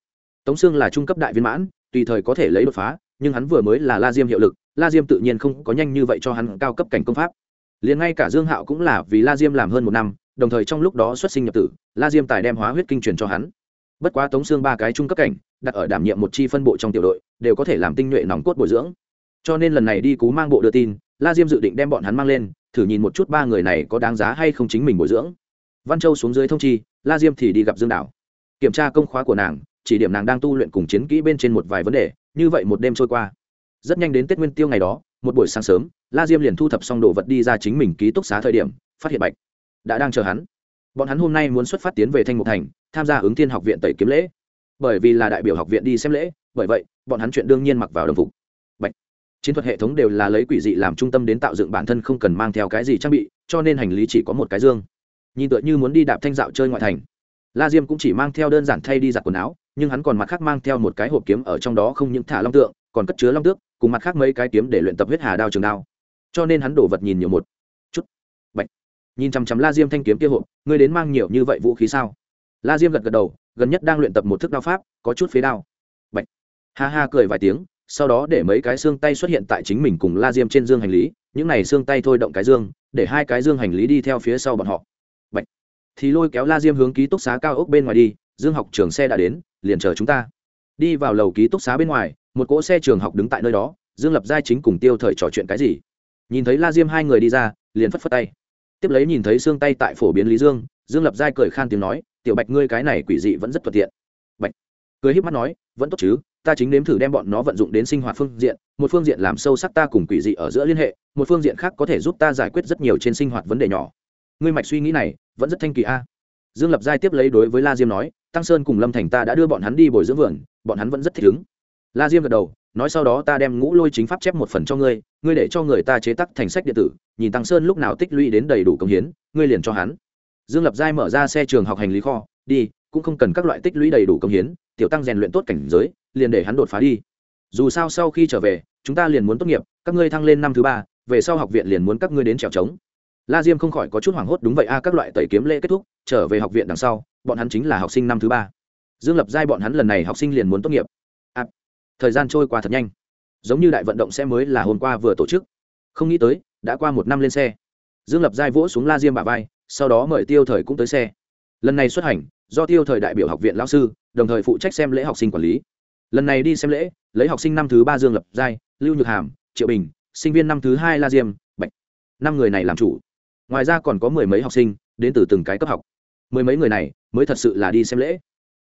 Tống sương là trung cấp đại viên mãn, tùy thời có thể lấy đột phá, nhưng hắn vừa mới là la diêm hiệu lực, la diêm tự nhiên không có nhanh như vậy cho hắn cao cấp cảnh công pháp. Liền ngay cả dương hạo cũng là vì la diêm làm hơn một năm, đồng thời trong lúc đó xuất sinh nhập tử, la diêm tài đem hóa huyết kinh truyền cho hắn. Bất quá tống xương ba cái trung cấp cảnh, đặt ở đảm nhiệm một chi phân bộ trong tiểu đội, đều có thể làm tinh nhuệ nòng cốt bồi dưỡng. Cho nên lần này đi cú mang bộ đưa tin la diêm dự định đem bọn hắn mang lên, thử nhìn một chút ba người này có đáng giá hay không chính mình bồi dưỡng. Văn châu xuống dưới thông chi, la diêm thì đi gặp dương đảo. Kiểm tra công khóa của nàng, chỉ điểm nàng đang tu luyện cùng chiến kỹ bên trên một vài vấn đề, như vậy một đêm trôi qua. Rất nhanh đến tết nguyên tiêu ngày đó, một buổi sáng sớm, la diêm liền thu thập xong đồ vật đi ra chính mình ký túc xá thời điểm, phát hiện bạch đã đang chờ hắn. Bọn hắn hôm nay muốn xuất phát tiến về thanh mục thành, tham gia ứng thiên học viện tẩy kiếm lễ. Bởi vì là đại biểu học viện đi xem lễ, bởi vậy, bọn hắn chuyện đương nhiên mặc vào đồng phục chiến thuật hệ thống đều là lấy quỷ dị làm trung tâm đến tạo dựng bản thân không cần mang theo cái gì trang bị, cho nên hành lý chỉ có một cái dương. Nhìn tựa như muốn đi đạp thanh dạo chơi ngoại thành. La diêm cũng chỉ mang theo đơn giản thay đi giặt quần áo, nhưng hắn còn mặt khác mang theo một cái hộp kiếm ở trong đó không những thả long tượng, còn cất chứa long tước, cùng mặt khác mấy cái kiếm để luyện tập huyết hà đao trường đao. Cho nên hắn đổ vật nhìn nhiều một chút. Bệnh nhìn chằm chằm la diêm thanh kiếm kia hộp, ngươi đến mang nhiều như vậy vũ khí sao? La diêm gật gật đầu, gần nhất đang luyện tập một thức đao pháp, có chút phế đao. Bệnh ha ha cười vài tiếng sau đó để mấy cái xương tay xuất hiện tại chính mình cùng la diêm trên dương hành lý, những này xương tay thôi động cái dương, để hai cái dương hành lý đi theo phía sau bọn họ. Bạch. thì lôi kéo la diêm hướng ký túc xá cao ốc bên ngoài đi, dương học trường xe đã đến, liền chờ chúng ta. Đi vào lầu ký túc xá bên ngoài, một cỗ xe trường học đứng tại nơi đó, dương lập giai chính cùng tiêu thời trò chuyện cái gì? Nhìn thấy la diêm hai người đi ra, liền phất phất tay. Tiếp lấy nhìn thấy xương tay tại phổ biến lý dương dương lập giai cười khan tiếng nói, tiểu bạch, ngươi cái này quỷ dị vẫn rất thuận tiện. Bạch. Cười híp mắt nói, vẫn tốt chứ ta chính nếm thử đem bọn nó vận dụng đến sinh hoạt phương diện, một phương diện làm sâu sắc ta cùng quỷ dị ở giữa liên hệ, một phương diện khác có thể giúp ta giải quyết rất nhiều trên sinh hoạt vấn đề nhỏ. Ngươi mạch suy nghĩ này, vẫn rất thanh kỳ a. Dương lập giai tiếp lấy đối với la diêm nói, tăng sơn cùng lâm thành ta đã đưa bọn hắn đi bồi dưỡng vườn, bọn hắn vẫn rất thích ứng. La diêm gật đầu, nói sau đó ta đem ngũ lôi chính pháp chép một phần cho ngươi ngươi để cho người ta chế tắc thành sách điện tử, nhìn tăng sơn lúc nào tích lũy đến đầy đủ công hiến, ngươi liền cho hắn. Dương lập giai mở ra xe trường học hành lý kho, đi, cũng không cần các loại tích lũy đầy đủ công hiến tiểu tăng rèn luyện tốt cảnh giới liền để hắn đột phá đi. Dù sao sau khi trở về chúng ta liền muốn tốt nghiệp các ngươi thăng lên năm thứ ba về sau học viện liền muốn các ngươi đến trèo trống. La diêm không khỏi có chút hoảng hốt đúng vậy a các loại tẩy kiếm lễ kết thúc trở về học viện đằng sau bọn hắn chính là học sinh năm thứ ba. Dương lập giai bọn hắn lần này học sinh liền muốn tốt nghiệp. À, thời gian trôi qua thật nhanh. Giống như đại vận động xe mới là hôm qua vừa tổ chức. Không nghĩ tới đã qua một năm lên xe. Dương lập giai vỗ xuống la diêm bà vai sau đó mời tiêu thời cũng tới xe. Lần này xuất hành do tiêu thời đại biểu học viện lao sư, đồng thời phụ trách xem lễ học sinh quản lý. Lần này đi xem lễ, lấy học sinh năm thứ ba dương lập, giai, lưu nhược hàm, triệu bình, sinh viên năm thứ hai la diêm, bạch. Năm người này làm chủ. Ngoài ra còn có mười mấy học sinh, đến từ từng cái cấp học. Mười mấy người này mới thật sự là đi xem lễ.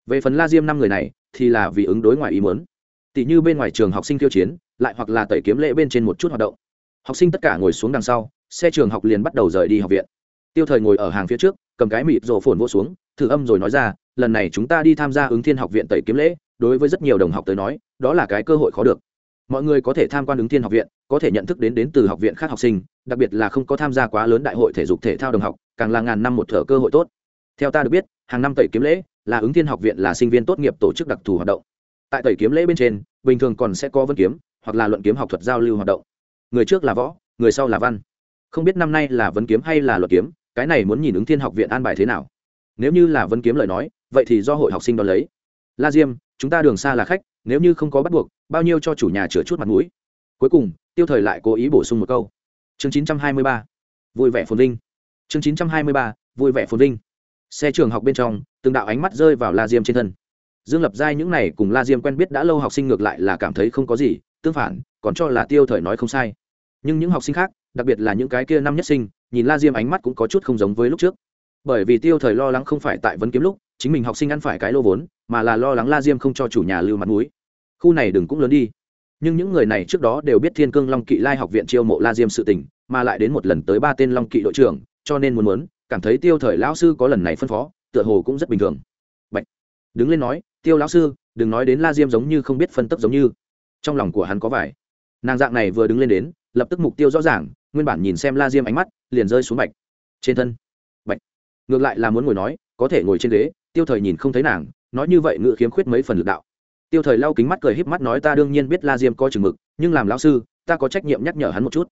Về phần la diêm năm người này, thì là vì ứng đối ngoài ý muốn. Tỷ như bên ngoài trường học sinh tiêu chiến, lại hoặc là tẩy kiếm lễ bên trên một chút hoạt động. Học sinh tất cả ngồi xuống đằng sau, xe trường học liền bắt đầu rời đi học viện. Tiêu thời ngồi ở hàng phía trước, cầm cái mịt rổ phồn vô xuống thử âm rồi nói ra, lần này chúng ta đi tham gia ứng thiên học viện tẩy kiếm lễ, đối với rất nhiều đồng học tới nói, đó là cái cơ hội khó được. Mọi người có thể tham quan ứng thiên học viện, có thể nhận thức đến đến từ học viện khác học sinh, đặc biệt là không có tham gia quá lớn đại hội thể dục thể thao đồng học, càng là ngàn năm một thở cơ hội tốt. Theo ta được biết, hàng năm tẩy kiếm lễ là ứng thiên học viện là sinh viên tốt nghiệp tổ chức đặc thù hoạt động. Tại tẩy kiếm lễ bên trên, bình thường còn sẽ có vân kiếm, hoặc là luận kiếm học thuật giao lưu hoạt động. Người trước là võ, người sau là văn. Không biết năm nay là vấn kiếm hay là luật kiếm, cái này muốn nhìn ứng thiên học viện an bài thế nào nếu như là vấn kiếm lời nói, vậy thì do hội học sinh đón lấy. La diêm, chúng ta đường xa là khách, nếu như không có bắt buộc, bao nhiêu cho chủ nhà chữa chút mặt mũi. Cuối cùng, tiêu thời lại cố ý bổ sung một câu. Chương 923. vui vẻ phồn vinh. Chương 923. vui vẻ phồn vinh. Xe trường học bên trong, từng đạo ánh mắt rơi vào la diêm trên thân. Dương lập giai những này cùng la diêm quen biết đã lâu học sinh ngược lại là cảm thấy không có gì, tương phản, còn cho là tiêu thời nói không sai. Nhưng những học sinh khác, đặc biệt là những cái kia năm nhất sinh, nhìn la diêm ánh mắt cũng có chút không giống với lúc trước bởi vì tiêu thời lo lắng không phải tại vấn kiếm lúc, chính mình học sinh ăn phải cái lô vốn, mà là lo lắng la diêm không cho chủ nhà lưu mặt mũi. Khu này đừng cũng lớn đi. Nhưng những người này trước đó đều biết thiên cương long kỵ lai học viện chiêu mộ la diêm sự tình, mà lại đến một lần tới ba tên long kỵ đội trưởng, cho nên muốn muốn, cảm thấy tiêu thời lão sư có lần này phân phó, tựa hồ cũng rất bình thường. Bạch. đứng lên nói, tiêu lão sư, đừng nói đến la diêm giống như không biết phân tấp giống như. Trong lòng của hắn có vải nàng dạng này vừa đứng lên đến, lập tức mục tiêu rõ ràng, nguyên bản nhìn xem la diêm ánh mắt, liền rơi xuống bạch. Trên thân ngược lại là muốn ngồi nói, có thể ngồi trên ghế, tiêu thời nhìn không thấy nàng, nói như vậy ngự khiếm khuyết mấy phần lực đạo. Tiêu thời lau kính mắt cười híp mắt nói ta đương nhiên biết la diêm có chừng mực, nhưng làm lão sư, ta có trách nhiệm nhắc nhở hắn một chút.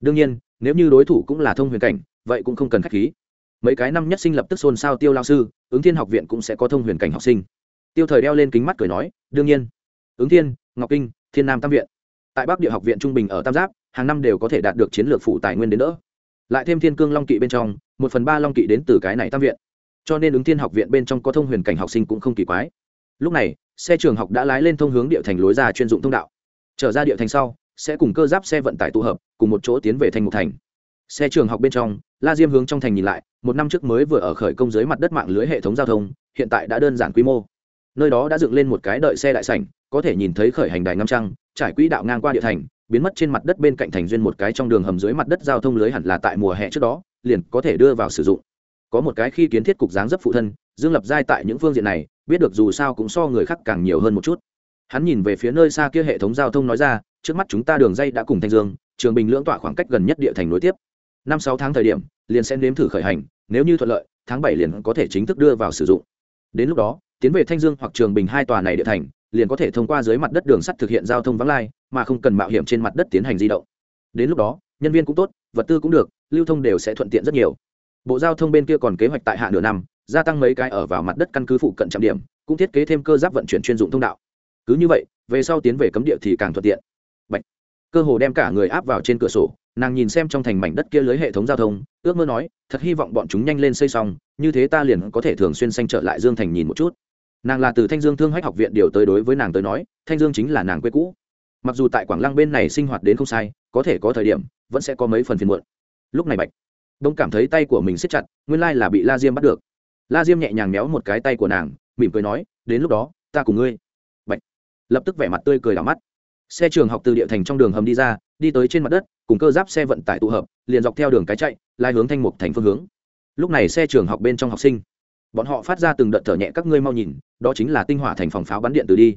Đương nhiên, nếu như đối thủ cũng là thông huyền cảnh, vậy cũng không cần k h á c h khí. Mấy cái năm nhất sinh lập tức xôn xao tiêu lao sư, ứng thiên học viện cũng sẽ có thông huyền cảnh học sinh. Tiêu thời đeo lên kính mắt cười nói, đương nhiên. Ứng thiên, ngọc kinh, thiên nam tam viện. Tại bắc địa học viện trung bình ở tam giáp, hàng năm đều có thể đạt được chiến lược phụ tài nguyên đến đỡ. Lại thêm thiên cương long kỵ bên trong một phần ba long kỵ đến từ cái này tam viện. Cho nên ứng thiên học viện bên trong có thông huyền cảnh học sinh cũng không kỳ quái. Lúc này, xe trường học đã lái lên thông hướng địa thành lối ra chuyên dụng thông đạo. Trở ra địa thành sau, sẽ cùng cơ giáp xe vận tải tụ hợp, cùng một chỗ tiến về thành một thành. Xe trường học bên trong, la diêm hướng trong thành nhìn lại, một năm trước mới vừa ở khởi công dưới mặt đất mạng lưới hệ thống giao thông, hiện tại đã đơn giản quy mô. Nơi đó đã dựng lên một cái đợi xe đại sảnh, có thể nhìn thấy khởi hành đài ngâm trăng, trải quỹ đạo ngang qua địa thành, biến mất trên mặt đất bên cạnh thành duyên một cái trong đường hầm dưới mặt đất giao thông lưới hẳn là tại mùa hè trước đó liền có thể đưa vào sử dụng. Có một cái khi kiến thiết cục dáng dấp phụ thân, dương lập giai tại những phương diện này, biết được dù sao cũng so người khác càng nhiều hơn một chút. Hắn nhìn về phía nơi xa kia hệ thống giao thông nói ra, trước mắt chúng ta đường dây đã cùng thanh dương, trường bình lưỡng tỏa khoảng cách gần nhất địa thành nối tiếp. Năm sáu tháng thời điểm, liền sẽ nếm thử khởi hành, nếu như thuận lợi, tháng bảy liền có thể chính thức đưa vào sử dụng. Đến lúc đó, tiến về thanh dương hoặc trường bình hai tòa này địa thành, liền có thể thông qua dưới mặt đất đường sắt thực hiện giao thông vắng lai, mà không cần mạo hiểm trên mặt đất tiến hành di động. Đến lúc đó nhân viên cũng tốt, vật tư cũng được, lưu thông đều sẽ thuận tiện rất nhiều. Bộ giao thông bên kia còn kế hoạch tại hạ nửa năm, gia tăng mấy cái ở vào mặt đất căn cứ phụ cận trạm điểm, cũng thiết kế thêm cơ giáp vận chuyển chuyên dụng thông đạo. Cứ như vậy, về sau tiến về cấm địa thì càng thuận tiện. Bạch. cơ hồ đem cả người áp vào trên cửa sổ, nàng nhìn xem trong thành mảnh đất kia lưới hệ thống giao thông, ước mơ nói, thật hy vọng bọn chúng nhanh lên xây xong, như thế ta liền có thể thường xuyên xanh trở lại dương thành nhìn một chút. Nàng là từ thanh dương thương hách học viện điều tới đối với nàng tới nói, thanh dương chính là nàng quê cũ. Mặc dù tại quảng lăng bên này sinh hoạt đến không sai có thể có thời điểm, vẫn sẽ có mấy phần phiền muộn. Lúc này bạch đông cảm thấy tay của mình siết chặt, nguyên lai là bị la diêm bắt được. La diêm nhẹ nhàng méo một cái tay của nàng, mỉm cười nói, đến lúc đó, ta cùng ngươi. Bạch lập tức vẻ mặt tươi cười đỏ mắt. Xe trường học từ địa thành trong đường hầm đi ra, đi tới trên mặt đất, cùng cơ giáp xe vận tải tụ hợp, liền dọc theo đường cái chạy, lai hướng thanh mục thành phương hướng. Lúc này xe trường học bên trong học sinh, bọn họ phát ra từng đợt thở nhẹ, các ngươi mau nhìn, đó chính là tinh hỏa thành phòng pháo bắn điện từ đi.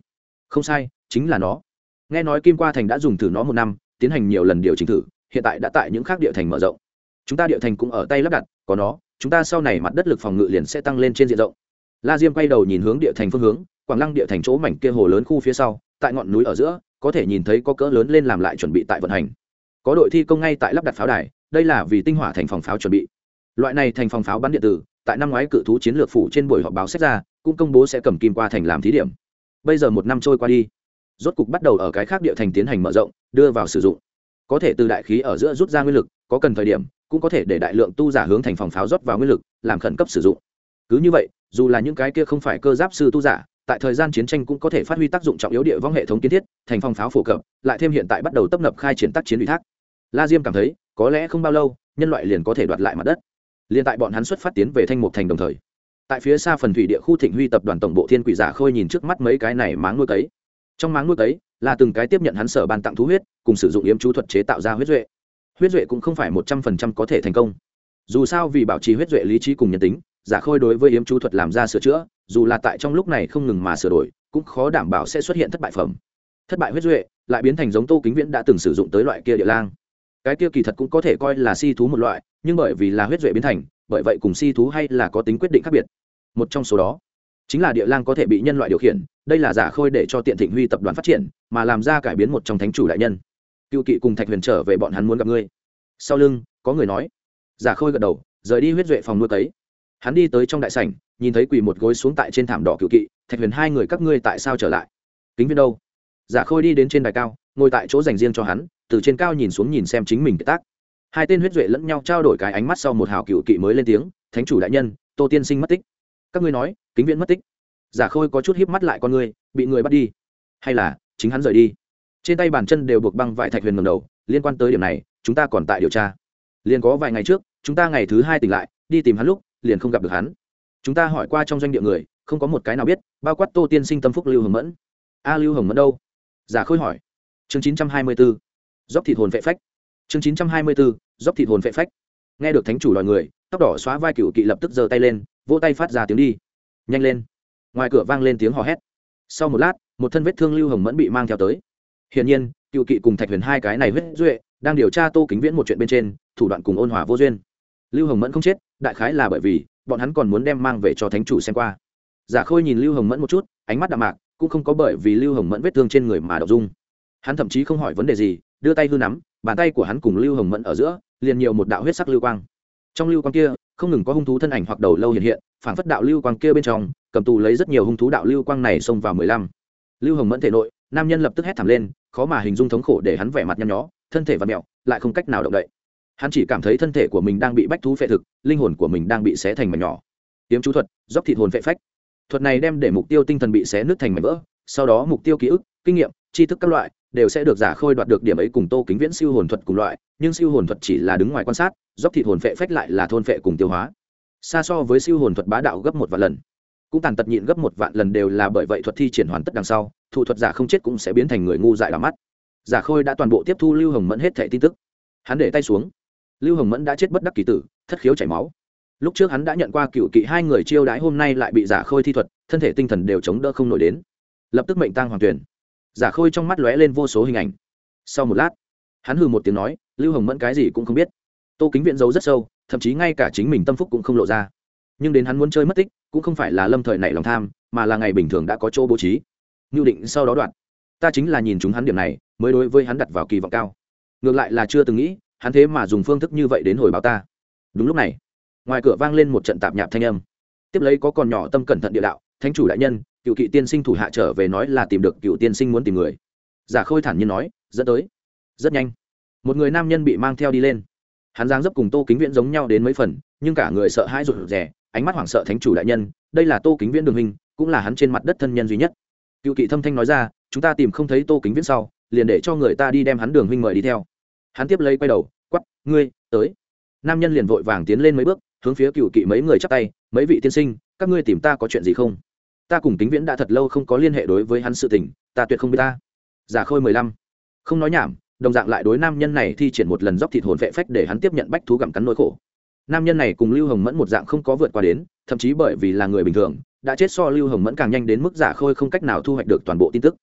Không sai, chính là nó. Nghe nói kim qua thành đã dùng thử nó một năm tiến hành nhiều lần điều chỉnh thử, hiện tại đã tại những khác địa thành mở rộng. Chúng ta địa thành cũng ở tay lắp đặt, có nó, chúng ta sau này mặt đất lực phòng ngự liền sẽ tăng lên trên diện rộng. La diêm quay đầu nhìn hướng địa thành phương hướng, quảng lăng địa thành chỗ mảnh kia hồ lớn khu phía sau, tại ngọn núi ở giữa, có thể nhìn thấy có cỡ lớn lên làm lại chuẩn bị tại vận hành. Có đội thi công ngay tại lắp đặt pháo đài, đây là vì tinh hỏa thành phòng pháo chuẩn bị. Loại này thành phòng pháo bắn điện tử, tại năm ngoái cự thú chiến lược phủ trên buổi họp báo xét ra, cũng công bố sẽ cầm kim qua thành làm thí điểm. Bây giờ một năm trôi qua đi rốt cục bắt đầu ở cái khác địa thành tiến hành mở rộng, đưa vào sử dụng. Có thể từ đại khí ở giữa rút ra nguyên lực, có cần thời điểm, cũng có thể để đại lượng tu giả hướng thành phòng pháo rót vào nguyên lực, làm khẩn cấp sử dụng. Cứ như vậy, dù là những cái kia không phải cơ giáp sư tu giả, tại thời gian chiến tranh cũng có thể phát huy tác dụng trọng yếu địa vong hệ thống kiến thiết, thành phòng pháo phổ cập, lại thêm hiện tại bắt đầu tấp nập khai triển tác chiến ủy thác. La diêm cảm thấy, có lẽ không bao lâu, nhân loại liền có thể đoạt lại mặt đất. Liền tại bọn hắn xuất phát tiến về thanh mục thành đồng thời, tại phía xa phần thủy địa khu thịnh huy tập đoàn tổng bộ thiên quỷ giả khôi nhìn trước mắt mấy cái này máng nuôi cấy trong máng nuôi ấy, là từng cái tiếp nhận hắn sở ban tặng thú huyết, cùng sử dụng yếm chú thuật chế tạo ra huyết duệ. Huyết duệ cũng không phải một trăm phần trăm có thể thành công. Dù sao vì bảo trì huyết duệ lý trí cùng nhân tính, giả khôi đối với yếm chú thuật làm ra sửa chữa, dù là tại trong lúc này không ngừng mà sửa đổi, cũng khó đảm bảo sẽ xuất hiện thất bại phẩm. Thất bại huyết duệ lại biến thành giống tô kính viễn đã từng sử dụng tới loại kia địa lang. Cái kia kỳ thật cũng có thể coi là si thú một loại, nhưng bởi vì là huyết duệ biến thành, bởi vậy cùng si thú hay là có tính quyết định khác biệt. Một trong số đó chính là địa lang có thể bị nhân loại điều khiển, đây là giả khôi để cho tiện thịnh huy tập đoàn phát triển, mà làm ra cải biến một trong thánh chủ đại nhân. Cựu kỵ cùng thạch huyền trở về bọn hắn muốn gặp ngươi. Sau lưng, có người nói. Giả khôi gật đầu, rời đi huyết duệ phòng nuôi cấy hắn đi tới trong đại sảnh, nhìn thấy quỳ một gối xuống tại trên thảm đỏ cựu kỵ, thạch huyền, hai người các ngươi tại sao trở lại? Kính viên đâu? Giả khôi đi đến trên đài cao, ngồi tại chỗ dành riêng cho hắn, từ trên cao nhìn xuống nhìn xem chính mình tác. Hai tên huyết duệ lẫn nhau trao đổi cái ánh mắt sau một hào cựu kỵ mới lên tiếng, thánh chủ đại nhân, tô tiên sinh mất tích các ngươi nói, kính viễn mất tích. Giả khôi có chút híp mắt lại con ngươi bị người bắt đi. Hay là, chính hắn rời đi. Trên tay bàn chân đều buộc băng vải thạch huyền ngầm đầu, liên quan tới điểm này, chúng ta còn tại điều tra. Liền có vài ngày trước, chúng ta ngày thứ hai tỉnh lại, đi tìm hắn lúc, liền không gặp được hắn. Chúng ta hỏi qua trong doanh địa người, không có một cái nào biết, bao quát tô tiên sinh tâm phúc lưu hồng mẫn. A lưu hồng mẫn đâu? Giả khôi hỏi. Chương chín trăm hai mươi b ố dốc thịt hồn vệ phách. Chương chín trăm hai mươi b ố dốc thịt hồn vệ phách. Nghe được thánh chủ đòi người, tóc đỏ xóa vai cựu kỵ lập tức giơ tay lên vỗ tay phát ra tiếng đi. Nhanh lên. Ngoài cửa vang lên tiếng hò hét. Sau một lát, một thân vết thương lưu hồng mẫn bị mang theo tới. Hiển nhiên, cựu kỵ cùng thạch huyền hai cái này huyết duệ đang điều tra tô kính viễn một chuyện bên trên, thủ đoạn cùng ôn hòa vô duyên. Lưu hồng mẫn không chết, đại khái là bởi vì bọn hắn còn muốn đem mang về cho thánh chủ xem qua. Giả khôi nhìn lưu hồng mẫn một chút, ánh mắt đạm mạc, cũng không có bởi vì lưu hồng mẫn vết thương trên người mà đọc dung. Hắn thậm chí không hỏi vấn đề gì, đưa tay hư nắm, bàn tay của hắn cùng lưu hồng mẫn ở giữa, liền nhiều một đạo huyết sắc lưu quang. Trong lưu quang kia không ngừng có hung thú thân ảnh hoặc đầu lâu hiện hiện phản phất đạo lưu quang kia bên trong, cầm tù lấy rất nhiều hung thú đạo lưu quang này xông vào mười lăm. Lưu hồng mẫn thể nội, nam nhân lập tức hét thảm lên, khó mà hình dung thống khổ để hắn vẻ mặt nhăn nhó, thân thể và mẹo lại không cách nào động đậy. Hắn chỉ cảm thấy thân thể của mình đang bị bách thú phệ thực, linh hồn của mình đang bị xé thành mảnh nhỏ. Tiếm chú thuật, dốc thịt hồn phệ phách. Thuật này đem để mục tiêu tinh thần bị xé nứt thành mảnh vỡ, sau đó mục tiêu ký ức, kinh nghiệm, tri thức các loại, đều sẽ được giả khôi đoạt được điểm ấy cùng tô kính viễn siêu hồn thuật cùng loại, nhưng siêu hồn thuật chỉ là đứng ngoài quan sát dốc thịt hồn phệ phách lại là thôn phệ cùng tiêu hóa. Xa so với siêu hồn thuật bá đạo gấp một vạn lần. Cũng tàn tật nhịn gấp một vạn lần đều là bởi vậy thuật thi triển hoàn tất đằng sau thủ thuật giả không chết cũng sẽ biến thành người ngu dại đỏ mắt. Giả khôi đã toàn bộ tiếp thu lưu hồng mẫn hết thẻ tin tức. Hắn để tay xuống. Lưu hồng mẫn đã chết bất đắc kỳ tử, thất khiếu chảy máu. Lúc trước hắn đã nhận qua cựu kỵ hai người chiêu đãi, hôm nay lại bị giả khôi thi thuật, thân thể tinh thần đều chống đỡ không nổi đến. Lập tức mệnh tang hoàng tuyển. Giả khôi trong mắt lóe lên vô số hình ảnh. Sau một lát, hắn hừ một tiếng nói, lưu hồng mẫn cái gì cũng không biết tô kính viện giấu rất sâu, thậm chí ngay cả chính mình tâm phúc cũng không lộ ra. Nhưng đến hắn muốn chơi mất tích, cũng không phải là lâm thời nảy lòng tham, mà là ngày bình thường đã có chỗ bố trí. Ngưu định sau đó đoạn, ta chính là nhìn chúng hắn điểm này, mới đối với hắn đặt vào kỳ vọng cao. Ngược lại là chưa từng nghĩ, hắn thế mà dùng phương thức như vậy đến hồi báo ta. Đúng lúc này, ngoài cửa vang lên một trận tạp nhạp thanh âm. Tiếp lấy có còn nhỏ tâm cẩn thận địa đạo, thánh chủ đại nhân, cựu kỵ tiên sinh thủ hạ trở về nói là tìm được cựu tiên sinh muốn tìm người. Giả khôi thản nhiên nói, dẫn tới. Rất nhanh, một người nam nhân bị mang theo đi lên hắn giang dấp cùng tô kính viễn giống nhau đến mấy phần, nhưng cả người sợ hãi rụt rè, ánh mắt hoảng sợ thánh chủ đại nhân, đây là tô kính viễn đường hình, cũng là hắn trên mặt đất thân nhân duy nhất. Cựu kỵ thâm thanh nói ra, chúng ta tìm không thấy tô kính viễn sau, liền để cho người ta đi đem hắn đường huynh mời đi theo. Hắn tiếp lấy quay đầu ngươi, tới. Nam nhân liền vội vàng tiến lên mấy bước, hướng phía cựu kỵ mấy người chắp tay, mấy vị tiên sinh, các ngươi tìm ta có chuyện gì không? Ta cùng kính viễn đã thật lâu không có liên hệ đối với hắn sự tình, ta tuyệt không biết ta. Giả khôi mười lăm. Không nói nhảm đồng dạng lại đối nam nhân này thi triển một lần dóc thịt hồn vệ phách để hắn tiếp nhận bách thú gặm cắn nỗi khổ. Nam nhân này cùng lưu hồng mẫn một dạng không có vượt qua đến, thậm chí bởi vì là người bình thường, đã chết so lưu hồng mẫn càng nhanh đến mức giả khôi không cách nào thu hoạch được toàn bộ tin tức.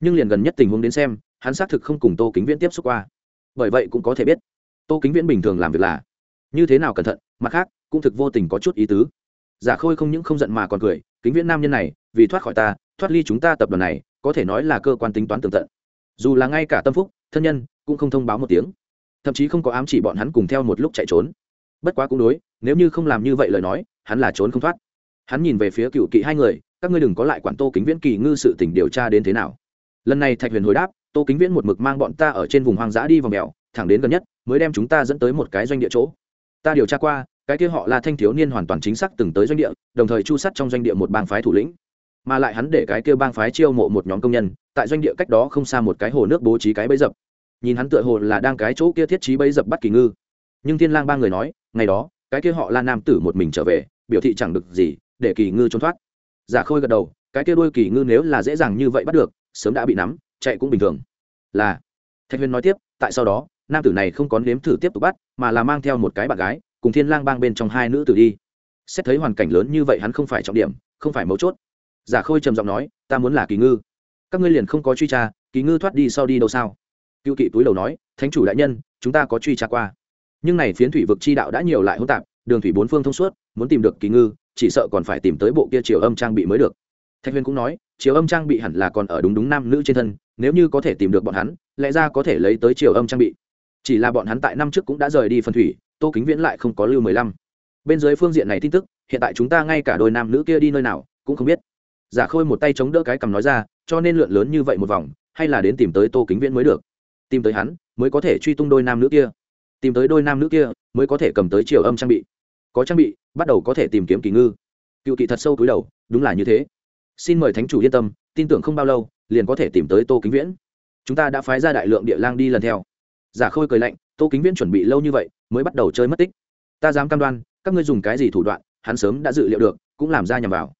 Nhưng liền gần nhất tình huống đến xem, hắn xác thực không cùng tô kính viễn tiếp xúc qua. Bởi vậy cũng có thể biết, tô kính viễn bình thường làm việc là như thế nào cẩn thận, mặt khác, cũng thực vô tình có chút ý tứ. Giả khôi không những không giận mà còn cười, kính viễn nam nhân này, vì thoát khỏi ta, thoát ly chúng ta tập đoàn này, có thể nói là cơ quan tính toán tường tận. Dù là ngay cả tâm phúc thân nhân cũng không thông báo một tiếng. Thậm chí không có ám chỉ bọn hắn cùng theo một lúc chạy trốn. Bất quá cũng đối, nếu như không làm như vậy lời nói, hắn là trốn không thoát. Hắn nhìn về phía cựu kỵ hai người, các ngươi đừng có lại quản tô kính viễn kỳ ngư sự tỉnh điều tra đến thế nào. Lần này thạch huyền hồi đáp, tô kính viễn một mực mang bọn ta ở trên vùng hoang dã đi vào mèo, thẳng đến gần nhất, mới đem chúng ta dẫn tới một cái doanh địa chỗ. Ta điều tra qua, cái kia họ là thanh thiếu niên hoàn toàn chính xác từng tới doanh địa, đồng thời chu sắt trong doanh địa một bang phái thủ lĩnh mà lại hắn để cái kia bang phái chiêu mộ một nhóm công nhân, tại doanh địa cách đó không xa một cái hồ nước bố trí cái bẫy dập. Nhìn hắn tựa hồ là đang cái chỗ kia thiết trí bẫy dập bắt kỳ ngư. Nhưng thiên lang ba người nói, ngày đó, cái kia họ là nam tử một mình trở về, biểu thị chẳng được gì, để kỳ ngư trốn thoát. Giả khôi gật đầu, cái kia đuôi kỳ ngư nếu là dễ dàng như vậy bắt được, sớm đã bị nắm, chạy cũng bình thường. Là, thạch huyền nói tiếp, tại sau đó, nam tử này không có nếm thử tiếp tục bắt, mà là mang theo một cái bạn gái, cùng thiên lang bang bên trong hai nữ tử đi. Xét thấy hoàn cảnh lớn như vậy hắn không phải trọng điểm, không phải mấu chốt giả khôi trầm giọng nói, ta muốn là kỳ ngư. Các ngươi liền không có truy tra, kỳ ngư thoát đi sau đi đâu sao? Cựu kỵ túi đầu nói, thánh chủ đại nhân, chúng ta có truy tra qua. Nhưng này phiến thủy vực chi đạo đã nhiều lại hỗn tạp, đường thủy bốn phương thông suốt, muốn tìm được kỳ ngư, chỉ sợ còn phải tìm tới bộ kia triều âm trang bị mới được. Thạch huyên cũng nói, triều âm trang bị hẳn là còn ở đúng đúng nam nữ trên thân, nếu như có thể tìm được bọn hắn, lẽ ra có thể lấy tới triều âm trang bị. Chỉ là bọn hắn tại năm trước cũng đã rời đi phân thủy, tô kính viễn lại không có lưu mười lăm. Bên dưới phương diện này tin tức, hiện tại chúng ta ngay cả đôi nam nữ kia đi nơi nào, cũng không biết giả khôi một tay chống đỡ cái cầm nói ra, cho nên lượn lớn như vậy một vòng, hay là đến tìm tới tô kính viễn mới được. Tìm tới hắn, mới có thể truy tung đôi nam nữ kia. Tìm tới đôi nam nữ kia, mới có thể cầm tới triều âm trang bị. Có trang bị, bắt đầu có thể tìm kiếm kỳ ngư. Cựu kỵ thật sâu túi đầu, đúng là như thế. Xin mời thánh chủ yên tâm, tin tưởng không bao lâu, liền có thể tìm tới tô kính viễn. Chúng ta đã phái ra đại lượng địa lang đi lần theo. Giả khôi cười lạnh, tô kính viễn chuẩn bị lâu như vậy, mới bắt đầu chơi mất tích. Ta dám cam đoan, các ngươi dùng cái gì thủ đoạn, hắn sớm đã dự liệu được, cũng làm ra nhầm vào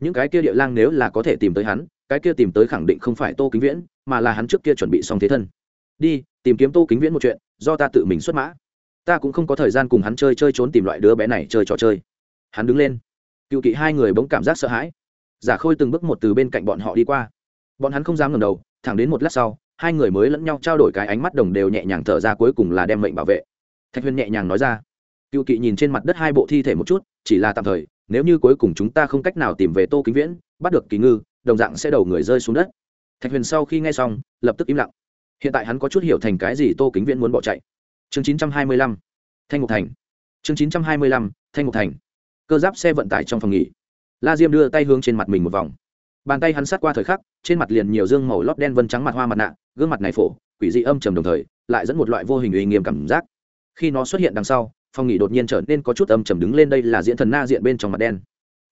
những cái kia địa lang nếu là có thể tìm tới hắn, cái kia tìm tới khẳng định không phải tô kính viễn, mà là hắn trước kia chuẩn bị xong thế thân. Đi, tìm kiếm tô kính viễn một chuyện, do ta tự mình xuất mã. Ta cũng không có thời gian cùng hắn chơi chơi trốn tìm loại đứa bé này chơi trò chơi. Hắn đứng lên. Cựu kỵ hai người bỗng cảm giác sợ hãi. Giả khôi từng bước một từ bên cạnh bọn họ đi qua. Bọn hắn không dám ngầm đầu, thẳng đến một lát sau, hai người mới lẫn nhau trao đổi cái ánh mắt đồng đều nhẹ nhàng thở ra cuối cùng là đem mệnh bảo vệ. Thạch huyền nhẹ nhàng nói ra. Cựu kỵ nhìn trên mặt đất hai bộ thi thể một chút, chỉ là tạm thời nếu như cuối cùng chúng ta không cách nào tìm về tô kính viễn, bắt được kỳ ngư, đồng dạng sẽ đầu người rơi xuống đất. Thạch huyền sau khi nghe xong, lập tức im lặng. Hiện tại hắn có chút hiểu thành cái gì tô kính viễn muốn bỏ chạy. Chương chín trăm hai mươi lăm, thanh ngục thành. Chương chín trăm hai mươi lăm, thanh ngục thành. Cơ giáp xe vận tải trong phòng nghỉ. La diêm đưa tay hướng trên mặt mình một vòng. Bàn tay hắn sát qua thời khắc, trên mặt liền nhiều dương màu lót đen vân trắng mặt hoa mặt nạ, gương mặt này phổ, quỷ dị âm trầm đồng thời, lại dẫn một loại vô hình uy nghiêm cảm giác. Khi nó xuất hiện đằng sau phòng nghỉ đột nhiên trở nên có chút âm trầm đứng lên đây là diễn thần na diện bên trong mặt đen.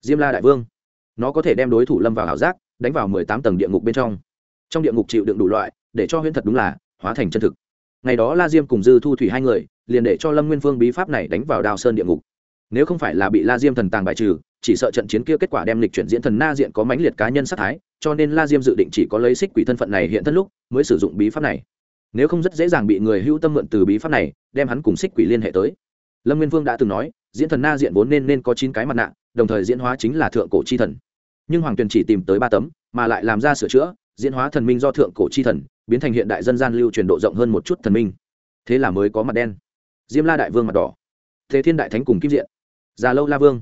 Diêm la đại vương, nó có thể đem đối thủ lâm vào ảo giác, đánh vào mười tám tầng địa ngục bên trong. Trong địa ngục chịu đựng đủ loại, để cho huyễn thật đúng là hóa thành chân thực. Ngày đó la diêm cùng dư thu thủy hai người, liền để cho lâm nguyên Vương bí pháp này đánh vào đào sơn địa ngục. Nếu không phải là bị la diêm thần tàng bại trừ, chỉ sợ trận chiến kia kết quả đem lịch chuyển diễn thần na diện có mãnh liệt cá nhân sát thái, cho nên la diêm dự định chỉ có lấy xích quỷ thân phận này hiện thân lúc mới sử dụng bí pháp này. Nếu không rất dễ dàng bị người hữu tâm mượn từ bí pháp này, đem hắn cùng xích quỷ liên hệ tới lâm nguyên vương đã từng nói, diễn thần na diện vốn nên nên có chín cái mặt nạ, đồng thời diễn hóa chính là thượng cổ chi thần. Nhưng hoàng tuyền chỉ tìm tới ba tấm, mà lại làm ra sửa chữa, diễn hóa thần minh do thượng cổ chi thần, biến thành hiện đại dân gian lưu truyền độ rộng hơn một chút thần minh. Thế là mới có mặt đen. Diêm la đại vương mặt đỏ. Thế thiên đại thánh cùng kim diện. Già lâu la vương.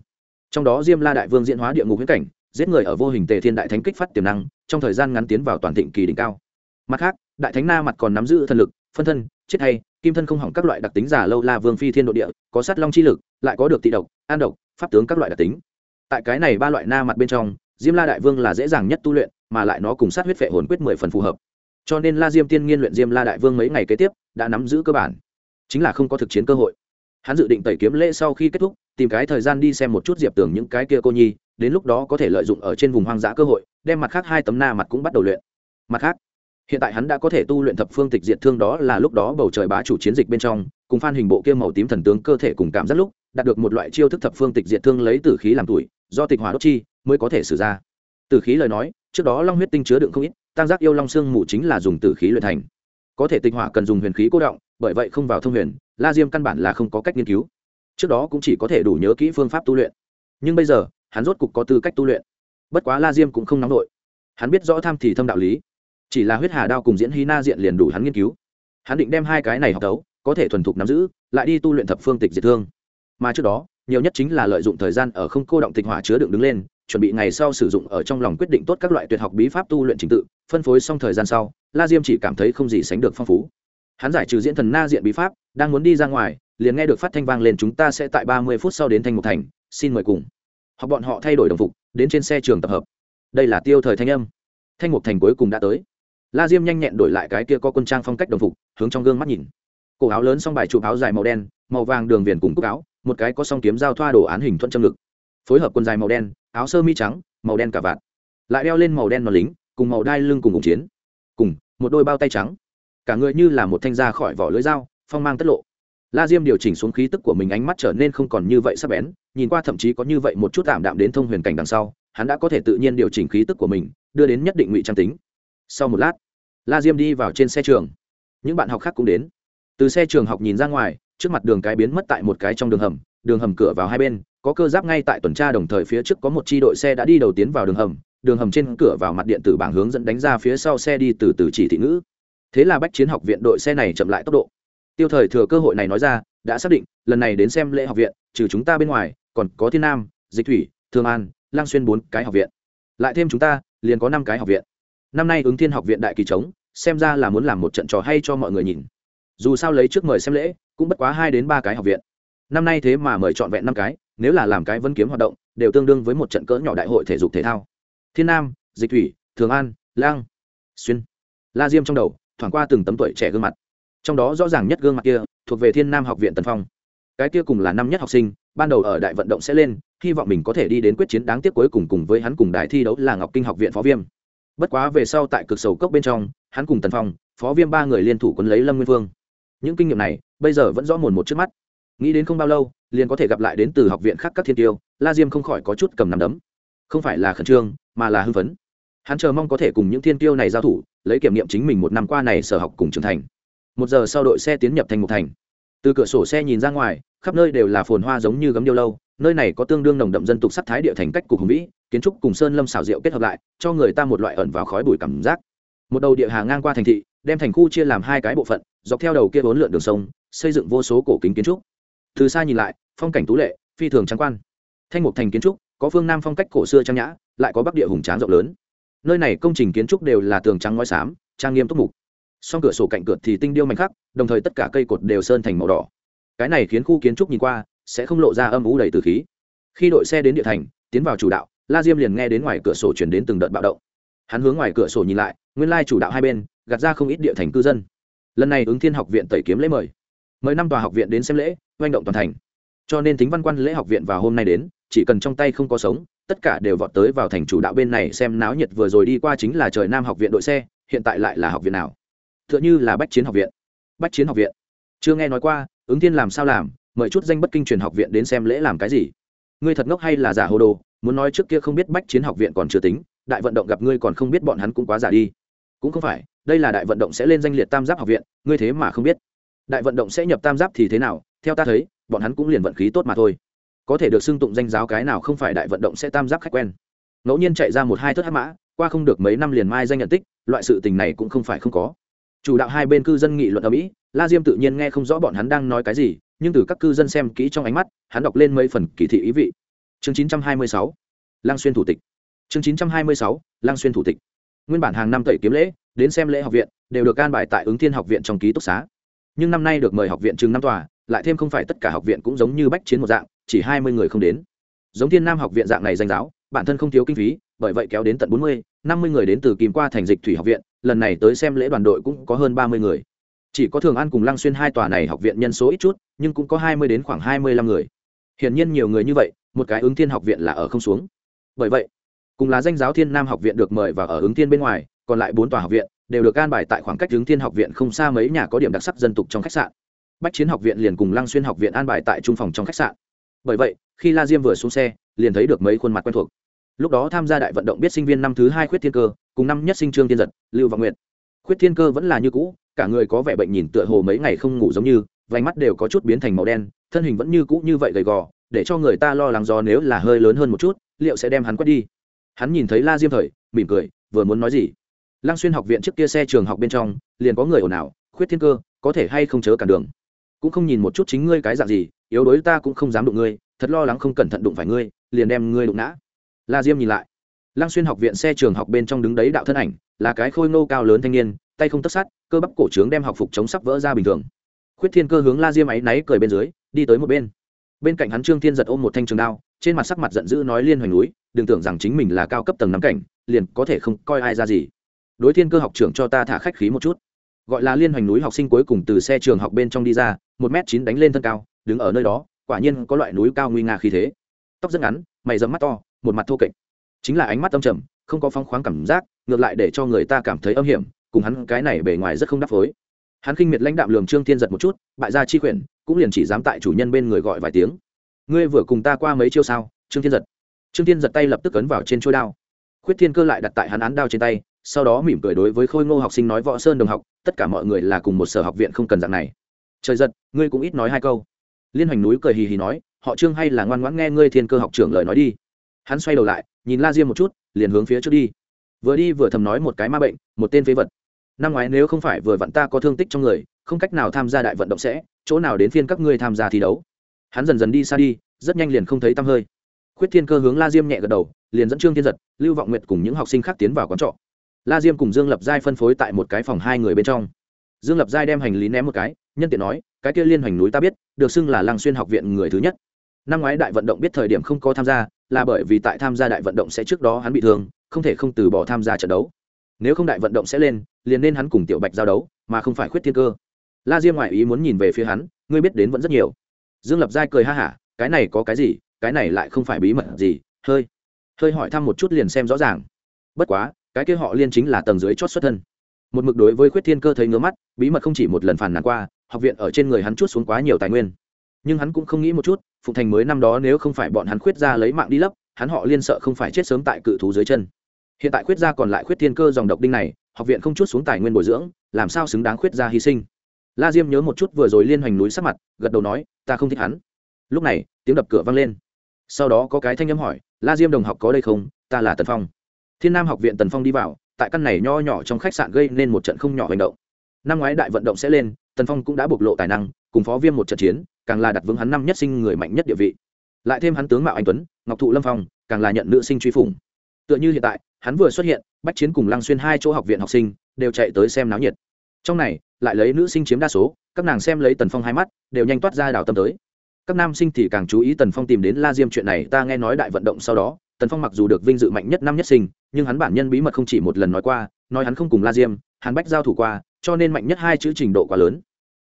Trong đó diêm la đại vương diễn hóa địa ngục huyễn cảnh, giết người ở vô hình tề thiên đại thánh kích phát tiềm năng, trong thời gian ngắn tiến vào toàn thịnh kỳ đỉnh cao. Mặt khác, đại thánh na mặt còn nắm giữ thần lực, phân thân, chết hay kim thân không hỏng các loại đặc tính giả lâu la vương phi thiên nội địa, có sát long chi lực, lại có được tị độc, an độc, pháp tướng các loại đặc tính. Tại cái này ba loại na mặt bên trong, diêm la đại vương là dễ dàng nhất tu luyện, mà lại nó cùng sát huyết vệ hồn quyết mười phần phù hợp. Cho nên la diêm tiên nghiên luyện diêm la đại vương mấy ngày kế tiếp, đã nắm giữ cơ bản. Chính là không có thực chiến cơ hội. Hắn dự định tẩy kiếm lễ sau khi kết thúc, tìm cái thời gian đi xem một chút diệp tường những cái kia cô nhi, đến lúc đó có thể lợi dụng ở trên vùng hoang dã cơ hội, đem mặt khác hai tấm na mặt cũng bắt đầu luyện. Mặt khác hiện tại hắn đã có thể tu luyện thập phương tịch diệt thương đó là lúc đó bầu trời bá chủ chiến dịch bên trong, cùng phan hình bộ kia màu tím thần tướng cơ thể cùng cảm giác lúc, đạt được một loại chiêu thức thập phương tịch diệt thương lấy tử khí làm tuổi, do tịch hỏa đốt chi mới có thể xử ra. Tử khí lời nói, trước đó long huyết tinh chứa đựng không ít tăng giác yêu long xương mù chính là dùng tử khí luyện thành. Có thể tịch hỏa cần dùng huyền khí cố động, bởi vậy không vào thông huyền, la diêm căn bản là không có cách nghiên cứu. Trước đó cũng chỉ có thể đủ nhớ kỹ phương pháp tu luyện. Nhưng bây giờ, hắn rốt cục có tư cách tu luyện. Bất quá la diêm cũng không nóng nổi. Hắn biết rõ tham thì thâm đạo lý chỉ là huyết hà đao cùng diễn hy na diện liền đủ hắn nghiên cứu. Hắn định đem hai cái này học tấu có thể thuần thục nắm giữ, lại đi tu luyện thập phương tịch diệt thương. Mà trước đó, nhiều nhất chính là lợi dụng thời gian ở không cô động tịch hỏa chứa đựng đứng lên, chuẩn bị ngày sau sử dụng ở trong lòng quyết định tốt các loại tuyệt học bí pháp tu luyện trình tự, phân phối xong thời gian sau, la diêm chỉ cảm thấy không gì sánh được phong phú. Hắn giải trừ diễn thần na diện bí pháp, đang muốn đi ra ngoài, liền nghe được phát thanh vang lên, chúng ta sẽ tại ba mươi phút sau đến thanh mục thành, xin mời cùng. Hoặc bọn họ thay đổi đồng phục, đến trên xe trường tập hợp. Đây là tiêu thời thanh âm. Thanh mục thành cuối cùng đã tới la diêm nhanh nhẹn đổi lại cái kia có quân trang phong cách đồng phục hướng trong gương mắt nhìn. Cổ áo lớn s bài chụp áo dài màu đen màu vàng đường viền cùng cúc áo một cái có song kiếm giao thoa đồ án hình thuận châm lực, phối hợp quần dài màu đen áo sơ mi trắng màu đen cả vạt. Lại đeo lên màu đen nón lính cùng màu đai lưng cùng cùng chiến. Cùng một đôi bao tay trắng. Cả người như là một thanh ra khỏi vỏ lưới dao phong mang tất lộ. La diêm điều chỉnh xuống khí tức của mình ánh mắt trở nên không còn như vậy sắc bén nhìn qua thậm chí có như vậy một chút tạm đạm đến thông huyền cảnh đằng sau hắn đã có thể tự nhiên điều chỉnh khí tức của mình đưa đến nhất định ngụy trang tính. Sau một lát la diêm đi vào trên xe trường. Những bạn học khác cũng đến. Từ xe trường học nhìn ra ngoài, trước mặt đường cái biến mất tại một cái trong đường hầm đường hầm cửa vào hai bên, có cơ giáp ngay tại tuần tra đồng thời phía trước có một chi đội xe đã đi đầu tiến vào đường hầm đường hầm trên cửa vào mặt điện tử bảng hướng dẫn đánh ra phía sau xe đi từ từ chỉ thị ngữ. Thế là bách chiến học viện đội xe này chậm lại tốc độ. Tiêu thời thừa cơ hội này nói ra, đã xác định, lần này đến xem lễ học viện, trừ chúng ta bên ngoài, còn có thiên nam, dịch thủy thương an, lang xuyên bốn cái học viện. Lại thêm chúng ta, liền có năm cái học viện năm nay ứng thiên học viện đại kỳ trống, xem ra là muốn làm một trận trò hay cho mọi người nhìn. Dù sao lấy trước mời xem lễ, cũng bất quá hai đến ba cái học viện. Năm nay thế mà mời trọn vẹn năm cái, nếu là làm cái vân kiếm hoạt động, đều tương đương với một trận cỡ nhỏ đại hội thể dục thể thao. Thiên nam, dịch thủy, thường an, lang, xuyên, la diêm trong đầu, thoảng qua từng tấm tuổi trẻ gương mặt. Trong đó rõ ràng nhất gương mặt kia, thuộc về thiên nam học viện tần phong. Cái kia cùng là năm nhất học sinh, ban đầu ở đại vận động sẽ lên, hy vọng mình có thể đi đến quyết chiến đáng tiếc cuối cùng cùng với hắn cùng đại thi đấu là ngọc kinh học viện phó viêm bất quá về sau tại cực sầu cốc bên trong, hắn cùng tần phong, phó viêm ba người liên thủ quân lấy lâm nguyên vương. Những kinh nghiệm này, bây giờ vẫn rõ mồn một trước mắt. Nghĩ đến không bao lâu, liền có thể gặp lại đến từ học viện khác các thiên tiêu, la diêm không khỏi có chút cầm nắm đấm. Không phải là khẩn trương, mà là hưng phấn. Hắn chờ mong có thể cùng những thiên tiêu này giao thủ, lấy kiểm nghiệm chính mình một năm qua này sở học cùng trưởng thành. Một giờ sau đội xe tiến nhập thành một thành. Từ cửa sổ xe nhìn ra ngoài, khắp nơi đều là phồn hoa giống như gấm điêu lâu, nơi này có tương đương nồng đậm dân tục sắc thái địa thành cách cục hùng vĩ kiến trúc cùng sơn lâm xảo diệu kết hợp lại, cho người ta một loại ẩn vào khói bụi cảm giác. Một đầu địa hà ngang qua thành thị, đem thành khu chia làm hai cái bộ phận, dọc theo đầu kia bốn lượn đường sông, xây dựng vô số cổ kính kiến trúc. Từ xa nhìn lại, phong cảnh tú lệ, phi thường trắng quan. Thanh mục thành kiến trúc, có phương nam phong cách cổ xưa trang nhã, lại có bắc địa hùng tráng rộng lớn. Nơi này công trình kiến trúc đều là tường trắng ngói xám, trang nghiêm túc mục. Song cửa sổ cạnh cửa thì tinh điêu mạnh khắc, đồng thời tất cả cây cột đều sơn thành màu đỏ. Cái này khiến khu kiến trúc nhìn qua sẽ không lộ ra âm ủ đầy từ khí. Khi đội xe đến địa thành, tiến vào chủ đạo la diêm liền nghe đến ngoài cửa sổ chuyển đến từng đợt bạo động. Hắn hướng ngoài cửa sổ nhìn lại, nguyên lai chủ đạo hai bên, gạt ra không ít địa thành cư dân. Lần này ứng thiên học viện tẩy kiếm lễ mời. Mời năm tòa học viện đến xem lễ oanh động toàn thành. Cho nên tính văn quan lễ học viện vào hôm nay đến, chỉ cần trong tay không có sống, tất cả đều vọt tới vào thành chủ đạo bên này xem náo nhiệt vừa rồi đi qua chính là trời nam học viện đội xe, hiện tại lại là học viện nào? T h ư ợ n h ư là bách chiến học viện. Bách chiến học viện. Chưa nghe nói qua, ứng thiên làm sao làm? Mời chút danh bất kinh truyền học viện đến xem lễ làm cái gì? Ngươi thật ngốc hay là giả hồ đồ? Muốn nói trước kia không biết bách chiến học viện còn chưa tính, đại vận động gặp ngươi còn không biết bọn hắn cũng quá giả đi. Cũng không phải, đây là đại vận động sẽ lên danh liệt tam giáp học viện, ngươi thế mà không biết. Đại vận động sẽ nhập tam giáp thì thế nào, theo ta thấy, bọn hắn cũng liền vận khí tốt mà thôi. Có thể được xưng tụng danh giáo cái nào không phải đại vận động sẽ tam giáp khách quen. Ngẫu nhiên chạy ra một hai thất hát mã, qua không được mấy năm liền mai danh nhận tích, loại sự tình này cũng không phải không có. Chủ đạo hai bên cư dân nghị luận ở mỹ, la diêm tự nhiên nghe không rõ bọn hắn đang nói cái gì, nhưng từ các cư dân xem kỹ trong ánh mắt, hắn đọc lên mấy phần kỳ thị ý vị chương 926, lang xuyên thủ tịch. Chương 926, lang xuyên thủ tịch. Nguyên bản hàng năm tẩy kiếm lễ đến xem lễ học viện đều được can bài tại ứng thiên học viện trong ký túc xá. Nhưng năm nay được mời học viện chừng năm tòa lại thêm không phải tất cả học viện cũng giống như bách chiến một dạng chỉ hai mươi người không đến. Giống thiên nam học viện dạng này danh giáo bản thân không thiếu kinh phí bởi vậy kéo đến tận bốn mươi năm mươi người đến từ kìm qua thành dịch thủy học viện lần này tới xem lễ đoàn đội cũng có hơn ba mươi người. Chỉ có thường an cùng lăng xuyên hai tòa này học viện nhân số ít chút nhưng cũng có hai mươi đến khoảng hai mươi lăm người. Hiển nhiên nhiều người như vậy một cái ứng thiên học viện là ở không xuống. Bởi vậy, cùng là danh giáo thiên nam học viện được mời và ở ứng thiên bên ngoài, còn lại bốn tòa học viện đều được an bài tại khoảng cách ứng thiên học viện không xa mấy nhà có điểm đặc sắc dân tục trong khách sạn. Bách chiến học viện liền cùng lăng xuyên học viện an bài tại trung phòng trong khách sạn. Bởi vậy, khi la diêm vừa xuống xe, liền thấy được mấy khuôn mặt quen thuộc. Lúc đó tham gia đại vận động biết sinh viên năm thứ hai khuyết thiên cơ, cùng năm nhất sinh trương tiên giật, lưu và nguyện khuyết thiên cơ vẫn là như cũ, cả người có vẻ bệnh nhìn tựa hồ mấy ngày không ngủ giống như, vành mắt đều có chút biến thành màu đen, thân hình vẫn như cũ như vậy gầy gò để cho người ta lo lắng do nếu là hơi lớn hơn một chút, liệu sẽ đem hắn quét đi. Hắn nhìn thấy la diêm thời, mỉm cười, vừa muốn nói gì? Lăng xuyên học viện trước kia xe trường học bên trong, liền có người ồn ào, khuyết thiên cơ, có thể hay không chớ cản đường. Cũng không nhìn một chút chính ngươi cái dạng gì, yếu đối ta cũng không dám đụng ngươi, thật lo lắng không cẩn thận đụng phải ngươi, liền đem ngươi đụng ngã. La diêm nhìn lại. Lăng xuyên học viện xe trường học bên trong đứng đấy đạo thân ảnh, là cái khôi nô cao lớn thanh niên, tay không tất sát, cơ bắp cổ trướng đem học phục chống sắp vỡ ra bình thường. Khuyết thiên cơ hướng la diêm áy náy cười bên dưới, đi tới một bên bên cạnh hắn trương thiên giật ôm một thanh trường đao, trên mặt sắc mặt giận dữ nói liên hoành núi, đừng tưởng rằng chính mình là cao cấp tầng nắm cảnh, liền có thể không coi ai ra gì. Đối thiên cơ học trưởng cho ta thả khách khí một chút. Gọi là liên hoành núi học sinh cuối cùng từ xe trường học bên trong đi ra, một m chín đánh lên thân cao, đứng ở nơi đó, quả nhiên có loại núi cao nguy nga khí thế. Tóc rất ngắn, mày dẫm mắt to, một mặt thô kệch. Chính là ánh mắt âm trầm, không có phong khoáng cảm giác, ngược lại để cho người ta cảm thấy âm hiểm, cùng hắn cái này bề ngoài rất không đáp phối hắn khinh miệt lãnh đạm lường trương thiên giật một chút, bại gia chi quyển cũng liền chỉ dám tại chủ nhân bên người gọi vài tiếng. Ngươi vừa cùng ta qua mấy chiêu sao? Trương thiên giật. Trương thiên giật tay lập tức ấn vào trên trôi đao. Khuyết thiên cơ lại đặt tại hắn án đao trên tay, sau đó mỉm cười đối với khôi ngô học sinh nói võ sơn đồng học, tất cả mọi người là cùng một sở học viện không cần dạng này. Trời giật, ngươi cũng ít nói hai câu. Liên hoành núi cười hì hì nói, họ trương hay là ngoan ngoãn nghe ngươi thiên cơ học trưởng lời nói đi. Hắn xoay đầu lại, nhìn la diêm một chút, liền hướng phía trước đi. Vừa đi vừa thầm nói một cái ma bệnh, một tên phế vật năm ngoái nếu không phải vừa vặn ta có thương tích trong người, không cách nào tham gia đại vận động sẽ, chỗ nào đến phiên các ngươi tham gia thi đấu. Hắn dần dần đi xa đi, rất nhanh liền không thấy tăm hơi. Khuyết thiên cơ hướng la diêm nhẹ gật đầu, liền dẫn trương thiên giật, lưu vọng nguyệt cùng những học sinh khác tiến vào quán trọ. La diêm cùng dương lập giai phân phối tại một cái phòng hai người bên trong. Dương lập giai đem hành lý ném một cái, nhân tiện nói, cái kia liên hoành núi ta biết, được xưng là lăng xuyên học viện người thứ nhất. Năm ngoái đại vận động biết thời điểm không có tham gia, là bởi vì tại tham gia đại vận động sẽ trước đó hắn bị thương, không thể không từ bỏ tham gia trận đấu nếu không đại vận động sẽ lên, liền nên hắn cùng tiểu bạch giao đấu, mà không phải khuyết thiên cơ. La diêm ngoại ý muốn nhìn về phía hắn, ngươi biết đến vẫn rất nhiều. Dương lập giai cười ha hả, cái này có cái gì, cái này lại không phải bí mật gì, hơi hơi hỏi thăm một chút liền xem rõ ràng. Bất quá, cái kia họ liên chính là tầng dưới chót xuất thân. Một mực đối với khuyết thiên cơ thấy ngứa mắt, bí mật không chỉ một lần phản nàn qua, học viện ở trên người hắn chút xuống quá nhiều tài nguyên. Nhưng hắn cũng không nghĩ một chút, phụng thành mới năm đó nếu không phải bọn hắn khuyết ra lấy mạng đi lấp, hắn họ liên sợ không phải chết sớm tại cự thú dưới chân hiện tại khuyết gia còn lại khuyết thiên cơ dòng độc đinh này, học viện không chút xuống tài nguyên bồi dưỡng, làm sao xứng đáng khuyết gia hy sinh? La diêm nhớ một chút vừa rồi liên hoành núi sắc mặt, gật đầu nói, ta không thích hắn. Lúc này, tiếng đập cửa vang lên. Sau đó có cái thanh âm hỏi, la diêm đồng học có đây không? Ta là tần phong. Thiên nam học viện tần phong đi vào, tại căn này nho nhỏ trong khách sạn gây nên một trận không nhỏ hành động. Năm ngoái đại vận động sẽ lên, tần phong cũng đã bộc lộ tài năng, cùng phó viêm một trận chiến, càng là đặt vững hắn năm nhất sinh người mạnh nhất địa vị. Lại thêm hắn tướng mạo anh tuấn, ngọc thụ lâm phong, càng là nhận nữ sinh truy phủng. Tựa như hiện tại hắn vừa xuất hiện, bách chiến cùng lăng xuyên hai chỗ học viện học sinh đều chạy tới xem náo nhiệt. Trong này, lại lấy nữ sinh chiếm đa số, các nàng xem lấy tần phong hai mắt, đều nhanh toát ra đào tâm tới. Các nam sinh thì càng chú ý tần phong tìm đến la diêm chuyện này, ta nghe nói đại vận động sau đó, tần phong mặc dù được vinh dự mạnh nhất năm nhất sinh, nhưng hắn bản nhân bí mật không chỉ một lần nói qua, nói hắn không cùng la diêm, hắn bách giao thủ qua, cho nên mạnh nhất hai chữ trình độ quá lớn.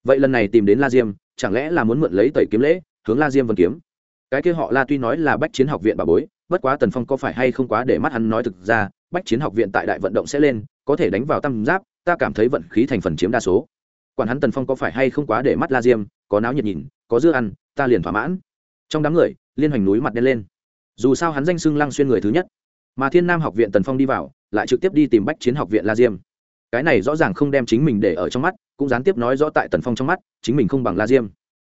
Vậy lần này tìm đến la diêm, chẳng lẽ là muốn mượn lấy tẩy kiếm lễ, hướng la diêm vân kiếm? Cái kia họ la tuy nói là bách chiến học viện bà bối bất quá tần phong có phải hay không quá để mắt hắn nói thực ra, bách chiến học viện tại đại vận động sẽ lên, có thể đánh vào tam giáp, ta cảm thấy vận khí thành phần chiếm đa số. Quản hắn tần phong có phải hay không quá để mắt la diêm, có náo nhiệt nhìn, có dưa ăn, ta liền thỏa mãn. Trong đám người, liên hoành núi mặt đen lên. Dù sao hắn danh xưng lăng xuyên người thứ nhất. Mà thiên nam học viện tần phong đi vào, lại trực tiếp đi tìm bách chiến học viện la diêm. Cái này rõ ràng không đem chính mình để ở trong mắt, cũng gián tiếp nói rõ tại tần phong trong mắt, chính mình không bằng la diêm.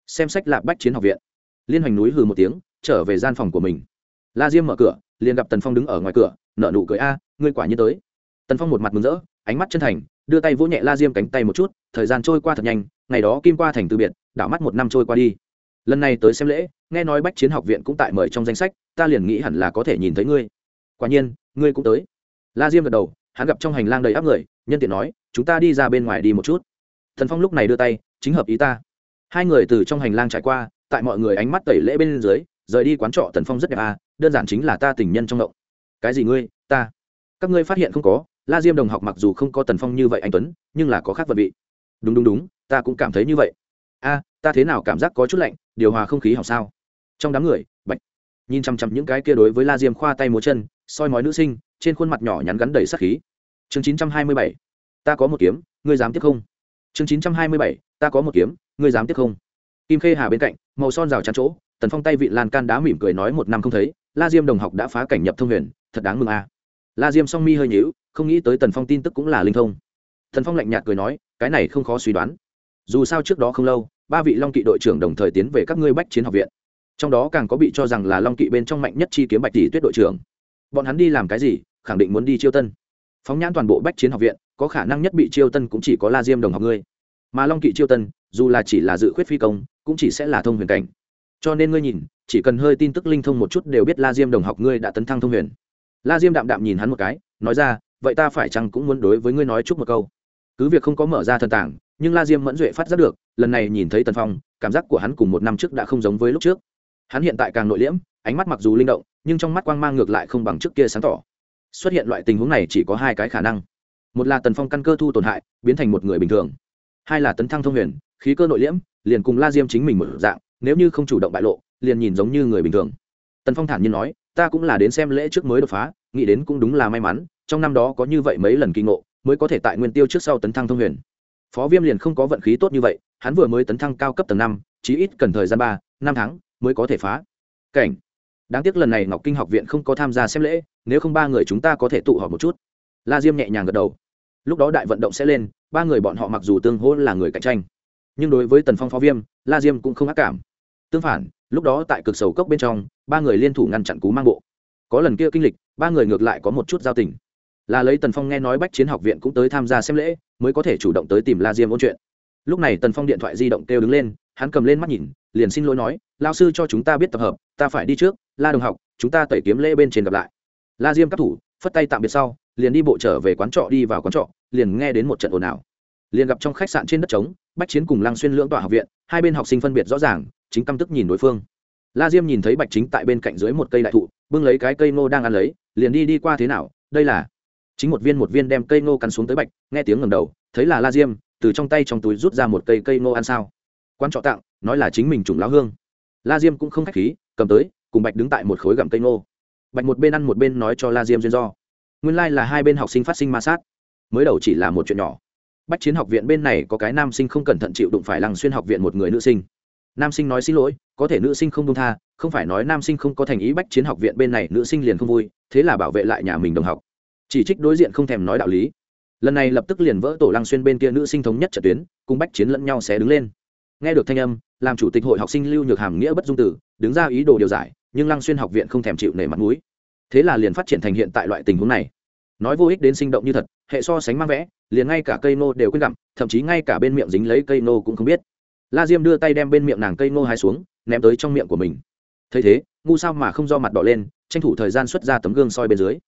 Xem sách là bách chiến học viện. Liên hoành núi hừ một tiếng, trở về gian phòng của mình la diêm mở cửa, liền gặp tần phong đứng ở ngoài cửa nợ nụ cười, a, ngươi quả nhiên tới. Tần phong một mặt mừng rỡ, ánh mắt chân thành, đưa tay vỗ nhẹ la diêm cánh tay một chút, thời gian trôi qua thật nhanh, ngày đó kim qua thành từ biệt, đảo mắt một năm trôi qua đi. Lần này tới xem lễ, nghe nói bách chiến học viện cũng tại mời trong danh sách, ta liền nghĩ hẳn là có thể nhìn thấy ngươi. Quả nhiên, ngươi cũng tới. La diêm gật đầu, hắn gặp trong hành lang đầy áp người, nhân tiện nói, chúng ta đi ra bên ngoài đi một chút. Thần phong lúc này đưa tay, chính hợp ý ta. Hai người từ trong hành lang trải qua, tại mọi người ánh mắt tẩy lễ bên dưới, rời đi quán trọ tần phong rất đẹp à đơn giản chính là ta tình nhân trong động cái gì ngươi? Ta. Các ngươi phát hiện không có, la diêm đồng học mặc dù không có tần phong như vậy anh tuấn, nhưng là có khác vật vị. Đúng đúng đúng, ta cũng cảm thấy như vậy. A, ta thế nào cảm giác có chút lạnh, điều hòa không khí hỏng sao? Trong đám người, bạch. Nhìn chằm chằm những cái kia đối với la diêm khoa tay múa chân, soi mói nữ sinh, trên khuôn mặt nhỏ nhắn gắn đầy sắc khí. Chương chín trăm hai mươi bảy. Ta có một kiếm, ngươi dám tiếp không? Chương chín trăm hai mươi bảy. Ta có một kiếm, ngươi dám tiếp không? Kim khê hà bên cạnh, màu son rào chắn chỗ, tần phong tay vị lan can đá mỉm cười nói một năm không thấy la diêm đồng học đã phá cảnh nhập thông huyền, thật đáng mừng à. la diêm song mi hơi nhíu, không nghĩ tới tần phong tin tức cũng là linh thông. Tần phong lạnh nhạt cười nói, cái này không khó suy đoán. Dù sao trước đó không lâu, ba vị long kỵ đội trưởng đồng thời tiến về các ngươi bách chiến học viện. Trong đó càng có bị cho rằng là long kỵ bên trong mạnh nhất chi kiếm bạch tỷ tuyết đội trưởng. Bọn hắn đi làm cái gì, khẳng định muốn đi chiêu tân. Phóng nhãn toàn bộ bách chiến học viện, có khả năng nhất bị chiêu tân cũng chỉ có la diêm đồng học ngươi. Mà long kỵ chiêu tân, dù là chỉ là dự khuyết phi công, cũng chỉ sẽ là thông huyền cảnh. Cho nên ngươi nhìn chỉ cần hơi tin tức linh thông một chút đều biết la diêm đồng học ngươi đã tấn thăng thông huyền. La diêm đạm đạm nhìn hắn một cái, nói ra, vậy ta phải chăng cũng muốn đối với ngươi nói chúc một câu. Cứ việc không có mở ra thần tảng, nhưng la diêm mẫn duệ phát giác được, lần này nhìn thấy tần phong, cảm giác của hắn cùng một năm trước đã không giống với lúc trước. Hắn hiện tại càng nội liễm, ánh mắt mặc dù linh động, nhưng trong mắt quang mang ngược lại không bằng trước kia sáng tỏ. Xuất hiện loại tình huống này chỉ có hai cái khả năng. Một là tần phong căn cơ thu tổn hại, biến thành một người bình thường. Hai là tấn thăng thông huyền, khí cơ nội liễm, liền cùng la diêm chính mình một dạng, nếu như không chủ động bại lộ liền nhìn giống như người bình thường. Tần phong thản nhiên nói, ta cũng là đến xem lễ trước mới đột phá, nghĩ đến cũng đúng là may mắn, trong năm đó có như vậy mấy lần kinh ngộ, mới có thể tại nguyên tiêu trước sau tấn thăng thông huyền. Phó viêm liền không có vận khí tốt như vậy, hắn vừa mới tấn thăng cao cấp tầng năm, chí ít cần thời gian ba, năm tháng mới có thể phá. Cảnh. Đáng tiếc lần này ngọc kinh học viện không có tham gia xem lễ, nếu không ba người chúng ta có thể tụ họp một chút. La diêm nhẹ nhàng gật đầu. Lúc đó đại vận động sẽ lên, ba người bọn họ mặc dù tương hỗ là người cạnh tranh, nhưng đối với tần phong phó viêm, la diêm cũng không ác cảm tương phản, lúc đó tại cực sầu cốc bên trong, ba người liên thủ ngăn chặn cú mang bộ. Có lần kia kinh lịch, ba người ngược lại có một chút giao tình. Là lấy tần phong nghe nói bách chiến học viện cũng tới tham gia xem lễ, mới có thể chủ động tới tìm la diêm ôn chuyện. Lúc này tần phong điện thoại di động kêu đứng lên, hắn cầm lên mắt nhìn, liền xin lỗi nói lao sư cho chúng ta biết tập hợp, ta phải đi trước, la đồng học, chúng ta tẩy kiếm lễ bên trên gặp lại. La diêm các thủ, phất tay tạm biệt sau, liền đi bộ trở về quán trọ đi vào quán trọ, liền nghe đến một trận ồn ào. Liền gặp trong khách sạn trên đất trống, bách chiến cùng lăng xuyên lưỡng tòa học viện, hai bên học sinh phân biệt rõ ràng chính căm tức nhìn đối phương. La diêm nhìn thấy bạch chính tại bên cạnh dưới một cây đại thụ, bưng lấy cái cây ngô đang ăn lấy, liền đi đi qua thế nào, đây là. Chính một viên một viên đem cây ngô cắn xuống tới bạch, nghe tiếng ngầm đầu, thấy là la diêm, từ trong tay trong túi rút ra một cây cây ngô ăn sao. Quan trọ tặng, nói là chính mình trùng láo hương. La diêm cũng không k h á c h khí, cầm tới, cùng bạch đứng tại một khối gặm cây ngô. Bạch một bên ăn một bên nói cho la diêm duyên do. Nguyên lai、like、là hai bên học sinh phát sinh ma sát. Mới đầu chỉ là một chuyện nhỏ. Bách chiến học viện bên này có cái nam sinh không cẩn thận chịu đụng phải lăng xuyên học viện một người nữ sinh nam sinh nói xin lỗi, có thể nữ sinh không công tha, không phải nói nam sinh không có thành ý bách chiến học viện bên này nữ sinh liền không vui, thế là bảo vệ lại nhà mình đồng học. Chỉ trích đối diện không thèm nói đạo lý. Lần này lập tức liền vỡ tổ lăng xuyên bên kia nữ sinh thống nhất trận tuyến, cùng bách chiến lẫn nhau sẽ đứng lên. Nghe được thanh âm, làm chủ tịch hội học sinh lưu nhược hàm nghĩa bất dung tử, đứng ra ý đồ điều giải, nhưng lăng xuyên học viện không thèm chịu nể mặt mũi. Thế là liền phát triển thành hiện tại loại tình huống này. Nói vô ích đến sinh động như thật, hệ so sánh mang vẽ, liền ngay cả cây nô đều quyết gặm, thậm chí ngay cả bên miệng dính lấy cây nô cũng không biết la diêm đưa tay đem bên miệng nàng cây Ngô hai xuống ném tới trong miệng của mình. Thấy thế ngu sao mà không do mặt đỏ lên tranh thủ thời gian xuất ra tấm gương soi bên dưới.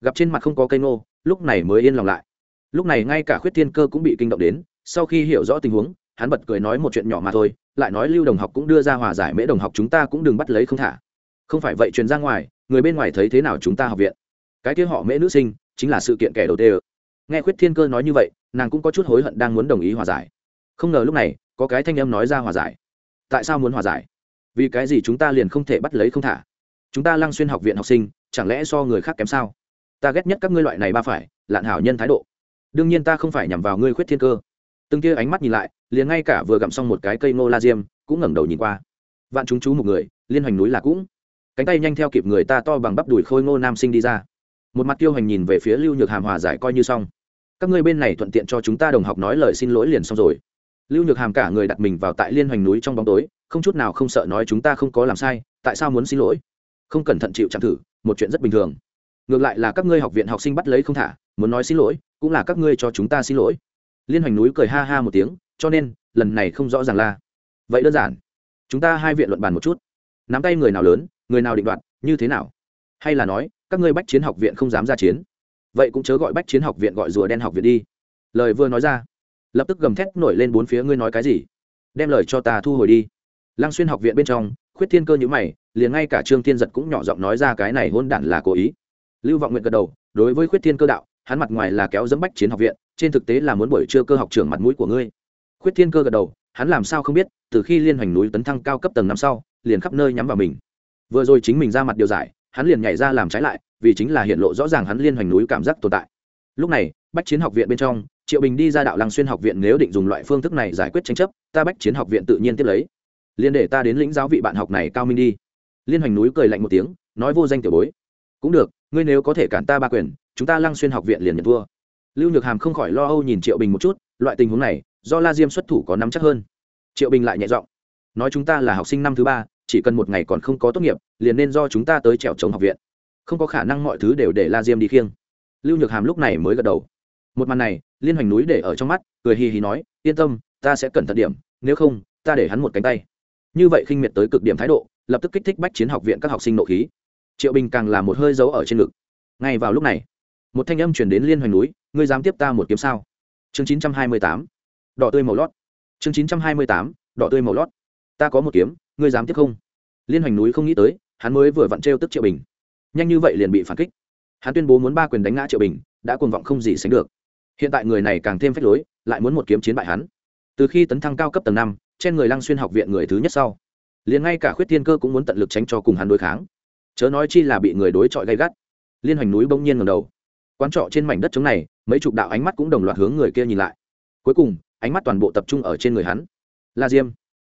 Gặp trên mặt không có cây Ngô, lúc này mới yên lòng lại. Lúc này ngay cả khuyết thiên cơ cũng bị kinh động đến sau khi hiểu rõ tình huống hắn bật cười nói một chuyện nhỏ mà thôi lại nói lưu đồng học cũng đưa ra hòa giải mễ đồng học chúng ta cũng đừng bắt lấy không thả. Không phải vậy truyền ra ngoài người bên ngoài thấy thế nào chúng ta học viện. Cái kia họ mễ nữ sinh chính là sự kiện kẻ đầu tiên nghe khuyết thiên cơ nói như vậy nàng cũng có chút hối hận đang muốn đồng ý hòa giải. Không ngờ lúc này có cái thanh âm nói ra hòa giải. Tại sao muốn hòa giải? Vì cái gì chúng ta liền không thể bắt lấy không thả? Chúng ta lăng xuyên học viện học sinh, chẳng lẽ so người khác kém sao? Ta ghét nhất các ngươi loại này ba phải, lạn hảo nhân thái độ. Đương nhiên ta không phải nhằm vào ngươi khuyết thiên cơ. Từng kia ánh mắt nhìn lại, liền ngay cả vừa gặm xong một cái cây ngô la diêm, cũng ngẩng đầu nhìn qua. Vạn chúng chú một người, liên hoành núi là cũng. Cánh tay nhanh theo kịp người ta to bằng bắp đùi khôi ngô nam sinh đi ra. Một mặt tiêu hành nhìn về phía lưu nhược hàm hòa giải coi như xong. Các ngươi bên này thuận tiện cho chúng ta đồng học nói lời xin lỗi liền xong rồi lưu nhược hàm cả người đặt mình vào tại liên hoành núi trong bóng tối, không chút nào không sợ nói chúng ta không có làm sai, tại sao muốn xin lỗi? Không cẩn thận chịu chạm thử, một chuyện rất bình thường. Ngược lại là các ngươi học viện học sinh bắt lấy không thả, muốn nói xin lỗi, cũng là các ngươi cho chúng ta xin lỗi. Liên hoành núi cười ha ha một tiếng, cho nên, lần này không rõ ràng là. Vậy đơn giản. Chúng ta hai viện luận bàn một chút. Nắm tay người nào lớn, người nào định đoạt, như thế nào? Hay là nói, các ngươi bách chiến học viện không dám ra chiến. Vậy cũng chớ gọi bách chiến học viện gọi rùa đen học viện đi. Lời vừa nói ra lập tức gầm thét nổi lên bốn phía, ngươi nói cái gì? Đem lời cho ta thu hồi đi. Lăng xuyên học viện bên trong, khuyết thiên cơ nhữ mày, liền ngay cả trương thiên giật cũng nhỏ giọng nói ra cái này hôn đản là cố ý. Lưu vọng nguyện gật đầu, đối với khuyết thiên cơ đạo, hắn mặt ngoài là kéo dẫm bách chiến học viện, trên thực tế là muốn buổi trưa cơ học trưởng mặt mũi của ngươi. Khuyết thiên cơ gật đầu, hắn làm sao không biết, từ khi liên hoành núi tấn thăng cao cấp tầng năm sau, liền khắp nơi nhắm vào mình. Vừa rồi chính mình ra mặt điều giải, hắn liền nhảy ra làm trái lại, vì chính là hiện lộ rõ ràng hắn liên hoành núi cảm giác tồn tại. Lúc này, bách chiến học viện bên trong triệu bình đi ra đạo lăng xuyên học viện nếu định dùng loại phương thức này giải quyết tranh chấp, ta bách chiến học viện tự nhiên tiếp lấy. Liên để ta đến lĩnh giáo vị bạn học này cao minh đi. Liên hoành núi cười lạnh một tiếng, nói vô danh tiểu bối. Cũng được, ngươi nếu có thể cản ta ba quyền, chúng ta lăng xuyên học viện liền nhận thua. Lưu nhược hàm không khỏi lo âu nhìn triệu bình một chút, loại tình huống này, do la diêm xuất thủ có nắm chắc hơn. Triệu bình lại nhẹ giọng, nói chúng ta là học sinh năm thứ ba, chỉ cần một ngày còn không có tốt nghiệp, liền nên do chúng ta tới trèo chống học viện. Không có khả năng mọi thứ đều để la diêm đi khiêng. Lưu nhược hàm lúc này mới gật đầu một màn này, liên hoành núi để ở trong mắt, cười hì hì nói, yên tâm, ta sẽ cẩn thận điểm, nếu không, ta để hắn một cánh tay. Như vậy khinh miệt tới cực điểm thái độ, lập tức kích thích bách chiến học viện các học sinh nộ khí. Triệu bình càng là một hơi dấu ở trên ngực. Ngay vào lúc này, một thanh âm chuyển đến liên hoành núi, ngươi dám tiếp ta một kiếm sao? Chương chín trăm hai mươi tám, đỏ tươi màu lót. Chương chín trăm hai mươi tám, đỏ tươi màu lót. Ta có một kiếm, ngươi dám tiếp không? Liên hoành núi không nghĩ tới, hắn mới vừa vặn trêu tức triệu bình. Nhanh như vậy liền bị phản kích. Hắn tuyên bố muốn ba quyền đánh ngã triệu bình, đã cuồng vọng không gì sánh được hiện tại người này càng thêm phách lối, lại muốn một kiếm chiến bại hắn. Từ khi tấn thăng cao cấp tầng năm, trên người lăng xuyên học viện người thứ nhất sau, liền ngay cả khuyết thiên cơ cũng muốn tận lực tránh cho cùng hắn đối kháng. Chớ nói chi là bị người đối chọi gay gắt. Liên hoành núi bỗng nhiên ngầm đầu. Quán trọ trên mảnh đất trống này, mấy chục đạo ánh mắt cũng đồng loạt hướng người kia nhìn lại. Cuối cùng, ánh mắt toàn bộ tập trung ở trên người hắn. La diêm.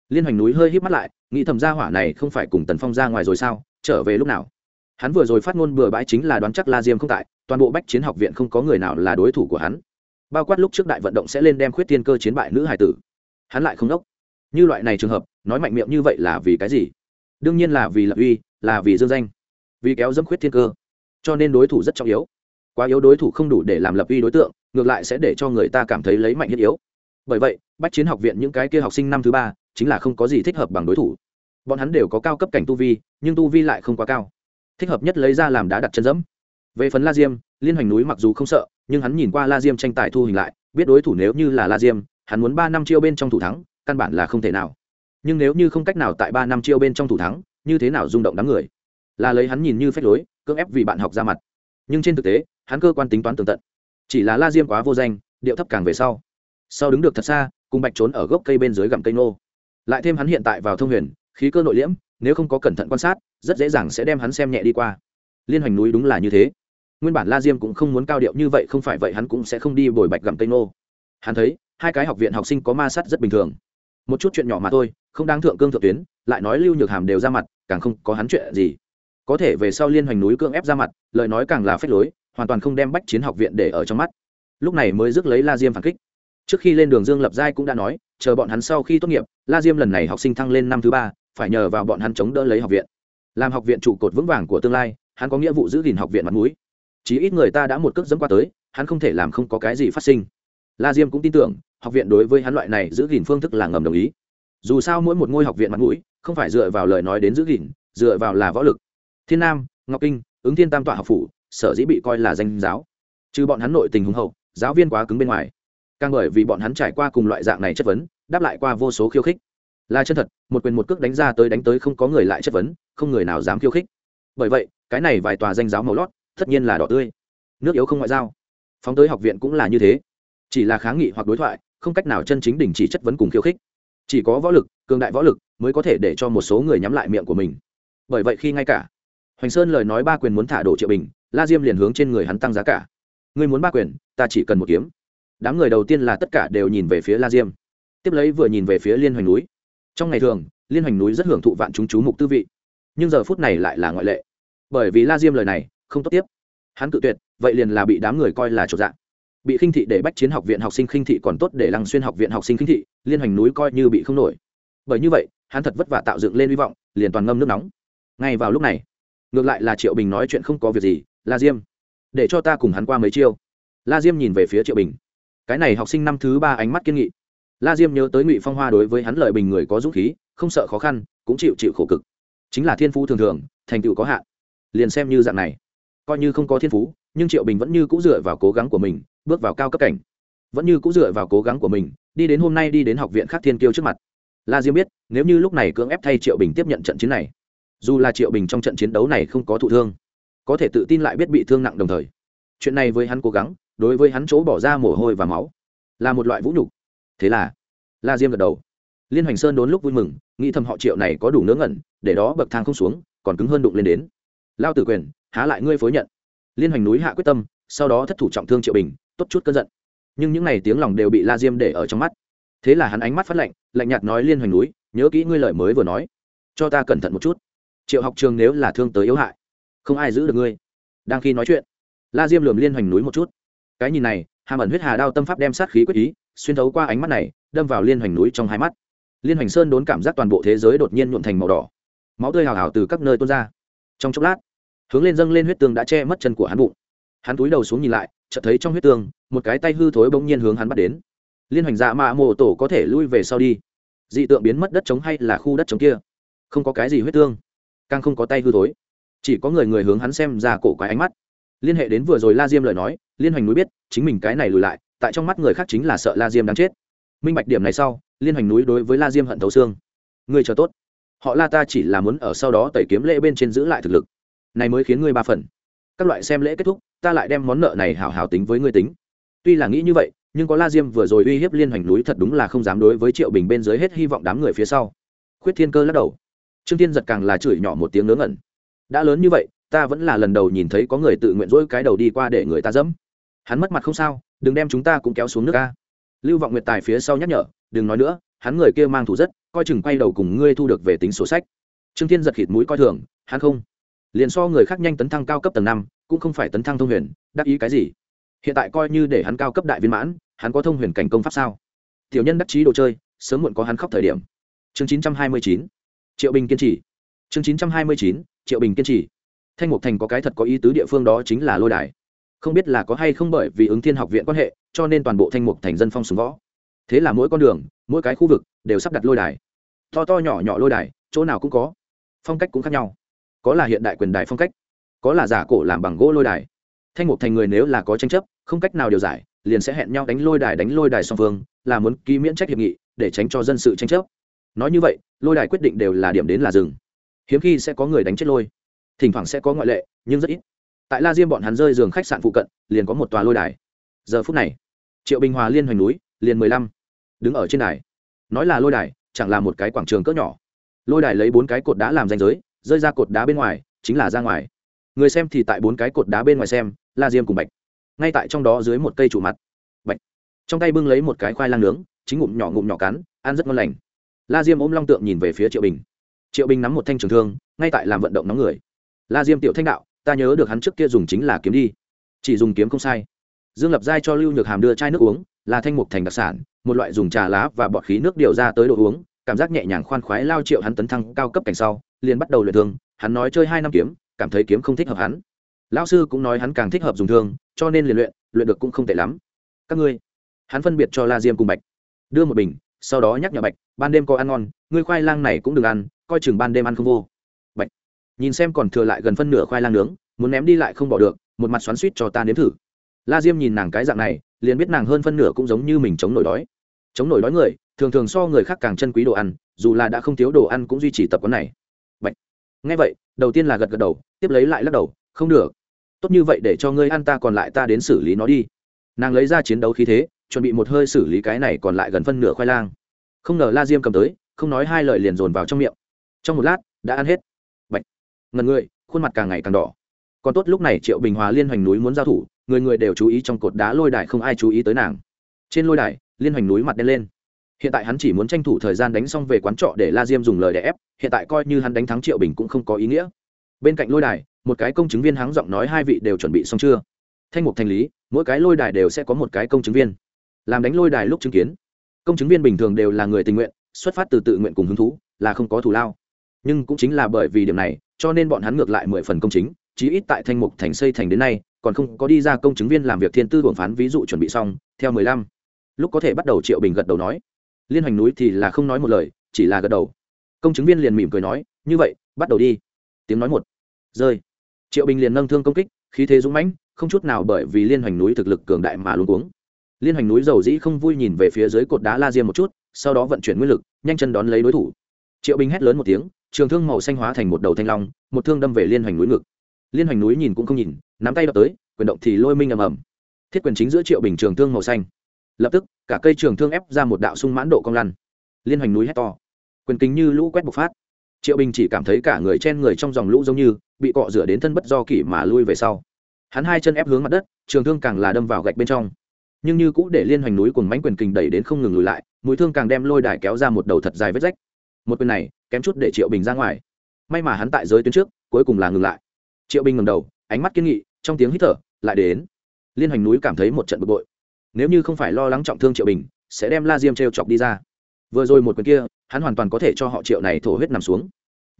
Liên hoành núi hơi híp mắt lại, nghĩ thầm gia hỏa này không phải cùng tần phong ra ngoài rồi sao, trở về lúc nào? Hắn vừa rồi phát ngôn bừa bãi chính là đoán chắc la diêm không tại, toàn bộ bách chiến học viện không có người nào là đối thủ của hắn bao quát lúc trước đại vận động sẽ lên đem khuyết tiên cơ chiến bại nữ hải tử. Hắn lại không đốc. Như loại này trường hợp, nói mạnh miệng như vậy là vì cái gì? Đương nhiên là vì lập uy, là vì dương danh. Vì kéo dâm khuyết thiên cơ. Cho nên đối thủ rất trọng yếu. Quá yếu đối thủ không đủ để làm lập uy đối tượng, ngược lại sẽ để cho người ta cảm thấy lấy mạnh nhất yếu. Bởi vậy, bách chiến học viện những cái kia học sinh năm thứ ba, chính là không có gì thích hợp bằng đối thủ. Bọn hắn đều có cao cấp cảnh tu vi, nhưng tu vi lại không quá cao. Thích hợp nhất lấy ra làm đá đặt chân dẫm. Về phần la diêm, liên hoành núi mặc dù không sợ nhưng hắn nhìn qua la diêm tranh tài thu hình lại, biết đối thủ nếu như là la diêm, hắn muốn ba năm chiêu bên trong thủ thắng, căn bản là không thể nào. Nhưng nếu như không cách nào tại ba năm chiêu bên trong thủ thắng, như thế nào rung động đám người? Là lấy hắn nhìn như phép lối, cưỡng ép vì bạn học ra mặt. Nhưng trên thực tế, hắn cơ quan tính toán tường tận. Chỉ là la diêm quá vô danh, điệu thấp càng về sau. Sau đứng được thật xa, cùng bạch trốn ở gốc cây bên dưới gặm cây nô. Lại thêm hắn hiện tại vào thông huyền, khí cơ nội liễm, nếu không có cẩn thận quan sát, rất dễ dàng sẽ đem hắn xem nhẹ đi qua. Liên hoành núi đúng là như thế nguyên bản la diêm cũng không muốn cao điệu như vậy, không phải vậy hắn cũng sẽ không đi bồi bạch gặm cây nô hắn thấy, hai cái học viện học sinh có ma sát rất bình thường. Một chút chuyện nhỏ mà thôi, không đáng thượng cương thượng tuyến, lại nói lưu nhược hàm đều ra mặt, càng không có hắn chuyện gì. Có thể về sau liên hoành núi cương ép ra mặt, lời nói càng là phép lối, hoàn toàn không đem bách chiến học viện để ở trong mắt. Lúc này mới rước lấy la diêm phản kích. Trước khi lên đường dương lập giai cũng đã nói, chờ bọn hắn sau khi tốt nghiệp, la diêm lần này học sinh thăng lên năm thứ ba, phải nhờ vào bọn hắn chống đỡ lấy học viện. Làm học viện trụ cột vững vàng của tương lai, hắn có nghĩa vụ giữ gìn học viện mặt mũi chí ít người ta đã một cước dẫm qua tới, hắn không thể làm không có cái gì phát sinh. La diêm cũng tin tưởng, học viện đối với hắn loại này giữ gìn phương thức là ngầm đồng ý. Dù sao mỗi một ngôi học viện mặt mũi, không phải dựa vào lời nói đến giữ gìn, dựa vào là võ lực. Thiên nam, ngọc kinh, ứng thiên tam tọa học phủ, sở dĩ bị coi là danh giáo. Trừ bọn hắn nội tình hùng hậu, giáo viên quá cứng bên ngoài. Càng bởi vì bọn hắn trải qua cùng loại dạng này chất vấn, đáp lại qua vô số khiêu khích. Là chân thật, một quyền một cước đánh ra tới đánh tới không có người lại chất vấn, không người nào dám khiêu khích. Bởi vậy, cái này vài tòa danh giáo màu lót tất nhiên là đỏ tươi. Nước yếu không ngoại giao. Phóng tới học viện cũng là như thế. Chỉ là kháng nghị hoặc đối thoại, không cách nào chân chính đình chỉ chất vấn cùng khiêu khích. Chỉ có võ lực, cường đại võ lực mới có thể để cho một số người nhắm lại miệng của mình. Bởi vậy khi ngay cả hoành sơn lời nói ba quyền muốn thả đổ triệu bình, la diêm liền hướng trên người hắn tăng giá cả. Ngươi muốn ba quyền, ta chỉ cần một kiếm. Đám người đầu tiên là tất cả đều nhìn về phía la diêm. Tiếp lấy vừa nhìn về phía liên hoành núi. Trong ngày thường, liên hoành núi rất hưởng thụ vạn chúng chú mục tư vị. Nhưng giờ phút này lại là ngoại lệ. Bởi vì la diêm lời này không tốt tiếp. Hắn cự tuyệt, vậy liền là bị đám người coi là trộn dạng bị khinh thị để bách chiến học viện học sinh khinh thị còn tốt để lăng xuyên học viện học sinh khinh thị, liên hoành núi coi như bị không nổi. Bởi như vậy, hắn thật vất vả tạo dựng lên hy vọng, liền toàn ngâm nước nóng. Ngay vào lúc này, ngược lại là triệu bình nói chuyện không có việc gì, la diêm, để cho ta cùng hắn qua mấy chiêu. La diêm nhìn về phía triệu bình. Cái này học sinh năm thứ ba ánh mắt kiên nghị. La diêm nhớ tới ngụy phong hoa đối với hắn lợi bình người có dũng khí, không sợ khó khăn, cũng chịu chịu khổ cực. Chính là thiên phú thường thường, thành tựu có hạn. Liền xem như dạng này coi như không có thiên phú, nhưng triệu bình vẫn như c ũ dựa vào cố gắng của mình, bước vào cao cấp cảnh. Vẫn như c ũ dựa vào cố gắng của mình, đi đến hôm nay đi đến học viện khác thiên kiêu trước mặt. La diêm biết, nếu như lúc này cưỡng ép thay triệu bình tiếp nhận trận chiến này, dù là triệu bình trong trận chiến đấu này không có thụ thương, có thể tự tin lại biết bị thương nặng đồng thời. Chuyện này với hắn cố gắng, đối với hắn chỗ bỏ ra mồ hôi và máu, là một loại vũ nhục. Thế là, la diêm gật đầu. Liên hoành sơn đốn lúc vui mừng, nghĩ thầm họ triệu này có đủ ngớ ngẩn, để đó bậc thang không xuống, còn cứng hơn đụng lên đến. Lao tử quyền há lại ngươi phối nhận. Liên hoành núi hạ quyết tâm, sau đó thất thủ trọng thương triệu bình, tốt chút cơn giận. Nhưng những n à y tiếng lòng đều bị la diêm để ở trong mắt. Thế là hắn ánh mắt phát lạnh lạnh nhạt nói liên hoành núi, nhớ kỹ ngươi lời mới vừa nói. Cho ta cẩn thận một chút. Triệu học trường nếu là thương tới yếu hại, không ai giữ được ngươi. Đang khi nói chuyện, la diêm lườm liên hoành núi một chút. Cái nhìn này, hàm ẩn huyết hà đao tâm pháp đem sát khí quyết ý, xuyên thấu qua ánh mắt này, đâm vào liên hoành núi trong hai mắt. Liên hoành sơn đốn cảm giác toàn bộ thế giới đột nhiên nhuộn thành màu đỏ. Máu tươi hào hào từ các nơi tuôn ra. Trong chốc lát hướng lên dâng lên huyết tương đã che mất chân của hắn bụng. Hắn túi đầu xuống nhìn lại, chợt thấy trong huyết tương, một cái tay hư thối bỗng nhiên hướng hắn bắt đến. Liên hoành dạ mạ mộ tổ có thể lui về sau đi. Dị tượng biến mất đất trống hay là khu đất trống kia? Không có cái gì huyết tương. Càng không có tay hư thối. Chỉ có người người hướng hắn xem ra cổ quái ánh mắt. Liên hệ đến vừa rồi la diêm lời nói, liên hoành núi biết, chính mình cái này lùi lại, tại trong mắt người khác chính là sợ la diêm đáng chết. Minh bạch điểm này sau, liên hoành núi đối với la diêm hận thấu xương. Người chờ tốt. Họ la ta chỉ là muốn ở sau đó tẩy kiếm lễ bên trên giữ lại thực lực này mới khiến ngươi ba phần. Các loại xem lễ kết thúc, ta lại đem món nợ này hảo hảo tính với ngươi tính. Tuy là nghĩ như vậy, nhưng có la diêm vừa rồi uy hiếp liên hoành núi thật đúng là không dám đối với triệu bình bên dưới hết hy vọng đám người phía sau. Khuyết thiên cơ lắc đầu. Trương tiên giật càng là chửi nhỏ một tiếng ngớ ngẩn. Đã lớn như vậy, ta vẫn là lần đầu nhìn thấy có người tự nguyện dỗi cái đầu đi qua để người ta dẫm. Hắn mất mặt không sao, đừng đem chúng ta cũng kéo xuống nước ca lưu vọng nguyệt tài phía sau nhắc nhở, đừng nói nữa, hắn người kia mang thủ rất, coi chừng quay đầu cùng ngươi thu được về tính sổ sách. Trương thiên giật khịt mũi coi thường, hắn không liền so người khác nhanh tấn thăng cao cấp tầng năm, cũng không phải tấn thăng thông huyền, đắc ý cái gì? Hiện tại coi như để hắn cao cấp đại viên mãn, hắn có thông huyền cảnh công pháp sao? Tiểu nhân đắc chí đồ chơi, sớm muộn có hắn khóc thời điểm. Chương chín trăm hai mươi chín, triệu bình kiên trì. Chương chín trăm hai mươi chín, triệu bình kiên trì. Thanh mục thành có cái thật có ý tứ địa phương đó chính là lôi đài. Không biết là có hay không bởi vì ứng thiên học viện quan hệ, cho nên toàn bộ thanh mục thành dân phong súng võ. Thế là mỗi con đường, mỗi cái khu vực đều sắp đặt lôi đài. To to nhỏ nhỏ lôi đài, chỗ nào cũng có. Phong cách cũng khác nhau có là hiện đại quyền đài phong cách, có là giả cổ làm bằng gỗ lôi đài. Thanh mục thành người nếu là có tranh chấp, không cách nào điều giải, liền sẽ hẹn nhau đánh lôi đài đánh lôi đài song phương, là muốn ký miễn trách hiệp nghị, để tránh cho dân sự tranh chấp. Nói như vậy, lôi đài quyết định đều là điểm đến là rừng hiếm khi sẽ có người đánh chết lôi. Thỉnh thoảng sẽ có ngoại lệ, nhưng rất ít. Tại la diêm bọn hắn rơi giường khách sạn phụ cận, liền có một tòa lôi đài. Giờ phút này, triệu bình hòa liên hoành núi, liền mười lăm, đứng ở trên đài. Nói là lôi đài, chẳng là một cái quảng trường cỡ nhỏ. Lôi đài lấy bốn cái cột đá làm danh giới rơi ra cột đá bên ngoài, chính là ra ngoài. Người xem thì tại bốn cái cột đá bên ngoài xem, la diêm cùng bạch. Ngay tại trong đó dưới một cây trụ mặt. Bạch. Trong tay bưng lấy một cái khoai lang nướng chính ngụm nhỏ ngụm nhỏ cắn, ăn rất ngon lành. La diêm ôm long tượng nhìn về phía triệu bình. Triệu bình nắm một thanh trường thương, ngay tại làm vận động nóng người. La diêm tiểu thanh đạo, ta nhớ được hắn trước kia dùng chính là kiếm đi. Chỉ dùng kiếm không sai. Dương lập giai cho lưu nhược hàm đưa chai nước uống, là thanh mục thành đặc sản, một loại dùng trà lá và bọt khí nước điều ra tới đồ uống cảm giác nhẹ nhàng khoan khoái lao triệu hắn tấn thăng cao cấp cảnh sau, liền bắt đầu luyện thương. Hắn nói chơi hai năm kiếm, cảm thấy kiếm không thích hợp hắn. Lão sư cũng nói hắn càng thích hợp dùng thương, cho nên liền luyện luyện được cũng không tệ lắm. Các ngươi, hắn phân biệt cho la diêm cùng bạch. Đưa một bình, sau đó nhắc nhở bạch, ban đêm có ăn ngon, ngươi khoai lang này cũng đừng ăn, coi chừng ban đêm ăn không vô. Bạch nhìn xem còn thừa lại gần phân nửa khoai lang nướng, muốn ném đi lại không bỏ được, một mặt xoắn suýt cho ta nếm thử. La diêm nhìn nàng cái dạng này, liền biết nàng hơn phân nửa cũng giống như mình chống nổi đói chống nổi đói người, thường thường so người khác càng chân quý đồ ăn, dù là đã không thiếu đồ ăn cũng duy trì tập quán này. Bạch. ngay vậy, đầu tiên là gật gật đầu, tiếp lấy lại lắc đầu, không được. Tốt như vậy để cho ngươi ăn ta còn lại ta đến xử lý nó đi. Nàng lấy ra chiến đấu khí thế, chuẩn bị một hơi xử lý cái này còn lại gần phân nửa khoai lang. Không ngờ la diêm cầm tới, không nói hai lời liền dồn vào trong miệng. Trong một lát, đã ăn hết. Bạch. ngần người, khuôn mặt càng ngày càng đỏ. Còn tốt lúc này triệu bình hòa liên hoành núi muốn giao thủ, người người đều chú ý trong cột đá lôi đài không ai chú ý tới nàng. Trên lôi đài liên hoành núi mặt đen lên. Hiện tại hắn chỉ muốn tranh thủ thời gian đánh xong về quán trọ để la diêm dùng lời để ép, hiện tại coi như hắn đánh thắng triệu bình cũng không có ý nghĩa. Bên cạnh lôi đài, một cái công chứng viên hắng giọng nói hai vị đều chuẩn bị xong chưa? Thanh mục thành lý, mỗi cái lôi đài đều sẽ có một cái công chứng viên. Làm đánh lôi đài lúc chứng kiến. Công chứng viên bình thường đều là người tình nguyện, xuất phát từ tự nguyện cùng hứng thú, là không có thù lao. Nhưng cũng chính là bởi vì điểm này, cho nên bọn hắn ngược lại mười phần công chính, chí ít tại thanh mục thành xây thành đến nay, còn không có đi ra công chứng viên làm việc thiên tư hưởng phán ví dụ chuẩn bị xong, theo mười lăm lúc có thể bắt đầu triệu bình gật đầu nói. Liên hoành núi thì là không nói một lời, chỉ là gật đầu. Công chứng viên liền mỉm cười nói, như vậy, bắt đầu đi. Tiếng nói một rơi. Triệu bình liền nâng thương công kích, khí thế dũng mãnh, không chút nào bởi vì liên hoành núi thực lực cường đại mà luôn cuống. Liên hoành núi dầu dĩ không vui nhìn về phía dưới cột đá la diêm một chút, sau đó vận chuyển nguyên lực, nhanh chân đón lấy đối thủ. Triệu bình hét lớn một tiếng, trường thương màu xanh hóa thành một đầu thanh long, một thương đâm về liên hoành núi ngực. Liên hoành núi nhìn cũng không nhìn, nắm tay đập tới, quyền động thì lôi minh ầm ầm. Thiết quyền chính giữa triệu bình trường thương màu xanh lập tức, cả cây trường thương ép ra một đạo sung mãn độ cong lăn. Liên hoành núi hét to. Quyền kính như lũ quét bộc phát. Triệu bình chỉ cảm thấy cả người chen người trong dòng lũ giống như bị cọ rửa đến thân bất do kỷ mà lui về sau. Hắn hai chân ép hướng mặt đất, trường thương càng là đâm vào gạch bên trong. Nhưng như cũ để liên hoành núi cùng mánh quyền kình đẩy đến không ngừng lùi lại, mũi thương càng đem lôi đài kéo ra một đầu thật dài vết rách. Một quyền này, kém chút để triệu bình ra ngoài. May mà hắn tại giới tuyến trước, cuối cùng là ngừng lại. Triệu bình ngầm đầu, ánh mắt kiên nghị, trong tiếng hít thở lại đến. Liên hoành núi cảm thấy một trận bực bội nếu như không phải lo lắng trọng thương triệu bình, sẽ đem la diêm t r e o chọc đi ra. Vừa rồi một quyền kia, hắn hoàn toàn có thể cho họ triệu này thổ huyết nằm xuống.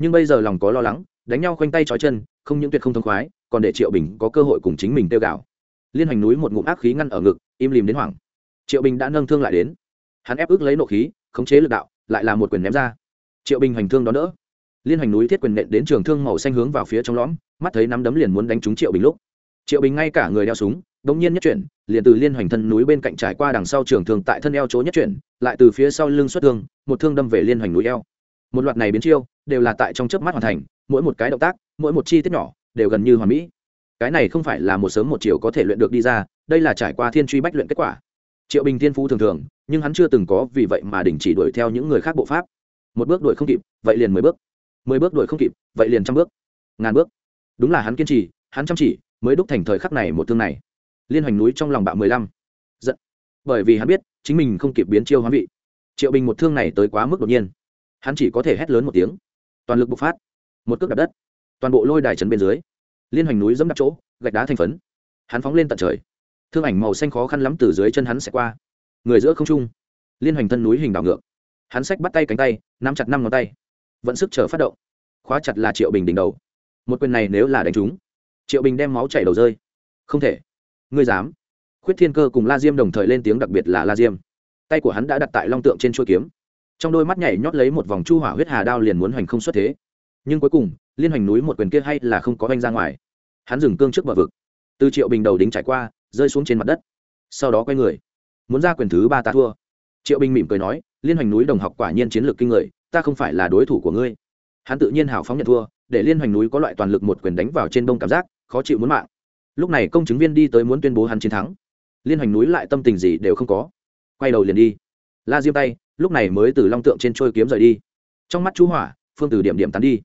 Nhưng bây giờ lòng có lo lắng, đánh nhau khoanh tay trói chân, không những tuyệt không thông khoái, còn để triệu bình có cơ hội cùng chính mình tiêu gạo. Liên hoành núi một ngụm ác khí ngăn ở ngực, im lìm đến hoảng. Triệu bình đã nâng thương lại đến. Hắn ép ức lấy nộ khí, khống chế lực đạo, lại là một quyền ném ra. Triệu bình hoành thương đó đỡ. Liên hoành núi thiết quyền nện đến trường thương màu xanh hướng vào phía trong lõm, mắt thấy nắm đấm liền muốn đánh trúng triệu bình lúc. Triệu bình ngay cả người đeo súng đ nhiên nhất chuyển, liền từ liên hoành thân núi bên cạnh trải qua đằng sau trường thương tại thân eo chỗ nhất chuyển, lại từ phía sau lưng xuất thương, một thương đâm về liên hoành núi eo. Một loạt này biến chiêu, đều là tại trong chớp mắt hoàn thành, mỗi một cái động tác, mỗi một chi tiết nhỏ, đều gần như hoàn mỹ. Cái này không phải là một sớm một chiều có thể luyện được đi ra, đây là trải qua thiên truy bách luyện kết quả. Triệu bình thiên phú thường thường, nhưng hắn chưa từng có vì vậy mà đình chỉ đuổi theo những người khác bộ pháp. Một bước đuổi không kịp, vậy liền mười bước. Mười bước đuổi không kịp, vậy liền trăm bước. Ngàn bước. Đúng là hắn kiên trì, hắn chăm chỉ, mới đúc thành thời khắc này một thương này liên hoành núi trong lòng bạo mười lăm. Giận. Bởi vì hắn biết, chính mình không kịp biến chiêu hoán vị. Triệu bình một thương này tới quá mức đột nhiên. Hắn chỉ có thể hét lớn một tiếng. Toàn lực bộc phát. Một cước đạp đất. Toàn bộ lôi đài trấn bên dưới. Liên hoành núi dẫm đạp chỗ, gạch đá thành phấn. Hắn phóng lên tận trời. Thương ảnh màu xanh khó khăn lắm từ dưới chân hắn sẽ qua. Người giữa không trung. Liên hoành thân núi hình đảo ngược. Hắn sách bắt tay cánh tay, nắm chặt năm ngón tay. Vẫn sức chờ phát động. Khóa chặt là triệu bình đỉnh đầu. Một quyền này nếu là đánh trúng, triệu bình đem máu chảy đầu rơi. Không thể ngươi dám. Khuyết thiên cơ cùng la diêm đồng thời lên tiếng đặc biệt là la diêm. Tay của hắn đã đặt tại long tượng trên chuôi kiếm. Trong đôi mắt nhảy nhót lấy một vòng chu hỏa huyết hà đao liền muốn hoành không xuất thế. Nhưng cuối cùng, liên hoành núi một quyền kia hay là không có oanh ra ngoài. Hắn dừng cương trước bờ vực. Từ triệu bình đầu đính trải qua, rơi xuống trên mặt đất. Sau đó quay người. Muốn ra quyền thứ ba ta thua. Triệu bình mỉm cười nói, liên hoành núi đồng học quả nhiên chiến lược kinh người, ta không phải là đối thủ của ngươi. Hắn tự nhiên hào phóng nhận thua, để liên hoành núi có loại toàn lực một quyền đánh vào trên đông cảm giác, khó chịu muốn mạng lúc này công chứng viên đi tới muốn tuyên bố hắn chiến thắng. Liên hoành núi lại tâm tình gì đều không có. Quay đầu liền đi. La diêm tay, lúc này mới từ long tượng trên trôi kiếm rời đi. Trong mắt chú hỏa, phương từ điểm điểm tán đi.